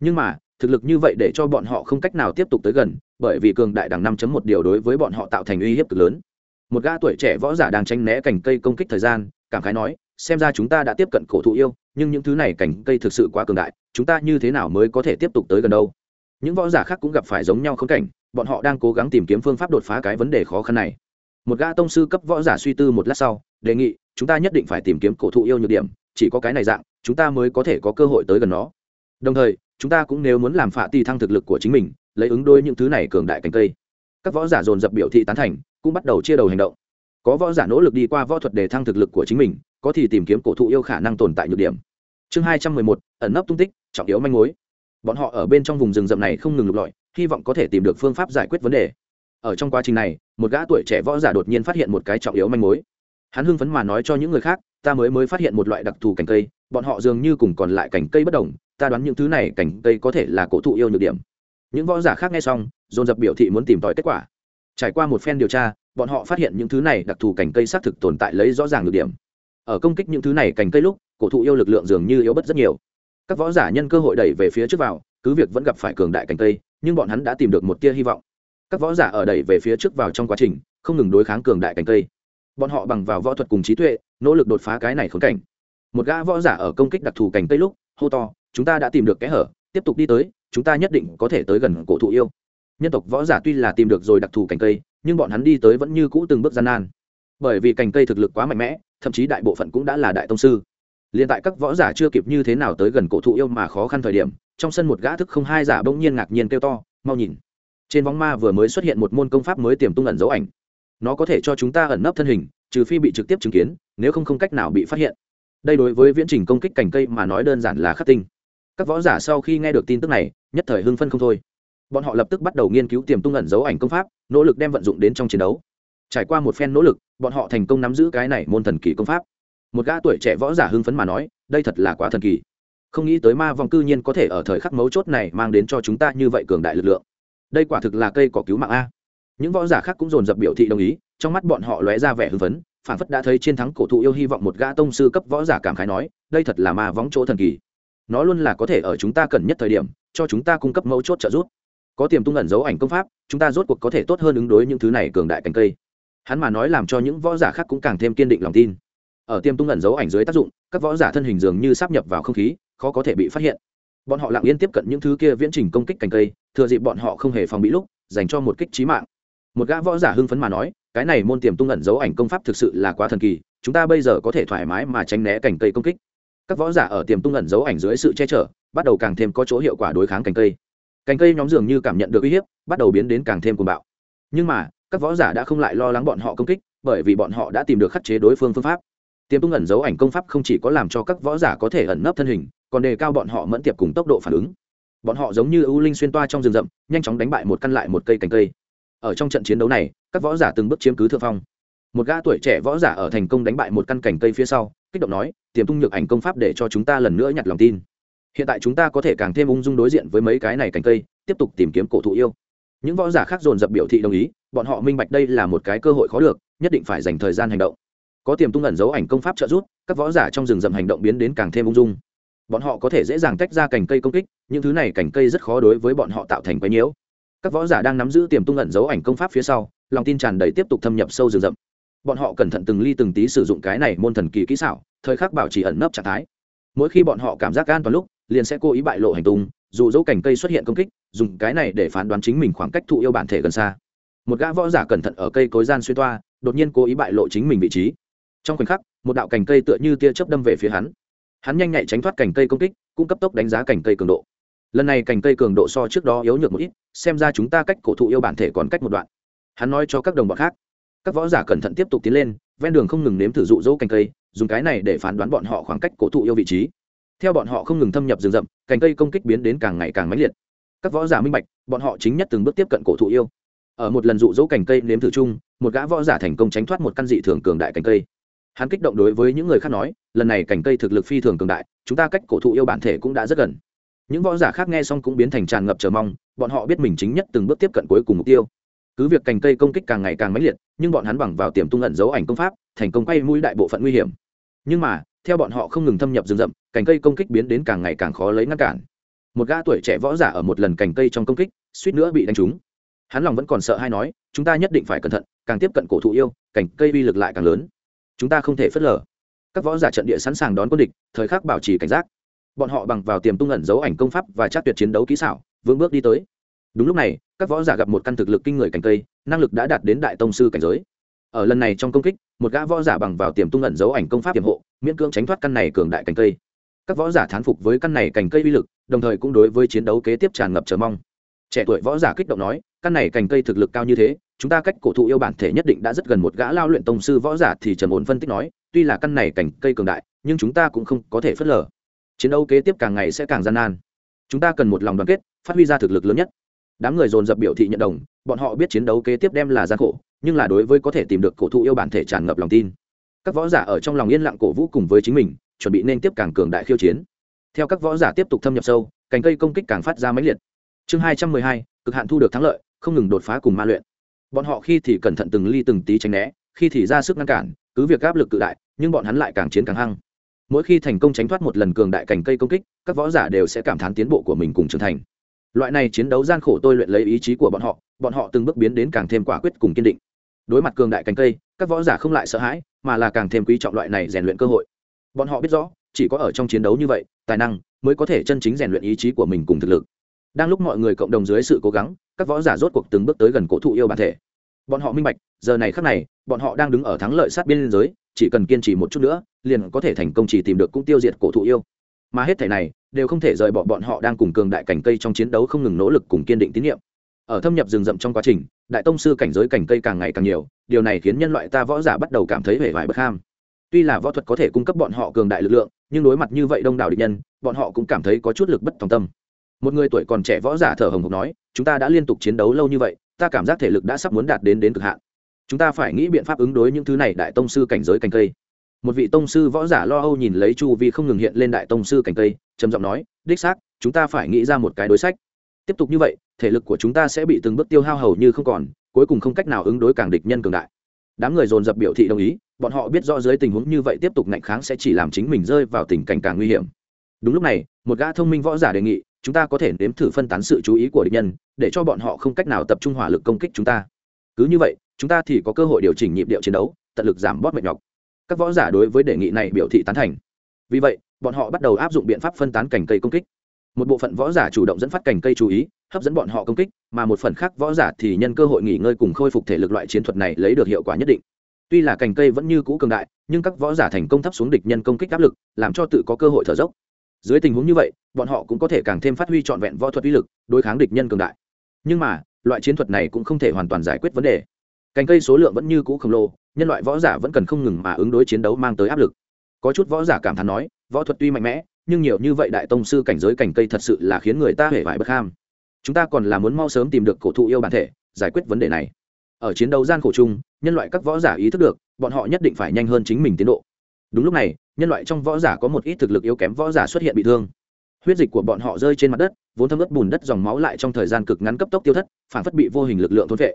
Nhưng mà, thực lực như vậy để cho bọn họ không cách nào tiếp tục tới gần, bởi vì cường đại đẳng năm chấm một điều đối với bọn họ tạo thành uy hiếp cực lớn. Một gã tuổi trẻ võ giả đang tranh né cành cây công kích thời gian, cảm khái nói, xem ra chúng ta đã tiếp cận cổ thụ yêu nhưng những thứ này cảnh cây thực sự quá cường đại, chúng ta như thế nào mới có thể tiếp tục tới gần đâu? Những võ giả khác cũng gặp phải giống nhau khống cảnh, bọn họ đang cố gắng tìm kiếm phương pháp đột phá cái vấn đề khó khăn này. Một gã tông sư cấp võ giả suy tư một lát sau, đề nghị, chúng ta nhất định phải tìm kiếm cổ thụ yêu nhược điểm, chỉ có cái này dạng, chúng ta mới có thể có cơ hội tới gần nó. Đồng thời, chúng ta cũng nếu muốn làm phạ ti thăng thực lực của chính mình, lấy ứng đôi những thứ này cường đại cành cây. Các võ giả dồn dập biểu thị tán thành, cũng bắt đầu chia đầu hành động. Có võ giả nỗ lực đi qua võ thuật để thăng thực lực của chính mình, có thì tìm kiếm cổ thụ yêu khả năng tồn tại nhược điểm chương hai trăm mười một, ẩn nấp tung tích, trọng yếu manh mối. Bọn họ ở bên trong vùng rừng rậm này không ngừng lục lọi, hy vọng có thể tìm được phương pháp giải quyết vấn đề. Ở trong quá trình này, một gã tuổi trẻ võ giả đột nhiên phát hiện một cái trọng yếu manh mối. Hắn hưng phấn mà nói cho những người khác, ta mới mới phát hiện một loại đặc thù cành cây, bọn họ dường như cùng còn lại cành cây bất đồng, ta đoán những thứ này cành cây có thể là cổ thụ yêu nhược điểm. Những võ giả khác nghe xong, dồn dập biểu thị muốn tìm tòi kết quả. Trải qua một phen điều tra, bọn họ phát hiện những thứ này đặc thù cành cây xác thực tồn tại lấy rõ ràng nhược điểm. Ở công kích những thứ này cành cây lúc cổ thụ yêu lực lượng dường như yếu bất rất nhiều. Các võ giả nhân cơ hội đẩy về phía trước vào, cứ việc vẫn gặp phải cường đại cành cây nhưng bọn hắn đã tìm được một tia hy vọng. Các võ giả ở đẩy về phía trước vào trong quá trình, không ngừng đối kháng cường đại cành cây bọn họ bằng vào võ thuật cùng trí tuệ, nỗ lực đột phá cái này khốn cảnh. Một gã võ giả ở công kích đặc thù cành cây lúc, hô to, chúng ta đã tìm được kẽ hở, tiếp tục đi tới, chúng ta nhất định có thể tới gần cổ thụ yêu. Nhân tộc võ giả tuy là tìm được rồi đặc thù cành cây nhưng bọn hắn đi tới vẫn như cũ từng bước gian nan. Bởi vì cành cây thực lực quá mạnh mẽ, thậm chí đại bộ phận cũng đã là đại tông sư liền tại các võ giả chưa kịp như thế nào tới gần cổ thụ yêu mà khó khăn thời điểm, trong sân một gã thức không hai giả bỗng nhiên ngạc nhiên kêu to, mau nhìn! Trên bóng ma vừa mới xuất hiện một môn công pháp mới tiềm tung ẩn dấu ảnh. Nó có thể cho chúng ta ẩn nấp thân hình, trừ phi bị trực tiếp chứng kiến, nếu không không cách nào bị phát hiện. Đây đối với viễn trình công kích cành cây mà nói đơn giản là khắc tinh. Các võ giả sau khi nghe được tin tức này, nhất thời hưng phân không thôi. Bọn họ lập tức bắt đầu nghiên cứu tiềm tung ẩn dấu ảnh công pháp, nỗ lực đem vận dụng đến trong chiến đấu. Trải qua một phen nỗ lực, bọn họ thành công nắm giữ cái này môn thần kỳ công pháp một gã tuổi trẻ võ giả hưng phấn mà nói, đây thật là quá thần kỳ. Không nghĩ tới ma vong cư nhiên có thể ở thời khắc mấu chốt này mang đến cho chúng ta như vậy cường đại lực lượng. Đây quả thực là cây cỏ cứu mạng a. Những võ giả khác cũng dồn dập biểu thị đồng ý, trong mắt bọn họ lóe ra vẻ hưng phấn, phản phất đã thấy chiến thắng cổ thụ yêu hy vọng một gã tông sư cấp võ giả cảm khái nói, đây thật là ma vong chỗ thần kỳ. Nó luôn là có thể ở chúng ta cần nhất thời điểm, cho chúng ta cung cấp mấu chốt trợ giúp. Có tiềm tung ẩn dấu ảnh công pháp, chúng ta rốt cuộc có thể tốt hơn ứng đối những thứ này cường đại cành cây. Hắn mà nói làm cho những võ giả khác cũng càng thêm kiên định lòng tin ở tiềm tung ẩn dấu ảnh dưới tác dụng, các võ giả thân hình dường như sắp nhập vào không khí, khó có thể bị phát hiện. Bọn họ lặng yên tiếp cận những thứ kia viễn trình công kích cành cây, thừa dịp bọn họ không hề phòng bị lúc, dành cho một kích trí mạng. Một gã võ giả hưng phấn mà nói, cái này môn tiềm tung ẩn dấu ảnh công pháp thực sự là quá thần kỳ, chúng ta bây giờ có thể thoải mái mà tránh né cành cây công kích. Các võ giả ở tiềm tung ẩn dấu ảnh dưới sự che chở, bắt đầu càng thêm có chỗ hiệu quả đối kháng cành cây. Cành cây nhóm dường như cảm nhận được uy hiếp, bắt đầu biến đến càng thêm cuồng bạo. Nhưng mà, các võ giả đã không lại lo lắng bọn họ công kích, bởi vì bọn họ đã tìm được khắc chế đối phương phương pháp tiềm tung ẩn dấu ảnh công pháp không chỉ có làm cho các võ giả có thể ẩn nấp thân hình, còn đề cao bọn họ mẫn tiệp cùng tốc độ phản ứng. Bọn họ giống như ưu linh xuyên toa trong rừng rậm, nhanh chóng đánh bại một căn lại một cây cành cây. Ở trong trận chiến đấu này, các võ giả từng bước chiếm cứ thượng phong. Một gã tuổi trẻ võ giả ở thành công đánh bại một căn cành cây phía sau, kích động nói tiềm tung nhược ảnh công pháp để cho chúng ta lần nữa nhặt lòng tin. Hiện tại chúng ta có thể càng thêm ung dung đối diện với mấy cái này cành cây, tiếp tục tìm kiếm cổ thụ yêu. Những võ giả khác dồn dập biểu thị đồng ý, bọn họ minh bạch đây là một cái cơ hội khó được, nhất định phải dành thời gian hành động có tiềm tung ẩn dấu ảnh công pháp trợ giúp, các võ giả trong rừng rậm hành động biến đến càng thêm ung dung. Bọn họ có thể dễ dàng tách ra cành cây công kích, những thứ này cành cây rất khó đối với bọn họ tạo thành quấy nhiễu. Các võ giả đang nắm giữ tiềm tung ẩn dấu ảnh công pháp phía sau, lòng tin tràn đầy tiếp tục thâm nhập sâu rừng rậm. Bọn họ cẩn thận từng ly từng tí sử dụng cái này môn thần kỳ kỹ xảo, thời khắc bảo trì ẩn nấp trạng thái. Mỗi khi bọn họ cảm giác an toàn lúc, liền sẽ cố ý bại lộ hành tung, dù dấu cành cây xuất hiện công kích, dùng cái này để phán đoán chính mình khoảng cách thụ yêu bản thể gần xa. Một gã võ giả cẩn thận ở cây cối gian xuyên toa, đột nhiên cố ý bại lộ chính mình vị trí trong khoảnh khắc, một đạo cành cây tựa như tia chớp đâm về phía hắn. Hắn nhanh nhạy tránh thoát cành cây công kích, cũng cấp tốc đánh giá cành cây cường độ. Lần này cành cây cường độ so trước đó yếu nhược một ít, xem ra chúng ta cách cổ thụ yêu bản thể còn cách một đoạn. Hắn nói cho các đồng bọn khác. Các võ giả cẩn thận tiếp tục tiến lên, ven đường không ngừng nếm thử dụ dỗ cành cây, dùng cái này để phán đoán bọn họ khoảng cách cổ thụ yêu vị trí. Theo bọn họ không ngừng thâm nhập rừng rậm, cành cây công kích biến đến càng ngày càng mãnh liệt. Các võ giả minh bạch, bọn họ chính nhất từng bước tiếp cận cổ thụ yêu. Ở một lần dụ dỗ cành cây nếm thử chung, một gã võ giả thành công tránh thoát một căn dị thường cường đại cành cây hắn kích động đối với những người khác nói, lần này cành cây thực lực phi thường cường đại, chúng ta cách cổ thụ yêu bản thể cũng đã rất gần. Những võ giả khác nghe xong cũng biến thành tràn ngập chờ mong, bọn họ biết mình chính nhất từng bước tiếp cận cuối cùng mục tiêu. Cứ việc cành cây công kích càng ngày càng mãnh liệt, nhưng bọn hắn bằng vào tiềm tung ẩn dấu ảnh công pháp, thành công quay mũi đại bộ phận nguy hiểm. Nhưng mà, theo bọn họ không ngừng thâm nhập rừng rậm cành cây công kích biến đến càng ngày càng khó lấy ngăn cản. Một gã tuổi trẻ võ giả ở một lần cành cây trong công kích, suýt nữa bị đánh trúng. Hắn lòng vẫn còn sợ hay nói, chúng ta nhất định phải cẩn thận, càng tiếp cận cổ thụ yêu cành cây uy lực lại càng lớn chúng ta không thể phớt lờ. Các võ giả trận địa sẵn sàng đón quân địch, thời khắc bảo trì cảnh giác. Bọn họ bằng vào tiềm tung ẩn dấu ảnh công pháp và chắc tuyệt chiến đấu kỹ xảo, vững bước đi tới. Đúng lúc này, các võ giả gặp một căn thực lực kinh người cành cây năng lực đã đạt đến đại tông sư cảnh giới. Ở lần này trong công kích, một gã võ giả bằng vào tiềm tung ẩn dấu ảnh công pháp tiềm hộ, miễn cưỡng tránh thoát căn này cường đại cành cây các võ giả thán phục với căn này cành cây uy lực, đồng thời cũng đối với chiến đấu kế tiếp tràn ngập chờ mong. Trẻ tuổi võ giả kích động nói, căn này cành cây thực lực cao như thế chúng ta cách cổ thụ yêu bản thể nhất định đã rất gần một gã lao luyện tông sư võ giả thì trầm ổn phân tích nói, tuy là căn này cảnh cây cường đại, nhưng chúng ta cũng không có thể phớt lờ. Chiến đấu kế tiếp càng ngày sẽ càng gian nan. Chúng ta cần một lòng đoàn kết, phát huy ra thực lực lớn nhất. Đám người dồn dập biểu thị nhận đồng, bọn họ biết chiến đấu kế tiếp đem là gian khổ, nhưng là đối với có thể tìm được cổ thụ yêu bản thể tràn ngập lòng tin. Các võ giả ở trong lòng yên lặng cổ vũ cùng với chính mình, chuẩn bị nên tiếp càng cường đại khiêu chiến. Theo các võ giả tiếp tục thâm nhập sâu, cành cây công kích càng phát ra mãnh liệt. Chương hai trăm mười hai, cực hạn thu được thắng lợi, không ngừng đột phá cùng ma luyện bọn họ khi thì cẩn thận từng ly từng tí tránh né, khi thì ra sức ngăn cản, cứ việc áp lực cự đại, nhưng bọn hắn lại càng chiến càng hăng. Mỗi khi thành công tránh thoát một lần cường đại cành cây công kích, các võ giả đều sẽ cảm thán tiến bộ của mình cùng trưởng thành. Loại này chiến đấu gian khổ tôi luyện lấy ý chí của bọn họ bọn họ từng bước biến đến càng thêm quả quyết cùng kiên định. Đối mặt cường đại cành cây, các võ giả không lại sợ hãi, mà là càng thêm quý trọng loại này rèn luyện cơ hội. Bọn họ biết rõ, chỉ có ở trong chiến đấu như vậy, tài năng mới có thể chân chính rèn luyện ý chí của mình cùng thực lực. Đang lúc mọi người cộng đồng dưới sự cố gắng các võ giả rốt cuộc từng bước tới gần cổ thụ yêu bản thể. Bọn họ minh bạch, giờ này khắc này, bọn họ đang đứng ở thắng lợi sát biên giới, chỉ cần kiên trì một chút nữa, liền có thể thành công chỉ tìm được cũng tiêu diệt cổ thụ yêu. Mà hết thể này, đều không thể rời bỏ bọn họ đang cùng cường đại cảnh cây trong chiến đấu không ngừng nỗ lực cùng kiên định tín nhiệm. Ở thâm nhập rừng rậm trong quá trình, đại tông sư cảnh giới cảnh cây càng ngày càng nhiều, điều này khiến nhân loại ta võ giả bắt đầu cảm thấy vẻ vải bất ham. Tuy là võ thuật có thể cung cấp bọn họ cường đại lực lượng, nhưng đối mặt như vậy đông đảo địch nhân, bọn họ cũng cảm thấy có chút lực bất tòng tâm một người tuổi còn trẻ võ giả thở hồng hộc nói, chúng ta đã liên tục chiến đấu lâu như vậy, ta cảm giác thể lực đã sắp muốn đạt đến đến cực hạn. Chúng ta phải nghĩ biện pháp ứng đối những thứ này đại tông sư cảnh giới cành cây. Một vị tông sư võ giả lo âu nhìn lấy chu vi không ngừng hiện lên đại tông sư cảnh cây, trầm giọng nói, đích xác, chúng ta phải nghĩ ra một cái đối sách. Tiếp tục như vậy, thể lực của chúng ta sẽ bị từng bước tiêu hao hầu như không còn, cuối cùng không cách nào ứng đối càng địch nhân cường đại. Đám người dồn dập biểu thị đồng ý, bọn họ biết rõ dưới tình huống như vậy tiếp tục ngạnh kháng sẽ chỉ làm chính mình rơi vào tình cảnh càng nguy hiểm. Đúng lúc này, một gã thông minh võ giả đề nghị chúng ta có thể nếm thử phân tán sự chú ý của địch nhân, để cho bọn họ không cách nào tập trung hỏa lực công kích chúng ta. Cứ như vậy, chúng ta thì có cơ hội điều chỉnh nhịp điệu chiến đấu, tận lực giảm bót mệt nhọc. Các võ giả đối với đề nghị này biểu thị tán thành. Vì vậy, bọn họ bắt đầu áp dụng biện pháp phân tán cành cây công kích. Một bộ phận võ giả chủ động dẫn phát cành cây chú ý, hấp dẫn bọn họ công kích, mà một phần khác võ giả thì nhân cơ hội nghỉ ngơi cùng khôi phục thể lực loại chiến thuật này lấy được hiệu quả nhất định. Tuy là cành cây vẫn như cũ cường đại, nhưng các võ giả thành công thấp xuống địch nhân công kích áp lực, làm cho tự có cơ hội thở dốc dưới tình huống như vậy, bọn họ cũng có thể càng thêm phát huy trọn vẹn võ thuật uy lực, đối kháng địch nhân cường đại. Nhưng mà, loại chiến thuật này cũng không thể hoàn toàn giải quyết vấn đề. Cành cây số lượng vẫn như cũ khổng lồ, nhân loại võ giả vẫn cần không ngừng mà ứng đối chiến đấu mang tới áp lực. Có chút võ giả cảm thán nói, võ thuật tuy mạnh mẽ, nhưng nhiều như vậy đại tông sư cảnh giới cành cây thật sự là khiến người ta hề vải bất ham. Chúng ta còn là muốn mau sớm tìm được cổ thụ yêu bản thể, giải quyết vấn đề này. Ở chiến đấu gian khổ chung, nhân loại các võ giả ý thức được, bọn họ nhất định phải nhanh hơn chính mình tiến độ. Đúng lúc này nhân loại trong võ giả có một ít thực lực yếu kém võ giả xuất hiện bị thương. Huyết dịch của bọn họ rơi trên mặt đất, vốn thấm ướt bùn đất dòng máu lại trong thời gian cực ngắn cấp tốc tiêu thất, phản phất bị vô hình lực lượng thôn vệ.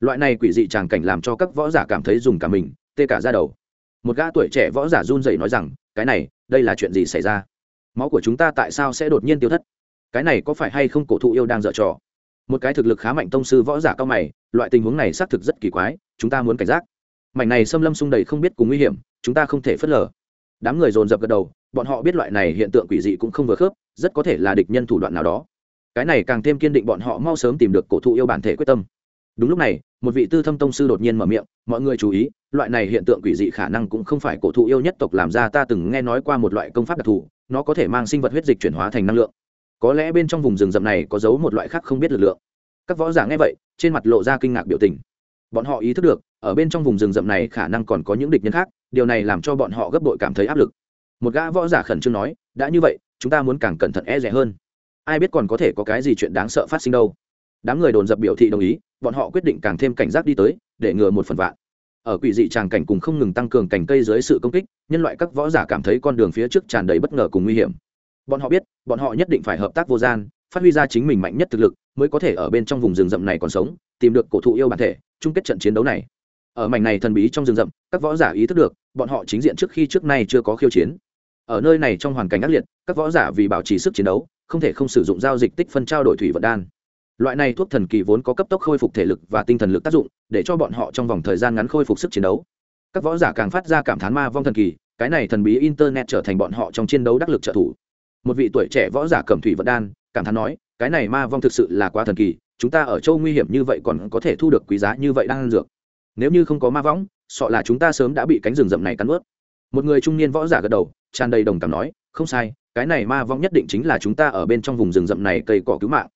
Loại này quỷ dị tràng cảnh làm cho các võ giả cảm thấy dùng cả mình, tê cả ra đầu. Một gã tuổi trẻ võ giả run rẩy nói rằng, cái này, đây là chuyện gì xảy ra? Máu của chúng ta tại sao sẽ đột nhiên tiêu thất? Cái này có phải hay không cổ thụ yêu đang dở trò? Một cái thực lực khá mạnh tông sư võ giả cao mày, loại tình huống này xác thực rất kỳ quái, chúng ta muốn cảnh giác. Mảnh này xâm lâm xung đầy không biết cùng nguy hiểm, chúng ta không thể phớt lờ đám người dồn dập gật đầu, bọn họ biết loại này hiện tượng quỷ dị cũng không vừa khớp, rất có thể là địch nhân thủ đoạn nào đó. Cái này càng thêm kiên định bọn họ mau sớm tìm được cổ thụ yêu bản thể quyết tâm. Đúng lúc này, một vị tư thâm tông sư đột nhiên mở miệng, mọi người chú ý, loại này hiện tượng quỷ dị khả năng cũng không phải cổ thụ yêu nhất tộc làm ra, ta từng nghe nói qua một loại công pháp đặc thù, nó có thể mang sinh vật huyết dịch chuyển hóa thành năng lượng. Có lẽ bên trong vùng rừng rậm này có giấu một loại khác không biết lực lượng. Các võ giả nghe vậy, trên mặt lộ ra kinh ngạc biểu tình bọn họ ý thức được, ở bên trong vùng rừng rậm này khả năng còn có những địch nhân khác, điều này làm cho bọn họ gấp đội cảm thấy áp lực. Một gã võ giả khẩn trương nói, đã như vậy, chúng ta muốn càng cẩn thận e rẻ hơn. Ai biết còn có thể có cái gì chuyện đáng sợ phát sinh đâu. Đám người đồn dập biểu thị đồng ý, bọn họ quyết định càng thêm cảnh giác đi tới, để ngừa một phần vạn. Ở quỷ dị tràng cảnh cùng không ngừng tăng cường cảnh cây dưới sự công kích, nhân loại các võ giả cảm thấy con đường phía trước tràn đầy bất ngờ cùng nguy hiểm. Bọn họ biết, bọn họ nhất định phải hợp tác vô gian phát huy ra chính mình mạnh nhất thực lực, mới có thể ở bên trong vùng rừng rậm này còn sống, tìm được cổ thụ yêu bản thể, chung kết trận chiến đấu này. Ở mảnh này thần bí trong rừng rậm, các võ giả ý thức được, bọn họ chính diện trước khi trước nay chưa có khiêu chiến. Ở nơi này trong hoàn cảnh ác liệt, các võ giả vì bảo trì sức chiến đấu, không thể không sử dụng giao dịch tích phân trao đổi thủy vận đan. Loại này thuốc thần kỳ vốn có cấp tốc khôi phục thể lực và tinh thần lực tác dụng, để cho bọn họ trong vòng thời gian ngắn khôi phục sức chiến đấu. Các võ giả càng phát ra cảm thán ma vong thần kỳ, cái này thần bí internet trở thành bọn họ trong chiến đấu đắc lực trợ thủ. Một vị tuổi trẻ võ giả cầm thủy vận đan cảm thán nói, cái này ma vong thực sự là quá thần kỳ, chúng ta ở châu nguy hiểm như vậy còn có thể thu được quý giá như vậy đang ăn dược. Nếu như không có ma võng sợ là chúng ta sớm đã bị cánh rừng rậm này cắn ướt một người trung niên võ giả gật đầu, tràn đầy đồng cảm nói, không sai, cái này ma vong nhất định chính là chúng ta ở bên trong vùng rừng rậm này cây cỏ cứu mạng.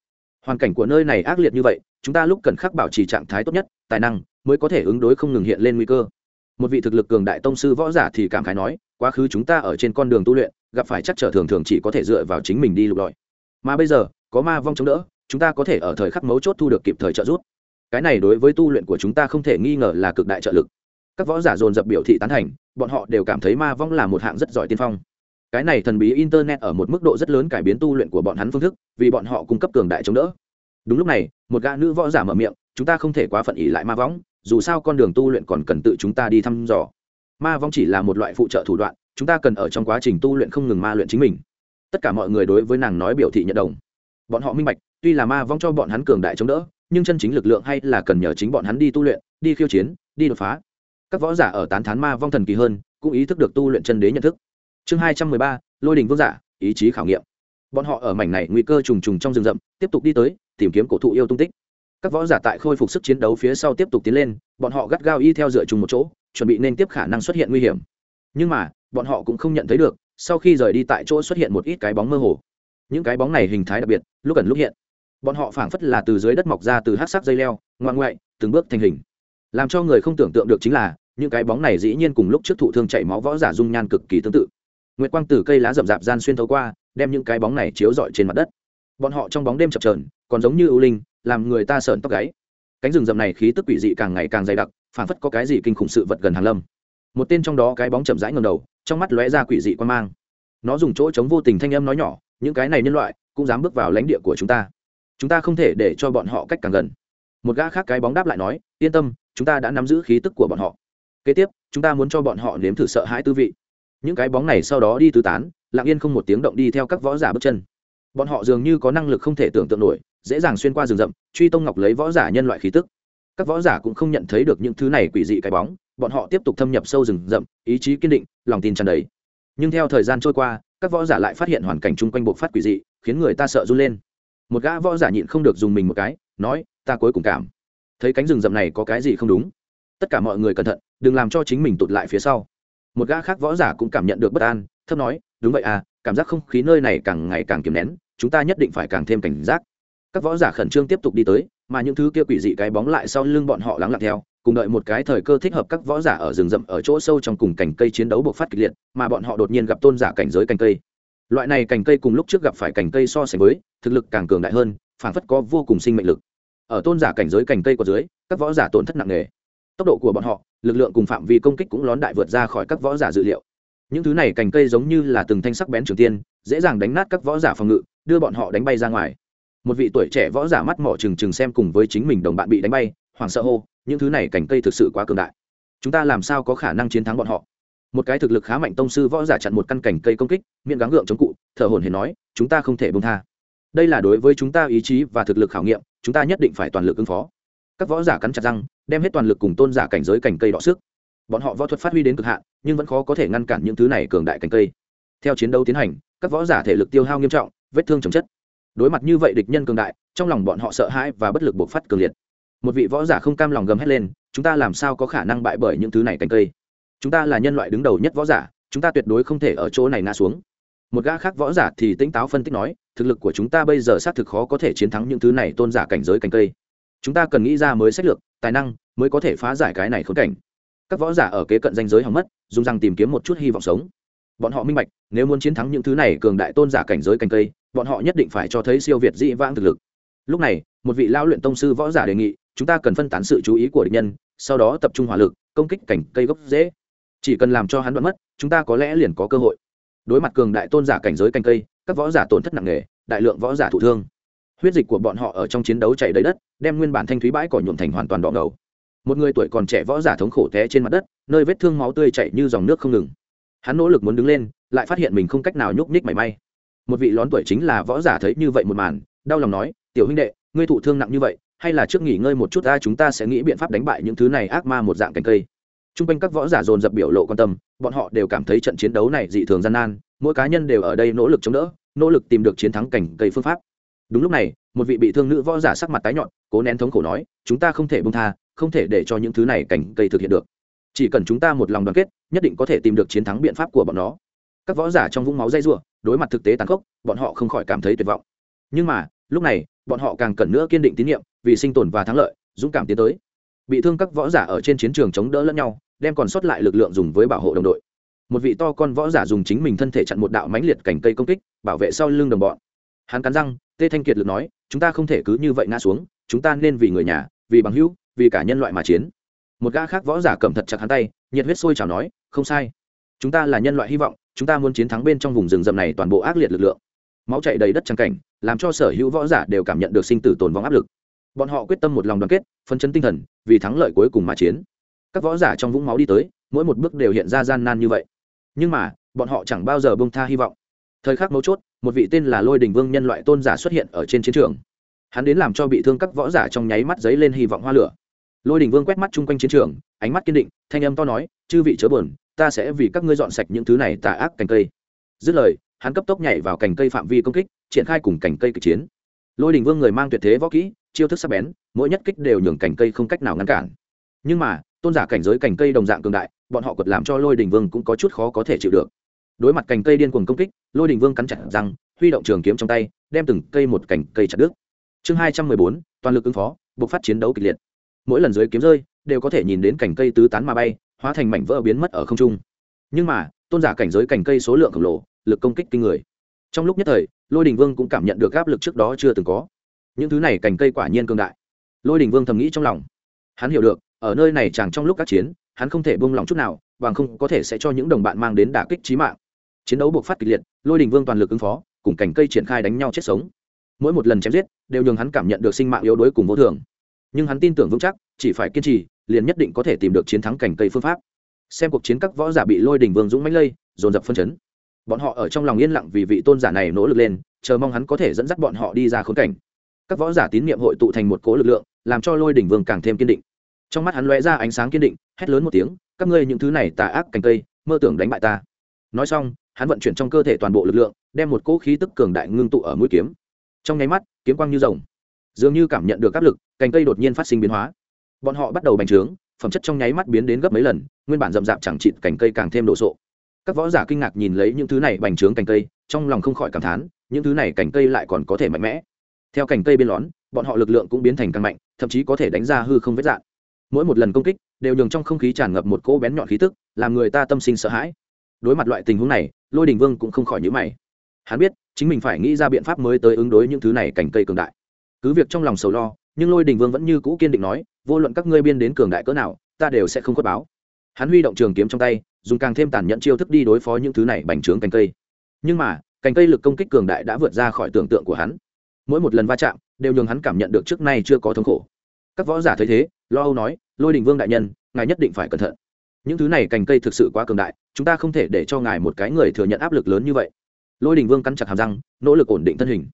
Hoàn cảnh của nơi này ác liệt như vậy, chúng ta lúc cần khắc bảo trì trạng thái tốt nhất, tài năng mới có thể ứng đối không ngừng hiện lên nguy cơ. Một vị thực lực cường đại tông sư võ giả thì cảm khái nói, quá khứ chúng ta ở trên con đường tu luyện, gặp phải chắc trở thường thường chỉ có thể dựa vào chính mình đi lục lọi mà bây giờ có ma vong chống đỡ chúng ta có thể ở thời khắc mấu chốt thu được kịp thời trợ giúp. Cái này đối với tu luyện của chúng ta không thể nghi ngờ là cực đại trợ lực. Các võ giả dồn dập biểu thị tán thành bọn họ đều cảm thấy ma vong là một hạng rất giỏi tiên phong. Cái này thần bí internet ở một mức độ rất lớn cải biến tu luyện của bọn hắn phương thức vì bọn họ cung cấp cường đại chống đỡ. Đúng lúc này một gã nữ võ giả mở miệng chúng ta không thể quá phận ỉ lại ma vong, dù sao con đường tu luyện còn cần tự chúng ta đi thăm dò. Ma vong chỉ là một loại phụ trợ thủ đoạn chúng ta cần ở trong quá trình tu luyện không ngừng ma luyện chính mình tất cả mọi người đối với nàng nói biểu thị nhận đồng. Bọn họ minh bạch, tuy là ma vong cho bọn hắn cường đại chống đỡ, nhưng chân chính lực lượng hay là cần nhờ chính bọn hắn đi tu luyện, đi khiêu chiến, đi đột phá. Các võ giả ở tán thán ma vong thần kỳ hơn, cũng ý thức được tu luyện chân đế nhận thức. Chương hai trăm mười ba, lôi đình vương giả, ý chí khảo nghiệm. Bọn họ ở mảnh này nguy cơ trùng trùng trong rừng rậm, tiếp tục đi tới, tìm kiếm cổ thụ yêu tung tích. Các võ giả tại khôi phục sức chiến đấu phía sau tiếp tục tiến lên, bọn họ gắt gao y theo dựa chung một chỗ, chuẩn bị nên tiếp khả năng xuất hiện nguy hiểm. Nhưng mà, bọn họ cũng không nhận thấy được sau khi rời đi tại chỗ xuất hiện một ít cái bóng mơ hồ. Những cái bóng này hình thái đặc biệt, lúc ẩn lúc hiện. Bọn họ phảng phất là từ dưới đất mọc ra từ hát sắc dây leo ngoan ngoại, từng bước thành hình. Làm cho người không tưởng tượng được chính là, những cái bóng này dĩ nhiên cùng lúc trước thụ thương chảy máu võ giả dung nhan cực kỳ tương tự. Nguyệt quang từ cây lá rậm rạp gian xuyên thấu qua, đem những cái bóng này chiếu rọi trên mặt đất. Bọn họ trong bóng đêm chập trờn còn giống như ưu linh, làm người ta sợn tóc gáy. Cánh rừng rậm này khí tức quỷ dị càng ngày càng dày đặc, phảng phất có cái gì kinh khủng sự vật gần hàng lâm một tên trong đó cái bóng chậm rãi ngầm đầu, trong mắt lóe ra quỷ dị quan mang. Nó dùng chỗ chống vô tình thanh âm nói nhỏ, những cái này nhân loại cũng dám bước vào lãnh địa của chúng ta. Chúng ta không thể để cho bọn họ cách càng gần. Một gã khác cái bóng đáp lại nói, yên tâm, chúng ta đã nắm giữ khí tức của bọn họ. Kế tiếp, chúng ta muốn cho bọn họ nếm thử sợ hãi tư vị. Những cái bóng này sau đó đi tứ tán, lặng yên không một tiếng động đi theo các võ giả bước chân. Bọn họ dường như có năng lực không thể tưởng tượng nổi, dễ dàng xuyên qua rừng rậm, truy tông ngọc lấy võ giả nhân loại khí tức các võ giả cũng không nhận thấy được những thứ này quỷ dị cái bóng, bọn họ tiếp tục thâm nhập sâu rừng rậm, ý chí kiên định, lòng tin tràn đầy. Nhưng theo thời gian trôi qua, các võ giả lại phát hiện hoàn cảnh chung quanh buộc phát quỷ dị, khiến người ta sợ run lên. Một gã võ giả nhịn không được dùng mình một cái, nói, ta cuối cùng cảm thấy cánh rừng rậm này có cái gì không đúng. Tất cả mọi người cẩn thận, đừng làm cho chính mình tụt lại phía sau. Một gã khác võ giả cũng cảm nhận được bất an, thấp nói, đúng vậy à cảm giác không khí nơi này càng ngày càng kiềm nén, chúng ta nhất định phải càng thêm cảnh giác. Các võ giả khẩn trương tiếp tục đi tới mà những thứ kia quỷ dị cái bóng lại sau lưng bọn họ lắng lặng theo, cùng đợi một cái thời cơ thích hợp các võ giả ở rừng rậm ở chỗ sâu trong cùng cành cây chiến đấu bộc phát kịch liệt, mà bọn họ đột nhiên gặp tôn giả cảnh giới cành cây. Loại này cành cây cùng lúc trước gặp phải cành cây so sánh với, thực lực càng cường đại hơn phản phất có vô cùng sinh mệnh lực. Ở tôn giả cảnh giới cành cây của dưới, các võ giả tổn thất nặng nề. Tốc độ của bọn họ, lực lượng cùng phạm vi công kích cũng lón đại vượt ra khỏi các võ giả dự liệu. Những thứ này cành cây giống như là từng thanh sắc bén trường tiên, dễ dàng đánh nát các võ giả phòng ngự, đưa bọn họ đánh bay ra ngoài một vị tuổi trẻ võ giả mắt mỏ trừng trừng xem cùng với chính mình đồng bạn bị đánh bay, hoảng sợ hô, những thứ này cành cây thực sự quá cường đại. Chúng ta làm sao có khả năng chiến thắng bọn họ? Một cái thực lực khá mạnh tông sư võ giả chặn một căn cành cây công kích, miệng gắng gượng chống cụ, thở hồn hển nói, chúng ta không thể bông tha. Đây là đối với chúng ta ý chí và thực lực khảo nghiệm, chúng ta nhất định phải toàn lực ứng phó. Các võ giả cắn chặt răng, đem hết toàn lực cùng tôn giả cảnh giới cành cây đọ sức. Bọn họ võ thuật phát huy đến cực hạn, nhưng vẫn khó có thể ngăn cản những thứ này cường đại cành cây. Theo chiến đấu tiến hành, các võ giả thể lực tiêu hao nghiêm trọng, vết thương chồng chất đối mặt như vậy địch nhân cường đại, trong lòng bọn họ sợ hãi và bất lực buộc phát cường liệt. Một vị võ giả không cam lòng gầm hét lên, chúng ta làm sao có khả năng bại bởi những thứ này cành cây? Chúng ta là nhân loại đứng đầu nhất võ giả, chúng ta tuyệt đối không thể ở chỗ này ngã xuống. Một gã khác võ giả thì tỉnh táo phân tích nói, thực lực của chúng ta bây giờ xác thực khó có thể chiến thắng những thứ này tôn giả cảnh giới cành cây. Chúng ta cần nghĩ ra mới sách lược, tài năng mới có thể phá giải cái này khốn cảnh. Các võ giả ở kế cận danh giới hỏng mất, dùng rằng tìm kiếm một chút hy vọng sống. Bọn họ minh bạch, nếu muốn chiến thắng những thứ này cường đại tôn giả cảnh giới cành cây bọn họ nhất định phải cho thấy siêu việt dĩ vãng thực lực. Lúc này, một vị lao luyện tông sư võ giả đề nghị, chúng ta cần phân tán sự chú ý của địch nhân, sau đó tập trung hỏa lực, công kích cảnh cây gốc dễ. Chỉ cần làm cho hắn đoạn mất, chúng ta có lẽ liền có cơ hội. Đối mặt cường đại tôn giả cảnh giới cành cây, các võ giả tổn thất nặng nề, đại lượng võ giả thụ thương. Huyết dịch của bọn họ ở trong chiến đấu chảy đầy đất, đem nguyên bản thanh thúy bãi cỏ nhuộm thành hoàn toàn đỏ ngầu. Một người tuổi còn trẻ võ giả thống khổ té trên mặt đất, nơi vết thương máu tươi chảy như dòng nước không ngừng. Hắn nỗ lực muốn đứng lên, lại phát hiện mình không cách nào nhúc nhích mảy may một vị lón tuổi chính là võ giả thấy như vậy một màn, đau lòng nói, tiểu huynh đệ, ngươi thụ thương nặng như vậy, hay là trước nghỉ ngơi một chút ta, chúng ta sẽ nghĩ biện pháp đánh bại những thứ này ác ma một dạng cành cây. T r u n g quanh các võ giả dồn dập biểu lộ quan tâm, bọn họ đều cảm thấy trận chiến đấu này dị thường gian nan, mỗi cá nhân đều ở đây nỗ lực chống đỡ, nỗ lực tìm được chiến thắng cảnh cây phương pháp. Đúng lúc này, một vị bị thương nữ võ giả sắc mặt tái nhọn cố nén thống khổ nói, chúng ta không thể bông tha, không thể để cho những thứ này cảnh cây thực hiện được. Chỉ cần chúng ta một lòng đoàn kết, nhất định có thể tìm được chiến thắng biện pháp của bọn nó. Các võ giả trong vũng máu dây r đối mặt thực tế tàn khốc, bọn họ không khỏi cảm thấy tuyệt vọng. Nhưng mà, lúc này, bọn họ càng cần nữa kiên định tín nhiệm, vì sinh tồn và thắng lợi, dũng cảm tiến tới. Bị thương các võ giả ở trên chiến trường chống đỡ lẫn nhau, đem còn sót lại lực lượng dùng với bảo hộ đồng đội. Một vị to con võ giả dùng chính mình thân thể chặn một đạo mãnh liệt cành cây công kích, bảo vệ sau lưng đồng bọn. Hắn cắn răng, tê thanh kiệt lực nói, chúng ta không thể cứ như vậy ngã xuống, chúng ta nên vì người nhà, vì bằng hữu, vì cả nhân loại mà chiến. Một gã khác võ giả cầm thật chặt hắn tay, nhiệt huyết sôi chào nói, không sai. Chúng ta là nhân loại hy vọng chúng ta muốn chiến thắng bên trong vùng rừng rậm này toàn bộ ác liệt lực lượng. Máu chạy đầy đất trắng cảnh, làm cho sở hữu võ giả đều cảm nhận được sinh tử tồn vong áp lực. Bọn họ quyết tâm một lòng đoàn kết, phân chấn tinh thần, vì thắng lợi cuối cùng mà chiến. Các võ giả trong vũng máu đi tới, mỗi một bước đều hiện ra gian nan như vậy. Nhưng mà, bọn họ chẳng bao giờ bông tha hy vọng. Thời khắc mấu chốt, một vị tên là lôi đình vương nhân loại tôn giả xuất hiện ở trên chiến trường. Hắn đến làm cho bị thương các võ giả trong nháy mắt giấy lên hy vọng hoa lửa lôi đình vương quét mắt chung quanh chiến trường, ánh mắt kiên định, thanh âm to nói, chư vị chớ buồn, ta sẽ vì các ngươi dọn sạch những thứ này tà ác cành cây. Dứt lời, hắn cấp tốc nhảy vào cành cây phạm vi công kích, triển khai cùng cành cây kịch chiến. Lôi đình vương người mang tuyệt thế võ kỹ, chiêu thức sắc bén, mỗi nhất kích đều nhường cành cây không cách nào ngăn cản. Nhưng mà, tôn giả cảnh giới cành cây đồng dạng cường đại, bọn họ quật làm cho lôi đình vương cũng có chút khó có thể chịu được. Đối mặt cành cây điên cuồng công kích, lôi đình vương cắn chặt răng, huy động trường kiếm trong tay, đem từng cây một cành cây chặt đứt. Chương hai trăm mười bốn, toàn lực ứng phó buộc phát chiến đấu kịch liệt mỗi lần dưới kiếm rơi, đều có thể nhìn đến cành cây tứ tán mà bay, hóa thành mảnh vỡ biến mất ở không trung. Nhưng mà, tôn giả cảnh giới cành cây số lượng khổng lồ, lực công kích kinh người. Trong lúc nhất thời, lôi đình vương cũng cảm nhận được áp lực trước đó chưa từng có. Những thứ này cành cây quả nhiên cương đại. Lôi đình vương thầm nghĩ trong lòng. Hắn hiểu được, ở nơi này chẳng trong lúc các chiến, hắn không thể buông lỏng chút nào, bằng không có thể sẽ cho những đồng bạn mang đến đả kích trí mạng. Chiến đấu buộc phát kịch liệt, lôi đình vương toàn lực ứng phó, cùng cành cây triển khai đánh nhau chết sống. Mỗi một lần chém giết, đều nhường hắn cảm nhận được sinh mạng yếu đuối cùng vô thường nhưng hắn tin tưởng vững chắc, chỉ phải kiên trì, liền nhất định có thể tìm được chiến thắng cành cây phương pháp. Xem cuộc chiến các võ giả bị lôi đình vương dũng mãnh lây, dồn dập phân chấn. Bọn họ ở trong lòng yên lặng vì vị tôn giả này nỗ lực lên, chờ mong hắn có thể dẫn dắt bọn họ đi ra khốn cảnh. Các võ giả tín nhiệm hội tụ thành một cố lực lượng, làm cho lôi đỉnh vương càng thêm kiên định. Trong mắt hắn lóe ra ánh sáng kiên định, hét lớn một tiếng, các ngươi những thứ này tà ác cành cây, mơ tưởng đánh bại ta. Nói xong, hắn vận chuyển trong cơ thể toàn bộ lực lượng, đem một cỗ khí tức cường đại ngưng tụ ở mũi kiếm. Trong nháy mắt, kiếm quang như rồng dường như cảm nhận được áp lực, cành cây đột nhiên phát sinh biến hóa. Bọn họ bắt đầu bành trướng, phẩm chất trong nháy mắt biến đến gấp mấy lần, nguyên bản rậm rạp chẳng chịt cành cây càng thêm đồ sộ. Các võ giả kinh ngạc nhìn lấy những thứ này bành trướng cành cây, trong lòng không khỏi cảm thán, những thứ này cành cây lại còn có thể mạnh mẽ. Theo cành cây bên lón, bọn họ lực lượng cũng biến thành càng mạnh, thậm chí có thể đánh ra hư không vết dạn. Mỗi một lần công kích, đều nhường trong không khí tràn ngập một cỗ bén nhọn khí tức, làm người ta tâm sinh sợ hãi. Đối mặt loại tình huống này, lôi đình vương cũng không khỏi nhữ mày. Hắn biết, chính mình phải nghĩ ra biện pháp mới tới ứng đối những thứ này cành cây cường đại cứ việc trong lòng sầu lo, nhưng lôi đình vương vẫn như cũ kiên định nói, vô luận các ngươi biên đến cường đại cỡ nào, ta đều sẽ không khuất báo hắn huy động trường kiếm trong tay, dùng càng thêm tàn nhẫn chiêu thức đi đối phó những thứ này bành trướng cành cây. Nhưng mà, cành cây lực công kích cường đại đã vượt ra khỏi tưởng tượng của hắn. Mỗi một lần va chạm, đều nhường hắn cảm nhận được trước nay chưa có thống khổ. Các võ giả thấy thế, lo âu nói, lôi đình vương đại nhân, ngài nhất định phải cẩn thận. Những thứ này cành cây thực sự quá cường đại, chúng ta không thể để cho ngài một cái người thừa nhận áp lực lớn như vậy. Lôi đình vương cắn chặt hàm răng, nỗ lực ổn định thân hình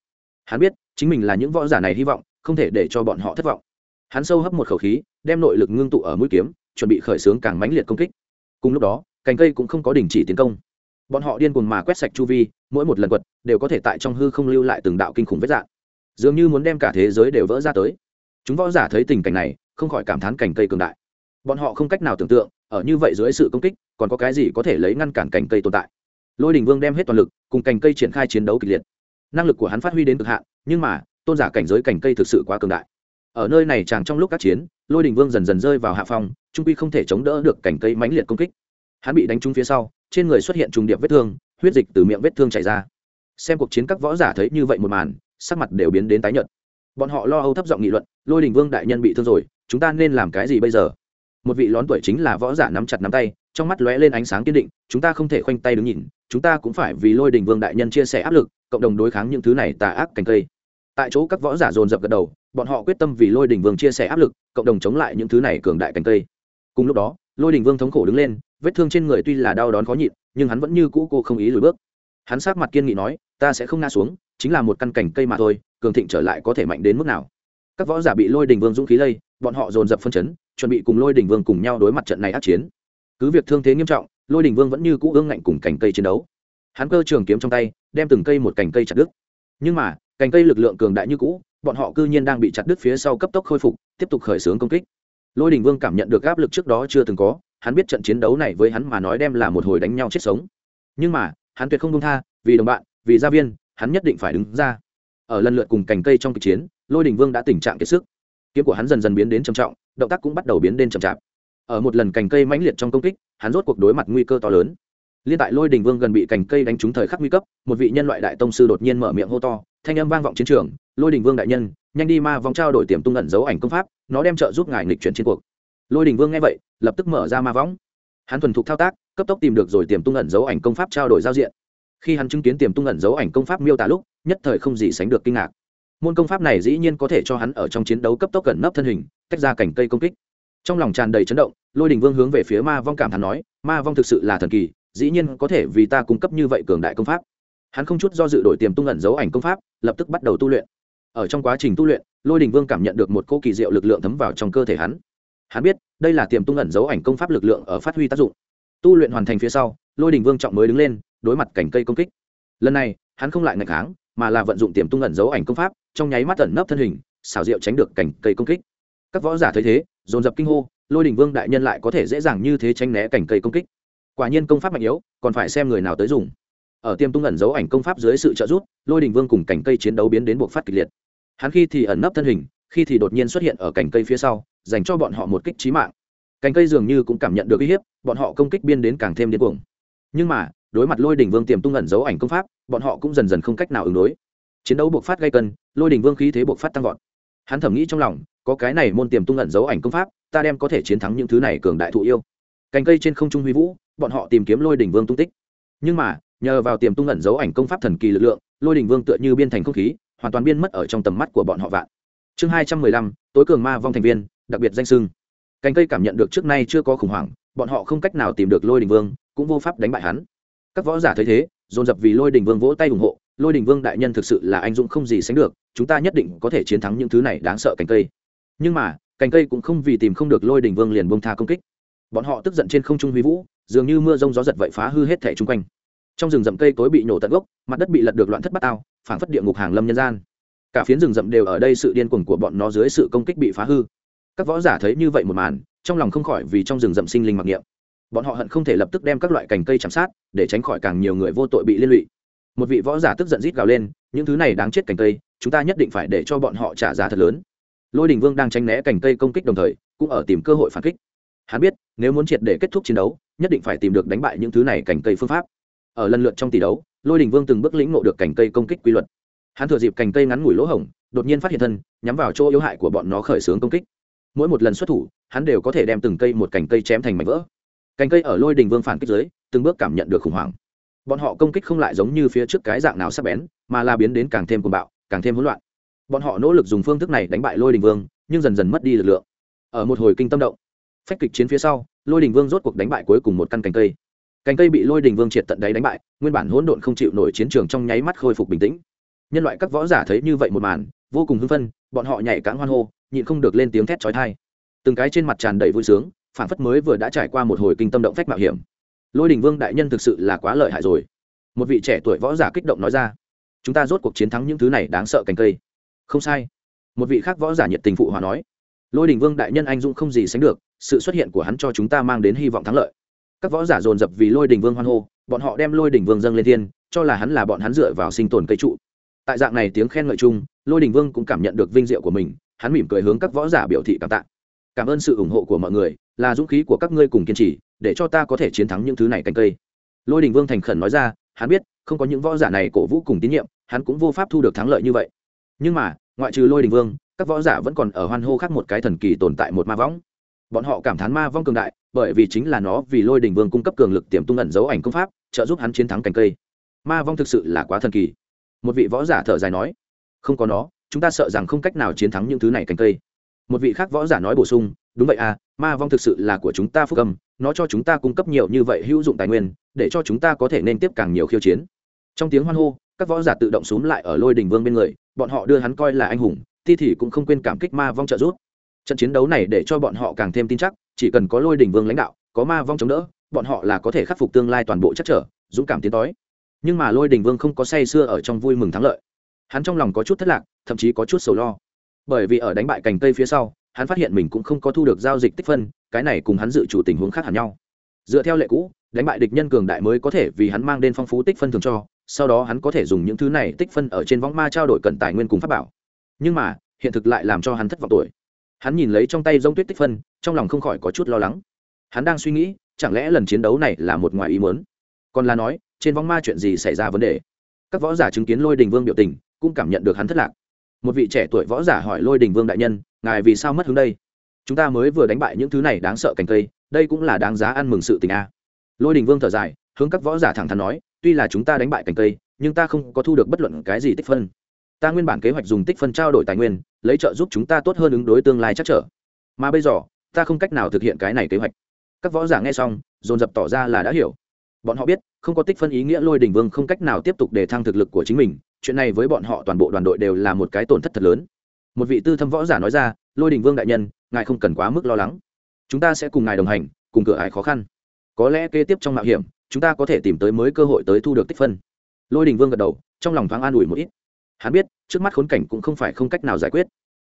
hắn biết chính mình là những võ giả này hy vọng không thể để cho bọn họ thất vọng. Hắn sâu hấp một khẩu khí đem nội lực ngưng tụ ở mũi kiếm chuẩn bị khởi xướng càng mãnh liệt công kích. Cùng lúc đó cành cây cũng không có đình chỉ tiến công. Bọn họ điên cuồng mà quét sạch chu vi mỗi một lần quật đều có thể tại trong hư không lưu lại từng đạo kinh khủng vết dạn, dường như muốn đem cả thế giới đều vỡ ra tới. Chúng võ giả thấy tình cảnh này không khỏi cảm thán cành cây cường đại. Bọn họ không cách nào tưởng tượng ở như vậy dưới sự công kích còn có cái gì có thể lấy ngăn cản cành cây tồn tại. Lôi đình vương đem hết toàn lực cùng cành cây triển khai chiến đấu kịch liệt năng lực của hắn phát huy đến cực hạn, nhưng mà, tôn giả cảnh giới cành cây thực sự quá cường đại. Ở nơi này chàng trong lúc các chiến, lôi đình vương dần dần rơi vào hạ phong, trung quy không thể chống đỡ được cành cây mãnh liệt công kích. Hắn bị đánh trúng phía sau, trên người xuất hiện trùng điệp vết thương, huyết dịch từ miệng vết thương chảy ra. Xem cuộc chiến các võ giả thấy như vậy một màn, sắc mặt đều biến đến tái nhợt. Bọn họ lo âu thấp giọng nghị luận, lôi đình vương đại nhân bị thương rồi, chúng ta nên làm cái gì bây giờ? Một vị lón tuổi chính là võ giả nắm chặt nắm tay, trong mắt lóe lên ánh sáng kiên định, chúng ta không thể khoanh tay đứng nhìn, chúng ta cũng phải vì lôi đình vương đại nhân chia sẻ áp lực cộng đồng đối kháng những thứ này tà ác cành cây. Tại chỗ các võ giả dồn dập gật đầu, bọn họ quyết tâm vì lôi đình vương chia sẻ áp lực, cộng đồng chống lại những thứ này cường đại cành cây. Cùng lúc đó, lôi đình vương thống khổ đứng lên, vết thương trên người tuy là đau đón khó nhịn, nhưng hắn vẫn như cũ cô không ý lùi bước. Hắn sát mặt kiên nghị nói, ta sẽ không ngã xuống, chính là một căn cành cây mà thôi, cường thịnh trở lại có thể mạnh đến mức nào? Các võ giả bị lôi đình vương dũng khí lây, bọn họ dồn dập phân chấn, chuẩn bị cùng lôi đình vương cùng nhau đối mặt trận này ác chiến. Cứ việc thương thế nghiêm trọng, lôi đình vương vẫn như cũ ương ngạnh cùng cành cây chiến đấu. Hắn cơ trường kiếm trong tay đem từng cây một cành cây chặt đứt. Nhưng mà, cành cây lực lượng cường đại như cũ, bọn họ cư nhiên đang bị chặt đứt phía sau cấp tốc khôi phục, tiếp tục khởi xướng công kích. Lôi đình vương cảm nhận được áp lực trước đó chưa từng có, hắn biết trận chiến đấu này với hắn mà nói đem là một hồi đánh nhau chết sống. Nhưng mà, hắn tuyệt không công tha, vì đồng bạn, vì gia viên, hắn nhất định phải đứng ra. Ở lần lượt cùng cành cây trong kịch chiến, lôi đình vương đã tình trạng kiệt sức. Kiếm của hắn dần dần biến đến trầm trọng, động tác cũng bắt đầu biến đến chậm chạp. Ở một lần cành cây mãnh liệt trong công kích, hắn rốt cuộc đối mặt nguy cơ to lớn liên tại lôi đình vương gần bị cành cây đánh trúng thời khắc nguy cấp, một vị nhân loại đại tông sư đột nhiên mở miệng hô to, thanh âm vang vọng chiến trường, lôi đình vương đại nhân, nhanh đi ma vong trao đổi tiềm tung ẩn dấu ảnh công pháp, nó đem trợ giúp ngài nghịch chuyển chiến cuộc. Lôi đình vương nghe vậy, lập tức mở ra ma võng hắn thuần thục thao tác, cấp tốc tìm được rồi tiềm tung ẩn dấu ảnh công pháp trao đổi giao diện. Khi hắn chứng kiến tiềm tung ẩn dấu ảnh công pháp miêu tả lúc, nhất thời không gì sánh được kinh ngạc. Môn công pháp này dĩ nhiên có thể cho hắn ở trong chiến đấu cấp tốc gần nấp thân hình, tách ra cành cây công kích. Trong lòng tràn đầy chấn động, lôi đình vương hướng về phía ma vong cảm thán nói, ma vong thực sự là thần kỳ dĩ nhiên có thể vì ta cung cấp như vậy cường đại công pháp. Hắn không chút do dự đổi tiềm tung ẩn dấu ảnh công pháp, lập tức bắt đầu tu luyện. Ở trong quá trình tu luyện, lôi đình vương cảm nhận được một cô kỳ diệu lực lượng thấm vào trong cơ thể hắn. Hắn biết, đây là tiềm tung ẩn dấu ảnh công pháp lực lượng ở phát huy tác dụng. Tu luyện hoàn thành phía sau, lôi đình vương trọng mới đứng lên, đối mặt cảnh cây công kích. Lần này, hắn không lại ngạch kháng, mà là vận dụng tiềm tung ẩn dấu ảnh công pháp, trong nháy mắt ẩn nấp thân hình, xảo diệu tránh được cảnh cây công kích. Các võ giả thấy thế, dồn dập kinh hô, lôi đình vương đại nhân lại có thể dễ dàng như thế tránh né cảnh cây công kích quả nhiên công pháp mạnh yếu, còn phải xem người nào tới dùng. Ở tiêm tung ẩn dấu ảnh công pháp dưới sự trợ giúp, lôi đình vương cùng cảnh cây chiến đấu biến đến buộc phát kịch liệt. Hắn khi thì ẩn nấp thân hình, khi thì đột nhiên xuất hiện ở cảnh cây phía sau, dành cho bọn họ một kích trí mạng. Cành cây dường như cũng cảm nhận được uy hiếp, bọn họ công kích biên đến càng thêm điên cuồng. Nhưng mà, đối mặt lôi đình vương tiềm tung ẩn dấu ảnh công pháp, bọn họ cũng dần dần không cách nào ứng đối. Chiến đấu buộc phát gây cân, lôi đình vương khí thế buộc phát tăng vọt. Hắn thẩm nghĩ trong lòng, có cái này môn tiềm tung ẩn dấu ảnh công pháp, ta đem có thể chiến thắng những thứ này cường đại thụ yêu cành cây trên không trung huy vũ, bọn họ tìm kiếm lôi đình vương tung tích. Nhưng mà, nhờ vào tiềm tung ẩn dấu ảnh công pháp thần kỳ lực lượng, lôi đình vương tựa như biên thành không khí, hoàn toàn biên mất ở trong tầm mắt của bọn họ vạn. Chương hai trăm mười lăm, tối cường ma vong thành viên, đặc biệt danh sưng. Cành cây cảm nhận được trước nay chưa có khủng hoảng, bọn họ không cách nào tìm được lôi đình vương, cũng vô pháp đánh bại hắn. Các võ giả thấy thế, dồn dập vì lôi đình vương vỗ tay ủng hộ, lôi đình vương đại nhân thực sự là anh dũng không gì sánh được, chúng ta nhất định có thể chiến thắng những thứ này đáng sợ cành cây. Nhưng mà, cành cây cũng không vì tìm không được lôi đình vương liền bông tha công kích bọn họ tức giận trên không trung huy vũ, dường như mưa rông gió giật vậy phá hư hết thẻ chung quanh. Trong rừng rậm cây cối bị nổ tận gốc, mặt đất bị lật được loạn thất bát ao, phảng phất địa ngục hàng lâm nhân gian. Cả phiến rừng rậm đều ở đây sự điên cuồng của bọn nó dưới sự công kích bị phá hư. Các võ giả thấy như vậy một màn, trong lòng không khỏi vì trong rừng rậm sinh linh mặc niệm. Bọn họ hận không thể lập tức đem các loại cành cây chạm sát, để tránh khỏi càng nhiều người vô tội bị liên lụy. Một vị võ giả tức giận rít gào lên, những thứ này đáng chết cành cây, chúng ta nhất định phải để cho bọn họ trả giá thật lớn. Lôi đình vương đang tránh né cành cây công kích đồng thời, cũng ở tìm cơ hội phản kích hắn biết, nếu muốn triệt để kết thúc chiến đấu, nhất định phải tìm được đánh bại những thứ này cành cây phương pháp. Ở lần lượt trong tỷ đấu, lôi đình vương từng bước lĩnh ngộ được cành cây công kích quy luật. Hắn thừa dịp cành cây ngắn ngủi lỗ hổng, đột nhiên phát hiện thân, nhắm vào chỗ yếu hại của bọn nó khởi xướng công kích. Mỗi một lần xuất thủ, hắn đều có thể đem từng cây một cành cây chém thành mảnh vỡ. Cành cây ở lôi đình vương phản kích dưới, từng bước cảm nhận được khủng hoảng. Bọn họ công kích không lại giống như phía trước cái dạng nào sắp bén, mà là biến đến càng thêm cuồng bạo, càng thêm hỗn loạn. Bọn họ nỗ lực dùng phương thức này đánh bại lôi đình vương, nhưng dần dần mất đi lực lượng. Ở một hồi kinh tâm động phách kịch chiến phía sau, lôi đình vương rốt cuộc đánh bại cuối cùng một căn cành cây. Cành cây bị lôi đình vương triệt tận đáy đánh bại, nguyên bản hỗn độn không chịu nổi chiến trường trong nháy mắt khôi phục bình tĩnh. Nhân loại các võ giả thấy như vậy một màn, vô cùng hưng phân bọn họ nhảy cãng hoan hô, nhịn không được lên tiếng thét trói thai từng cái trên mặt tràn đầy vui sướng, phản phất mới vừa đã trải qua một hồi kinh tâm động phách mạo hiểm. Lôi đình vương đại nhân thực sự là quá lợi hại rồi. Một vị trẻ tuổi võ giả kích động nói ra, chúng ta rốt cuộc chiến thắng những thứ này đáng sợ cành cây. Không sai. Một vị khác võ giả nhiệt tình phụ hòa nói lôi đình vương đại nhân anh dũng không gì sánh được, sự xuất hiện của hắn cho chúng ta mang đến hy vọng thắng lợi. Các võ giả dồn dập vì lôi đình vương hoan hô, bọn họ đem lôi đình vương dâng lên thiên, cho là hắn là bọn hắn dựa vào sinh tồn cây trụ. Tại dạng này tiếng khen ngợi chung, lôi đình vương cũng cảm nhận được vinh diệu của mình, hắn mỉm cười hướng các võ giả biểu thị cảm tạ. Cảm ơn sự ủng hộ của mọi người, là dũng khí của các ngươi cùng kiên trì, để cho ta có thể chiến thắng những thứ này canh cây. Lôi đình vương thành khẩn nói ra, hắn biết, không có những võ giả này cổ vũ cùng tín nhiệm, hắn cũng vô pháp thu được thắng lợi như vậy. Nhưng mà, ngoại trừ lôi đình vương các võ giả vẫn còn ở hoan hô khác một cái thần kỳ tồn tại một ma võng. Bọn họ cảm thán ma vong cường đại, bởi vì chính là nó vì lôi đình vương cung cấp cường lực tiềm tung ẩn dấu ảnh công pháp, trợ giúp hắn chiến thắng cành cây. Ma vong thực sự là quá thần kỳ. Một vị võ giả thở dài nói, không có nó, chúng ta sợ rằng không cách nào chiến thắng những thứ này cành cây. Một vị khác võ giả nói bổ sung, đúng vậy à ma vong thực sự là của chúng ta phúc cầm nó cho chúng ta cung cấp nhiều như vậy hữu dụng tài nguyên, để cho chúng ta có thể nên tiếp càng nhiều khiêu chiến. Trong tiếng hoan hô, các võ giả tự động xúm lại ở lôi đình vương bên người, bọn họ đưa hắn coi là anh hùng ti thì cũng không quên cảm kích ma vong trợ giúp. Trận chiến đấu này để cho bọn họ càng thêm tin chắc, chỉ cần có lôi đình vương lãnh đạo, có ma vong chống đỡ, bọn họ là có thể khắc phục tương lai toàn bộ chắc trở, dũng cảm tiến tới. nhưng mà lôi đình vương không có say sưa ở trong vui mừng thắng lợi. Hắn trong lòng có chút thất lạc, thậm chí có chút sầu lo. Bởi vì ở đánh bại cành cây phía sau, hắn phát hiện mình cũng không có thu được giao dịch tích phân, cái này cùng hắn dự chủ tình huống khác hẳn nhau. Dựa theo lệ cũ, đánh bại địch nhân cường đại mới có thể vì hắn mang đến phong phú tích phân thường cho, sau đó hắn có thể dùng những thứ này tích phân ở trên võng ma trao đổi cận tài nguyên cùng pháp bảo nhưng mà, hiện thực lại làm cho hắn thất vọng tuổi. Hắn nhìn lấy trong tay g tuyết tích phân, trong lòng không khỏi có chút lo lắng. Hắn đang suy nghĩ, chẳng lẽ lần chiến đấu này là một ngoài ý muốn? Còn là nói, trên vong ma chuyện gì xảy ra vấn đề? Các võ giả chứng kiến lôi đình vương biểu tình, cũng cảm nhận được hắn thất lạc. Một vị trẻ tuổi võ giả hỏi lôi đình vương đại nhân, ngài vì sao mất hướng đây? Chúng ta mới vừa đánh bại những thứ này đáng sợ cành cây, đây cũng là đáng giá ăn mừng sự tình a. Lôi đình vương thở dài, hướng các võ giả thẳng thắn nói, tuy là chúng ta đánh bại cành cây, nhưng ta không có thu được bất luận cái gì tích phân ta nguyên bản kế hoạch dùng tích phân trao đổi tài nguyên, lấy trợ giúp chúng ta tốt hơn ứng đối tương lai chắc trở. Mà bây giờ, ta không cách nào thực hiện cái này kế hoạch. Các võ giả nghe xong, dồn dập tỏ ra là đã hiểu. Bọn họ biết, không có tích phân ý nghĩa lôi đình vương không cách nào tiếp tục để thăng thực lực của chính mình, chuyện này với bọn họ toàn bộ đoàn đội đều là một cái tổn thất thật lớn. Một vị tư thâm võ giả nói ra, lôi đình vương đại nhân, ngài không cần quá mức lo lắng. Chúng ta sẽ cùng ngài đồng hành, cùng cửa ải khó khăn. Có lẽ kế tiếp trong mạo hiểm, chúng ta có thể tìm tới mới cơ hội tới thu được tích phân. Lôi đình vương gật đầu, trong lòng thoáng an ủi một ít hắn biết, trước mắt khốn cảnh cũng không phải không cách nào giải quyết.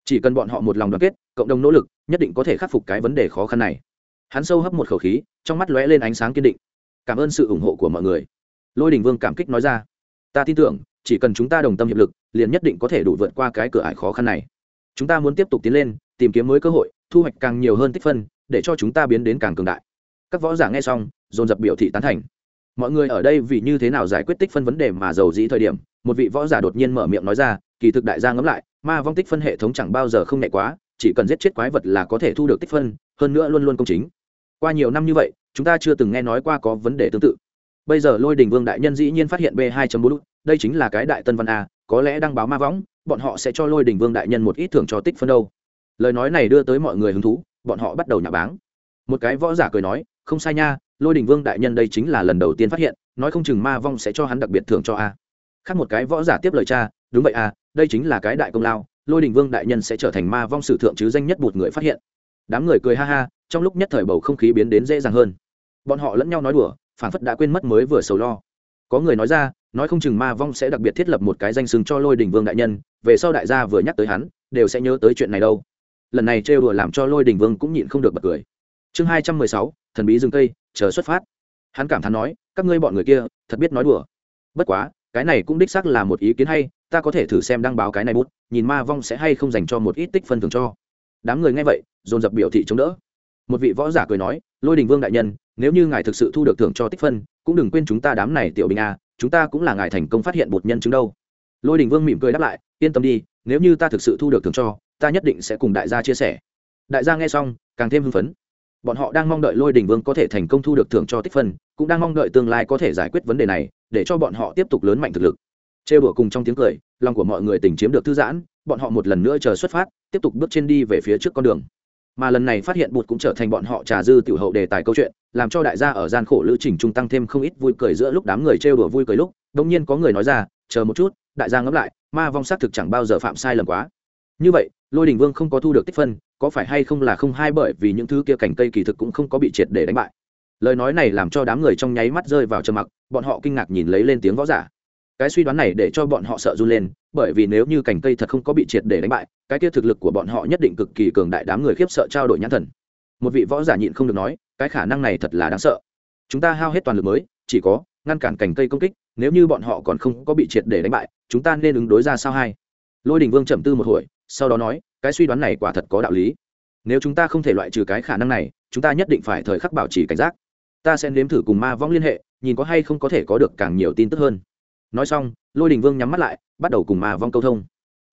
Chỉ cần bọn họ một lòng đoàn kết, cộng đồng nỗ lực, nhất định có thể khắc phục cái vấn đề khó khăn này. Hắn sâu hấp một khẩu khí, trong mắt lóe lên ánh sáng kiên định. Cảm ơn sự ủng hộ của mọi người. Lôi đình vương cảm kích nói ra. Ta tin tưởng, chỉ cần chúng ta đồng tâm hiệp lực, liền nhất định có thể đủ vượt qua cái cửa ải khó khăn này. Chúng ta muốn tiếp tục tiến lên, tìm kiếm mới cơ hội, thu hoạch càng nhiều hơn tích phân, để cho chúng ta biến đến càng cường đại. Các võ giả nghe xong, dồn dập biểu thị tán thành mọi người ở đây vì như thế nào giải quyết tích phân vấn đề mà giàu dĩ thời điểm, một vị võ giả đột nhiên mở miệng nói ra, kỳ thực đại gia ngẫm lại, ma vong tích phân hệ thống chẳng bao giờ không nhẹ quá, chỉ cần giết chết quái vật là có thể thu được tích phân, hơn nữa luôn luôn công chính. Qua nhiều năm như vậy, chúng ta chưa từng nghe nói qua có vấn đề tương tự. Bây giờ lôi đình vương đại nhân dĩ nhiên phát hiện b 2 4 đây chính là cái đại tân văn a, có lẽ đăng báo ma võng bọn họ sẽ cho lôi đình vương đại nhân một ít thưởng cho tích phân đâu. Lời nói này đưa tới mọi người hứng thú, bọn họ bắt đầu nhà báng. Một cái võ giả cười nói, không sai nha lôi đình vương đại nhân đây chính là lần đầu tiên phát hiện, nói không chừng ma vong sẽ cho hắn đặc biệt thưởng cho a. Khác một cái võ giả tiếp lời cha, đúng vậy a, đây chính là cái đại công lao, lôi đình vương đại nhân sẽ trở thành ma vong sử thượng chứ danh nhất một người phát hiện. Đám người cười ha ha, trong lúc nhất thời bầu không khí biến đến dễ dàng hơn. Bọn họ lẫn nhau nói đùa phản phất đã quên mất mới vừa sầu lo. Có người nói ra, nói không chừng ma vong sẽ đặc biệt thiết lập một cái danh sừng cho lôi đình vương đại nhân, về sau đại gia vừa nhắc tới hắn, đều sẽ nhớ tới chuyện này đâu. Lần này trêu đùa làm cho lôi đình vương cũng nhịn không được bật cười. Chương hai trăm mười sáu, thần bí rừng cây chờ xuất phát. Hắn cảm thán nói, các ngươi bọn người kia, thật biết nói đùa. Bất quá, cái này cũng đích xác là một ý kiến hay, ta có thể thử xem đăng báo cái này bút, nhìn ma vong sẽ hay không dành cho một ít tích phân thường cho. Đám người nghe vậy, dồn dập biểu thị chống đỡ. Một vị võ giả cười nói, lôi đình vương đại nhân, nếu như ngài thực sự thu được thưởng cho tích phân, cũng đừng quên chúng ta đám này tiểu bình a, chúng ta cũng là ngài thành công phát hiện bột nhân chứng đâu. Lôi đình vương mỉm cười đáp lại, yên tâm đi, nếu như ta thực sự thu được thưởng cho, ta nhất định sẽ cùng đại gia chia sẻ. Đại gia nghe xong, càng thêm hưng phấn bọn họ đang mong đợi lôi đình vương có thể thành công thu được thưởng cho tích phân, cũng đang mong đợi tương lai có thể giải quyết vấn đề này, để cho bọn họ tiếp tục lớn mạnh thực lực. Trêu đùa cùng trong tiếng cười, lòng của mọi người tình chiếm được thư giãn, bọn họ một lần nữa chờ xuất phát, tiếp tục bước trên đi về phía trước con đường. Mà lần này phát hiện bụt cũng trở thành bọn họ trà dư tiểu hậu đề tài câu chuyện, làm cho đại gia ở gian khổ lữ trình trung tăng thêm không ít vui cười giữa lúc đám người trêu đùa vui cười lúc đông nhiên có người nói ra, chờ một chút, đại gia ngẫm lại, ma vong xác thực chẳng bao giờ phạm sai lầm quá. Như vậy lôi đình vương không có thu được tích phân, có phải hay không là không hai bởi vì những thứ kia cảnh cây kỳ thực cũng không có bị triệt để đánh bại. Lời nói này làm cho đám người trong nháy mắt rơi vào trầm mặc, bọn họ kinh ngạc nhìn lấy lên tiếng võ giả. Cái suy đoán này để cho bọn họ sợ run lên, bởi vì nếu như cành cây thật không có bị triệt để đánh bại, cái kia thực lực của bọn họ nhất định cực kỳ cường đại, đám người khiếp sợ trao đổi nhãn thần. Một vị võ giả nhịn không được nói, cái khả năng này thật là đáng sợ. Chúng ta hao hết toàn lực mới, chỉ có ngăn cản cành cây công kích, nếu như bọn họ còn không có bị triệt để đánh bại, chúng ta nên ứng đối ra sao hai lôi đình vương trầm tư một hồi sau đó nói, cái suy đoán này quả thật có đạo lý. Nếu chúng ta không thể loại trừ cái khả năng này, chúng ta nhất định phải thời khắc bảo trì cảnh giác. Ta sẽ nếm thử cùng ma vong liên hệ, nhìn có hay không có thể có được càng nhiều tin tức hơn. Nói xong, lôi đình vương nhắm mắt lại, bắt đầu cùng ma vong câu thông.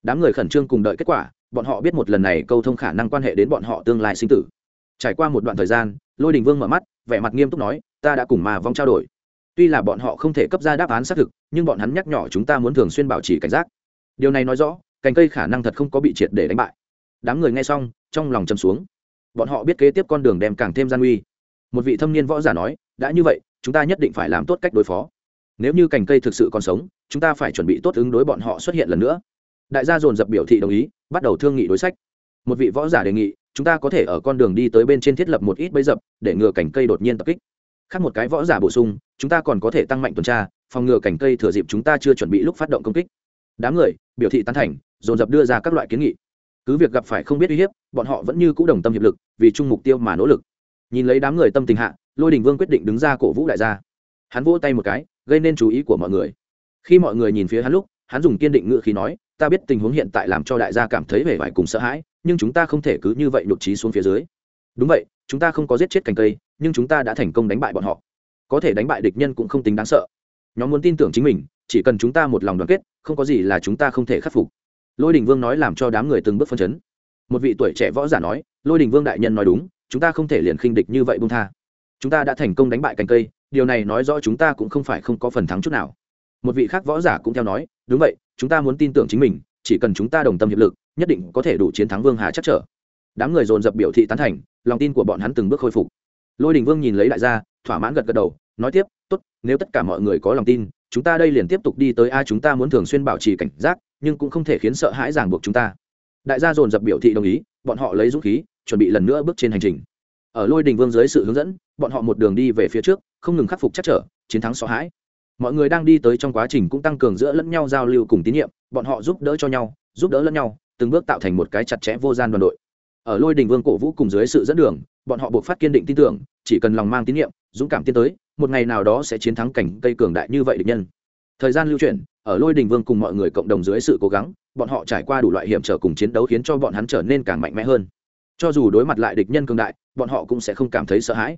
Đám người khẩn trương cùng đợi kết quả, bọn họ biết một lần này câu thông khả năng quan hệ đến bọn họ tương lai sinh tử. Trải qua một đoạn thời gian, lôi đình vương mở mắt, vẻ mặt nghiêm túc nói, ta đã cùng ma vong trao đổi. Tuy là bọn họ không thể cấp ra đáp án xác thực, nhưng bọn hắn nhắc nhở chúng ta muốn thường xuyên bảo trì cảnh giác. Điều này nói rõ cành cây khả năng thật không có bị triệt để đánh bại. Đám người nghe xong, trong lòng chầm xuống. Bọn họ biết kế tiếp con đường đem càng thêm gian nguy một vị thâm niên võ giả nói, đã như vậy, chúng ta nhất định phải làm tốt cách đối phó. Nếu như cành cây thực sự còn sống, chúng ta phải chuẩn bị tốt ứng đối bọn họ xuất hiện lần nữa. Đại gia dồn dập biểu thị đồng ý, bắt đầu thương nghị đối sách. Một vị võ giả đề nghị, chúng ta có thể ở con đường đi tới bên trên thiết lập một ít bẫy dập, để ngừa cành cây đột nhiên tập kích. Khác một cái võ giả bổ sung, chúng ta còn có thể tăng mạnh tuần tra, phòng ngừa cành cây thừa dịp chúng ta chưa chuẩn bị lúc phát động công kích. Đám người, biểu thị tán thành dồn dập đưa ra các loại kiến nghị. Cứ việc gặp phải không biết uy hiếp, bọn họ vẫn như c ũ đồng tâm hiệp lực, vì chung mục tiêu mà nỗ lực. Nhìn lấy đám người tâm tình hạ, lôi đình vương quyết định đứng ra cổ vũ đại gia. Hắn vỗ tay một cái, gây nên chú ý của mọi người. Khi mọi người nhìn phía hắn lúc, hắn dùng kiên định ngự khí nói, ta biết tình huống hiện tại làm cho đại gia cảm thấy vẻ vải cùng sợ hãi, nhưng chúng ta không thể cứ như vậy nhục trí xuống phía dưới. Đúng vậy, chúng ta không có giết chết cành cây, nhưng chúng ta đã thành công đánh bại bọn họ. Có thể đánh bại địch nhân cũng không tính đáng sợ. Nhóm muốn tin tưởng chính mình, chỉ cần chúng ta một lòng đoàn kết, không có gì là chúng ta không thể khắc phục lôi đình vương nói làm cho đám người từng bước phân chấn. Một vị tuổi trẻ võ giả nói, lôi đình vương đại nhân nói đúng, chúng ta không thể liền khinh địch như vậy bung tha. Chúng ta đã thành công đánh bại cành cây, điều này nói rõ chúng ta cũng không phải không có phần thắng chút nào. Một vị khác võ giả cũng theo nói, đúng vậy, chúng ta muốn tin tưởng chính mình, chỉ cần chúng ta đồng tâm hiệp lực, nhất định có thể đủ chiến thắng vương hà chắc trở. Đám người dồn dập biểu thị tán thành, lòng tin của bọn hắn từng bước khôi phục. Lôi đình vương nhìn lấy đại gia thỏa mãn gật gật đầu, nói tiếp, tốt, nếu tất cả mọi người có lòng tin, chúng ta đây liền tiếp tục đi tới a, chúng ta muốn thường xuyên bảo trì cảnh giác nhưng cũng không thể khiến sợ hãi ràng buộc chúng ta. Đại gia dồn dập biểu thị đồng ý, bọn họ lấy dũng khí, chuẩn bị lần nữa bước trên hành trình. Ở lôi đình vương dưới sự hướng dẫn, bọn họ một đường đi về phía trước, không ngừng khắc phục chắc trở, chiến thắng sợ hãi. Mọi người đang đi tới trong quá trình cũng tăng cường giữa lẫn nhau giao lưu cùng tín nhiệm, bọn họ giúp đỡ cho nhau, giúp đỡ lẫn nhau, từng bước tạo thành một cái chặt chẽ vô gian đoàn đội. Ở lôi đình vương cổ vũ cùng dưới sự dẫn đường, bọn họ buộc phát kiên định tin tưởng, chỉ cần lòng mang tín nhiệm, dũng cảm tiến tới, một ngày nào đó sẽ chiến thắng cảnh cây cường đại như vậy địch nhân thời gian lưu chuyển, ở lôi đình vương cùng mọi người cộng đồng dưới sự cố gắng, bọn họ trải qua đủ loại hiểm trở cùng chiến đấu khiến cho bọn hắn trở nên càng mạnh mẽ hơn. Cho dù đối mặt lại địch nhân cường đại, bọn họ cũng sẽ không cảm thấy sợ hãi.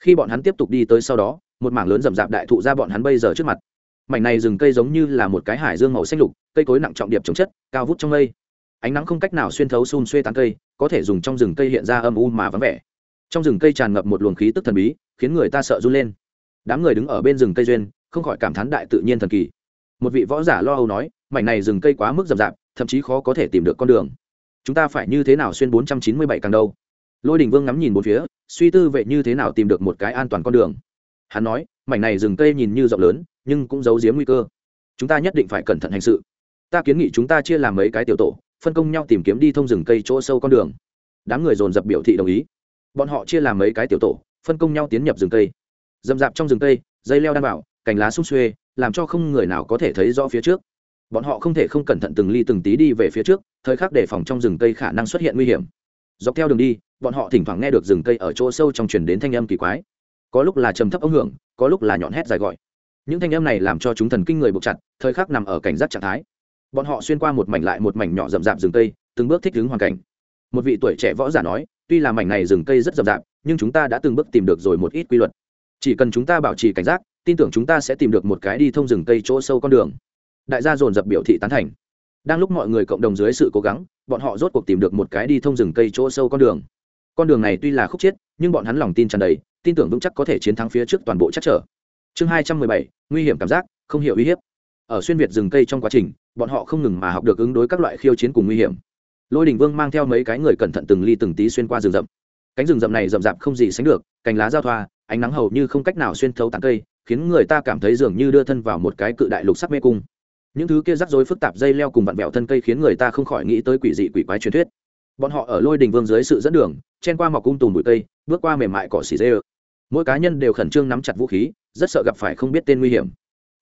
Khi bọn hắn tiếp tục đi tới sau đó, một mảng lớn rậm rạp đại thụ ra bọn hắn bây giờ trước mặt. Mảnh này rừng cây giống như là một cái hải dương màu xanh lục, cây cối nặng trọng điệp chống chất, cao vút trong mây. Ánh nắng không cách nào xuyên thấu xun xuê tán cây, có thể dùng trong rừng cây hiện ra âm u mà vắng vẻ. Trong rừng cây tràn ngập một luồng khí tức thần bí, khiến người ta sợ run lên. Đám người đứng ở bên rừng cây duyên không khỏi cảm thán đại tự nhiên thần kỳ. Một vị võ giả lo âu nói, mảnh này rừng cây quá mức rậm rạp, thậm chí khó có thể tìm được con đường. Chúng ta phải như thế nào xuyên bốn trăm chín mươi bảy càng đâu? Lôi đình vương ngắm nhìn bốn phía, suy tư vậy như thế nào tìm được một cái an toàn con đường. Hắn nói, mảnh này rừng cây nhìn như rộng lớn, nhưng cũng giấu giếm nguy cơ. Chúng ta nhất định phải cẩn thận hành sự. Ta kiến nghị chúng ta chia làm mấy cái tiểu tổ, phân công nhau tìm kiếm đi thông rừng cây chỗ sâu con đường. Đám người dồn dập biểu thị đồng ý. Bọn họ chia làm mấy cái tiểu tổ, phân công nhau tiến nhập rừng cây. D dạp trong rừng cây, dây leo đan bảo cành lá sung xuê, làm cho không người nào có thể thấy rõ phía trước. Bọn họ không thể không cẩn thận từng ly từng tí đi về phía trước, thời khắc đề phòng trong rừng cây khả năng xuất hiện nguy hiểm. Dọc theo đường đi, bọn họ thỉnh thoảng nghe được rừng cây ở chỗ sâu trong truyền đến thanh âm kỳ quái. Có lúc là trầm thấp ống hưởng, có lúc là nhọn hét dài gọi. Những thanh âm này làm cho chúng thần kinh người buộc chặt, thời khắc nằm ở cảnh giác trạng thái. Bọn họ xuyên qua một mảnh lại một mảnh nhỏ rậm rạp rừng cây, từng bước thích ứng hoàn cảnh. Một vị tuổi trẻ võ giả nói, tuy là mảnh này rừng cây rất rậm rạp, nhưng chúng ta đã từng bước tìm được rồi một ít quy luật. Chỉ cần chúng ta bảo trì cảnh giác tin tưởng chúng ta sẽ tìm được một cái đi thông rừng cây chỗ sâu con đường. Đại gia dồn dập biểu thị tán thành. Đang lúc mọi người cộng đồng dưới sự cố gắng, bọn họ rốt cuộc tìm được một cái đi thông rừng cây chỗ sâu con đường. Con đường này tuy là khúc chết, nhưng bọn hắn lòng tin tràn đầy, tin tưởng vững chắc có thể chiến thắng phía trước toàn bộ chắc trở. Chương hai trăm mười bảy, nguy hiểm cảm giác, không hiểu uy hiếp. Ở xuyên việt rừng cây trong quá trình, bọn họ không ngừng mà học được ứng đối các loại khiêu chiến cùng nguy hiểm. Lôi đình vương mang theo mấy cái người cẩn thận từng ly từng tí xuyên qua rừng rậm. Cánh rừng rậm này rậm rạp không gì sánh được, cành lá giao thoa, ánh nắng hầu như không cách nào xuyên thấu tán cây khiến người ta cảm thấy dường như đưa thân vào một cái cự đại lục sắc mê cung. Những thứ kia rắc rối phức tạp dây leo cùng vặn vẹo thân cây khiến người ta không khỏi nghĩ tới quỷ dị quỷ quái truyền thuyết. Bọn họ ở lôi đình vương dưới sự dẫn đường, chen qua mọc cung tùm bụi cây, bước qua mềm mại cỏ xỉ dê mỗi cá nhân đều khẩn trương nắm chặt vũ khí, rất sợ gặp phải không biết tên nguy hiểm.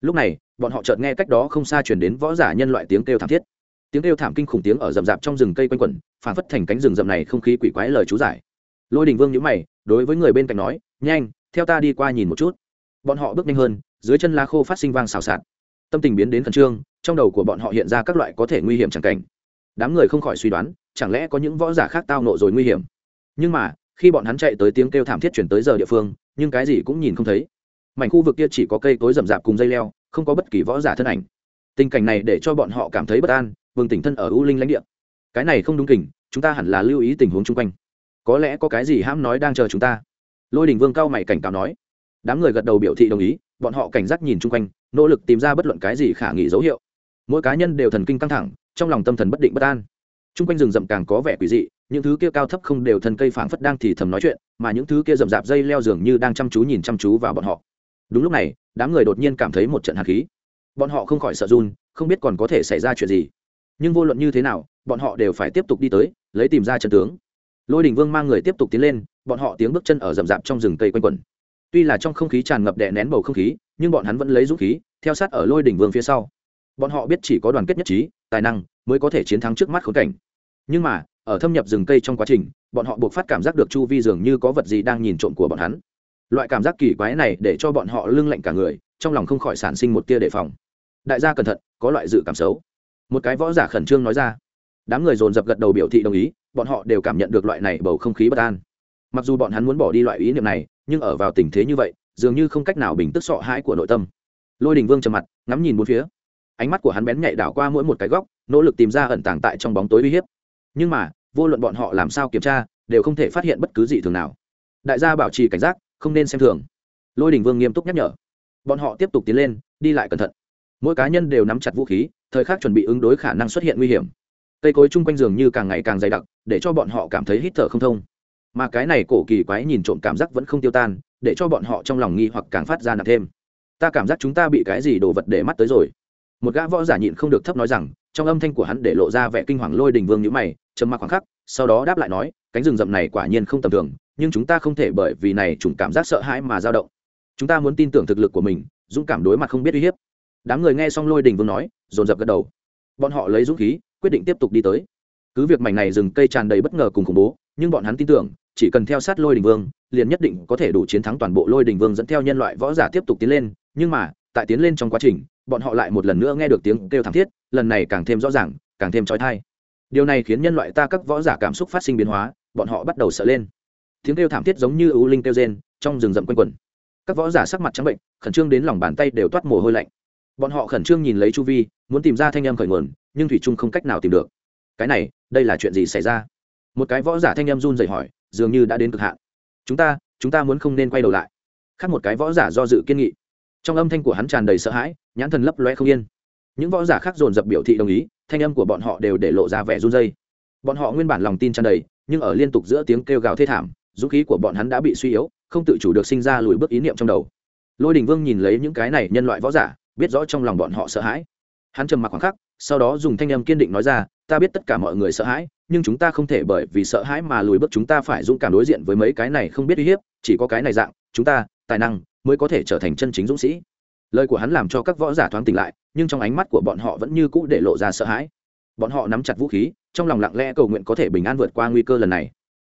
Lúc này, bọn họ chợt nghe cách đó không xa chuyển đến võ giả nhân loại tiếng kêu thảm thiết. Tiếng kêu thảm kinh khủng tiếng ở rậm rạp trong rừng cây quanh quẩn, phản phất thành cánh rừng rậm này không khí quỷ quái lời chú giải. Lôi đình vương nhữ mày, đối với người bên cạnh nói, nhanh, theo ta đi qua nhìn một chút bọn họ bước nhanh hơn, dưới chân lá khô phát sinh vang xào xạc. Tâm tình biến đến khẩn trương, trong đầu của bọn họ hiện ra các loại có thể nguy hiểm chẳng cảnh. Đám người không khỏi suy đoán, chẳng lẽ có những võ giả khác tao nộ rồi nguy hiểm? Nhưng mà, khi bọn hắn chạy tới tiếng kêu thảm thiết chuyển tới giờ địa phương, nhưng cái gì cũng nhìn không thấy. Mảnh khu vực kia chỉ có cây cối rậm rạp cùng dây leo, không có bất kỳ võ giả thân ảnh. Tình cảnh này để cho bọn họ cảm thấy bất an vương tỉnh thân ở u linh lãnh địa. Cái này không đúng kình, chúng ta hẳn là lưu ý tình huống chung quanh. Có lẽ có cái gì hãm nói đang chờ chúng ta. Lôi đình vương cao mày cảnh cáo nói đám người gật đầu biểu thị đồng ý, bọn họ cảnh giác nhìn chung quanh, nỗ lực tìm ra bất luận cái gì khả nghỉ dấu hiệu. Mỗi cá nhân đều thần kinh căng thẳng, trong lòng tâm thần bất định bất an. Chung quanh rừng rậm càng có vẻ quỷ dị, những thứ kia cao thấp không đều thân cây phảng phất đang thì thầm nói chuyện, mà những thứ kia rậm rạp dây leo dường như đang chăm chú nhìn chăm chú vào bọn họ. Đúng lúc này, đám người đột nhiên cảm thấy một trận hạt khí. Bọn họ không khỏi sợ run, không biết còn có thể xảy ra chuyện gì. Nhưng vô luận như thế nào, bọn họ đều phải tiếp tục đi tới, lấy tìm ra chân tướng. Lôi đình vương mang người tiếp tục tiến lên, bọn họ tiếng bước chân ở rậm rạp trong rừng cây quanh quẩn tuy là trong không khí tràn ngập đè nén bầu không khí, nhưng bọn hắn vẫn lấy dũng khí, theo sát ở lôi đỉnh vương phía sau. Bọn họ biết chỉ có đoàn kết nhất trí, tài năng mới có thể chiến thắng trước mắt khốn cảnh. Nhưng mà, ở thâm nhập rừng cây trong quá trình, bọn họ buộc phát cảm giác được chu vi dường như có vật gì đang nhìn trộm của bọn hắn. Loại cảm giác kỳ quái này để cho bọn họ lưng lạnh cả người, trong lòng không khỏi sản sinh một tia đề phòng. Đại gia cẩn thận, có loại dự cảm xấu. Một cái võ giả khẩn trương nói ra. Đám người dồn dập gật đầu biểu thị đồng ý, bọn họ đều cảm nhận được loại này bầu không khí bất an. Mặc dù bọn hắn muốn bỏ đi loại ý niệm này nhưng ở vào tình thế như vậy, dường như không cách nào bình tức sợ hãi của nội tâm. Lôi đình vương trầm mặt, ngắm nhìn bốn phía. Ánh mắt của hắn bén nhạy đảo qua mỗi một cái góc, nỗ lực tìm ra ẩn tàng tại trong bóng tối uy hiếp. Nhưng mà, vô luận bọn họ làm sao kiểm tra, đều không thể phát hiện bất cứ gì thường nào. Đại gia bảo trì cảnh giác, không nên xem thường. Lôi đình vương nghiêm túc nhắc nhở. Bọn họ tiếp tục tiến lên, đi lại cẩn thận. Mỗi cá nhân đều nắm chặt vũ khí, thời khắc chuẩn bị ứng đối khả năng xuất hiện nguy hiểm. Cây cối chung quanh giường như càng ngày càng dày đặc, để cho bọn họ cảm thấy hít thở không thông mà cái này cổ kỳ quái nhìn trộm cảm giác vẫn không tiêu tan, để cho bọn họ trong lòng nghi hoặc càng phát ra nặng thêm. Ta cảm giác chúng ta bị cái gì đồ vật để mắt tới rồi. Một gã võ giả nhịn không được thấp nói rằng, trong âm thanh của hắn để lộ ra vẻ kinh hoàng lôi đình vương nhữ mày, trầm mặc khoảng khắc, sau đó đáp lại nói, cánh rừng rậm này quả nhiên không tầm thường, nhưng chúng ta không thể bởi vì này chủng cảm giác sợ hãi mà dao động. Chúng ta muốn tin tưởng thực lực của mình, dũng cảm đối mặt không biết uy hiếp. Đám người nghe xong lôi đình vương nói, dồn dập gật đầu. Bọn họ lấy dũng khí, quyết định tiếp tục đi tới. Cứ việc mảnh này rừng cây tràn đầy bất ngờ cùng khủng bố, nhưng bọn hắn tin tưởng chỉ cần theo sát lôi đình vương, liền nhất định có thể đủ chiến thắng toàn bộ lôi đình vương dẫn theo nhân loại võ giả tiếp tục tiến lên. Nhưng mà, tại tiến lên trong quá trình, bọn họ lại một lần nữa nghe được tiếng kêu thảm thiết, lần này càng thêm rõ ràng, càng thêm trói thai điều này khiến nhân loại ta các võ giả cảm xúc phát sinh biến hóa, bọn họ bắt đầu sợ lên. Tiếng kêu thảm thiết giống như ưu linh kêu rên, trong rừng rậm quanh quẩn. Các võ giả sắc mặt trắng bệnh, khẩn trương đến lòng bàn tay đều toát mồ hôi lạnh. Bọn họ khẩn trương nhìn lấy chu vi, muốn tìm ra thanh âm khởi nguồn, nhưng thủy trung không cách nào tìm được. Cái này, đây là chuyện gì xảy ra? Một cái võ giả thanh âm run rẩy hỏi dường như đã đến cực hạn. Chúng ta chúng ta muốn không nên quay đầu lại. Khác một cái võ giả do dự kiên nghị. Trong âm thanh của hắn tràn đầy sợ hãi, nhãn thần lấp loe không yên. Những võ giả khác dồn dập biểu thị đồng ý, thanh âm của bọn họ đều để lộ ra vẻ run dây bọn họ nguyên bản lòng tin tràn đầy, nhưng ở liên tục giữa tiếng kêu gào thê thảm, dũng khí của bọn hắn đã bị suy yếu, không tự chủ được sinh ra lùi bước ý niệm trong đầu. Lôi đình vương nhìn lấy những cái này nhân loại võ giả, biết rõ trong lòng bọn họ sợ hãi. Hắn trầm mặc khoảng khắc, sau đó dùng thanh âm kiên định nói ra, ta biết tất cả mọi người sợ hãi nhưng chúng ta không thể bởi vì sợ hãi mà lùi bước, chúng ta phải dũng cảm đối diện với mấy cái này không biết uy hiếp, chỉ có cái này dạng, chúng ta, tài năng, mới có thể trở thành chân chính dũng sĩ. Lời của hắn làm cho các võ giả thoáng tỉnh lại, nhưng trong ánh mắt của bọn họ vẫn như cũ để lộ ra sợ hãi. Bọn họ nắm chặt vũ khí, trong lòng lặng lẽ cầu nguyện có thể bình an vượt qua nguy cơ lần này.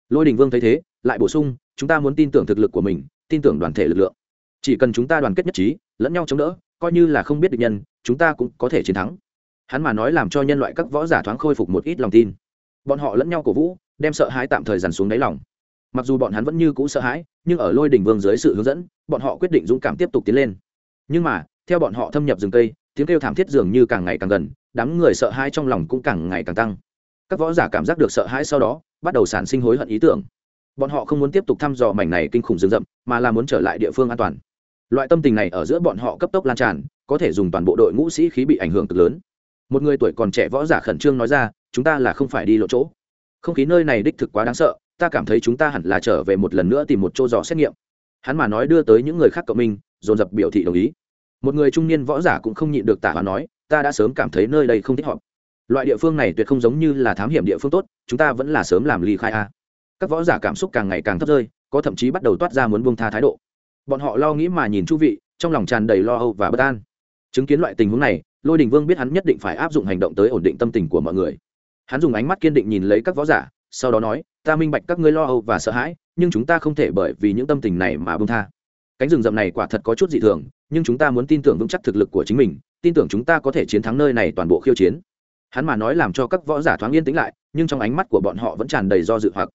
Lôi đình vương thấy thế, lại bổ sung, chúng ta muốn tin tưởng thực lực của mình, tin tưởng đoàn thể lực lượng. Chỉ cần chúng ta đoàn kết nhất trí, lẫn nhau chống đỡ, coi như là không biết được nhân, chúng ta cũng có thể chiến thắng. Hắn mà nói làm cho nhân loại các võ giả thoáng khôi phục một ít lòng tin bọn họ lẫn nhau cổ vũ, đem sợ hãi tạm thời dằn xuống đáy lòng. Mặc dù bọn hắn vẫn như cũ sợ hãi, nhưng ở lôi đỉnh vương dưới sự hướng dẫn, bọn họ quyết định dũng cảm tiếp tục tiến lên. Nhưng mà, theo bọn họ thâm nhập rừng cây, tiếng kêu thảm thiết dường như càng ngày càng gần, đám người sợ hãi trong lòng cũng càng ngày càng tăng. Các võ giả cảm giác được sợ hãi sau đó, bắt đầu sản sinh hối hận ý tưởng. Bọn họ không muốn tiếp tục thăm dò mảnh này kinh khủng rừng rậm, mà là muốn trở lại địa phương an toàn. Loại tâm tình này ở giữa bọn họ cấp tốc lan tràn, có thể dùng toàn bộ đội ngũ sĩ khí bị ảnh hưởng cực lớn. Một người tuổi còn trẻ võ giả khẩn trương nói ra chúng ta là không phải đi lộ chỗ. Không khí nơi này đích thực quá đáng sợ, ta cảm thấy chúng ta hẳn là trở về một lần nữa tìm một chỗ dò xét nghiệm. Hắn mà nói đưa tới những người khác cộng minh, dồn dập biểu thị đồng ý. Một người trung niên võ giả cũng không nhịn được tả và nói, ta đã sớm cảm thấy nơi đây không thích hợp. Loại địa phương này tuyệt không giống như là thám hiểm địa phương tốt, chúng ta vẫn là sớm làm ly khai a. Các võ giả cảm xúc càng ngày càng thấp rơi, có thậm chí bắt đầu toát ra muốn buông tha thái độ. Bọn họ lo nghĩ mà nhìn chu vị, trong lòng tràn đầy lo âu và bất an. Chứng kiến loại tình huống này, lôi đình vương biết hắn nhất định phải áp dụng hành động tới ổn định tâm tình của mọi người hắn dùng ánh mắt kiên định nhìn lấy các võ giả, sau đó nói, ta minh bạch các ngươi lo âu và sợ hãi, nhưng chúng ta không thể bởi vì những tâm tình này mà bông tha. Cánh rừng rậm này quả thật có chút dị thường, nhưng chúng ta muốn tin tưởng vững chắc thực lực của chính mình, tin tưởng chúng ta có thể chiến thắng nơi này toàn bộ khiêu chiến. Hắn mà nói làm cho các võ giả thoáng yên tĩnh lại, nhưng trong ánh mắt của bọn họ vẫn tràn đầy do dự hoặc